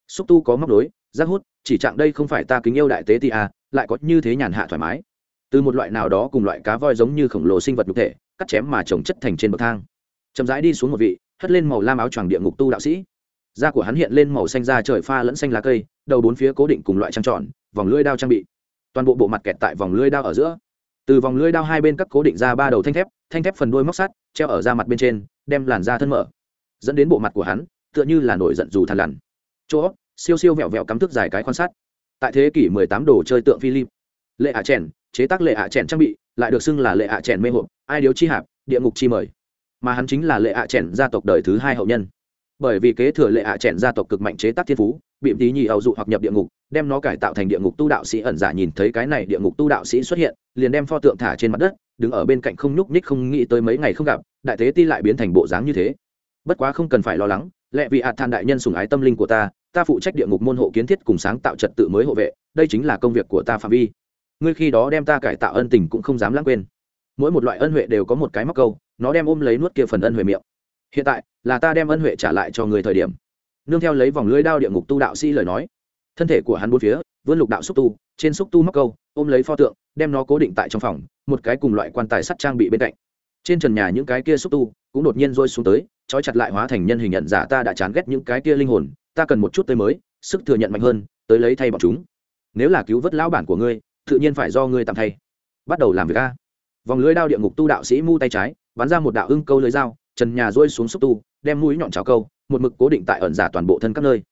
Xúc tu có móc đối rác hút chỉ trạng đây không phải ta kính yêu đại tế ti à, lại có như thế nhàn hạ thoải mái từ một loại nào đó cùng loại cá voi giống như khổng lồ sinh vật nhục thể, cắt chém mà trồng chất thành trên bậc thang. Chậm rãi đi xuống một vị, hất lên màu lam áo choàng địa ngục tu đạo sĩ. Da của hắn hiện lên màu xanh da trời pha lẫn xanh lá cây, đầu bốn phía cố định cùng loại trang tròn, vòng lưỡi đao trang bị. Toàn bộ bộ mặt kẹt tại vòng lưỡi đao ở giữa. Từ vòng lưỡi đao hai bên các cố định ra ba đầu thanh thép thanh thép phần đuôi móc sắt, treo ở da mặt bên trên, đem làn da thân mở. Dẫn đến bộ mặt của hắn, tựa như là nổi giận dù thằn lằn. Chỗ, siêu siêu vẹo vẹo cắm thức dài cái quan sát. Tại thế kỷ 18 đồ chơi tượng philip, lệ hạ chèn chế tác lệ hạ chèn trang bị, lại được xưng là lệ hạ chèn mê hộp, ai điếu chi hạp, địa ngục chi mời. Mà hắn chính là lệ hạ chèn gia tộc đời thứ hai hậu nhân. Bởi vì kế thừa lệ hạ chèn gia tộc cực mạnh chế tác thiên phú, bị tí nhì ẩu dụ hoặc nhập địa ngục, đem nó cải tạo thành địa ngục tu đạo sĩ ẩn giả nhìn thấy cái này địa ngục tu đạo sĩ xuất hiện, liền đem pho tượng thả trên mặt đất, đứng ở bên cạnh không nhúc nhích không nghĩ tới mấy ngày không gặp, đại tế ti lại biến thành bộ dáng như thế. Bất quá không cần phải lo lắng, lệ vị hạt than đại nhân sùng ái tâm linh của ta ta phụ trách địa ngục môn hộ kiến thiết cùng sáng tạo trật tự mới hộ vệ, đây chính là công việc của ta phạm vi ngươi khi đó đem ta cải tạo ân tình cũng không dám lãng quên. Mỗi một loại ân huệ đều có một cái móc câu, nó đem ôm lấy nuốt kia phần ân huệ miệng. Hiện tại, là ta đem ân huệ trả lại cho người thời điểm. Nương theo lấy vòng lưới đao địa ngục tu đạo sĩ lời nói, thân thể của hắn bốn phía, vươn lục đạo xúc tu, trên xúc tu móc câu, ôm lấy pho tượng, đem nó cố định tại trong phòng, một cái cùng loại quan tài sắt trang bị bên cạnh. Trên trần nhà những cái kia xúc tu cũng đột nhiên rôi xuống tới, trói chặt lại hóa thành nhân hình nhận giả ta đã chán ghét những cái kia linh hồn, ta cần một chút tới mới, sức thừa nhận mạnh hơn, tới lấy thay bọn chúng. Nếu là cứu vớt lão bản của ngươi tự nhiên phải do ngươi tạm thay. Bắt đầu làm việc a. Vòng lưới đao địa ngục tu đạo sĩ mu tay trái, bắn ra một đạo ưng câu lưới dao, trần nhà rôi xuống xúc tu, đem mũi nhọn cháo câu, một mực cố định tại ẩn giả toàn bộ thân các nơi.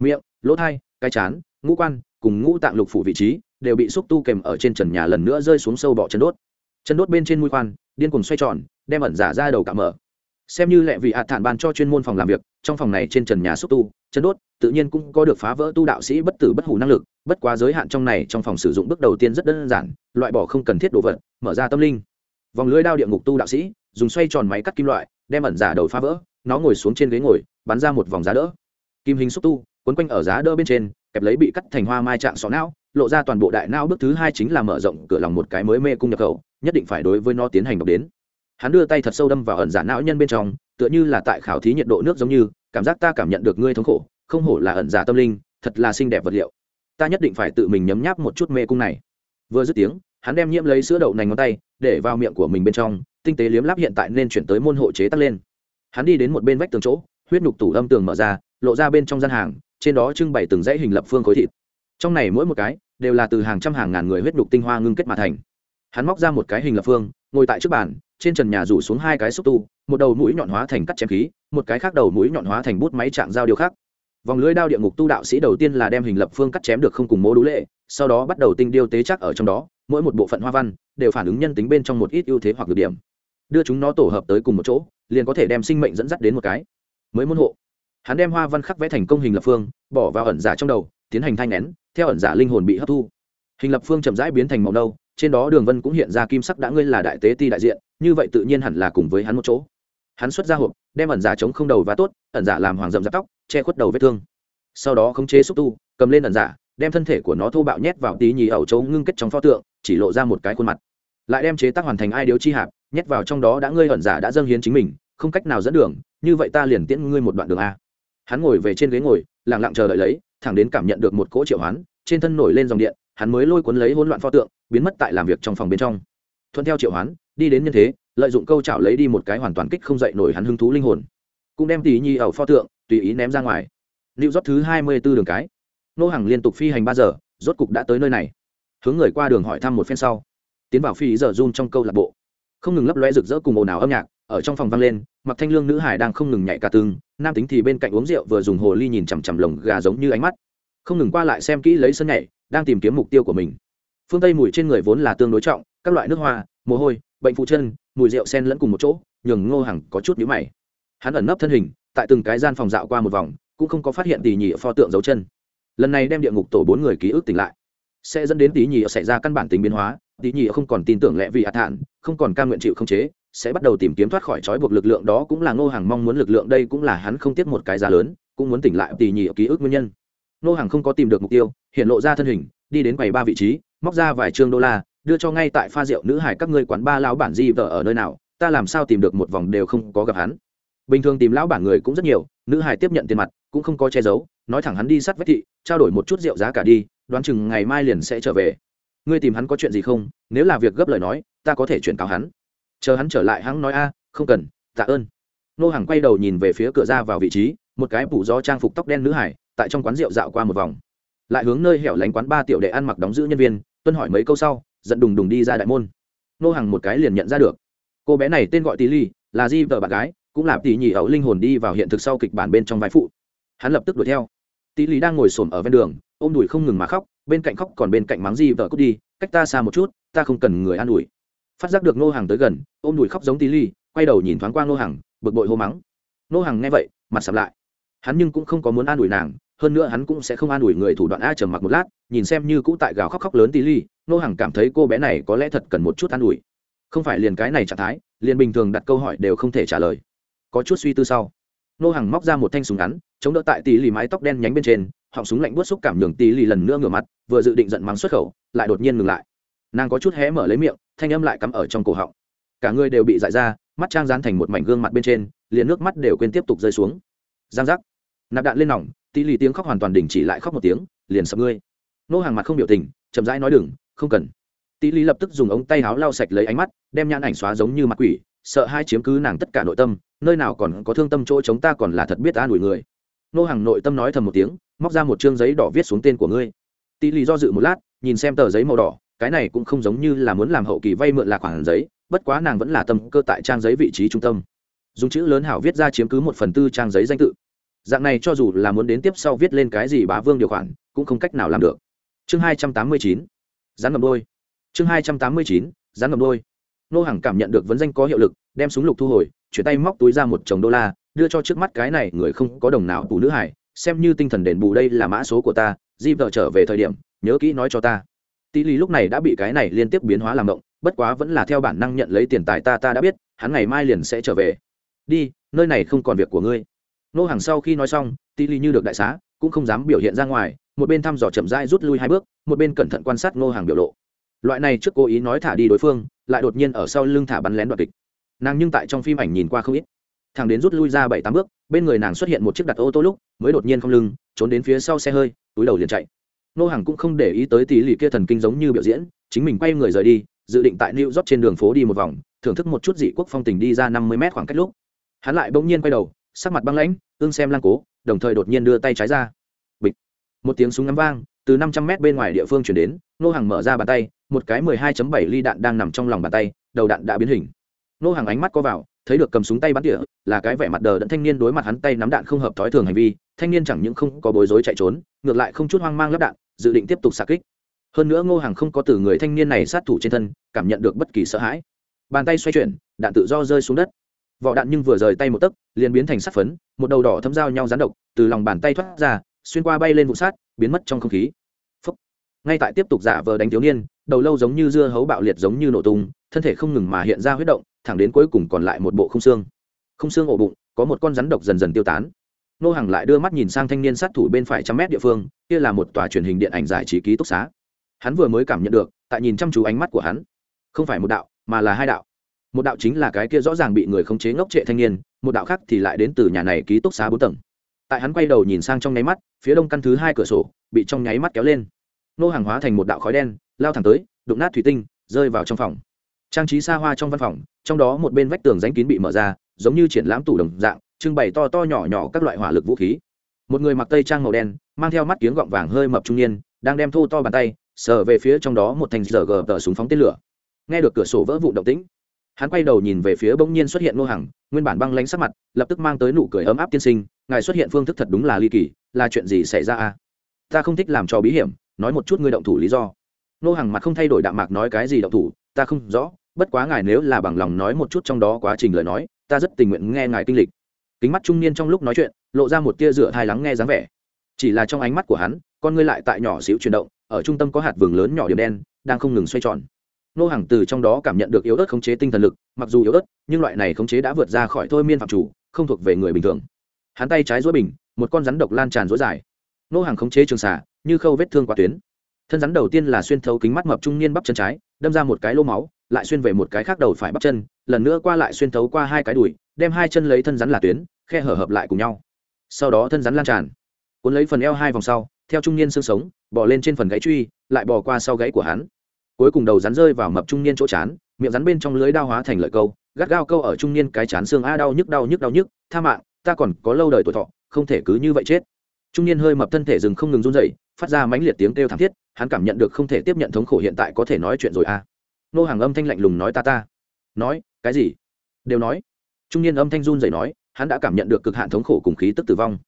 Miệng, lỗ thai, cái chán, ngũ quan, cùng ngũ tạng lục phủ vị trí, đều bị xúc tu kèm ở trên trần nhà lần nữa rơi xuống sâu bọ chân đốt. Chân đốt bên trên mũi khoan, điên cuồng xoay tròn, đem ẩn giả ra đầu cả mở xem như lệ vị hạ thản ban cho chuyên môn phòng làm việc, trong phòng này trên trần nhà xúc tu chân đốt, tự nhiên cũng có được phá vỡ tu đạo sĩ bất tử bất hủ năng lực, bất quá giới hạn trong này trong phòng sử dụng bước đầu tiên rất đơn giản, loại bỏ không cần thiết đồ vật, mở ra tâm linh. Vòng lưới đao địa ngục tu đạo sĩ, dùng xoay tròn máy cắt kim loại, đem ẩn giả đầu phá vỡ, nó ngồi xuống trên ghế ngồi, bắn ra một vòng giá đỡ. Kim hình xúc tu, quấn quanh ở giá đỡ bên trên, kẹp lấy bị cắt thành hoa mai trạng sọ não, lộ ra toàn bộ đại não, bước thứ hai chính là mở rộng cửa lòng một cái mới mê cung nhập khẩu, nhất định phải đối với nó tiến hành đọc đến hắn đưa tay thật sâu đâm vào ẩn giả não nhân bên trong, tựa như là tại khảo thí nhiệt độ nước giống như, cảm giác ta cảm nhận được ngươi thống khổ, không hổ là ẩn giả tâm linh, thật là xinh đẹp vật liệu. Ta nhất định phải tự mình nhấm nháp một chút mê cung này. Vừa dứt tiếng, hắn đem nhiễm lấy sữa đậu nành ngón tay, để vào miệng của mình bên trong, tinh tế liếm láp hiện tại nên chuyển tới môn hộ chế tắt lên. Hắn đi đến một bên vách tường chỗ, huyết nhục tủ âm tường mở ra, lộ ra bên trong gian hàng, trên đó trưng bày từng dãy hình lập phương khối thịt. Trong này mỗi một cái, đều là từ hàng trăm hàng ngàn người huyết nhục tinh hoa ngưng kết mà thành. Hắn móc ra một cái hình lập phương ngồi tại trước bàn, trên trần nhà rủ xuống hai cái xúc tu, một đầu mũi nhọn hóa thành cắt chém khí, một cái khác đầu mũi nhọn hóa thành bút máy chạm dao điều khác. Vòng lưới đao địa ngục tu đạo sĩ đầu tiên là đem hình lập phương cắt chém được không cùng mô đũ lệ, sau đó bắt đầu tinh điêu tế chắc ở trong đó, mỗi một bộ phận hoa văn đều phản ứng nhân tính bên trong một ít ưu thế hoặc nhược điểm. Đưa chúng nó tổ hợp tới cùng một chỗ, liền có thể đem sinh mệnh dẫn dắt đến một cái. Mới môn hộ, hắn đem hoa văn khắc vẽ thành công hình lập phương, bỏ vào ẩn giả trong đầu, tiến hành thanh nén theo ẩn giả linh hồn bị hấp thu. Hình lập phương chậm rãi biến thành màu nâu trên đó đường vân cũng hiện ra kim sắc đã ngươi là đại tế ti đại diện, như vậy tự nhiên hẳn là cùng với hắn một chỗ. Hắn xuất ra hộp, đem ẩn giả chống không đầu và tốt, ẩn giả làm hoàng rậm giáp tóc, che khuất đầu vết thương. Sau đó khống chế xúc tu, cầm lên ẩn giả, đem thân thể của nó thô bạo nhét vào tí nhì ẩu châu ngưng kết trong pho tượng, chỉ lộ ra một cái khuôn mặt. Lại đem chế tác hoàn thành ai điếu chi hạp, nhét vào trong đó đã ngươi ẩn giả đã dâng hiến chính mình, không cách nào dẫn đường, như vậy ta liền tiễn ngươi một đoạn đường a. Hắn ngồi về trên ghế ngồi lẳng lặng chờ đợi lấy, thẳng đến cảm nhận được một cỗ triệu hoán, trên thân nổi lên dòng điện hắn mới lôi cuốn lấy hỗn loạn pho tượng, biến mất tại làm việc trong phòng bên trong. Thuận theo triệu hoán, đi đến nhân thế, lợi dụng câu chảo lấy đi một cái hoàn toàn kích không dậy nổi hắn hứng thú linh hồn. Cũng đem tỷ nhi ẩu pho tượng, tùy ý ném ra ngoài. Lưu rót thứ hai mươi b ố đường cái. Nô hàng liên tục phi hành ba giờ, rốt cục đã tới nơi này. Hướng người qua đường hỏi thăm một phen sau, tiến vào phi giờ run trong câu lạc bộ. Không ngừng lấp lóe rực rỡ cùng ồn ào âm nhạc, ở trong phòng vang lên, mặc thanh lương nữ hải đang không ngừng nhảy cả tương nam tính thì bên cạnh uống rượu vừa dùng hồ ly nhìn chằm chằm lồng gà giống như ánh mắt. Không ngừng qua lại xem kỹ lấy sân nhảy đang tìm kiếm mục tiêu của mình. Phương tây mùi trên người vốn là tương đối trọng, các loại nước hoa, mồ hôi, bệnh phụ chân, mùi rượu sen lẫn cùng một chỗ, nhường ngô hằng có chút nhíu mày. Hắn ẩn nấp thân hình, tại từng cái gian phòng dạo qua một vòng, cũng không có phát hiện tỷ nhị pho tượng dấu chân. Lần này đem địa ngục tổ bốn người ký ức tỉnh lại. Sẽ dẫn đến tỷ nhị xảy ra căn bản tính biến hóa tỷ nhị không còn tin tưởng lẽ vì hạ thản không còn cam nguyện chịu không chế, sẽ bắt đầu tìm kiếm thoát khỏi trói buộc lực lượng đó cũng là ngô hàng mong muốn lực lượng đây cũng là hắn không tiếc một cái giá lớn, cũng muốn tỉnh lại tỷ nhị ký ức nguyên nhân. Nô hàng không có tìm được mục tiêu, hiện lộ ra thân hình, đi đến quầy ba vị trí, móc ra vài trương đô la, đưa cho ngay tại pha rượu nữ hải các ngươi quán ba lão bản di vợ ở nơi nào, ta làm sao tìm được một vòng đều không có gặp hắn. Bình thường tìm lão bản người cũng rất nhiều, nữ hải tiếp nhận tiền mặt, cũng không có che giấu, nói thẳng hắn đi sắt vách thị, trao đổi một chút rượu giá cả đi, đoán chừng ngày mai liền sẽ trở về. Ngươi tìm hắn có chuyện gì không? Nếu là việc gấp lời nói, ta có thể chuyển cáo hắn. Chờ hắn trở lại hắn nói a, không cần, tạ ơn. Nô hàng quay đầu nhìn về phía cửa ra vào vị trí, một cái phủ gió trang phục tóc đen nữ hải tại trong quán rượu dạo qua một vòng. Lại hướng nơi hẻo lánh quán ba tiểu đệ ăn mặc đóng giữ nhân viên, tuân hỏi mấy câu sau, giận đùng đùng đi ra đại môn. Nô hàng một cái liền nhận ra được. Cô bé này tên gọi tí ly, là di vợ bạn gái, cũng là tỷ nhị ẩu linh hồn đi vào hiện thực sau kịch bản bên trong vai phụ. Hắn lập tức đuổi theo. Tỷ lý đang ngồi xổm ở ven đường, ôm đùi không ngừng mà khóc, bên cạnh khóc còn bên cạnh mắng di vợ cút đi, cách ta xa một chút, ta không cần người an ủi. Phát giác được nô hàng tới gần, ôm đùi khóc giống tí ly, quay đầu nhìn thoáng qua nô hàng bực bội hô mắng. Nô hàng nghe vậy, mặt sầm lại. Hắn nhưng cũng không có muốn an ủi nàng hơn nữa hắn cũng sẽ không an ủi người thủ đoạn a trầm mặc một lát, nhìn xem như cũ tại gào khóc khóc lớn tí ly nô hằng cảm thấy cô bé này có lẽ thật cần một chút an ủi. Không phải liền cái này trạng thái, liền bình thường đặt câu hỏi đều không thể trả lời. Có chút suy tư sau nô hằng móc ra một thanh súng ngắn, chống đỡ tại tí lì mái tóc đen nhánh bên trên, họng súng lạnh buốt xúc cảm nhường tí lì lần nữa ngửa mặt, vừa dự định giận mắng xuất khẩu, lại đột nhiên ngừng lại. Nàng có chút hé mở lấy miệng, thanh âm lại cắm ở trong cổ họng. Cả người đều bị dại ra, mắt trang dán thành một mảnh gương mặt bên trên, liền nước mắt đều quên tiếp tục rơi xuống. Giang giác. Nạp đạn lên nòng tỷ lì tiếng khóc hoàn toàn đình chỉ lại khóc một tiếng, liền sập ngươi. Nô hàng mặt không biểu tình, chậm rãi nói đừng, không cần. Tỷ lì lập tức dùng ống tay áo lau sạch lấy ánh mắt, đem nhãn ảnh xóa giống như mặt quỷ, sợ hai chiếm cứ nàng tất cả nội tâm, nơi nào còn có thương tâm chỗ chống ta còn là thật biết an ủi người. Nô hàng nội tâm nói thầm một tiếng, móc ra một chương giấy đỏ viết xuống tên của ngươi. Tỷ lì do dự một lát, nhìn xem tờ giấy màu đỏ, cái này cũng không giống như là muốn làm hậu kỳ vay mượn là khoản giấy, bất quá nàng vẫn là tâm cơ tại trang giấy vị trí trung tâm. Dùng chữ lớn hảo viết ra chiếm cứ một phần tư trang giấy danh tự dạng này cho dù là muốn đến tiếp sau viết lên cái gì bá vương điều khoản, cũng không cách nào làm được. Chương hai trăm tám mươi chín. Rắn ngầm đôi. Chương hai trăm tám mươi chín rắn ngầm đôi. Nô hàng cảm nhận được vấn danh có hiệu lực, đem súng lục thu hồi, chuyển tay móc túi ra một chồng đô la, đưa cho trước mắt cái này người không có đồng nào tù nữ hải, xem như tinh thần đền bù đây là mã số của ta, di vợ trở về thời điểm, nhớ kỹ nói cho ta. Tỷ lý lúc này đã bị cái này liên tiếp biến hóa làm động bất quá vẫn là theo bản năng nhận lấy tiền tài ta ta đã biết, hắn ngày mai liền sẽ trở về. Đi, nơi này không còn việc của ngươi nô hàng sau khi nói xong tỷ Lì như được đại xá, cũng không dám biểu hiện ra ngoài, một bên thăm dò chậm rãi rút lui hai bước, một bên cẩn thận quan sát nô hàng biểu lộ. Loại này trước cố ý nói thả đi đối phương, lại đột nhiên ở sau lưng thả bắn lén đoạn kịch nàng nhưng tại trong phim ảnh nhìn qua không ít. Thằng đến rút lui ra bảy tám bước, bên người nàng xuất hiện một chiếc đặt ô tô lúc, mới đột nhiên không lưng, trốn đến phía sau xe hơi, túi đầu liền chạy. Nô hàng cũng không để ý tới tỷ lì kia thần kinh giống như biểu diễn, chính mình quay người rời đi, dự định tại new york trên đường phố đi một vòng, thưởng thức một chút dị quốc phong tình đi ra năm mươi mét khoảng cách lúc. Hắn lại bỗng nhiên quay đầu sắc mặt băng lãnh, ương xem lang cố, đồng thời đột nhiên đưa tay trái ra. Bịch. Một tiếng súng ngắm vang, từ năm trăm mét bên ngoài địa phương chuyển đến, nô hàng mở ra bàn tay, một cái mười hai chấm bảy ly đạn đang nằm trong lòng bàn tay, đầu đạn đã biến hình. Nô hàng ánh mắt có vào, thấy được cầm súng tay bắn tỉa, là cái vẻ mặt đờ đẫn thanh niên đối mặt hắn tay nắm đạn không hợp thói thường hành vi, thanh niên chẳng những không có bối rối chạy trốn, ngược lại không chút hoang mang lắp đạn, dự định tiếp tục xạ kích. Hơn nữa ngô hàng không có từ người thanh niên này sát thủ trên thân, cảm nhận được bất kỳ sợ hãi. Bàn tay xoay chuyển, đạn tự do rơi xuống đất vỏ đạn nhưng vừa rời tay một tấc, liền biến thành sắt phấn, một đầu đỏ thấm dao nhau rán độc, từ lòng bàn tay thoát ra, xuyên qua bay lên vụ sát, biến mất trong không khí. Phúc. ngay tại tiếp tục giả vờ đánh thiếu niên, đầu lâu giống như dưa hấu bạo liệt giống như nổ tung, thân thể không ngừng mà hiện ra huyết động, thẳng đến cuối cùng còn lại một bộ không xương. Không xương ổ bụng, có một con rắn độc dần dần tiêu tán. Nô hàng lại đưa mắt nhìn sang thanh niên sát thủ bên phải trăm mét địa phương, kia là một tòa truyền hình điện ảnh giải trí ký túc xá. Hắn vừa mới cảm nhận được, tại nhìn chăm chú ánh mắt của hắn. Không phải một đạo, mà là hai đạo một đạo chính là cái kia rõ ràng bị người khống chế ngốc trệ thanh niên, một đạo khác thì lại đến từ nhà này ký túc xá bốn tầng. Tại hắn quay đầu nhìn sang trong nháy mắt, phía đông căn thứ hai cửa sổ bị trong nháy mắt kéo lên. Nô hàng hóa thành một đạo khói đen, lao thẳng tới, đụng nát thủy tinh, rơi vào trong phòng. Trang trí xa hoa trong văn phòng, trong đó một bên vách tường ránh kín bị mở ra, giống như triển lãm tủ đồng dạng, trưng bày to to nhỏ nhỏ các loại hỏa lực vũ khí. Một người mặc tây trang màu đen, mang theo mắt kiếng gọng vàng hơi mập trung niên, đang đem thô to bàn tay, sờ về phía trong đó một thành giờ gờ tờ súng phóng tên lửa. Nghe được cửa sổ vỡ vụ động tĩnh hắn quay đầu nhìn về phía bỗng nhiên xuất hiện nô Hằng, nguyên bản băng lánh sắc mặt lập tức mang tới nụ cười ấm áp tiên sinh ngài xuất hiện phương thức thật đúng là ly kỳ là chuyện gì xảy ra à ta không thích làm cho bí hiểm nói một chút ngươi động thủ lý do. Nô Hằng mặt không thay đổi đạm mạc nói cái gì động thủ ta không rõ bất quá ngài nếu là bằng lòng nói một chút trong đó quá trình lời nói ta rất tình nguyện nghe ngài kinh lịch. Kính mắt trung niên trong lúc nói chuyện lộ ra một tia rửa thai lắng nghe dáng vẻ. Chỉ là trong ánh mắt của hắn con ngươi lại tại nhỏ xíu chuyển động ở trung tâm có hạt vừng lớn nhỏ điểm đen đang không ngừng xoay tròn nô hàng từ trong đó cảm nhận được yếu ớt khống chế tinh thần lực, mặc dù yếu ớt, nhưng loại này khống chế đã vượt ra khỏi thôi miên phạm chủ, không thuộc về người bình thường. Hắn tay trái dối bình, một con rắn độc lan tràn dối dài. Nô hàng khống chế trường xả như khâu vết thương qua tuyến. Thân rắn đầu tiên là xuyên thấu kính mắt mập trung niên bắp chân trái, đâm ra một cái lô máu, lại xuyên về một cái khác đầu phải bắp chân, lần nữa qua lại xuyên thấu qua hai cái đùi, đem hai chân lấy thân rắn là tuyến, khe hở hợp lại cùng nhau. Sau đó thân rắn lan tràn. Cuốn lấy phần eo hai vòng sau, theo trung niên xương sống bỏ lên trên phần gáy truy, lại bỏ qua sau gáy của hắn cuối cùng đầu rắn rơi vào mập trung niên chỗ chán, miệng rắn bên trong lưới đao hóa thành lợi câu, gắt gao câu ở trung niên cái chán xương a đau nhức đau nhức đau nhức, tha mạng, ta còn có lâu đời tuổi thọ, không thể cứ như vậy chết. Trung niên hơi mập thân thể rừng không ngừng run dậy phát ra mãnh liệt tiếng kêu thảm thiết, hắn cảm nhận được không thể tiếp nhận thống khổ hiện tại có thể nói chuyện rồi a nô hàng âm thanh lạnh lùng nói ta ta. Nói, cái gì? Đều nói. Trung niên âm thanh run dậy nói, hắn đã cảm nhận được cực hạn thống khổ cùng khí tức tử vong.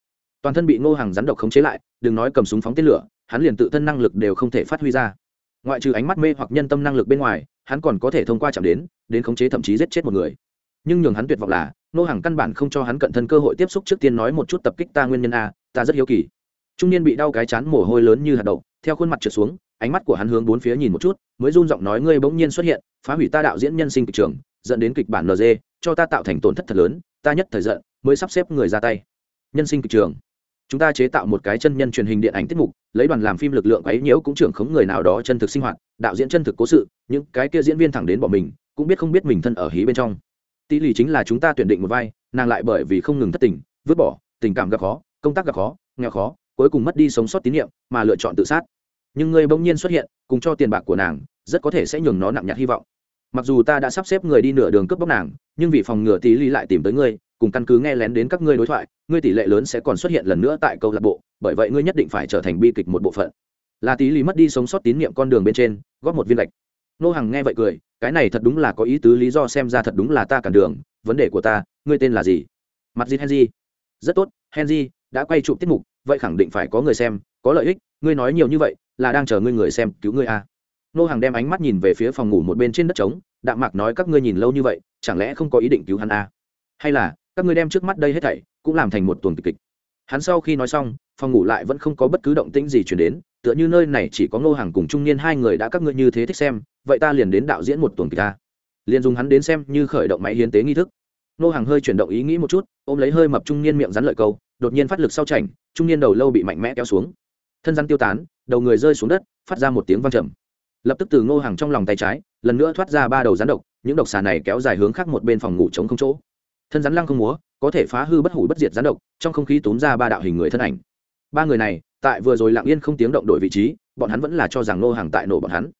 Toàn thân bị ngô hàng rắn độc khống chế lại, đừng nói cầm súng phóng tên lửa, hắn liền tự thân năng lực đều không thể phát huy ra ngoại trừ ánh mắt mê hoặc nhân tâm năng lực bên ngoài, hắn còn có thể thông qua chạm đến đến khống chế thậm chí giết chết một người. Nhưng nhường hắn tuyệt vọng là, nô hàng căn bản không cho hắn cận thân cơ hội tiếp xúc trước tiên nói một chút tập kích ta nguyên nhân a, ta rất hiếu kỳ. Trung niên bị đau cái chán mồ hôi lớn như hạt đậu, theo khuôn mặt trượt xuống, ánh mắt của hắn hướng bốn phía nhìn một chút, mới run giọng nói ngươi bỗng nhiên xuất hiện, phá hủy ta đạo diễn nhân sinh kịch trường, dẫn đến kịch bản nd cho ta tạo thành tổn thất thật lớn, ta nhất thời giận, mới sắp xếp người ra tay. Nhân sinh kịch trường chúng ta chế tạo một cái chân nhân truyền hình điện ảnh tiết mục, lấy đoàn làm phim lực lượng ấy nhiễu cũng trưởng khống người nào đó chân thực sinh hoạt, đạo diễn chân thực cố sự, những cái kia diễn viên thẳng đến bọn mình, cũng biết không biết mình thân ở hí bên trong. Tỷ lì chính là chúng ta tuyển định một vai, nàng lại bởi vì không ngừng thất tình, vứt bỏ, tình cảm gặp khó, công tác gặp khó, nghèo khó, cuối cùng mất đi sống sót tín nhiệm, mà lựa chọn tự sát. Nhưng ngươi bỗng nhiên xuất hiện, cùng cho tiền bạc của nàng, rất có thể sẽ nhường nó nặng nhạt hy vọng. Mặc dù ta đã sắp xếp người đi nửa đường cướp bóc nàng, nhưng vì phòng ngừa tỷ lì lại tìm tới ngươi cùng căn cứ nghe lén đến các ngươi đối thoại, ngươi tỷ lệ lớn sẽ còn xuất hiện lần nữa tại câu lạc bộ, bởi vậy ngươi nhất định phải trở thành bi kịch một bộ phận là tí Lý mất đi sống sót tín nhiệm con đường bên trên, góp một viên lạch. nô Hằng nghe vậy cười, cái này thật đúng là có ý tứ, lý do xem ra thật đúng là ta cản đường, vấn đề của ta, ngươi tên là gì mặt gì henry rất tốt, henry, đã quay chụp tiết mục, vậy khẳng định phải có người xem, có lợi ích, ngươi nói nhiều như vậy, là đang chờ ngươi người xem, cứu ngươi à. nô hàng đem ánh mắt nhìn về phía phòng ngủ một bên trên đất trống, đạm mạc nói các ngươi nhìn lâu như vậy, chẳng lẽ không có ý định cứu hắn à? hay là các ngươi đem trước mắt đây hết thảy, cũng làm thành một tuần kịch kịch. Hắn sau khi nói xong, phòng ngủ lại vẫn không có bất cứ động tĩnh gì chuyển đến, tựa như nơi này chỉ có ngô hàng cùng trung niên hai người đã các ngươi như thế thích xem, vậy ta liền đến đạo diễn một tuần kịch ta. Liền dùng hắn đến xem như khởi động máy hiến tế nghi thức. Ngô hàng hơi chuyển động ý nghĩ một chút, ôm lấy hơi mập trung niên miệng rắn lợi câu, đột nhiên phát lực sau chảnh, trung niên đầu lâu bị mạnh mẽ kéo xuống. Thân rắn tiêu tán, đầu người rơi xuống đất, phát ra một tiếng vang trầm. Lập tức từ ngô hàng trong lòng tay trái, lần nữa thoát ra ba đầu rắn độc, những độc xà này kéo dài hướng khác một bên phòng ngủ chống không chỗ thân rắn lăng không múa, có thể phá hư bất hủ bất diệt rắn độc, trong không khí tốn ra ba đạo hình người thân ảnh. Ba người này, tại vừa rồi lặng yên không tiếng động đổi vị trí, bọn hắn vẫn là cho rằng nô hàng tại nổ bọn hắn.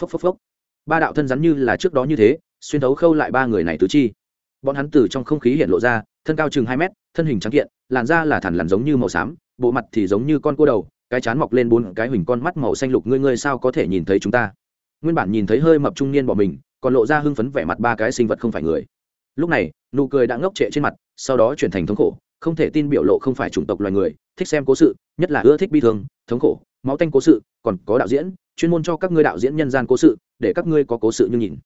Phốc phốc phốc. Ba đạo thân rắn như là trước đó như thế, xuyên thấu khâu lại ba người này tứ chi. Bọn hắn từ trong không khí hiện lộ ra, thân cao chừng hai mét, thân hình trắng kiện, làn da là thẳn lằn giống như màu xám, bộ mặt thì giống như con cua đầu, cái chán mọc lên bốn cái huỳnh con mắt màu xanh lục, ngươi ngươi sao có thể nhìn thấy chúng ta? Nguyên bản nhìn thấy hơi mập trung niên bỏ mình, còn lộ ra hưng phấn vẻ mặt ba cái sinh vật không phải người lúc này, nụ cười đã ngốc trệ trên mặt, sau đó chuyển thành thống khổ, không thể tin biểu lộ không phải chủng tộc loài người, thích xem cố sự, nhất là ưa thích bi thương, thống khổ, máu tanh cố sự, còn có đạo diễn, chuyên môn cho các ngươi đạo diễn nhân gian cố sự, để các ngươi có cố sự như nhìn.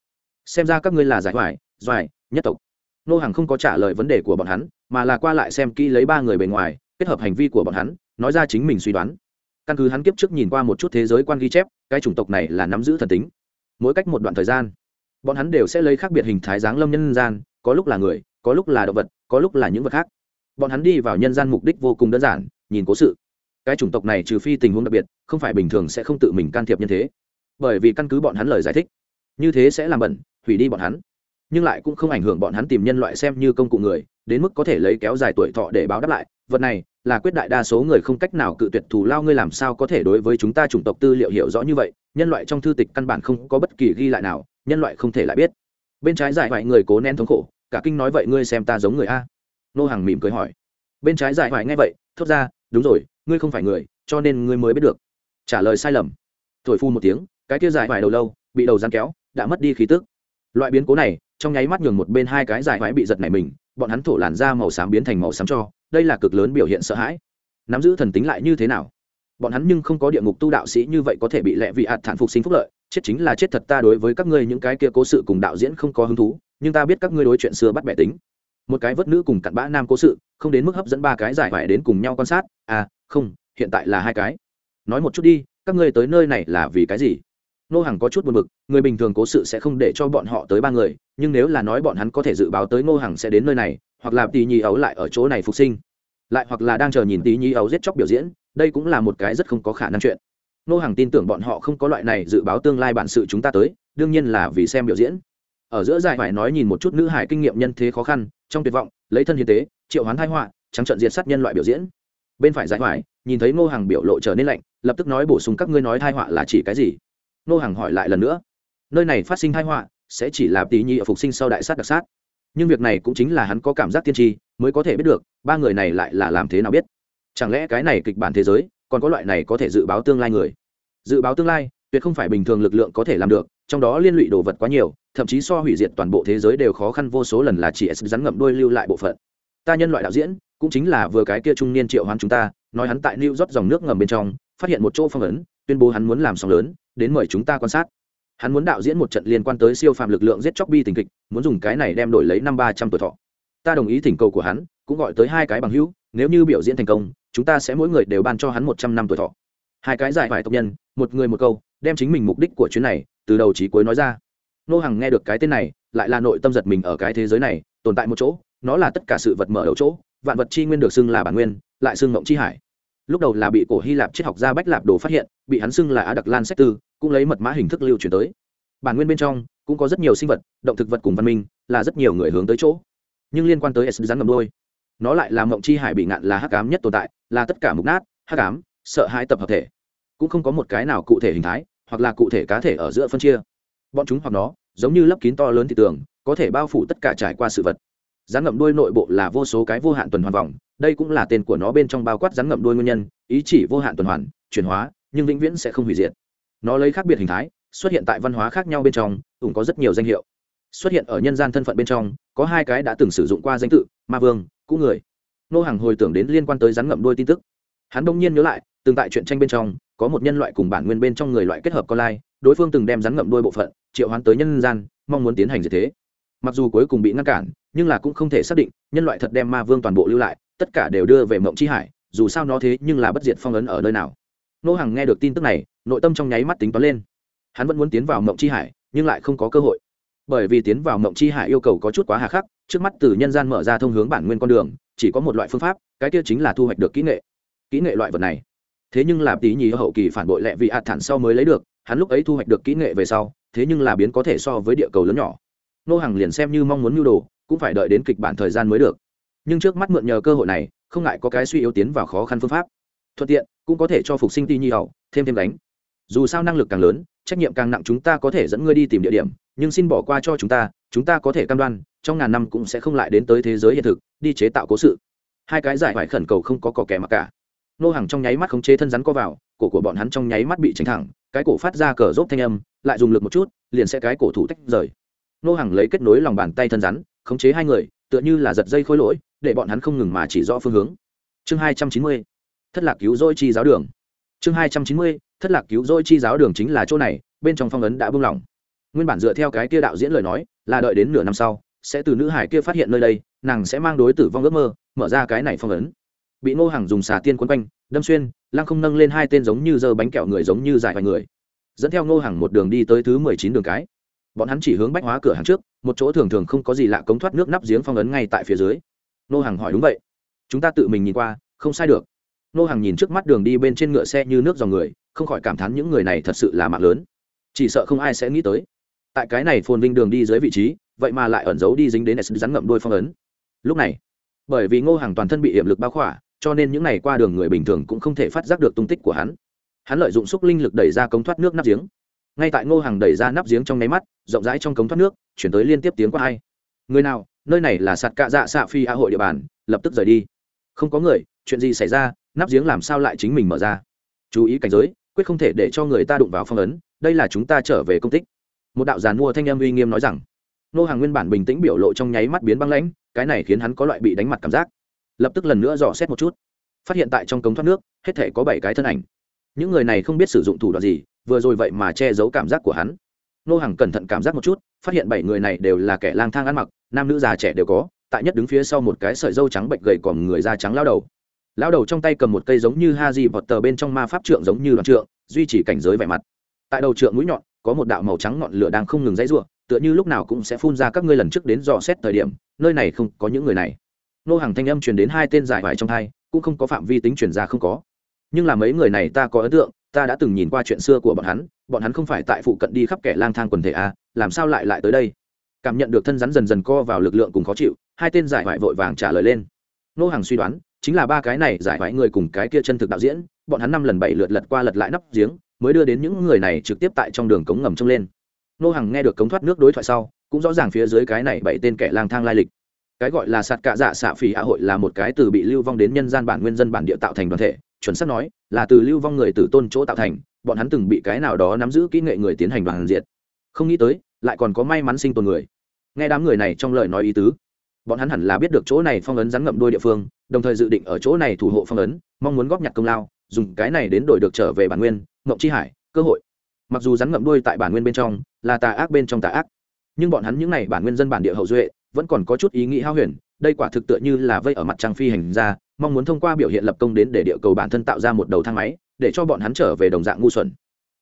Xem ra các ngươi là giải hoài, doài, nhất tộc. Nô hàng không có trả lời vấn đề của bọn hắn, mà là qua lại xem kỹ lấy ba người bề ngoài, kết hợp hành vi của bọn hắn, nói ra chính mình suy đoán. Căn cứ hắn kiếp trước nhìn qua một chút thế giới quan ghi chép, cái chủng tộc này là nắm giữ thần tính. Mỗi cách một đoạn thời gian, bọn hắn đều sẽ lấy khác biệt hình thái dáng lâm nhân gian có lúc là người, có lúc là động vật, có lúc là những vật khác. Bọn hắn đi vào nhân gian mục đích vô cùng đơn giản, nhìn cố sự. Cái chủng tộc này trừ phi tình huống đặc biệt, không phải bình thường sẽ không tự mình can thiệp nhân thế. Bởi vì căn cứ bọn hắn lời giải thích, như thế sẽ làm bẩn, hủy đi bọn hắn. Nhưng lại cũng không ảnh hưởng bọn hắn tìm nhân loại xem như công cụ người, đến mức có thể lấy kéo dài tuổi thọ để báo đáp lại, vật này là quyết đại đa số người không cách nào cự tuyệt thù lao ngươi làm sao có thể đối với chúng ta chủng tộc tư liệu hiểu rõ như vậy, nhân loại trong thư tịch căn bản không có bất kỳ ghi lại nào, nhân loại không thể lại biết bên trái giải vải người cố nén thống khổ, cả kinh nói vậy ngươi xem ta giống người a. Nô hàng mỉm cười hỏi. Bên trái giải vải nghe vậy, thốt ra, đúng rồi, ngươi không phải người, cho nên ngươi mới biết được. Trả lời sai lầm. Thổi phu một tiếng, cái kia giải vải đầu lâu, bị đầu rắn kéo, đã mất đi khí tức. Loại biến cố này, trong nháy mắt nhường một bên hai cái giải vải bị giật này mình, bọn hắn thổ làn da màu xám biến thành màu xám cho, đây là cực lớn biểu hiện sợ hãi. Nắm giữ thần tính lại như thế nào? Bọn hắn nhưng không có địa ngục tu đạo sĩ như vậy có thể bị lệ vị hạt thản phục sinh phúc lợi chết chính là chết thật ta đối với các ngươi những cái kia cố sự cùng đạo diễn không có hứng thú, nhưng ta biết các ngươi đối chuyện xưa bắt bẻ tính. Một cái vớt nữ cùng cặn bã nam cố sự, không đến mức hấp dẫn ba cái giải vải đến cùng nhau quan sát. À không, hiện tại là hai cái. Nói một chút đi, các ngươi tới nơi này là vì cái gì? Nô hàng có chút buồn bực, người bình thường cố sự sẽ không để cho bọn họ tới ba người, nhưng nếu là nói bọn hắn có thể dự báo tới nô hàng sẽ đến nơi này, hoặc là tỷ nhi ấu lại ở chỗ này phục sinh, lại hoặc là đang chờ nhìn tỷ nhi ấu giết chóc biểu diễn, đây cũng là một cái rất không có khả năng chuyện nô hàng tin tưởng bọn họ không có loại này dự báo tương lai bản sự chúng ta tới, đương nhiên là vì xem biểu diễn. Ở giữa giải phải nói nhìn một chút nữ hải kinh nghiệm nhân thế khó khăn, trong tuyệt vọng, lấy thân hiến tế, triệu hoán thái họa, trắng trận diệt sát nhân loại biểu diễn. Bên phải giải hoài nhìn thấy ngô hàng biểu lộ trở nên lạnh, lập tức nói bổ sung các ngươi nói thai họa là chỉ cái gì? Ngô hàng hỏi lại lần nữa. Nơi này phát sinh thai họa, sẽ chỉ là tí nhi ở phục sinh sau đại sát đặc sát. Nhưng việc này cũng chính là hắn có cảm giác tiên tri, mới có thể biết được, ba người này lại là làm thế nào biết? Chẳng lẽ cái này kịch bản thế giới còn có loại này có thể dự báo tương lai người. Dự báo tương lai, tuyệt không phải bình thường lực lượng có thể làm được, trong đó liên lụy đồ vật quá nhiều, thậm chí so hủy diệt toàn bộ thế giới đều khó khăn vô số lần là chỉ s rắn ngậm đôi lưu lại bộ phận. Ta nhân loại đạo diễn, cũng chính là vừa cái kia trung niên triệu hoán chúng ta, nói hắn tại new rót dòng nước ngầm bên trong, phát hiện một chỗ phong ấn, tuyên bố hắn muốn làm sóng lớn, đến mời chúng ta quan sát. Hắn muốn đạo diễn một trận liên quan tới siêu phạm lực lượng giết chóc bi tình kịch, muốn dùng cái này đem đổi lấy năm ba trăm tuổi thọ. Ta đồng ý thỉnh cầu của hắn, cũng gọi tới hai cái bằng hữu nếu như biểu diễn thành công, chúng ta sẽ mỗi người đều ban cho hắn một trăm năm tuổi thọ. Hai cái giải vải tộc nhân, một người một câu, đem chính mình mục đích của chuyến này, từ đầu chí cuối nói ra. Nô hằng nghe được cái tên này, lại là nội tâm giật mình ở cái thế giới này, tồn tại một chỗ, nó là tất cả sự vật mở đầu chỗ, vạn vật chi nguyên được xưng là bản nguyên, lại xưng mộng chi hải. Lúc đầu là bị cổ hy lạp triết học gia bách lạp đồ phát hiện, bị hắn xưng là á đặc lan sách tư, cũng lấy mật mã hình thức lưu truyền tới. Bản nguyên bên trong, cũng có rất nhiều sinh vật, động thực vật cùng văn minh, là rất nhiều người hướng tới chỗ. Nhưng liên quan tới s rắn ngầm đôi nó lại là mộng chi hải bị ngạn là hắc ám nhất tồn tại, là tất cả mục nát, hắc ám, sợ hãi tập hợp thể. Cũng không có một cái nào cụ thể hình thái, hoặc là cụ thể cá thể ở giữa phân chia. Bọn chúng hoặc nó, giống như lấp kín to lớn thị tường, có thể bao phủ tất cả trải qua sự vật. Rắn ngậm đuôi nội bộ là vô số cái vô hạn tuần hoàn vòng, đây cũng là tên của nó bên trong bao quát rắn ngậm đuôi nguyên nhân, ý chỉ vô hạn tuần hoàn, chuyển hóa, nhưng vĩnh viễn sẽ không hủy diệt. Nó lấy khác biệt hình thái, xuất hiện tại văn hóa khác nhau bên trong, cũng có rất nhiều danh hiệu. Xuất hiện ở nhân gian thân phận bên trong, có hai cái đã từng sử dụng qua danh tự, ma vương cũ người. Nô hàng hồi tưởng đến liên quan tới rắn ngậm đuôi tin tức. Hắn đông nhiên nhớ lại, từng tại chuyện tranh bên trong, có một nhân loại cùng bản nguyên bên trong người loại kết hợp con lai, đối phương từng đem rắn ngậm đuôi bộ phận, triệu hoán tới nhân gian, mong muốn tiến hành gì thế. Mặc dù cuối cùng bị ngăn cản, nhưng là cũng không thể xác định, nhân loại thật đem ma vương toàn bộ lưu lại, tất cả đều đưa về mộng chi hải, dù sao nó thế nhưng là bất diệt phong ấn ở nơi nào. Nô hàng nghe được tin tức này, nội tâm trong nháy mắt tính toán lên. Hắn vẫn muốn tiến vào mộng chi hải, nhưng lại không có cơ hội bởi vì tiến vào mộng chi hải yêu cầu có chút quá hà khắc, trước mắt từ nhân gian mở ra thông hướng bản nguyên con đường, chỉ có một loại phương pháp, cái kia chính là thu hoạch được kỹ nghệ. Kỹ nghệ loại vật này. Thế nhưng là tí nhì hậu kỳ phản bội lẹ vì hạt thản sau mới lấy được, hắn lúc ấy thu hoạch được kỹ nghệ về sau, thế nhưng là biến có thể so với địa cầu lớn nhỏ. Nô hàng liền xem như mong muốn mưu đồ, cũng phải đợi đến kịch bản thời gian mới được. Nhưng trước mắt mượn nhờ cơ hội này, không ngại có cái suy yếu tiến vào khó khăn phương pháp. Thuận tiện, cũng có thể cho phục sinh ti nhi hậu, thêm thêm đánh dù sao năng lực càng lớn, trách nhiệm càng nặng chúng ta có thể dẫn ngươi đi tìm địa điểm nhưng xin bỏ qua cho chúng ta chúng ta có thể cam đoan, trong ngàn năm cũng sẽ không lại đến tới thế giới hiện thực, đi chế tạo cố sự. Hai cái giải phải khẩn cầu không có cỏ kẻ mặc cả. Nô hàng trong nháy mắt khống chế thân rắn co vào, cổ của bọn hắn trong nháy mắt bị tránh thẳng, cái cổ phát ra cờ rốt thanh âm, lại dùng lực một chút, liền sẽ cái cổ thủ tách rời. Nô hàng lấy kết nối lòng bàn tay thân rắn, khống chế hai người, tựa như là giật dây khối lỗi, để bọn hắn không ngừng mà chỉ rõ phương hướng. Chương hai trăm chín mươi, thất lạc cứu dôi chi giáo đường. Chương hai trăm chín mươi, thất lạc cứu dôi chi giáo đường chính là chỗ này, bên trong phong ấn đã buông lỏng nguyên bản dựa theo cái kia đạo diễn lời nói, là đợi đến nửa năm sau, sẽ từ nữ hải kia phát hiện nơi đây, nàng sẽ mang đối tử vong ước mơ, mở ra cái này phong ấn. Bị ngô hàng dùng xà tiên quấn quanh, đâm xuyên, lăng không nâng lên hai tên giống như dơ bánh kẹo người giống như dài vài người. Dẫn theo ngô hàng một đường đi tới thứ mười chín đường cái. Bọn hắn chỉ hướng bách hóa cửa hàng trước, một chỗ thường thường không có gì lạ cống thoát nước nắp giếng phong ấn ngay tại phía dưới. Ngô hàng hỏi đúng vậy. Chúng ta tự mình nhìn qua, không sai được. Ngô hàng nhìn trước mắt đường đi bên trên ngựa xe như nước dòng người, không khỏi cảm thán những người này thật sự là mạng lớn. Chỉ sợ không ai sẽ nghĩ tới tại cái này phồn vinh đường đi dưới vị trí, vậy mà lại ẩn giấu đi dính đến s rắn ngậm đôi phong ấn. Lúc này, bởi vì ngô hàng toàn thân bị hiểm lực bao khỏa, cho nên những ngày qua đường người bình thường cũng không thể phát giác được tung tích của hắn. Hắn lợi dụng xúc linh lực đẩy ra cống thoát nước nắp giếng. Ngay tại ngô hàng đẩy ra nắp giếng trong nháy mắt, rộng rãi trong cống thoát nước, chuyển tới liên tiếp tiếng qua ai? người nào, nơi này là sạt cạ dạ xạ phi a hội địa bàn, lập tức rời đi. Không có người, chuyện gì xảy ra, nắp giếng làm sao lại chính mình mở ra? Chú ý cảnh giới, quyết không thể để cho người ta đụng vào phong ấn, đây là chúng ta trở về công tích một đạo giàn mua thanh em uy nghiêm nói rằng, nô hàng nguyên bản bình tĩnh biểu lộ trong nháy mắt biến băng lãnh, cái này khiến hắn có loại bị đánh mặt cảm giác. Lập tức lần nữa dò xét một chút, phát hiện tại trong cống thoát nước, hết thể có bảy cái thân ảnh. Những người này không biết sử dụng thủ đoạn gì, vừa rồi vậy mà che giấu cảm giác của hắn. Nô hàng cẩn thận cảm giác một chút, phát hiện bảy người này đều là kẻ lang thang ăn mặc, nam nữ già trẻ đều có, tại nhất đứng phía sau một cái sợi dâu trắng bệnh gầy còn người da trắng lao đầu. Lao đầu trong tay cầm một cây giống như ha di vọt tờ bên trong ma pháp trượng giống như đoàn trượng, duy trì cảnh giới vẻ mặt. Tại đầu trượng mũi nhọn có một đạo màu trắng ngọn lửa đang không ngừng dãy rủa, tựa như lúc nào cũng sẽ phun ra các ngươi lần trước đến dò xét thời điểm nơi này không có những người này. Nô hàng thanh âm truyền đến hai tên giải vải trong hai, cũng không có phạm vi tính truyền ra không có. Nhưng là mấy người này ta có ấn tượng ta đã từng nhìn qua chuyện xưa của bọn hắn bọn hắn không phải tại phụ cận đi khắp kẻ lang thang quần thể a à, làm sao lại lại tới đây? Cảm nhận được thân rắn dần dần co vào lực lượng cùng khó chịu hai tên giải vải vội vàng trả lời lên. Nô hàng suy đoán chính là ba cái này giải vải người cùng cái kia chân thực đạo diễn bọn hắn năm lần bảy lượt lật qua lật lại nắp giếng, mới đưa đến những người này trực tiếp tại trong đường cống ngầm trông lên. Nô hàng nghe được cống thoát nước đối thoại sau, cũng rõ ràng phía dưới cái này bảy tên kẻ lang thang lai lịch. Cái gọi là sạt cạ dạ xạ phỉ hạ hội là một cái từ bị lưu vong đến nhân gian bản nguyên dân bản địa tạo thành đoàn thể, chuẩn xác nói, là từ lưu vong người từ tôn chỗ tạo thành, bọn hắn từng bị cái nào đó nắm giữ kỹ nghệ người tiến hành đoàn diệt. Không nghĩ tới, lại còn có may mắn sinh tồn người. Nghe đám người này trong lời nói ý tứ, bọn hắn hẳn là biết được chỗ này phong ấn rắn ngậm đôi địa phương, đồng thời dự định ở chỗ này thủ hộ phong ấn, mong muốn góp nhặt công lao dùng cái này đến đổi được trở về bản nguyên ngậm chi hải, cơ hội. Mặc dù rắn ngậm đuôi tại bản nguyên bên trong, là tà ác bên trong tà ác, nhưng bọn hắn những n à y bản nguyên dân bản địa hậu duệ, vẫn còn có chút ý nghĩ hao huyền, đây quả thực tựa như là vây ở mặt trăng phi hành ra, mong muốn thông qua biểu hiện lập công đến để địa cầu bản thân tạo ra một đầu thang máy, để cho bọn hắn trở về đồng dạng ngu xuẩn.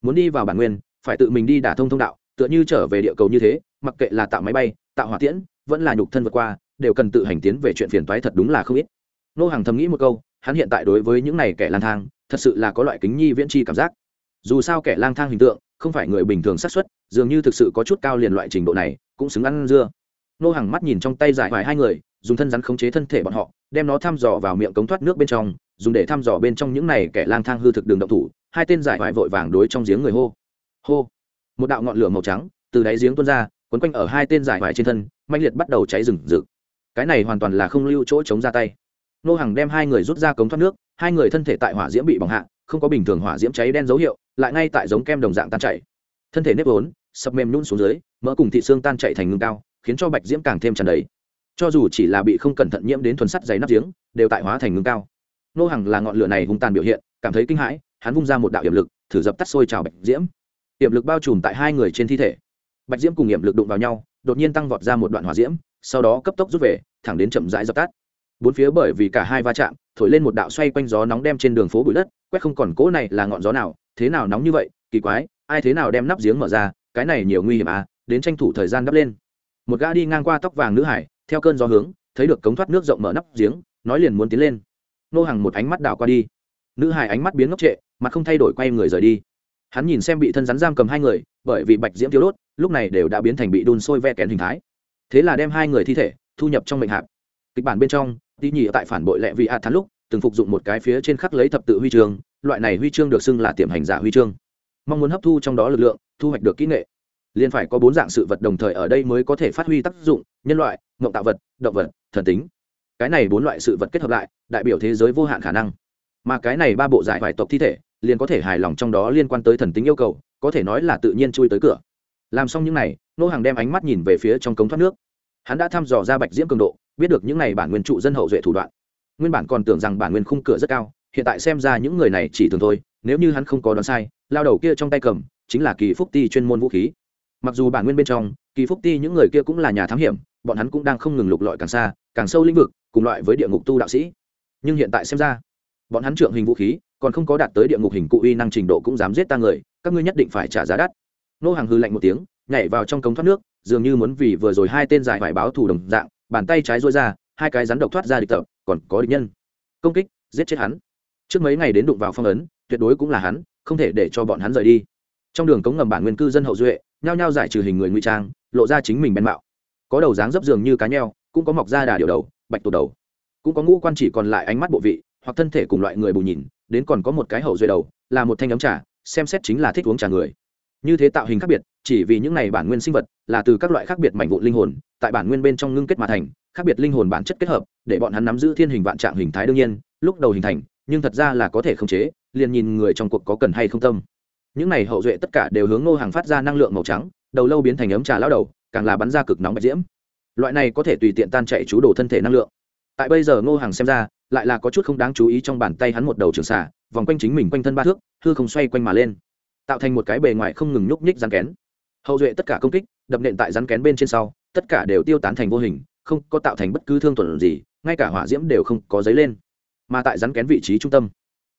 Muốn đi vào bản nguyên, phải tự mình đi đả thông thông đạo, tựa như trở về địa cầu như thế, mặc kệ là tạo máy bay, tạo hỏa tiễn, vẫn là nhục thân vượt qua, đều cần tự hành tiến về chuyện phiền toái thật đúng là không ít. Nô hàng thầm nghĩ một câu, hắn hiện tại đối với những này kẻ lang thang thật sự là có loại kính nhi viễn chi cảm giác. Dù sao kẻ lang thang hình tượng, không phải người bình thường xác suất, dường như thực sự có chút cao liền loại trình độ này, cũng xứng ăn dưa. Nô hàng mắt nhìn trong tay giải vài hai người, dùng thân rắn khống chế thân thể bọn họ, đem nó thăm dò vào miệng cống thoát nước bên trong, dùng để thăm dò bên trong những này kẻ lang thang hư thực đường động thủ, hai tên giải vải vội vàng đối trong giếng người hô. Hô. Một đạo ngọn lửa màu trắng, từ đáy giếng tuôn ra, quấn quanh ở hai tên giải vải trên thân mạnh liệt bắt đầu cháy rừng rực. Cái này hoàn toàn là không lưu chỗ chống ra tay nô hàng đem hai người rút ra cống thoát nước, hai người thân thể tại hỏa diễm bị bỏng hạ, không có bình thường hỏa diễm cháy đen dấu hiệu, lại ngay tại giống kem đồng dạng tan chảy. Thân thể nếp vốn, sập mềm nhún xuống dưới, mỡ cùng thị xương tan chảy thành ngưng cao, khiến cho bạch diễm càng thêm tràn đầy. Cho dù chỉ là bị không cẩn thận nhiễm đến thuần sắt dày nắp giếng, đều tại hóa thành ngưng cao. Nô hàng là ngọn lửa này hung tàn biểu hiện, cảm thấy kinh hãi, hắn vung ra một đạo hiểm lực, thử dập tắt sôi trào bạch diễm. Hiểm lực bao trùm tại hai người trên thi thể. Bạch diễm cùng hiểm lực đụng vào nhau, đột nhiên tăng vọt ra một đoạn hỏa diễm, sau đó cấp tốc rút về, thẳng đến chậm rãi dập tắt bốn phía bởi vì cả hai va chạm, thổi lên một đạo xoay quanh gió nóng đem trên đường phố bụi đất, quét không còn cỗ này là ngọn gió nào, thế nào nóng như vậy, kỳ quái, ai thế nào đem nắp giếng mở ra, cái này nhiều nguy hiểm à đến tranh thủ thời gian đắp lên. Một gã đi ngang qua tóc vàng nữ hải, theo cơn gió hướng, thấy được cống thoát nước rộng mở nắp giếng, nói liền muốn tiến lên. Nô hàng một ánh mắt đảo qua đi. Nữ hải ánh mắt biến ngốc trệ, mặt không thay đổi quay người rời đi. Hắn nhìn xem bị thân rắn giam cầm hai người, bởi vì bạch diễm thiếu đốt, lúc này đều đã biến thành bị đun sôi ve kén hình thái. Thế là đem hai người thi thể thu nhập trong mệnh hạp. Kịch bản bên trong tí nhị tại phản bội lệ vị a thán lúc, từng phục dụng một cái phía trên khắc lấy thập tự huy chương, loại này huy chương được xưng là tiềm hành giả huy chương. Mong muốn hấp thu trong đó lực lượng, thu hoạch được kỹ nghệ. Liền phải có bốn dạng sự vật đồng thời ở đây mới có thể phát huy tác dụng, nhân loại, mộng tạo vật, động vật, thần tính. Cái này bốn loại sự vật kết hợp lại, đại biểu thế giới vô hạn khả năng. Mà cái này ba bộ giải vải tộc thi thể, liền có thể hài lòng trong đó liên quan tới thần tính yêu cầu, có thể nói là tự nhiên chui tới cửa. Làm xong những này, nô hàng đem ánh mắt nhìn về phía trong cống thoát nước. Hắn đã thăm dò ra bạch diễm cường độ biết được những này bản nguyên trụ dân hậu duệ thủ đoạn. Nguyên bản còn tưởng rằng bản nguyên khung cửa rất cao, hiện tại xem ra những người này chỉ thường thôi, nếu như hắn không có đoán sai, lao đầu kia trong tay cầm chính là kỳ phúc ti chuyên môn vũ khí. Mặc dù bản nguyên bên trong, kỳ phúc ti những người kia cũng là nhà thám hiểm, bọn hắn cũng đang không ngừng lục lọi càng xa, càng sâu lĩnh vực, cùng loại với địa ngục tu đạo sĩ. Nhưng hiện tại xem ra, bọn hắn trượng hình vũ khí, còn không có đạt tới địa ngục hình cụ uy năng trình độ cũng dám giết ta người, các ngươi nhất định phải trả giá đắt. Nô hàng hư lạnh một tiếng, nhảy vào trong cống thoát nước, dường như muốn vì vừa rồi hai tên giải vải báo thù đồng dạng bàn tay trái rối ra, hai cái rắn độc thoát ra địch tập, còn có địch nhân. Công kích, giết chết hắn. Trước mấy ngày đến đụng vào phong ấn, tuyệt đối cũng là hắn, không thể để cho bọn hắn rời đi. Trong đường cống ngầm bản nguyên cư dân hậu duệ, nhao nhao giải trừ hình người ngụy trang, lộ ra chính mình bên mạo. Có đầu dáng dấp dường như cá nheo, cũng có mọc da đà điều đầu, bạch tổ đầu. Cũng có ngũ quan chỉ còn lại ánh mắt bộ vị, hoặc thân thể cùng loại người bù nhìn, đến còn có một cái hậu duệ đầu, là một thanh ấm trà, xem xét chính là thích uống trà người như thế tạo hình khác biệt, chỉ vì những này bản nguyên sinh vật là từ các loại khác biệt mảnh vụn linh hồn, tại bản nguyên bên trong ngưng kết mà thành, khác biệt linh hồn bản chất kết hợp, để bọn hắn nắm giữ thiên hình vạn trạng hình thái đương nhiên, lúc đầu hình thành, nhưng thật ra là có thể khống chế, liền nhìn người trong cuộc có cần hay không tâm. Những này hậu duệ tất cả đều hướng ngô hàng phát ra năng lượng màu trắng, đầu lâu biến thành ấm trà lao đầu, càng là bắn ra cực nóng bạch diễm. Loại này có thể tùy tiện tan chạy chú đồ thân thể năng lượng. Tại bây giờ ngô hàng xem ra, lại là có chút không đáng chú ý trong bàn tay hắn một đầu trường xả vòng quanh chính mình quanh thân ba thước, hư không xoay quanh mà lên tạo thành một cái bề ngoài không ngừng nhúc nhích rắn kén. Hậu duệ tất cả công kích, đập nện tại rắn kén bên trên sau, tất cả đều tiêu tán thành vô hình, không có tạo thành bất cứ thương tuần gì, ngay cả hỏa diễm đều không có dấy lên. Mà tại rắn kén vị trí trung tâm,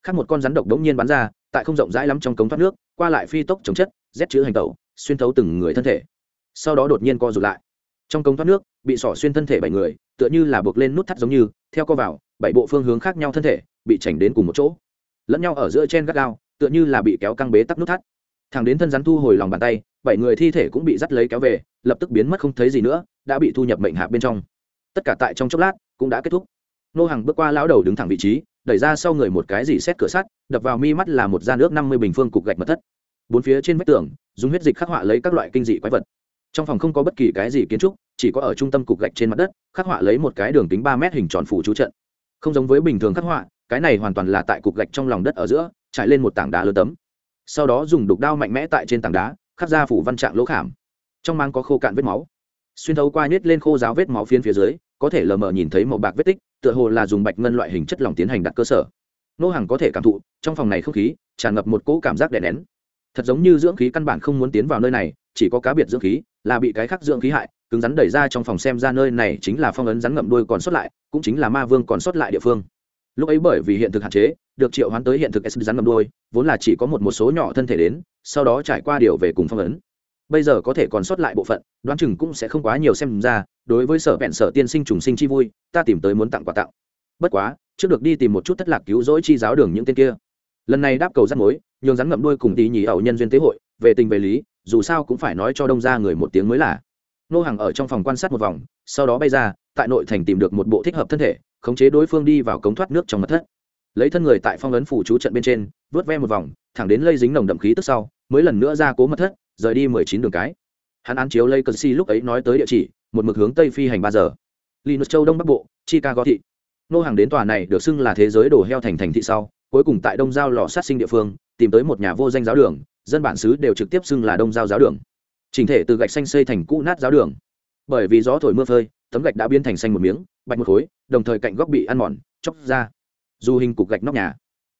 khác một con rắn độc đống nhiên bắn ra, tại không rộng rãi lắm trong cống thoát nước, qua lại phi tốc chống chất, rét chữ hành tẩu, xuyên thấu từng người thân thể. Sau đó đột nhiên co rụt lại. Trong cống thoát nước, bị sỏ xuyên thân thể bảy người, tựa như là buộc lên nút thắt giống như, theo co vào, bảy bộ phương hướng khác nhau thân thể, bị chảnh đến cùng một chỗ. Lẫn nhau ở giữa trên gắt gao tựa như là bị kéo căng bế tắc nút thắt. Thằng đến thân rắn thu hồi lòng bàn tay, bảy người thi thể cũng bị dắt lấy kéo về, lập tức biến mất không thấy gì nữa, đã bị thu nhập mệnh hạ bên trong. Tất cả tại trong chốc lát, cũng đã kết thúc. Nô hàng bước qua lão đầu đứng thẳng vị trí, đẩy ra sau người một cái gì xét cửa sắt, đập vào mi mắt là một gian nước năm mươi bình phương cục gạch mật thất. Bốn phía trên vách tường, dùng huyết dịch khắc họa lấy các loại kinh dị quái vật. Trong phòng không có bất kỳ cái gì kiến trúc, chỉ có ở trung tâm cục gạch trên mặt đất, khắc họa lấy một cái đường kính ba mét hình tròn phủ chú trận. Không giống với bình thường khắc họa, cái này hoàn toàn là tại cục gạch trong lòng đất ở giữa trải lên một tảng đá lớn tấm. Sau đó dùng đục đao mạnh mẽ tại trên tảng đá, khắc ra phủ văn trạng lỗ khảm. Trong mang có khô cạn vết máu. Xuyên thấu qua nhét lên khô giáo vết máu phiến phía dưới, có thể lờ mờ nhìn thấy màu bạc vết tích, tựa hồ là dùng bạch ngân loại hình chất lỏng tiến hành đặt cơ sở. Nô hàng có thể cảm thụ, trong phòng này không khí, tràn ngập một cỗ cảm giác đè nén. Thật giống như dưỡng khí căn bản không muốn tiến vào nơi này, chỉ có cá biệt dưỡng khí, là bị cái khác dưỡng khí hại, cứng rắn đẩy ra trong phòng xem ra nơi này chính là phong ấn rắn ngậm đuôi còn sót lại, cũng chính là ma vương còn sót lại địa phương. Lúc ấy bởi vì hiện thực hạn chế được triệu hoán tới hiện thực s rắn ngậm đuôi, vốn là chỉ có một một số nhỏ thân thể đến, sau đó trải qua điều về cùng phong ấn. Bây giờ có thể còn sót lại bộ phận, đoán chừng cũng sẽ không quá nhiều xem ra, đối với sở vẹn sở tiên sinh trùng sinh chi vui, ta tìm tới muốn tặng quà tặng. Bất quá, trước được đi tìm một chút thất lạc cứu rỗi chi giáo đường những tên kia. Lần này đáp cầu rắt mối, nhường rắn ngậm đuôi cùng tí nhì ẩu nhân duyên tế hội, về tình về lý, dù sao cũng phải nói cho đông ra người một tiếng mới là. Nô hàng ở trong phòng quan sát một vòng, sau đó bay ra, tại nội thành tìm được một bộ thích hợp thân thể, khống chế đối phương đi vào cống thoát nước trong mật thất lấy thân người tại phong ấn phủ chú trận bên trên, vớt ve một vòng, thẳng đến lây dính nồng đậm khí tức sau, mới lần nữa ra cố mật thất, rời đi mười chín đường cái. Hắn án chiếu lây cờ si lúc ấy nói tới địa chỉ, một mực hướng tây phi hành ba giờ. Linus châu đông bắc bộ, chicago thị. Nô hàng đến tòa này được xưng là thế giới đổ heo thành thành thị sau, cuối cùng tại đông giao lò sát sinh địa phương, tìm tới một nhà vô danh giáo đường, dân bản xứ đều trực tiếp xưng là đông giao giáo đường. Chỉnh thể từ gạch xanh xây thành cũ nát giáo đường. Bởi vì gió thổi mưa phơi, tấm gạch đã biến thành xanh một miếng, bạch một khối, đồng thời cạnh góc bị ăn mòn, chóc ra dù hình cục gạch nóc nhà.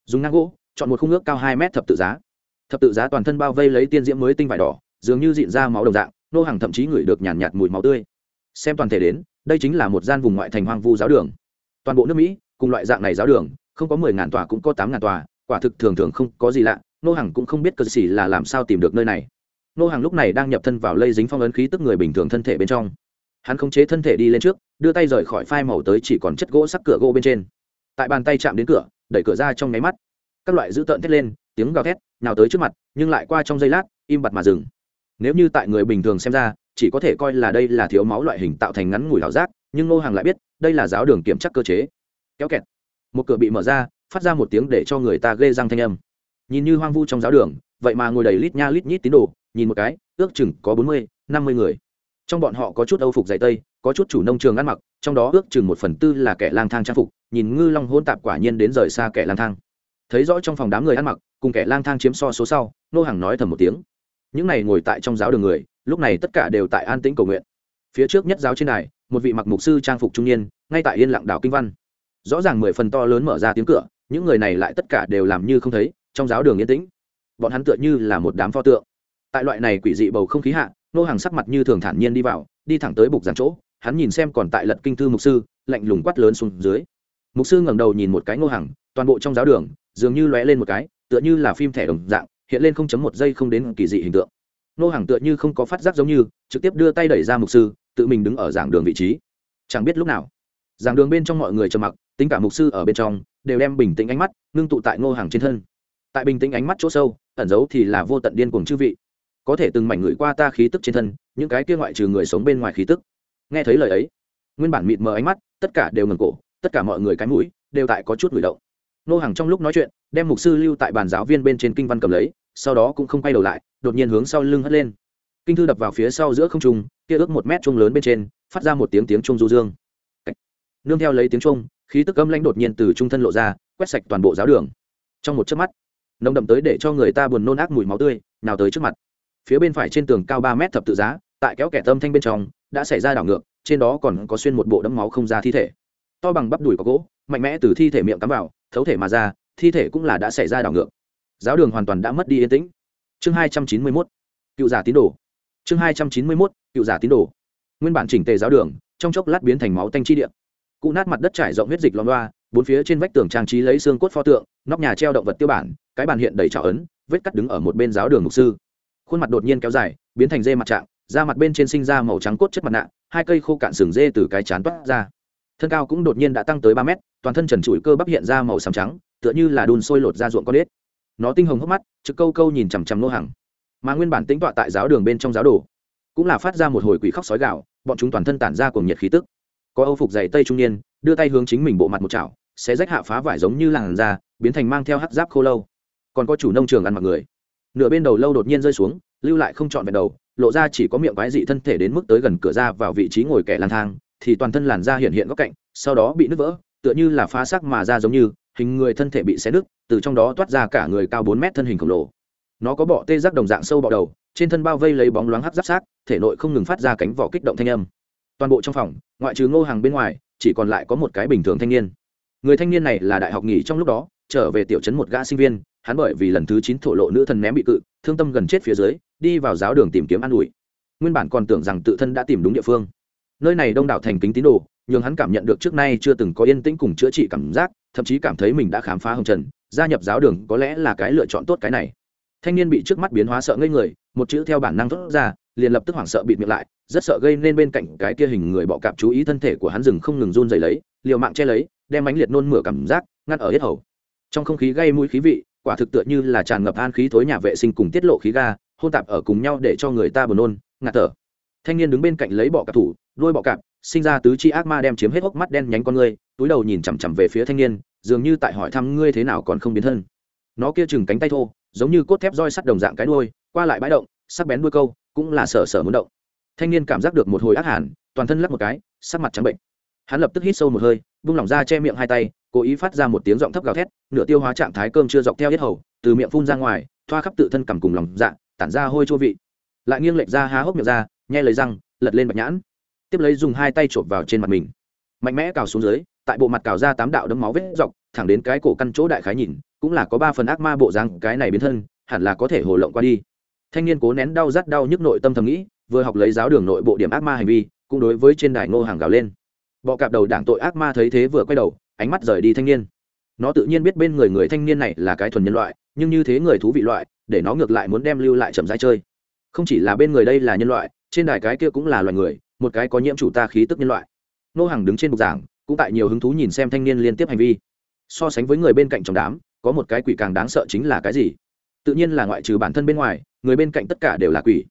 Dùng ngang gỗ chọn một khung ước cao hai mét thập tự giá. Thập tự giá toàn thân bao vây lấy tiên diễm mới tinh vải đỏ dường như dịn ra máu đồng dạng nô hàng thậm chí ngửi được nhàn nhạt, nhạt mùi máu tươi. Xem toàn thể đến đây chính là một gian vùng ngoại thành hoang vu giáo đường. Toàn bộ nước mỹ cùng loại dạng này giáo đường không có mười ngàn tòa cũng có tám ngàn tòa quả thực thường thường không có gì lạ nô hàng cũng không biết cờ xỉ là làm sao tìm được nơi này. Nô hàng lúc này đang nhập thân vào lây dính phong ấn khí tức người bình thường thân thể bên trong. Hắn khống chế thân thể đi lên trước đưa tay rời khỏi phai màu tới chỉ còn chất gỗ sắc cửa gỗ bên trên tại bàn tay chạm đến cửa, đẩy cửa ra trong nháy mắt. Các loại dữ tợn thét lên, tiếng gào thét, nào tới trước mặt, nhưng lại qua trong giây lát, im bặt mà dừng. Nếu như tại người bình thường xem ra, chỉ có thể coi là đây là thiếu máu loại hình tạo thành ngắn ngủi hảo giác, nhưng ngô hàng lại biết, đây là giáo đường kiểm chắc cơ chế. Kéo kẹt. Một cửa bị mở ra, phát ra một tiếng để cho người ta ghê răng thanh âm. Nhìn như hoang vu trong giáo đường, vậy mà ngồi đầy lít nha lít nhít tín đồ, nhìn một cái, ước chừng có bốn mươi, năm mươi người. Trong bọn họ có chút âu phục dày tây, có chút chủ nông trường ăn mặc, trong đó ước chừng một phần tư là kẻ lang thang trang phục nhìn ngư long hôn tạp quả nhiên đến rời xa kẻ lang thang. Thấy rõ trong phòng đám người ăn mặc, cùng kẻ lang thang chiếm so số sau, nô hàng nói thầm một tiếng. Những này ngồi tại trong giáo đường người, lúc này tất cả đều tại an tĩnh cầu nguyện. Phía trước nhất giáo trên đài, một vị mặc mục sư trang phục trung niên, ngay tại yên lặng đảo kinh văn. Rõ ràng mười phần to lớn mở ra tiếng cửa, những người này lại tất cả đều làm như không thấy, trong giáo đường yên tĩnh. Bọn hắn tựa như là một đám pho tượng. Tại loại này quỷ dị bầu không khí hạ, nô hàng sắc mặt như thường thản nhiên đi vào, đi thẳng tới bục giảng chỗ, hắn nhìn xem còn tại lật kinh thư mục sư, lạnh lùng quát lớn xuống dưới mục sư ngẩng đầu nhìn một cái ngô hàng toàn bộ trong giáo đường, dường như lóe lên một cái, tựa như là phim thẻ đồng dạng, hiện lên không chấm một giây không đến kỳ dị hình tượng. Ngô hàng tựa như không có phát giác giống như, trực tiếp đưa tay đẩy ra mục sư, tự mình đứng ở giảng đường vị trí. Chẳng biết lúc nào, giảng đường bên trong mọi người trầm mặc, tính cả mục sư ở bên trong, đều đem bình tĩnh ánh mắt ngưng tụ tại ngô hàng trên thân. Tại bình tĩnh ánh mắt chỗ sâu, ẩn giấu thì là vô tận điên cuồng chư vị. Có thể từng mảnh người qua ta khí tức trên thân, những cái kia ngoại trừ người sống bên ngoài khí tức. Nghe thấy lời ấy, nguyên bản mịt mờ ánh mắt, tất cả đều ngần cổ tất cả mọi người cái mũi đều tại có chút người động. Nô hàng trong lúc nói chuyện, đem mục sư lưu tại bàn giáo viên bên trên kinh văn cầm lấy, sau đó cũng không quay đầu lại, đột nhiên hướng sau lưng hất lên. Kinh thư đập vào phía sau giữa không trung, kia ước một mét trung lớn bên trên, phát ra một tiếng tiếng trung du dương. Nương theo lấy tiếng trung khí tức âm lãnh đột nhiên từ trung thân lộ ra, quét sạch toàn bộ giáo đường. Trong một chớp mắt, nồng đậm tới để cho người ta buồn nôn ác mùi máu tươi, nào tới trước mặt. Phía bên phải trên tường cao ba mét thập tự giá, tại kéo kẻ tâm thanh bên trong, đã xảy ra đảo ngược, trên đó còn có xuyên một bộ đẫm máu không ra thi thể to bằng bắp đùi có gỗ, mạnh mẽ từ thi thể miệng cắm vào, thấu thể mà ra, thi thể cũng là đã xảy ra đảo ngược. Giáo đường hoàn toàn đã mất đi yên tĩnh. Chương hai trăm chín mươi mốt, cựu giả tín đồ. Chương hai trăm chín mươi mốt, cựu giả tín đồ. Nguyên bản chỉnh tề giáo đường, trong chốc lát biến thành máu tanh chi điện cụ nát mặt đất trải rộng huyết dịch lon loa, bốn phía trên vách tường trang trí lấy xương cốt pho tượng, nóc nhà treo động vật tiêu bản, cái bàn hiện đầy trào ấn, vết cắt đứng ở một bên giáo đường mục sư. Khuôn mặt đột nhiên kéo dài, biến thành dê mặt trạng, da mặt bên trên sinh ra màu trắng cốt chất mặt nạ, hai cây khô cạn sừng dê từ cái chán toát ra thân cao cũng đột nhiên đã tăng tới ba mét, toàn thân trần trụi cơ bắp hiện ra màu xám trắng, tựa như là đun sôi lột ra ruộng con ếch. Nó tinh hồng hốc mắt, trực câu câu nhìn chằm chằm nô hàng mà nguyên bản tính tọa tại giáo đường bên trong giáo đồ, cũng là phát ra một hồi quỷ khóc sói gạo bọn chúng toàn thân tản ra cùng nhiệt khí tức. Có âu phục dày tây trung niên, đưa tay hướng chính mình bộ mặt một chảo sẽ rách hạ phá vải giống như làn da, biến thành mang theo hắc giáp khô lâu. Còn có chủ nông trường ăn mặc người. Nửa bên đầu lâu đột nhiên rơi xuống, lưu lại không trọn vẹn đầu, lộ ra chỉ có miệng quái dị thân thể đến mức tới gần cửa ra vào vị trí ngồi kẻ lang thang thì toàn thân làn da hiện hiện góc cạnh, sau đó bị nứt vỡ, tựa như là phá xác mà ra giống như, hình người thân thể bị xé nứt, từ trong đó toát ra cả người cao bốn mét thân hình khổng lồ. Nó có bọ tê giác đồng dạng sâu bọ đầu, trên thân bao vây lấy bóng loáng hấp giáp sát thể nội không ngừng phát ra cánh vỏ kích động thanh âm. Toàn bộ trong phòng, ngoại trừ ngô hàng bên ngoài, chỉ còn lại có một cái bình thường thanh niên. Người thanh niên này là đại học nghỉ trong lúc đó, trở về tiểu trấn một gã sinh viên, hắn bởi vì lần thứ chín thổ lộ nữ thần ném bị cự, thương tâm gần chết phía dưới, đi vào giáo đường tìm kiếm an ủi. Nguyên bản còn tưởng rằng tự thân đã tìm đúng địa phương nơi này đông đảo thành kính tín đồ nhưng hắn cảm nhận được trước nay chưa từng có yên tĩnh cùng chữa trị cảm giác, thậm chí cảm thấy mình đã khám phá hồng trần, gia nhập giáo đường có lẽ là cái lựa chọn tốt cái này. Thanh niên bị trước mắt biến hóa sợ ngây người, một chữ theo bản năng thốt ra, liền lập tức hoảng sợ bịt miệng lại, rất sợ gây nên bên cạnh cái kia hình người bọ cạp chú ý thân thể của hắn rừng không ngừng run dày lấy, liều mạng che lấy, đem ánh liệt nôn mửa cảm giác ngăn ở hết hầu. Trong không khí gây mũi khí vị, quả thực tựa như là tràn ngập an khí thối nhà vệ sinh cùng tiết lộ khí ga, hôn tạp ở cùng nhau để cho người ta buồn nôn, ngạt thở. Thanh niên đứng bên cạnh lấy bọ cạp thủ đuôi bọ cạp, sinh ra tứ chi ác ma đem chiếm hết hốc mắt đen nhánh con ngươi, túi đầu nhìn chằm chằm về phía thanh niên, dường như tại hỏi thăm ngươi thế nào còn không biến thân. Nó kia chừng cánh tay thô, giống như cốt thép roi sắt đồng dạng cái đuôi, qua lại bãi động, sắc bén đuôi câu, cũng là sở sở muốn động. Thanh niên cảm giác được một hồi ác hẳn toàn thân lắc một cái, sắc mặt trắng bệnh. Hắn lập tức hít sâu một hơi, vung lỏng ra che miệng hai tay, cố ý phát ra một tiếng giọng thấp gào thét, nửa tiêu hóa trạng thái cơm chưa dọc theo hết hầu, từ miệng phun ra ngoài, thoa khắp tự thân cầm cùng lòng dạ tản ra hôi chua vị. Lại nghiêng lệch ra há hốc miệng ra, nhai lấy răng, lật lên bạch nhãn tiếp lấy dùng hai tay chộp vào trên mặt mình. Mạnh mẽ cào xuống dưới, tại bộ mặt cào ra tám đạo đấm máu vết dọc, thẳng đến cái cổ căn chỗ đại khái nhìn, cũng là có ba phần ác ma bộ răng cái này biến thân, hẳn là có thể hồ lộng qua đi. Thanh niên cố nén đau rát đau nhức nội tâm thầm nghĩ, vừa học lấy giáo đường nội bộ điểm ác ma hành vi, cũng đối với trên đài ngô hàng gào lên. Bọ cạp đầu đảng tội ác ma thấy thế vừa quay đầu, ánh mắt rời đi thanh niên. Nó tự nhiên biết bên người người thanh niên này là cái thuần nhân loại, nhưng như thế người thú vị loại, để nó ngược lại muốn đem lưu lại chậm rãi chơi. Không chỉ là bên người đây là nhân loại, trên đài cái kia cũng là loài người một cái có nhiễm chủ ta khí tức nhân loại. Nô hàng đứng trên bục giảng, cũng tại nhiều hứng thú nhìn xem thanh niên liên tiếp hành vi. So sánh với người bên cạnh trong đám, có một cái quỷ càng đáng sợ chính là cái gì? Tự nhiên là ngoại trừ bản thân bên ngoài, người bên cạnh tất cả đều là quỷ.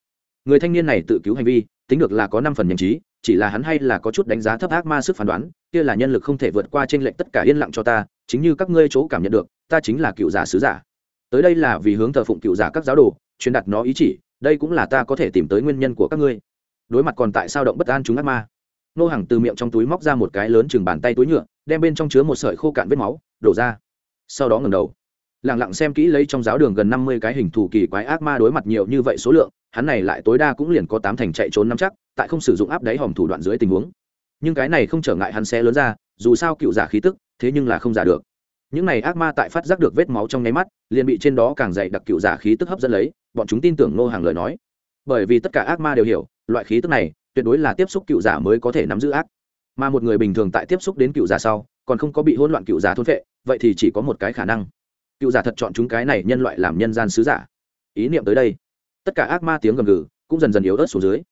Người thanh niên này tự cứu hành vi, tính được là có năm phần nhanh trí, chỉ là hắn hay là có chút đánh giá thấp ác ma sức phán đoán, kia là nhân lực không thể vượt qua trên lệnh tất cả yên lặng cho ta, chính như các ngươi chỗ cảm nhận được, ta chính là cựu giả sứ giả. Tới đây là vì hướng thờ phụng cựu giả các giáo đồ, truyền đặt nó ý chỉ, đây cũng là ta có thể tìm tới nguyên nhân của các ngươi đối mặt còn tại sao động bất an chúng ác ma. Nô hàng từ miệng trong túi móc ra một cái lớn chừng bàn tay túi nhựa, đem bên trong chứa một sợi khô cạn vết máu, đổ ra. Sau đó ngẩng đầu lẳng lặng xem kỹ lấy trong giáo đường gần năm mươi cái hình thù kỳ quái ác ma đối mặt nhiều như vậy số lượng, hắn này lại tối đa cũng liền có tám thành chạy trốn năm chắc, tại không sử dụng áp đáy hòm thủ đoạn dưới tình huống. Nhưng cái này không trở ngại hắn sẽ lớn ra, dù sao cựu giả khí tức, thế nhưng là không giả được. Những này ác ma tại phát giác được vết máu trong nháy mắt, liền bị trên đó càng dày đặc cựu giả khí tức hấp dẫn lấy, bọn chúng tin tưởng nô hàng lời nói. Bởi vì tất cả ác ma đều hiểu loại khí tức này, tuyệt đối là tiếp xúc cựu giả mới có thể nắm giữ ác. Mà một người bình thường tại tiếp xúc đến cựu giả sau, còn không có bị hỗn loạn cựu giả thôn vệ vậy thì chỉ có một cái khả năng. Cựu giả thật chọn chúng cái này nhân loại làm nhân gian sứ giả. Ý niệm tới đây, tất cả ác ma tiếng gầm gừ cũng dần dần yếu ớt xuống dưới.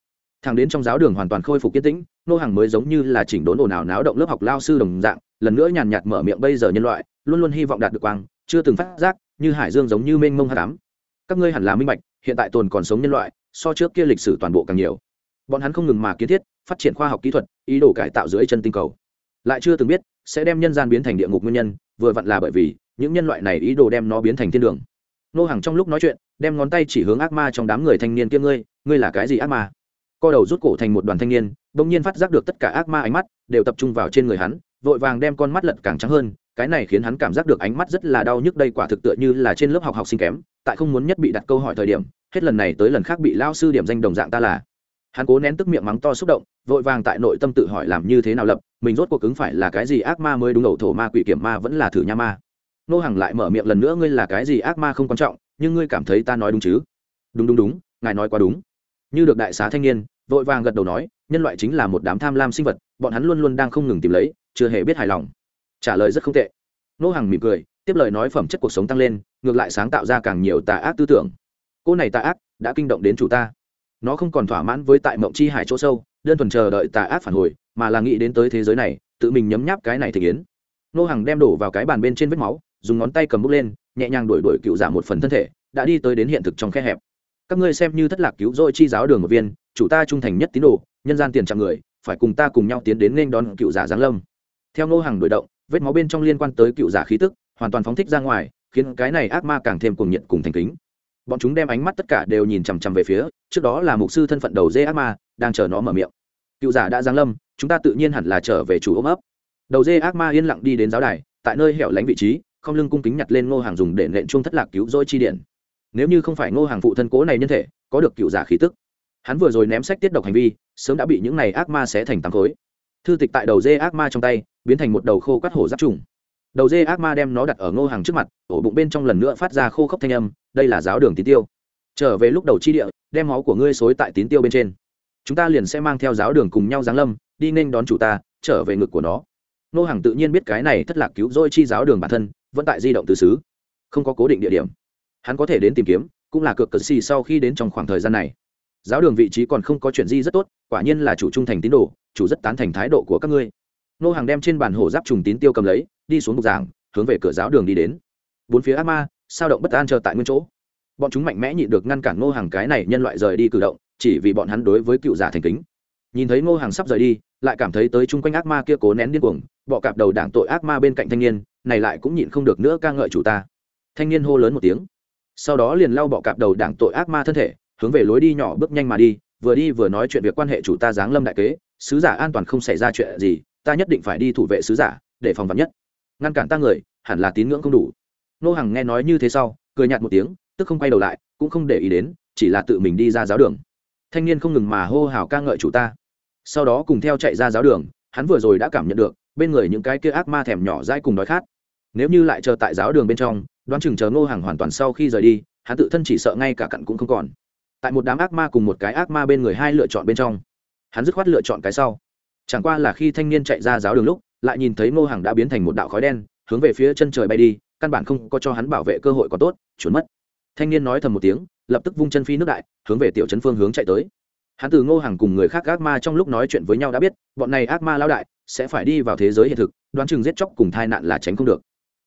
Thằng đến trong giáo đường hoàn toàn khôi phục kiên tĩnh, nô hàng mới giống như là chỉnh đốn ồn ào náo động lớp học lao sư đồng dạng, lần nữa nhàn nhạt mở miệng bây giờ nhân loại, luôn luôn hy vọng đạt được quang, chưa từng phát giác, như hải dương giống như mênh mông hát đám các ngươi hẳn là minh bạch, hiện tại tồn còn sống nhân loại, so trước kia lịch sử toàn bộ càng nhiều bọn hắn không ngừng mà kiến thiết, phát triển khoa học kỹ thuật, ý đồ cải tạo dưới chân tinh cầu. Lại chưa từng biết, sẽ đem nhân gian biến thành địa ngục nguyên nhân, vừa vặn là bởi vì, những nhân loại này ý đồ đem nó biến thành thiên đường. Nô hàng trong lúc nói chuyện, đem ngón tay chỉ hướng ác ma trong đám người thanh niên kia ngươi ngươi là cái gì ác ma? Co đầu rút cổ thành một đoàn thanh niên bỗng nhiên phát giác được tất cả ác ma ánh mắt đều tập trung vào trên người hắn, vội vàng đem con mắt lật càng trắng hơn, cái này khiến hắn cảm giác được ánh mắt rất là đau nhức đây quả thực tựa như là trên lớp học học sinh kém, tại không muốn nhất bị đặt câu hỏi thời điểm, hết lần này tới lần khác bị lao sư điểm danh đồng dạng ta là hắn cố nén tức miệng mắng to xúc động, vội vàng tại nội tâm tự hỏi làm như thế nào lập, mình rốt cuộc ứng phải là cái gì ác ma mới đúng ẩu thổ ma quỷ kiểm ma vẫn là thử nha ma. Nô hàng lại mở miệng lần nữa, ngươi là cái gì ác ma không quan trọng, nhưng ngươi cảm thấy ta nói đúng chứ? Đúng đúng đúng, ngài nói quá đúng. Như được đại xá thanh niên, vội vàng gật đầu nói, nhân loại chính là một đám tham lam sinh vật, bọn hắn luôn luôn đang không ngừng tìm lấy, chưa hề biết hài lòng. Trả lời rất không tệ. Nô hàng mỉm cười, tiếp lời nói phẩm chất cuộc sống tăng lên, ngược lại sáng tạo ra càng nhiều tà ác tư tưởng. Cô này tà ác, đã kinh động đến chủ ta nó không còn thỏa mãn với tại mộng chi hải chỗ sâu, đơn thuần chờ đợi tà ác phản hồi, mà là nghĩ đến tới thế giới này, tự mình nhấm nháp cái này thể kiến nô hàng đem đổ vào cái bàn bên trên vết máu, dùng ngón tay cầm bút lên, nhẹ nhàng đuổi đuổi cựu giả một phần thân thể, đã đi tới đến hiện thực trong khe hẹp. Các ngươi xem như thất lạc cứu rỗi chi giáo đường một viên, chủ ta trung thành nhất tín đồ, nhân gian tiền trạng người, phải cùng ta cùng nhau tiến đến nên đón cựu giả giáng lâm. Theo nô hàng đổi động, vết máu bên trong liên quan tới cựu giả khí tức, hoàn toàn phóng thích ra ngoài, khiến cái này ác ma càng thêm cuồng nhiệt cùng thành kính bọn chúng đem ánh mắt tất cả đều nhìn chằm chằm về phía, trước đó là mục sư thân phận đầu dê ác ma, đang chờ nó mở miệng. Cựu giả đã giáng lâm, chúng ta tự nhiên hẳn là trở về chủ ôm ấp. Đầu dê ác ma yên lặng đi đến giáo đài, tại nơi hẻo lánh vị trí, không lưng cung kính nhặt lên ngô hàng dùng để nện chuông thất lạc cứu rỗi chi điện. Nếu như không phải ngô hàng phụ thân cố này nhân thể, có được cựu giả khí tức. Hắn vừa rồi ném sách tiết độc hành vi, sớm đã bị những này ác ma xé thành tám khối. Thư tịch tại đầu dê ác ma trong tay, biến thành một đầu khô cắt hổ giáp trùng đầu dê ác ma đem nó đặt ở ngô hàng trước mặt, ổ bụng bên trong lần nữa phát ra khô khốc thanh âm, đây là giáo đường tín tiêu. Trở về lúc đầu chi địa, đem máu của ngươi xối tại tín tiêu bên trên. Chúng ta liền sẽ mang theo giáo đường cùng nhau giáng lâm, đi nên đón chủ ta, trở về ngực của nó. Ngô hàng tự nhiên biết cái này thất lạc cứu dôi chi giáo đường bản thân, vẫn tại di động từ xứ. Không có cố định địa điểm. Hắn có thể đến tìm kiếm, cũng là cực cực xì sau khi đến trong khoảng thời gian này. Giáo đường vị trí còn không có chuyện gì rất tốt, quả nhiên là chủ trung thành tín đồ, chủ rất tán thành thái độ của các ngươi. Nô hàng đem trên bàn hổ giáp trùng tín tiêu cầm lấy đi xuống bục giảng, hướng về cửa giáo đường đi đến. Bốn phía ác ma, sao động bất an chờ tại nguyên chỗ. Bọn chúng mạnh mẽ nhịn được ngăn cản ngô hàng cái này nhân loại rời đi cử động, chỉ vì bọn hắn đối với cựu giả thành kính. Nhìn thấy ngô hàng sắp rời đi, lại cảm thấy tới chung quanh ác ma kia cố nén điên cuồng, bọ cạp đầu đảng tội ác ma bên cạnh thanh niên, này lại cũng nhịn không được nữa ca ngợi chủ ta. Thanh niên hô lớn một tiếng. Sau đó liền lau bọ cạp đầu đảng tội ác ma thân thể, hướng về lối đi nhỏ bước nhanh mà đi, vừa đi vừa nói chuyện việc quan hệ chủ ta giáng lâm đại kế, sứ giả an toàn không xảy ra chuyện gì, ta nhất định phải đi thủ vệ sứ giả, để phòng vắn nhất ngăn cản ta người, hẳn là tín ngưỡng không đủ. Nô hằng nghe nói như thế sau, cười nhạt một tiếng, tức không quay đầu lại, cũng không để ý đến, chỉ là tự mình đi ra giáo đường. Thanh niên không ngừng mà hô hào ca ngợi chủ ta. Sau đó cùng theo chạy ra giáo đường, hắn vừa rồi đã cảm nhận được, bên người những cái kia ác ma thèm nhỏ dai cùng đói khát. Nếu như lại chờ tại giáo đường bên trong, đoán chừng chờ ngô hàng hoàn toàn sau khi rời đi, hắn tự thân chỉ sợ ngay cả cặn cũng không còn. Tại một đám ác ma cùng một cái ác ma bên người hai lựa chọn bên trong, hắn dứt khoát lựa chọn cái sau. Chẳng qua là khi thanh niên chạy ra giáo đường lúc lại nhìn thấy ngô hàng đã biến thành một đạo khói đen, hướng về phía chân trời bay đi, căn bản không có cho hắn bảo vệ cơ hội có tốt trốn mất. Thanh niên nói thầm một tiếng, lập tức vung chân phi nước đại, hướng về tiểu trấn phương hướng chạy tới. Hắn từ ngô hàng cùng người khác ác ma trong lúc nói chuyện với nhau đã biết, bọn này ác ma lao đại sẽ phải đi vào thế giới hiện thực, đoán chừng giết chóc cùng tai nạn là tránh không được.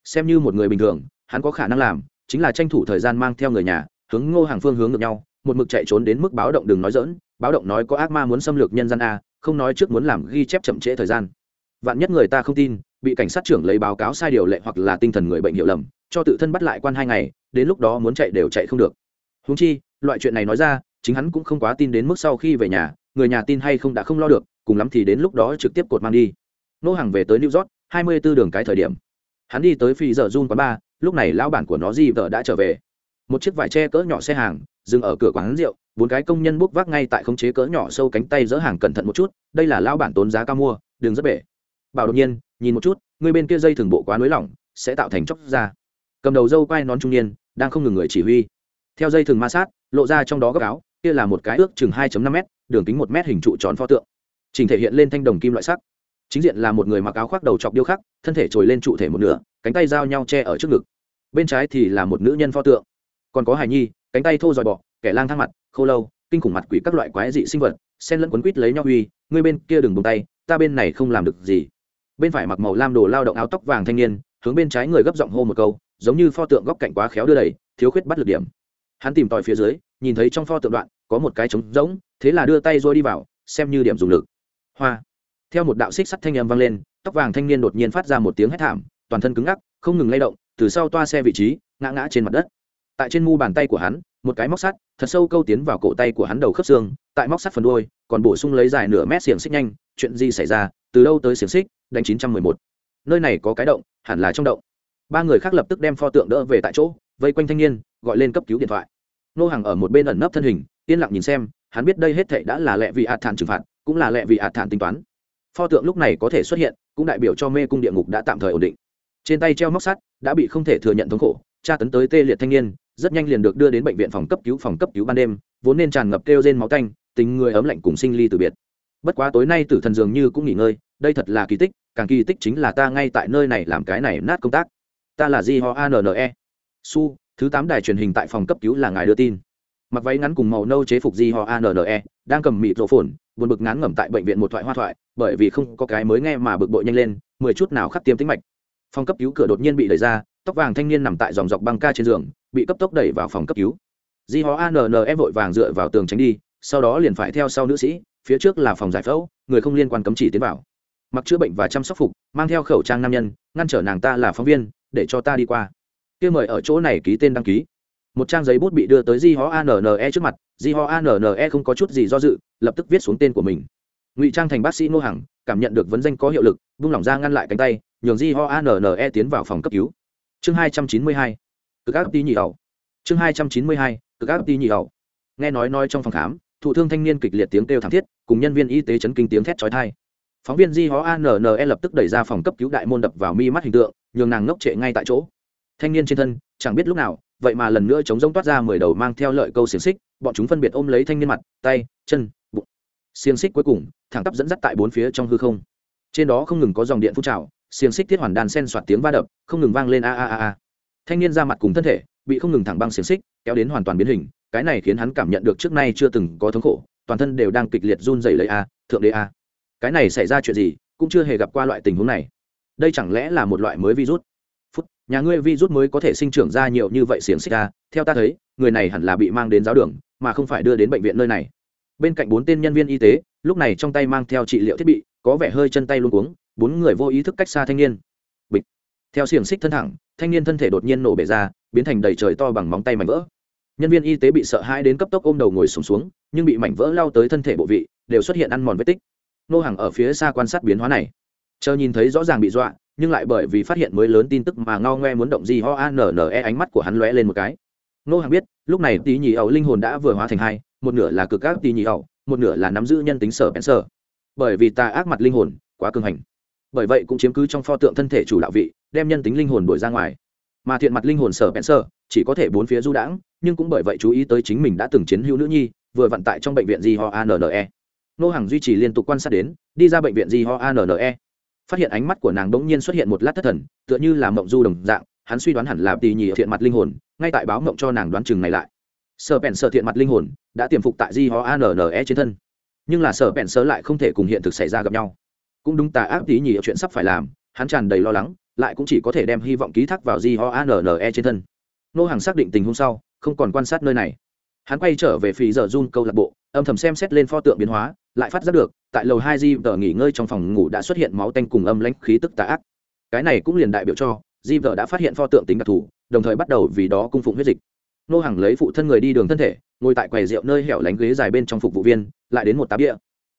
Xem như một người bình thường, hắn có khả năng làm chính là tranh thủ thời gian mang theo người nhà, hướng ngô hàng phương hướng ngược nhau, một mực chạy trốn đến mức báo động đừng nói dỡn báo động nói có ác ma muốn xâm lược nhân gian a, không nói trước muốn làm ghi chép chậm trễ thời gian vạn nhất người ta không tin, bị cảnh sát trưởng lấy báo cáo sai điều lệ hoặc là tinh thần người bệnh hiểu lầm, cho tự thân bắt lại quan hai ngày, đến lúc đó muốn chạy đều chạy không được. Húng chi, loại chuyện này nói ra, chính hắn cũng không quá tin đến mức sau khi về nhà, người nhà tin hay không đã không lo được, cùng lắm thì đến lúc đó trực tiếp cột mang đi. Nô hàng về tới new york, hai mươi 24 đường cái thời điểm. Hắn đi tới phi giờ run quán ba lúc này lão bản của nó di vợ đã trở về. Một chiếc vải tre cỡ nhỏ xe hàng, dừng ở cửa quán rượu, bốn cái công nhân bốc vác ngay tại khống chế cỡ nhỏ sâu cánh tay dỡ hàng cẩn thận một chút, đây là lão bản tốn giá cao mua đường rất bể bảo đột nhiên, nhìn một chút người bên kia dây thường bộ quá nới lỏng, sẽ tạo thành chóc ra. Cầm đầu dâu quai nón trung niên, đang không ngừng người chỉ huy. Theo dây thường ma sát, lộ ra trong đó góc áo, kia là một cái ước chừng 2 năm m đường kính một m hình trụ tròn pho tượng. Trình thể hiện lên thanh đồng kim loại sắc. Chính diện là một người mặc áo khoác đầu chọc điêu khắc, thân thể trồi lên trụ thể một nửa, cánh tay giao nhau che ở trước ngực. Bên trái thì là một nữ nhân pho tượng. Còn có hài nhi, cánh tay thô dòi bọ, kẻ lang thang mặt, khô lâu, kinh khủng mặt quỷ các loại quái dị sinh vật sen lẫn quấn quít lấy nhau huy người bên kia đừng bùng tay, ta bên này không làm được gì bên phải mặc màu lam đồ lao động áo tóc vàng thanh niên, hướng bên trái người gấp giọng hô một câu, giống như pho tượng góc cạnh quá khéo đưa đẩy thiếu khuyết bắt lực điểm. Hắn tìm tòi phía dưới, nhìn thấy trong pho tượng đoạn, có một cái trống rỗng, thế là đưa tay rồi đi vào, xem như điểm dùng lực. Hoa. Theo một đạo xích sắt thanh âm vang lên, tóc vàng thanh niên đột nhiên phát ra một tiếng hét thảm, toàn thân cứng ngắc, không ngừng lay động, từ sau toa xe vị trí, ngã ngã trên mặt đất. Tại trên mu bàn tay của hắn, một cái móc sắt, thật sâu câu tiến vào cổ tay của hắn đầu khớp xương, tại móc sắt phần đuôi, còn bổ sung lấy dài nửa mét xiềng xích nhanh, chuyện gì xảy ra từ đâu tới xiềng xích, đánh chín trăm mười một. Nơi này có cái động, hẳn là trong động. Ba người khác lập tức đem pho tượng đỡ về tại chỗ, vây quanh thanh niên, gọi lên cấp cứu điện thoại. Nô hàng ở một bên ẩn nấp thân hình, yên lặng nhìn xem, hắn biết đây hết thệ đã là lẹ vì ạt thản trừng phạt, cũng là lẹ vì ạt thản tính toán. Pho tượng lúc này có thể xuất hiện, cũng đại biểu cho mê cung địa ngục đã tạm thời ổn định. Trên tay treo móc sắt, đã bị không thể thừa nhận thống khổ, tra tấn tới tê liệt thanh niên, rất nhanh liền được đưa đến bệnh viện phòng cấp cứu phòng cấp cứu ban đêm, vốn nên tràn ngập kêu rên máu tanh, tình người ấm lạnh cùng sinh ly từ biệt bất quá tối nay tử thần dường như cũng nghỉ ngơi, đây thật là kỳ tích, càng kỳ tích chính là ta ngay tại nơi này làm cái này nát công tác. Ta là di ho anne su, thứ tám đài truyền hình tại phòng cấp cứu là ngài đưa tin. Mặc váy ngắn cùng màu nâu chế phục di ho anne đang cầm mịt rổ phồn, buồn bực ngán ngẩm tại bệnh viện một thoại hoa thoại, bởi vì không có cái mới nghe mà bực bội nhanh lên, mười chút nào khắc tiêm tính mạch. Phòng cấp cứu cửa đột nhiên bị đẩy ra, tóc vàng thanh niên nằm tại dòng dọc băng ca trên giường, bị cấp tốc đẩy vào phòng cấp cứu. Di ho anne vội vàng dựa vào tường tránh đi, sau đó liền phải theo sau nữ sĩ phía trước là phòng giải phẫu, người không liên quan cấm chỉ tiến vào. Mặc chữa bệnh và chăm sóc phục, mang theo khẩu trang nam nhân, ngăn trở nàng ta là phóng viên, để cho ta đi qua. Kia mời ở chỗ này ký tên đăng ký. Một trang giấy bút bị đưa tới di ho anne trước mặt di ho anne không có chút gì do dự, lập tức viết xuống tên của mình. Ngụy trang thành bác sĩ nô hằng, cảm nhận được vấn danh có hiệu lực, vung lỏng ra ngăn lại cánh tay, nhường di ho anne tiến vào phòng cấp cứu. Chương hai trăm chín mươi hai, cực áp tí nhị ẩu chương hai trăm chín mươi hai, cực áp tí nhị ẩu nghe nói nói trong phòng khám thụ thương thanh niên kịch liệt tiếng kêu thảm thiết, cùng nhân viên y tế chấn kinh tiếng thét chói tai. Phóng viên di lập tức đẩy ra phòng cấp cứu đại môn đập vào mi mắt hình tượng, nhường nàng ngốc trệ ngay tại chỗ. Thanh niên trên thân, chẳng biết lúc nào, vậy mà lần nữa chống rông toát ra mười đầu mang theo lợi câu xiềng xích, bọn chúng phân biệt ôm lấy thanh niên mặt, tay, chân, bụng. Xiềng xích cuối cùng, thẳng tắp dẫn dắt tại bốn phía trong hư không. Trên đó không ngừng có dòng điện phun trào, xiềng xích thiết hoàn đàn sen soạt tiếng va đập, không ngừng vang lên a a a a. Thanh niên ra mặt cùng thân thể, bị không ngừng thẳng băng xiềng xích, kéo đến hoàn toàn biến hình cái này khiến hắn cảm nhận được trước nay chưa từng có thống khổ, toàn thân đều đang kịch liệt run dày lấy a, thượng đế a. Cái này xảy ra chuyện gì, cũng chưa hề gặp qua loại tình huống này. Đây chẳng lẽ là một loại mới virus? Phút, nhà ngươi virus mới có thể sinh trưởng ra nhiều như vậy xiềng xích a? theo ta thấy, người này hẳn là bị mang đến giáo đường, mà không phải đưa đến bệnh viện nơi này. Bên cạnh bốn tên nhân viên y tế, lúc này trong tay mang theo trị liệu thiết bị, có vẻ hơi chân tay luôn cuống, bốn người vô ý thức cách xa thanh niên. Bịch. Theo xiềng xích thân thẳng, thanh niên thân thể đột nhiên nổ bể ra, biến thành đầy trời to bằng móng tay mảnh vỡ nhân viên y tế bị sợ hãi đến cấp tốc ôm đầu ngồi sùng xuống, xuống nhưng bị mảnh vỡ lao tới thân thể bộ vị đều xuất hiện ăn mòn vết tích. Nô hàng ở phía xa quan sát biến hóa này. Chờ nhìn thấy rõ ràng bị dọa nhưng lại bởi vì phát hiện mới lớn tin tức mà ngao ngoe muốn động gì ho a n n e ánh mắt của hắn lóe lên một cái. Nô hàng biết lúc này tí nhì ẩu linh hồn đã vừa hóa thành hai một nửa là cực ác tí nhì ẩu một nửa là nắm giữ nhân tính sở bén sở. Bởi vì ta ác mặt linh hồn quá cường hành. Bởi vậy cũng chiếm cứ trong pho tượng thân thể chủ đạo vị đem nhân tính linh hồn đuổi ra ngoài. Mà thiện mặt linh hồn sở bén sở chỉ có thể bốn phía du đãng nhưng cũng bởi vậy chú ý tới chính mình đã từng chiến hữu nữ nhi, vừa vận tại trong bệnh viện di ho anne nô hàng duy trì liên tục quan sát đến, đi ra bệnh viện di ho anne phát hiện ánh mắt của nàng bỗng nhiên xuất hiện một lát thất thần, tựa như là mộng du đồng dạng, hắn suy đoán hẳn là tì nhì thiện mặt linh hồn, ngay tại báo mộng cho nàng đoán chừng này lại. Sở bèn sợ thiện mặt linh hồn đã tiềm phục tại di ho anne trên thân, nhưng là sở bèn sợ lại không thể cùng hiện thực xảy ra gặp nhau. Cũng đúng tà ác tỉ nhị chuyện sắp phải làm, hắn tràn đầy lo lắng, lại cũng chỉ có thể đem hy vọng ký thác vào di ho anne trên thân. Nô hàng xác định tình hôm sau không còn quan sát nơi này. Hắn quay trở về phí giờ run câu lạc bộ, âm thầm xem xét lên pho tượng biến hóa, lại phát giác được, tại lầu hai di vợ nghỉ ngơi trong phòng ngủ đã xuất hiện máu tanh cùng âm lãnh khí tức tà ác. Cái này cũng liền đại biểu cho di vợ đã phát hiện pho tượng tính đặc thù, đồng thời bắt đầu vì đó cung phụng huyết dịch. Nô hàng lấy phụ thân người đi đường thân thể, ngồi tại quầy rượu nơi hẻo lánh ghế dài bên trong phục vụ viên, lại đến một tá bia.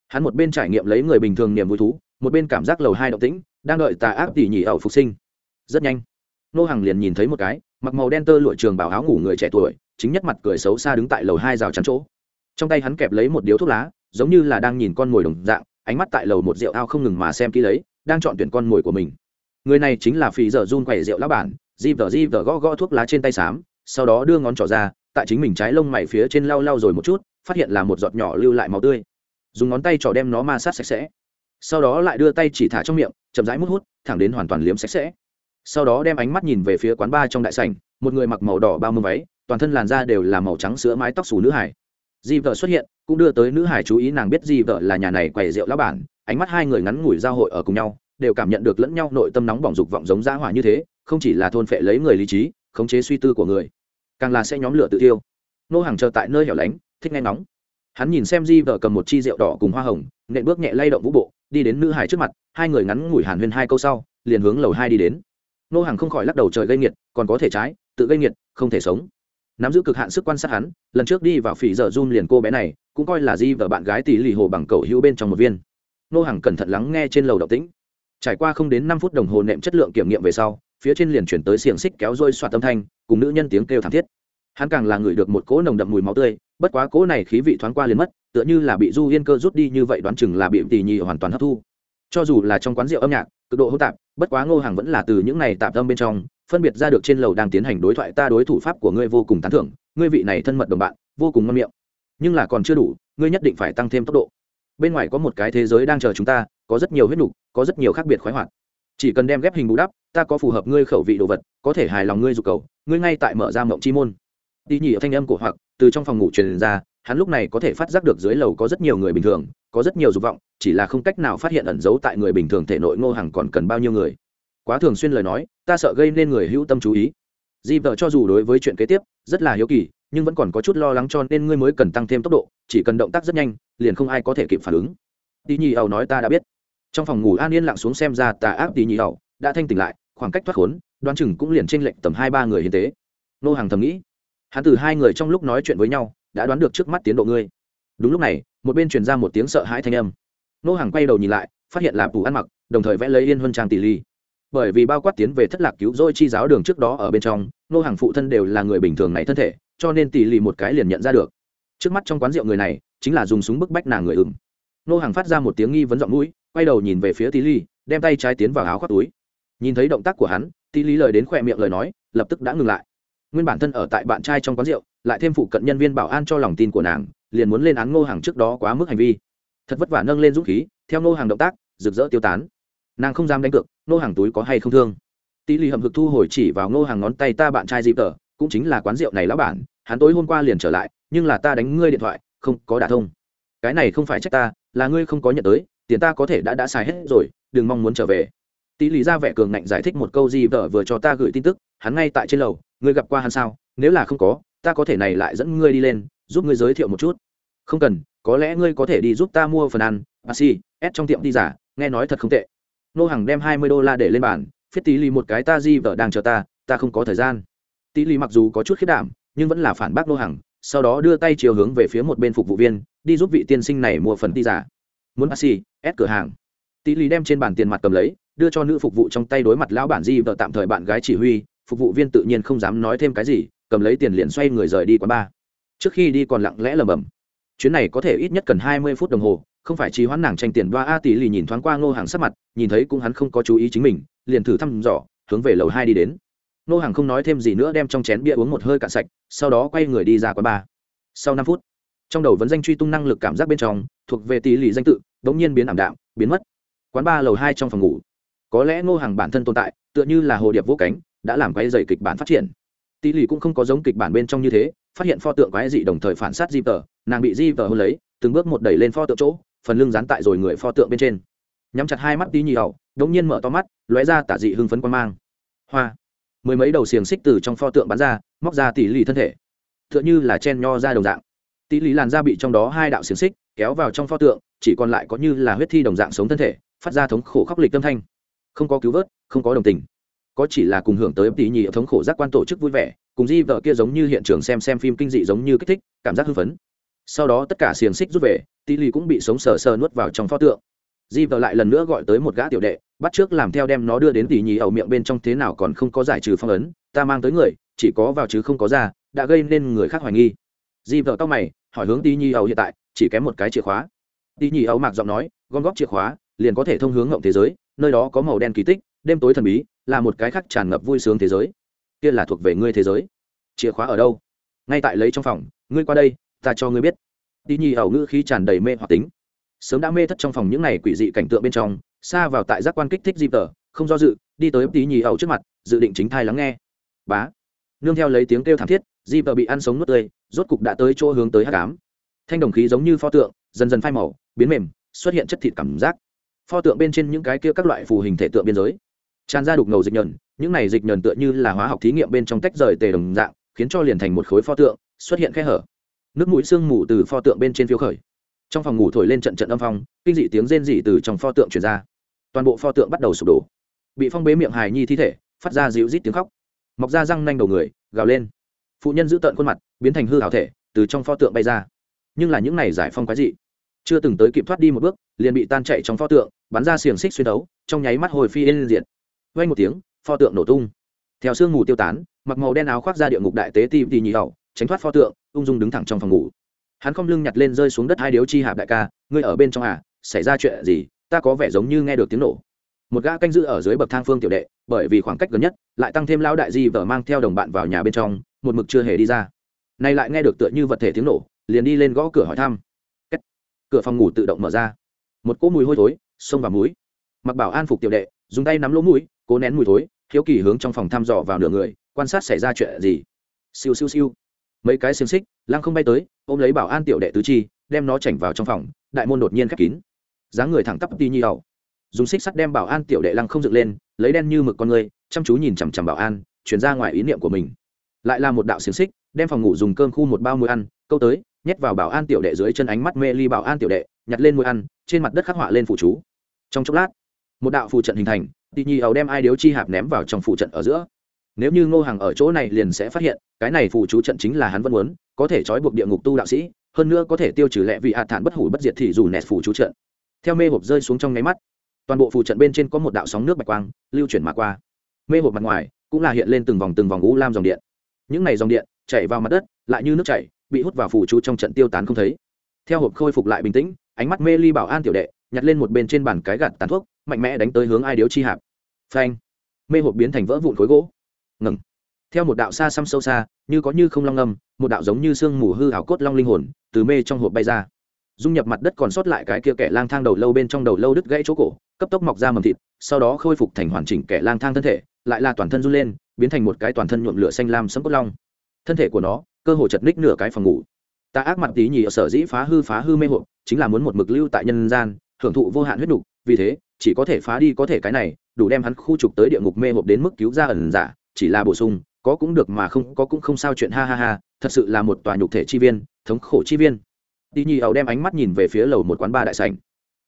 hắn một bên trải nghiệm lấy người bình thường niềm vui thú, một bên cảm giác lầu hai động tĩnh, đang đợi tà ác tỉ nhỉ ẩu phục sinh. Rất nhanh, nô hàng liền nhìn thấy một cái mặc màu đen tơ lụa trường bảo áo ngủ người trẻ tuổi, chính nhất mặt cười xấu xa đứng tại lầu hai rào chắn chỗ. Trong tay hắn kẹp lấy một điếu thuốc lá, giống như là đang nhìn con mồi đồng dạng, ánh mắt tại lầu một rượu ao không ngừng mà xem kỹ lấy, đang chọn tuyển con mồi của mình. Người này chính là phì dở run quầy rượu lá bản di vờ di vờ gõ gõ thuốc lá trên tay xám, sau đó đưa ngón trỏ ra, tại chính mình trái lông mày phía trên lau lau rồi một chút, phát hiện là một giọt nhỏ lưu lại màu tươi. Dùng ngón tay trỏ đem nó ma sát sạch sẽ. Sau đó lại đưa tay chỉ thả trong miệng, chậm rãi mút hút, thẳng đến hoàn toàn liếm sạch sẽ sau đó đem ánh mắt nhìn về phía quán bar trong đại sảnh, một người mặc màu đỏ bao mông váy, toàn thân làn da đều là màu trắng sữa mái tóc xù nữ hải. Di vợ xuất hiện, cũng đưa tới nữ hải chú ý, nàng biết di vợ là nhà này quầy rượu lão bản, ánh mắt hai người ngắn ngủi giao hội ở cùng nhau, đều cảm nhận được lẫn nhau nội tâm nóng bỏng dục vọng giống dã hỏa như thế, không chỉ là thôn phệ lấy người lý trí, khống chế suy tư của người, càng là sẽ nhóm lửa tự tiêu nô hàng chờ tại nơi hẻo lánh, thích nghe nóng hắn nhìn xem di vợ cầm một chi rượu đỏ cùng hoa hồng, nện bước nhẹ lay động vũ bộ, đi đến nữ hải trước mặt, hai người ngắn ngủi hàn huyên hai câu sau, liền hướng lầu hai đi đến nô hàng không khỏi lắc đầu trời gây nghiệt, còn có thể trái, tự gây nghiệt, không thể sống. Nắm giữ cực hạn sức quan sát hắn, lần trước đi vào phỉ dở run liền cô bé này, cũng coi là di vợ bạn gái tỷ lì hồ bằng cầu hữu bên trong một viên. Nô hàng cẩn thận lắng nghe trên lầu động tĩnh. Trải qua không đến năm phút đồng hồ nệm chất lượng kiểm nghiệm về sau, phía trên liền chuyển tới xiềng xích kéo rôi xoạt tâm thanh, cùng nữ nhân tiếng kêu thảm thiết. Hắn càng là người được một cỗ nồng đậm mùi máu tươi, bất quá cỗ này khí vị thoáng qua liền mất, tựa như là bị du yên cơ rút đi như vậy đoán chừng là bị tỷ nhì hoàn toàn hấp thu cho dù là trong quán rượu âm nhạc, cực độ hỗn tạp, bất quá ngô hàng vẫn là từ những này tạp tâm bên trong, phân biệt ra được trên lầu đang tiến hành đối thoại ta đối thủ pháp của ngươi vô cùng tán thưởng, ngươi vị này thân mật đồng bạn, vô cùng ngon miệng. Nhưng là còn chưa đủ, ngươi nhất định phải tăng thêm tốc độ. Bên ngoài có một cái thế giới đang chờ chúng ta, có rất nhiều huyết nục, có rất nhiều khác biệt khoái hoạt. Chỉ cần đem ghép hình bù đắp, ta có phù hợp ngươi khẩu vị đồ vật, có thể hài lòng ngươi dục cầu, ngươi ngay tại mở ra mộng chi môn. Đi nhỉ thanh âm cổ hoặc, từ trong phòng ngủ truyền ra hắn lúc này có thể phát giác được dưới lầu có rất nhiều người bình thường, có rất nhiều dục vọng, chỉ là không cách nào phát hiện ẩn giấu tại người bình thường thể nội ngô hàng còn cần bao nhiêu người. Quá thường xuyên lời nói, ta sợ gây nên người hữu tâm chú ý. Di vợ cho dù đối với chuyện kế tiếp, rất là hiếu kỳ, nhưng vẫn còn có chút lo lắng cho nên ngươi mới cần tăng thêm tốc độ, chỉ cần động tác rất nhanh, liền không ai có thể kịp phản ứng. Tí nhì ẩu nói ta đã biết. Trong phòng ngủ an yên lặng xuống xem ra tà ác tí nhì ẩu đã thanh tỉnh lại, khoảng cách thoát khốn, đoán chừng cũng liền tranh lệch tầm hai ba người hiến tế. Nô hàng thầm nghĩ. Hắn từ hai người trong lúc nói chuyện với nhau đã đoán được trước mắt tiến độ ngươi. Đúng lúc này, một bên truyền ra một tiếng sợ hãi thanh âm. Nô hàng quay đầu nhìn lại, phát hiện là tù ăn mặc, đồng thời vẽ lấy yên huân trang tỷ ly. Bởi vì bao quát tiến về thất lạc cứu rỗi chi giáo đường trước đó ở bên trong, nô hàng phụ thân đều là người bình thường này thân thể, cho nên tỷ lì một cái liền nhận ra được. Trước mắt trong quán rượu người này, chính là dùng súng bức bách nàng người ửng nô hàng phát ra một tiếng nghi vấn giọng mũi, quay đầu nhìn về phía tỷ lì, đem tay trái tiến vào áo khoác túi. Nhìn thấy động tác của hắn, tỷ lì lời đến khỏe miệng lời nói, lập tức đã ngừng lại nguyên bản thân ở tại bạn trai trong quán rượu, lại thêm phụ cận nhân viên bảo an cho lòng tin của nàng, liền muốn lên án ngô hàng trước đó quá mức hành vi. Thật vất vả nâng lên dũng khí, theo ngô hàng động tác, rực rỡ tiêu tán. Nàng không dám đánh cược, ngô hàng túi có hay không thương. Tỷ lì hầm hực thu hồi chỉ vào ngô hàng ngón tay ta bạn trai dịp tờ, cũng chính là quán rượu này lão bản, hắn tối hôm qua liền trở lại, nhưng là ta đánh ngươi điện thoại, không có đả thông. Cái này không phải trách ta, là ngươi không có nhận tới, tiền ta có thể đã đã xài hết rồi, đừng mong muốn trở về tỷ lý ra vẻ cường ngạnh giải thích một câu gì vợ vừa cho ta gửi tin tức, hắn ngay tại trên lầu, ngươi gặp qua hắn sao? Nếu là không có, ta có thể này lại dẫn ngươi đi lên, giúp ngươi giới thiệu một chút. Không cần, có lẽ ngươi có thể đi giúp ta mua phần ăn a si s trong tiệm đi giả, nghe nói thật không tệ. Nô hàng đem hai mươi đô la để lên bàn, phiết Tỷ lì một cái ta di vợ đang chờ ta ta không có thời gian. Tỷ lì mặc dù có chút khiết đảm, nhưng vẫn là phản bác nô hàng sau đó đưa tay chiều hướng về phía một bên phục vụ viên, đi giúp vị tiên sinh này mua phần ti giả. Muốn à bác si ép cửa hàng. Tỷ lì đem trên bàn tiền mặt cầm lấy đưa cho nữ phục vụ trong tay đối mặt lão bản di vợ tạm thời bạn gái chỉ huy, phục vụ viên tự nhiên không dám nói thêm cái gì, cầm lấy tiền liền xoay người rời đi quán bar. Trước khi đi còn lặng lẽ lầm bầm chuyến này có thể ít nhất cần hai mươi phút đồng hồ, không phải trì hoãn nàng tranh tiền đoa a tỷ lì nhìn thoáng qua ngô hàng sắc mặt, nhìn thấy cũng hắn không có chú ý chính mình, liền thử thăm dò, hướng về lầu hai đi đến. Ngô hàng không nói thêm gì nữa đem trong chén bia uống một hơi cạn sạch, sau đó quay người đi ra quán bar. Sau năm phút, trong đầu vấn danh truy tung năng lực cảm giác bên trong, thuộc về tỷ lì danh tự đ ỗ n g nhiên biến ảm đạm, biến mất. Quán bar lầu hai trong phòng ngủ có lẽ ngô hàng bản thân tồn tại, tựa như là hồ điệp vô cánh, đã làm quay dày kịch bản phát triển. Tỷ lì cũng không có giống kịch bản bên trong như thế, phát hiện pho tượng quái dị đồng thời phản sát di tờ, nàng bị di tờ hôn lấy, từng bước một đẩy lên pho tượng chỗ, phần lưng dán tại rồi người pho tượng bên trên. Nhắm chặt hai mắt tí nhì ẩu đống nhiên mở to mắt, lóe ra tả dị hưng phấn quan mang. Hoa! Mười mấy đầu xiềng xích từ trong pho tượng bắn ra, móc ra tỷ lì thân thể. T h ư ợ n h ư là chen nho ra đồng dạng. Tỷ lì làn da bị trong đó hai đạo xiềng xích kéo vào trong pho tượng, chỉ còn lại có như là huyết thi đồng dạng sống thân thể, phát ra thống khổ khóc lịch tâm thanh không có cứu vớt, không có đồng tình. Có chỉ là cùng hưởng tới tỷ nhị thống khổ giác quan tổ chức vui vẻ, cùng di vợ kia giống như hiện trường xem xem phim kinh dị giống như kích thích, cảm giác hưng phấn. Sau đó tất cả xiềng xích rút về, tỷ lì cũng bị sống sờ sờ nuốt vào trong pho tượng. Di vợ lại lần nữa gọi tới một gã tiểu đệ, bắt trước làm theo đem nó đưa đến tỷ nhì ẩu miệng bên trong thế nào còn không có giải trừ phong ấn, ta mang tới người, chỉ có vào chứ không có ra, đã gây nên người khác hoài nghi. Di vợ tóc mày, hỏi hướng tỷ nhì ẩu hiện tại, chỉ kém một cái chìa khóa. Tỷ nhì ẩu mạc giọng nói, gom góp chìa khóa, liền có thể thông hướng ngộng thế giới nơi đó có màu đen kỳ tích, đêm tối thần bí, là một cái khác tràn ngập vui sướng thế giới. Kia là thuộc về ngươi thế giới. Chìa khóa ở đâu? Ngay tại lấy trong phòng, ngươi qua đây, ta cho ngươi biết. Tí nhi ẩu ngữ khí tràn đầy mê hoặc tính. Sớm đã mê thất trong phòng những này quỷ dị cảnh tượng bên trong, xa vào tại giác quan kích thích di tờ, không do dự, đi tới tí nhi ẩu trước mặt, dự định chính thai lắng nghe. Bá. Nương theo lấy tiếng kêu thảm thiết di tờ bị ăn sống nuốt tươi, rốt cục đã tới chỗ hướng tới hát cám thanh đồng khí giống như pho tượng, dần dần phai màu, biến mềm, xuất hiện chất thịt cảm giác pho tượng bên trên những cái kia các loại phù hình thể tượng biên giới. Tràn ra đục ngầu dịch nhờn, những này dịch nhờn tựa như là hóa học thí nghiệm bên trong tách rời tề đồng dạng, khiến cho liền thành một khối pho tượng, xuất hiện khe hở. Nước mũi sương mù từ pho tượng bên trên phiêu khởi. Trong phòng ngủ thổi lên trận trận âm phong, kinh dị tiếng rên dị từ trong pho tượng truyền ra. Toàn bộ pho tượng bắt đầu sụp đổ. Bị phong bế miệng hài nhi thi thể, phát ra dịu rít tiếng khóc. Mọc ra răng nanh đầu người, gào lên. Phụ nhân giữ tợn khuôn mặt, biến thành hư hảo thể, từ trong pho tượng bay ra. Nhưng là những này giải phong quái dị, chưa từng tới kịp thoát đi một bước liền bị tan chạy trong pho tượng, bắn ra xiềng xích xuyên đấu, trong nháy mắt hồi phi lên diện vay một tiếng, pho tượng nổ tung. Theo sương mù tiêu tán, mặc màu đen áo khoác ra địa ngục đại tế tim thì nhị hậu, tránh thoát pho tượng, ung dung đứng thẳng trong phòng ngủ. Hắn không lưng nhặt lên rơi xuống đất hai điếu chi hạp đại ca, ngươi ở bên trong à xảy ra chuyện gì? Ta có vẻ giống như nghe được tiếng nổ. Một gã canh giữ ở dưới bậc thang phương tiểu đệ, bởi vì khoảng cách gần nhất, lại tăng thêm lão đại di vợ mang theo đồng bạn vào nhà bên trong, một mực chưa hề đi ra. Nay lại nghe được tựa như vật thể tiếng nổ, liền đi lên gõ cửa hỏi thăm. Kết. cửa phòng ngủ tự động mở ra một cỗ mùi hôi thối xông vào mũi mặc bảo an phục tiểu đệ dùng tay nắm lỗ mũi cố nén mùi thối hiếu kỳ hướng trong phòng thăm dò vào nửa người quan sát xảy ra chuyện gì. Siêu siêu siêu. Mấy cái xiềng xích lăng không bay tới ôm lấy bảo an tiểu đệ tứ chi đem nó chảnh vào trong phòng đại môn đột nhiên khép kín. Dáng người thẳng tắp ti nhi đầu, dùng xích sắt đem bảo an tiểu đệ lăng không dựng lên lấy đen như mực con người chăm chú nhìn chằm chằm bảo an chuyển ra ngoài ý niệm của mình. Lại là một đạo xiềng xích đem phòng ngủ dùng cơm khu một bao mùi ăn câu tới nhét vào bảo an tiểu đệ dưới chân ánh mắt mê ly bảo an tiểu đệ nhặt lên mùi ăn, trên mặt đất khắc họa lên phụ chú. Trong chốc lát, một đạo phù trận hình thành tỉ nhi ầu đem ai điếu chi hạp ném vào trong phụ trận ở giữa. Nếu như ngô hàng ở chỗ này liền sẽ phát hiện, cái này phù chú trận chính là hắn vẫn muốn, có thể trói buộc địa ngục tu đạo sĩ, hơn nữa có thể tiêu trừ lẹ vị hạ thản bất hủ bất diệt thì dù nẹt phù chú trận. Theo mê hộp rơi xuống trong nháy mắt, toàn bộ phù trận bên trên có một đạo sóng nước bạch quang, lưu chuyển mà qua. Mê hộp mặt ngoài cũng là hiện lên từng vòng từng vòng u lam dòng điện. Những này dòng điện chảy vào mặt đất, lại như nước chảy, bị hút vào phù chú trong trận tiêu tán không thấy. Theo hộp khôi phục lại bình tĩnh ánh mắt mê ly bảo an tiểu đệ, nhặt lên một bên trên bàn cái gạt tàn thuốc, mạnh mẽ đánh tới hướng ai điếu chi hạp. Phanh. Mê hộp biến thành vỡ vụn khối gỗ. Ngừng. Theo một đạo xa xăm sâu xa, như có như không long ngâm, một đạo giống như sương mù hư hảo cốt long linh hồn, từ mê trong hộp bay ra. Dung nhập mặt đất còn sót lại cái kia kẻ lang thang đầu lâu bên trong đầu lâu đứt gãy chỗ cổ, cấp tốc mọc ra mầm thịt, sau đó khôi phục thành hoàn chỉnh kẻ lang thang thân thể, lại là toàn thân run lên, biến thành một cái toàn thân nhuộm lửa xanh lam sấm cốt long. Thân thể của nó, cơ hồ chật ních nửa cái phòng ngủ ta ác mặt tí nhì ở sở dĩ phá hư phá hư mê hộp, chính là muốn một mực lưu tại nhân gian, hưởng thụ vô hạn huyết đục vì thế, chỉ có thể phá đi có thể cái này, đủ đem hắn khu trục tới địa ngục mê hộp đến mức cứu ra ẩn giả, chỉ là bổ sung, có cũng được mà không, có cũng không sao chuyện ha ha ha, thật sự là một tòa nhục thể chi viên, thống khổ chi viên. Tí nhì ẩu đem ánh mắt nhìn về phía lầu một quán ba đại sảnh.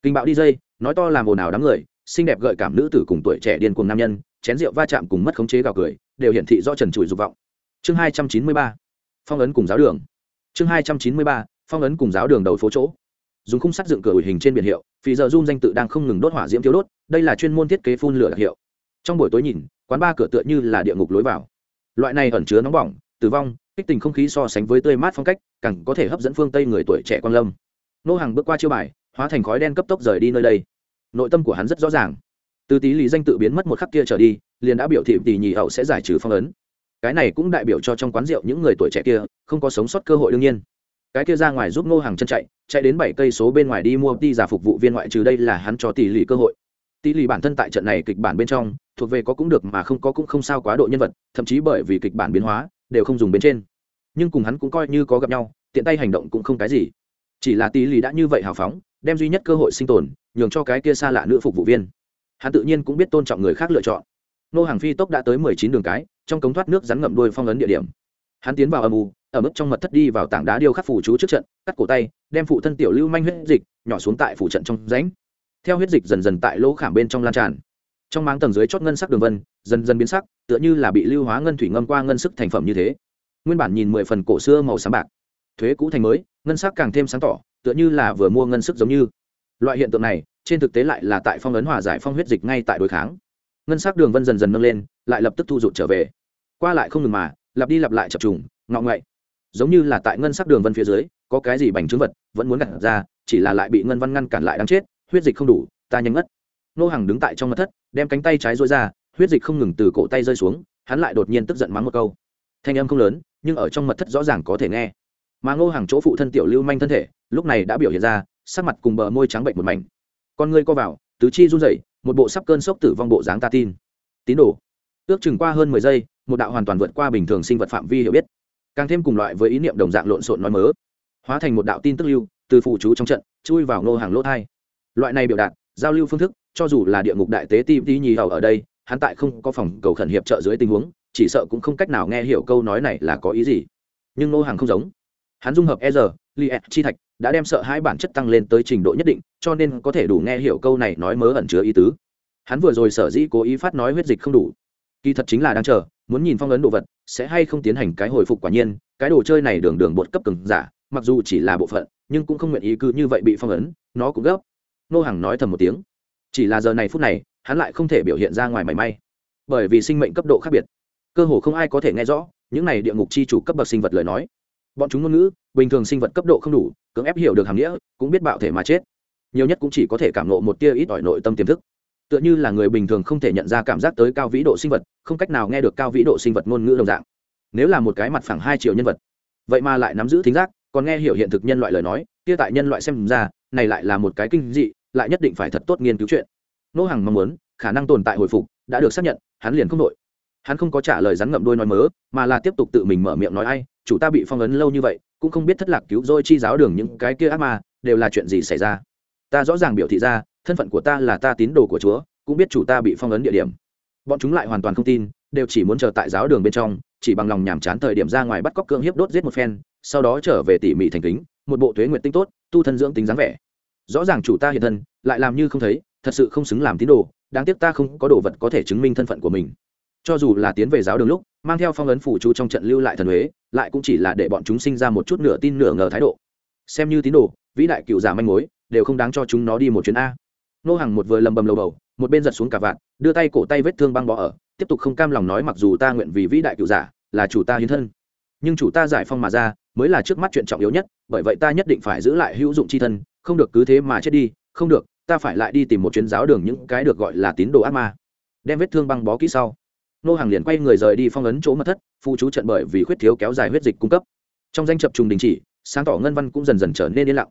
Kinh bạo đi dây, nói to làm ồn ào đám người, xinh đẹp gợi cảm nữ tử cùng tuổi trẻ điên cuồng nam nhân, chén rượu va chạm cùng mất khống chế gào cười, đều hiển thị do trần trụi dục vọng. Chương hai trăm chín mươi ba, phong ấn cùng giáo đường chương hai trăm chín mươi ba, phong ấn cùng giáo đường đầu phố chỗ. Dùng khung sắt dựng cửa ủi hình trên biển hiệu phì giờ run danh tự đang không ngừng đốt hỏa diễm thiếu đốt, đây là chuyên môn thiết kế phun lửa đặc hiệu. Trong buổi tối nhìn, quán ba cửa tựa như là địa ngục lối vào. Loại này ẩn chứa nóng bỏng, tử vong, kích tình không khí so sánh với tươi mát phong cách, càng có thể hấp dẫn phương tây người tuổi trẻ quan lâm. Nô hàng bước qua chiêu bài, hóa thành khói đen cấp tốc rời đi nơi đây. Nội tâm của hắn rất rõ ràng. Từ tí lý danh tự biến mất một khắc kia trở đi, liền đã biểu thị tỷ nhị hậu sẽ giải trừ phong ấn cái này cũng đại biểu cho trong quán rượu những người tuổi trẻ kia không có sống sót cơ hội đương nhiên. Cái kia ra ngoài giúp ngô hàng chân chạy chạy đến bảy cây số bên ngoài đi mua ti giả phục vụ viên ngoại trừ đây là hắn cho tỷ lì cơ hội. Tỷ lì bản thân tại trận này kịch bản bên trong, thuộc về có cũng được mà không có cũng không sao quá độ nhân vật, thậm chí bởi vì kịch bản biến hóa, đều không dùng bên trên. Nhưng cùng hắn cũng coi như có gặp nhau, tiện tay hành động cũng không cái gì. Chỉ là tỷ lì đã như vậy hào phóng, đem duy nhất cơ hội sinh tồn, nhường cho cái kia xa lạ nữ phục vụ viên. Hắn tự nhiên cũng biết tôn trọng người khác lựa chọn nô hàng phi tốc đã tới mười chín đường cái, trong cống thoát nước rắn ngậm đuôi phong ấn địa điểm. Hắn tiến vào âm u, ở mức trong mật thất đi vào tảng đá điêu khắc phủ chú trước trận, cắt cổ tay, đem phụ thân tiểu lưu manh huyết dịch, nhỏ xuống tại phủ trận trong rãnh. Theo huyết dịch dần dần tại lỗ khảm bên trong lan tràn. Trong máng tầng dưới chót ngân sắc đường vân, dần dần biến sắc, tựa như là bị lưu hóa ngân thủy ngâm qua ngân sức thành phẩm như thế. Nguyên bản nhìn mười phần cổ xưa màu sáng bạc. Thuế cũ thành mới, ngân sắc càng thêm sáng tỏ, tựa như là vừa mua ngân sức giống như. Loại hiện tượng này, trên thực tế lại là tại phong ấn hòa giải phong huyết dịch ngay tại đối kháng ngân sắc đường vân dần dần nâng lên, lại lập tức thu rụt trở về. Qua lại không ngừng mà, lặp đi lặp lại chập trùng, ngọ ngậy giống như là tại ngân sắc đường vân phía dưới, có cái gì bành trướng vật vẫn muốn gặt ra, chỉ là lại bị ngân văn ngăn cản lại đáng chết, huyết dịch không đủ, ta nhanh ngất. Nô hàng đứng tại trong mặt thất, đem cánh tay trái dối ra, huyết dịch không ngừng từ cổ tay rơi xuống, hắn lại đột nhiên tức giận mắng một câu. Thanh âm không lớn, nhưng ở trong mật thất rõ ràng có thể nghe. Mà ngô hàng chỗ phụ thân tiểu lưu manh thân thể, lúc này đã biểu hiện ra, sắc mặt cùng bờ môi trắng bệnh một mảnh. Con ngươi co vào, tứ chi run rẩy một bộ sắp cơn sốc tử vong bộ dáng ta tin. Tín đồ, ước chừng qua hơn mười giây, một đạo hoàn toàn vượt qua bình thường sinh vật phạm vi hiểu biết. Càng thêm cùng loại với ý niệm đồng dạng lộn xộn nói mớ, hóa thành một đạo tin tức lưu từ phụ chú trong trận, chui vào ngô hàng lỗ thai. Loại này biểu đạt, giao lưu phương thức, cho dù là địa ngục đại tế ti tí nhì hầu ở đây, hắn tại không có phòng cầu khẩn hiệp trợ dưới tình huống, chỉ sợ cũng không cách nào nghe hiểu câu nói này là có ý gì. Nhưng ngô hàng không giống hắn dung hợp e r, li e, chi thạch, đã đem sợ hai bản chất tăng lên tới trình độ nhất định, cho nên có thể đủ nghe hiểu câu này nói mớ ẩn chứa ý tứ. Hắn vừa rồi sở dĩ cố ý phát nói huyết dịch không đủ. Kỳ thật chính là đang chờ, muốn nhìn phong ấn đồ vật, sẽ hay không tiến hành cái hồi phục quả nhiên, cái đồ chơi này đường đường bột cấp cứng giả, mặc dù chỉ là bộ phận, nhưng cũng không nguyện ý cứ như vậy bị phong ấn, nó cũng gấp. Nô hàng nói thầm một tiếng. Chỉ là giờ này phút này, hắn lại không thể biểu hiện ra ngoài mảy may. Bởi vì sinh mệnh cấp độ khác biệt. Cơ hồ không ai có thể nghe rõ, những này địa ngục chi chủ cấp bậc sinh vật lời nói bọn chúng ngôn ngữ, bình thường sinh vật cấp độ không đủ, cưỡng ép hiểu được hàm nghĩa, cũng biết bạo thể mà chết. Nhiều nhất cũng chỉ có thể cảm nộ một tia ít ỏi nội tâm tiềm thức. Tựa như là người bình thường không thể nhận ra cảm giác tới cao vĩ độ sinh vật, không cách nào nghe được cao vĩ độ sinh vật ngôn ngữ đồng dạng. Nếu là một cái mặt phẳng hai triệu nhân vật, vậy mà lại nắm giữ thính giác, còn nghe hiểu hiện thực nhân loại lời nói, kia tại nhân loại xem ra, này lại là một cái kinh dị, lại nhất định phải thật tốt nghiên cứu chuyện. Nô hàng mong muốn, khả năng tồn tại hồi phục, đã được xác nhận, hắn liền không đội hắn không có trả lời rắn ngậm đôi nói mớ, mà là tiếp tục tự mình mở miệng nói ai, chủ ta bị phong ấn lâu như vậy, cũng không biết thất lạc cứu rồi chi giáo đường những cái kia ác ma, đều là chuyện gì xảy ra. Ta rõ ràng biểu thị ra, thân phận của ta là ta tín đồ của chúa, cũng biết chủ ta bị phong ấn địa điểm. Bọn chúng lại hoàn toàn không tin, đều chỉ muốn chờ tại giáo đường bên trong, chỉ bằng lòng nhàm chán thời điểm ra ngoài bắt cóc cưỡng hiếp đốt giết một phen, sau đó trở về tỉ mỉ thành kính, một bộ thuế nguyện tinh tốt, tu thân dưỡng tính dáng vẻ. Rõ ràng chủ ta hiện thân, lại làm như không thấy, thật sự không xứng làm tín đồ, đáng tiếc ta không có đồ vật có thể chứng minh thân phận của mình cho dù là tiến về giáo đường lúc, mang theo phong ấn phủ chú trong trận lưu lại thần huế, lại cũng chỉ là để bọn chúng sinh ra một chút nửa tin nửa ngờ thái độ. Xem như tín đồ, vĩ đại cựu giả manh mối, đều không đáng cho chúng nó đi một chuyến a. Nô hàng một vừa lầm bầm lầu bầu, một bên giật xuống cả vạn, đưa tay cổ tay vết thương băng bỏ ở, tiếp tục không cam lòng nói mặc dù ta nguyện vì vĩ đại cựu giả, là chủ ta hiến thân. Nhưng chủ ta giải phong mà ra, mới là trước mắt chuyện trọng yếu nhất, bởi vậy ta nhất định phải giữ lại hữu dụng c h i thân, không được cứ thế mà chết đi, không được, ta phải lại đi tìm một chuyến giáo đường những cái được gọi là tín đồ ác ma. Đem vết thương băng bó kỹ sau nô hàng liền quay người rời đi phong ấn chỗ mật thất phụ chú trận bởi vì khuyết thiếu kéo dài huyết dịch cung cấp. Trong danh chập trùng đình chỉ, sáng tỏ ngân văn cũng dần dần trở nên yên lặng.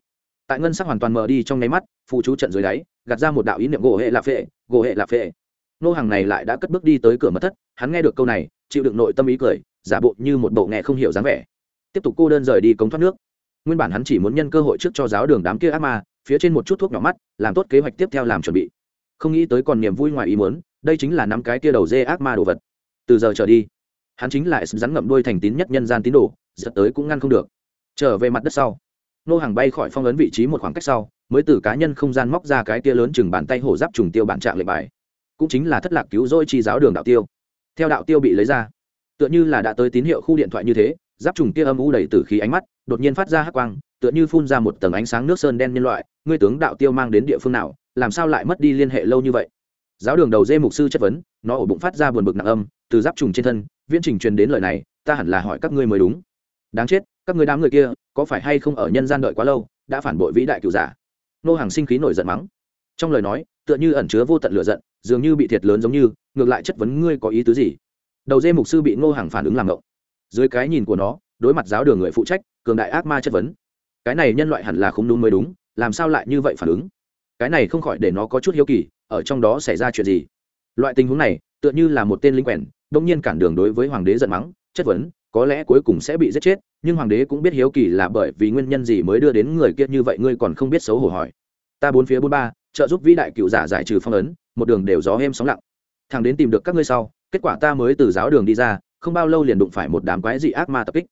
Tại ngân sắc hoàn toàn mờ đi trong nháy mắt phụ chú trận dưới đáy, gạt ra một đạo ý niệm gỗ hệ lạ phệ, gỗ hệ lạ phệ. Nô hàng này lại đã cất bước đi tới cửa mật thất, hắn nghe được câu này, chịu đựng nội tâm ý cười, giả bộ như một bộ nghe không hiểu dáng vẻ. Tiếp tục cô đơn rời đi cống thoát nước. Nguyên bản hắn chỉ muốn nhân cơ hội trước cho giáo đường đám kia ác ma, phía trên một chút thuốc nhỏ mắt, làm tốt kế hoạch tiếp theo làm chuẩn bị. Không nghĩ tới còn niềm vui ngoài ý muốn đây chính là năm cái kia đầu dê ác ma đồ vật. Từ giờ trở đi, hắn chính là rắn ngậm đuôi thành tín nhất nhân gian tín đồ, giật tới cũng ngăn không được. Trở về mặt đất sau, nô hàng bay khỏi phong ấn vị trí một khoảng cách sau, mới từ cá nhân không gian móc ra cái tia lớn chừng bàn tay hổ giáp trùng tiêu bản trạng lệnh bài. Cũng chính là thất lạc cứu rỗi chi giáo đường đạo tiêu. Theo đạo tiêu bị lấy ra, tựa như là đã tới tín hiệu khu điện thoại như thế, giáp trùng kia âm u đầy từ khí ánh mắt, đột nhiên phát ra hắc quang, tựa như phun ra một tầng ánh sáng nước sơn đen nhân loại, ngươi tướng đạo tiêu mang đến địa phương nào, làm sao lại mất đi liên hệ lâu như vậy? Giáo đường đầu dê mục sư chất vấn, nó ổ bụng phát ra buồn bực nặng âm, từ giáp trùng trên thân, viễn trình truyền đến lời này, ta hẳn là hỏi các ngươi mới đúng. Đáng chết, các ngươi đám người kia, có phải hay không ở nhân gian đợi quá lâu, đã phản bội vĩ đại cựu giả? Nô hàng sinh khí nổi giận mắng. Trong lời nói, tựa như ẩn chứa vô tận lửa giận, dường như bị thiệt lớn giống như, ngược lại chất vấn ngươi có ý tứ gì? Đầu dê mục sư bị ngô hàng phản ứng làm ngộng. Dưới cái nhìn của nó, đối mặt giáo đường người phụ trách, cường đại ác ma chất vấn. Cái này nhân loại hẳn là không đúng mới đúng, làm sao lại như vậy phản ứng? Cái này không khỏi để nó có chút hiếu kỳ, ở trong đó xảy ra chuyện gì? Loại tình huống này, tựa như là một tên lính quèn, đông nhiên cản đường đối với hoàng đế giận mắng, chất vấn, có lẽ cuối cùng sẽ bị giết chết, nhưng hoàng đế cũng biết hiếu kỳ là bởi vì nguyên nhân gì mới đưa đến người kia như vậy, ngươi còn không biết xấu hổ hỏi. Ta bốn phía bốn ba, trợ giúp vĩ đại cựu giả giải trừ phong ấn, một đường đều gió êm sóng lặng. Thằng đến tìm được các ngươi sau, kết quả ta mới từ giáo đường đi ra, không bao lâu liền đụng phải một đám quái dị ác ma tập kích.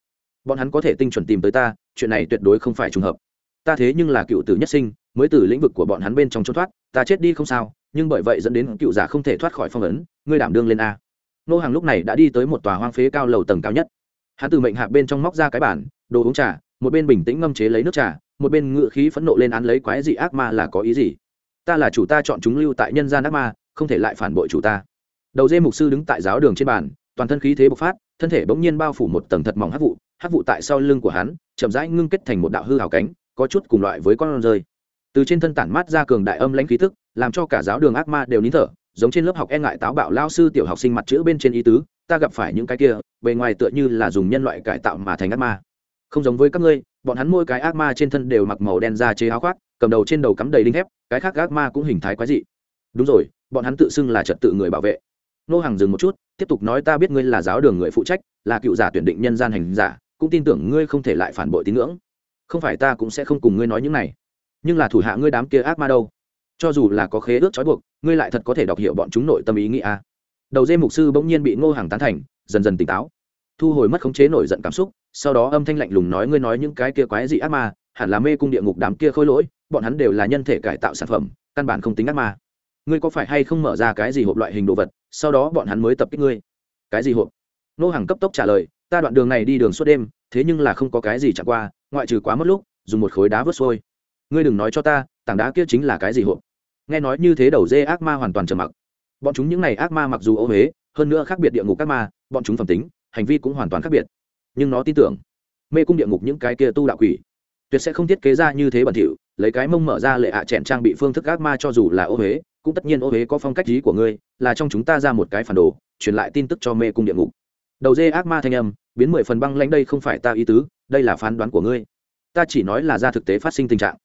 Bọn hắn có thể tinh chuẩn tìm tới ta, chuyện này tuyệt đối không phải trùng hợp. Ta thế nhưng là cựu tử nhất sinh mới từ lĩnh vực của bọn hắn bên trong trốn thoát, ta chết đi không sao, nhưng bởi vậy dẫn đến cựu giả không thể thoát khỏi phong ấn, ngươi đảm đương lên a. Nô hàng lúc này đã đi tới một tòa hoang phế cao lầu tầng cao nhất. Hắn từ mệnh hạ bên trong móc ra cái bản đồ uống trà, một bên bình tĩnh ngâm chế lấy nước trà, một bên ngự khí phẫn nộ lên án lấy quái dị ác ma là có ý gì? Ta là chủ ta chọn chúng lưu tại nhân gian ác ma, không thể lại phản bội chủ ta. Đầu dê mục sư đứng tại giáo đường trên bàn, toàn thân khí thế bộc phát, thân thể bỗng nhiên bao phủ một tầng thật mỏng hát vụ hát vụ tại sau lưng của hắn, chậm rãi ngưng kết thành một đạo hư hào cánh, có chút cùng loại với con rơi từ trên thân tản mát ra cường đại âm lãnh khí tức, làm cho cả giáo đường ác ma đều nín thở, giống trên lớp học e ngại táo bạo lao sư tiểu học sinh mặt chữ bên trên ý tứ, ta gặp phải những cái kia, bề ngoài tựa như là dùng nhân loại cải tạo mà thành ác ma. Không giống với các ngươi, bọn hắn mỗi cái ác ma trên thân đều mặc màu đen da chế áo khoác, cầm đầu trên đầu cắm đầy đinh thép, cái khác ác ma cũng hình thái quái dị. Đúng rồi, bọn hắn tự xưng là trật tự người bảo vệ. Nô hàng dừng một chút, tiếp tục nói, ta biết ngươi là giáo đường người phụ trách, là cựu giả tuyển định nhân gian hành giả, cũng tin tưởng ngươi không thể lại phản bội tín ngưỡng. Không phải ta cũng sẽ không cùng ngươi nói những này nhưng là thủ hạ ngươi đám kia ác ma đâu? Cho dù là có khế ước trói buộc, ngươi lại thật có thể đọc hiểu bọn chúng nội tâm ý nghĩa à? đầu dê mục sư bỗng nhiên bị ngô hàng tán thành, dần dần tỉnh táo. Thu hồi mất khống chế nổi giận cảm xúc, sau đó âm thanh lạnh lùng nói ngươi nói những cái kia quái dị ác ma, hẳn là mê cung địa ngục đám kia khôi lỗi, bọn hắn đều là nhân thể cải tạo sản phẩm, căn bản không tính ác ma. Ngươi có phải hay không mở ra cái gì hộp loại hình đồ vật, sau đó bọn hắn mới tập kích ngươi? Cái gì hộp? Nô hàng cấp tốc trả lời, ta đoạn đường này đi đường suốt đêm, thế nhưng là không có cái gì chẳng qua, ngoại trừ quá mất lúc, dùng một khối đá vớt xuôi ngươi đừng nói cho ta, tảng đá kia chính là cái gì hộp? Nghe nói như thế đầu dê ác ma hoàn toàn trầm mặc. Bọn chúng những n à y ác ma mặc dù ô huế hơn nữa khác biệt địa ngục ác ma, bọn chúng phẩm tính, hành vi cũng hoàn toàn khác biệt. Nhưng nó tin tưởng, mê cung địa ngục những cái kia tu đạo quỷ, tuyệt sẽ không thiết kế ra như thế bẩn thỉu, lấy cái mông mở ra lệ hạ chẹn trang bị phương thức ác ma cho dù là ô huế cũng tất nhiên ô huế có phong cách trí của ngươi, là trong chúng ta ra một cái phản đồ, truyền lại tin tức cho mê cung địa ngục. Đầu dê ác ma thanh âm, biến mười phần băng lãnh, đây không phải ta ý tứ, đây là phán đoán của ngươi. Ta chỉ nói là ra thực tế phát sinh tình trạng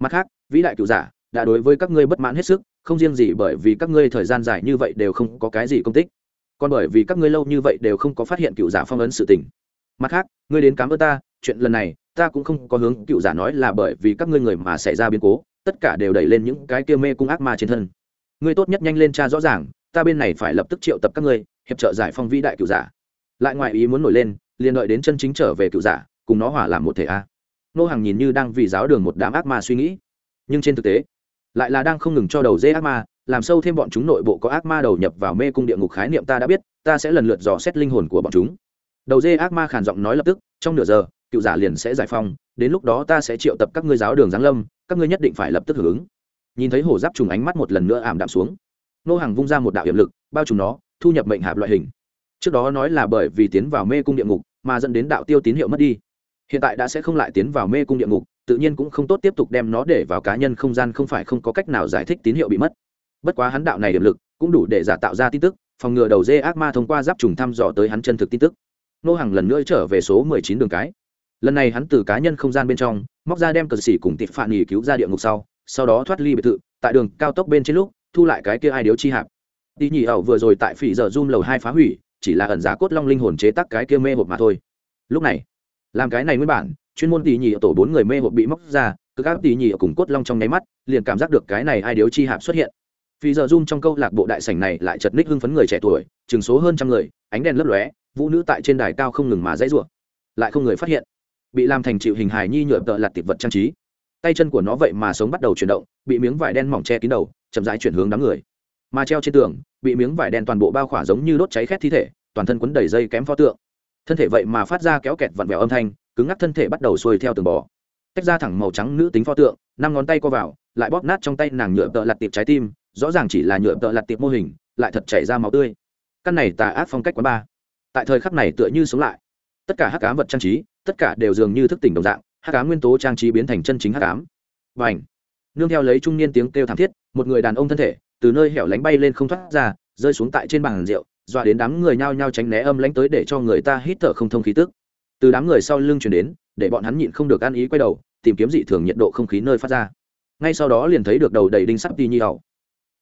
mặt khác, vĩ đại cựu giả đã đối với các ngươi bất mãn hết sức, không riêng gì bởi vì các ngươi thời gian dài như vậy đều không có cái gì công tích, còn bởi vì các ngươi lâu như vậy đều không có phát hiện cựu giả phong ấn sự tình. Mặt khác, ngươi đến cám ơn ta, chuyện lần này ta cũng không có hướng cựu giả nói là bởi vì các ngươi người mà xảy ra biến cố, tất cả đều đẩy lên những cái kia mê cung ác ma trên thân. Ngươi tốt nhất nhanh lên cha rõ ràng, ta bên này phải lập tức triệu tập các ngươi, hiệp trợ giải phong vĩ đại cựu giả. Lại ngoài ý muốn nổi lên, liền đợi đến chân chính trở về cựu giả, cùng nó hỏa làm một thể a nô hàng nhìn như đang vì giáo đường một đám ác ma suy nghĩ. Nhưng trên thực tế, lại là đang không ngừng cho đầu dê ác ma, làm sâu thêm bọn chúng nội bộ có ác ma đầu nhập vào mê cung địa ngục khái niệm ta đã biết, ta sẽ lần lượt dò xét linh hồn của bọn chúng. Đầu dê ác ma khàn giọng nói lập tức, trong nửa giờ, cựu giả liền sẽ giải phong đến lúc đó ta sẽ triệu tập các ngươi giáo đường giáng lâm, các ngươi nhất định phải lập tức hưởng ứng. Nhìn thấy hổ giáp trùng ánh mắt một lần nữa ảm đạm xuống, nô hàng vung ra một đạo hiểm lực, bao trùm nó, thu nhập mệnh hạp loại hình. Trước đó nói là bởi vì tiến vào mê cung địa ngục, mà dẫn đến đạo tiêu tín hiệu mất đi hiện tại đã sẽ không lại tiến vào mê cung địa ngục, tự nhiên cũng không tốt tiếp tục đem nó để vào cá nhân không gian không phải không có cách nào giải thích tín hiệu bị mất. Bất quá hắn đạo này điểm lực, cũng đủ để giả tạo ra tin tức, phòng ngừa đầu dê ác ma thông qua giáp trùng thăm dò tới hắn chân thực tin tức. Nô hàng lần nữa trở về số mười chín đường cái. Lần này hắn từ cá nhân không gian bên trong, móc ra đem cờ xỉ cùng tịp phản nghỉ cứu ra địa ngục sau sau đó thoát ly biệt thự, tại đường cao tốc bên trên lúc, thu lại cái kia ai điếu chi hạp. Đi nhị ẩu vừa rồi tại phỉ giờ zoom lầu hai phá hủy, chỉ là ẩn giá cốt long linh hồn chế tắc cái kia mê hộp mà thôi. Lúc này làm cái này nguyên bản, chuyên môn tỉ nhị tổ bốn người mê hộp bị móc ra, cứ các tỉ nhị cùng cốt long trong nháy mắt, liền cảm giác được cái này ai điếu chi hạp xuất hiện. Vì giờ zoom trong câu lạc bộ đại sảnh này lại chật ních hưng phấn người trẻ tuổi, chừng số hơn trăm người, ánh đèn lấp lóe, vũ nữ tại trên đài cao không ngừng mà dãy rủa. Lại không người phát hiện. Bị làm thành chịu hình hài nhi nhựa tợ lặt tiệp vật trang trí. Tay chân của nó vậy mà sống bắt đầu chuyển động, bị miếng vải đen mỏng che kín đầu, chậm rãi chuyển hướng đám người. Mà treo trên tường, bị miếng vải đen toàn bộ bao khỏa giống như đốt cháy khét thi thể, toàn thân quấn đầy dây kém pho tượng thân thể vậy mà phát ra kéo kẹt vặn vẹo âm thanh, cứng ngắc thân thể bắt đầu xuôi theo tường bò. Tách ra thẳng màu trắng nữ tính pho tượng, năm ngón tay co vào, lại bóp nát trong tay nàng nhựa tợ lặt tiệp trái tim, rõ ràng chỉ là nhựa tợ lặt tiệp mô hình, lại thật chảy ra máu tươi. Căn này tà ác phong cách quá ba. Tại thời khắc này tựa như sống lại. Tất cả hắc cám vật trang trí, tất cả đều dường như thức tỉnh đồng dạng, hắc cám nguyên tố trang trí biến thành chân chính hắc cám và ảnh nương theo lấy trung niên tiếng kêu thảm thiết, một người đàn ông thân thể, từ nơi hẻo lánh bay lên không thoát ra, rơi xuống tại trên bàn rượu dọa đến đám người nhao nhao tránh né âm lánh tới để cho người ta hít thở không thông khí tức. Từ đám người sau lưng chuyển đến, để bọn hắn nhịn không được ăn ý quay đầu, tìm kiếm dị thường nhiệt độ không khí nơi phát ra. Ngay sau đó liền thấy được đầu đầy đinh sắt đi nhi hầu